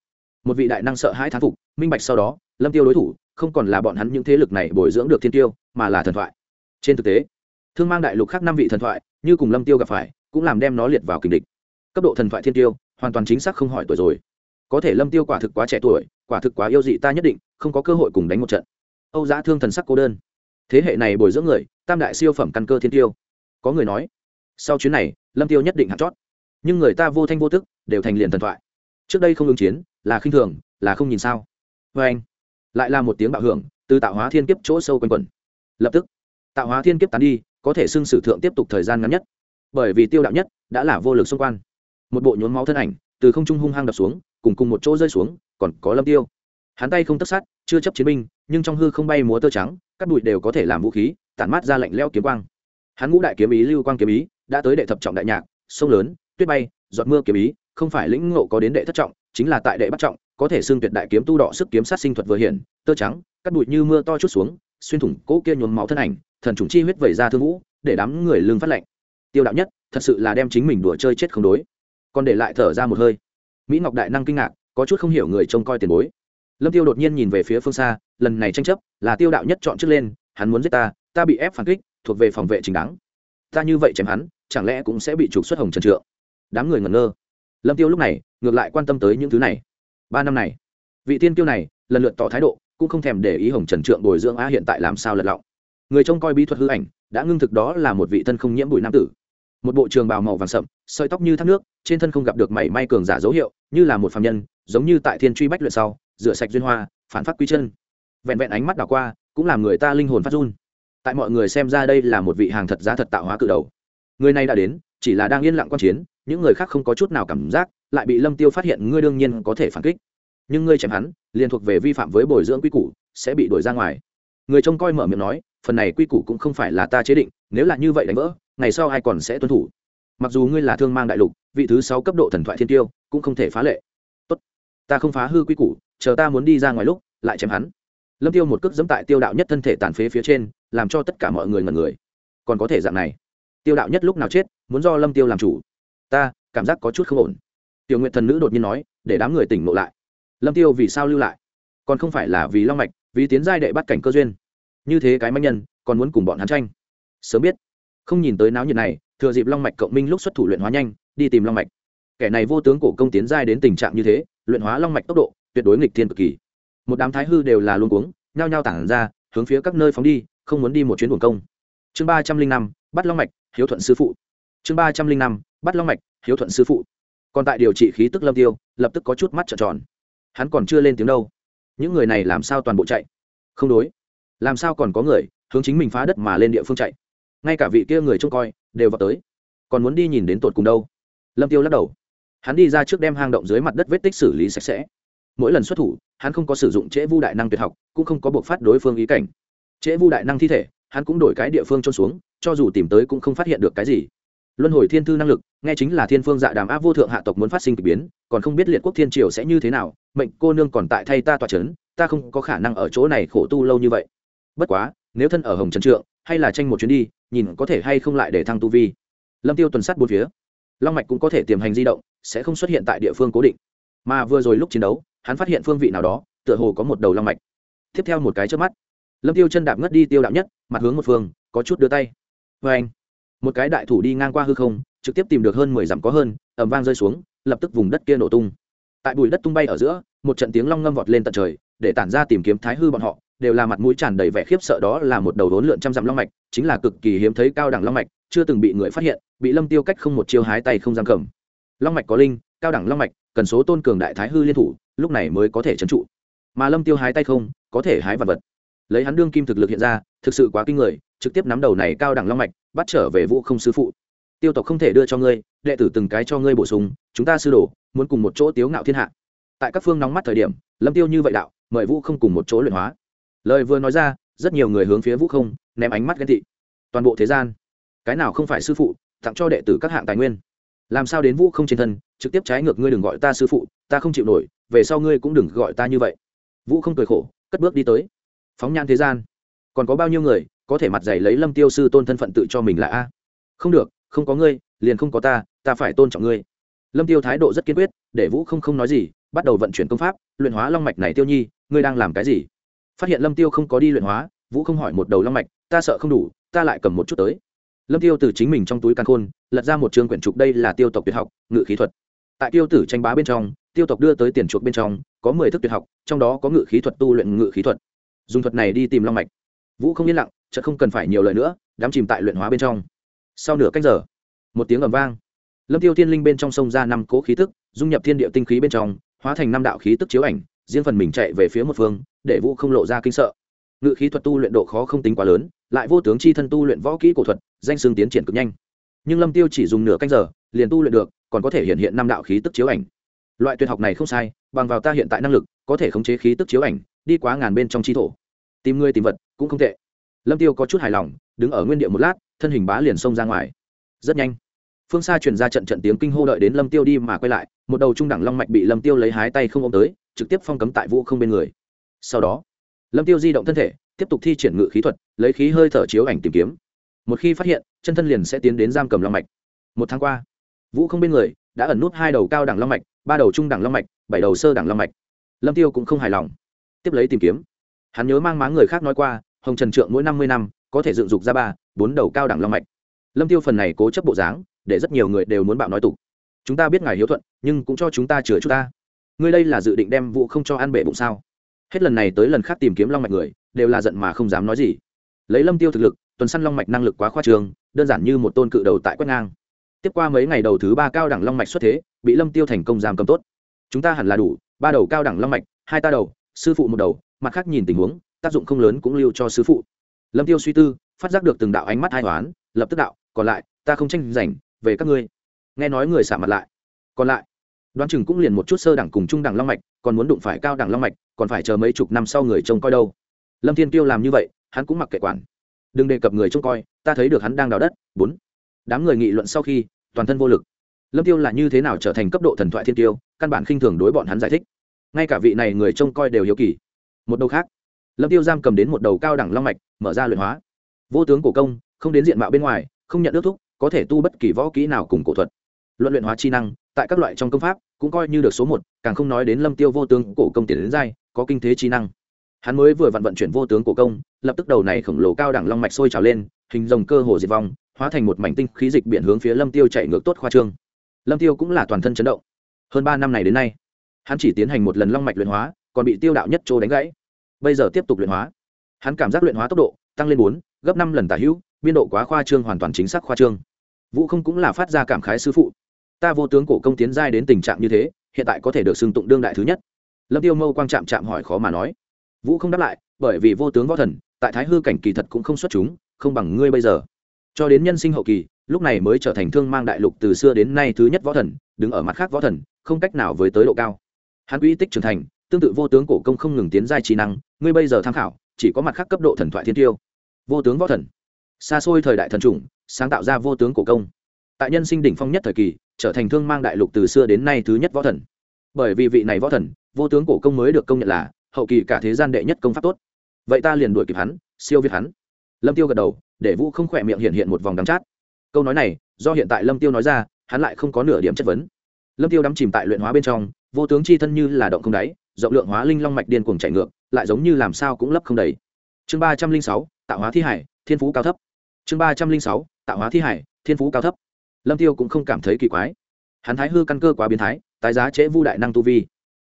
Một vị đại năng sợ hãi thán phục, minh bạch sau đó, lâm tiêu đối thủ, không còn là bọn hắn những thế lực này bồi dưỡng được thiên tiêu, mà là thần thoại. Trên thực tế, thương mang đại lục khác năm vị thần thoại, như cùng lâm tiêu gặp phải, cũng làm đem nó liệt vào kình địch. Cấp độ thần thoại thiên tiêu, hoàn toàn chính xác không hỏi tuổi rồi. Có thể lâm tiêu quả thực quá trẻ tuổi, quả thực quá yêu dị, ta nhất định không có cơ hội cùng đánh một trận. Âu giã thương thần sắc cô đơn. Thế hệ này bồi dưỡng người, tam đại siêu phẩm căn cơ thiên tiêu. Có người nói, sau chuyến này, lâm tiêu nhất định hạt chót nhưng người ta vô thanh vô tức, đều thành liền thần thoại. Trước đây không ứng chiến, là khinh thường, là không nhìn sao. Vê anh, lại là một tiếng bạo hưởng, từ tạo hóa thiên kiếp chỗ sâu quanh quẩn. Lập tức, tạo hóa thiên kiếp tán đi, có thể xưng sử thượng tiếp tục thời gian ngắn nhất. Bởi vì tiêu đạo nhất, đã là vô lực xung quan một bộ nhốn máu thân ảnh, từ không trung hung hăng đập xuống, cùng cùng một chỗ rơi xuống, còn có lâm tiêu. Hắn tay không tất sát, chưa chấp chiến binh, nhưng trong hư không bay múa tơ trắng các bụi đều có thể làm vũ khí, tản mát ra lạnh leo kiếm quang. Hắn ngũ đại kiếm ý, lưu quang kiếm ý, đã tới đệ thập trọng đại nhạc, sông lớn tuyết bay, giọt mưa kiếm ý, không phải lĩnh ngộ có đến đệ thất trọng, chính là tại đệ bắt trọng, có thể xương tuyệt đại kiếm tu đỏ sức kiếm sát sinh thuật vừa hiển, tơ trắng, cắt bụi như mưa to chút xuống, xuyên thủng cỗ kia nhuốm máu thân ảnh, thần trùng chi huyết vẩy ra thương vũ, để đám người lương phát lệnh tiêu đạo nhất, thật sự là đem chính mình đùa chơi chết không đối. Còn để lại thở ra một hơi. Mỹ ngọc đại năng kinh ngạc, có chút không hiểu người trông coi tiền bối. Lâm tiêu đột nhiên nhìn về phía phương xa, lần này tranh chấp, là tiêu đạo nhất chọn trước lên, hắn muốn giết ta ta bị ép phản kích, thuộc về phòng vệ chính đáng. Ta như vậy chém hắn, chẳng lẽ cũng sẽ bị trục xuất hồng trần trượng? Đám người ngẩn ngơ. Lâm tiêu lúc này, ngược lại quan tâm tới những thứ này. Ba năm này, vị tiên tiêu này, lần lượt tỏ thái độ, cũng không thèm để ý hồng trần trượng bồi dưỡng á hiện tại làm sao lật lọng. Người trông coi bí thuật hư ảnh, đã ngưng thực đó là một vị thân không nhiễm bụi nam tử. Một bộ trường bào màu vàng sậm, sợi tóc như thác nước, trên thân không gặp được mảy may cường giả dấu hiệu, như là một phạm nhân, giống như tại thiên truy bách luyện sau, rửa sạch duyên hoa, phản phát quy chân. Vẹn vẹn ánh mắt đảo qua, cũng làm người ta linh hồn phát run. Tại mọi người xem ra đây là một vị hàng thật giá thật tạo hóa cự đầu. Người này đã đến chỉ là đang yên lặng quan chiến, những người khác không có chút nào cảm giác, lại bị lâm tiêu phát hiện, ngươi đương nhiên có thể phản kích. Nhưng ngươi chém hắn, liền thuộc về vi phạm với bồi dưỡng quy củ, sẽ bị đuổi ra ngoài. Người trông coi mở miệng nói, phần này quy củ cũng không phải là ta chế định, nếu là như vậy đánh vỡ, ngày sau ai còn sẽ tuân thủ? Mặc dù ngươi là thương mang đại lục, vị thứ sáu cấp độ thần thoại thiên tiêu, cũng không thể phá lệ. Tốt, ta không phá hư quy củ, chờ ta muốn đi ra ngoài lúc, lại chém hắn. Lâm tiêu một cước dẫm tại tiêu đạo nhất thân thể tàn phế phía trên, làm cho tất cả mọi người ngẩn người. Còn có thể dạng này tiêu đạo nhất lúc nào chết, muốn do lâm tiêu làm chủ. Ta, cảm giác có chút không ổn. Tiểu nguyện thần nữ đột nhiên nói, để đám người tỉnh ngộ lại. Lâm tiêu vì sao lưu lại? Còn không phải là vì long mạch, vì tiến giai đệ bắt cảnh cơ duyên. Như thế cái manh nhân, còn muốn cùng bọn hắn tranh. Sớm biết. Không nhìn tới náo nhiệt này, thừa dịp long mạch cộng minh lúc xuất thủ luyện hóa nhanh, đi tìm long mạch. Kẻ này vô tướng cổ công tiến giai đến tình trạng như thế, luyện hóa long mạch tốc độ, tuyệt đối nghịch thiên cực kỳ. Một đám thái hư đều là luôn cuống, nhao nhao tản ra, hướng phía các nơi phóng đi, không muốn đi một chuyến buồn công. Chương ba trăm linh năm bắt long mạch, hiếu thuận sư phụ. Chương ba trăm linh năm, bắt long mạch, hiếu thuận sư phụ. Còn tại điều trị khí tức lâm tiêu, lập tức có chút mắt trợn tròn. Hắn còn chưa lên tiếng đâu. Những người này làm sao toàn bộ chạy? Không đối. Làm sao còn có người, hướng chính mình phá đất mà lên địa phương chạy? Ngay cả vị kia người trông coi, đều vào tới. Còn muốn đi nhìn đến tột cùng đâu? Lâm tiêu lắc đầu. Hắn đi ra trước đem hang động dưới mặt đất vết tích xử lý sạch sẽ. Mỗi lần xuất thủ, hắn không có sử dụng trễ vu đại năng tuyệt học, cũng không có buộc phát đối phương ý cảnh. Trễ vu đại năng thi thể hắn cũng đổi cái địa phương trôn xuống, cho dù tìm tới cũng không phát hiện được cái gì. Luân hồi thiên thư năng lực, nghe chính là thiên phương dạ đàm á vô thượng hạ tộc muốn phát sinh k ỳ biến, còn không biết liệt quốc thiên triều sẽ như thế nào, mệnh cô nương còn tại thay ta tòa c h ấ n ta không có khả năng ở chỗ này khổ tu lâu như vậy. Bất quá, nếu thân ở hồng trần trượng, hay là tranh một chuyến đi, nhìn có thể hay không lại để thăng tu vi. Lâm tiêu tuần sát bốn phía. Long mạch cũng có thể tiềm hành di động, sẽ không xuất hiện tại địa phương cố định. Mà vừa rồi lúc chiến đấu, hắn phát hiện phương vị nào đó, tựa hồ có một đầu long mạch. Tiếp theo một cái trước mắt lâm tiêu chân đạp ngất đi tiêu đạo nhất, mặt hướng một phương, có chút đưa tay. Vê anh, một cái đại thủ đi ngang qua hư không, trực tiếp tìm được hơn mười dặm có hơn ẩm vang rơi xuống, lập tức vùng đất kia nổ tung. Tại bụi đất tung bay ở giữa, một trận tiếng long ngâm vọt lên tận trời, để tản ra tìm kiếm thái hư bọn họ, đều là mặt mũi tràn đầy vẻ khiếp sợ đó là một đầu đốn lượn trăm dặm long mạch, chính là cực kỳ hiếm thấy cao đẳng long mạch, chưa từng bị người phát hiện, bị lâm tiêu cách không một chiêu hái tay không giam cầm. Long mạch có linh, cao đẳng long mạch, cần số tôn cường đại thái hư liên thủ, lúc này mới có thể trấn trụ. Mà lâm tiêu hái tay không, có thể hái vật vật lấy hắn đương kim thực lực hiện ra, thực sự quá kinh người, trực tiếp nắm đầu này cao đẳng long mạch, bắt trở về vũ không sư phụ. Tiêu tộc không thể đưa cho ngươi, đệ tử từng cái cho ngươi bổ sung, chúng ta sư đồ, muốn cùng một chỗ tiếu ngạo thiên hạ. Tại các phương nóng mắt thời điểm, lâm tiêu như vậy đạo, mời vũ không cùng một chỗ luyện hóa. Lời vừa nói ra, rất nhiều người hướng phía vũ không, ném ánh mắt ghen tị. Toàn bộ thế gian, cái nào không phải sư phụ, tặng cho đệ tử các hạng tài nguyên. Làm sao đến vũ không trên thân, trực tiếp trái ngược ngươi đừng gọi ta sư phụ, ta không chịu nổi, về sau ngươi cũng đừng gọi ta như vậy. Vũ không cười khổ, cất bước đi tới phóng nhan thế gian. Còn có bao nhiêu người có thể mặt dày lấy lâm tiêu sư tôn thân phận tự cho mình là a? Không được, không có ngươi, liền không có ta ta phải tôn trọng ngươi. Lâm tiêu thái độ rất kiên quyết, để vũ không không nói gì, bắt đầu vận chuyển công pháp, luyện hóa long mạch này tiêu nhi, ngươi đang làm cái gì? Phát hiện lâm tiêu không có đi luyện hóa, vũ không hỏi một đầu long mạch, ta sợ không đủ, ta lại cầm một chút tới. Lâm tiêu từ chính mình trong túi căn khôn, lật ra một trường quyển trục đây là tiêu tộc tuyệt học, ngự khí thuật. Tại tiêu tử tranh bá bên trong, tiêu tộc đưa tới tiền chuộc bên trong, có mười thức tuyệt học, trong đó có ngự khí thuật tu luyện ngự khí thuật dùng thuật này đi tìm long mạch. Vũ không yên lặng, chợt không cần phải nhiều lời nữa đám chìm tại luyện hóa bên trong. Sau nửa cách giờ, một tiếng ầm vang. Lâm tiêu thiên linh bên trong sông ra năm cố khí tức, dung nhập thiên địa tinh khí bên trong, hóa thành năm đạo khí tức chiếu ảnh, riêng phần mình chạy về phía một phương, để vũ không lộ ra kinh sợ. Ngự khí thuật tu luyện độ khó không tính quá lớn, lại vô tướng chi thân tu luyện võ kỹ cổ thuật, danh xương tiến triển cực nhanh. Nhưng lâm tiêu chỉ dùng nửa canh giờ, liền tu luyện được, còn có thể hiện hiện năm đạo khí tức chiếu ảnh. Loại tuyệt học này không sai, bằng vào ta hiện tại năng lực, có thể khống chế khí tức chiếu ảnh đi quá ngàn bên trong chi thổ. Tìm người tìm vật cũng không tệ. Lâm tiêu có chút hài lòng, đứng ở nguyên địa một lát, thân hình bá liền xông ra ngoài. Rất nhanh, phương xa truyền ra trận trận tiếng kinh hô đợi đến lâm tiêu đi mà quay lại, một đầu trung đẳng long mạch bị lâm tiêu lấy hái tay không ôm tới, trực tiếp phong cấm tại vũ không bên người. Sau đó, lâm tiêu di động thân thể, tiếp tục thi triển ngự khí thuật, lấy khí hơi thở chiếu ảnh tìm kiếm. Một khi phát hiện, chân thân liền sẽ tiến đến giam cầm long mạch. Một tháng qua, vũ không bên người đã ẩn nút hai đầu cao đẳng long mạch, ba đầu trung đẳng long mạch, bảy đầu sơ đẳng long mạch. Lâm tiêu cũng không hài lòng tiếp lấy tìm kiếm. Hắn nhớ mang má người khác nói qua, hồng trần trượng mỗi năm mươi năm, có thể dựng dục ra ba, bốn đầu cao đẳng long mạch. Lâm tiêu phần này cố chấp bộ dáng, để rất nhiều người đều muốn bạo nói tục. Chúng ta biết ngài hiếu thuận, nhưng cũng cho chúng ta chừa chúng ta. Ngươi đây là dự định đem vụ không cho ăn bể bụng sao? Hết lần này tới lần khác tìm kiếm long mạch người, đều là giận mà không dám nói gì. Lấy lâm tiêu thực lực, tuần săn long mạch năng lực quá khoa trường đơn giản như một tôn cự đầu tại quét ngang. Tiếp qua mấy ngày đầu thứ ba cao đẳng long mạch xuất thế, bị lâm tiêu thành công giam cầm tốt. Chúng ta hẳn là đủ, ba đầu cao đẳng long mạch, hai ta đầu sư phụ một đầu, mặt khác nhìn tình huống, tác dụng không lớn cũng lưu cho sư phụ. Lâm tiêu suy tư, phát giác được từng đạo ánh mắt hai toán lập tức đạo, còn lại, ta không tranh giành, về các ngươi. Nghe nói người xả mặt lại. Còn lại? Đoán chừng cũng liền một chút sơ đẳng cùng trung đẳng long mạch, còn muốn đụng phải cao đẳng long mạch, còn phải chờ mấy chục năm sau người trông coi đâu. Lâm thiên tiêu làm như vậy, hắn cũng mặc kệ quản. Đừng đề cập người trông coi, ta thấy được hắn đang đào đất. Bốn. Đám người nghị luận sau khi, toàn thân vô lực. Lâm tiêu là như thế nào trở thành cấp độ thần thoại thiên tiêu, căn bản khinh thường đối bọn hắn giải thích ngay cả vị này người trông coi đều hiếu kỳ. Một đầu khác, lâm tiêu giam cầm đến một đầu cao đẳng long mạch, mở ra luyện hóa. Vô tướng cổ công, không đến diện mạo bên ngoài, không nhận ước thúc, có thể tu bất kỳ võ kỹ nào cùng cổ thuật. Luận luyện hóa chi năng, tại các loại trong công pháp, cũng coi như được số một, càng không nói đến lâm tiêu vô tướng cổ công tiền đến dai, có kinh thế chi năng. Hắn mới vừa vận vận chuyển vô tướng cổ công, lập tức đầu này khổng lồ cao đẳng long mạch sôi trào lên, hình rồng cơ hồ diệt vong, hóa thành một mảnh tinh khí dịch biển hướng phía lâm tiêu chạy ngược tốt khoa trương. Lâm tiêu cũng là toàn thân chấn động. Hơn ba năm này đến nay hắn chỉ tiến hành một lần long mạch luyện hóa, còn bị tiêu đạo nhất trô đánh gãy. Bây giờ tiếp tục luyện hóa. Hắn cảm giác luyện hóa tốc độ tăng lên bốn, gấp năm lần tả hữu, biên độ quá khoa trương hoàn toàn chính xác khoa trương. Vũ không cũng là phát ra cảm khái sư phụ. Ta vô tướng cổ công tiến giai đến tình trạng như thế, hiện tại có thể được xưng tụng đương đại thứ nhất. Lâm tiêu mâu quang chạm chạm hỏi khó mà nói. Vũ không đáp lại, bởi vì vô tướng võ thần, tại thái hư cảnh kỳ thật cũng không xuất chúng, không bằng ngươi bây giờ. Cho đến nhân sinh hậu kỳ, lúc này mới trở thành thương mang đại lục từ xưa đến nay thứ nhất võ thần, đứng ở mặt khác võ thần, không cách nào với tới độ cao hắn uy tích trưởng thành, tương tự vô tướng cổ công không ngừng tiến giai trí năng, ngươi bây giờ tham khảo, chỉ có mặt khác cấp độ thần thoại thiên tiêu. Vô tướng võ thần. Xa xôi thời đại thần chủng, sáng tạo ra vô tướng cổ công. Tại nhân sinh đỉnh phong nhất thời kỳ, trở thành thương mang đại lục từ xưa đến nay thứ nhất võ thần. Bởi vì vị này võ thần, vô tướng cổ công mới được công nhận là hậu kỳ cả thế gian đệ nhất công pháp tốt. Vậy ta liền đuổi kịp hắn, siêu việt hắn. Lâm tiêu gật đầu, để vũ không khỏe miệng hiện hiện một vòng đắng chát. Câu nói này, do hiện tại lâm tiêu nói ra, hắn lại không có nửa điểm chất vấn lâm tiêu đắm chìm tại luyện hóa bên trong, vô tướng chi thân như là động không đáy, rộng lượng hóa linh long mạch điên cuồng chạy ngược, lại giống như làm sao cũng lấp không đầy. Chương ba trăm linh sáu, tạo hóa thi hải, thiên phú cao thấp. Chương ba trăm linh sáu, tạo hóa thi hải, thiên phú cao thấp. Lâm tiêu cũng không cảm thấy kỳ quái. Hắn thái hư căn cơ quá biến thái, tái giá trễ vu đại năng tu vi.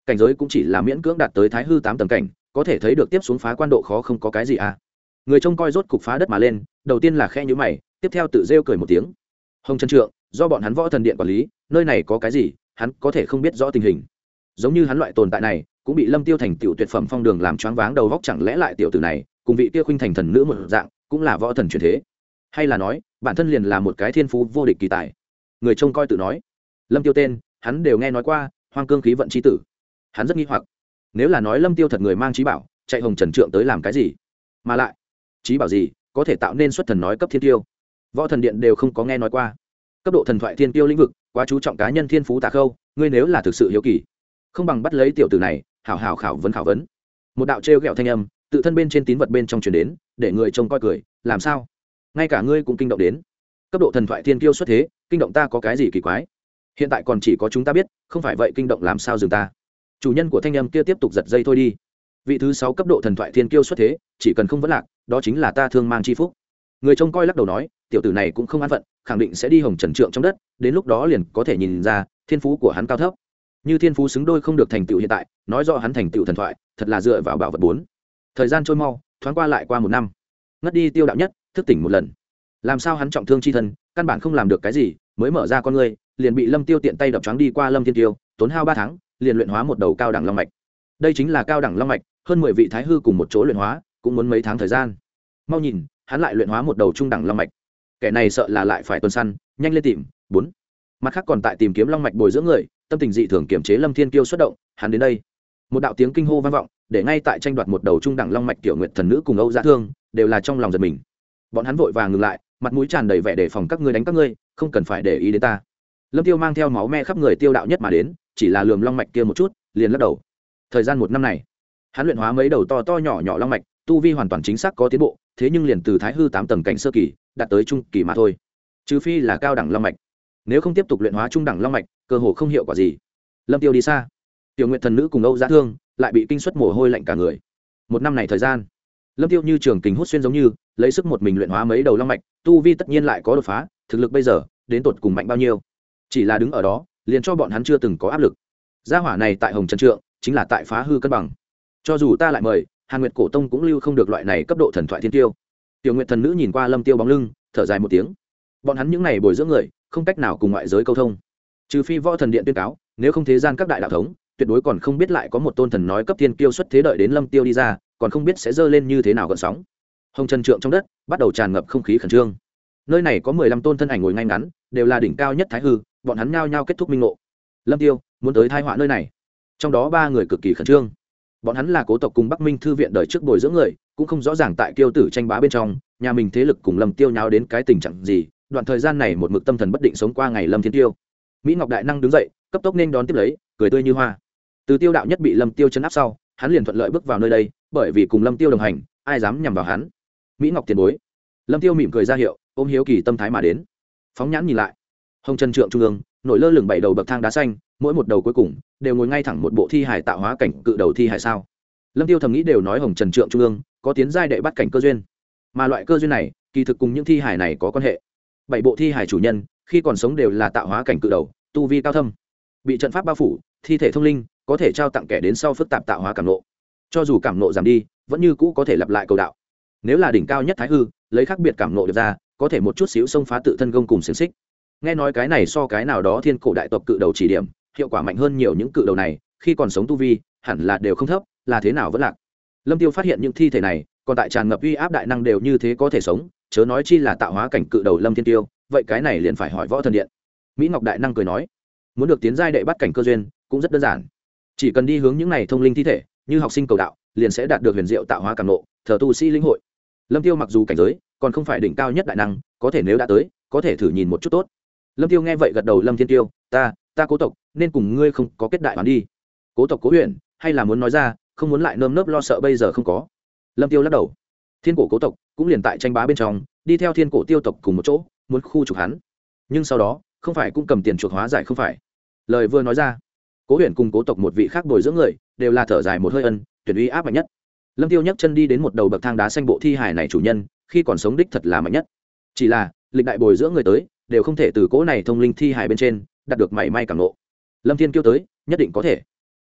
Cảnh giới cũng chỉ là miễn cưỡng đạt tới thái hư tám tầng cảnh, có thể thấy được tiếp xuống phá quan độ khó không có cái gì à. Người trông coi rốt cục phá đất mà lên, đầu tiên là khe nhũ mày, tiếp theo tự rêu cười một tiếng. Hồng trần trượng, do bọn hắn võ thần điện quản lý nơi này có cái gì, hắn có thể không biết rõ tình hình. Giống như hắn loại tồn tại này, cũng bị lâm tiêu thành tiểu tuyệt phẩm phong đường làm choáng váng đầu góc chẳng lẽ lại tiểu tử này, cùng vị kia khuynh thành thần nữ một dạng, cũng là võ thần truyền thế. Hay là nói, bản thân liền là một cái thiên phú vô địch kỳ tài. Người trông coi tự nói. Lâm tiêu tên, hắn đều nghe nói qua, hoang cương khí vận c h i tử. Hắn rất nghi hoặc. Nếu là nói lâm tiêu thật người mang trí bảo, chạy hồng trần trượng tới làm cái gì? Mà lại, trí bảo gì, có thể tạo nên xuất thần nói cấp thiên tiêu? Võ thần điện đều không có nghe nói qua. Cấp độ thần thoại thiên tiêu lĩnh vực quá chú trọng cá nhân thiên phú tà khâu, ngươi nếu là thực sự hiếu kỳ, không bằng bắt lấy tiểu tử này, hảo hảo khảo vấn khảo vấn. Một đạo trêu ghẹo thanh âm tự thân bên trên tín vật bên trong truyền đến, để người trông coi cười, làm sao? Ngay cả ngươi cũng kinh động đến. Cấp độ thần thoại thiên kiêu xuất thế, kinh động ta có cái gì kỳ quái? Hiện tại còn chỉ có chúng ta biết, không phải vậy kinh động làm sao dừng ta? Chủ nhân của thanh âm kia tiếp tục giật dây thôi đi. Vị thứ sáu cấp độ thần thoại thiên kiêu xuất thế, chỉ cần không vấn lạc, đó chính là ta thương mang c h i phúc người trông coi lắc đầu nói, tiểu tử này cũng không an phận, khẳng định sẽ đi hồng trần trượng trong đất, đến lúc đó liền có thể nhìn ra, thiên phú của hắn cao thấp. Như thiên phú xứng đôi không được thành tựu hiện tại, nói do hắn thành tựu thần thoại, thật là dựa vào bảo vật bốn. Thời gian trôi mau, thoáng qua lại qua một năm. Ngất đi tiêu đạo nhất, thức tỉnh một lần. Làm sao hắn trọng thương c h i thân, căn bản không làm được cái gì, mới mở ra con người liền bị lâm tiêu tiện tay đập trắng đi qua lâm thiên tiêu, tốn hao ba tháng, liền luyện hóa một đầu cao đẳng long mạch. Đây chính là cao đẳng long mạch, hơn mười vị thái hư cùng một chỗ luyện hóa, cũng muốn mấy tháng thời gian. Mau nhìn hắn lại luyện hóa một đầu trung đẳng long mạch. Kẻ này sợ là lại phải tuần săn, nhanh lên tìm, bốn. Mặt khác còn tại tìm kiếm long mạch bồi dưỡng người, tâm tình dị thường kiểm chế lâm thiên kiêu xuất động, hắn đến đây. Một đạo tiếng kinh hô vang vọng, để ngay tại tranh đoạt một đầu trung đẳng long mạch tiểu nguyện thần nữ cùng âu gia thương, đều là trong lòng giật mình. Bọn hắn vội vàng ngừng lại, mặt mũi tràn đầy vẻ đề phòng các ngươi đánh các ngươi, không cần phải để ý đến ta. Lâm tiêu mang theo máu me khắp người tiêu đạo nhất mà đến, chỉ là lườm long mạch kia một chút, liền lắc đầu. Thời gian một năm này, hắn luyện hóa mấy đầu to to nhỏ nhỏ long mạch tu vi hoàn toàn chính xác có tiến bộ, thế nhưng liền từ thái hư tám tầng cảnh sơ kỳ, đạt tới trung kỳ mà thôi. Trừ phi là cao đẳng long mạch. Nếu không tiếp tục luyện hóa trung đẳng long mạch, cơ hồ không hiệu quả gì. Lâm tiêu đi xa. Tiểu nguyện thần nữ cùng âu giá thương lại bị kinh suất mồ hôi lạnh cả người. Một năm này thời gian, lâm tiêu như trường kính hút xuyên giống như, lấy sức một mình luyện hóa mấy đầu long mạch, tu vi tất nhiên lại có đột phá, thực lực bây giờ, đến tột cùng mạnh bao nhiêu? Chỉ là đứng ở đó, liền cho bọn hắn chưa từng có áp lực. Gia hỏa này tại hồng trần trượng, chính là tại phá hư cân bằng. Cho dù ta lại mời hàn nguyệt cổ tông cũng lưu không được loại này cấp độ thần thoại thiên tiêu. Tiểu nguyệt thần nữ nhìn qua lâm tiêu bóng lưng, thở dài một tiếng. Bọn hắn những này bồi dưỡng người, không cách nào cùng ngoại giới câu thông. Trừ phi võ thần điện tuyên cáo, nếu không thế gian các đại đạo thống, tuyệt đối còn không biết lại có một tôn thần nói cấp thiên kiêu xuất thế đợi đến lâm tiêu đi ra, còn không biết sẽ dơ lên như thế nào gợn sóng. Hồng trần trượng trong đất, bắt đầu tràn ngập không khí khẩn trương. Nơi này có mười lăm tôn thân ảnh ngồi ngay ngắn, đều là đỉnh cao nhất thái hư, bọn hắn nhao nhao kết thúc minh ngộ. Lâm tiêu, muốn tới thai họa nơi này. Trong đó ba người cực kỳ khẩn trương bọn hắn là cố tộc cùng bắc minh thư viện đời trước bồi dưỡng người, cũng không rõ ràng tại kiêu tử tranh bá bên trong, nhà mình thế lực cùng lâm tiêu nháo đến cái tình trạng gì, đoạn thời gian này một mực tâm thần bất định sống qua ngày lâm thiên tiêu. Mỹ ngọc đại năng đứng dậy, cấp tốc nên đón tiếp lấy, cười tươi như hoa. Từ tiêu đạo nhất bị lâm tiêu chấn áp sau, hắn liền thuận lợi bước vào nơi đây, bởi vì cùng lâm tiêu đồng hành, ai dám nhằm vào hắn? Mỹ ngọc tiền bối. Lâm tiêu mỉm cười ra hiệu, ôm hiếu kỳ tâm thái mà đến. Phóng nhãn nhìn lại. Hồng trần trượng trung ương, nổi lơ lửng bảy đầu bậc thang đá xanh mỗi một đầu cuối cùng đều ngồi ngay thẳng một bộ thi hải tạo hóa cảnh cự đầu thi hải sao. Lâm tiêu thầm nghĩ đều nói hồng trần trượng trung ương có tiến giai đệ bắt cảnh cơ duyên. Mà loại cơ duyên này, kỳ thực cùng những thi hải này có quan hệ. Bảy bộ thi hải chủ nhân, khi còn sống đều là tạo hóa cảnh cự đầu, tu vi cao thâm. Bị trận pháp bao phủ, thi thể thông linh, có thể trao tặng kẻ đến sau phức tạp tạo hóa cảm nộ. Cho dù cảm nộ giảm đi, vẫn như cũ có thể lặp lại cầu đạo. Nếu là đỉnh cao nhất thái hư, lấy khác biệt cảm nộ được ra, có thể một chút xíu xông phá tự thân gông cùng xiềng xích. Nghe nói cái này so cái nào đó thiên cổ đại tộc cự đầu chỉ điểm hiệu quả mạnh hơn nhiều những cự đầu này, khi còn sống tu vi, hẳn là đều không thấp, là thế nào vẫn lạc. Lâm tiêu phát hiện những thi thể này, còn tại tràn ngập uy áp đại năng đều như thế có thể sống, chớ nói chi là tạo hóa cảnh cự đầu lâm thiên tiêu, vậy cái này liền phải hỏi võ thần điện. Mỹ ngọc đại năng cười nói, muốn được tiến giai đệ bắt cảnh cơ duyên, cũng rất đơn giản. Chỉ cần đi hướng những này thông linh thi thể, như học sinh cầu đạo, liền sẽ đạt được huyền diệu tạo hóa cảm nộ thờ tu sĩ linh hội. Lâm tiêu mặc dù cảnh giới, còn không phải đỉnh cao nhất đại năng, có thể nếu đã tới, có thể thử nhìn một chút tốt. Lâm tiêu nghe vậy gật đầu, lâm thiên tiêu, ta ta cố tộc, nên cùng ngươi không có kết đại bán đi. Cố tộc cố huyện, hay là muốn nói ra, không muốn lại nơm nớp lo sợ bây giờ không có. Lâm tiêu lắc đầu. Thiên cổ cố tộc cũng liền tại tranh bá bên trong, đi theo thiên cổ tiêu tộc cùng một chỗ, muốn khu trục hắn. Nhưng sau đó, không phải cũng cầm tiền chuộc hóa giải không phải? Lời vừa nói ra, cố huyện cùng cố tộc một vị khác bồi dưỡng người, đều là thở dài một hơi ân, tuyển uy áp mạnh nhất. Lâm tiêu nhấc chân đi đến một đầu bậc thang đá xanh bộ thi hài này chủ nhân, khi còn sống đích thật là mạnh nhất. Chỉ là, lịch đại bồi dưỡng người tới, đều không thể từ cố này thông linh thi hài bên trên đạt được mảy may cảm nộ lâm thiên kêu tới, nhất định có thể.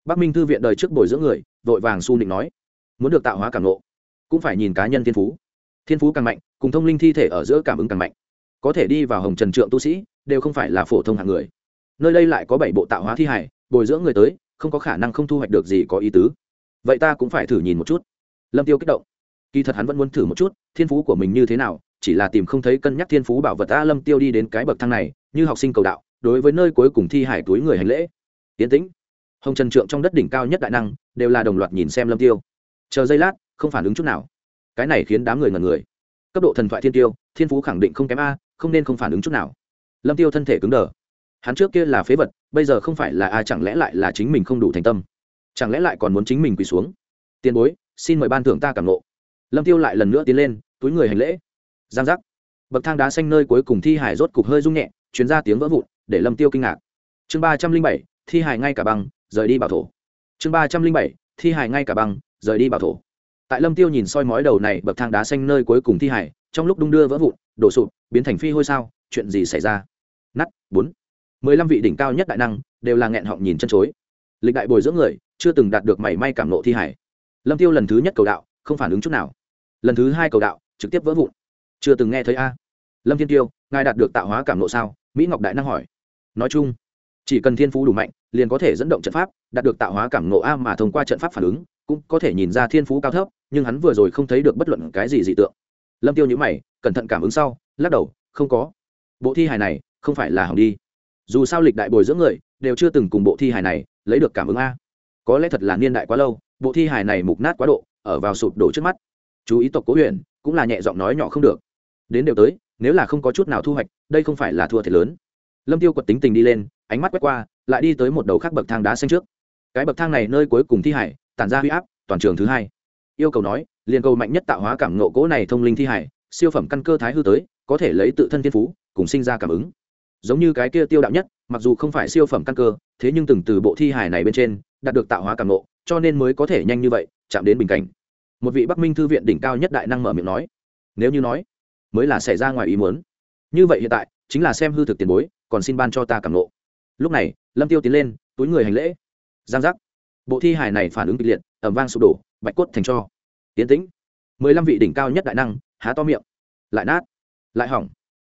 Bắc minh thư viện đời trước bồi dưỡng người, vội vàng su định nói, muốn được tạo hóa cảm nộ cũng phải nhìn cá nhân thiên phú. Thiên phú càng mạnh, cùng thông linh thi thể ở giữa cảm ứng càng mạnh. Có thể đi vào hồng trần trượng tu sĩ, đều không phải là phổ thông hạng người. Nơi đây lại có bảy bộ tạo hóa thi hải bồi dưỡng người tới, không có khả năng không thu hoạch được gì có ý tứ. Vậy ta cũng phải thử nhìn một chút. Lâm tiêu kích động. Kỳ thật hắn vẫn muốn thử một chút, thiên phú của mình như thế nào, chỉ là tìm không thấy cân nhắc thiên phú bảo vật ta lâm tiêu đi đến cái bậc thang này, như học sinh cầu đạo đối với nơi cuối cùng thi hải túi người hành lễ. Tiến tĩnh. Hồng trần trượng trong đất đỉnh cao nhất đại năng, đều là đồng loạt nhìn xem lâm tiêu. Chờ giây lát, không phản ứng chút nào. Cái này khiến đám người ngần người. Cấp độ thần thoại thiên tiêu, thiên phú khẳng định không kém a, không nên không phản ứng chút nào. Lâm tiêu thân thể cứng đờ. Hắn trước kia là phế vật, bây giờ không phải là a, chẳng lẽ lại là chính mình không đủ thành tâm? Chẳng lẽ lại còn muốn chính mình quỳ xuống? Tiền bối, xin mời ban thưởng ta cảm nộ lâm tiêu lại lần nữa tiến lên, túi người hành lễ. Giang giác. Bậc thang đá xanh nơi cuối cùng thi hải rốt cục hơi rung nhẹ chuyến ra tiếng vỡ vụn để lâm tiêu kinh ngạc. Chương ba trăm linh bảy, thi hải ngay cả băng, rời đi bảo thổ. Chương ba trăm linh bảy, thi hải ngay cả băng, rời đi bảo thổ. Tại lâm tiêu nhìn soi mói đầu này bậc thang đá xanh nơi cuối cùng thi hải trong lúc đung đưa vỡ vụn, đổ sụp, biến thành phi hôi sao, chuyện gì xảy ra? Nắt bốn. Mười lăm vị đỉnh cao nhất đại năng đều là nghẹn họng nhìn chân chối. Lịch đại bồi dưỡng người chưa từng đạt được mảy may cảm nộ thi hải lâm tiêu lần thứ nhất cầu đạo, không phản ứng chút nào. Lần thứ hai cầu đạo, trực tiếp vỡ vụn. Chưa từng nghe thấy a. Lâm thiên tiêu, ngài đạt được tạo hóa cảm nộ sao? Mỹ ngọc đại năng hỏi nói chung, chỉ cần thiên phú đủ mạnh, liền có thể dẫn động trận pháp, đạt được tạo hóa cảm nộ a mà thông qua trận pháp phản ứng, cũng có thể nhìn ra thiên phú cao thấp, nhưng hắn vừa rồi không thấy được bất luận cái gì dị tượng. Lâm tiêu nhữ mày, cẩn thận cảm ứng sau, lắc đầu, không có. Bộ thi hài này, không phải là hỏng đi. Dù sao lịch đại bồi dưỡng người, đều chưa từng cùng bộ thi hài này lấy được cảm ứng a. Có lẽ thật là niên đại quá lâu, bộ thi hài này mục nát quá độ, ở vào sụp đổ trước mắt. Chú ý tộc cố huyền, cũng là nhẹ giọng nói nhỏ không được. Đến đều tới, nếu là không có chút nào thu hoạch, đây không phải là thua thiệt lớn lâm tiêu quật tính tình đi lên ánh mắt quét qua lại đi tới một đầu khác bậc thang đá xanh trước. Cái bậc thang này nơi cuối cùng thi hải tản ra huy áp toàn trường thứ hai. Yêu cầu nói liền cầu mạnh nhất tạo hóa cảm nộ cố này thông linh thi hải siêu phẩm căn cơ thái hư tới có thể lấy tự thân thiên phú cùng sinh ra cảm ứng. Giống như cái kia tiêu đạo nhất mặc dù không phải siêu phẩm căn cơ thế nhưng từng từ bộ thi hải này bên trên đạt được tạo hóa cảm ngộ, cho nên mới có thể nhanh như vậy chạm đến bình cảnh. Một vị bắc minh thư viện đỉnh cao nhất đại năng mở miệng nói. Nếu như nói mới là xảy ra ngoài ý muốn. Như vậy hiện tại chính là xem hư thực tiền bối còn xin ban cho ta cảm ngộ. lúc này, lâm tiêu tiến lên, túi người hành lễ. Giang giác. Bộ thi hài này phản ứng kịch liệt ẩm vang sụp đổ, bạch cốt thành cho. Tiến tĩnh. Mười lăm vị đỉnh cao nhất đại năng, há to miệng. Lại nát. Lại hỏng.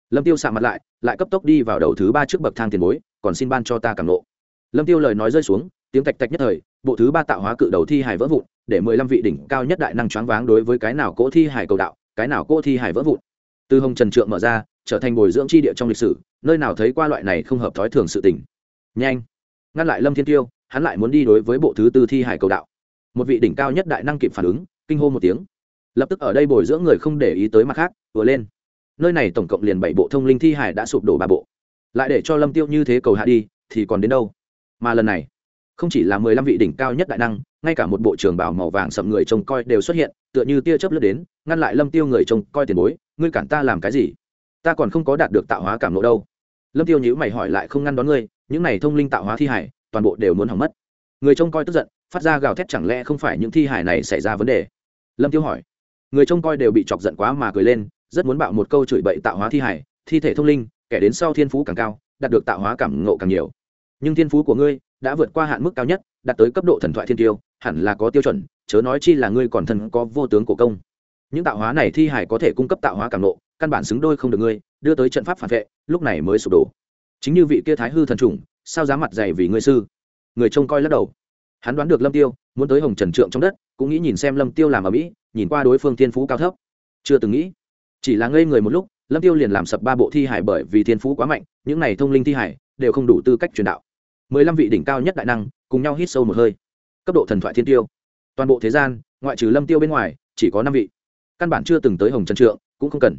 Lâm tiêu sạ mặt lại lại cấp tốc đi vào đầu thứ ba trước bậc thang tiền bối, còn xin ban cho ta cảm ngộ. lâm tiêu lời nói rơi xuống, tiếng tạch tạch nhất thời, bộ thứ ba tạo hóa cự đầu thi hài vỡ vụn, để mười lăm vị đỉnh cao nhất đại năng choáng váng đối với cái nào cỗ thi hài cầu đạo, cái nào cỗ thi hài vỡ vụn từ hồng trần trượng mở ra, trở thành bồi dưỡng chi địa trong lịch sử, nơi nào thấy qua loại này không hợp thói thường sự tình. Nhanh, ngăn lại lâm thiên tiêu, hắn lại muốn đi đối với bộ thứ tư thi hải cầu đạo. Một vị đỉnh cao nhất đại năng kịp phản ứng, kinh hô một tiếng. Lập tức ở đây bồi dưỡng người không để ý tới mặt khác, vừa lên. Nơi này tổng cộng liền bảy bộ thông linh thi hải đã sụp đổ ba bộ. Lại để cho lâm tiêu như thế cầu hạ đi, thì còn đến đâu? Mà lần này, không chỉ là mười lăm vị đỉnh cao nhất đại năng ngay cả một bộ trưởng bảo màu vàng sậm người trông coi đều xuất hiện, tựa như tia chớp lướt đến, ngăn lại lâm tiêu người trông coi tiền bối, ngươi cản ta làm cái gì? Ta còn không có đạt được tạo hóa cảm lộ đâu. Lâm tiêu nhữ mày hỏi lại không ngăn đón ngươi, những này thông linh tạo hóa thi hải, toàn bộ đều muốn hỏng mất. Người trông coi tức giận, phát ra gào thét chẳng lẽ không phải những thi hải này xảy ra vấn đề? Lâm tiêu hỏi. Người trông coi đều bị chọc giận quá mà cười lên, rất muốn bạo một câu chửi bậy tạo hóa thi hải, thi thể thông linh, kẻ đến sau thiên phú càng cao, đạt được tạo hóa cảm ngộ càng nhiều. Nhưng thiên phú của ngươi đã vượt qua hạn mức cao nhất, đạt tới cấp độ thần thoại thiên tiêu hẳn là có tiêu chuẩn, chớ nói chi là ngươi còn thân có vô tướng cổ công. Những tạo hóa này thi hải có thể cung cấp tạo hóa cảm nộ căn bản xứng đôi không được ngươi, đưa tới trận pháp phản vệ, lúc này mới sụp đổ. Chính như vị kia thái hư thần trùng sao dám mặt dày vì ngươi sư? Người trông coi lắc đầu. Hắn đoán được lâm tiêu, muốn tới hồng trần trượng trong đất, cũng nghĩ nhìn xem lâm tiêu làm ở mỹ, nhìn qua đối phương thiên phú cao thấp. Chưa từng nghĩ. Chỉ là ngây người một lúc, lâm tiêu liền làm sập ba bộ thi hải bởi vì thiên phú quá mạnh, những này thông linh thi hải, đều không đủ tư cách truyền đạo. Mười lăm vị đỉnh cao nhất đại năng, cùng nhau hít sâu một hơi cấp độ thần thoại thiên tiêu. Toàn bộ thế gian, ngoại trừ lâm tiêu bên ngoài, chỉ có năm vị. Căn bản chưa từng tới hồng trần trượng, cũng không cần.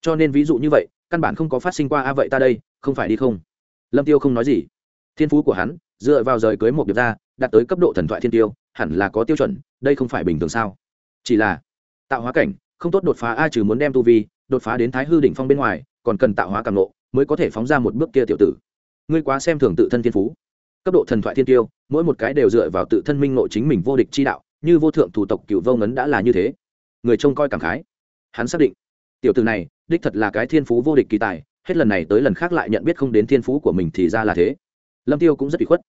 Cho nên ví dụ như vậy, căn bản không có phát sinh qua, a, vậy ta đây, không phải đi không? Lâm tiêu không nói gì. Thiên phú của hắn, dựa vào rời cưới một điệp ra, đạt tới cấp độ thần thoại thiên tiêu, hẳn là có tiêu chuẩn, đây không phải bình thường sao? Chỉ là, tạo hóa cảnh, không tốt đột phá a trừ muốn đem tu vi, đột phá đến thái hư đỉnh phong bên ngoài, còn cần tạo hóa càng nộ mới có thể phóng ra một bước kia tiểu tử. Ngươi quá xem thường tự thân thiên phú cấp độ thần thoại thiên tiêu, mỗi một cái đều dựa vào tự thân minh nội chính mình vô địch chi đạo, như vô thượng thủ tộc cựu vô ngấn đã là như thế. Người trông coi cảm khái. Hắn xác định, tiểu tử này, đích thật là cái thiên phú vô địch kỳ tài, hết lần này tới lần khác lại nhận biết không đến thiên phú của mình thì ra là thế. Lâm tiêu cũng rất bị khuất.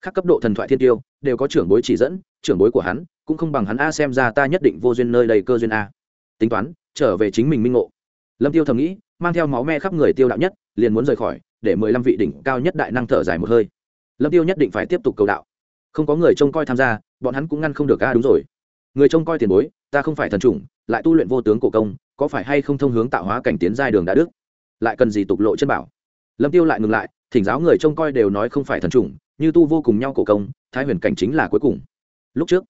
Các cấp độ thần thoại thiên tiêu, đều có trưởng bối chỉ dẫn, trưởng bối của hắn, cũng không bằng hắn a xem ra ta nhất định vô duyên nơi đầy cơ duyên a. Tính toán, trở về chính mình minh ngộ. Lâm tiêu thầm nghĩ, mang theo máu me khắp người tiêu đạo nhất, liền muốn rời khỏi, để mười lăm vị đỉnh cao nhất đại năng thở dài một hơi lâm tiêu nhất định phải tiếp tục cầu đạo. Không có người trông coi tham gia, bọn hắn cũng ngăn không được a đúng rồi. Người trông coi tiền bối, ta không phải thần chủng, lại tu luyện vô tướng cổ công, có phải hay không thông hướng tạo hóa cảnh tiến giai đường đã đức? Lại cần gì tục lộ chân bảo? Lâm tiêu lại ngừng lại, thỉnh giáo người trông coi đều nói không phải thần chủng, như tu vô cùng nhau cổ công, thái huyền cảnh chính là cuối cùng. Lúc trước,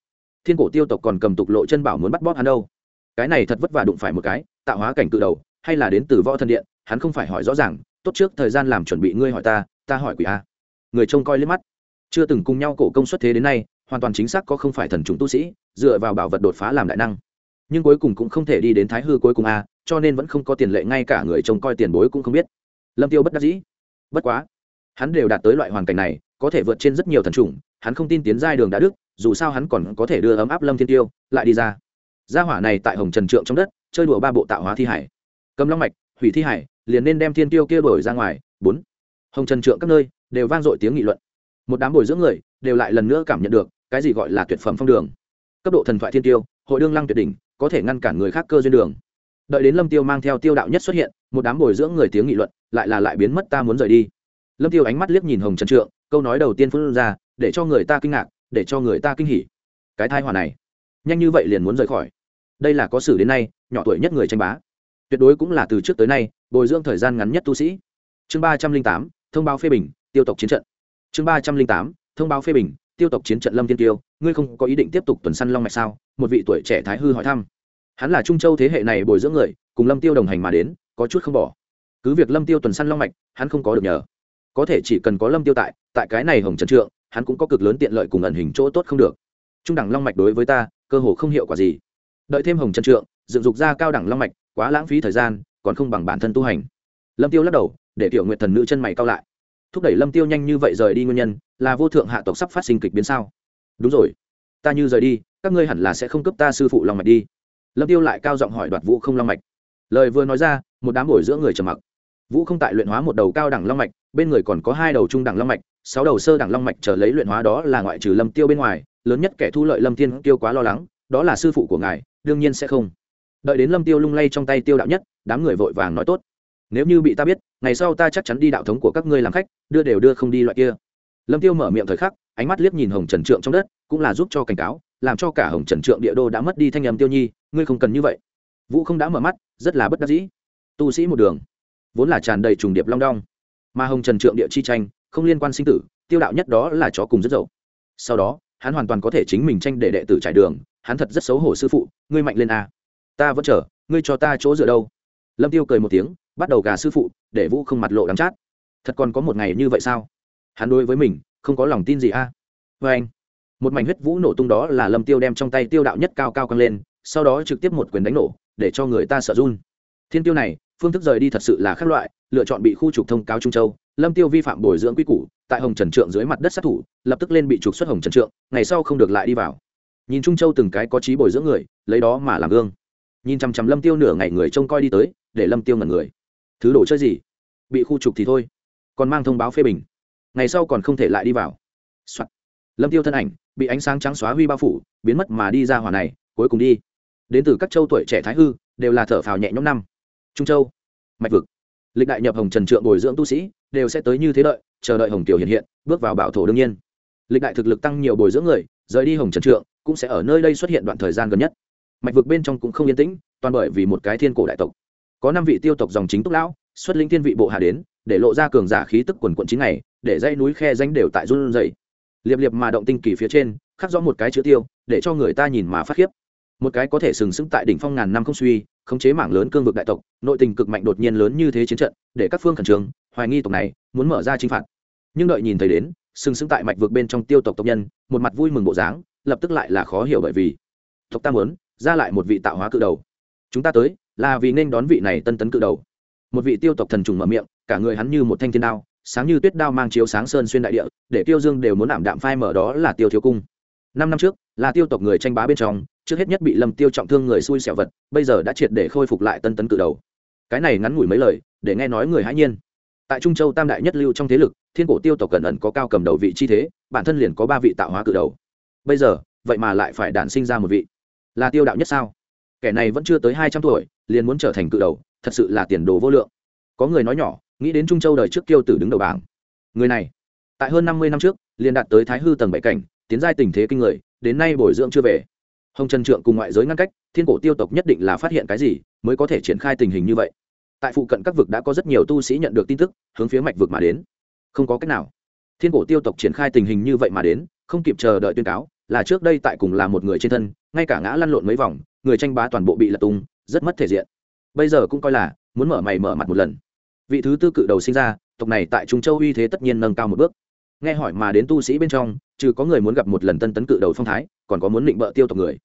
thiên cổ tiêu tộc còn cầm tục lộ chân bảo muốn bắt bóp hắn đâu. Cái này thật vất vả đụng phải một cái, tạo hóa cảnh cự đầu, hay là đến từ võ thân điện, hắn không phải hỏi rõ ràng, tốt trước thời gian làm chuẩn bị ngươi hỏi ta ta hỏi quỷ a người trông coi lên mắt. Chưa từng cùng nhau cổ công xuất thế đến nay, hoàn toàn chính xác có không phải thần chúng tu sĩ, dựa vào bảo vật đột phá làm đại năng. Nhưng cuối cùng cũng không thể đi đến thái hư cuối cùng a cho nên vẫn không có tiền lệ ngay cả người trông coi tiền bối cũng không biết. Lâm tiêu bất đắc dĩ. Bất quá, hắn đều đạt tới loại hoàn cảnh này, có thể vượt trên rất nhiều thần trùng, hắn không tin tiến giai đường đã đức, dù sao hắn còn có thể đưa ấm áp lâm thiên tiêu, lại đi ra. Gia hỏa này tại hồng trần trượng trong đất, chơi đùa ba bộ tạo hóa thi hải. Cầm long mạch, hủy thi hải, liền nên đem thiên tiêu kia đổi ra ngoài. Bốn. Hồng trần trượng các nơi đều vang dội tiếng nghị luận. Một đám bồi dưỡng người đều lại lần nữa cảm nhận được cái gì gọi là tuyệt phẩm phong đường. Cấp độ thần thoại thiên tiêu, hội đương lăng tuyệt đỉnh, có thể ngăn cản người khác cơ duyên đường. Đợi đến lâm tiêu mang theo tiêu đạo nhất xuất hiện, một đám bồi dưỡng người tiếng nghị luận lại là lại biến mất ta muốn rời đi. Lâm tiêu ánh mắt liếc nhìn hồng trần trượng, câu nói đầu tiên phun ra, để cho người ta kinh ngạc, để cho người ta kinh hỉ. Cái thai hòa này, nhanh như vậy liền muốn rời khỏi. Đây là có sử đến nay, nhỏ tuổi nhất người tranh bá. Tuyệt đối cũng là từ trước tới nay, bồi dưỡng thời gian ngắn nhất tu sĩ. Chương ba trăm linh tám, thông báo phê bình tiêu tộc chiến trận. Chương ba trăm linh tám, thông báo phê bình, tiêu tộc chiến trận lâm thiên tiêu ngươi không có ý định tiếp tục tuần săn long mạch sao? Một vị tuổi trẻ thái hư hỏi thăm. Hắn là trung châu thế hệ này bồi dưỡng người, cùng lâm tiêu đồng hành mà đến, có chút không bỏ. Cứ việc lâm tiêu tuần săn long mạch, hắn không có được nhờ. Có thể chỉ cần có lâm tiêu tại tại cái này hồng trần trượng, hắn cũng có cực lớn tiện lợi cùng ẩn hình chỗ tốt không được. Trung đẳng long mạch đối với ta, cơ hồ không hiệu quả gì. Đợi thêm hồng trần trượng, dựng dục ra cao đẳng long mạch, quá lãng phí thời gian, còn không bằng bản thân tu hành. Lâm tiêu lắc đầu, để tiểu nguyện thần nữ chân mày cao lại thúc đẩy lâm tiêu nhanh như vậy rời đi nguyên nhân, là vô thượng hạ tộc sắp phát sinh kịch biến sao? Đúng rồi. Ta như rời đi, các ngươi hẳn là sẽ không cấp ta sư phụ long mạch đi. Lâm tiêu lại cao giọng hỏi đoạt vũ không long mạch. Lời vừa nói ra, một đám bồi giữa người trầm mặc. Vũ không tại luyện hóa một đầu cao đẳng long mạch, bên người còn có hai đầu trung đẳng long mạch, sáu đầu sơ đẳng long mạch chờ lấy luyện hóa đó là ngoại trừ lâm tiêu bên ngoài, lớn nhất kẻ thu lợi lâm thiên tiêu quá lo lắng, đó là sư phụ của ngài, đương nhiên sẽ không. Đợi đến lâm tiêu lung lay trong tay tiêu đạo nhất, đám người vội vàng nói tốt nếu như bị ta biết, ngày sau ta chắc chắn đi đạo thống của các ngươi làm khách, đưa đều đưa không đi loại kia. Lâm tiêu mở miệng thời khắc, ánh mắt liếc nhìn hồng trần trượng trong đất, cũng là giúp cho cảnh cáo, làm cho cả hồng trần trượng địa đô đã mất đi thanh âm tiêu nhi, ngươi không cần như vậy. Vũ không đã mở mắt, rất là bất đắc dĩ. Tu sĩ một đường, vốn là tràn đầy trùng điệp long đong. Mà hồng trần trượng địa chi tranh, không liên quan sinh tử, tiêu đạo nhất đó là chó cùng rất dậu. Sau đó, hắn hoàn toàn có thể chính mình tranh để đệ tử trải đường, hắn thật rất xấu hổ sư phụ, ngươi mạnh lên a ta vẫn chờ, ngươi cho ta chỗ dựa đâu. Lâm tiêu cười một tiếng bắt đầu gà sư phụ, để vũ không mặt lộ đắm chát. Thật còn có một ngày như vậy sao? Hắn đối với mình, không có lòng tin gì a à? vê anh, một mảnh huyết vũ nổ tung đó là lâm tiêu đem trong tay tiêu đạo nhất cao cao căng lên, sau đó trực tiếp một quyền đánh nổ, để cho người ta sợ run. Thiên tiêu này, phương thức rời đi thật sự là khác loại, lựa chọn bị khu trục thông cáo trung châu. Lâm tiêu vi phạm bồi dưỡng quy củ, tại hồng trần trượng dưới mặt đất sát thủ, lập tức lên bị trục xuất hồng trần trượng, ngày sau không được lại đi vào. Nhìn trung châu từng cái có trí bồi dưỡng người, lấy đó mà làm gương. Nhìn chằm chằm lâm tiêu nửa ngày người trông coi đi tới, để lâm tiêu ngẩn người thứ đồ chơi gì? Bị khu trục thì thôi. Còn mang thông báo phê bình. Ngày sau còn không thể lại đi vào、Soạn. lâm tiêu thân ảnh, bị ánh sáng trắng xóa huy bao phủ, biến mất mà đi ra hỏa này, cuối cùng đi. Đến từ các châu tuổi trẻ thái hư, đều là thở phào nhẹ nhõm năm. Trung châu. Mạch vực. Lịch đại nhập hồng trần trượng bồi dưỡng tu sĩ, đều sẽ tới như thế đợi, chờ đợi hồng tiểu hiện hiện, bước vào bảo thổ đương nhiên. Lịch đại thực lực tăng nhiều bồi dưỡng người, rời đi hồng trần trượng, cũng sẽ ở nơi đây xuất hiện đoạn thời gian gần nhất. Mạch vực bên trong cũng không yên tĩnh, toàn bởi vì một cái thiên cổ đại tộc có năm vị tiêu tộc dòng chính túc lão, xuất linh thiên vị bộ hạ đến, để lộ ra cường giả khí tức quần quận chín ngày, để dãy núi khe danh đều tại run dày liệp liệp mà động tinh kỳ phía trên, khắc rõ một cái chữ tiêu, để cho người ta nhìn mà phát khiếp. Một cái có thể sừng sững tại đỉnh phong ngàn năm không suy, khống chế mảng lớn cương vực đại tộc, nội tình cực mạnh đột nhiên lớn như thế chiến trận, để các phương khẩn trương, hoài nghi tộc này, muốn mở ra chinh phạt. Nhưng đợi nhìn thấy đến, sừng sững tại mạch vực bên trong tiêu tộc tộc nhân, một mặt vui mừng bộ dáng, lập tức lại là khó hiểu bởi vì, tộc ta muốn, ra lại một vị tạo hóa cự đầu. Chúng ta tới là vì nên đón vị này tân tấn cự đầu. Một vị tiêu tộc thần trùng mở miệng, cả người hắn như một thanh thiên đao, sáng như tuyết đao mang chiếu sáng sơn xuyên đại địa, để tiêu dương đều muốn ảm đạm phai mở đó là tiêu thiếu cung. Năm năm trước, là tiêu tộc người tranh bá bên trong, trước hết nhất bị lâm tiêu trọng thương người xui xẻo vật, bây giờ đã triệt để khôi phục lại tân tấn cự đầu. Cái này ngắn ngủi mấy lời, để nghe nói người hãi nhiên. Tại trung châu tam đại nhất lưu trong thế lực, thiên cổ tiêu tộc cẩn ẩn có cao cầm đầu vị chi thế, bản thân liền có ba vị tạo hóa cự đầu. Bây giờ, vậy mà lại phải đản sinh ra một vị. Là tiêu đạo nhất sao? Kẻ này vẫn chưa tới hai trăm tuổi, liền muốn trở thành cự đầu, thật sự là tiền đồ vô lượng. Có người nói nhỏ, nghĩ đến trung châu đời trước kiêu tử đứng đầu bảng. Người này, tại hơn năm mươi năm trước, liền đạt tới thái hư tầng bảy cảnh, tiến giai tình thế kinh người, đến nay bồi dưỡng chưa về. Hồng trần trượng cùng ngoại giới ngăn cách, thiên cổ tiêu tộc nhất định là phát hiện cái gì, mới có thể triển khai tình hình như vậy. Tại phụ cận các vực đã có rất nhiều tu sĩ nhận được tin tức, hướng phía mạch vực mà đến. Không có cách nào. Thiên cổ tiêu tộc triển khai tình hình như vậy mà đến, không kịp chờ đợi tuyên cáo là trước đây tại cùng là một người trên thân, ngay cả ngã lăn lộn mấy vòng, người tranh bá toàn bộ bị lật tung, rất mất thể diện. Bây giờ cũng coi là muốn mở mày mở mặt một lần. Vị thứ tư cự đầu sinh ra, tộc này tại trung châu uy thế tất nhiên nâng cao một bước. Nghe hỏi mà đến tu sĩ bên trong, trừ có người muốn gặp một lần tân tấn cự đầu phong thái, còn có muốn định bợ tiêu tộc người.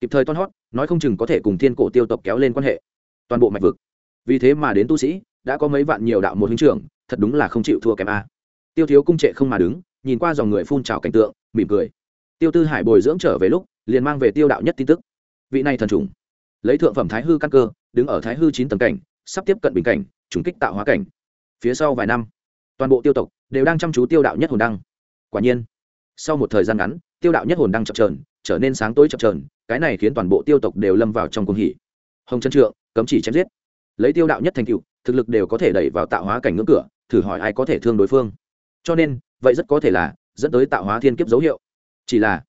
Kịp thời toan hót, nói không chừng có thể cùng thiên cổ tiêu tộc kéo lên quan hệ. Toàn bộ mạch vực. Vì thế mà đến tu sĩ, đã có mấy vạn nhiều đạo một huynh trưởng, thật đúng là không chịu thua kém a. Tiêu thiếu cung trệ không mà đứng, nhìn qua dòng người phun trào cảnh tượng, mỉm cười tiêu tư hải bồi dưỡng trở về lúc, liền mang về tiêu đạo nhất tin tức. Vị này thần trùng. Lấy thượng phẩm thái hư căn cơ, đứng ở thái hư chín tầng cảnh, sắp tiếp cận bình cảnh, trùng kích tạo hóa cảnh. Phía sau vài năm, toàn bộ tiêu tộc đều đang chăm chú tiêu đạo nhất hồn đăng. Quả nhiên, sau một thời gian ngắn, tiêu đạo nhất hồn đăng chập trờn trở nên sáng tối chập trờn cái này khiến toàn bộ tiêu tộc đều lâm vào trong cung hỉ. Hồng chân trượng, cấm chỉ chém giết. Lấy tiêu đạo nhất thành cựu thực lực đều có thể đẩy vào tạo hóa cảnh ngưỡng cửa, thử hỏi ai có thể thương đối phương. Cho nên, vậy rất có thể là, dẫn tới tạo hóa thiên kiếp dấu hiệu chỉ là,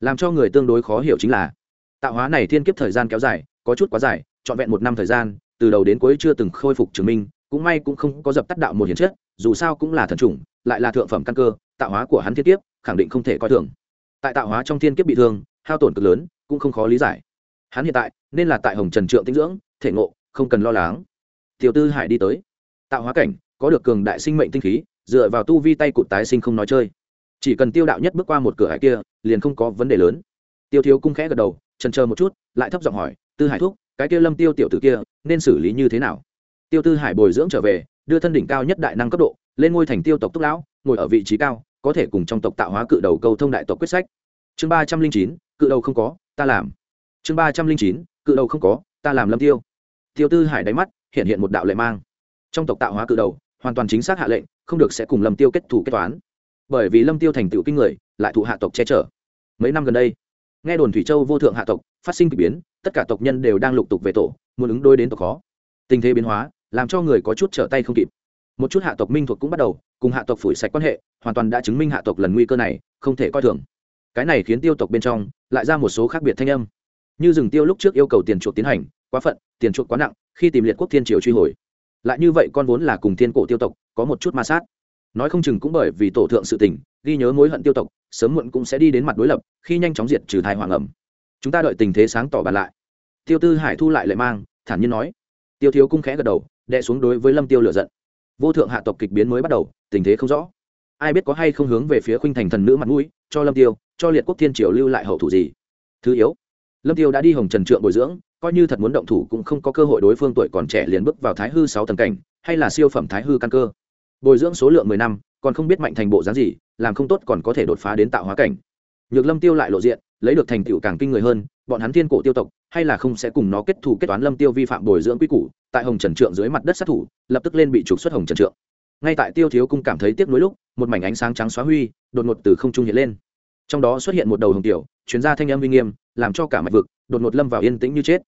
làm cho người tương đối khó hiểu chính là, tạo hóa này thiên kiếp thời gian kéo dài, có chút quá dài, trọn vẹn một năm thời gian, từ đầu đến cuối chưa từng khôi phục chứng minh, cũng may cũng không có dập tắt đạo một hiền chất, dù sao cũng là thần chủng, lại là thượng phẩm căn cơ, tạo hóa của hắn thiên kiếp, khẳng định không thể coi thường. Tại tạo hóa trong thiên kiếp bị thương, hao tổn cực lớn, cũng không khó lý giải. Hắn hiện tại, nên là tại hồng trần trượng tinh dưỡng, thể ngộ, không cần lo lắng. Tiểu tư hải đi tới. Tạo hóa cảnh, có được cường đại sinh mệnh tinh khí, dựa vào tu vi tay cụt tái sinh không nói chơi chỉ cần tiêu đạo nhất bước qua một cửa hải kia, liền không có vấn đề lớn. Tiêu thiếu cung khẽ gật đầu, trần chờ một chút, lại thấp giọng hỏi, tư hải thúc, cái kia lâm tiêu tiểu tử kia, nên xử lý như thế nào? Tiêu tư hải bồi dưỡng trở về, đưa thân đỉnh cao nhất đại năng cấp độ, lên ngôi thành tiêu tộc túc lão, ngồi ở vị trí cao, có thể cùng trong tộc tạo hóa cự đầu câu thông đại tộc quyết sách. Chương ba trăm linh chín, cự đầu không có, ta làm. Chương ba trăm linh chín, cự đầu không có, ta làm lâm tiêu. Tiêu tư hải đáy mắt, hiện hiện một đạo lệ mang. Trong tộc tạo hóa cự đầu, hoàn toàn chính xác hạ lệnh, không được sẽ cùng lâm tiêu kết thủ kết toán bởi vì lâm tiêu thành tựu kinh người, lại thụ hạ tộc che chở. Mấy năm gần đây, nghe đồn thủy châu vô thượng hạ tộc, phát sinh k ỳ biến, tất cả tộc nhân đều đang lục tục về tổ, muốn ứng đôi đến tộc khó. Tình thế biến hóa, làm cho người có chút trở tay không kịp. Một chút hạ tộc minh thuộc cũng bắt đầu, cùng hạ tộc phủi sạch quan hệ, hoàn toàn đã chứng minh hạ tộc lần nguy cơ này, không thể coi thường. Cái này khiến tiêu tộc bên trong, lại ra một số khác biệt thanh âm. Như rừng tiêu lúc trước yêu cầu tiền chuộc tiến hành, quá phận, tiền chuộc quá nặng, khi tìm liệt quốc thiên triều truy hồi. Lại như vậy con vốn là cùng thiên cổ tiêu tộc, có một chút ma sát nói không chừng cũng bởi vì tổ thượng sự tình, ghi nhớ mối hận tiêu tộc, sớm muộn cũng sẽ đi đến mặt đối lập, khi nhanh chóng diệt trừ thai hoàng ẩm. Chúng ta đợi tình thế sáng tỏ bàn lại. Tiêu tư hải thu lại lệ mang, thản nhiên nói. Tiêu thiếu cung khẽ gật đầu, đệ xuống đối với lâm tiêu lựa giận. Vô thượng hạ tộc kịch biến mới bắt đầu, tình thế không rõ. Ai biết có hay không hướng về phía khuynh thành thần nữ mặt mũi, cho lâm tiêu, cho liệt quốc thiên triều lưu lại hậu thủ gì. Thứ yếu, lâm tiêu đã đi hồng trần trượng bồi dưỡng, coi như thật muốn động thủ cũng không có cơ hội đối phương tuổi còn trẻ liền bước vào thái hư sáu tầng cảnh, hay là siêu phẩm thái hư căn cơ bồi dưỡng số lượng mười năm, còn không biết mạnh thành bộ dáng gì, làm không tốt còn có thể đột phá đến tạo hóa cảnh. Nhược lâm tiêu lại lộ diện, lấy được thành tựu càng kinh người hơn, bọn hắn thiên cổ tiêu tộc, hay là không sẽ cùng nó kết thù kết toán lâm tiêu vi phạm bồi dưỡng quy củ, tại hồng trần trượng dưới mặt đất sát thủ, lập tức lên bị trục xuất hồng trần trượng. Ngay tại tiêu thiếu cung cảm thấy tiếc nuối lúc, một mảnh ánh sáng trắng xóa huy, đột ngột từ không trung hiện lên. Trong đó xuất hiện một đầu hồng tiểu, chuyên ra thanh âm uy nghiêm, làm cho cả mạch vực đột ngột lâm vào yên tĩnh như chết.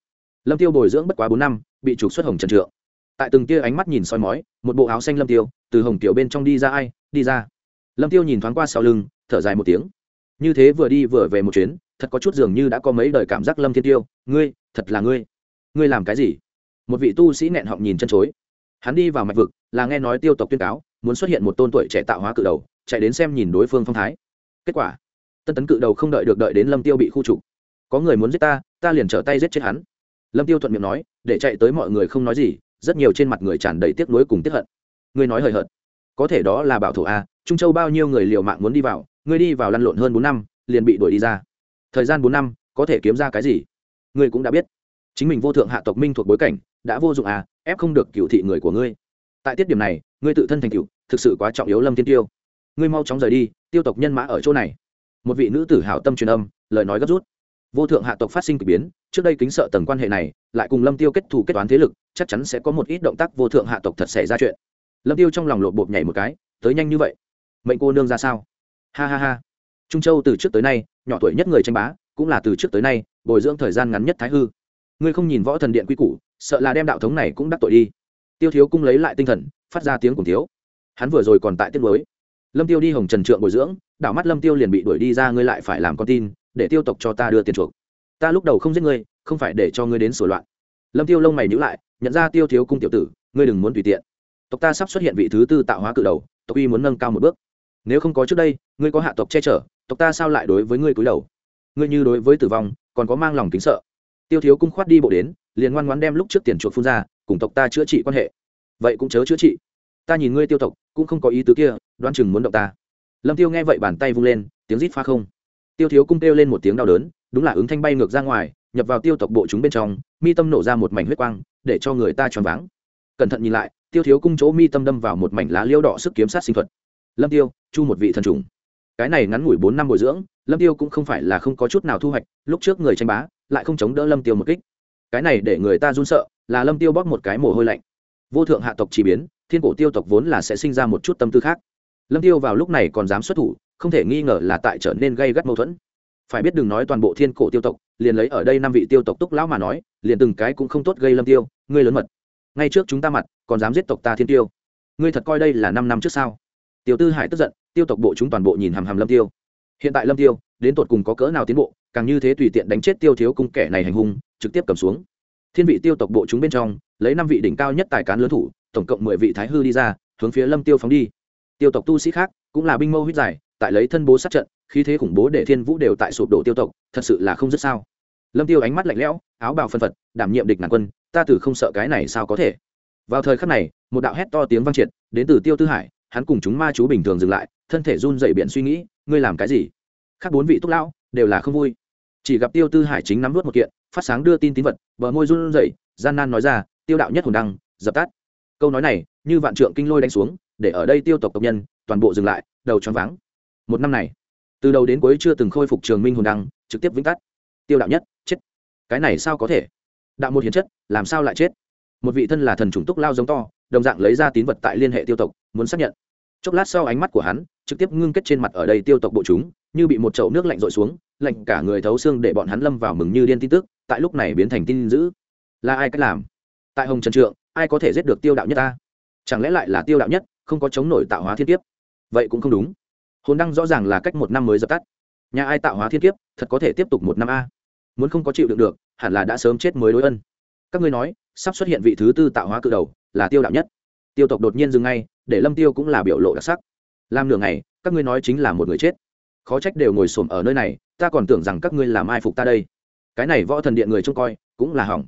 Lâm tiêu bồi dưỡng bất quá bốn năm, bị trục xuất hồng trần trượng tại từng tia ánh mắt nhìn soi mói, một bộ áo xanh lâm tiêu, từ hồng tiểu bên trong đi ra ai, đi ra. Lâm tiêu nhìn thoáng qua sau lưng, thở dài một tiếng. Như thế vừa đi vừa về một chuyến, thật có chút dường như đã có mấy đời cảm giác lâm thiên tiêu. Ngươi, thật là ngươi. Ngươi làm cái gì? Một vị tu sĩ nẹn họng nhìn chân chối. Hắn đi vào mạch vực, là nghe nói tiêu tộc tuyên cáo, muốn xuất hiện một tôn tuổi trẻ tạo hóa cự đầu, chạy đến xem nhìn đối phương phong thái. Kết quả, tân tấn cự đầu không đợi được đợi đến lâm tiêu bị khu trục. Có người muốn giết ta ta liền trở tay giết chết hắn. Lâm tiêu thuận miệng nói, để chạy tới mọi người không nói gì rất nhiều trên mặt người tràn đầy tiếc nuối cùng tiếc hận. Ngươi nói hời hợt. Có thể đó là bảo thủ a, trung châu bao nhiêu người liều mạng muốn đi vào, ngươi đi vào lăn lộn hơn bốn năm, liền bị đuổi đi ra. Thời gian bốn năm, có thể kiếm ra cái gì? Ngươi cũng đã biết. Chính mình vô thượng hạ tộc minh thuộc bối cảnh, đã vô dụng à ép không được cựu thị người của ngươi. Tại tiết điểm này, ngươi tự thân thành cựu thực sự quá trọng yếu lâm thiên tiêu. Ngươi mau chóng rời đi, tiêu tộc nhân mã ở chỗ này. Một vị nữ tử hảo tâm truyền âm, lời nói gấp rút vô thượng hạ tộc phát sinh k ỳ biến, trước đây kính sợ tầng quan hệ này, lại cùng lâm tiêu kết thù kết toán thế lực, chắc chắn sẽ có một ít động tác vô thượng hạ tộc thật xảy ra chuyện. Lâm tiêu trong lòng lộp bộp nhảy một cái, tới nhanh như vậy. Mệnh cô nương ra sao? Ha ha ha. Trung châu từ trước tới nay, nhỏ tuổi nhất người tranh bá, cũng là từ trước tới nay, bồi dưỡng thời gian ngắn nhất thái hư. Ngươi không nhìn võ thần điện quy củ, sợ là đem đạo thống này cũng đắc tội đi. Tiêu thiếu cung lấy lại tinh thần, phát ra tiếng cùng thiếu. Hắn vừa rồi còn tại tiết mới lâm tiêu đi hồng trần trượng bồi dưỡng, đảo mắt lâm tiêu liền bị đuổi đi ra, ngươi lại phải làm con tin để tiêu tộc cho ta đưa tiền chuộc. Ta lúc đầu không giết ngươi, không phải để cho ngươi đến sửa loạn. Lâm tiêu lông mày nhữ lại, nhận ra tiêu thiếu cung tiểu tử, ngươi đừng muốn tùy tiện. Tộc ta sắp xuất hiện vị thứ tư tạo hóa cự đầu, tộc uy muốn nâng cao một bước. Nếu không có trước đây, ngươi có hạ tộc che chở, tộc ta sao lại đối với ngươi cúi đầu? Ngươi như đối với tử vong, còn có mang lòng kính sợ. Tiêu thiếu cung khoát đi bộ đến, liền ngoan ngoãn đem lúc trước tiền chuộc phun ra, cùng tộc ta chữa trị quan hệ. Vậy cũng chớ chữa trị. Ta nhìn ngươi tiêu tộc, cũng không có ý tứ kia đoan chừng muốn động ta. Lâm tiêu nghe vậy bàn tay vung lên, tiếng rít pha không tiêu thiếu cung kêu lên một tiếng đau đớn, đúng là ứng thanh bay ngược ra ngoài, nhập vào tiêu tộc bộ chúng bên trong, mi tâm nổ ra một mảnh huyết quang, để cho người ta choáng váng. Cẩn thận nhìn lại, tiêu thiếu cung chỗ mi tâm đâm vào một mảnh lá liêu đỏ sức kiếm sát sinh thuật. Lâm tiêu, chu một vị thần trùng. Cái này ngắn ngủi bốn năm bồi dưỡng, lâm tiêu cũng không phải là không có chút nào thu hoạch, lúc trước người tranh bá, lại không chống đỡ lâm tiêu một kích. Cái này để người ta run sợ, là lâm tiêu bóp một cái mồ hôi lạnh. Vô thượng hạ tộc chỉ biến, thiên cổ tiêu tộc vốn là sẽ sinh ra một chút tâm tư khác. Lâm tiêu vào lúc này còn dám xuất thủ không thể nghi ngờ là tại trở nên gây gắt mâu thuẫn. Phải biết đừng nói toàn bộ thiên cổ tiêu tộc, liền lấy ở đây năm vị tiêu tộc túc lão mà nói, liền từng cái cũng không tốt gây lâm tiêu, ngươi lớn mật. Ngay trước chúng ta mặt, còn dám giết tộc ta thiên tiêu. Ngươi thật coi đây là năm năm trước sao? Tiêu tư hải tức giận, tiêu tộc bộ chúng toàn bộ nhìn hàm hàm lâm tiêu. Hiện tại lâm tiêu, đến tột cùng có cỡ nào tiến bộ, càng như thế tùy tiện đánh chết tiêu thiếu cung kẻ này hành hung, trực tiếp cầm xuống. Thiên vị tiêu tộc bộ chúng bên trong, lấy năm vị đỉnh cao nhất tài cán lớn thủ, tổng cộng mười vị thái hư đi ra, hướng phía lâm tiêu phóng đi. Tiêu tộc tu sĩ khác, cũng là binh mâu huyết giải tại lấy thân bố sát trận, khí thế khủng bố để thiên vũ đều tại sụp đổ tiêu tộc, thật sự là không rất sao. Lâm tiêu ánh mắt lạnh lẽo, áo bào phân phật, đảm nhiệm địch ngàn quân, ta từ không sợ cái này sao có thể. Vào thời khắc này, một đạo hét to tiếng vang triệt, đến từ tiêu tư hải, hắn cùng chúng ma chú bình thường dừng lại, thân thể run dậy biển suy nghĩ, ngươi làm cái gì? Khác bốn vị túc lão, đều là không vui. Chỉ gặp tiêu tư hải chính nắm vút một kiện, phát sáng đưa tin tín vật, bờ môi run rẩy, gian nan nói ra, tiêu đạo nhất hồn đăng, dập tắt. Câu nói này, như vạn trượng kinh lôi đánh xuống, để ở đây tiêu tộc tộc nhân, toàn bộ dừng lại, đầu choáng váng một năm này, từ đầu đến cuối chưa từng khôi phục trường minh hồn đăng, trực tiếp vĩnh tắt. Tiêu đạo nhất, chết. Cái này sao có thể? Đạo một hiến chất, làm sao lại chết? Một vị thân là thần chủng túc lao giống to, đồng dạng lấy ra tín vật tại liên hệ tiêu tộc, muốn xác nhận. Chốc lát sau ánh mắt của hắn trực tiếp ngưng kết trên mặt ở đây tiêu tộc bộ chúng, như bị một chậu nước lạnh rội xuống, lạnh cả người thấu xương để bọn hắn lâm vào mừng như điên tin tức, tại lúc này biến thành tin dữ. Là ai cách làm? Tại hồng trần trượng, ai có thể giết được tiêu đạo nhất ta? Chẳng lẽ lại là tiêu đạo nhất, không có chống nổi tạo hóa thiên tiếp vậy cũng không đúng hồn đăng rõ ràng là cách một năm mới dập tắt. Nhà ai tạo hóa thiên kiếp, thật có thể tiếp tục một năm a. Muốn không có chịu đựng được, hẳn là đã sớm chết mới đối ân. Các ngươi nói, sắp xuất hiện vị thứ tư tạo hóa cự đầu, là tiêu đạo nhất. Tiêu tộc đột nhiên dừng ngay, để lâm tiêu cũng là biểu lộ đặc sắc. Làm nửa ngày, các ngươi nói chính là một người chết. Khó trách đều ngồi xổm ở nơi này, ta còn tưởng rằng các ngươi làm ai phục ta đây. Cái này võ thần điện người trông coi, cũng là hỏng.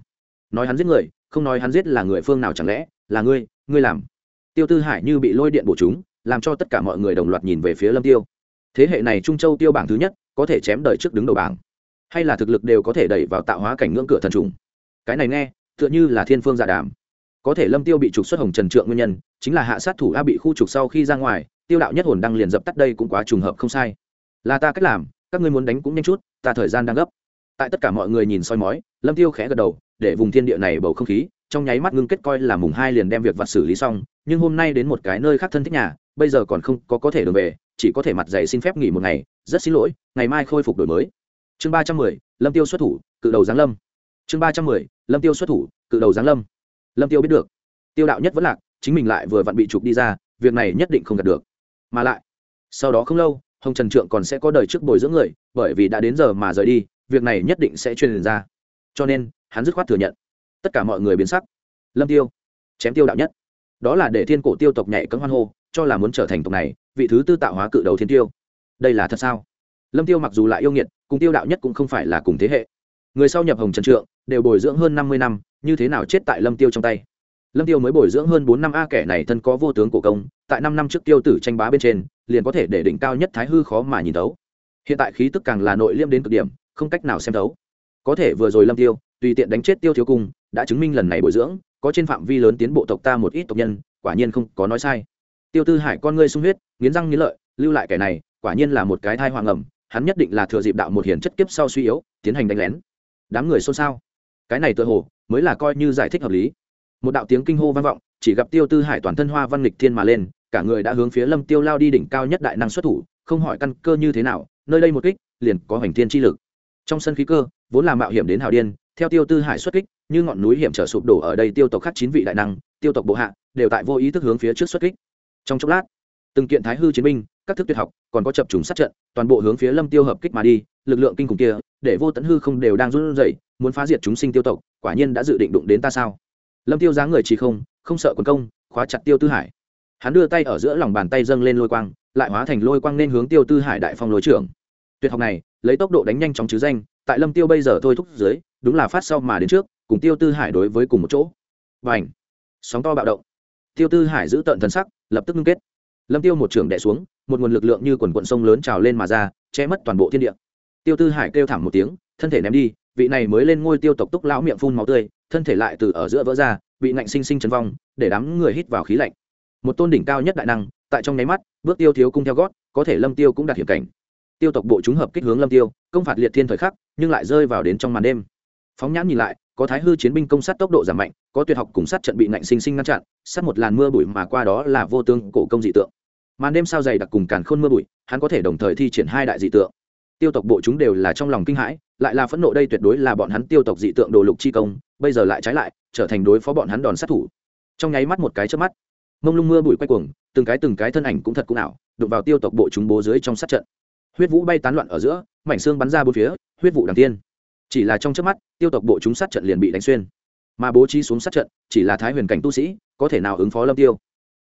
Nói hắn giết người, không nói hắn giết là người phương nào chẳng lẽ, là ngươi ngươi làm. Tiêu tư hải như bị lôi điện bổ chúng làm cho tất cả mọi người đồng loạt nhìn về phía lâm tiêu. Thế hệ này trung châu tiêu bảng thứ nhất, có thể chém đời trước đứng đầu bảng. Hay là thực lực đều có thể đẩy vào tạo hóa cảnh ngưỡng cửa thần trùng. Cái này nghe, tựa như là thiên phương giả đàm. Có thể lâm tiêu bị trục xuất hồng trần trượng nguyên nhân, chính là hạ sát thủ a bị khu trục sau khi ra ngoài, tiêu đạo nhất hồn đang liền dập tắt đây cũng quá trùng hợp không sai. Là ta cách làm, các ngươi muốn đánh cũng nhanh chút, ta thời gian đang gấp. Tại tất cả mọi người nhìn soi mói, lâm tiêu khẽ gật đầu, để vùng thiên địa này bầu không khí, trong nháy mắt ngưng kết coi là mùng hai liền đem việc vặt xử lý xong, nhưng hôm nay đến một cái nơi khác thân thích nhà bây giờ còn không có có thể đường về, chỉ có thể mặt dày xin phép nghỉ một ngày, rất xin lỗi, ngày mai khôi phục đổi mới. Chương ba trăm mười, lâm tiêu xuất thủ, cự đầu giáng lâm. Chương ba trăm mười, lâm tiêu xuất thủ, cự đầu giáng lâm. Lâm tiêu biết được, tiêu đạo nhất vẫn lạc, chính mình lại vừa vặn bị trục đi ra, việc này nhất định không đạt được. Mà lại, sau đó không lâu, hồng trần trượng còn sẽ có đời trước bồi dưỡng người, bởi vì đã đến giờ mà rời đi, việc này nhất định sẽ truyền ra. Cho nên, hắn dứt khoát thừa nhận. Tất cả mọi người biến sắc. Lâm tiêu, chém tiêu đạo nhất. Đó là để thiên cổ tiêu tộc nhảy cấm hoan hô cho là muốn trở thành tộc này, vị thứ tư tạo hóa cự đầu thiên tiêu. Đây là thật sao? Lâm tiêu mặc dù lại yêu nghiệt, cùng tiêu đạo nhất cũng không phải là cùng thế hệ. Người sau nhập hồng trần trượng, đều bồi dưỡng hơn năm mươi năm, như thế nào chết tại lâm tiêu trong tay? Lâm tiêu mới bồi dưỡng hơn bốn năm a kẻ này thân có vô tướng cổ công, tại năm năm trước tiêu tử tranh bá bên trên, liền có thể để đỉnh cao nhất thái hư khó mà nhìn thấu. Hiện tại khí tức càng là nội liêm đến cực điểm, không cách nào xem thấu. Có thể vừa rồi lâm tiêu, tùy tiện đánh chết tiêu thiếu cung, đã chứng minh lần này bồi dưỡng, có trên phạm vi lớn tiến bộ tộc ta một ít tộc nhân, quả nhiên không có nói sai tiêu tư hải con ngươi sung huyết, nghiến răng nghiến lợi, lưu lại kẻ này, quả nhiên là một cái thai hoàng ẩm, hắn nhất định là thừa dịp đạo một hiển chất kiếp sau suy yếu, tiến hành đánh lén. Đám người xôn xao. Cái này tựa hồ, mới là coi như giải thích hợp lý. Một đạo tiếng kinh hô vang vọng, chỉ gặp tiêu tư hải toàn thân hoa văn lịch thiên mà lên, cả người đã hướng phía lâm tiêu lao đi đỉnh cao nhất đại năng xuất thủ, không hỏi căn cơ như thế nào, nơi đây một kích, liền có hành thiên chi lực. Trong sân khí cơ, vốn là mạo hiểm đến hào điên, theo tiêu tư hải xuất kích, như ngọn núi hiểm trở sụp đổ ở đây tiêu tộc khắc chín vị đại năng, tiêu tộc bộ hạ, đều tại vô ý thức hướng phía trước xuất kích trong chốc lát, từng kiện thái hư chiến binh, các thức tuyệt học còn có chập trùng sát trận, toàn bộ hướng phía lâm tiêu hợp kích mà đi, lực lượng kinh khủng kia, để vô tận hư không đều đang run rẩy, muốn phá diệt chúng sinh tiêu tộc, quả nhiên đã dự định đụng đến ta sao? Lâm tiêu dáng người chỉ không không sợ quần công, khóa chặt tiêu tư hải. Hắn đưa tay ở giữa lòng bàn tay dâng lên lôi quang, lại hóa thành lôi quang nên hướng tiêu tư hải đại phong lôi trưởng. Tuyệt học này, lấy tốc độ đánh nhanh chóng chứ danh, tại lâm tiêu bây giờ thôi thúc dưới, đúng là phát sau mà đến trước, cùng tiêu tư hải đối với cùng một chỗ. Và ảnh sóng to bạo động tiêu tư hải giữ tận thần sắc, lập tức ngưng kết. Lâm tiêu một trường đè xuống, một nguồn lực lượng như quần quận sông lớn trào lên mà ra, che mất toàn bộ thiên địa. Tiêu tư hải kêu thảm một tiếng, thân thể ném đi, vị này mới lên ngôi tiêu tộc túc lão miệng phun máu tươi, thân thể lại từ ở giữa vỡ ra, bị ngạnh sinh sinh chấn vong, để đám người hít vào khí lạnh. Một tôn đỉnh cao nhất đại năng, tại trong nháy mắt, bước tiêu thiếu cung theo gót, có thể lâm tiêu cũng đạt hiểm cảnh. Tiêu tộc bộ chúng hợp kích hướng lâm tiêu, công phạt liệt thiên thời khắc, nhưng lại rơi vào đến trong màn đêm. Phóng nhãn nhìn lại có thái hư chiến binh công sát tốc độ giảm mạnh, có tuyệt học cùng sát trận bị ngạnh sinh sinh ngăn chặn, sát một làn mưa bụi mà qua đó là vô tương cổ công dị tượng. Màn đêm sao dày đặc cùng càn khôn mưa bụi, hắn có thể đồng thời thi triển hai đại dị tượng. Tiêu tộc bộ chúng đều là trong lòng kinh hãi, lại là phẫn nộ đây tuyệt đối là bọn hắn tiêu tộc dị tượng đồ lục chi công, bây giờ lại trái lại, trở thành đối phó bọn hắn đòn sát thủ. Trong nháy mắt một cái trước mắt, mông lung mưa bụi quay cuồng, từng cái từng cái thân ảnh cũng thật cũng ảo, đụng vào tiêu tộc bộ chúng bố dưới trong sát trận. Huyết vũ bay tán loạn ở giữa, mảnh xương bắn ra bốn phía, huyết vụ đằng tiên chỉ là trong trước mắt, tiêu tộc bộ chúng sát trận liền bị đánh xuyên. Mà bố trí xuống sát trận, chỉ là thái huyền cảnh tu sĩ, có thể nào ứng phó lâm tiêu?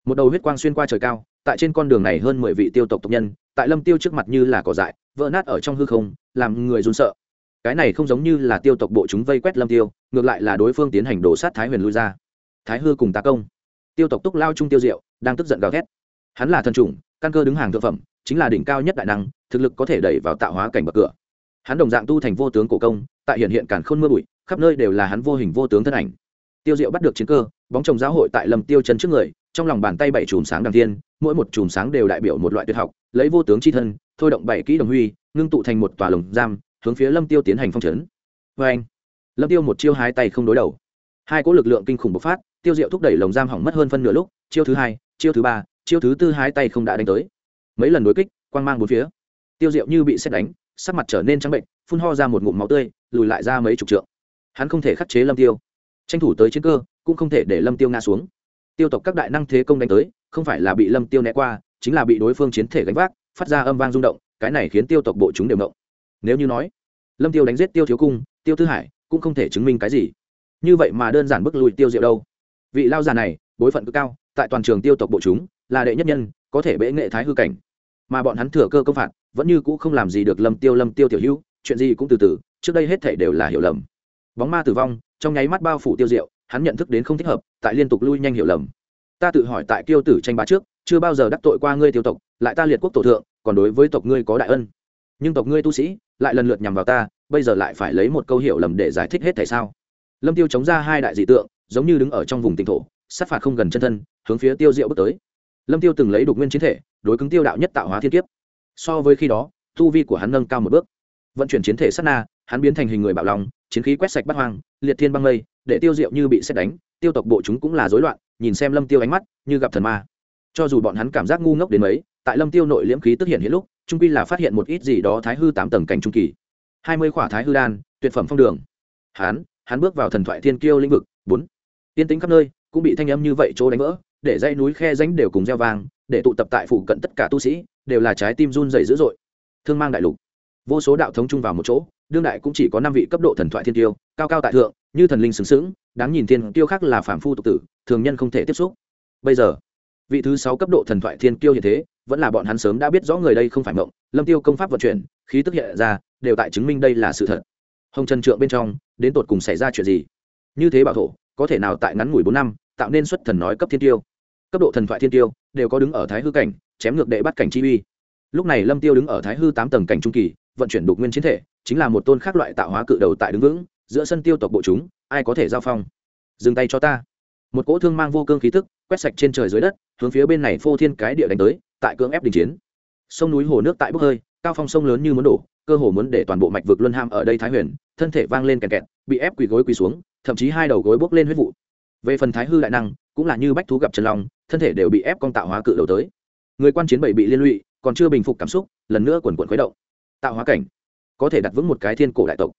Một đầu huyết quang xuyên qua trời cao, tại trên con đường này hơn mười vị tiêu tộc tộc nhân, tại lâm tiêu trước mặt như là cỏ dại, vỡ nát ở trong hư không, làm người run sợ. Cái này không giống như là tiêu tộc bộ chúng vây quét lâm tiêu, ngược lại là đối phương tiến hành đổ sát thái huyền lui ra. Thái hư cùng tá công. Tiêu tộc túc lao trung tiêu diệu, đang tức giận gào thét. Hắn là thần chủng, căn cơ đứng hàng thượng phẩm, chính là đỉnh cao nhất đại năng, thực lực có thể đẩy vào tạo hóa cảnh bậc cửa hắn đồng dạng tu thành vô tướng cổ công, tại hiện hiện cản khôn mưa bụi, khắp nơi đều là hắn vô hình vô tướng thân ảnh. Tiêu diệu bắt được chiến cơ, bóng chồng giáo hội tại lầm tiêu chân trước người, trong lòng bàn tay bảy chùm sáng đằng thiên, mỗi một chùm sáng đều đại biểu một loại tuyệt học, lấy vô tướng c h i thân, thôi động bảy kỹ đồng huy, ngưng tụ thành một tòa lồng giam, hướng phía lâm tiêu tiến hành phong trấn vê anh lâm tiêu một chiêu hai tay không đối đầu. Hai cỗ lực lượng kinh khủng bộc phát, tiêu diệu thúc đẩy lồng giam hỏng mất hơn phân nửa lúc, chiêu thứ hai, chiêu thứ ba, chiêu thứ tư hai tay không đã đánh tới. Mấy lần đối kích, quang mang bốn phía. Tiêu diệu như bị xét đánh sắc mặt trở nên trắng bệnh, phun ho ra một ngụm máu tươi, lùi lại ra mấy chục trượng. Hắn không thể khắc chế lâm tiêu. Tranh thủ tới chiến cơ, cũng không thể để lâm tiêu ngã xuống. Tiêu tộc các đại năng thế công đánh tới, không phải là bị lâm tiêu né qua, chính là bị đối phương chiến thể gánh vác, phát ra âm vang rung động, cái này khiến tiêu tộc bộ chúng đều động. Nếu như nói, lâm tiêu đánh giết tiêu thiếu cung, tiêu tư hải, cũng không thể chứng minh cái gì. Như vậy mà đơn giản bức lùi tiêu diệu đâu. Vị lao già này, bối phận cực cao, tại toàn trường tiêu tộc bộ chúng, là đệ nhất nhân, có thể bệ nghệ thái hư cảnh mà bọn hắn thừa cơ công phạt, vẫn như cũ không làm gì được lâm tiêu lâm tiêu tiểu hữu, chuyện gì cũng từ từ, trước đây hết thể đều là hiểu lầm. Bóng ma tử vong, trong nháy mắt bao phủ tiêu diệu, hắn nhận thức đến không thích hợp, tại liên tục lui nhanh hiểu lầm. Ta tự hỏi tại Tiêu tử tranh bá trước, chưa bao giờ đắc tội qua ngươi tiêu tộc, lại ta liệt quốc tổ thượng, còn đối với tộc ngươi có đại ân. Nhưng tộc ngươi tu sĩ, lại lần lượt nhằm vào ta, bây giờ lại phải lấy một câu hiểu lầm để giải thích hết tại sao? Lâm tiêu chống ra hai đại dị tượng, giống như đứng ở trong vùng tỉnh thổ, sát phạt không gần chân thân, hướng phía tiêu diệu bước tới. Lâm tiêu từng lấy đục nguyên chiến thể đối cứng tiêu đạo nhất tạo hóa thiên kiếp. So với khi đó, tu vi của hắn nâng cao một bước. Vận chuyển chiến thể sát na, hắn biến thành hình người bạo lòng chiến khí quét sạch bắt hoang, liệt thiên băng mây, để tiêu diệu như bị xét đánh, tiêu tộc bộ chúng cũng là rối loạn, nhìn xem lâm tiêu ánh mắt như gặp thần ma. Cho dù bọn hắn cảm giác ngu ngốc đến mấy, tại lâm tiêu nội liễm khí tức hiện hiện lúc trung quy là phát hiện một ít gì đó thái hư tám tầng cảnh trung kỳ. Hai mươi khỏa thái hư đan, tuyệt phẩm phong đường. Hắn hắn bước vào thần thoại thiên kiêu lĩnh vực bốn. Tiên tính khắp nơi, cũng bị thanh âm như vậy chỗ đánh vỡ, để dãy núi khe ránh đều cùng gieo vang để tụ tập tại phụ cận tất cả tu sĩ, đều là trái tim run dày dữ dội. Thương mang đại lục. Vô số đạo thống chung vào một chỗ, đương đại cũng chỉ có năm vị cấp độ thần thoại thiên tiêu, cao cao tại thượng, như thần linh xứng xứng đáng nhìn thiên tiêu khác là phản phu tục tử, thường nhân không thể tiếp xúc. Bây giờ, vị thứ sáu cấp độ thần thoại thiên tiêu như thế, vẫn là bọn hắn sớm đã biết rõ người đây không phải mộng, lâm tiêu công pháp vận chuyển, khí tức hiện ra, đều tại chứng minh đây là sự thật. Hồng trần trượng bên trong, đến tột cùng xảy ra chuyện gì? Như thế bảo thổ, có thể nào tại ngắn ngủi bốn năm, tạo nên xuất thần nói cấp thiên tiêu? Cấp độ thần thoại thiên tiêu, đều có đứng ở thái hư cảnh, chém ngược đệ bắt cảnh chi uy. Lúc này lâm tiêu đứng ở thái hư tám tầng cảnh trung kỳ, vận chuyển đục nguyên chiến thể, chính là một tôn khác loại tạo hóa cự đầu tại đứng vững, giữa sân tiêu tộc bộ chúng, ai có thể giao phong? Dừng tay cho ta. Một cỗ thương mang vô cương khí tức, quét sạch trên trời dưới đất, hướng phía bên này phô thiên cái địa đánh tới, tại cưỡng ép đình chiến. Sông núi hồ nước tại bốc hơi, cao phong sông lớn như muốn đổ, cơ hồ muốn để toàn bộ mạch vực luân ham ở đây thái huyền, thân thể vang lên kẹt kẹt, bị ép quỳ gối quỳ xuống, thậm chí hai đầu gối bốc lên huyết vụ. Về phần thái hư đại năng, cũng là như bách thú gặp trần long thân thể đều bị ép con tạo hóa cự đầu tới. Người quan chiến bảy bị liên lụy, còn chưa bình phục cảm xúc, lần nữa quần quần khuấy động. Tạo hóa cảnh, có thể đặt vững một cái thiên cổ đại tộc.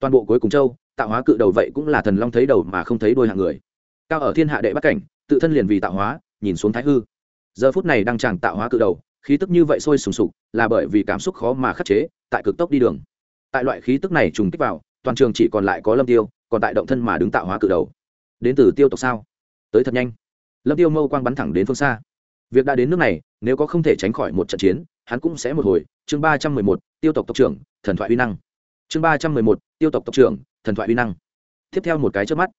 Toàn bộ cuối cùng châu, tạo hóa cự đầu vậy cũng là thần long thấy đầu mà không thấy đôi hạng người. Cao ở thiên hạ đệ bắc cảnh, tự thân liền vì tạo hóa, nhìn xuống thái hư. Giờ phút này đang chàng tạo hóa cự đầu, khí tức như vậy sôi sùng sục, là bởi vì cảm xúc khó mà khắc chế, tại cực tốc đi đường. Tại loại khí tức này trùng kích vào, toàn trường chỉ còn lại có lâm tiêu, còn tại động thân mà đứng tạo hóa cự đầu. Đến từ tiêu tộc sao? Tới thật nhanh lâm tiêu mâu quang bắn thẳng đến phương xa. Việc đã đến nước này, nếu có không thể tránh khỏi một trận chiến, hắn cũng sẽ một hồi. Chương ba trăm mười một, tiêu tộc tộc trưởng, thần thoại uy năng. Chương ba trăm mười một, tiêu tộc tộc trưởng, thần thoại uy năng. Tiếp theo một cái trước mắt,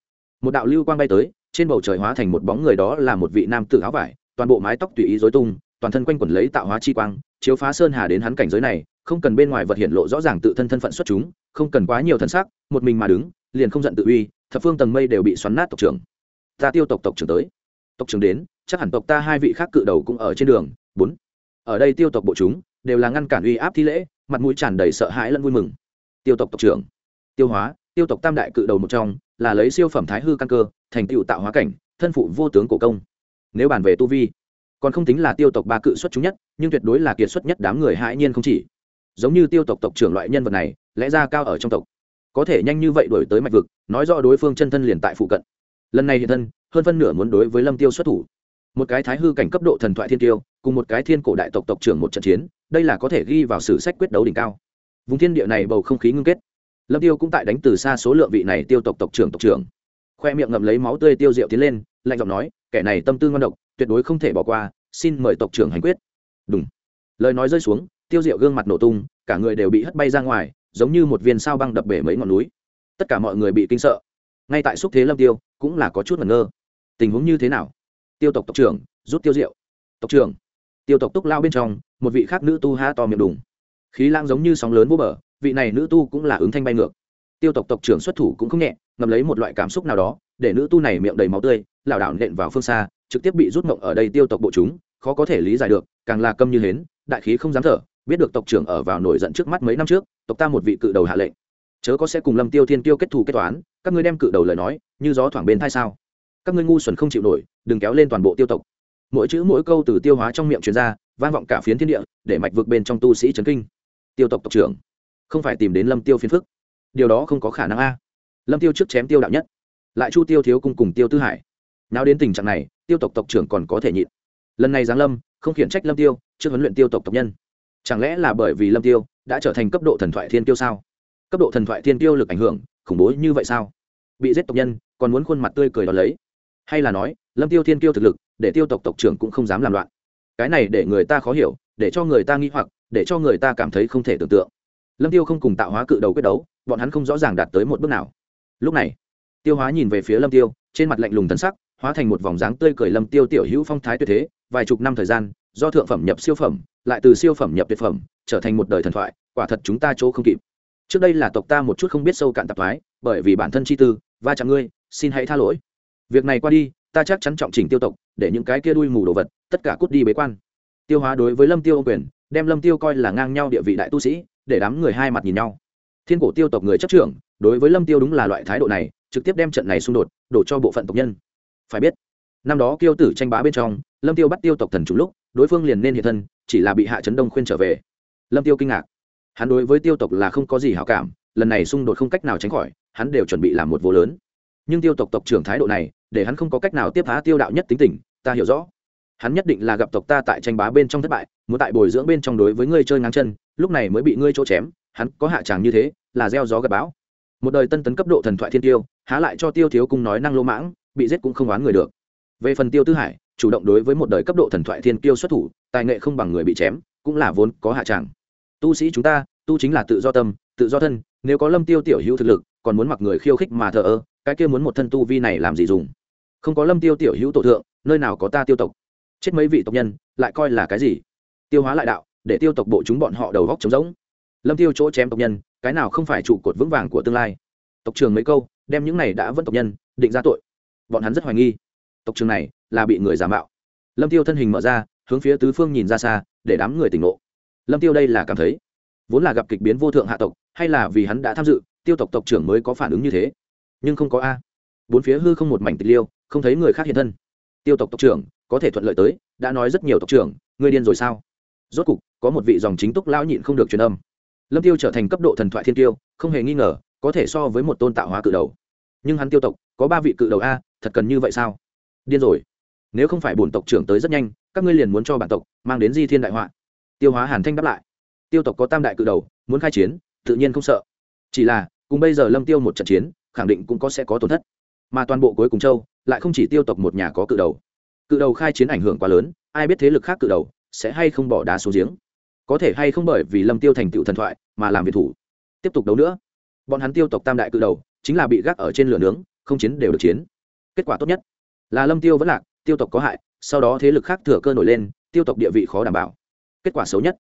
một đạo lưu quang bay tới, trên bầu trời hóa thành một bóng người đó là một vị nam tử áo vải, toàn bộ mái tóc tùy ý dối tung, toàn thân quanh quẩn lấy tạo hóa chi quang, chiếu phá sơn hà đến hắn cảnh giới này, không cần bên ngoài vật hiện lộ rõ ràng tự thân thân phận xuất chúng, không cần quá nhiều thần sắc, một mình mà đứng, liền không giận tự uy, thập phương tầng mây đều bị xoắn nát tộc trưởng. Ta tiêu tộc tộc trưởng tới tộc trưởng đến, chắc hẳn tộc ta hai vị khác cự đầu cũng ở trên đường. Bốn, ở đây tiêu tộc bộ chúng đều là ngăn cản uy áp thi lễ, mặt mũi tràn đầy sợ hãi lẫn vui mừng. Tiêu tộc tộc trưởng, tiêu hóa, tiêu tộc tam đại cự đầu một trong, là lấy siêu phẩm thái hư căn cơ, thành tựu tạo hóa cảnh, thân phụ vô tướng cổ công. Nếu bàn về tu vi, còn không tính là tiêu tộc ba cự xuất chúng nhất, nhưng tuyệt đối là kiệt xuất nhất đám người hãi nhiên không chỉ. Giống như tiêu tộc tộc trưởng loại nhân vật này, lẽ ra cao ở trong tộc. Có thể nhanh như vậy đổi tới mạch vực, nói rõ đối phương chân thân liền tại phụ cận. Lần này hiện thân hơn phân nửa muốn đối với lâm tiêu xuất thủ. Một cái thái hư cảnh cấp độ thần thoại thiên tiêu, cùng một cái thiên cổ đại tộc tộc trưởng một trận chiến, đây là có thể ghi vào sử sách quyết đấu đỉnh cao. Vùng thiên địa này bầu không khí ngưng kết. Lâm tiêu cũng tại đánh từ xa số lượng vị này tiêu tộc tộc trưởng tộc trưởng. Khoe miệng ngậm lấy máu tươi tiêu diệu tiến lên, lạnh giọng nói, kẻ này tâm tư ngon độc, tuyệt đối không thể bỏ qua, xin mời tộc trưởng hành quyết. Đúng lời nói rơi xuống, tiêu diệu gương mặt nổ tung, cả người đều bị hất bay ra ngoài, giống như một viên sao băng đập bể mấy ngọn núi. Tất cả mọi người bị kinh sợ. Ngay tại xúc thế lâm tiêu, cũng là có chút ngẩn ngơ tình huống như thế nào? Tiêu tộc tộc trưởng, rút tiêu diệu. Tộc trưởng, tiêu tộc túc lao bên trong, một vị khác nữ tu ha to miệng đùng. Khí lang giống như sóng lớn vô bờ, vị này nữ tu cũng là ứng thanh bay ngược. Tiêu tộc tộc trưởng xuất thủ cũng không nhẹ, ngầm lấy một loại cảm xúc nào đó, để nữ tu này miệng đầy máu tươi, lảo đảo nện vào phương xa, trực tiếp bị rút mộng ở đây tiêu tộc bộ chúng, khó có thể lý giải được, càng là câm như hến, đại khí không dám thở, biết được tộc trưởng ở vào nổi giận trước mắt mấy năm trước, tộc ta một vị cự đầu hạ lệnh. Chớ có sẽ cùng lâm tiêu thiên tiêu kết thù kết toán, các ngươi đem cự đầu lời nói, như gió thoảng bên thai sao? Các ngươi ngu xuẩn không chịu nổi, đừng kéo lên toàn bộ tiêu tộc. Mỗi chữ mỗi câu từ tiêu hóa trong miệng truyền ra, vang vọng cả phiến thiên địa, để mạch vực bên trong tu sĩ trấn kinh. Tiêu tộc tộc trưởng, không phải tìm đến lâm tiêu phiến phức. Điều đó không có khả năng a. Lâm tiêu trước chém tiêu đạo nhất, lại chu tiêu thiếu cung cùng tiêu tư hải. Nào đến tình trạng này, tiêu tộc tộc trưởng còn có thể nhịn. Lần này giáng lâm, không khiển trách lâm tiêu, trước huấn luyện tiêu tộc tộc nhân. Chẳng lẽ là bởi vì lâm tiêu đã trở thành cấp độ thần thoại thiên tiêu sao? Cấp độ thần thoại thiên tiêu lực ảnh hưởng, khủng bố như vậy sao? Bị giết tộc nhân, còn muốn khuôn mặt tươi cười đón lấy hay là nói, lâm tiêu thiên tiêu thực lực, để tiêu tộc tộc trưởng cũng không dám làm loạn. Cái này để người ta khó hiểu, để cho người ta nghi hoặc, để cho người ta cảm thấy không thể tưởng tượng. Lâm tiêu không cùng tạo hóa cự đầu quyết đấu, bọn hắn không rõ ràng đạt tới một bước nào. Lúc này, tiêu hóa nhìn về phía lâm tiêu, trên mặt lạnh lùng tấn sắc, hóa thành một vòng dáng tươi cười lâm tiêu tiểu hữu phong thái tuyệt thế, vài chục năm thời gian, do thượng phẩm nhập siêu phẩm, lại từ siêu phẩm nhập tuyệt phẩm, trở thành một đời thần thoại, quả thật chúng ta chỗ không kịp. Trước đây là tộc ta một chút không biết sâu cạn tạp thoái, bởi vì bản thân chi tư, va chạm ngươi, xin hãy tha lỗi việc này qua đi, ta chắc chắn trọng chỉnh tiêu tộc, để những cái kia đuôi mù đồ vật, tất cả cút đi bế quan. Tiêu hóa đối với lâm tiêu ô quyền, đem lâm tiêu coi là ngang nhau địa vị đại tu sĩ, để đám người hai mặt nhìn nhau. Thiên cổ tiêu tộc người chấp trưởng, đối với lâm tiêu đúng là loại thái độ này, trực tiếp đem trận này xung đột đổ cho bộ phận tộc nhân. Phải biết, năm đó kiêu tử tranh bá bên trong, lâm tiêu bắt tiêu tộc thần chủ lúc, đối phương liền nên hiện thân, chỉ là bị hạ trấn đông khuyên trở về. Lâm tiêu kinh ngạc. Hắn đối với tiêu tộc là không có gì hảo cảm, lần này xung đột không cách nào tránh khỏi, hắn đều chuẩn bị làm một vô lớn. Nhưng tiêu tộc tộc trưởng thái độ này để hắn không có cách nào tiếp phá tiêu đạo nhất tính tình, ta hiểu rõ. Hắn nhất định là gặp tộc ta tại tranh bá bên trong thất bại, muốn tại bồi dưỡng bên trong đối với ngươi chơi ngang chân, lúc này mới bị ngươi chỗ chém, hắn có hạ tràng như thế, là gieo gió gặp bão. Một đời tân tấn cấp độ thần thoại thiên tiêu, há lại cho tiêu thiếu cung nói năng lô mãng, bị giết cũng không oán người được. Về phần tiêu tư hải, chủ động đối với một đời cấp độ thần thoại thiên tiêu xuất thủ, tài nghệ không bằng người bị chém, cũng là vốn có hạ tràng tu sĩ chúng ta, tu chính là tự do tâm, tự do thân, nếu có lâm tiêu tiểu hữu thực lực, còn muốn mặc người khiêu khích mà thờ ơ, cái kia muốn một thân tu vi này làm gì dùng? Không có lâm tiêu tiểu hữu tổ thượng, nơi nào có ta tiêu tộc? Chết mấy vị tộc nhân, lại coi là cái gì? Tiêu hóa lại đạo, để tiêu tộc bộ chúng bọn họ đầu góc trống rỗng. Lâm tiêu chỗ chém tộc nhân, cái nào không phải trụ cột vững vàng của tương lai? Tộc trường mấy câu, đem những này đã vẫn tộc nhân, định ra tội. Bọn hắn rất hoài nghi. Tộc trường này, là bị người giả mạo. Lâm tiêu thân hình mở ra, hướng phía tứ phương nhìn ra xa, để đám người tỉnh ngộ. Lâm tiêu đây là cảm thấy, vốn là gặp kịch biến vô thượng hạ tộc, hay là vì hắn đã tham dự, tiêu tộc tộc trưởng mới có phản ứng như thế. Nhưng không có a. Bốn phía hư không một mảnh tịch liêu không thấy người khác hiện thân. Tiêu tộc tộc trưởng, có thể thuận lợi tới, đã nói rất nhiều tộc trưởng, ngươi điên rồi sao? Rốt cục, có một vị dòng chính túc lão nhịn không được truyền âm. Lâm tiêu trở thành cấp độ thần thoại thiên tiêu, không hề nghi ngờ, có thể so với một tôn tạo hóa cự đầu. Nhưng hắn tiêu tộc, có ba vị cự đầu a, thật cần như vậy sao? Điên rồi. Nếu không phải bổn tộc trưởng tới rất nhanh, các ngươi liền muốn cho bản tộc mang đến di thiên đại họa. Tiêu hóa hàn thanh đáp lại. Tiêu tộc có tam đại cự đầu, muốn khai chiến, tự nhiên không sợ. Chỉ là, cùng bây giờ lâm tiêu một trận chiến, khẳng định cũng có sẽ có tổn thất. Mà toàn bộ cuối cùng châu lại không chỉ tiêu tộc một nhà có cự đầu. Cự đầu khai chiến ảnh hưởng quá lớn, ai biết thế lực khác cự đầu sẽ hay không bỏ đá xuống giếng. Có thể hay không bởi vì lâm tiêu thành tựu thần thoại mà làm việc thủ. Tiếp tục đấu nữa. Bọn hắn tiêu tộc tam đại cự đầu chính là bị gác ở trên lửa nướng, không chiến đều được chiến. Kết quả tốt nhất là lâm tiêu vẫn lạc, tiêu tộc có hại, sau đó thế lực khác thừa cơ nổi lên, tiêu tộc địa vị khó đảm bảo. Kết quả xấu nhất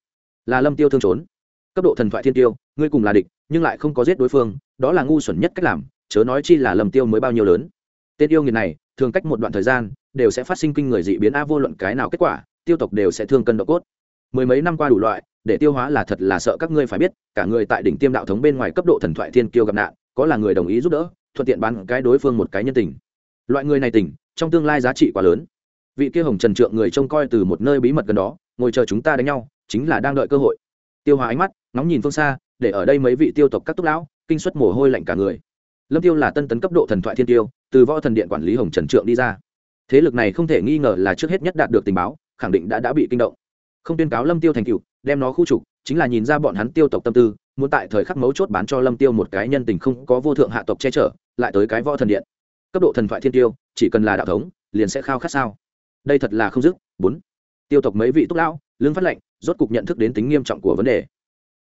là lâm tiêu thương trốn. Cấp độ thần thoại thiên tiêu, ngươi cùng là địch, nhưng lại không có giết đối phương, đó là ngu xuẩn nhất cách làm, chớ nói chi là lâm tiêu mới bao nhiêu lớn tên yêu nghiệt này, thường cách một đoạn thời gian, đều sẽ phát sinh kinh người dị biến a vô luận cái nào kết quả, tiêu tộc đều sẽ thương cân độ cốt. Mười mấy năm qua đủ loại, để tiêu hóa là thật là sợ các ngươi phải biết, cả người tại đỉnh tiêm đạo thống bên ngoài cấp độ thần thoại thiên kiêu gặp nạn, có là người đồng ý giúp đỡ, thuận tiện bán cái đối phương một cái nhân tình. Loại người này tình trong tương lai giá trị quá lớn. Vị kia hồng trần trượng người trông coi từ một nơi bí mật gần đó, ngồi chờ chúng ta đánh nhau, chính là đang đợi cơ hội. Tiêu hóa ánh mắt nóng nhìn phương xa, để ở đây mấy vị tiêu tộc các túc lão, kinh suất mồ hôi lạnh cả người lâm tiêu là tân tấn cấp độ thần thoại thiên tiêu, từ võ thần điện quản lý hồng trần trượng đi ra. Thế lực này không thể nghi ngờ là trước hết nhất đạt được tình báo, khẳng định đã đã bị kinh động. Không tuyên cáo lâm tiêu thành cựu đem nó khu trục, chính là nhìn ra bọn hắn tiêu tộc tâm tư, muốn tại thời khắc mấu chốt bán cho lâm tiêu một cái nhân tình không có vô thượng hạ tộc che chở, lại tới cái võ thần điện. Cấp độ thần thoại thiên tiêu, chỉ cần là đạo thống, liền sẽ khao khát sao? Đây thật là không dứt. Bốn. Tiêu tộc mấy vị túc lão, lương phát lệnh, rốt cục nhận thức đến tính nghiêm trọng của vấn đề.